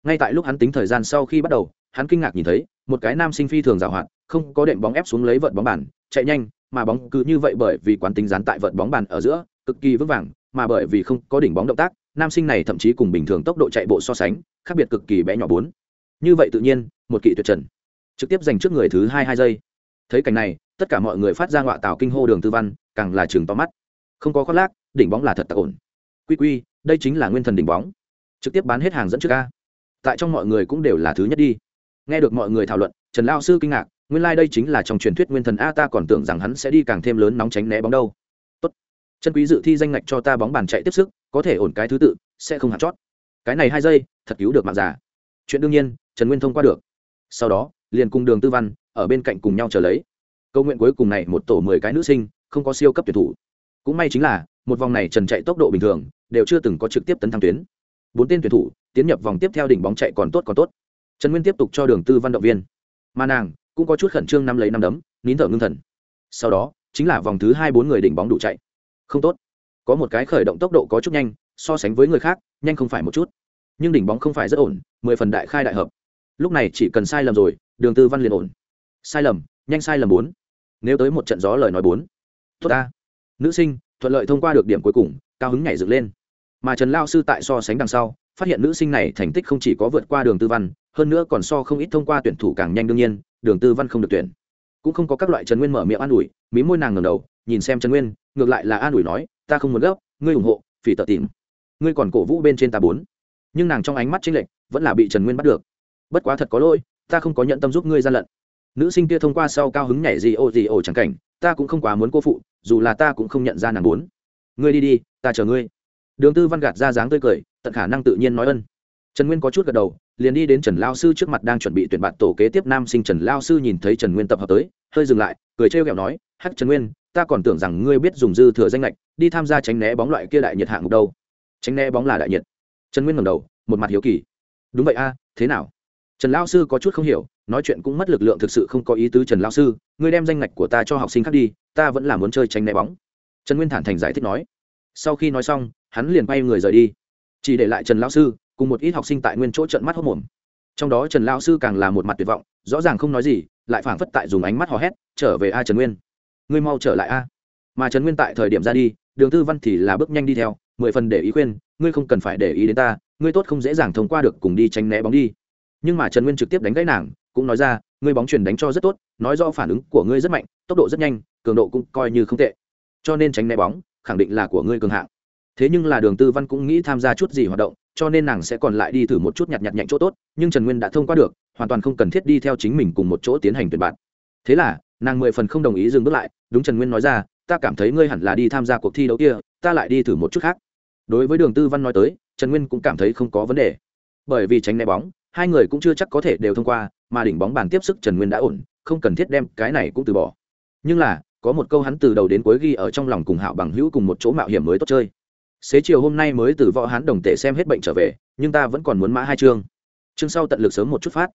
Ngay tại lúc hắn tính thời gian sau khi bắt đầu, hắn kinh ngạc nhìn thấy, một cái nam sinh phi thường giảo hoạt không có đệm bóng ép xuống lấy vợt bóng bàn, chạy nhanh, mà bóng cứ như vậy bởi vì quán tính dán tại vợt bóng bàn ở giữa, cực kỳ vững vàng mà bởi vì không có đỉnh bóng động tác, nam sinh này thậm chí cùng bình thường tốc độ chạy bộ so sánh, khác biệt cực kỳ bé nhỏ bốn. Như vậy tự nhiên, một kỵ tuyệt trần. Trực tiếp giành trước người thứ hai hai giây. Thấy cảnh này, tất cả mọi người phát ra ngọa tào kinh hô đường tư văn, càng là trường to mắt. Không có khoác lác, đỉnh bóng là thật tạc ổn. Quy quy, đây chính là nguyên thần đỉnh bóng. Trực tiếp bán hết hàng dẫn trước ca tại trong mọi người cũng đều là thứ nhất đi. Nghe được mọi người thảo luận, trần lao sư kinh ngạc, nguyên lai đây chính là trong truyền thuyết nguyên thần a, ta còn tưởng rằng hắn sẽ đi càng thêm lớn nóng tránh né bóng đâu chân quý dự thi danh ngạch cho ta bóng bàn chạy tiếp sức, có thể ổn cái thứ tự, sẽ không hạt chót. Cái này hai giây, thật cứu được mạng giả chuyện đương nhiên, trần nguyên thông qua được. Sau đó, liền cùng đường tư văn, ở bên cạnh cùng nhau chờ lấy. Câu nguyện cuối cùng này một tổ mười cái nữ sinh, không có siêu cấp tuyển thủ. Cũng may chính là, một vòng này trần chạy tốc độ bình thường, đều chưa từng có trực tiếp tấn thăng tuyến. Bốn tên tuyển thủ, tiến nhập vòng tiếp theo đỉnh bóng chạy còn tốt còn tốt. Trần nguyên tiếp tục cho đường tư văn động viên. Mà nàng, cũng có chút khẩn trương năm lấy năm đấm, nín thở ngưng thần. Sau đó, chính là vòng thứ hai bốn người đỉnh bóng đủ chạy không tốt. Có một cái khởi động tốc độ có chút nhanh, so sánh với người khác, nhanh không phải một chút. Nhưng đỉnh bóng không phải rất ổn, mười phần đại khai đại hợp. Lúc này chỉ cần sai lầm rồi, đường tư văn liền ổn. Sai lầm, nhanh sai lầm bốn. Nếu tới một trận gió lời nói bốn. Tốt ta. Nữ sinh, thuận lợi thông qua được điểm cuối cùng, cao hứng nhảy dựng lên. Mà trần lao sư tại so sánh đằng sau, phát hiện nữ sinh này thành tích không chỉ có vượt qua đường tư văn, hơn nữa còn so không ít thông qua tuyển thủ càng nhanh đương nhiên, đường tư văn không được tuyển cũng không có các loại trần nguyên mở miệng an ủi, mí môi nàng ngầm đầu, nhìn xem trần nguyên, ngược lại là an ủi nói, ta không muốn gấp, ngươi ủng hộ, phỉ tợ tìm. Ngươi còn cổ vũ bên trên ta bốn. Nhưng nàng trong ánh mắt chênh lệch, vẫn là bị trần nguyên bắt được. Bất quá thật có lỗi, ta không có nhận tâm giúp ngươi gian lận. Nữ sinh kia thông qua sau cao hứng nhảy gì ô gì ồ chẳng cảnh, ta cũng không quá muốn cô phụ, dù là ta cũng không nhận ra nàng bốn. Ngươi đi đi, ta chờ ngươi. Đường tư văn gạt ra dáng tươi cười, tận khả năng tự nhiên nói ân. Trần nguyên có chút gật đầu liền đi đến trần lao sư trước mặt đang chuẩn bị tuyển bạn tổ kế tiếp nam sinh trần lao sư nhìn thấy trần nguyên tập hợp tới, hơi dừng lại, cười trêu ghẹo nói, hắc trần nguyên, ta còn tưởng rằng ngươi biết dùng dư thừa danh lệch đi tham gia tránh né bóng loại kia đại nhiệt hạng mục đâu. Tránh né bóng là đại nhiệt. Trần nguyên ngầm đầu, một mặt hiếu kỳ. Đúng vậy a, thế nào? Trần lao sư có chút không hiểu, nói chuyện cũng mất lực lượng thực sự không có ý tứ trần lao sư, ngươi đem danh lệch của ta cho học sinh khác đi, ta vẫn là muốn chơi tránh né bóng. Trần nguyên thản thành giải thích nói. Sau khi nói xong, hắn liền bay người rời đi. Chỉ để lại trần lao sư cùng một ít học sinh tại nguyên chỗ trận mắt hốc mồm. Trong đó trần lao sư càng là một mặt tuyệt vọng, rõ ràng không nói gì, lại phảng phất tại dùng ánh mắt hò hét, trở về a trần nguyên. Ngươi mau trở lại a. Mà trần nguyên tại thời điểm ra đi, đường tư văn thì là bước nhanh đi theo, mười phần để ý khuyên, ngươi không cần phải để ý đến ta, ngươi tốt không dễ dàng thông qua được cùng đi tránh né bóng đi. Nhưng mà trần nguyên trực tiếp đánh gãy nàng, cũng nói ra, ngươi bóng chuyển đánh cho rất tốt, nói do phản ứng của ngươi rất mạnh, tốc độ rất nhanh, cường độ cũng coi như không tệ. Cho nên tránh né bóng, khẳng định là của ngươi cường hạng. Thế nhưng là đường tư văn cũng nghĩ tham gia chút gì hoạt động cho nên nàng sẽ còn lại đi thử một chút nhặt nhặt nhạnh chỗ tốt, nhưng trần nguyên đã thông qua được, hoàn toàn không cần thiết đi theo chính mình cùng một chỗ tiến hành tuyển bạn. Thế là, nàng mười phần không đồng ý dừng bước lại, đúng trần nguyên nói ra, ta cảm thấy ngươi hẳn là đi tham gia cuộc thi đấu kia, ta lại đi thử một chút khác. Đối với đường tư văn nói tới, trần nguyên cũng cảm thấy không có vấn đề. Bởi vì tránh né bóng, hai người cũng chưa chắc có thể đều thông qua, mà đỉnh bóng bàn tiếp sức trần nguyên đã ổn, không cần thiết đem cái này cũng từ bỏ. Nhưng là, có một câu hắn từ đầu đến cuối ghi ở trong lòng cùng hạo bằng hữu cùng một chỗ mạo hiểm mới tốt chơi xế chiều hôm nay mới từ võ hán đồng tệ xem hết bệnh trở về, nhưng ta vẫn còn muốn mã hai chương. Chương sau tận lực sớm một chút phát.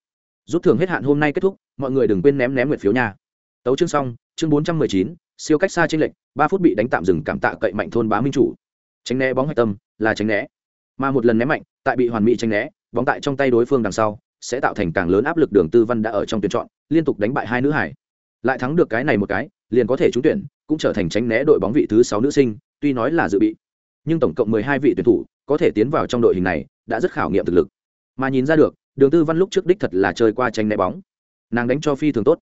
Rút thưởng hết hạn hôm nay kết thúc, mọi người đừng quên ném ném nguyệt phiếu nha. Tấu chương xong, chương bốn trăm mười chín, siêu cách xa trên lệnh ba phút bị đánh tạm dừng cảm tạ cậy mạnh thôn bá minh chủ. Tránh né bóng hạch tâm, là tránh né. Mà một lần ném mạnh, tại bị hoàn mỹ tránh né, bóng tại trong tay đối phương đằng sau, sẽ tạo thành càng lớn áp lực đường tư văn đã ở trong tuyển chọn, liên tục đánh bại hai nữ hải. Lại thắng được cái này một cái, liền có thể trúng tuyển, cũng trở thành tránh né đội bóng vị thứ sáu nữ sinh, tuy nói là dự bị nhưng tổng cộng mười hai vị tuyển thủ có thể tiến vào trong đội hình này đã rất khảo nghiệm thực lực. Mà nhìn ra được, đường tư văn lúc trước đích thật là chơi qua tranh né bóng. Nàng đánh cho phi thường tốt.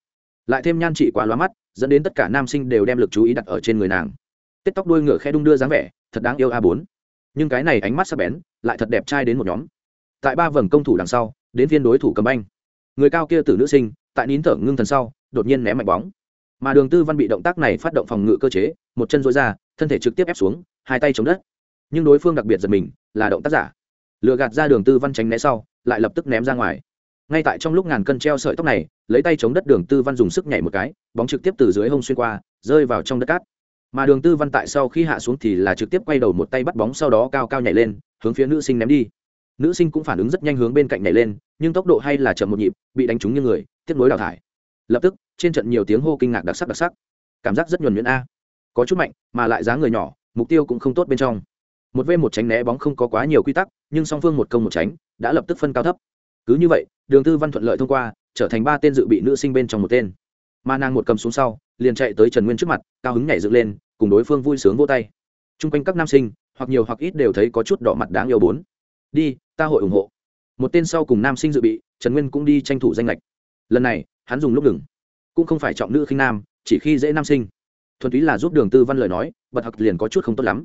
Lại thêm nhan trị quá loa mắt, dẫn đến tất cả nam sinh đều đem lực chú ý đặt ở trên người nàng. Tết tóc đuôi ngựa khe đung đưa dáng vẻ, thật đáng yêu a bốn. Nhưng cái này ánh mắt sắc bén, lại thật đẹp trai đến một nhóm. Tại ba vầng công thủ đằng sau, đến viên đối thủ cầm anh người cao kia từ nữ sinh, tại nín thở ngưng thần sau, đột nhiên ném mạnh bóng. Mà đường tư văn bị động tác này phát động phòng ngự cơ chế, một chân dối ra thân thể trực tiếp ép xuống, hai tay chống đất. Nhưng đối phương đặc biệt giật mình, là động tác giả. Lựa gạt ra đường tư văn tránh né sau, lại lập tức ném ra ngoài. Ngay tại trong lúc ngàn cân treo sợi tóc này, lấy tay chống đất đường tư văn dùng sức nhảy một cái, bóng trực tiếp từ dưới hông xuyên qua, rơi vào trong đất cát. Mà đường tư văn tại sau khi hạ xuống thì là trực tiếp quay đầu một tay bắt bóng sau đó cao cao nhảy lên, hướng phía nữ sinh ném đi. Nữ sinh cũng phản ứng rất nhanh hướng bên cạnh nhảy lên, nhưng tốc độ hay là chậm một nhịp, bị đánh trúng như người tiếp nối đào thải. Lập tức, trên trận nhiều tiếng hô kinh ngạc đặc sắc đặc sắc. Cảm giác rất nhuần nhuyễn a có chút mạnh, mà lại giá người nhỏ, mục tiêu cũng không tốt bên trong. Một v một tránh né bóng không có quá nhiều quy tắc, nhưng song phương một công một tránh, đã lập tức phân cao thấp. Cứ như vậy, đường tư văn thuận lợi thông qua, trở thành ba tên dự bị nữ sinh bên trong một tên. Mà nàng một cầm xuống sau, liền chạy tới trần nguyên trước mặt, cao hứng nhảy dựng lên, cùng đối phương vui sướng vô tay. T r u n g quanh các nam sinh, hoặc nhiều hoặc ít đều thấy có chút đỏ mặt đáng yêu bốn. Đi, ta hội ủng hộ. Một tên sau cùng nam sinh dự bị, trần nguyên cũng đi tranh thủ danh lệch. Lần này, hắn dùng lúc đừng cũng không phải trọng nữ khinh nam, chỉ khi dễ nam sinh thuần túy là giúp đường tư văn lời nói, bật học liền có chút không tốt lắm.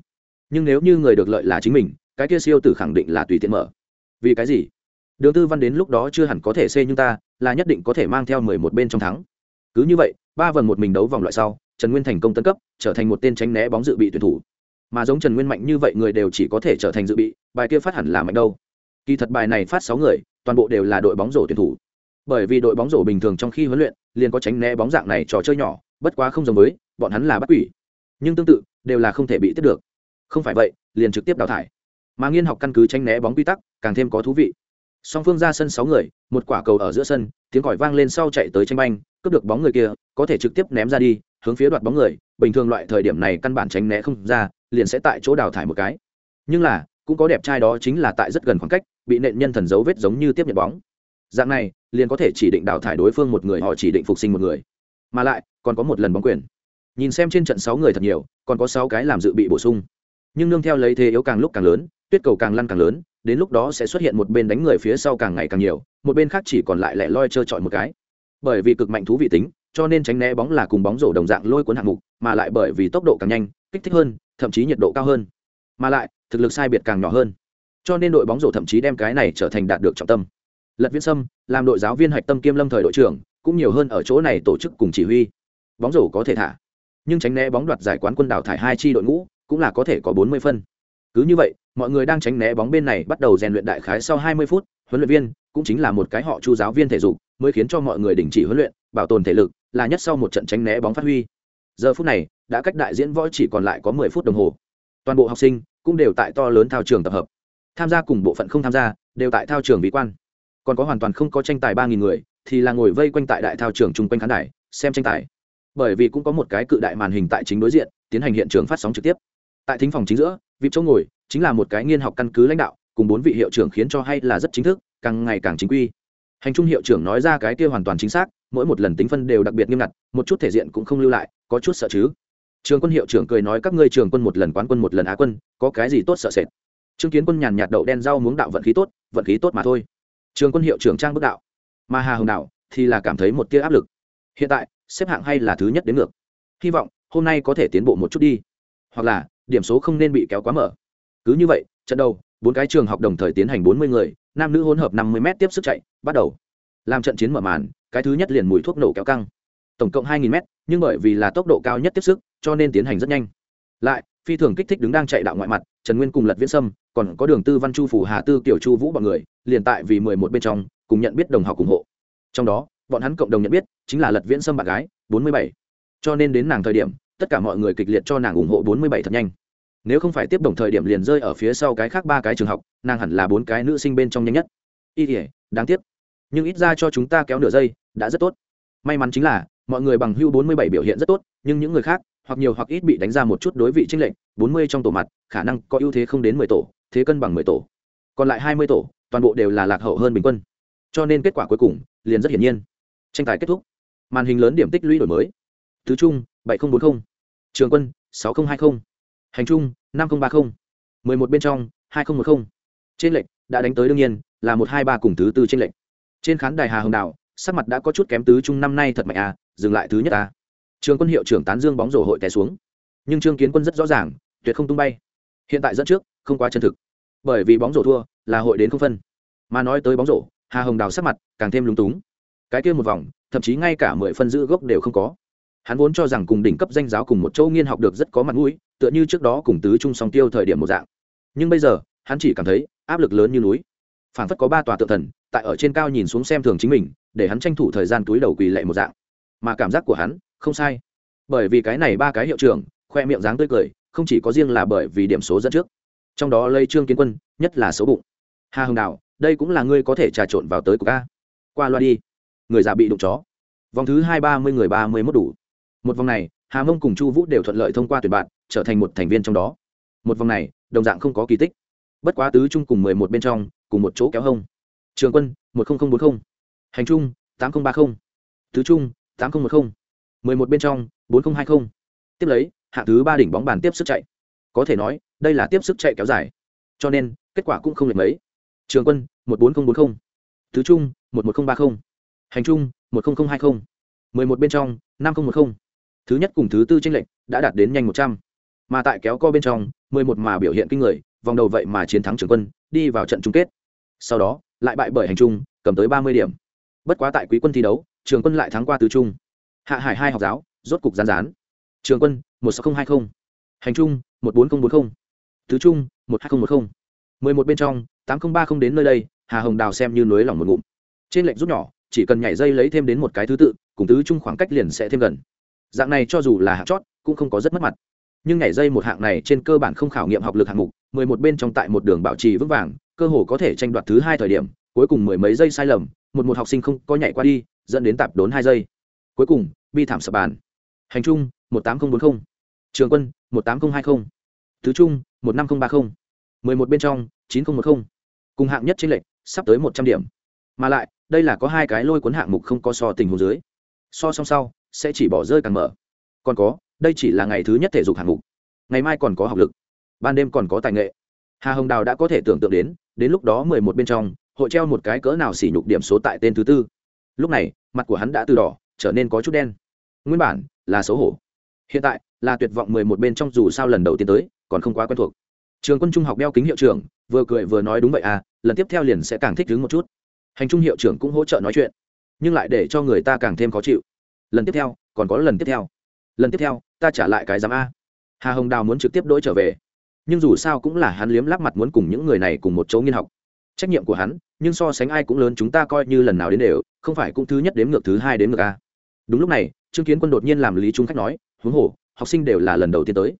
Nhưng nếu như người được lợi là chính mình, cái kia siêu tử khẳng định là tùy tiện mở. Vì cái gì? Đường tư văn đến lúc đó chưa hẳn có thể xê nhưng ta, là nhất định có thể mang theo mười một bên trong thắng. Cứ như vậy, ba vần một mình đấu vòng loại sau, trần nguyên thành công tấn cấp, trở thành một tên tránh né bóng dự bị tuyển thủ. Mà giống trần nguyên mạnh như vậy người đều chỉ có thể trở thành dự bị, bài kia phát hẳn là mạnh đâu. Kỳ thật bài này phát sáu người, toàn bộ đều là đội bóng rổ tuyển thủ. Bởi vì đội bóng rổ bình thường trong khi huấn luyện, liền có tránh né bóng dạng này trò chơi nhỏ, bất quá không giống với bọn hắn là bắt quỷ. Nhưng tương tự, đều là không thể bị tiếp được. Không phải vậy, liền trực tiếp đào thải. Mà nghiên học căn cứ tránh né bóng quy tắc, càng thêm có thú vị. Song phương ra sân sáu người, một quả cầu ở giữa sân, tiếng còi vang lên sau chạy tới tranh banh, cướp được bóng người kia, có thể trực tiếp ném ra đi, hướng phía đoạt bóng người. Bình thường loại thời điểm này căn bản tránh né không ra, liền sẽ tại chỗ đào thải một cái. Nhưng là, cũng có đẹp trai đó chính là tại rất gần khoảng cách, bị nện nhân thần dấu vết giống như tiếp nhận bóng. Dạng này, liền có thể chỉ định đào thải đối phương một người, họ chỉ định phục sinh một người. Mà lại, còn có một lần bóng quyền nhìn xem trên trận sáu người thật nhiều, còn có sáu cái làm dự bị bổ sung. Nhưng nương theo lấy thế yếu càng lúc càng lớn, tuyết cầu càng lăn càng lớn, đến lúc đó sẽ xuất hiện một bên đánh người phía sau càng ngày càng nhiều, một bên khác chỉ còn lại lẻ loi trơ trọi một cái. Bởi vì cực mạnh thú vị tính, cho nên tránh né bóng là cùng bóng rổ đồng dạng lôi cuốn hạng mục, mà lại bởi vì tốc độ càng nhanh, kích thích hơn, thậm chí nhiệt độ cao hơn. Mà lại, thực lực sai biệt càng nhỏ hơn. Cho nên đội bóng rổ thậm chí đem cái này trở thành đạt được trọng tâm. Lật viễn sâm, làm đội giáo viên hạch tâm kiêm lâm thời đội trưởng, cũng nhiều hơn ở chỗ này tổ chức cùng chỉ huy. Bóng rổ có thể thả nhưng tránh né bóng đoạt giải quán quân đào thải hai chi đội ngũ, cũng là có thể có bốn mươi phân. Cứ như vậy, mọi người đang tránh né bóng bên này bắt đầu rèn luyện đại khái sau hai mươi phút, huấn luyện viên, cũng chính là một cái họ chu giáo viên thể dục, mới khiến cho mọi người đình chỉ huấn luyện, bảo tồn thể lực, là nhất sau một trận tránh né bóng phát huy. Giờ phút này, đã cách đại diễn võ chỉ còn lại có mười phút đồng hồ. Toàn bộ học sinh cũng đều tại to lớn thao trường tập hợp. Tham gia cùng bộ phận không tham gia, đều tại thao trường vị quan. Còn có hoàn toàn không có tranh tài ba nghìn người, thì là ngồi vây quanh tại đại thao trường chung quanh khán đài, xem tranh tài bởi vì cũng có một cái cự đại màn hình tại chính đối diện, tiến hành hiện trường phát sóng trực tiếp. Tại thính phòng chính giữa, vị chỗ ngồi chính là một cái nghiên học căn cứ lãnh đạo, cùng bốn vị hiệu trưởng khiến cho hay là rất chính thức, càng ngày càng chính quy. Hành trung hiệu trưởng nói ra cái kia hoàn toàn chính xác, mỗi một lần tính phân đều đặc biệt nghiêm ngặt, một chút thể diện cũng không lưu lại, có chút sợ chứ. Trường quân hiệu trưởng cười nói các ngươi trường quân một lần quán quân một lần á quân, có cái gì tốt sợ sệt? Trương kiến quân nhàn nhạt đậu đen rau muống đạo vận khí tốt, vận khí tốt mà thôi. Trường quân hiệu trưởng trang bước đạo mà hà hồng đạo, thì là cảm thấy một tia áp lực. Hiện tại xếp hạng hay là thứ nhất đến ngược. Hy vọng, hôm nay có thể tiến bộ một chút đi. Hoặc là, điểm số không nên bị kéo quá mở. Cứ như vậy, trận đầu, bốn cái trường học đồng thời tiến hành bốn mươi người, nam nữ hỗn hợp năm mươi m tiếp sức chạy, bắt đầu. Làm trận chiến mở màn, cái thứ nhất liền mùi thuốc nổ kéo căng. Tổng cộng hai nghìn m nhưng bởi vì là tốc độ cao nhất tiếp sức, cho nên tiến hành rất nhanh. Lại, phi thường kích thích đứng đang chạy đạo ngoại mặt, trần nguyên cùng lật viễn sâm, còn có đường tư văn chu phủ hà tư kiểu chu vũ bọn người, liền tại vì mười một bên trong, cùng nhận biết đồng học ủng hộ. Trong đó bọn hắn cộng đồng nhận biết, chính là lật viễn sâm bạn gái, bốn mươi bảy. Cho nên đến nàng thời điểm, tất cả mọi người kịch liệt cho nàng ủng hộ bốn mươi bảy thật nhanh. Nếu không phải tiếp đồng thời điểm liền rơi ở phía sau cái khác ba cái trường học, nàng hẳn là bốn cái nữ sinh bên trong nhanh nhất. Y thể đáng tiếc. Nhưng ít ra cho chúng ta kéo nửa giây, đã rất tốt. May mắn chính là, mọi người bằng hưu bốn mươi bảy biểu hiện rất tốt, nhưng những người khác, hoặc nhiều hoặc ít bị đánh ra một chút đối vị tranh lệch, bốn mươi trong tổ mặt, khả năng có ưu thế không đến mười tổ, thế cân bằng mười tổ. Còn lại hai mươi tổ, toàn bộ đều là lạc hậu hơn bình quân. Cho nên kết quả cuối cùng, liền rất hiển nhiên tranh tài kết thúc. Màn hình lớn điểm tích lũy đổi mới. Thứ trung bảy nghìn bốn mươi trường quân, sáu nghìn hai mươi hành trung, năm nghìn ba mươi mười một bên trong, hai nghìn một mươi trên lệnh đã đánh tới đương nhiên, là một hai ba cùng thứ tư trên lệnh trên khán đài hà hồng đào, sắc mặt đã có chút kém tứ trung năm nay thật mạnh à dừng lại thứ nhất à. Trường quân hiệu trưởng tán dương bóng rổ hội té xuống. Nhưng trương kiến quân rất rõ ràng, tuyệt không tung bay. Hiện tại dẫn trước, không quá chân thực. Bởi vì bóng rổ thua, là hội đến không phân. Mà nói tới bóng rổ, hà hồng đào sắc mặt càng thêm lúng túng cái kia một vòng, thậm chí ngay cả mười phân giữ gốc đều không có. Hắn vốn cho rằng cùng đỉnh cấp danh giáo cùng một châu nghiên học được rất có mặt mũi, tựa như trước đó cùng tứ trung song tiêu thời điểm một dạng. Nhưng bây giờ, hắn chỉ cảm thấy áp lực lớn như núi. Phản phất có ba tòa tự thần, tại ở trên cao nhìn xuống xem thường chính mình, để hắn tranh thủ thời gian túi đầu quỳ lệ một dạng. Mà cảm giác của hắn, không sai. Bởi vì cái này ba cái hiệu trưởng, khoe miệng dáng tươi cười, không chỉ có riêng là bởi vì điểm số dẫn trước. Trong đó lây trương kiến quân, nhất là xấu bụng. Hà hồng đào đây cũng là ngươi có thể trà trộn vào tới của ca. Qua loa đi người già bị đụng chó. Vòng thứ hai ba mươi người ba mươi mốt đủ. Một vòng này, hà mông cùng chu vũ đều thuận lợi thông qua tuyển bạn, trở thành một thành viên trong đó. Một vòng này, đồng dạng không có kỳ tích. Bất quá tứ trung cùng mười một bên trong, cùng một chỗ kéo hông. Trường quân, một nghìn bốn mươi hành trung, tám nghìn ba mươi tứ trung tám nghìn một mươi mười một bên trong, bốn nghìn hai mươi tiếp lấy, hạ thứ ba đỉnh bóng bàn tiếp sức chạy. Có thể nói, đây là tiếp sức chạy kéo dài. Cho nên, kết quả cũng không lệch mấy. Trường quân, một bốn trăm bốn mươi tứ trung một một trăm ba mươi hành trung, một nghìn hai mươi mười một bên trong, năm nghìn một mươi thứ nhất cùng thứ tư tranh lệch đã đạt đến nhanh một trăm. Mà tại kéo co bên trong, mười một mà biểu hiện kinh người, vòng đầu vậy mà chiến thắng trường quân, đi vào trận chung kết. Sau đó, lại bại bởi hành trung, cầm tới ba mươi điểm. Bất quá tại quý quân thi đấu trường quân lại thắng qua tứ trung. Hạ hải hai học giáo, rốt cục gián rán trường quân, một sáu nghìn hai mươi hành trung, một bốn nghìn bốn mươi tứ trung, một hai nghìn một mươi mười một bên trong, tám nghìn ba không đến nơi đây, hà hồng đào xem như nối lòng một ngụm. Trên lệnh rút nhỏ chỉ cần nhảy dây lấy thêm đến một cái thứ tự, cùng tứ trung khoảng cách liền sẽ thêm gần. Dạng này cho dù là hạng chót, cũng không có rất mất mặt. Nhưng nhảy dây một hạng này trên cơ bản không khảo nghiệm học lực hạng mục, mười một bên trong tại một đường bảo trì vững vàng, cơ hồ có thể tranh đoạt thứ hai thời điểm, cuối cùng mười mấy giây sai lầm, một một học sinh không có nhảy qua đi, dẫn đến tạp đốn hai giây. Cuối cùng, bi thảm sập bàn. Hành trung, một tám nghìn bốn mươi trường quân, một tám nghìn hai mươi thứ trung, một năm nghìn ba mươi mười một bên trong, chín nghìn một mươi cùng hạng nhất trên lệch, sắp tới một trăm điểm. Mà lại đây là có hai cái lôi cuốn hạng mục không có so tình huống dưới. So song sau, sẽ chỉ bỏ rơi càng mở. Còn có, đây chỉ là ngày thứ nhất thể dục hạng mục. Ngày mai còn có học lực. Ban đêm còn có tài nghệ. Hà hồng đào đã có thể tưởng tượng đến đến lúc đó mười một bên trong, hội treo một cái cỡ nào xỉ nhục điểm số tại tên thứ tư. Lúc này, mặt của hắn đã từ đỏ, trở nên có chút đen. Nguyên bản, là xấu hổ. Hiện tại, là tuyệt vọng mười một bên trong dù sao lần đầu tiên tới, còn không quá quen thuộc. Trường quân trung học đeo kính hiệu trưởng, vừa cười vừa nói đúng vậy à lần tiếp theo liền sẽ càng thích đứng một chút hành trung hiệu trưởng cũng hỗ trợ nói chuyện, nhưng lại để cho người ta càng thêm khó chịu. Lần tiếp theo, còn có lần tiếp theo. Lần tiếp theo, ta trả lại cái giám a. Hà hồng đào muốn trực tiếp đ i trở về. Nhưng dù sao cũng là hắn liếm lắp mặt muốn cùng những người này cùng một chỗ nghiên học. Trách nhiệm của hắn, nhưng so sánh ai cũng lớn, chúng ta coi như lần nào đến đều, không phải cũng thứ nhất đến ngược thứ hai đến ngược a. Đúng lúc này, trương kiến quân đột nhiên làm lý trung khách nói, huống hồ, học sinh đều là lần đầu tiên tới.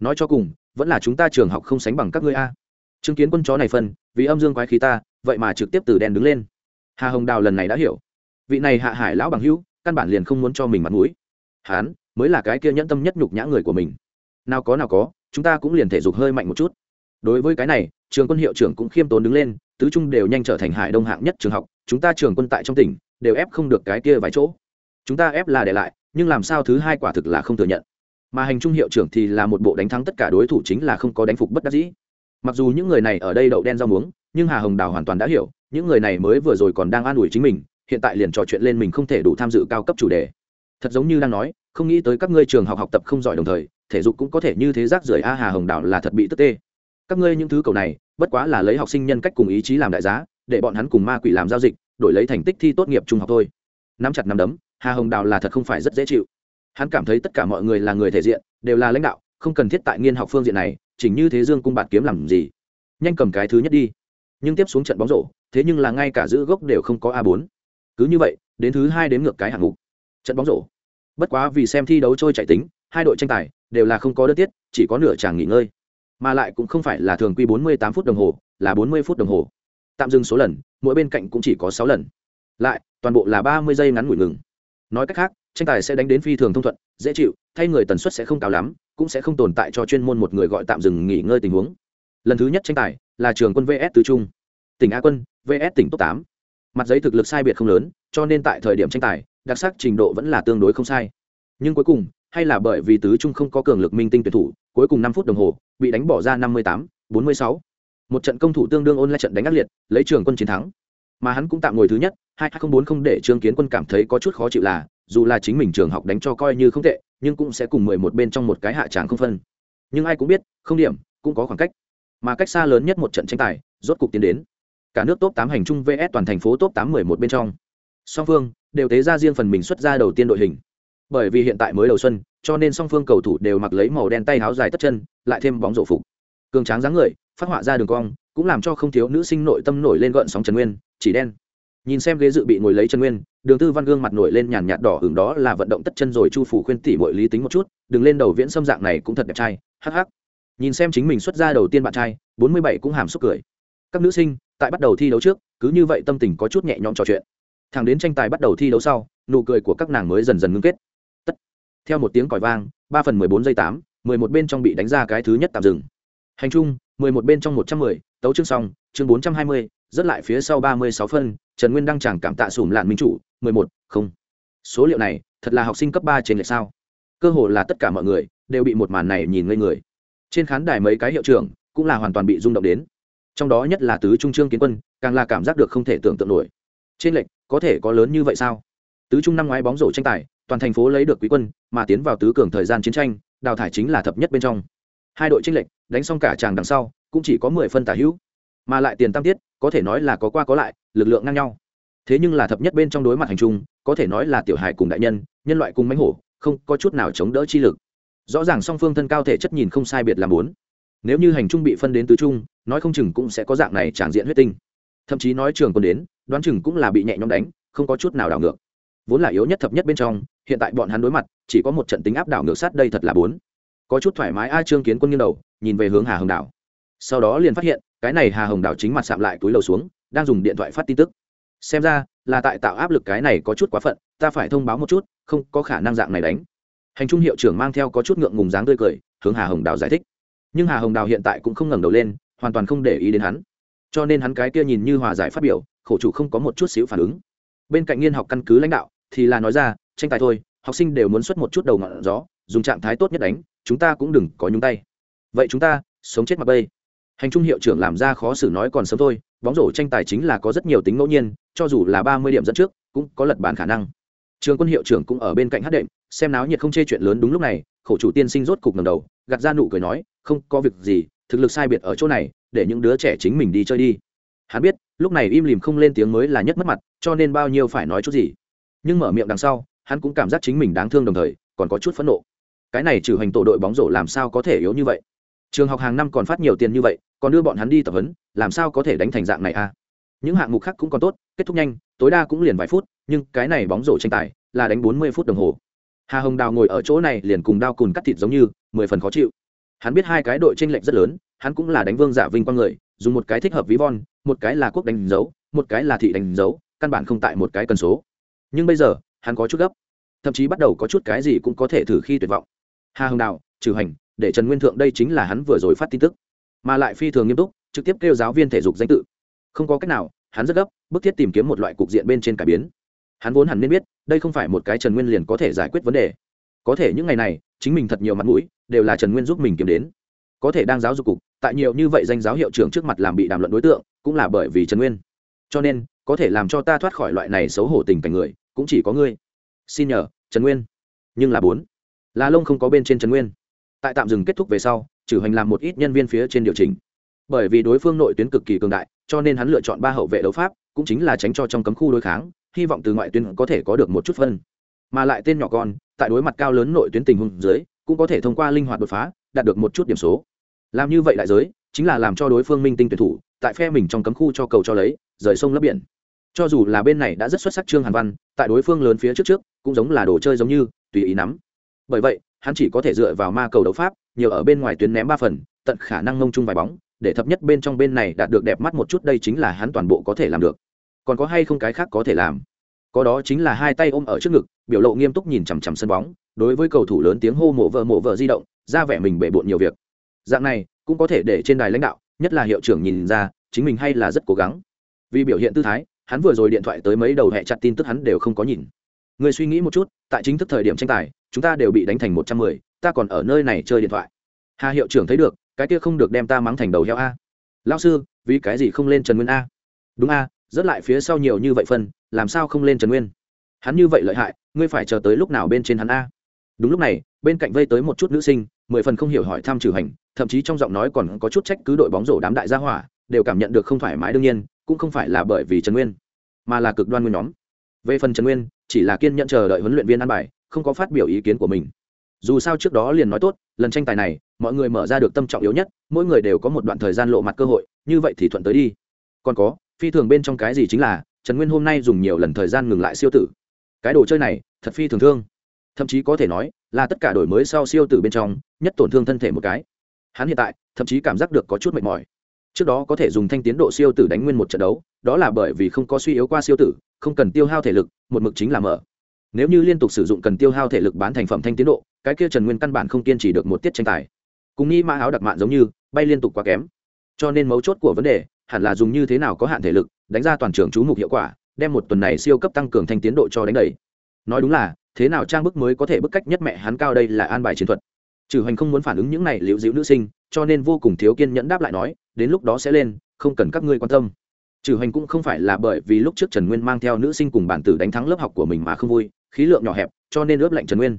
Nói cho cùng, vẫn là chúng ta trường học không sánh bằng các ngươi a. Trương kiến quân chó này phân, vì âm dương quái khí ta, vậy mà trực tiếp từ đen đứng lên hà hồng đào lần này đã hiểu. Vị này hạ hải lão bằng hữu, căn bản liền không muốn cho mình mặt mũi. Hán mới là cái kia nhẫn tâm nhất nhục nhã người của mình. Nào có nào có, chúng ta cũng liền thể dục hơi mạnh một chút. Đối với cái này, trường quân hiệu trưởng cũng khiêm tốn đứng lên, tứ trung đều nhanh trở thành hải đông hạng nhất trường học, chúng ta trường quân tại trong tỉnh đều ép không được cái kia vài chỗ. Chúng ta ép là để lại, nhưng làm sao thứ hai quả thực là không thừa nhận. Mà hành trung hiệu trưởng thì là một bộ đánh thắng tất cả đối thủ chính là không có đánh phục bất đắc dĩ. Mặc dù những người này ở đây đậu đen rau muống nhưng hà hồng đào hoàn toàn đã hiểu, những người này mới vừa rồi còn đang an ủi chính mình, hiện tại liền trò chuyện lên mình không thể đủ tham dự cao cấp chủ đề. Thật giống như đang nói, không nghĩ tới các ngươi trường học học tập không giỏi đồng thời, thể dục cũng có thể như thế rác rưởi a, hà hồng đào là thật bị tức tê. Các ngươi những thứ cầu này, bất quá là lấy học sinh nhân cách cùng ý chí làm đại giá, để bọn hắn cùng ma quỷ làm giao dịch, đổi lấy thành tích thi tốt nghiệp trung học thôi. Nắm chặt nắm đấm, hà hồng đào là thật không phải rất dễ chịu. Hắn cảm thấy tất cả mọi người là người thể diện, đều là lãnh đạo, không cần thiết tại nghiên học phương diện này, chỉnh như thế dương cung bạt kiếm làm gì. Nhanh cầm cái thứ nhất đi nhưng tiếp xuống trận bóng rổ, thế nhưng là ngay cả giữ gốc đều không có a bốn. Cứ như vậy, đến thứ hai đến ngược cái hạng mục. Trận bóng rổ. Bất quá vì xem thi đấu trôi chạy tính, hai đội tranh tài đều là không có đơn tiết, chỉ có nửa tràng nghỉ ngơi. Mà lại cũng không phải là thường quy bốn mươi tám phút đồng hồ, là bốn mươi phút đồng hồ. Tạm dừng số lần, mỗi bên cạnh cũng chỉ có sáu lần. Lại, toàn bộ là ba mươi giây ngắn ngủi ngừng. Nói cách khác, tranh tài sẽ đánh đến phi thường thông thuận, dễ chịu, thay người tần suất sẽ không cao lắm, cũng sẽ không tồn tại cho chuyên môn một người gọi tạm dừng nghỉ ngơi tình huống lần thứ nhất tranh tài là trường quân vs tứ trung. Tỉnh a quân, vs tỉnh top tám. Mặt giấy thực lực sai biệt không lớn, cho nên tại thời điểm tranh tài, đặc sắc trình độ vẫn là tương đối không sai. Nhưng cuối cùng, hay là bởi vì tứ trung không có cường lực minh tinh tuyển thủ, cuối cùng năm phút đồng hồ, bị đánh bỏ ra năm mươi tám, bốn mươi sáu. Một trận công thủ tương đương ôn lại trận đánh ác liệt, lấy trường quân chiến thắng. Mà hắn cũng tạm ngồi thứ nhất, hai nghìn bốn không để trương kiến quân cảm thấy có chút khó chịu là, dù là chính mình trường học đánh cho coi như không tệ, nhưng cũng sẽ cùng mười một bên trong một cái hạ tràng không phân. Nhưng ai cũng biết, không điểm, cũng có khoảng cách mà cách xa lớn nhất một trận tranh tài, rốt cục tiến đến. Cả nước top tám hành trung vs toàn thành phố top tám mười một bên trong. Song phương đều tế ra riêng phần mình xuất ra đầu tiên đội hình. Bởi vì hiện tại mới đầu xuân, cho nên song phương cầu thủ đều mặc lấy màu đen tay áo dài tất chân, lại thêm bóng rổ phục. Cường tráng dáng người, phát họa ra đường cong, cũng làm cho không thiếu nữ sinh nội tâm nổi lên gợn sóng trần nguyên, chỉ đen. Nhìn xem ghế dự bị ngồi lấy trần nguyên, đường tư văn gương mặt nổi lên nhàn nhạt đỏ hưởng đó là vận động tất chân rồi chu phủ khuyên tỉ mọi lý tính một chút, đừng lên đầu viễn xâm dạng này cũng thật đẹp trai, hắc hắc nhìn xem chính mình xuất ra đầu tiên bạn trai, bốn mươi bảy cũng hàm xúc cười. Các nữ sinh, tại bắt đầu thi đấu trước, cứ như vậy tâm tình có chút nhẹ nhõm trò chuyện. Thằng đến tranh tài bắt đầu thi đấu sau, nụ cười của các nàng mới dần dần ngưng kết. Tất. Theo một tiếng còi vang, ba phần mười bốn giây tám, mười một bên trong bị đánh ra cái thứ nhất tạm dừng. Hành trung mười một bên trong một trăm mười, tấu chương xong, chương bốn trăm hai mươi, rất lại phía sau ba mươi sáu phân, trần nguyên đăng chẳng cảm tạ sùm lạn minh chủ, mười một, không. Số liệu này, thật là học sinh cấp ba trên lệch sao? Cơ hồ là tất cả mọi người đều bị một màn này nhìn ngây người trên khán đài mấy cái hiệu trưởng cũng là hoàn toàn bị rung động đến. Trong đó nhất là tứ trung trương kiến quân, càng là cảm giác được không thể tưởng tượng nổi. Trên lệch, có thể có lớn như vậy sao? Tứ trung năm ngoái bóng rổ tranh tài, toàn thành phố lấy được quý quân, mà tiến vào tứ cường thời gian chiến tranh, đào thải chính là thập nhất bên trong. Hai đội tranh lệch, đánh xong cả tràng đằng sau, cũng chỉ có mười phân tả hữu. Mà lại tiền tam tiết, có thể nói là có qua có lại, lực lượng ngang nhau. Thế nhưng là thập nhất bên trong đối mặt hành trung, có thể nói là tiểu hài cùng đại nhân nhân loại cùng mánh hổ, không có chút nào chống đỡ chi lực rõ ràng song phương thân cao thể chất nhìn không sai biệt làm bốn. Nếu như hành trung bị phân đến tứ trung, nói không chừng cũng sẽ có dạng này tràn diện huyết tinh. Thậm chí nói trường còn đến, đoán chừng cũng là bị nhẹ nhõm đánh, không có chút nào đảo ngược. Vốn là yếu nhất thập nhất bên trong, hiện tại bọn hắn đối mặt, chỉ có một trận tính áp đảo ngược sát đây thật là bốn. Có chút thoải mái a trương kiến quân nghiêng đầu, nhìn về hướng hà hồng đảo. Sau đó liền phát hiện, cái này hà hồng đảo chính mặt sạm lại túi lầu xuống, đang dùng điện thoại phát tin tức. Xem ra, là tại tạo áp lực cái này có chút quá phận, ta phải thông báo một chút, không có khả năng dạng này đánh hành trung hiệu trưởng mang theo có chút ngượng ngùng dáng tươi cười, hướng hà hồng đào giải thích. Nhưng hà hồng đào hiện tại cũng không ngẩng đầu lên, hoàn toàn không để ý đến hắn. Cho nên hắn cái kia nhìn như hòa giải phát biểu, khổ chủ không có một chút xíu phản ứng. Bên cạnh nghiên học căn cứ lãnh đạo, thì là nói ra, tranh tài thôi, học sinh đều muốn xuất một chút đầu ngọn gió, dùng trạng thái tốt nhất đánh, chúng ta cũng đừng có nhúng tay. Vậy chúng ta, sống chết mặc bây. Hành trung hiệu trưởng làm ra khó xử nói còn sớm thôi, bóng rổ tranh tài chính là có rất nhiều tính ngẫu nhiên, cho dù là ba mươi điểm dẫn trước, cũng có lật bàn khả năng trường quân hiệu trưởng cũng ở bên cạnh hát đệm, xem náo nhiệt không chê chuyện lớn đúng lúc này, khổ chủ tiên sinh rốt cục ngầm đầu, gạt ra nụ cười nói, không có việc gì, thực lực sai biệt ở chỗ này, để những đứa trẻ chính mình đi chơi đi. Hắn biết, lúc này im lìm không lên tiếng mới là nhất mất mặt, cho nên bao nhiêu phải nói chút gì. Nhưng mở miệng đằng sau, hắn cũng cảm giác chính mình đáng thương đồng thời, còn có chút phẫn nộ. Cái này trừ hành tổ đội bóng rổ làm sao có thể yếu như vậy? Trường học hàng năm còn phát nhiều tiền như vậy, còn đưa bọn hắn đi tập huấn, làm sao có thể đánh thành dạng này a à? những hạng mục khác cũng còn tốt, kết thúc nhanh, tối đa cũng liền vài phút nhưng cái này bóng rổ tranh tài là đánh bốn mươi phút đồng hồ. Hà hồng đào ngồi ở chỗ này liền cùng đao cùn cắt thịt giống như, mười phần khó chịu. Hắn biết hai cái đội tranh lệch rất lớn, hắn cũng là đánh vương giả vinh quang người, dùng một cái thích hợp ví von, một cái là quốc đánh dấu, một cái là thị đánh dấu, căn bản không tại một cái cần số. Nhưng bây giờ, hắn có chút gấp. Thậm chí bắt đầu có chút cái gì cũng có thể thử khi tuyệt vọng. Hà hồng đào, trừ hành, để trần nguyên thượng đây chính là hắn vừa rồi phát tin tức. Mà lại phi thường nghiêm túc, trực tiếp kêu giáo viên thể dục danh tự. Không có cách nào, hắn rất gấp, bức thiết tìm kiếm một loại cục diện bên trên cải biến hắn vốn hẳn nên biết, đây không phải một cái trần nguyên liền có thể giải quyết vấn đề. Có thể những ngày này, chính mình thật nhiều mặt mũi, đều là trần nguyên giúp mình kiếm đến. Có thể đang giáo dục cục, tại nhiều như vậy danh giáo hiệu trưởng trước mặt làm bị đàm luận đối tượng, cũng là bởi vì trần nguyên. Cho nên, có thể làm cho ta thoát khỏi loại này xấu hổ tình cảnh người, cũng chỉ có ngươi. Xin nhờ, trần nguyên. Nhưng là bốn. Là lông không có bên trên trần nguyên. Tại tạm dừng kết thúc về sau trừ hành làm một ít nhân viên phía trên điều chỉnh. Bởi vì đối phương nội tuyến cực kỳ cường đại, cho nên hắn lựa chọn ba hậu vệ đấu pháp, cũng chính là tránh cho trong cấm khu đối kháng hy vọng từ ngoại tuyến có thể có được một chút phân. Mà lại tên nhỏ con, tại đối mặt cao lớn nội tuyến tình huống dưới, cũng có thể thông qua linh hoạt đột phá, đạt được một chút điểm số. Làm như vậy đại giới, chính là làm cho đối phương minh tinh tuyển thủ, tại phe mình trong cấm khu cho cầu cho lấy, rời sông lấp biển. Cho dù là bên này đã rất xuất sắc trương hàn văn, tại đối phương lớn phía trước trước, cũng giống là đồ chơi giống như, tùy ý nắm. Bởi vậy, hắn chỉ có thể dựa vào ma cầu đấu pháp, nhiều ở bên ngoài tuyến ném ba phần, tận khả năng ngông chung vài bóng, để thập nhất bên trong bên này đạt được đẹp mắt một chút, đây chính là hắn toàn bộ có thể làm được còn có hay không cái khác có thể làm? Có đó chính là hai tay ôm ở trước ngực, biểu lộ nghiêm túc nhìn chằm chằm sân bóng, đối với cầu thủ lớn tiếng hô mộ vợ mộ vợ di động, ra vẻ mình bể bộn nhiều việc. Dạng này, cũng có thể để trên đài lãnh đạo, nhất là hiệu trưởng nhìn ra, chính mình hay là rất cố gắng. Vì biểu hiện tư thái, hắn vừa rồi điện thoại tới mấy đầu hẹ chặt tin tức hắn đều không có nhìn. Người suy nghĩ một chút, tại chính thức thời điểm tranh tài, chúng ta đều bị đánh thành một trăm mười, ta còn ở nơi này chơi điện thoại. Hà hiệu trưởng thấy được, cái kia không được đem ta mắng thành đầu heo a. Lao sư, vì cái gì không lên trần nguyên a? Đúng a rất lại phía sau nhiều như vậy phân, làm sao không lên trần nguyên? Hắn như vậy lợi hại, ngươi phải chờ tới lúc nào bên trên hắn a? Đúng lúc này, bên cạnh vây tới một chút nữ sinh, mười phần không hiểu hỏi thăm trừ hành, thậm chí trong giọng nói còn có chút trách cứ đội bóng rổ đám đại gia hỏa, đều cảm nhận được không thoải mái đương nhiên, cũng không phải là bởi vì trần nguyên, mà là cực đoan nguyên nhóm. Về phần trần nguyên, chỉ là kiên nhận chờ đợi huấn luyện viên ăn bài, không có phát biểu ý kiến của mình. Dù sao trước đó liền nói tốt, lần tranh tài này, mọi người mở ra được tâm trọng yếu nhất, mỗi người đều có một đoạn thời gian lộ mặt cơ hội, như vậy thì thuận tới đi. Còn có phi thường bên trong cái gì chính là, trần nguyên hôm nay dùng nhiều lần thời gian ngừng lại siêu tử. Cái đồ chơi này, thật phi thường thương. Thậm chí có thể nói, là tất cả đổi mới sau siêu tử bên trong, nhất tổn thương thân thể một cái. Hắn hiện tại, thậm chí cảm giác được có chút mệt mỏi. Trước đó có thể dùng thanh tiến độ siêu tử đánh nguyên một trận đấu, đó là bởi vì không có suy yếu qua siêu tử, không cần tiêu hao thể lực, một mực chính là mở. Nếu như liên tục sử dụng cần tiêu hao thể lực bán thành phẩm thanh tiến độ, cái kia trần nguyên căn bản không kiên trì được một tiết tranh tài. Cùng nghĩ mã áo đặc mạn giống như, bay liên tục quá kém. Cho nên mấu chốt của vấn đề hẳn là dùng như thế nào có hạn thể lực, đánh ra toàn trường chú mục hiệu quả, đem một tuần này siêu cấp tăng cường thanh tiến độ cho đánh đầy. Nói đúng là, thế nào trang bức mới có thể bức cách nhất mẹ hắn cao đây là an bài chiến thuật. Trừ Hoành không muốn phản ứng những này liễu dịu nữ sinh, cho nên vô cùng thiếu kiên nhẫn đáp lại nói, đến lúc đó sẽ lên, không cần các ngươi quan tâm. Trừ Hoành cũng không phải là bởi vì lúc trước trần nguyên mang theo nữ sinh cùng bản tử đánh thắng lớp học của mình mà không vui, khí lượng nhỏ hẹp, cho nên ướp lệnh trần nguyên.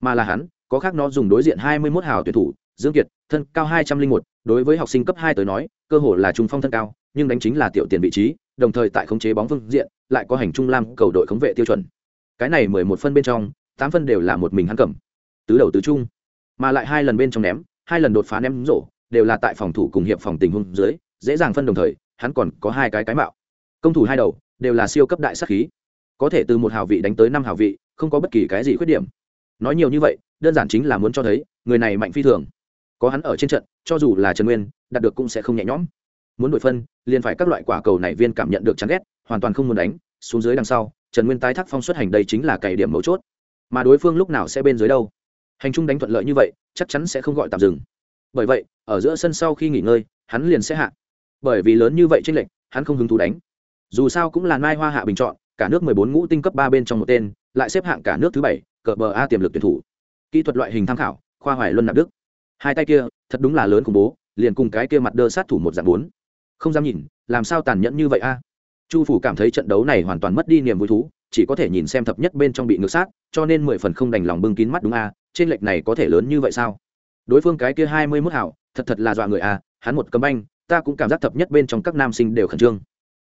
Mà là hắn, có khác nó dùng đối diện hai mươi 21 hào tuyển thủ, dương kiệt, thân cao hai trăm linh một đối với học sinh cấp hai tới nói, cơ hồ là trung phong thân cao, nhưng đánh chính là tiểu tiền vị trí, đồng thời tại khống chế bóng phương diện, lại có hành trung lam cầu đội khống vệ tiêu chuẩn. Cái này mười một phân bên trong, tám phân đều là một mình hắn cầm. Tứ đầu tứ trung, mà lại hai lần bên trong ném, hai lần đột phá ném rổ, đều là tại phòng thủ cùng hiệp phòng tình huống dưới, dễ dàng phân đồng thời, hắn còn có hai cái cái mạo. Công thủ hai đầu, đều là siêu cấp đại sắc khí. Có thể từ một hào vị đánh tới năm hào vị, không có bất kỳ cái gì khuyết điểm. Nói nhiều như vậy, đơn giản chính là muốn cho thấy, người này mạnh phi thường có hắn ở trên trận, cho dù là trần nguyên, đạt được cũng sẽ không nhẹ nhõm. Muốn đổi phân, liền phải các loại quả cầu này viên cảm nhận được chán ghét, hoàn toàn không muốn đánh, xuống dưới đằng sau, trần nguyên tái thác phong xuất hành đây chính là cày điểm mấu chốt. Mà đối phương lúc nào sẽ bên dưới đâu? Hành trung đánh thuận lợi như vậy, chắc chắn sẽ không gọi tạm dừng. Bởi vậy, ở giữa sân sau khi nghỉ ngơi, hắn liền sẽ hạ. Bởi vì lớn như vậy tranh lệch, hắn không hứng thú đánh. Dù sao cũng là mai hoa hạ bình chọn, cả nước mười bốn ngũ tinh cấp ba bên trong một tên, lại xếp hạng cả nước thứ bảy, cờ bờ a tiềm lực tuyển thủ. Kỹ thuật loại hình tham khảo, khoa hoài luân nạp đức hai tay kia, thật đúng là lớn khủng bố, liền cùng cái kia mặt đơ sát thủ một dạng bốn. Không dám nhìn, làm sao tàn nhẫn như vậy a? Chu phủ cảm thấy trận đấu này hoàn toàn mất đi niềm vui thú, chỉ có thể nhìn xem thập nhất bên trong bị ngược sát, cho nên mười phần không đành lòng bưng kín mắt đúng a? Trên lệch này có thể lớn như vậy sao? Đối phương cái kia hai mươi mốt hảo, thật thật là dọa người a, hắn một cấm banh, ta cũng cảm giác thập nhất bên trong các nam sinh đều khẩn trương.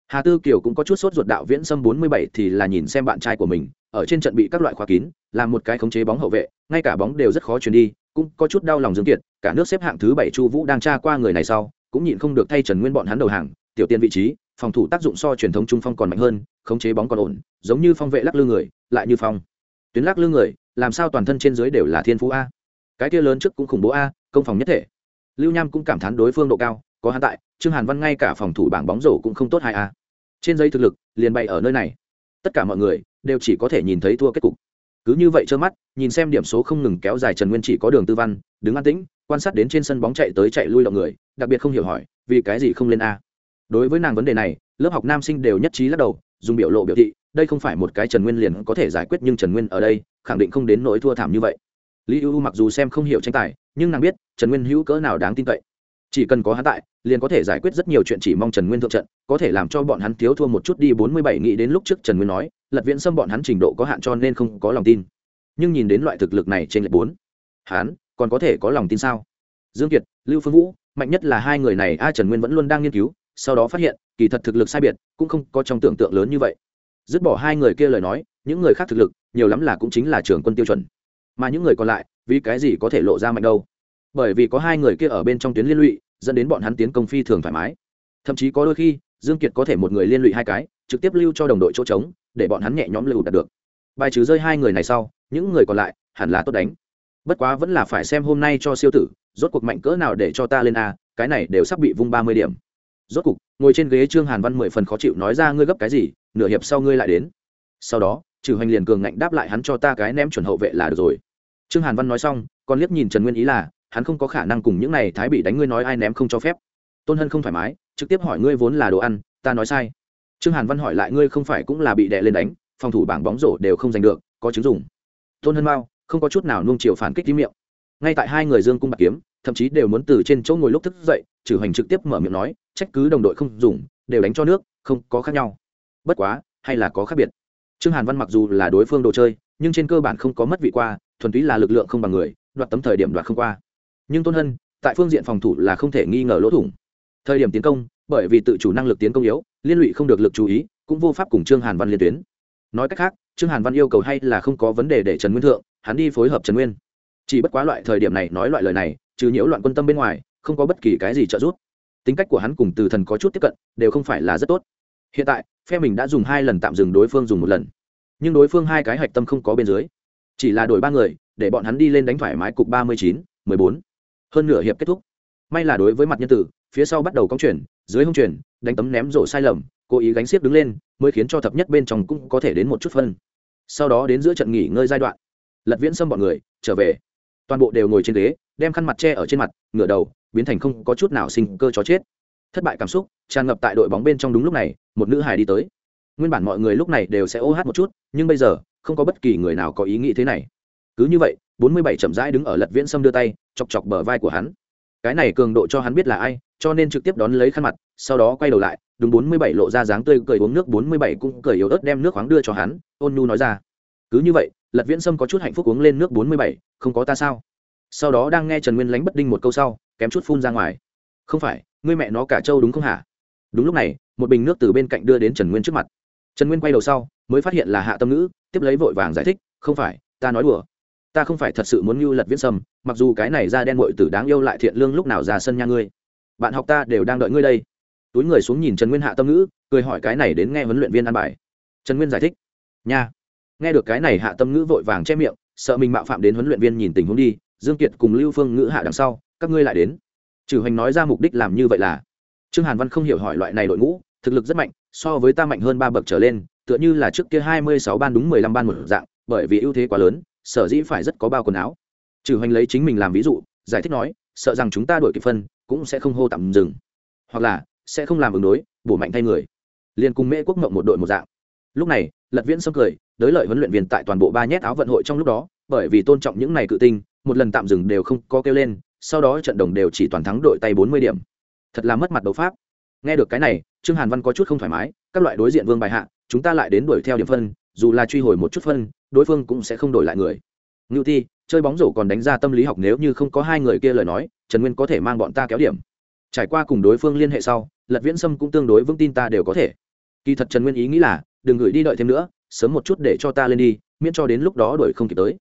Hà tư kiều cũng có chút sốt ruột đạo viễn sâm bốn mươi bảy thì là nhìn xem bạn trai của mình, ở trên trận bị các loại khóa kín, làm một cái khống chế bóng hậu vệ, ngay cả bóng đều rất khó chuyển đi cũng có chút đau lòng dương kiệt, cả nước xếp hạng thứ bảy chu vũ đang tra qua người này sau, cũng nhịn không được thay trần nguyên bọn hắn đầu hàng, tiểu tiên vị trí, phòng thủ tác dụng so truyền thống trung phong còn mạnh hơn, khống chế bóng còn ổn, giống như phong vệ lắc lư người, lại như phong. Tuyến lắc lư người, làm sao toàn thân trên dưới đều là thiên phú a? Cái kia lớn trước cũng khủng bố a, công phòng nhất thể. Lưu nham cũng cảm thán đối phương độ cao, có hắn tại, trương hàn văn ngay cả phòng thủ bảng bóng rổ cũng không tốt hai a. Trên giấy thực lực, liền bày ở nơi này. Tất cả mọi người, đều chỉ có thể nhìn thấy thua kết cục cứ như vậy trơ mắt, nhìn xem điểm số không ngừng kéo dài trần nguyên chỉ có đường tư văn, đứng an tĩnh, quan sát đến trên sân bóng chạy tới chạy lui động người, đặc biệt không hiểu hỏi, vì cái gì không lên a. Đối với nàng vấn đề này, lớp học nam sinh đều nhất trí lắc đầu, dùng biểu lộ biểu thị, đây không phải một cái trần nguyên liền có thể giải quyết nhưng trần nguyên ở đây, khẳng định không đến nỗi thua thảm như vậy. Lý ưu mặc dù xem không hiểu tranh tài, nhưng nàng biết, trần nguyên hữu cỡ nào đáng tin cậy. Chỉ cần có hắn tại, liền có thể giải quyết rất nhiều chuyện chỉ mong trần nguyên thượng trận, có thể làm cho bọn hắn thiếu thua một chút đi, bốn mươi bảy nghĩ đến lúc trước trần nguyên nói lật viễn xâm bọn hắn trình độ có hạn cho nên không có lòng tin. Nhưng nhìn đến loại thực lực này trên lệch bốn, hắn còn có thể có lòng tin sao? Dương kiệt, lưu phương vũ, mạnh nhất là hai người này, a trần nguyên vẫn luôn đang nghiên cứu, sau đó phát hiện, kỳ thật thực lực sai biệt, cũng không có trong tưởng tượng lớn như vậy. Dứt bỏ hai người kia lời nói, những người khác thực lực, nhiều lắm là cũng chính là trưởng quân tiêu chuẩn. Mà những người còn lại, vì cái gì có thể lộ ra mạnh đâu? Bởi vì có hai người kia ở bên trong tuyến liên lụy, dẫn đến bọn hắn tiến công phi thường thoải mái. Thậm chí có đôi khi, dương kiệt có thể một người liên lụy hai cái, trực tiếp lưu cho đồng đội chỗ trống để bọn hắn nhẹ nhõm lưu đạt được. Bài trừ rơi hai người này sau, những người còn lại hẳn là tốt đánh. Bất quá vẫn là phải xem hôm nay cho siêu tử, rốt cuộc mạnh cỡ nào để cho ta lên a, cái này đều sắp bị vung ba mươi điểm. Rốt cuộc, ngồi trên ghế trương hàn văn mười phần khó chịu nói ra ngươi gấp cái gì, nửa hiệp sau ngươi lại đến. Sau đó, trừ hoành liền cường ngạnh đáp lại hắn cho ta cái ném chuẩn hậu vệ là được rồi. Trương hàn văn nói xong, còn liếc nhìn trần nguyên ý là, hắn không có khả năng cùng những này thái bị đánh ngươi nói ai ném không cho phép. Tôn hân không thoải mái, trực tiếp hỏi ngươi vốn là đồ ăn, ta nói sai trương hàn văn hỏi lại ngươi không phải cũng là bị đè lên đánh, phòng thủ bảng bóng rổ đều không giành được, có chứng dùng. Tôn hân mao, không có chút nào nung chiều phản kích tí miệng. Ngay tại hai người dương cung bạc kiếm, thậm chí đều muốn từ trên chỗ ngồi lúc thức dậy trừ hành trực tiếp mở miệng nói, trách cứ đồng đội không dùng, đều đánh cho nước, không có khác nhau. Bất quá, hay là có khác biệt. Trương hàn văn mặc dù là đối phương đồ chơi, nhưng trên cơ bản không có mất vị qua, thuần túy là lực lượng không bằng người, đoạt tấm thời điểm đoạt không qua. Nhưng tôn hân, tại phương diện phòng thủ là không thể nghi ngờ lỗ thủng. Thời điểm tiến công bởi vì tự chủ năng lực tiến công yếu, liên lụy không được lực chú ý, cũng vô pháp cùng trương hàn văn liên tuyến. Nói cách khác, trương hàn văn yêu cầu hay là không có vấn đề để trần nguyên thượng, hắn đi phối hợp trần nguyên. Chỉ bất quá loại thời điểm này nói loại lời này, trừ nhiễu loạn quân tâm bên ngoài, không có bất kỳ cái gì trợ giúp. Tính cách của hắn cùng từ thần có chút tiếp cận, đều không phải là rất tốt. Hiện tại, phe mình đã dùng hai lần tạm dừng đối phương dùng một lần. Nhưng đối phương hai cái hạch tâm không có bên dưới. Chỉ là đổi ba người, để bọn hắn đi lên đánh thoải mái cục ba mươi chín, mười bốn. Hơn nửa hiệp kết thúc. May là đối với mặt nhân tử, phía sau bắt đầu cong chuyển dưới hông chuyển đánh tấm ném rổ sai lầm, cố ý gánh xiếc đứng lên, mới khiến cho thập nhất bên trong cũng có thể đến một chút phân. Sau đó đến giữa trận nghỉ ngơi giai đoạn, lật viễn xâm bọn người trở về. Toàn bộ đều ngồi trên ghế, đem khăn mặt che ở trên mặt, ngửa đầu, biến thành không có chút nào sinh cơ chó chết. Thất bại cảm xúc tràn ngập tại đội bóng bên trong đúng lúc này, một nữ hài đi tới. Nguyên bản mọi người lúc này đều sẽ ô hát một chút, nhưng bây giờ, không có bất kỳ người nào có ý nghĩ thế này. Cứ như vậy, bốn mươi bảy chậm rãi đứng ở lật viễn sâm đưa tay, chọc chọc bờ vai của hắn cái này cường độ cho hắn biết là ai, cho nên trực tiếp đón lấy khăn mặt, sau đó quay đầu lại, đúng bốn mươi bảy lộ ra dáng tươi cười uống nước, bốn mươi bảy cũng cười yếu ớt đem nước khoáng đưa cho hắn, ôn nhu nói ra. Cứ như vậy, lật viễn sâm có chút hạnh phúc uống lên nước bốn mươi bảy, không có ta sao? Sau đó đang nghe trần nguyên lánh bất đinh một câu sau, kém chút phun ra ngoài. Không phải, ngươi mẹ nó cả trâu đúng không hả? Đúng lúc này, một bình nước từ bên cạnh đưa đến trần nguyên trước mặt. Trần nguyên quay đầu sau, mới phát hiện là hạ tâm ngữ, tiếp lấy vội vàng giải thích, không phải, ta nói đùa ta không phải thật sự muốn mưu lật viễn sâm, mặc dù cái này da đen mội tử đáng yêu lại thiện lương lúc nào ra sân nha ngươi. Bạn học ta đều đang đợi ngươi đây. Túi người xuống nhìn trần nguyên hạ tâm ngữ, cười hỏi cái này đến nghe huấn luyện viên ăn bài. Trần nguyên giải thích. Nha. Nghe được cái này hạ tâm ngữ vội vàng che miệng, sợ mình mạo phạm đến huấn luyện viên nhìn tình huống đi, dương kiệt cùng lưu phương ngữ hạ đằng sau, các ngươi lại đến. Trừ hoành nói ra mục đích làm như vậy là. Trương hàn văn không hiểu hỏi loại này đội ngũ, thực lực rất mạnh, so với ta mạnh hơn ba bậc trở lên, tựa như là trước kia hai mươi sáu ban đúng mười lăm ban một dạng, bởi vì ưu thế quá lớn sở dĩ phải rất có bao quần áo. Trừ hoành lấy chính mình làm ví dụ, giải thích nói, sợ rằng chúng ta đổi kịp phân, cũng sẽ không hô tạm dừng. Hoặc là, sẽ không làm ứng đối, bổ mạnh thay người. Liền cùng mễ quốc mộng một đội một dạng. Lúc này, lật viễn sâm cười, đới lợi huấn luyện viên tại toàn bộ ba nhét áo vận hội trong lúc đó, bởi vì tôn trọng những này cự tinh, một lần tạm dừng đều không có kêu lên, sau đó trận đồng đều chỉ toàn thắng đội tay bốn mươi điểm. Thật là mất mặt đấu pháp. Nghe được cái này, trương hàn văn có chút không thoải mái, các loại đối diện vương bài hạ, chúng ta lại đến đuổi theo điểm phân, dù là truy hồi một chút phân đối phương cũng sẽ không đổi lại người. Ngưu ti, chơi bóng rổ còn đánh ra tâm lý học nếu như không có hai người kia lời nói, trần nguyên có thể mang bọn ta kéo điểm. Trải qua cùng đối phương liên hệ sau, lật viễn sâm cũng tương đối vững tin ta đều có thể. Kỳ thật trần nguyên ý nghĩ là, đừng gửi đi đợi thêm nữa, sớm một chút để cho ta lên đi, miễn cho đến lúc đó đuổi không kịp tới.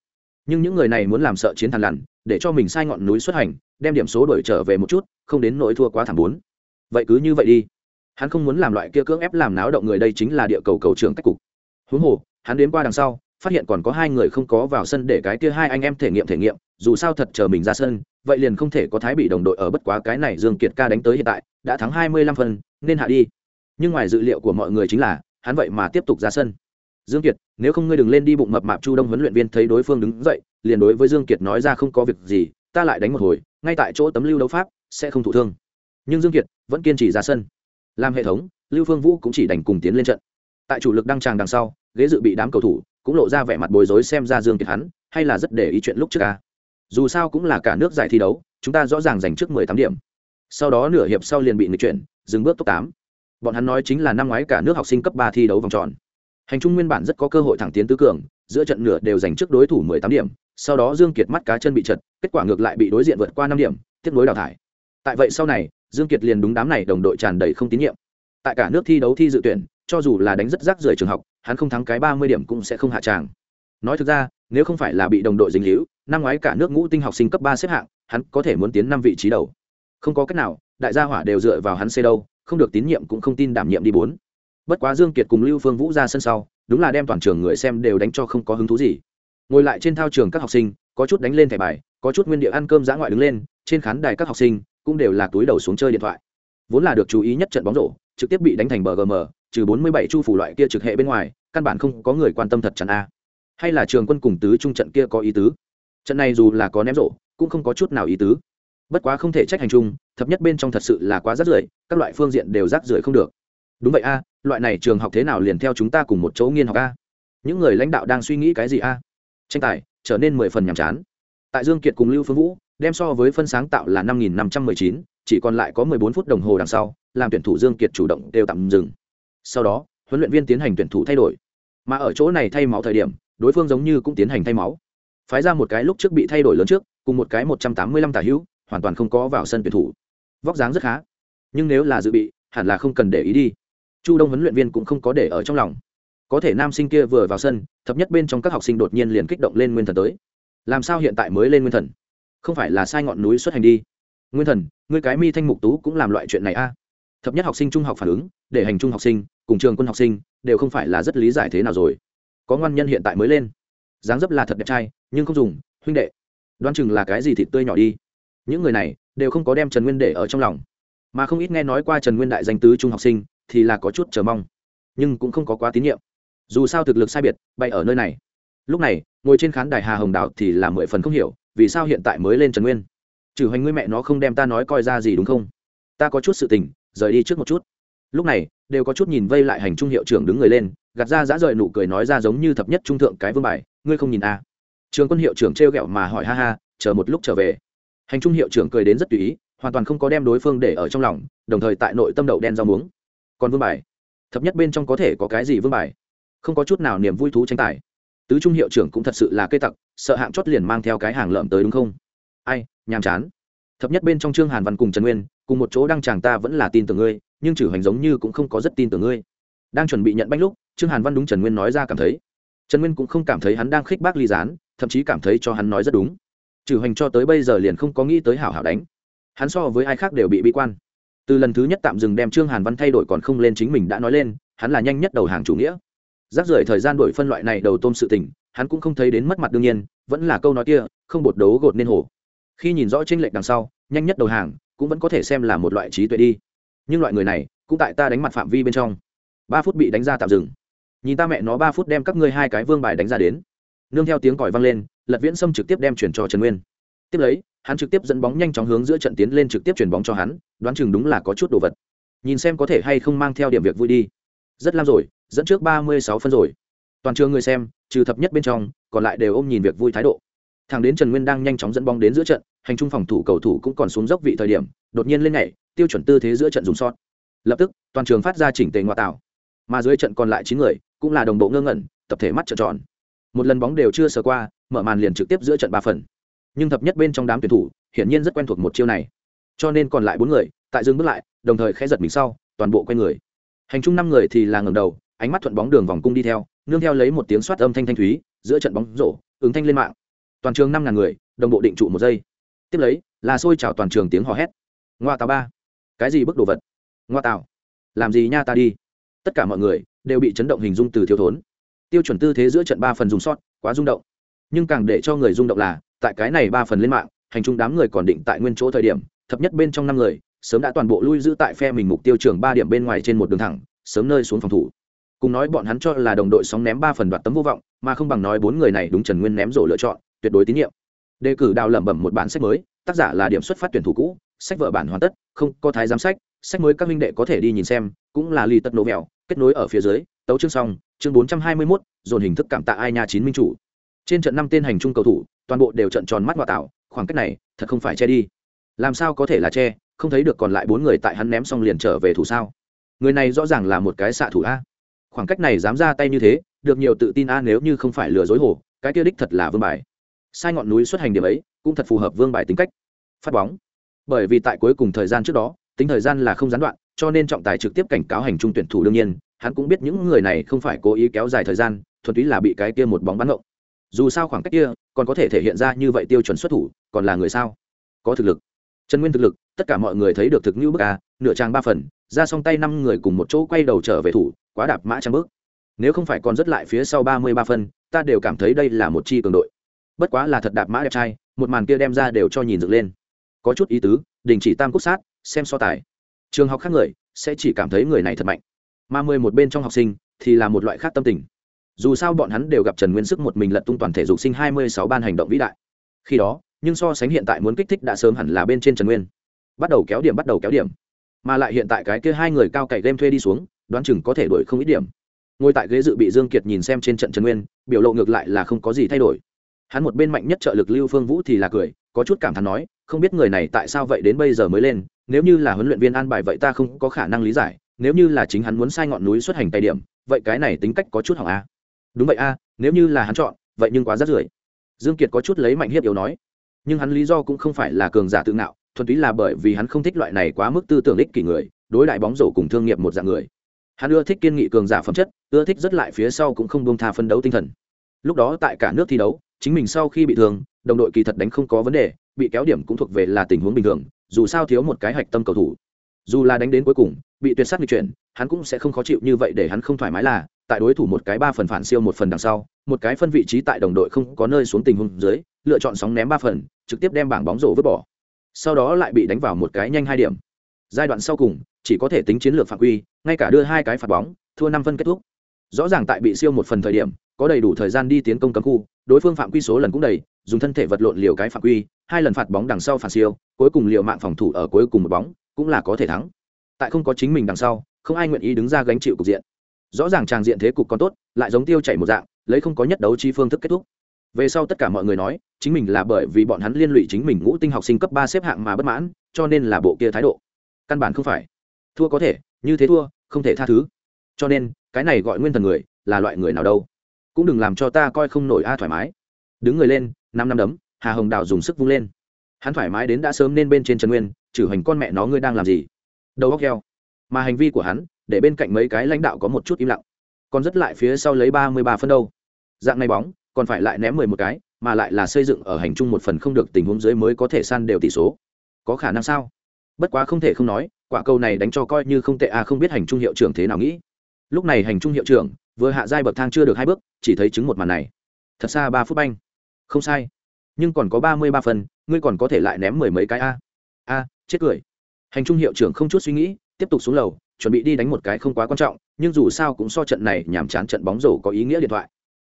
Nhưng những người này muốn làm sợ chiến thằn lằn, để cho mình sai ngọn núi xuất hành, đem điểm số đuổi trở về một chút, không đến nỗi thua quá thảm bốn. Vậy cứ như vậy đi. Hắn không muốn làm loại kia cưỡng ép làm náo động người đây chính là địa cầu cầu trưởng cách cục. Huống hồ, hắn đến qua đằng sau phát hiện còn có hai người không có vào sân để cái kia hai anh em thể nghiệm thể nghiệm, dù sao thật chờ mình ra sân, vậy liền không thể có thái bị đồng đội ở bất quá cái này dương kiệt ca đánh tới hiện tại, đã thắng hai mươi lăm phần nên hạ đi. Nhưng ngoài dự liệu của mọi người chính là, hắn vậy mà tiếp tục ra sân. Dương kiệt, nếu không ngươi đừng lên đi bụng mập mạp chu đông huấn luyện viên thấy đối phương đứng dậy, liền đối với dương kiệt nói ra không có việc gì, ta lại đánh một hồi, ngay tại chỗ tấm lưu đấu pháp, sẽ không thụ thương. Nhưng dương kiệt vẫn kiên trì ra sân. Làm hệ thống, lưu phương vũ cũng chỉ đành cùng tiến lên trận. Tại chủ lực đăng tràng đằng sau, ghế dự bị đám cầu thủ cũng lộ ra vẻ mặt bối rối xem ra dương kiệt hắn, hay là rất để ý chuyện lúc trước ca. Dù sao cũng là cả nước giải thi đấu, chúng ta rõ ràng giành trước mười tám điểm. Sau đó nửa hiệp sau liền bị nghịch chuyển, dừng bước top tám. Bọn hắn nói chính là năm ngoái cả nước học sinh cấp ba thi đấu vòng tròn. Hành trung nguyên bản rất có cơ hội thẳng tiến tứ cường, giữa trận nửa đều giành trước đối thủ mười tám điểm, sau đó dương kiệt mắt cá chân bị chật kết quả ngược lại bị đối diện vượt qua năm điểm, tiếp nối đào thải. Tại vậy sau này, dương kiệt liền đúng đám này đồng đội tràn đầy không tín nhiệm. Tại cả nước thi đấu thi dự tuyển, cho dù là đánh rất rác rưởi trường học hắn không thắng cái ba mươi điểm cũng sẽ không hạ tràng. Nói thực ra, nếu không phải là bị đồng đội dính hữu năm ngoái cả nước ngũ tinh học sinh cấp ba xếp hạng, hắn có thể muốn tiến năm vị trí đầu. Không có cách nào, đại gia hỏa đều dựa vào hắn xê đâu, không được tín nhiệm cũng không tin đảm nhiệm đi bốn. Bất quá dương kiệt cùng lưu phương vũ ra sân sau, đúng là đem toàn trường người xem đều đánh cho không có hứng thú gì. Ngồi lại trên thao trường các học sinh, có chút đánh lên thẻ bài, có chút nguyên địa ăn cơm dã ngoại đứng lên, trên khán đài các học sinh cũng đều là túi đầu xuống chơi điện thoại. Vốn là được chú ý nhất trận bóng rổ, trực tiếp bị đánh thành bờ gm trừ bốn mươi bảy chu phủ loại kia trực hệ bên ngoài, căn bản không có người quan tâm thật chắn a. Hay là trường quân cùng tứ trung trận kia có ý tứ? Trận này dù là có ném rổ, cũng không có chút nào ý tứ. Bất quá không thể trách hành trung, thập nhất bên trong thật sự là quá rác rưởi, các loại phương diện đều rác rưởi không được. Đúng vậy a, loại này trường học thế nào liền theo chúng ta cùng một chỗ nghiên học a? Những người lãnh đạo đang suy nghĩ cái gì a? Tranh tài trở nên mười phần nhàm chán. Tại dương kiệt cùng lưu phương vũ, đem so với phân sáng tạo là năm nghìn năm trăm mười chín, chỉ còn lại có mười bốn phút đồng hồ đằng sau, làm tuyển thủ dương kiệt chủ động đều tạm dừng sau đó, huấn luyện viên tiến hành tuyển thủ thay đổi. Mà ở chỗ này thay máu thời điểm, đối phương giống như cũng tiến hành thay máu. Phái ra một cái lúc trước bị thay đổi lớn trước, cùng một cái một trăm tám mươi lăm tả hữu, hoàn toàn không có vào sân tuyển thủ. Vóc dáng rất khá. Nhưng nếu là dự bị, hẳn là không cần để ý đi. Chu đông huấn luyện viên cũng không có để ở trong lòng. Có thể nam sinh kia vừa vào sân, thập nhất bên trong các học sinh đột nhiên liền kích động lên nguyên thần tới. Làm sao hiện tại mới lên nguyên thần? Không phải là sai ngọn núi xuất hành đi. Nguyên thần, ngươi cái mi thanh mục tú cũng làm loại chuyện này a thập nhất học sinh trung học phản ứng, để hành trung học sinh, cùng trường quân học sinh, đều không phải là rất lý giải thế nào rồi. Có ngoan nhân hiện tại mới lên. Dáng dấp là thật đẹp trai, nhưng không dùng, huynh đệ. Đoan chừng là cái gì thịt tươi nhỏ đi. Những người này, đều không có đem trần nguyên để ở trong lòng. Mà không ít nghe nói qua trần nguyên đại danh tứ trung học sinh, thì là có chút chờ mong. Nhưng cũng không có quá tín nhiệm. Dù sao thực lực sai biệt, bay ở nơi này. Lúc này, ngồi trên khán đài hà hồng đạo thì là mười phần không hiểu, vì sao hiện tại mới lên trần nguyên? Trừ hoành ngươi mẹ nó không đem ta nói coi ra gì đúng không? Ta có chút sự tình rời đi trước một chút. Lúc này, đều có chút nhìn vây lại hành trung hiệu trưởng đứng người lên, gạt ra giã rời nụ cười nói ra giống như thập nhất trung thượng cái vương bài, ngươi không nhìn à. trường quân hiệu trưởng trêu ghẹo mà hỏi, ha ha, chờ một lúc trở về. Hành trung hiệu trưởng cười đến rất tùy ý, hoàn toàn không có đem đối phương để ở trong lòng, đồng thời tại nội tâm đậu đen rau muống. Còn vương bài? Thập nhất bên trong có thể có cái gì vương bài? Không có chút nào niềm vui thú tranh tài. Tứ trung hiệu trưởng cũng thật sự là cây tặc, sợ hạng chót liền mang theo cái hàng lợm tới đúng không? Ai, nhàm chán. Thập nhất bên trong trương hàn văn cùng trần nguyên cùng một chỗ đăng chàng ta vẫn là tin tưởng ngươi, nhưng trừ hành giống như cũng không có rất tin tưởng ngươi. Đang chuẩn bị nhận bánh lúc, trương hàn văn đúng trần nguyên nói ra cảm thấy. Trần nguyên cũng không cảm thấy hắn đang khích bác ly gián, thậm chí cảm thấy cho hắn nói rất đúng. Trừ hành cho tới bây giờ liền không có nghĩ tới hảo hảo đánh. Hắn so với ai khác đều bị bi quan. Từ lần thứ nhất tạm dừng đem trương hàn văn thay đổi còn không lên chính mình đã nói lên, hắn là nhanh nhất đầu hàng chủ nghĩa. Rác rưởi thời gian đổi phân loại này đầu tôm sự tình, hắn cũng không thấy đến mất mặt đương nhiên, vẫn là câu nói kia, không bột đấu gột nên hổ. Khi nhìn rõ tranh lệch đằng sau, nhanh nhất đầu hàng cũng vẫn có thể xem là một loại trí tuệ đi. Nhưng loại người này cũng tại ta đánh mặt phạm vi bên trong. Ba phút bị đánh ra tạm dừng. Nhìn ta mẹ nó ba phút đem các ngươi hai cái vương bài đánh ra đến. Nương theo tiếng còi vang lên, lật viễn sâm trực tiếp đem chuyển cho trần nguyên. Tiếp lấy, hắn trực tiếp dẫn bóng nhanh chóng hướng giữa trận tiến lên trực tiếp chuyển bóng cho hắn, đoán chừng đúng là có chút đồ vật. Nhìn xem có thể hay không mang theo điểm việc vui đi. Rất lam rồi, dẫn trước ba mươi sáu phân rồi. Toàn trường người xem, trừ thập nhất bên trong, còn lại đều ôm nhìn việc vui thái độ thằng đến trần nguyên đang nhanh chóng dẫn bóng đến giữa trận, hành trung phòng thủ cầu thủ cũng còn xuống dốc vị thời điểm, đột nhiên lên nhảy, tiêu chuẩn tư thế giữa trận dùng sót lập tức, toàn trường phát ra chỉnh tề ngoại tạo. Mà dưới trận còn lại chín người, cũng là đồng bộ ngơ ngẩn, tập thể mắt trợn tròn. Một lần bóng đều chưa sờ qua, mở màn liền trực tiếp giữa trận ba phần. Nhưng thập nhất bên trong đám tuyển thủ, hiển nhiên rất quen thuộc một chiêu này. Cho nên còn lại bốn người, tại dừng bước lại, đồng thời khẽ giật mình sau, toàn bộ quay người. Hành trung năm người thì là ngầm đầu, ánh mắt thuận bóng đường vòng cung đi theo, nương theo lấy một tiếng soát âm thanh thanh thúy, giữa trận bóng rổ, ứng thanh lên mạng toàn trường năm ngàn người, đồng bộ định trụ một giây. Tiếp lấy, là xôi chào toàn trường tiếng hò hét. Ngoa tàu ba. Cái gì bức đồ vật? Ngoa tàu làm gì nha ta đi? Tất cả mọi người đều bị chấn động hình dung từ thiếu thốn. Tiêu chuẩn tư thế giữa trận ba phần dùng sót, quá rung động. Nhưng càng để cho người rung động là, tại cái này ba phần lên mạng, hành trung đám người còn định tại nguyên chỗ thời điểm, thập nhất bên trong năm người, sớm đã toàn bộ lui giữ tại phe mình mục tiêu trường ba điểm bên ngoài trên một đường thẳng, sớm nơi xuống phòng thủ. Cùng nói bọn hắn cho là đồng đội sóng ném ba phần đoạt tấm vô vọng, mà không bằng nói bốn người này đúng trần nguyên ném rổ lựa chọn tuyệt đối tín nhiệm. Đề cử đào lẩm bẩm một bản sách mới, tác giả là điểm xuất phát tuyển thủ cũ, sách vợ bản hoàn tất, không có thái giám sách sách mới các minh đệ có thể đi nhìn xem, cũng là ly tật nổ mèo kết nối ở phía dưới, tấu chương xong, chương bốn trăm hai mươi mốt, dồn hình thức cảm tạ ai nhà chín minh chủ. Trên trận năm tên hành trung cầu thủ, toàn bộ đều trận tròn mắt ngoại tạo, khoảng cách này, thật không phải che đi. Làm sao có thể là che, không thấy được còn lại bốn người tại hắn ném xong liền trở về thủ sao? Người này rõ ràng là một cái xạ thủ a. Khoảng cách này dám ra tay như thế, được nhiều tự tin a nếu như không phải lừa dối hồ, cái kia đích thật là vương bài sai ngọn núi xuất hành điểm ấy cũng thật phù hợp vương bài tính cách. Phát bóng. Bởi vì tại cuối cùng thời gian trước đó, tính thời gian là không gián đoạn, cho nên trọng tài trực tiếp cảnh cáo hành trung tuyển thủ đương nhiên, hắn cũng biết những người này không phải cố ý kéo dài thời gian, thuần túy là bị cái kia một bóng bắn ngộng. Dù sao khoảng cách kia, còn có thể thể hiện ra như vậy tiêu chuẩn xuất thủ, còn là người sao? Có thực lực. Trần nguyên thực lực, tất cả mọi người thấy được thực như bức a, nửa trang ba phần, ra xong tay năm người cùng một chỗ quay đầu trở về thủ, quá đạp mã trang bước. Nếu không phải còn rất lại phía sau ba mươi ba phân, ta đều cảm thấy đây là một chi cường đội bất quá là thật đạp mã đẹp trai, một màn kia đem ra đều cho nhìn dựng lên. Có chút ý tứ, đình chỉ tam quốc sát, xem so tài. Trường học khác người, sẽ chỉ cảm thấy người này thật mạnh. Mà mười một bên trong học sinh, thì là một loại khác tâm tình. Dù sao bọn hắn đều gặp trần nguyên sức một mình lật tung toàn thể dục sinh hai mươi sáu ban hành động vĩ đại. Khi đó, nhưng so sánh hiện tại muốn kích thích đã sớm hẳn là bên trên trần nguyên. Bắt đầu kéo điểm, bắt đầu kéo điểm. Mà lại hiện tại cái kia hai người cao cậy game thuê đi xuống, đoán chừng có thể đổi không ít điểm. Ngồi tại ghế dự bị dương kiệt nhìn xem trên trận trần nguyên, biểu lộ ngược lại là không có gì thay đổi hắn một bên mạnh nhất trợ lực lưu phương vũ thì là cười, có chút cảm thán nói, không biết người này tại sao vậy đến bây giờ mới lên, nếu như là huấn luyện viên an bài vậy ta không có khả năng lý giải, nếu như là chính hắn muốn sai ngọn núi xuất hành tay điểm, vậy cái này tính cách có chút hỏng a. Đúng vậy a, nếu như là hắn chọn, vậy nhưng quá rất rưởi. Dương kiệt có chút lấy mạnh hiếp yếu nói, nhưng hắn lý do cũng không phải là cường giả tự ngạo, thuần túy là bởi vì hắn không thích loại này quá mức tư tưởng ích kỷ người, đối đại bóng rổ cùng thương nghiệp một dạng người. Hắn ưa thích kiên nghị cường giả phẩm chất, ưa thích rất lại phía sau cũng không buông tha phân đấu tinh thần. Lúc đó tại cả nước thi đấu chính mình sau khi bị thương, đồng đội kỳ thật đánh không có vấn đề, bị kéo điểm cũng thuộc về là tình huống bình thường, dù sao thiếu một cái hạch tâm cầu thủ. Dù là đánh đến cuối cùng, bị tuyệt sát nghịch chuyển, hắn cũng sẽ không khó chịu như vậy để hắn không thoải mái là, tại đối thủ một cái ba phần phản siêu một phần đằng sau, một cái phân vị trí tại đồng đội không có nơi xuống tình huống dưới, lựa chọn sóng ném ba phần, trực tiếp đem bảng bóng rổ vứt bỏ. Sau đó lại bị đánh vào một cái nhanh hai điểm. Giai đoạn sau cùng, chỉ có thể tính chiến lược phạm quy, ngay cả đưa hai cái phạt bóng, thua năm phân kết thúc. Rõ ràng tại bị siêu một phần thời điểm, có đầy đủ thời gian đi tiến công cấm khu đối phương phạm quy số lần cũng đầy, dùng thân thể vật lộn liều cái phạm quy, hai lần phạt bóng đằng sau phản siêu, cuối cùng liều mạng phòng thủ ở cuối cùng một bóng, cũng là có thể thắng. Tại không có chính mình đằng sau, không ai nguyện ý đứng ra gánh chịu cục diện. Rõ ràng tràng diện thế cục còn tốt, lại giống tiêu chảy một dạng, lấy không có nhất đấu chi phương thức kết thúc. Về sau tất cả mọi người nói, chính mình là bởi vì bọn hắn liên lụy chính mình ngũ tinh học sinh cấp ba xếp hạng mà bất mãn, cho nên là bộ kia thái độ. Căn bản không phải. Thua có thể, như thế thua, không thể tha thứ. Cho nên, cái này gọi nguyên thần người, là loại người nào đâu? Cũng đừng làm cho ta coi không nổi a thoải mái. Đứng người lên năm năm đấm, hà hồng đào dùng sức vung lên. Hắn thoải mái đến đã sớm nên bên trên trần nguyên trừ hành con mẹ nó ngươi đang làm gì? Đầu góc heo mà hành vi của hắn, để bên cạnh mấy cái lãnh đạo có một chút im lặng. Còn rất lại phía sau lấy ba mươi ba phân đâu. Dạng này bóng, còn phải lại ném mười một cái, mà lại là xây dựng ở hành trung một phần không được tình huống dưới mới có thể săn đều tỷ số. Có khả năng sao? Bất quá không thể không nói, quả cầu này đánh cho coi như không tệ à không biết hành trung hiệu trưởng thế nào nghĩ. Lúc này hành trung hiệu trưởng vừa hạ giai bậc thang chưa được hai bước, chỉ thấy chứng một màn này. Thật xa ba phút banh. Không sai. Nhưng còn có ba mươi ba phần, ngươi còn có thể lại ném mười mấy cái a. A, chết cười. Hành trung hiệu trưởng không chút suy nghĩ, tiếp tục xuống lầu, chuẩn bị đi đánh một cái không quá quan trọng, nhưng dù sao cũng so trận này nhàm chán trận bóng rổ có ý nghĩa điện thoại.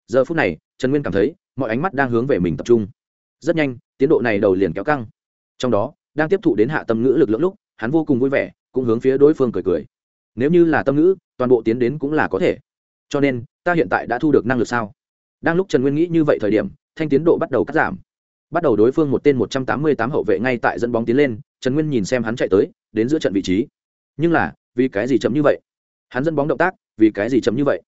Giờ phút này, trần nguyên cảm thấy, mọi ánh mắt đang hướng về mình tập trung. Rất nhanh, tiến độ này đầu liền kéo căng. Trong đó, đang tiếp thụ đến hạ tâm ngữ lực lượng lúc, hắn vô cùng vui vẻ, cũng hướng phía đối phương cười cười. Nếu như là tâm ngữ, toàn bộ tiến đến cũng là có thể cho nên, ta hiện tại đã thu được năng lực sao? Đang lúc trần nguyên nghĩ như vậy thời điểm, thanh tiến độ bắt đầu cắt giảm. Bắt đầu đối phương một tên một trăm tám mươi tám hậu vệ ngay tại dẫn bóng tiến lên, trần nguyên nhìn xem hắn chạy tới, đến giữa trận vị trí. Nhưng là, vì cái gì chậm như vậy? Hắn dẫn bóng động tác, vì cái gì chậm như vậy?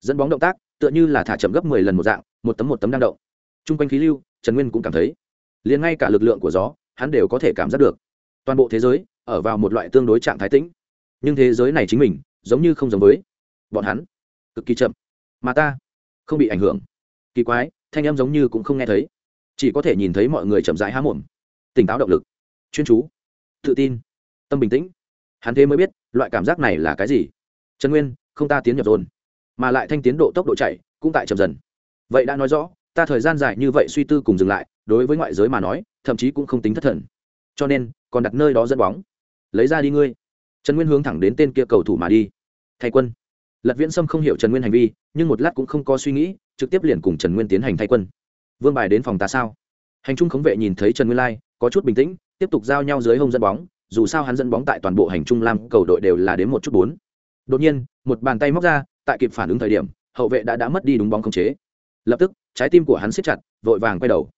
Dẫn bóng động tác, tựa như là thả chậm gấp mười lần một dạng, một tấm một tấm đang động. T r u n g quanh khí lưu, trần nguyên cũng cảm thấy, liền ngay cả lực lượng của gió, hắn đều có thể cảm giác được. Toàn bộ thế giới, ở vào một loại tương đối trạng thái tĩnh. Nhưng thế giới này chính mình, giống như không giống với bọn hắn cực kỳ chậm. Mà ta không bị ảnh hưởng. Kỳ quái, thanh em giống như cũng không nghe thấy. Chỉ có thể nhìn thấy mọi người chậm rãi há mồm. Tỉnh táo động lực. Chuyên chú. Tự tin. Tâm bình tĩnh. Hắn thế mới biết, loại cảm giác này là cái gì. Trần nguyên, không ta tiến nhập dồn. Mà lại thanh tiến độ tốc độ chạy, cũng tại chậm dần. Vậy đã nói rõ, ta thời gian dài như vậy suy tư cùng dừng lại, đối với ngoại giới mà nói, thậm chí cũng không tính thất thần. Cho nên, còn đặt nơi đó dẫn bóng. Lấy ra đi ngươi. Trần nguyên hướng thẳng đến tên kia cầu thủ mà đi. Thay quân lật viễn sâm không hiểu trần nguyên hành vi, nhưng một lát cũng không có suy nghĩ, trực tiếp liền cùng trần nguyên tiến hành thay quân. Vương bài đến phòng ta sao? Hành trung khống vệ nhìn thấy trần nguyên lai, có chút bình tĩnh, tiếp tục giao nhau dưới hông dẫn bóng, dù sao hắn dẫn bóng tại toàn bộ hành trung lam cầu đội đều là đến một chút bốn. Đột nhiên, một bàn tay móc ra, tại kịp phản ứng thời điểm, hậu vệ đã đã mất đi đúng bóng khống chế. Lập tức, trái tim của hắn siết chặt, vội vàng quay đầu.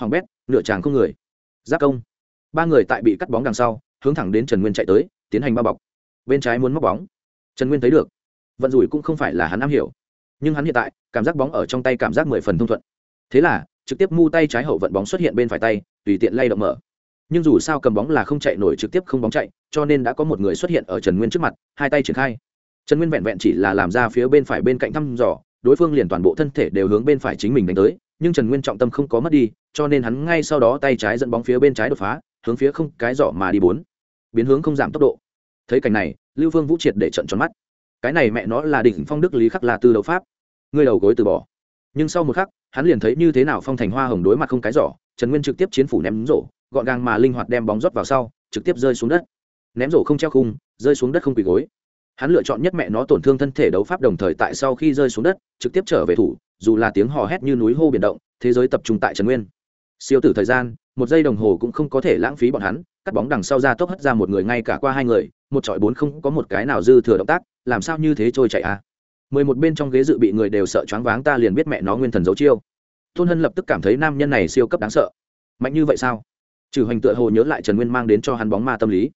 Hoàng bét, nửa tràng không người. Giáp công. Ba người tại bị cắt bóng đằng sau, hướng thẳng đến trần nguyên chạy tới, tiến hành bao bọc. Bên trái muốn móc bóng. Trần nguyên thấy được vận rủi cũng không phải là hắn am hiểu. Nhưng hắn hiện tại, cảm giác bóng ở trong tay cảm giác mười phần thông thuận. Thế là, trực tiếp mu tay trái hậu vận bóng xuất hiện bên phải tay, tùy tiện lay động mở. Nhưng dù sao cầm bóng là không chạy nổi trực tiếp không bóng chạy, cho nên đã có một người xuất hiện ở trần nguyên trước mặt, hai tay triển khai. Trần nguyên vẹn vẹn chỉ là làm ra phía bên phải bên cạnh thăm dò, đối phương liền toàn bộ thân thể đều hướng bên phải chính mình đánh tới, nhưng trần nguyên trọng tâm không có mất đi, cho nên hắn ngay sau đó tay trái dẫn bóng phía bên trái đột phá, hướng phía không cái giỏ mà đi bốn. Biến hướng không giảm tốc độ. Thấy cảnh này, lưu phương vũ triệt để trận tròn mắt cái này mẹ nó là đỉnh phong đức lý khắc là tư đấu pháp. Ngươi đầu gối từ bỏ. Nhưng sau một khắc, hắn liền thấy như thế nào phong thành hoa hồng đối mặt không cái giỏ, trần nguyên trực tiếp chiến phủ ném rổ, gọn gàng mà linh hoạt đem bóng rót vào sau, trực tiếp rơi xuống đất. Ném rổ không treo khung, rơi xuống đất không quỳ gối. Hắn lựa chọn nhất mẹ nó tổn thương thân thể đấu pháp đồng thời tại sau khi rơi xuống đất, trực tiếp trở về thủ, dù là tiếng hò hét như núi hô biển động, thế giới tập trung tại trần nguyên. Siêu tử thời gian, một giây đồng hồ cũng không có thể lãng phí bọn hắn, cắt bóng đằng sau ra tốc hất ra một người ngay cả qua hai người, một trọi bốn không có một cái nào dư thừa động tác làm sao như thế trôi chạy à? Mười một bên trong ghế dự bị người đều sợ choáng váng, ta liền biết mẹ nó nguyên thần giấu chiêu. Tôn hân lập tức cảm thấy nam nhân này siêu cấp đáng sợ. Mạnh như vậy sao? Trừ hoành tựa hồ nhớ lại trần nguyên mang đến cho hắn bóng ma tâm lý.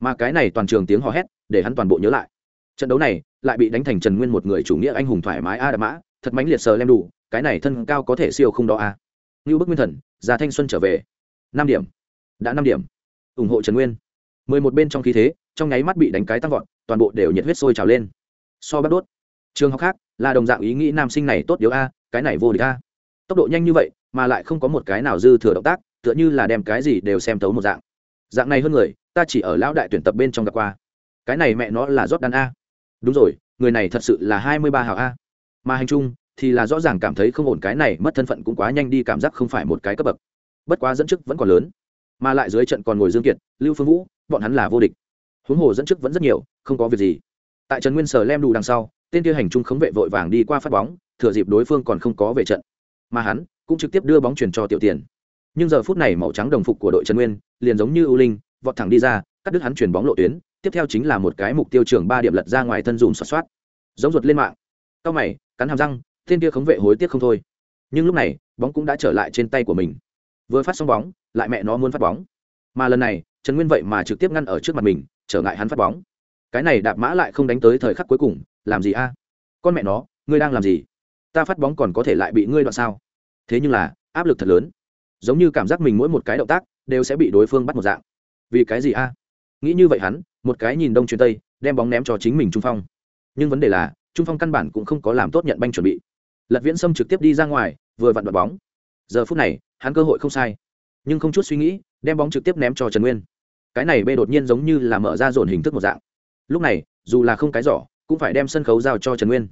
Mà cái này toàn trường tiếng hò hét, để hắn toàn bộ nhớ lại. Trận đấu này, lại bị đánh thành trần nguyên một người chủ nghĩa anh hùng thoải mái a đ mã, thật mãnh liệt sờ lem đủ, cái này thân cao có thể siêu không đó à? a như bức nguyên thần già thanh xuân trở về. Năm điểm. Đã năm điểm. Ủng hộ trần nguyên. Mười một bên trong khí thế trong nháy mắt bị đánh cái tăng vọt, toàn bộ đều nhiệt huyết sôi trào lên. So bắt đốt. Trường học khác, là đồng dạng ý nghĩ nam sinh này tốt điếu a, cái này vô địch a. Tốc độ nhanh như vậy, mà lại không có một cái nào dư thừa động tác, tựa như là đem cái gì đều xem tấu một dạng. Dạng này hơn người, ta chỉ ở lão đại tuyển tập bên trong gặp qua. Cái này mẹ nó là rót đan a. Đúng rồi, người này thật sự là hai mươi ba hào a. Mà hành trung, thì là rõ ràng cảm thấy không ổn cái này mất thân phận cũng quá nhanh đi, cảm giác không phải một cái cấp bậc. Bất quá dẫn chức vẫn còn lớn. Mà lại dưới trận còn ngồi dương kiệt, lưu phương vũ, bọn hắn là vô địch huống hồ dẫn trước vẫn rất nhiều, không có việc gì. Tại trần nguyên sở lem đủ đằng sau, tên kia hành trung khống vệ vội vàng đi qua phát bóng, thừa dịp đối phương còn không có về trận. Mà hắn cũng trực tiếp đưa bóng chuyển cho tiểu tiền. Nhưng giờ phút này màu trắng đồng phục của đội trần nguyên liền giống như ưu linh, vọt thẳng đi ra, cắt đứt hắn chuyển bóng lộ tuyến, tiếp theo chính là một cái mục tiêu trường ba điểm lật ra ngoài thân dùm xoát xoát giống ruột lên mạng. Cao mày, cắn hàm răng, tên kia khống vệ hối tiếc không thôi. Nhưng lúc này, bóng cũng đã trở lại trên tay của mình. Vừa phát xong bóng, lại mẹ nó muốn phát bóng. Mà lần này, trần nguyên vậy mà trực tiếp ngăn ở trước mặt mình trở ngại hắn phát bóng. Cái này đạp mã lại không đánh tới thời khắc cuối cùng, làm gì a? Con mẹ nó, ngươi đang làm gì? Ta phát bóng còn có thể lại bị ngươi đoạn sao? Thế nhưng là, áp lực thật lớn. Giống như cảm giác mình mỗi một cái động tác đều sẽ bị đối phương bắt một dạng. Vì cái gì a? Nghĩ như vậy hắn, một cái nhìn đông chuyển tây, đem bóng ném cho chính mình trung phong. Nhưng vấn đề là, trung phong căn bản cũng không có làm tốt nhận banh chuẩn bị. Lật viễn sâm trực tiếp đi ra ngoài, vừa vặn đoạt bóng. Giờ phút này, hắn cơ hội không sai. Nhưng không chút suy nghĩ, đem bóng trực tiếp ném cho trần nguyên cái này bê đột nhiên giống như là mở ra dồn hình thức một dạng. Lúc này, dù là không cái giỏ, cũng phải đem sân khấu giao cho trần nguyên.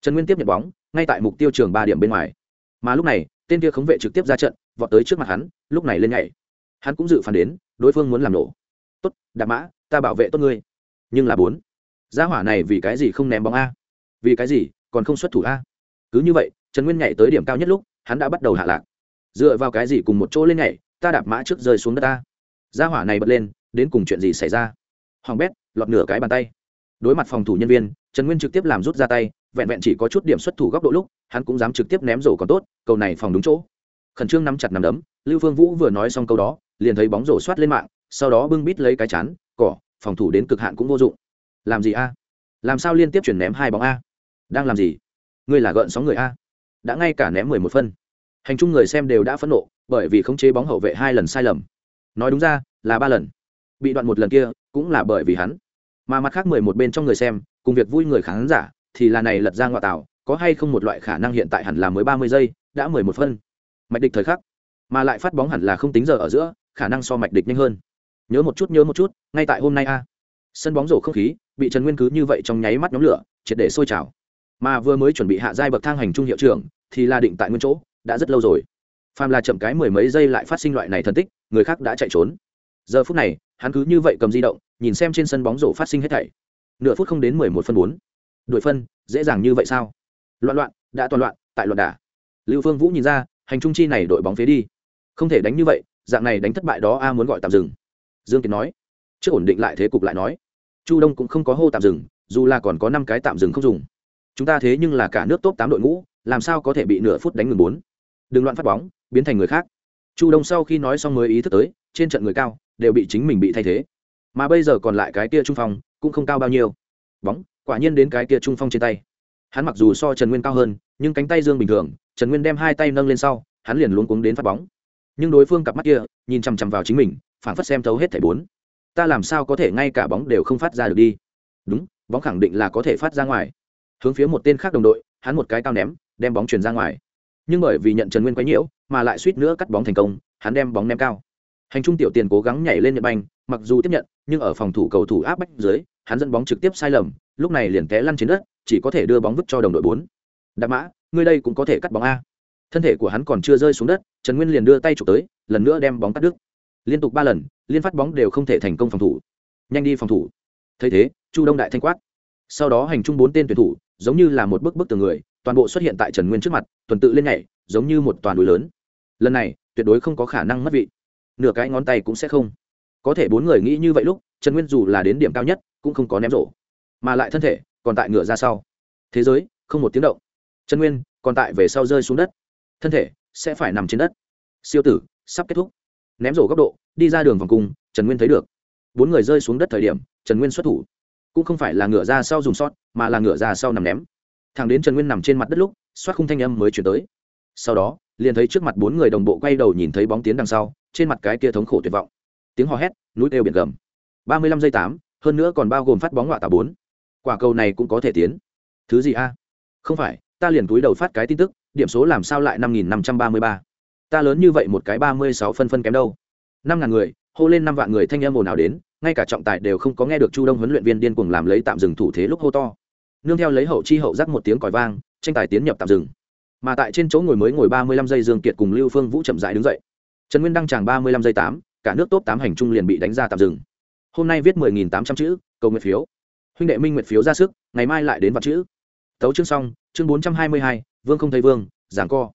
Trần nguyên tiếp nhận bóng, ngay tại mục tiêu trường ba điểm bên ngoài. Mà lúc này, tên kia khống vệ trực tiếp ra trận, vọt tới trước mặt hắn, lúc này lên nhảy. Hắn cũng dự phản đến, đối phương muốn làm nổ. Tốt, đạp mã, ta bảo vệ tốt ngươi. Nhưng là bốn. Gia hỏa này vì cái gì không ném bóng a? Vì cái gì, còn không xuất thủ a? Cứ như vậy, trần nguyên nhảy tới điểm cao nhất lúc, hắn đã bắt đầu hạ lạc. Dựa vào cái gì cùng một chỗ lên nhảy, ta đạp mã trước rơi xuống đất ta gia hỏa này bật lên đến cùng chuyện gì xảy ra? Hoàng bét, lọt nửa cái bàn tay. Đối mặt phòng thủ nhân viên, trần nguyên trực tiếp làm rút ra tay, vẹn vẹn chỉ có chút điểm xuất thủ góc độ lúc, hắn cũng dám trực tiếp ném rổ còn tốt, cầu này phòng đúng chỗ. Khẩn trương nắm chặt nắm đấm, lưu phương vũ vừa nói xong câu đó, liền thấy bóng rổ soát lên mạng, sau đó bưng bít lấy cái chán, cỏ, phòng thủ đến cực hạn cũng vô dụng. Làm gì a? Làm sao liên tiếp chuyển ném hai bóng a? Đang làm gì? Ngươi là gợn sóng người a? Đã ngay cả ném mười một phân. Hành chung người xem đều đã phẫn nộ, bởi vì khống chế bóng hậu vệ hai lần sai lầm. Nói đúng ra, là ba lần bị đoạn một lần kia cũng là bởi vì hắn. Mà mặt khác mười một bên trong người xem, cùng việc vui người khán giả, thì là này lật ra ngoại tạo có hay không một loại khả năng hiện tại hẳn là mới ba mươi giây, đã mười một phân. Mạch địch thời khắc, mà lại phát bóng hẳn là không tính giờ ở giữa, khả năng so mạch địch nhanh hơn. Nhớ một chút, nhớ một chút, ngay tại hôm nay a. Sân bóng rổ không khí, bị trần nguyên cứ như vậy trong nháy mắt nhóm lửa, triệt để sôi trào. Mà vừa mới chuẩn bị hạ giai bậc thang hành trung hiệu trưởng, thì là định tại nguyên chỗ, đã rất lâu rồi. Phàm là chậm cái mười mấy giây lại phát sinh loại này thân tích, người khác đã chạy trốn. Giờ phút này hắn cứ như vậy cầm di động, nhìn xem trên sân bóng rổ phát sinh hết thảy. Nửa phút không đến mười một phân bốn. Đội phân, dễ dàng như vậy sao? Loạn loạn, đã toàn loạn, tại loạn đả lưu phương vũ nhìn ra, hành trung chi này đội bóng phía đi. Không thể đánh như vậy, dạng này đánh thất bại đó a muốn gọi tạm dừng. Dương kiệt nói. Trước ổn định lại thế cục lại nói. Chu đông cũng không có hô tạm dừng, dù là còn có năm cái tạm dừng không dùng. Chúng ta thế nhưng là cả nước top tám đội ngũ, làm sao có thể bị nửa phút đánh ngừng bốn? Đừng loạn phát bóng, biến thành người khác. Chu đông sau khi nói xong mới ý thức tới, trên trận người cao đều bị chính mình bị thay thế. Mà bây giờ còn lại cái kia trung phong, cũng không cao bao nhiêu. Bóng, quả nhiên đến cái kia trung phong trên tay. Hắn mặc dù so trần nguyên cao hơn, nhưng cánh tay dương bình thường, trần nguyên đem hai tay nâng lên sau, hắn liền luống cuống đến phát bóng. Nhưng đối phương cặp mắt kia, nhìn chằm chằm vào chính mình phản phất xem thấu hết thẻ bốn. Ta làm sao có thể ngay cả bóng đều không phát ra được đi? Đúng, bóng khẳng định là có thể phát ra ngoài. Hướng phía một tên khác đồng đội, hắn một cái cao ném, đem bóng chuyển ra ngoài. Nhưng bởi vì nhận trần nguyên quấy nhiễu mà lại suýt nữa cắt bóng thành công, hắn đem bóng ném cao hành trung tiểu tiền cố gắng nhảy lên nhận banh, mặc dù tiếp nhận, nhưng ở phòng thủ cầu thủ áp bách dưới, hắn dẫn bóng trực tiếp sai lầm, lúc này liền té lăn trên đất, chỉ có thể đưa bóng vứt cho đồng đội bốn. Đạp mã, ngươi đây cũng có thể cắt bóng a. Thân thể của hắn còn chưa rơi xuống đất, trần nguyên liền đưa tay chụp tới, lần nữa đem bóng cắt đứt. Liên tục ba lần, liên phát bóng đều không thể thành công phòng thủ. Nhanh đi phòng thủ. Thấy thế, chu đông đại thanh quát. Sau đó hành trung bốn tên tuyển thủ, giống như là một bức bức từ người, toàn bộ xuất hiện tại trần nguyên trước mặt, tuần tự lên nhảy, giống như một toàn núi lớn. Lần này, tuyệt đối không có khả năng mất vị nửa cái ngón tay cũng sẽ không. Có thể bốn người nghĩ như vậy lúc, trần nguyên dù là đến điểm cao nhất, cũng không có ném rổ, mà lại thân thể còn tại ngựa ra sau. Thế giới, không một tiếng động. Trần nguyên còn tại về sau rơi xuống đất. Thân thể sẽ phải nằm trên đất. Siêu tử, sắp kết thúc. Ném rổ góc độ, đi ra đường vòng cung, trần nguyên thấy được. Bốn người rơi xuống đất thời điểm, trần nguyên xuất thủ. Cũng không phải là ngựa ra sau dùng sót, mà là ngựa ra sau nằm ném. Thằng đến trần nguyên nằm trên mặt đất lúc, xoát khung thanh âm mới chuyển tới sau đó, liền thấy trước mặt bốn người đồng bộ quay đầu nhìn thấy bóng tiến đằng sau, trên mặt cái kia thống khổ tuyệt vọng. Tiếng hò hét, núi kêu biển gầm. Ba mươi lăm giây tám, hơn nữa còn bao gồm phát bóng ngoại tả bốn. Quả cầu này cũng có thể tiến. Thứ gì a? Không phải, ta liền túi đầu phát cái tin tức, điểm số làm sao lại năm nghìn năm trăm ba mươi ba? Ta lớn như vậy một cái ba mươi sáu phân phân kém đâu? Năm ngàn người, hô lên năm vạn người thanh em ồn ào đến, ngay cả trọng tài đều không có nghe được chu đông huấn luyện viên điên cuồng làm lấy tạm dừng thủ thế lúc hô to. Nương theo lấy hậu chi hậu giác một tiếng còi vang, tranh tài tiến nhập tạm dừng mà tại trên chỗ ngồi mới ngồi ba mươi lăm giây dương kiệt cùng lưu phương vũ chậm dại đứng dậy. Trần nguyên đăng tràng ba mươi lăm giây tám, cả nước top tám hành trung liền bị đánh ra tạm dừng. Hôm nay viết mười nghìn tám trăm chữ, cầu nguyện phiếu. Huynh đệ minh nguyện phiếu ra sức, ngày mai lại đến vặt chữ. Tấu chương xong, chương bốn trăm hai mươi hai, vương không thấy vương, giảng co.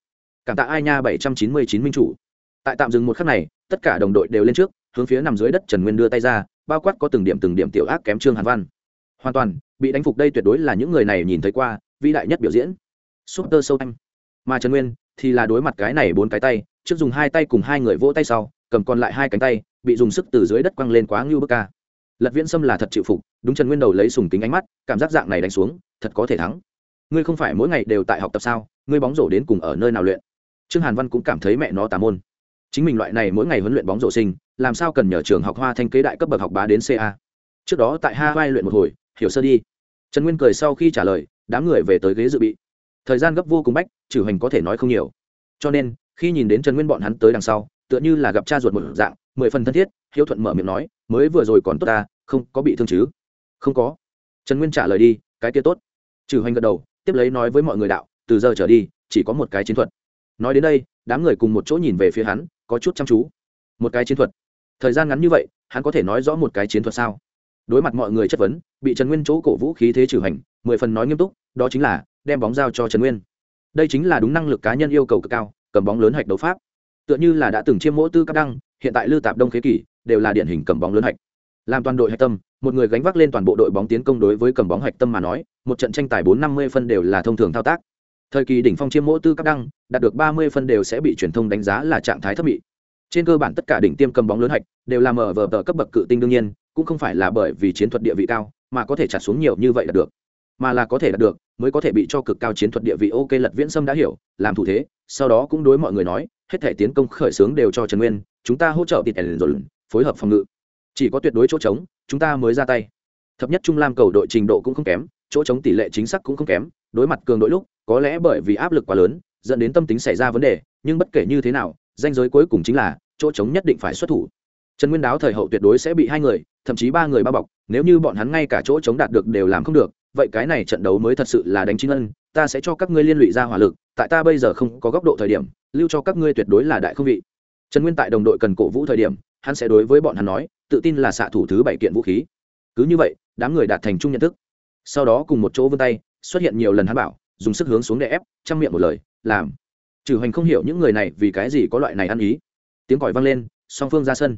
Cảm tạ ai nha bảy trăm chín mươi chín minh chủ. Tại tạm dừng một khắc này, tất cả đồng đội đều lên trước, hướng phía nằm dưới đất trần nguyên đưa tay ra, bao quát có từng điểm từng điểm tiểu ác kém trương hàn văn. Hoàn toàn, bị đánh phục đây tuyệt đối là những người này nhìn thấy qua, vĩ đại nhất biểu diễn. Super sâu anh mà trần nguyên thì là đối mặt cái này bốn cái tay, trước dùng hai tay cùng hai người vỗ tay sau, cầm còn lại hai cánh tay, bị dùng sức từ dưới đất quăng lên quá ngưu bức ca. Lật viễn sâm là thật chịu phục, đúng trần nguyên đầu lấy sùng kính ánh mắt, cảm giác dạng này đánh xuống, thật có thể thắng. Ngươi không phải mỗi ngày đều tại học tập sao, ngươi bóng rổ đến cùng ở nơi nào luyện? Trương hàn văn cũng cảm thấy mẹ nó tà môn. Chính mình loại này mỗi ngày huấn luyện bóng rổ sinh, làm sao cần nhờ trường học hoa thanh kế đại cấp bậc học bá đến ca trước đó tại hai luyện một hồi, hiểu sơ đi. Trần nguyên cười sau khi trả lời, đám người về tới ghế dự bị thời gian gấp vô cùng bách, trừ hành có thể nói không nhiều. Cho nên, khi nhìn đến trần nguyên bọn hắn tới đằng sau, tựa như là gặp cha ruột một dạng, mười phần thân thiết, hiếu thuận mở miệng nói, mới vừa rồi còn tốt ta, không có bị thương chứ? Không có. Trần nguyên trả lời đi, cái kia tốt. Trừ hành gật đầu, tiếp lấy nói với mọi người đạo, từ giờ trở đi, chỉ có một cái chiến thuật. Nói đến đây, đám người cùng một chỗ nhìn về phía hắn, có chút chăm chú. Một cái chiến thuật? Thời gian ngắn như vậy, hắn có thể nói rõ một cái chiến thuật sao? Đối mặt mọi người chất vấn, bị trần nguyên chỗ cổ vũ khí thế trừ hành mười phần nói nghiêm túc, đó chính là, đem bóng giao cho trần nguyên. Đây chính là đúng năng lực cá nhân yêu cầu cực cao, cầm bóng lớn hạch đấu pháp. Tựa như là đã từng chiêm mỗ tư cấp đăng, hiện tại lưu tạp đông khế kỷ, đều là điển hình cầm bóng lớn hạch. Làm toàn đội hạch tâm, một người gánh vác lên toàn bộ đội bóng tiến công đối với cầm bóng hạch tâm mà nói, một trận tranh tài bốn năm mươi phân đều là thông thường thao tác. Thời kỳ đỉnh phong chiêm mỗ tư cấp đăng, đạt được ba mươi phân đều sẽ bị truyền thông đánh giá là trạng thái thấp bị trên cơ bản tất cả đỉnh tiêm cầm bóng lớn hạch, đều là mở vờ tờ cấp bậc cự tinh đương nhiên, cũng không phải là bởi vì chiến thuật địa vị cao, mà có thể trả xuống nhiều như vậy là được mà là có thể đạt được, mới có thể bị cho cực cao chiến thuật địa vị ok lật viễn sâm đã hiểu, làm thủ thế, sau đó cũng đối mọi người nói, hết thể tiến công khởi xướng đều cho trần nguyên, chúng ta hỗ trợ tịt ẩn rồi, phối hợp phòng ngự. Chỉ có tuyệt đối chỗ trống, chúng ta mới ra tay. Thập nhất trung lam cầu đội trình độ cũng không kém, chỗ trống tỷ lệ chính xác cũng không kém, đối mặt cường đội lúc, có lẽ bởi vì áp lực quá lớn, dẫn đến tâm tính xảy ra vấn đề, nhưng bất kể như thế nào, danh giới cuối cùng chính là, chỗ trống nhất định phải xuất thủ. Trần nguyên đáo thời hậu tuyệt đối sẽ bị hai người, thậm chí ba người bao bọc, nếu như bọn hắn ngay cả chỗ trống đạt được đều làm không được vậy cái này trận đấu mới thật sự là đánh chính ân, ta sẽ cho các ngươi liên lụy ra hỏa lực, tại ta bây giờ không có góc độ thời điểm, lưu cho các ngươi tuyệt đối là đại không vị. Trần nguyên tại đồng đội cần cổ vũ thời điểm, hắn sẽ đối với bọn hắn nói, tự tin là xạ thủ thứ bảy kiện vũ khí. Cứ như vậy, đám người đạt thành chung nhận thức. Sau đó cùng một chỗ vươn tay, xuất hiện nhiều lần hắn bảo, dùng sức hướng xuống để ép, chăm miệng một lời, làm. Trừ hoành không hiểu những người này vì cái gì có loại này ăn ý. Tiếng còi vang lên, song phương ra sân.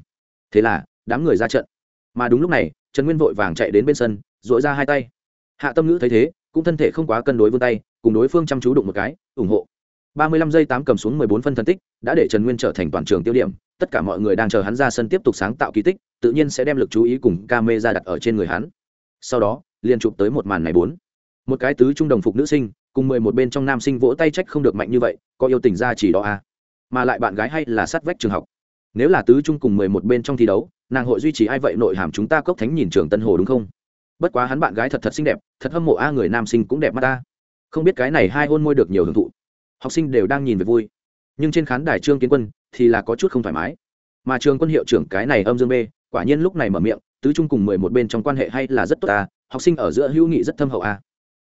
Thế là, đám người ra trận. Mà đúng lúc này, trần nguyên vội vàng chạy đến bên sân dội ra hai tay hạ tâm ngữ thấy thế, cũng thân thể không quá cân đối vươn tay, cùng đối phương chăm chú đụng một cái, ủng hộ. Ba mươi lăm giây tám cầm xuống mười bốn phân thân tích, đã để trần nguyên trở thành toàn trường tiêu điểm, tất cả mọi người đang chờ hắn ra sân tiếp tục sáng tạo kỳ tích, tự nhiên sẽ đem lực chú ý cùng camera đặt ở trên người hắn. Sau đó, liền chụp tới một màn này bốn. Một cái tứ trung đồng phục nữ sinh, cùng mười một bên trong nam sinh vỗ tay trách không được mạnh như vậy, có yêu tình ra chỉ đó à. Mà lại bạn gái hay là sát vách trường học. Nếu là tứ trung cùng mười một bên trong thi đấu, nàng hội duy trì ai vậy nội hàm chúng ta cốc thánh nhìn trường tân hồ đúng không? Bất quá hắn bạn gái thật thật xinh đẹp, thật hâm mộ a người nam sinh cũng đẹp mắt ta không biết cái này hai hôn môi được nhiều hưởng thụ. Học sinh đều đang nhìn về vui. Nhưng trên khán đài trương kiến quân thì là có chút không thoải mái. Mà trường quân hiệu trưởng cái này âm dương b quả nhiên lúc này mở miệng, tứ trung cùng mười một bên trong quan hệ hay là rất tốt ta học sinh ở giữa hữu nghị rất thâm hậu a.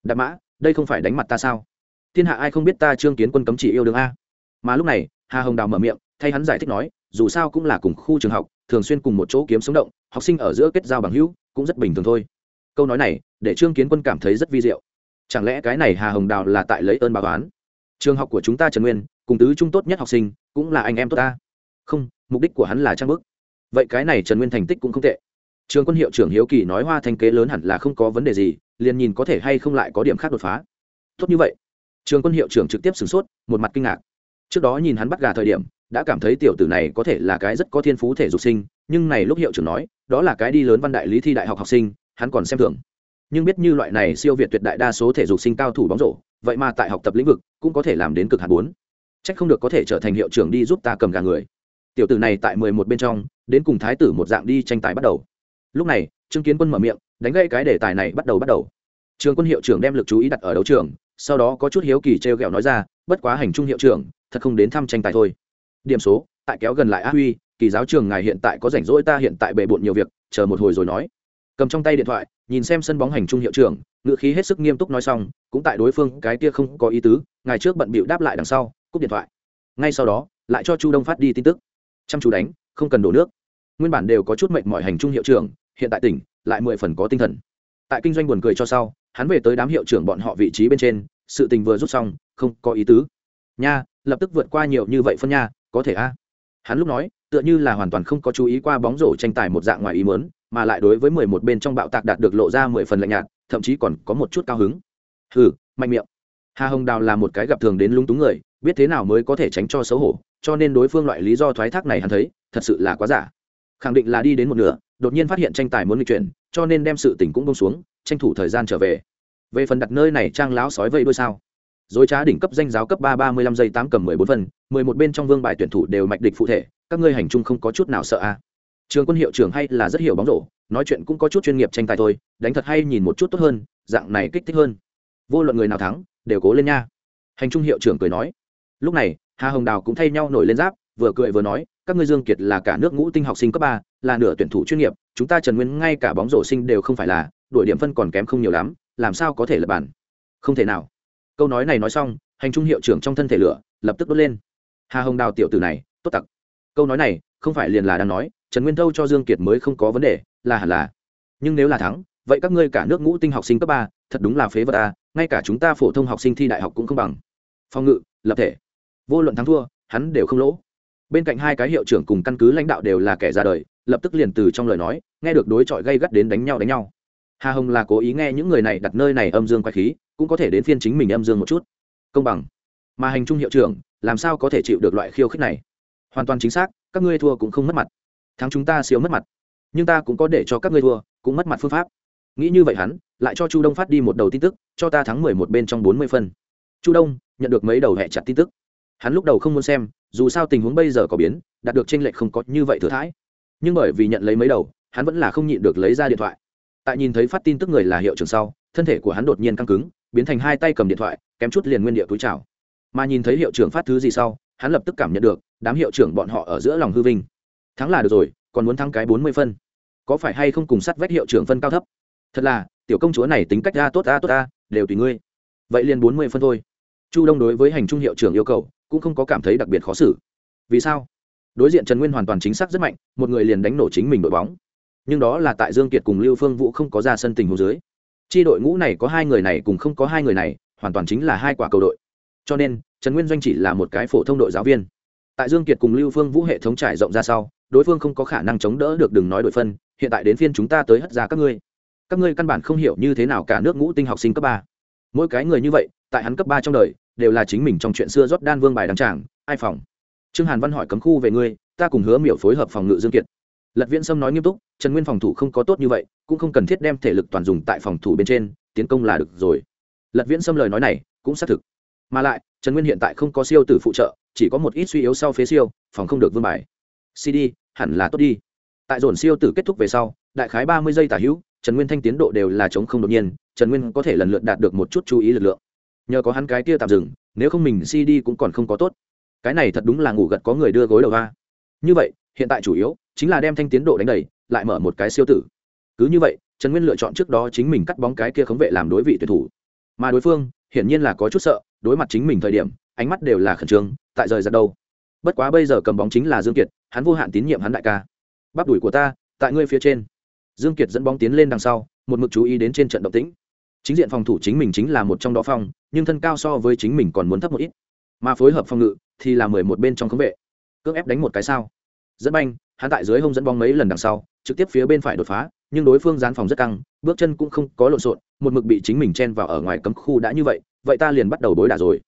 Đạp mã, đây không phải đánh mặt ta sao? Thiên hạ ai không biết ta trương kiến quân cấm chỉ yêu đương a. Mà lúc này, hà hồng đào mở miệng, thay hắn giải thích nói, dù sao cũng là cùng khu trường học, thường xuyên cùng một chỗ kiếm sống động, học sinh ở giữa kết giao bằng hữu cũng rất bình thường thôi câu nói này để trương kiến quân cảm thấy rất vi diệu chẳng lẽ cái này hà hồng đào là tại lấy ơn bà toán? trường học của chúng ta trần nguyên cùng tứ trung tốt nhất học sinh cũng là anh em tốt ta. không, mục đích của hắn là trang bức. vậy cái này trần nguyên thành tích cũng không tệ. trường quân hiệu trưởng hiếu kỳ nói hoa thanh kế lớn hẳn là không có vấn đề gì, liền nhìn có thể hay không lại có điểm khác đột phá. tốt như vậy. trường quân hiệu trưởng trực tiếp sửng sốt, một mặt kinh ngạc. trước đó nhìn hắn bắt gà thời điểm, đã cảm thấy tiểu tử này có thể là cái rất có thiên phú thể dục sinh, nhưng này lúc hiệu trưởng nói, đó là cái đi lớn văn đại lý thi đại học học sinh hắn còn xem thường. Nhưng biết như loại này siêu việt tuyệt đại đa số thể dục sinh cao thủ bóng rổ, vậy mà tại học tập lĩnh vực cũng có thể làm đến cực hạt bốn. Trách không được có thể trở thành hiệu trưởng đi giúp ta cầm gà người. Tiểu tử này tại mười một bên trong, đến cùng thái tử một dạng đi tranh tài bắt đầu. Lúc này, trương kiến quân mở miệng, đánh gây cái đề tài này bắt đầu bắt đầu. Trường quân hiệu trưởng đem lực chú ý đặt ở đấu trường, sau đó có chút hiếu kỳ t r e o g ẹ o nói ra, bất quá hành trung hiệu trưởng, thật không đến thăm tranh tài thôi. Điểm số, tại kéo gần lại á huy, kỳ giáo trường ngài hiện tại có rảnh rỗi ta hiện tại bề bộn nhiều việc, chờ một hồi rồi nói cầm trong tay điện thoại, nhìn xem sân bóng hành trung hiệu trưởng ngự khí hết sức nghiêm túc nói xong, cũng tại đối phương, cái kia không có ý tứ, ngày trước bận bịu đáp lại đằng sau, cúp điện thoại. Ngay sau đó, lại cho chu đông phát đi tin tức. Chăm chú đánh, không cần đổ nước. Nguyên bản đều có chút mệnh mọi hành trung hiệu trưởng, hiện tại tỉnh, lại mười phần có tinh thần. Tại kinh doanh buồn cười cho sau, hắn về tới đám hiệu trưởng bọn họ vị trí bên trên, sự tình vừa rút xong, không có ý tứ. Nha, lập tức vượt qua nhiều như vậy phân nha, có thể a? Hắn lúc nói tựa như là hoàn toàn không có chú ý qua bóng rổ tranh tài một dạng ngoài ý mớn mà lại đối với mười một bên trong bạo tạc đạt được lộ ra mười phần lạnh nhạt, thậm chí còn có một chút cao hứng. Hừ, mạnh miệng. Hà hồng đào là một cái gặp thường đến lung túng người, biết thế nào mới có thể tránh cho xấu hổ, cho nên đối phương loại lý do thoái thác này hắn thấy, thật sự là quá giả. Khẳng định là đi đến một nửa, đột nhiên phát hiện tranh tài muốn nghịch chuyển, cho nên đem sự tình cũng bông xuống, tranh thủ thời gian trở về. Về phần đặt nơi này, trang láo sói vây đôi sao? Dối trá đỉnh cấp danh giáo cấp ba ba mươi lăm giây tám cầm mười bốn phần, mười một bên trong vương bài tuyển thủ đều mạch địch phụ thể các ngươi hành trung không có chút nào sợ a à. trường quân hiệu trưởng hay là rất hiểu bóng rổ, nói chuyện cũng có chút chuyên nghiệp tranh tài thôi, đánh thật hay nhìn một chút tốt hơn, dạng này kích thích hơn. Vô luận người nào thắng, đều cố lên nha. Hành trung hiệu trưởng cười nói. Lúc này, hà hồng đào cũng thay nhau nổi lên giáp, vừa cười vừa nói, các ngươi dương kiệt là cả nước ngũ tinh học sinh cấp ba, là nửa tuyển thủ chuyên nghiệp, chúng ta trần nguyên ngay cả bóng rổ sinh đều không phải là đội điểm phân còn kém không nhiều lắm, làm sao có thể lập bản không thể nào. Câu nói này nói xong, hành trung hiệu trưởng trong thân thể lửa, lập tức đốt lên. Hà hồng đào tiểu tử này, tốt tặc câu nói này, không phải liền là đang nói, trần nguyên thâu cho dương kiệt mới không có vấn đề, là hẳn là. Nhưng nếu là thắng, vậy các ngươi cả nước ngũ tinh học sinh cấp ba, thật đúng là phế vật ta ngay cả chúng ta phổ thông học sinh thi đại học cũng không bằng. Phòng ngự, lập thể. Vô luận thắng thua, hắn đều không lỗ. Bên cạnh hai cái hiệu trưởng cùng căn cứ lãnh đạo đều là kẻ ra đời, lập tức liền từ trong lời nói, nghe được đối chọi gây gắt đến đánh nhau đánh nhau. Hà hồng là cố ý nghe những người này đặt nơi này âm dương quay khí, cũng có thể đến phiên chính mình âm dương một chút. Công bằng. Mà hành trung hiệu trưởng, làm sao có thể chịu được loại khiêu khích này? Hoàn toàn chính xác, các ngươi thua cũng không mất mặt. Thắng chúng ta siêu mất mặt. Nhưng ta cũng có để cho các ngươi thua, cũng mất mặt phương pháp. Nghĩ như vậy hắn, lại cho chu đông phát đi một đầu tin tức, cho ta thắng mười một bên trong bốn mươi phân. Chu đông, nhận được mấy đầu hẹ chặt tin tức. Hắn lúc đầu không muốn xem, dù sao tình huống bây giờ có biến, đạt được tranh lệch không có như vậy thừa thãi. Nhưng bởi vì nhận lấy mấy đầu, hắn vẫn là không nhịn được lấy ra điện thoại. Tại nhìn thấy phát tin tức người là hiệu trưởng sau, thân thể của hắn đột nhiên căng cứng, biến thành hai tay cầm điện thoại, kém chút liền nguyên địa túi chào. Mà nhìn thấy hiệu trưởng phát thứ gì sau, hắn lập tức cảm nhận được đám hiệu trưởng bọn họ ở giữa lòng hư vinh. Thắng là được rồi, còn muốn thắng cái bốn mươi phân. Có phải hay không cùng sát vách hiệu trưởng phân cao thấp? Thật là, tiểu công chúa này tính cách ra tốt ta tốt ta đều tùy ngươi. Vậy liền bốn mươi phân thôi. Chu đông đối với hành trung hiệu trưởng yêu cầu, cũng không có cảm thấy đặc biệt khó xử. Vì sao? Đối diện trần nguyên hoàn toàn chính xác rất mạnh, một người liền đánh nổ chính mình đội bóng. Nhưng đó là tại dương kiệt cùng lưu phương vũ không có ra sân tình hồ dưới. Chi đội ngũ này có hai người này cùng không có hai người này, hoàn toàn chính là hai quả cầu đội. Cho nên, trần nguyên doanh chỉ là một cái phổ thông đội giáo viên tại dương kiệt cùng lưu phương vũ hệ thống trải rộng ra sau, đối phương không có khả năng chống đỡ được đừng nói đội phân, hiện tại đến phiên chúng ta tới hất ra các ngươi. Các ngươi căn bản không hiểu như thế nào cả nước ngũ tinh học sinh cấp ba. Mỗi cái người như vậy, tại hắn cấp ba trong đời, đều là chính mình trong chuyện xưa rót đan vương bài đăng tràng ai phòng? Trương hàn văn hỏi cấm khu về ngươi, ta cùng hứa miểu phối hợp phòng ngự dương kiệt. Lật viễn sâm nói nghiêm túc, trần nguyên phòng thủ không có tốt như vậy, cũng không cần thiết đem thể lực toàn dùng tại phòng thủ bên trên, tiến công là được rồi. Lật viễn sâm lời nói này, cũng xác thực. Mà lại, trần nguyên hiện tại không có siêu tử phụ trợ chỉ có một ít suy yếu sau phế siêu, phòng không được vương bài. Cd hẳn là tốt đi. Tại dồn siêu tử kết thúc về sau, đại khái ba mươi giây tả hữu, trần nguyên thanh tiến độ đều là chống không đột nhiên, trần nguyên có thể lần lượt đạt được một chút chú ý lực lượng. Nhờ có hắn cái kia tạm dừng, nếu không mình cd cũng còn không có tốt. Cái này thật đúng là ngủ gật có người đưa gối đầu ra. Như vậy, hiện tại chủ yếu chính là đem thanh tiến độ đánh đầy, lại mở một cái siêu tử. Cứ như vậy, trần nguyên lựa chọn trước đó chính mình cắt bóng cái kia khống vệ làm đối vị tuyển thủ. Mà đối phương hiển nhiên là có chút sợ, đối mặt chính mình thời điểm ánh mắt đều là khẩn trương tại rời ra đâu. Bất quá bây giờ cầm bóng chính là dương kiệt hắn vô hạn tín nhiệm hắn đại ca. Bắp đuổi của ta tại ngươi phía trên. Dương kiệt dẫn bóng tiến lên đằng sau một mực chú ý đến trên trận động tĩnh. Chính diện phòng thủ chính mình chính là một trong đó phòng, nhưng thân cao so với chính mình còn muốn thấp một ít. Mà phối hợp phòng ngự thì là mười một bên trong khống vệ. Cưỡng ép đánh một cái sao. Dẫn banh hắn tại dưới hông dẫn bóng mấy lần đằng sau trực tiếp phía bên phải đột phá nhưng đối phương gián phòng rất căng bước chân cũng không có lộn xộn một mực bị chính mình chen vào ở ngoài cấm khu đã như vậy vậy ta liền bắt đầu đối đả rồi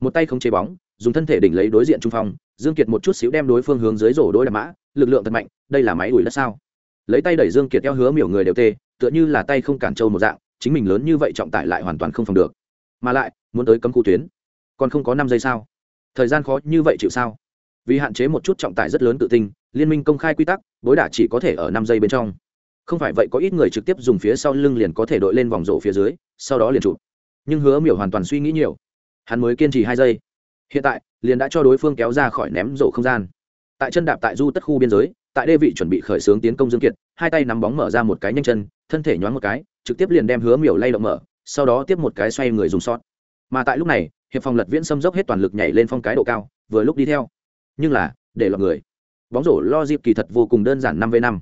một tay không chế bóng, dùng thân thể đỉnh lấy đối diện trung phong, dương kiệt một chút xíu đem đối phương hướng dưới rổ đối đạp mã, lực lượng thật mạnh, đây là máy đuổi đất sao? Lấy tay đẩy dương kiệt theo hứa miểu người đều tê, tựa như là tay không cản trâu một dạng, chính mình lớn như vậy trọng tải lại hoàn toàn không phòng được. Mà lại, muốn tới cấm khu tuyến, còn không có năm giây sao? Thời gian khó như vậy chịu sao? Vì hạn chế một chút trọng tải rất lớn tự tin, liên minh công khai quy tắc, bối đả chỉ có thể ở năm giây bên trong. Không phải vậy có ít người trực tiếp dùng phía sau lưng liền có thể đội lên vòng rổ phía dưới, sau đó liền chụp. Nhưng hứa miểu hoàn toàn suy nghĩ nhiều hắn mới kiên trì hai giây. Hiện tại, liền đã cho đối phương kéo ra khỏi ném rổ không gian. Tại chân đạp tại du tất khu biên giới, tại đê vị chuẩn bị khởi xướng tiến công dương kiệt, hai tay nắm bóng mở ra một cái nhanh chân, thân thể nhoáng một cái, trực tiếp liền đem hứa miểu lay động mở, sau đó tiếp một cái xoay người dùng sót mà tại lúc này, hiệp phòng lật viễn xâm dốc hết toàn lực nhảy lên phong cái độ cao, vừa lúc đi theo. Nhưng là, để lọt người. Bóng rổ lo dịp kỳ thật vô cùng đơn giản năm v năm.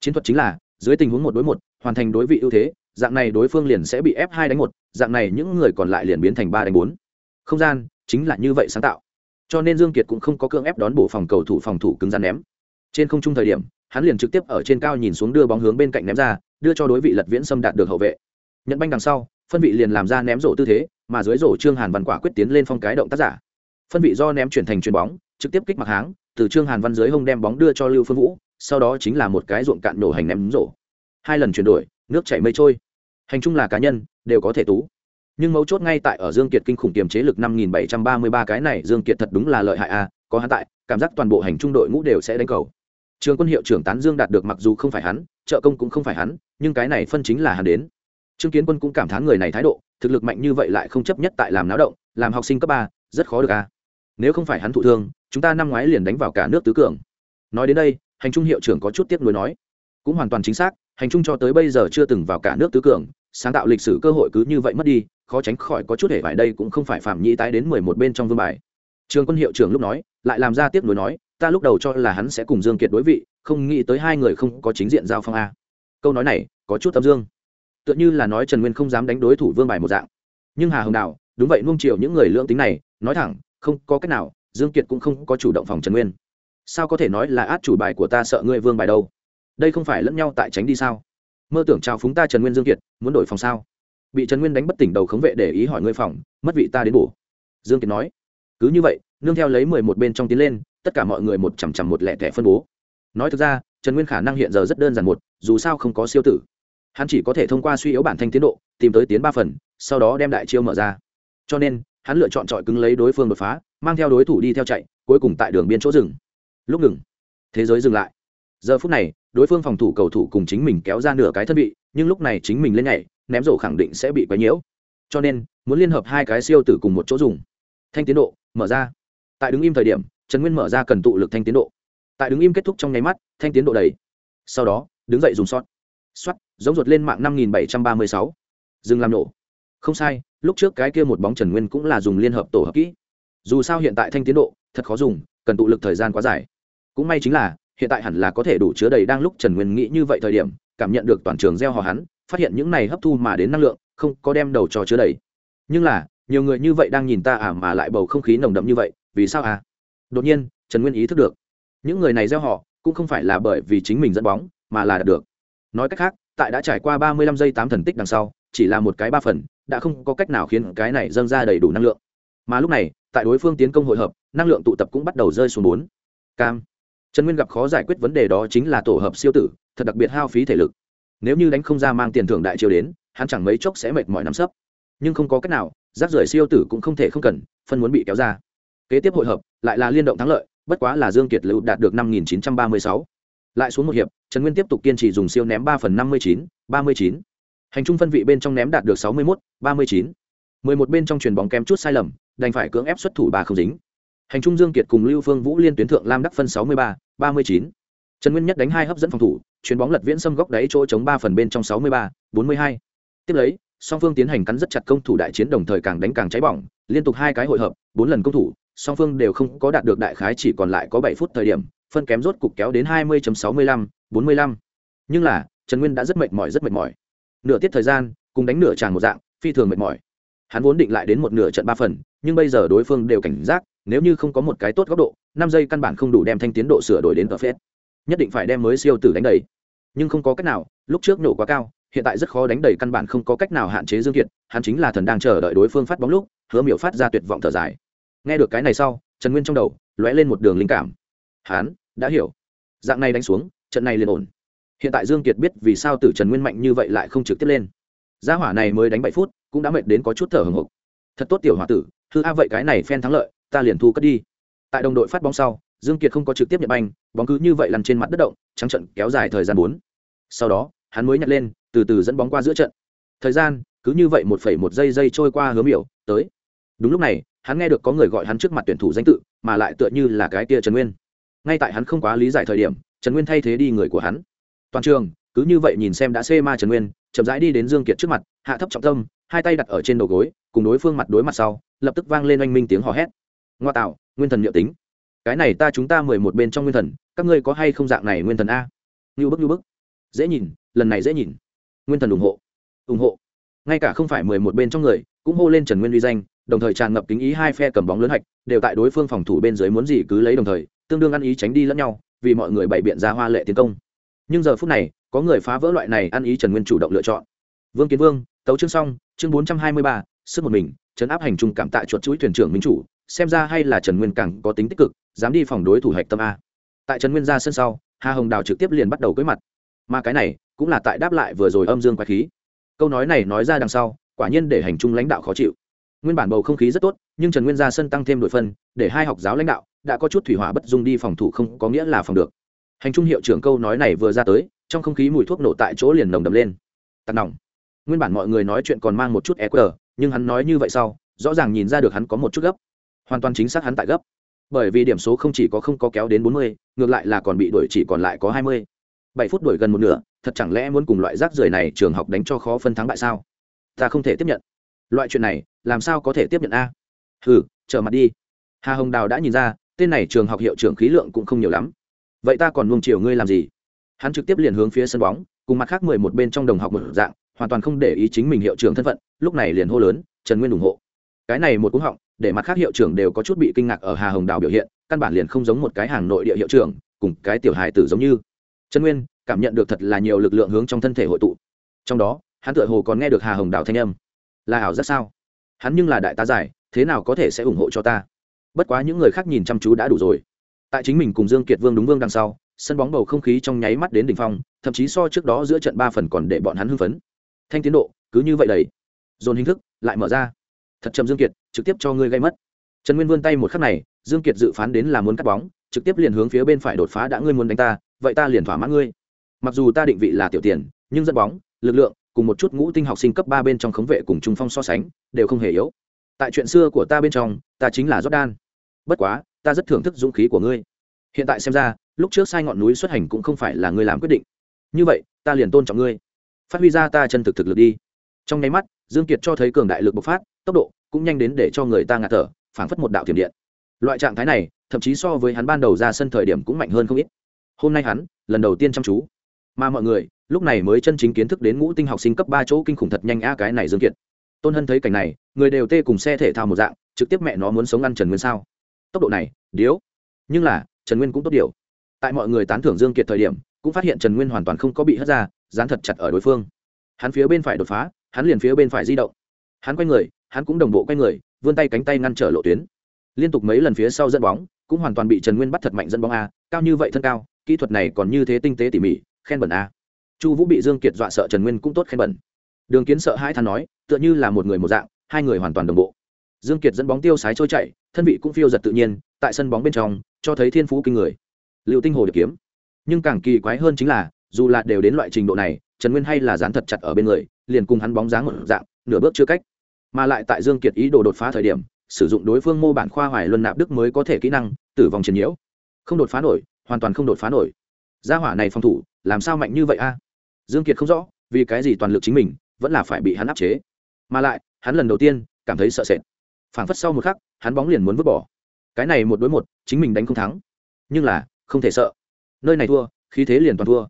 Chiến thuật chính là, dưới tình huống một đối một, hoàn thành đối vị ưu thế, dạng này đối phương liền sẽ bị ép hai đánh một, dạng này những người còn lại liền biến thành ba đánh bốn không gian chính là như vậy sáng tạo. Cho nên dương kiệt cũng không có cưỡng ép đón bổ phòng cầu thủ phòng thủ cứng rắn ném. Trên không trung thời điểm, hắn liền trực tiếp ở trên cao nhìn xuống đưa bóng hướng bên cạnh ném ra, đưa cho đối vị lật viễn xâm đạt được hậu vệ. Nhận banh đằng sau, phân vị liền làm ra ném rổ tư thế, mà dưới rổ trương hàn văn quả quyết tiến lên phong cái động tác giả. Phân vị do ném chuyển thành chuyền bóng, trực tiếp kích mặc háng, từ trương hàn văn dưới hông đem bóng đưa cho lưu phương vũ, sau đó chính là một cái ruộng cạn nổ hành ném rổ. Hai lần chuyển đổi, nước chảy mây trôi. Hành chung là cá nhân, đều có thể tú nhưng mấu chốt ngay tại ở dương kiệt kinh khủng kiềm chế lực năm nghìn bảy trăm ba mươi ba cái này, dương kiệt thật đúng là lợi hại a có hắn tại, cảm giác toàn bộ hành trung đội ngũ đều sẽ đánh cầu. Trường quân hiệu trưởng tán dương đạt được mặc dù không phải hắn, trợ công cũng không phải hắn, nhưng cái này phân chính là hắn đến. Trương kiến quân cũng cảm thán người này thái độ, thực lực mạnh như vậy lại không chấp nhất tại làm náo động, làm học sinh cấp ba, rất khó được a nếu không phải hắn thụ thương, chúng ta năm ngoái liền đánh vào cả nước tứ cường. Nói đến đây, hành trung hiệu trưởng có chút tiếc nuối nói. Cũng hoàn toàn chính xác, hành trung cho tới bây giờ chưa từng vào cả nước tứ cường, sáng tạo lịch sử cơ hội cứ như vậy mất đi khó tránh khỏi có chút hề vải đây cũng không phải phạm nhĩ tái đến mười một bên trong vương bài. Trường quân hiệu trưởng lúc nói, lại làm ra tiếp nối nói, ta lúc đầu cho là hắn sẽ cùng dương kiệt đối vị, không nghĩ tới hai người không có chính diện giao phong a. Câu nói này, có chút tâm dương. Tựa như là nói trần nguyên không dám đánh đối thủ vương bài một dạng. Nhưng hà hồng đạo đúng vậy, nuông chiều những người lưỡng tính này, nói thẳng, không có cách nào, dương kiệt cũng không có chủ động phòng trần nguyên. Sao có thể nói là át chủ bài của ta sợ ngươi vương bài đâu? Đây không phải lẫn nhau tại tránh đi sao? Mơ tưởng trao phúng ta trần nguyên dương kiệt, muốn đổi phòng sao? Bị trần nguyên đánh bất tỉnh đầu khống vệ để ý hỏi ngươi phòng, mất vị ta đến bổ. Dương kiệt nói, cứ như vậy, nương theo lấy mười một bên trong tiến lên, tất cả mọi người một chằm chằm một lẻ thẻ phân bố. Nói thực ra, trần nguyên khả năng hiện giờ rất đơn giản một, dù sao không có siêu tử. Hắn chỉ có thể thông qua suy yếu bản thanh tiến độ, tìm tới tiến ba phần, sau đó đem đại chiêu mở ra. Cho nên, hắn lựa chọn trọi cứng lấy đối phương đột phá, mang theo đối thủ đi theo chạy, cuối cùng tại đường biên chỗ rừng lúc ngừng, thế giới dừng lại. Giờ phút này, đối phương phòng thủ cầu thủ cùng chính mình kéo ra nửa cái thân vị, nhưng lúc này chính mình lên nhảy ném rổ khẳng định sẽ bị quấy nhiễu. Cho nên, muốn liên hợp hai cái siêu tử cùng một chỗ dùng. Thanh tiến độ, mở ra. Tại đứng im thời điểm, trần nguyên mở ra cần tụ lực thanh tiến độ. Tại đứng im kết thúc trong nháy mắt, thanh tiến độ đầy. Sau đó, đứng dậy dùng sót xoắt giống ruột lên mạng năm nghìn bảy trăm ba mươi sáu. Dừng làm nổ. Không sai, lúc trước cái kia một bóng trần nguyên cũng là dùng liên hợp tổ hợp kỹ. Dù sao hiện tại thanh tiến độ, thật khó dùng, cần tụ lực thời gian quá dài. Cũng may chính là, hiện tại hẳn là có thể đủ chứa đầy đang lúc trần nguyên nghĩ như vậy thời điểm, cảm nhận được toàn trường gieo hò hắn phát hiện những này hấp thu mà đến năng lượng, không có đem đầu trò chứa đầy. Nhưng là, nhiều người như vậy đang nhìn ta à mà lại bầu không khí nồng đậm như vậy, vì sao à? Đột nhiên, trần nguyên ý thức được. Những người này gieo họ, cũng không phải là bởi vì chính mình dẫn bóng, mà là đạt được. Nói cách khác, tại đã trải qua ba mươi lăm giây tám thần tích đằng sau, chỉ là một cái ba phần, đã không có cách nào khiến cái này dâng ra đầy đủ năng lượng. Mà lúc này, tại đối phương tiến công hội hợp, năng lượng tụ tập cũng bắt đầu rơi xuống bốn. Cam. Trần nguyên gặp khó giải quyết vấn đề đó chính là tổ hợp siêu tử, thật đặc biệt hao phí thể lực nếu như đánh không ra mang tiền thưởng đại triều đến, hắn chẳng mấy chốc sẽ mệt mỏi nắm sấp. Nhưng không có cách nào, rác rưởi siêu tử cũng không thể không cần, phân muốn bị kéo ra. Kế tiếp hội hợp, lại là liên động thắng lợi, bất quá là dương kiệt lưu đạt được năm nghìn chín trăm ba mươi sáu. Lại xuống một hiệp, trần nguyên tiếp tục kiên trì dùng siêu ném ba phần năm mươi chín, ba mươi chín. Hành trung phân vị bên trong ném đạt được sáu mươi mốt, ba mươi chín. Mười một bên trong chuyền bóng kém chút sai lầm, đành phải cưỡng ép xuất thủ ba không dính. Hành trung dương kiệt cùng lưu phương vũ liên tuyến thượng lam đắc phân sáu mươi ba ba mươi chín trần nguyên nhất đánh hai hấp dẫn phòng thủ, chuyền bóng lật viễn xâm góc đáy chỗ chống ba phần bên trong sáu mươi ba, bốn mươi hai. Tiếp lấy, song phương tiến hành cắn rất chặt công thủ đại chiến đồng thời càng đánh càng cháy bỏng, liên tục hai cái hội hợp, bốn lần công thủ, song phương đều không có đạt được đại khái chỉ còn lại có bảy phút thời điểm, phân kém rốt cục kéo đến hai mươi sáu mươi lăm, bốn mươi lăm. Nhưng là, trần nguyên đã rất mệt mỏi, rất mệt mỏi. Nửa tiết thời gian, cùng đánh nửa tràng một dạng, phi thường mệt mỏi. Hắn vốn định lại đến một nửa trận ba phần, nhưng bây giờ đối phương đều cảnh giác, nếu như không có một cái tốt góc độ, năm giây căn bản không đủ đem thanh tiến độ sửa đổi đến tờ phết nhất định phải đem mới siêu tử đánh đầy. Nhưng không có cách nào, lúc trước nổ quá cao, hiện tại rất khó đánh đầy căn bản không có cách nào hạn chế dương kiệt, hắn chính là thần đang chờ đợi đối phương phát bóng lúc, hứa miểu phát ra tuyệt vọng thở dài. Nghe được cái này sau, trần nguyên trong đầu lóe lên một đường linh cảm. Hắn đã hiểu. Dạng này đánh xuống, trận này liền ổn. Hiện tại dương kiệt biết vì sao tử trần nguyên mạnh như vậy lại không trực tiếp lên. Gia hỏa này mới đánh bảy phút, cũng đã mệt đến có chút thở hồng hộc thật tốt tiểu hỏa tử thư a vậy cái này phen thắng lợi, ta liền thu cất đi. Tại đồng đội phát bóng sau, dương kiệt không có trực tiếp nhận banh bóng cứ như vậy lăn trên mặt đất động, trắng trận kéo dài thời gian bốn. Sau đó, hắn mới nhặt lên, từ từ dẫn bóng qua giữa trận. Thời gian, cứ như vậy một phẩy một giây giây trôi qua hướng hiểu tới. Đúng lúc này, hắn nghe được có người gọi hắn trước mặt tuyển thủ danh tự, mà lại tựa như là cái tia trần nguyên. Ngay tại hắn không quá lý giải thời điểm, trần nguyên thay thế đi người của hắn. Toàn trường, cứ như vậy nhìn xem đã xê ma trần nguyên, chậm rãi đi đến dương kiệt trước mặt, hạ thấp trọng tâm, hai tay đặt ở trên đầu gối, cùng đối phương mặt đối mặt sau, lập tức vang lên oanh minh tiếng hò hét. Ngoa tạo, nguyên thần liệu tính cái này ta chúng ta mười một bên trong nguyên thần, các ngươi có hay không dạng này nguyên thần a? Như bức như bức. Dễ nhìn, lần này dễ nhìn. Nguyên thần ủng hộ. Ủng hộ. Ngay cả không phải mười một bên trong người, cũng hô lên trần nguyên uy danh, đồng thời tràn ngập kính ý hai phe cầm bóng lớn hạch, đều tại đối phương phòng thủ bên dưới muốn gì cứ lấy đồng thời, tương đương ăn ý tránh đi lẫn nhau, vì mọi người bày biện ra hoa lệ tiến công. Nhưng giờ phút này, có người phá vỡ loại này ăn ý trần nguyên chủ động lựa chọn. Vương kiến vương, tấu chương xong, chương bốn trăm hai mươi ba, sức một mình, trấn áp hành trung cảm tạ chuột chuỗi thuyền trưởng minh chủ, xem ra hay là trần nguyên càng có tính tích cực dám đi phòng đối thủ hạch tâm a. Tại trần nguyên Gia sân sau, hà hồng đào trực tiếp liền bắt đầu cưới mặt. Mà cái này, cũng là tại đáp lại vừa rồi âm dương quái khí. Câu nói này nói ra đằng sau, quả nhiên để hành trung lãnh đạo khó chịu. Nguyên bản bầu không khí rất tốt, nhưng trần nguyên ra sân tăng thêm đội phân, để hai học giáo lãnh đạo đã có chút thủy hỏa bất dung đi phòng thủ không có nghĩa là phòng được. Hành trung hiệu trưởng câu nói này vừa ra tới, trong không khí mùi thuốc nổ tại chỗ liền nồng đậm lên. Tặc nòng. Nguyên bản mọi người nói chuyện còn mang một chút eq nhưng hắn nói như vậy sau, rõ ràng nhìn ra được hắn có một chút gấp. Hoàn toàn chính xác hắn tại gấp bởi vì điểm số không chỉ có không có kéo đến bốn mươi, ngược lại là còn bị đuổi chỉ còn lại có hai mươi. Bảy phút đuổi gần một nửa, thật chẳng lẽ muốn cùng loại rác rưởi này trường học đánh cho khó phân thắng bại sao? Ta không thể tiếp nhận. Loại chuyện này, làm sao có thể tiếp nhận a? Hừ trở mặt đi. Hà hồng đào đã nhìn ra, tên này trường học hiệu trưởng khí lượng cũng không nhiều lắm. Vậy ta còn nuông chiều ngươi làm gì? Hắn trực tiếp liền hướng phía sân bóng, cùng mặt khác mười một bên trong đồng học một dạng, hoàn toàn không để ý chính mình hiệu trưởng thân phận, lúc này liền hô lớn, trần nguyên ủng hộ. Cái này một cú họng để mặt khác hiệu trưởng đều có chút bị kinh ngạc ở hà hồng đào biểu hiện, căn bản liền không giống một cái hàng nội địa hiệu trưởng, cùng cái tiểu hài tử giống như. Trần nguyên, cảm nhận được thật là nhiều lực lượng hướng trong thân thể hội tụ. Trong đó, hắn tựa hồ còn nghe được hà hồng đào thanh âm. Là ảo rất sao? Hắn nhưng là đại tá giải, thế nào có thể sẽ ủng hộ cho ta? Bất quá những người khác nhìn chăm chú đã đủ rồi. Tại chính mình cùng dương kiệt vương đúng vương đằng sau, sân bóng bầu không khí trong nháy mắt đến đỉnh phong, thậm chí so trước đó giữa trận ba phần còn để bọn hắn hưng phấn. Thanh tiến độ, cứ như vậy đầy dồn hình thức, lại mở ra thật chậm dương kiệt, trực tiếp cho ngươi gây mất. Trần nguyên vươn tay một khắc này, dương kiệt dự phán đến là muốn cắt bóng, trực tiếp liền hướng phía bên phải đột phá đã ngươi muốn đánh ta, vậy ta liền thỏa mãn ngươi. Mặc dù ta định vị là tiểu tiền, nhưng dẫn bóng, lực lượng, cùng một chút ngũ tinh học sinh cấp ba bên trong khống vệ cùng trung phong so sánh, đều không hề yếu. Tại chuyện xưa của ta bên trong, ta chính là jordan. Bất quá, ta rất thưởng thức dũng khí của ngươi. Hiện tại xem ra, lúc trước sai ngọn núi xuất hành cũng không phải là ngươi làm quyết định. Như vậy, ta liền tôn trọng ngươi. Phát huy ra ta chân thực thực lực đi. Trong nháy mắt, dương kiệt cho thấy cường đại lực bộc phát tốc độ cũng nhanh đến để cho người ta ngạt thở, phảng phất một đạo thiểm điện. Loại trạng thái này, thậm chí so với hắn ban đầu ra sân thời điểm cũng mạnh hơn không ít. Hôm nay hắn, lần đầu tiên chăm chú. Mà mọi người, lúc này mới chân chính kiến thức đến ngũ tinh học sinh cấp ba chỗ kinh khủng thật nhanh a cái này dương kiệt. Tôn hân thấy cảnh này, người đều tê cùng xe thể thao một dạng, trực tiếp mẹ nó muốn sống ăn trần nguyên sao? Tốc độ này, điếu. Nhưng là, trần nguyên cũng tốt điều. Tại mọi người tán thưởng dương kiệt thời điểm, cũng phát hiện trần nguyên hoàn toàn không có bị hất ra, dán thật chặt ở đối phương. Hắn phía bên phải đột phá, hắn liền phía bên phải di động. Hắn quay người hắn cũng đồng bộ quay người, vươn tay cánh tay ngăn trở lộ tuyến. Liên tục mấy lần phía sau dẫn bóng, cũng hoàn toàn bị trần nguyên bắt thật mạnh dẫn bóng a, cao như vậy thân cao, kỹ thuật này còn như thế tinh tế tỉ mỉ, khen bẩn a. Chu vũ bị dương kiệt dọa sợ trần nguyên cũng tốt khen bẩn. Đường kiến sợ hai than nói, tựa như là một người một dạng, hai người hoàn toàn đồng bộ. Dương kiệt dẫn bóng tiêu sái trôi chạy thân vị cũng phiêu giật tự nhiên, tại sân bóng bên trong, cho thấy thiên phú kinh người. Liệu tinh hồ được kiếm. Nhưng càng kỳ quái hơn chính là, dù là đều đến loại trình độ này, trần nguyên hay là dán thật chặt ở bên người, liền cùng hắn bóng dáng một dạng, nửa bước chưa cách mà lại tại dương kiệt ý đồ đột phá thời điểm, sử dụng đối phương mô bản khoa hoài luân nạp đức mới có thể kỹ năng, tử vong chiến nhiễu. Không đột phá nổi, hoàn toàn không đột phá nổi. Gia hỏa này phòng thủ, làm sao mạnh như vậy a? Dương kiệt không rõ, vì cái gì toàn lực chính mình, vẫn là phải bị hắn áp chế. Mà lại, hắn lần đầu tiên, cảm thấy sợ sệt. Phảng phất sau một khắc, hắn bóng liền muốn vứt bỏ. Cái này một đối một, chính mình đánh không thắng. Nhưng là, không thể sợ. Nơi này thua, khí thế liền toàn thua.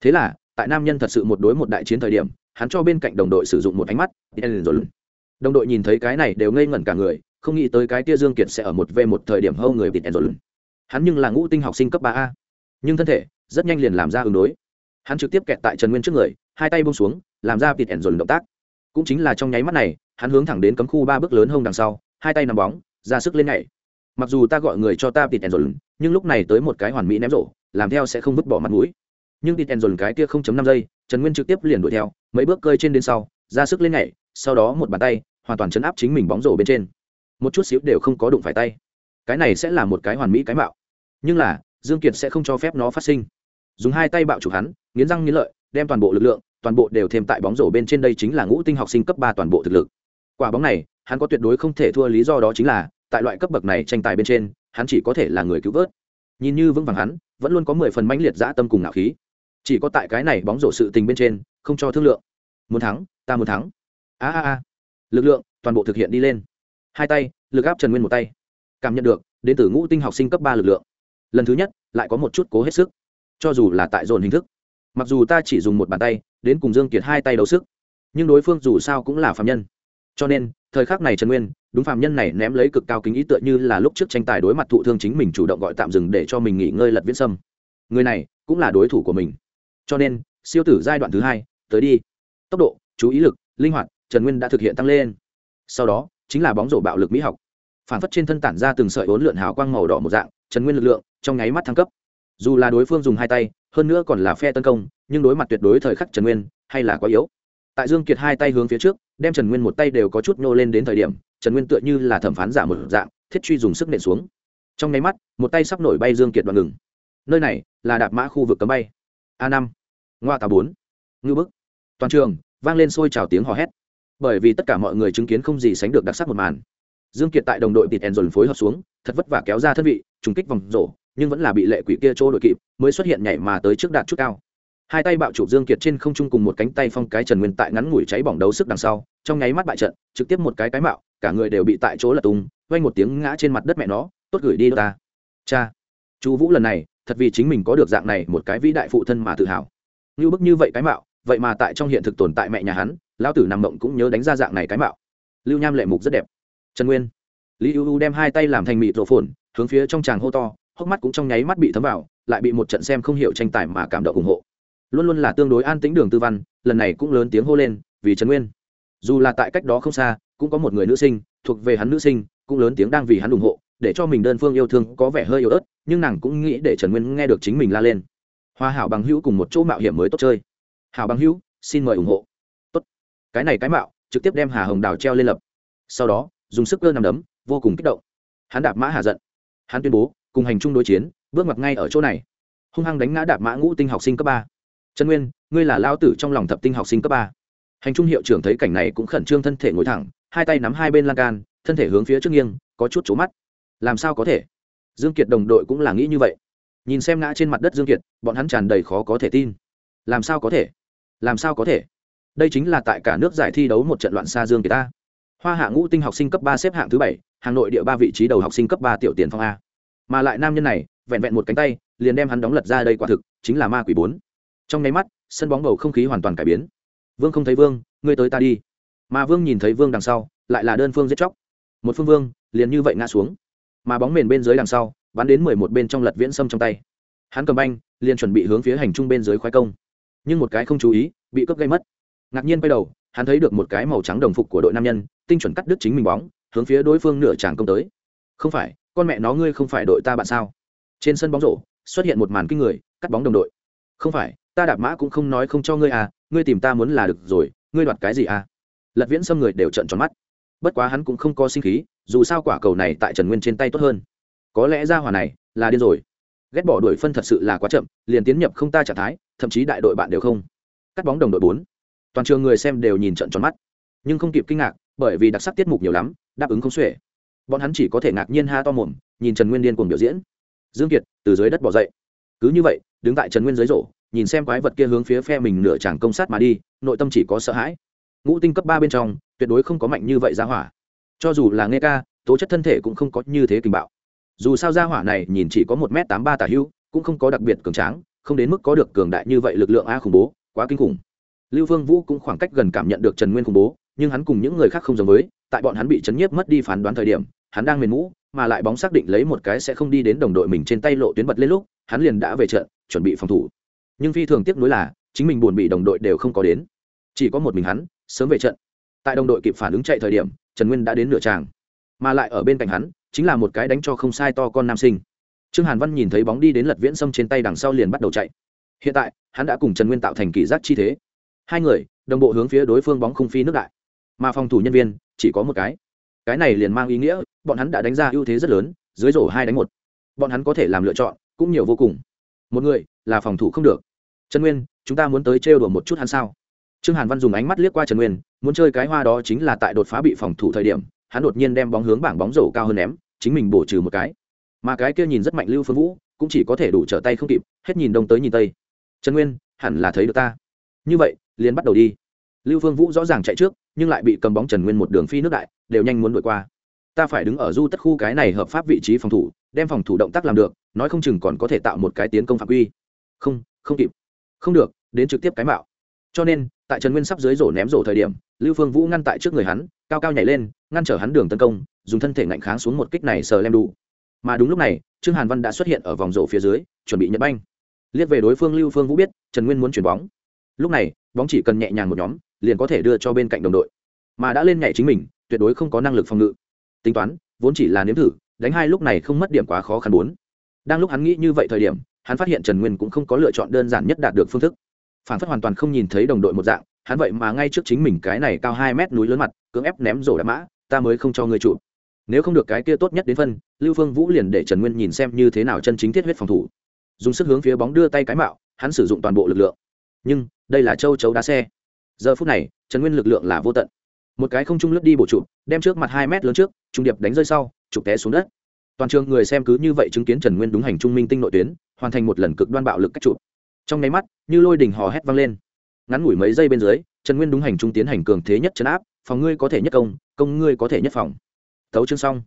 Thế là, tại nam nhân thật sự một đối một đại chiến thời điểm, hắn cho bên cạnh đồng đội sử dụng một ánh mắt. Rồi đồng đội nhìn thấy cái này đều ngây ngẩn cả người, không nghĩ tới cái tia dương kiệt sẽ ở một v một thời điểm hâu người bịt rồi hắn nhưng là ngũ tinh học sinh cấp ba a. Nhưng thân thể, rất nhanh liền làm ra ứng đối. Hắn trực tiếp kẹt tại trần nguyên trước người, hai tay bông xuống, làm ra bịt rồi động tác. Cũng chính là trong nháy mắt này, hắn hướng thẳng đến cấm khu ba bước lớn hông đằng sau, hai tay nằm bóng, ra sức lên nhảy. Mặc dù ta gọi người cho ta bịt rồi nhưng lúc này tới một cái hoàn mỹ ném rổ, làm theo sẽ không vứt bỏ mặt mũi. Nhưng bịt rồi cái kia không chấm năm giây, trần nguyên trực tiếp liền đuổi theo, mấy bước cơi trên đến sau, ra sức lên nhảy sau đó một bàn tay hoàn toàn chấn áp chính mình bóng rổ bên trên. Một chút xíu đều không có đụng phải tay. Cái này sẽ là một cái hoàn mỹ cái mạo. Nhưng là, dương kiệt sẽ không cho phép nó phát sinh. Dùng hai tay bạo chủ hắn, nghiến răng nghiến lợi, đem toàn bộ lực lượng, toàn bộ đều thêm tại bóng rổ bên trên đây chính là ngũ tinh học sinh cấp ba toàn bộ thực lực. Quả bóng này, hắn có tuyệt đối không thể thua lý do đó chính là, tại loại cấp bậc này tranh tài bên trên, hắn chỉ có thể là người cứu vớt. Nhìn như vững vàng hắn, vẫn luôn có mười phần mãnh liệt dã tâm cùng ngạo khí. Chỉ có tại cái này bóng rổ sự tình bên trên, không cho thương lượng. Muốn thắng, ta muốn thắng a a a. Lực lượng, toàn bộ thực hiện đi lên. Hai tay, lực áp trần nguyên một tay. Cảm nhận được, đến từ ngũ tinh học sinh cấp ba lực lượng. Lần thứ nhất, lại có một chút cố hết sức. Cho dù là tại dồn hình thức, mặc dù ta chỉ dùng một bàn tay, đến cùng dương kiệt hai tay đấu sức, nhưng đối phương dù sao cũng là phạm nhân. Cho nên, thời khắc này trần nguyên, đúng phạm nhân này ném lấy cực cao kính ý tựa như là lúc trước tranh tài đối mặt thụ thương chính mình chủ động gọi tạm dừng để cho mình nghỉ ngơi lật viễn sâm. Người này, cũng là đối thủ của mình. Cho nên, siêu tử giai đoạn thứ hai, tới đi. Tốc độ, chú ý lực, linh hoạt trần nguyên đã thực hiện tăng lên. Sau đó, chính là bóng rổ bạo lực mỹ học. Phản phất trên thân tản ra từng sợi bốn lượn hào quang màu đỏ một dạng, trần nguyên lực lượng trong nháy mắt thăng cấp. Dù là đối phương dùng hai tay, hơn nữa còn là phe tấn công, nhưng đối mặt tuyệt đối thời khắc trần nguyên hay là quá yếu. Tại dương kiệt hai tay hướng phía trước, đem trần nguyên một tay đều có chút nô lên đến thời điểm, trần nguyên tựa như là thẩm phán giả một dạng, thiết truy dùng sức nện xuống. Trong nháy mắt, một tay sắp nổi bay dương kiệt đoạn ngừng. Nơi này là đạp mã khu vực cấm bay. A năm. Ngoa tà bốn. Ngư bức. Toàn trường vang lên sôi trào tiếng hò hét bởi vì tất cả mọi người chứng kiến không gì sánh được đặc sắc một màn. Dương kiệt tại đồng đội tịt ẻn dồn phối hợp xuống, thật vất vả kéo ra thân vị, trùng kích vòng rổ, nhưng vẫn là bị lệ quỷ kia trô đội kịp, mới xuất hiện nhảy mà tới trước đạt chút cao. Hai tay bạo chụp dương kiệt trên không trung cùng một cánh tay phong cái trần nguyên tại ngắn ngủi cháy bỏng đấu sức đằng sau, trong nháy mắt bại trận, trực tiếp một cái cái mạo, cả người đều bị tại chỗ lật tung, vang một tiếng ngã trên mặt đất mẹ nó, tốt gửi đi ta. Cha. Chú vũ lần này, thật vì chính mình có được dạng này một cái vĩ đại phụ thân mà tự hào. Như bức như vậy cái mạo, vậy mà tại trong hiện thực tồn tại mẹ nhà hắn lão tử nằm mộng cũng nhớ đánh ra dạng này cái mạo. Lưu nham lệ mục rất đẹp. Trần nguyên. Lý ưu đem hai tay làm thành mịt rộ phồn hướng phía trong tràng hô to, hốc mắt cũng trong nháy mắt bị thấm vào, lại bị một trận xem không hiểu tranh tài mà cảm động ủng hộ. Luôn luôn là tương đối an tĩnh đường tư văn, lần này cũng lớn tiếng hô lên, vì trần nguyên. Dù là tại cách đó không xa, cũng có một người nữ sinh, thuộc về hắn nữ sinh, cũng lớn tiếng đang vì hắn ủng hộ, để cho mình đơn phương yêu thương có vẻ hơi yếu ớt, nhưng nàng cũng nghĩ để trần nguyên nghe được chính mình la lên. Hoa hảo bằng hữu cùng một chỗ mạo hiểm mới tốt chơi. Hảo bằng hữu, xin mời ủng hộ cái này cái mạo, trực tiếp đem hà hồng đào treo lên lập. Sau đó, dùng sức cơ nằm đấm, vô cùng kích động. Hắn đạp mã hà giận. Hắn tuyên bố, cùng hành trung đối chiến, bước mặt ngay ở chỗ này. Hung hăng đánh ngã đạp mã ngũ tinh học sinh cấp ba. Trần nguyên, ngươi là lao tử trong lòng thập tinh học sinh cấp ba. Hành trung hiệu trưởng thấy cảnh này cũng khẩn trương thân thể ngồi thẳng, hai tay nắm hai bên lan can, thân thể hướng phía trước nghiêng, có chút trố mắt. Làm sao có thể? Dương kiệt đồng đội cũng là nghĩ như vậy. Nhìn xem ngã trên mặt đất dương kiệt, bọn hắn tràn đầy khó có thể tin. Làm sao có thể? Làm sao có thể? Đây chính là tại cả nước giải thi đấu một trận loạn xa dương kỳ ta. Hoa hạ ngũ tinh học sinh cấp ba xếp hạng thứ bảy, hà nội địa ba vị trí đầu học sinh cấp ba tiểu tiền phong a. Mà lại nam nhân này, vẹn vẹn một cánh tay, liền đem hắn đóng lật ra đây quả thực, chính là ma quỷ bốn. Trong nháy mắt, sân bóng bầu không khí hoàn toàn cải biến. Vương không thấy vương, ngươi tới ta đi. Mà vương nhìn thấy vương đằng sau, lại là đơn phương giết chóc. Một phương vương, liền như vậy ngã xuống. Mà bóng mền bên dưới đằng sau, bắn đến mười một bên trong lật viễn sâm trong tay. Hắn cầm banh, liền chuẩn bị hướng phía hành trung bên dưới khoái công. Nhưng một cái không chú ý, bị cướp gây mất ngạc nhiên quay đầu, hắn thấy được một cái màu trắng đồng phục của đội nam nhân, tinh chuẩn cắt đứt chính mình bóng, hướng phía đối phương nửa tràng công tới. Không phải, con mẹ nó ngươi không phải đội ta bạn sao? Trên sân bóng rổ, xuất hiện một màn kinh người, cắt bóng đồng đội. Không phải, ta đạp mã cũng không nói không cho ngươi à ngươi tìm ta muốn là được rồi, ngươi đoạt cái gì à? Lật viễn xâm người đều trận tròn mắt. Bất quá hắn cũng không có sinh khí, dù sao quả cầu này tại trần nguyên trên tay tốt hơn. Có lẽ ra hỏa này là điên rồi. Ghét bỏ đuổi phân thật sự là quá chậm, liền tiến nhập không ta trạng thái, thậm chí đại đội bạn đều không. Cắt bóng đồng đội bốn toàn trường người xem đều nhìn trận tròn mắt. Nhưng không kịp kinh ngạc, bởi vì đặc sắc tiết mục nhiều lắm, đáp ứng không xuể. Bọn hắn chỉ có thể ngạc nhiên ha to mồm, nhìn trần nguyên điên cùng biểu diễn. Dương kiệt, từ dưới đất bỏ dậy. Cứ như vậy, đứng tại trần nguyên dưới rổ, nhìn xem quái vật kia hướng phía phe mình nửa chàng công sát mà đi, nội tâm chỉ có sợ hãi. Ngũ tinh cấp ba bên trong, tuyệt đối không có mạnh như vậy ra hỏa. Cho dù là nghe ca, tố chất thân thể cũng không có như thế kinh bạo. Dù sao ra hỏa này nhìn chỉ có một m tám ba tả hưu cũng không có đặc biệt cường tráng, không đến mức có được cường đại như vậy lực lượng a khủng bố, quá kinh khủng lưu vương vũ cũng khoảng cách gần cảm nhận được trần nguyên khủng bố, nhưng hắn cùng những người khác không giống với, tại bọn hắn bị chấn nhiếp mất đi phán đoán thời điểm, hắn đang mền mũ, mà lại bóng xác định lấy một cái sẽ không đi đến đồng đội mình trên tay lộ tuyến bật lên lúc, hắn liền đã về trận, chuẩn bị phòng thủ. Nhưng phi thường tiếc nuối là, chính mình buồn bị đồng đội đều không có đến. Chỉ có một mình hắn, sớm về trận. Tại đồng đội kịp phản ứng chạy thời điểm, trần nguyên đã đến nửa tràng. Mà lại ở bên cạnh hắn, chính là một cái đánh cho không sai to con nam sinh. Trương hàn văn nhìn thấy bóng đi đến lật viễn sâm trên tay đằng sau liền bắt đầu chạy. Hiện tại, hắn đã cùng trần nguyên tạo thành kỷ giác chi thế hai người, đồng bộ hướng phía đối phương bóng khung phi nước đại. Mà phòng thủ nhân viên, chỉ có một cái. Cái này liền mang ý nghĩa, bọn hắn đã đánh ra ưu thế rất lớn, dưới rổ hai đánh một. Bọn hắn có thể làm lựa chọn, cũng nhiều vô cùng. Một người, là phòng thủ không được. Trần nguyên, chúng ta muốn tới trêu đùa một chút hắn sao? Trương hàn văn dùng ánh mắt liếc qua trần nguyên, muốn chơi cái hoa đó chính là tại đột phá bị phòng thủ thời điểm, hắn đột nhiên đem bóng hướng bảng bóng rổ cao hơn ném, chính mình bổ trừ một cái. Mà cái kia nhìn rất mạnh lưu phương vũ, cũng chỉ có thể đủ trở tay không kịp, hết nhìn đông tới nhìn tây. Trần nguyên, hẳn là thấy được ta. Như vậy liền bắt đầu đi. Lưu phương vũ rõ ràng chạy trước, nhưng lại bị cầm bóng trần nguyên một đường phi nước đại, đều nhanh muốn đuổi qua. Ta phải đứng ở du tất khu cái này hợp pháp vị trí phòng thủ, đem phòng thủ động tác làm được, nói không chừng còn có thể tạo một cái tiến công phạm quy. Không không kịp. Không được, đến trực tiếp cái mạo. Cho nên, tại trần nguyên sắp dưới rổ ném rổ thời điểm, lưu phương vũ ngăn tại trước người hắn, cao cao nhảy lên, ngăn trở hắn đường tấn công, dùng thân thể ngạnh kháng xuống một kích này sờ lem đủ. Mà đúng lúc này, trương hàn văn đã xuất hiện ở vòng rổ phía dưới, chuẩn bị nhận banh. Liếc về đối phương lưu phương vũ biết, trần nguyên muốn chuyển bóng lúc này, bóng chỉ cần nhẹ nhàng một nhóm, liền có thể đưa cho bên cạnh đồng đội. Mà đã lên nhảy chính mình, tuyệt đối không có năng lực phòng ngự. Tính toán, vốn chỉ là nếm thử, đánh hai lúc này không mất điểm quá khó khăn bốn. Đang lúc hắn nghĩ như vậy thời điểm, hắn phát hiện trần nguyên cũng không có lựa chọn đơn giản nhất đạt được phương thức. Phản phất hoàn toàn không nhìn thấy đồng đội một dạng, hắn vậy mà ngay trước chính mình cái này cao hai mét núi lớn mặt, cưỡng ép ném rổ đá mã, ta mới không cho ngươi chủ nếu không được cái kia tốt nhất đến phân, lưu phương vũ liền để trần nguyên nhìn xem như thế nào chân chính thiết huyết phòng thủ. Dùng sức hướng phía bóng đưa tay cái mạo, hắn sử dụng toàn bộ lực lượng nhưng đây là châu chấu đá xe. Giờ phút này, trần nguyên lực lượng là vô tận. Một cái không trung lướt đi bổ trụ, đem trước mặt hai mét lớn trước, trung điệp đánh rơi sau trục té xuống đất. Toàn trường người xem cứ như vậy chứng kiến trần nguyên đúng hành trung minh tinh nội tuyến, hoàn thành một lần cực đoan bạo lực cách trụ trong nháy mắt, như lôi đình hò hét vang lên. Ngắn ngủi mấy giây bên dưới, trần nguyên đúng hành trung tiến hành cường thế nhất chấn áp, phòng ngươi có thể nhất công công ngươi có thể nhất phòng. Tấu chương xong.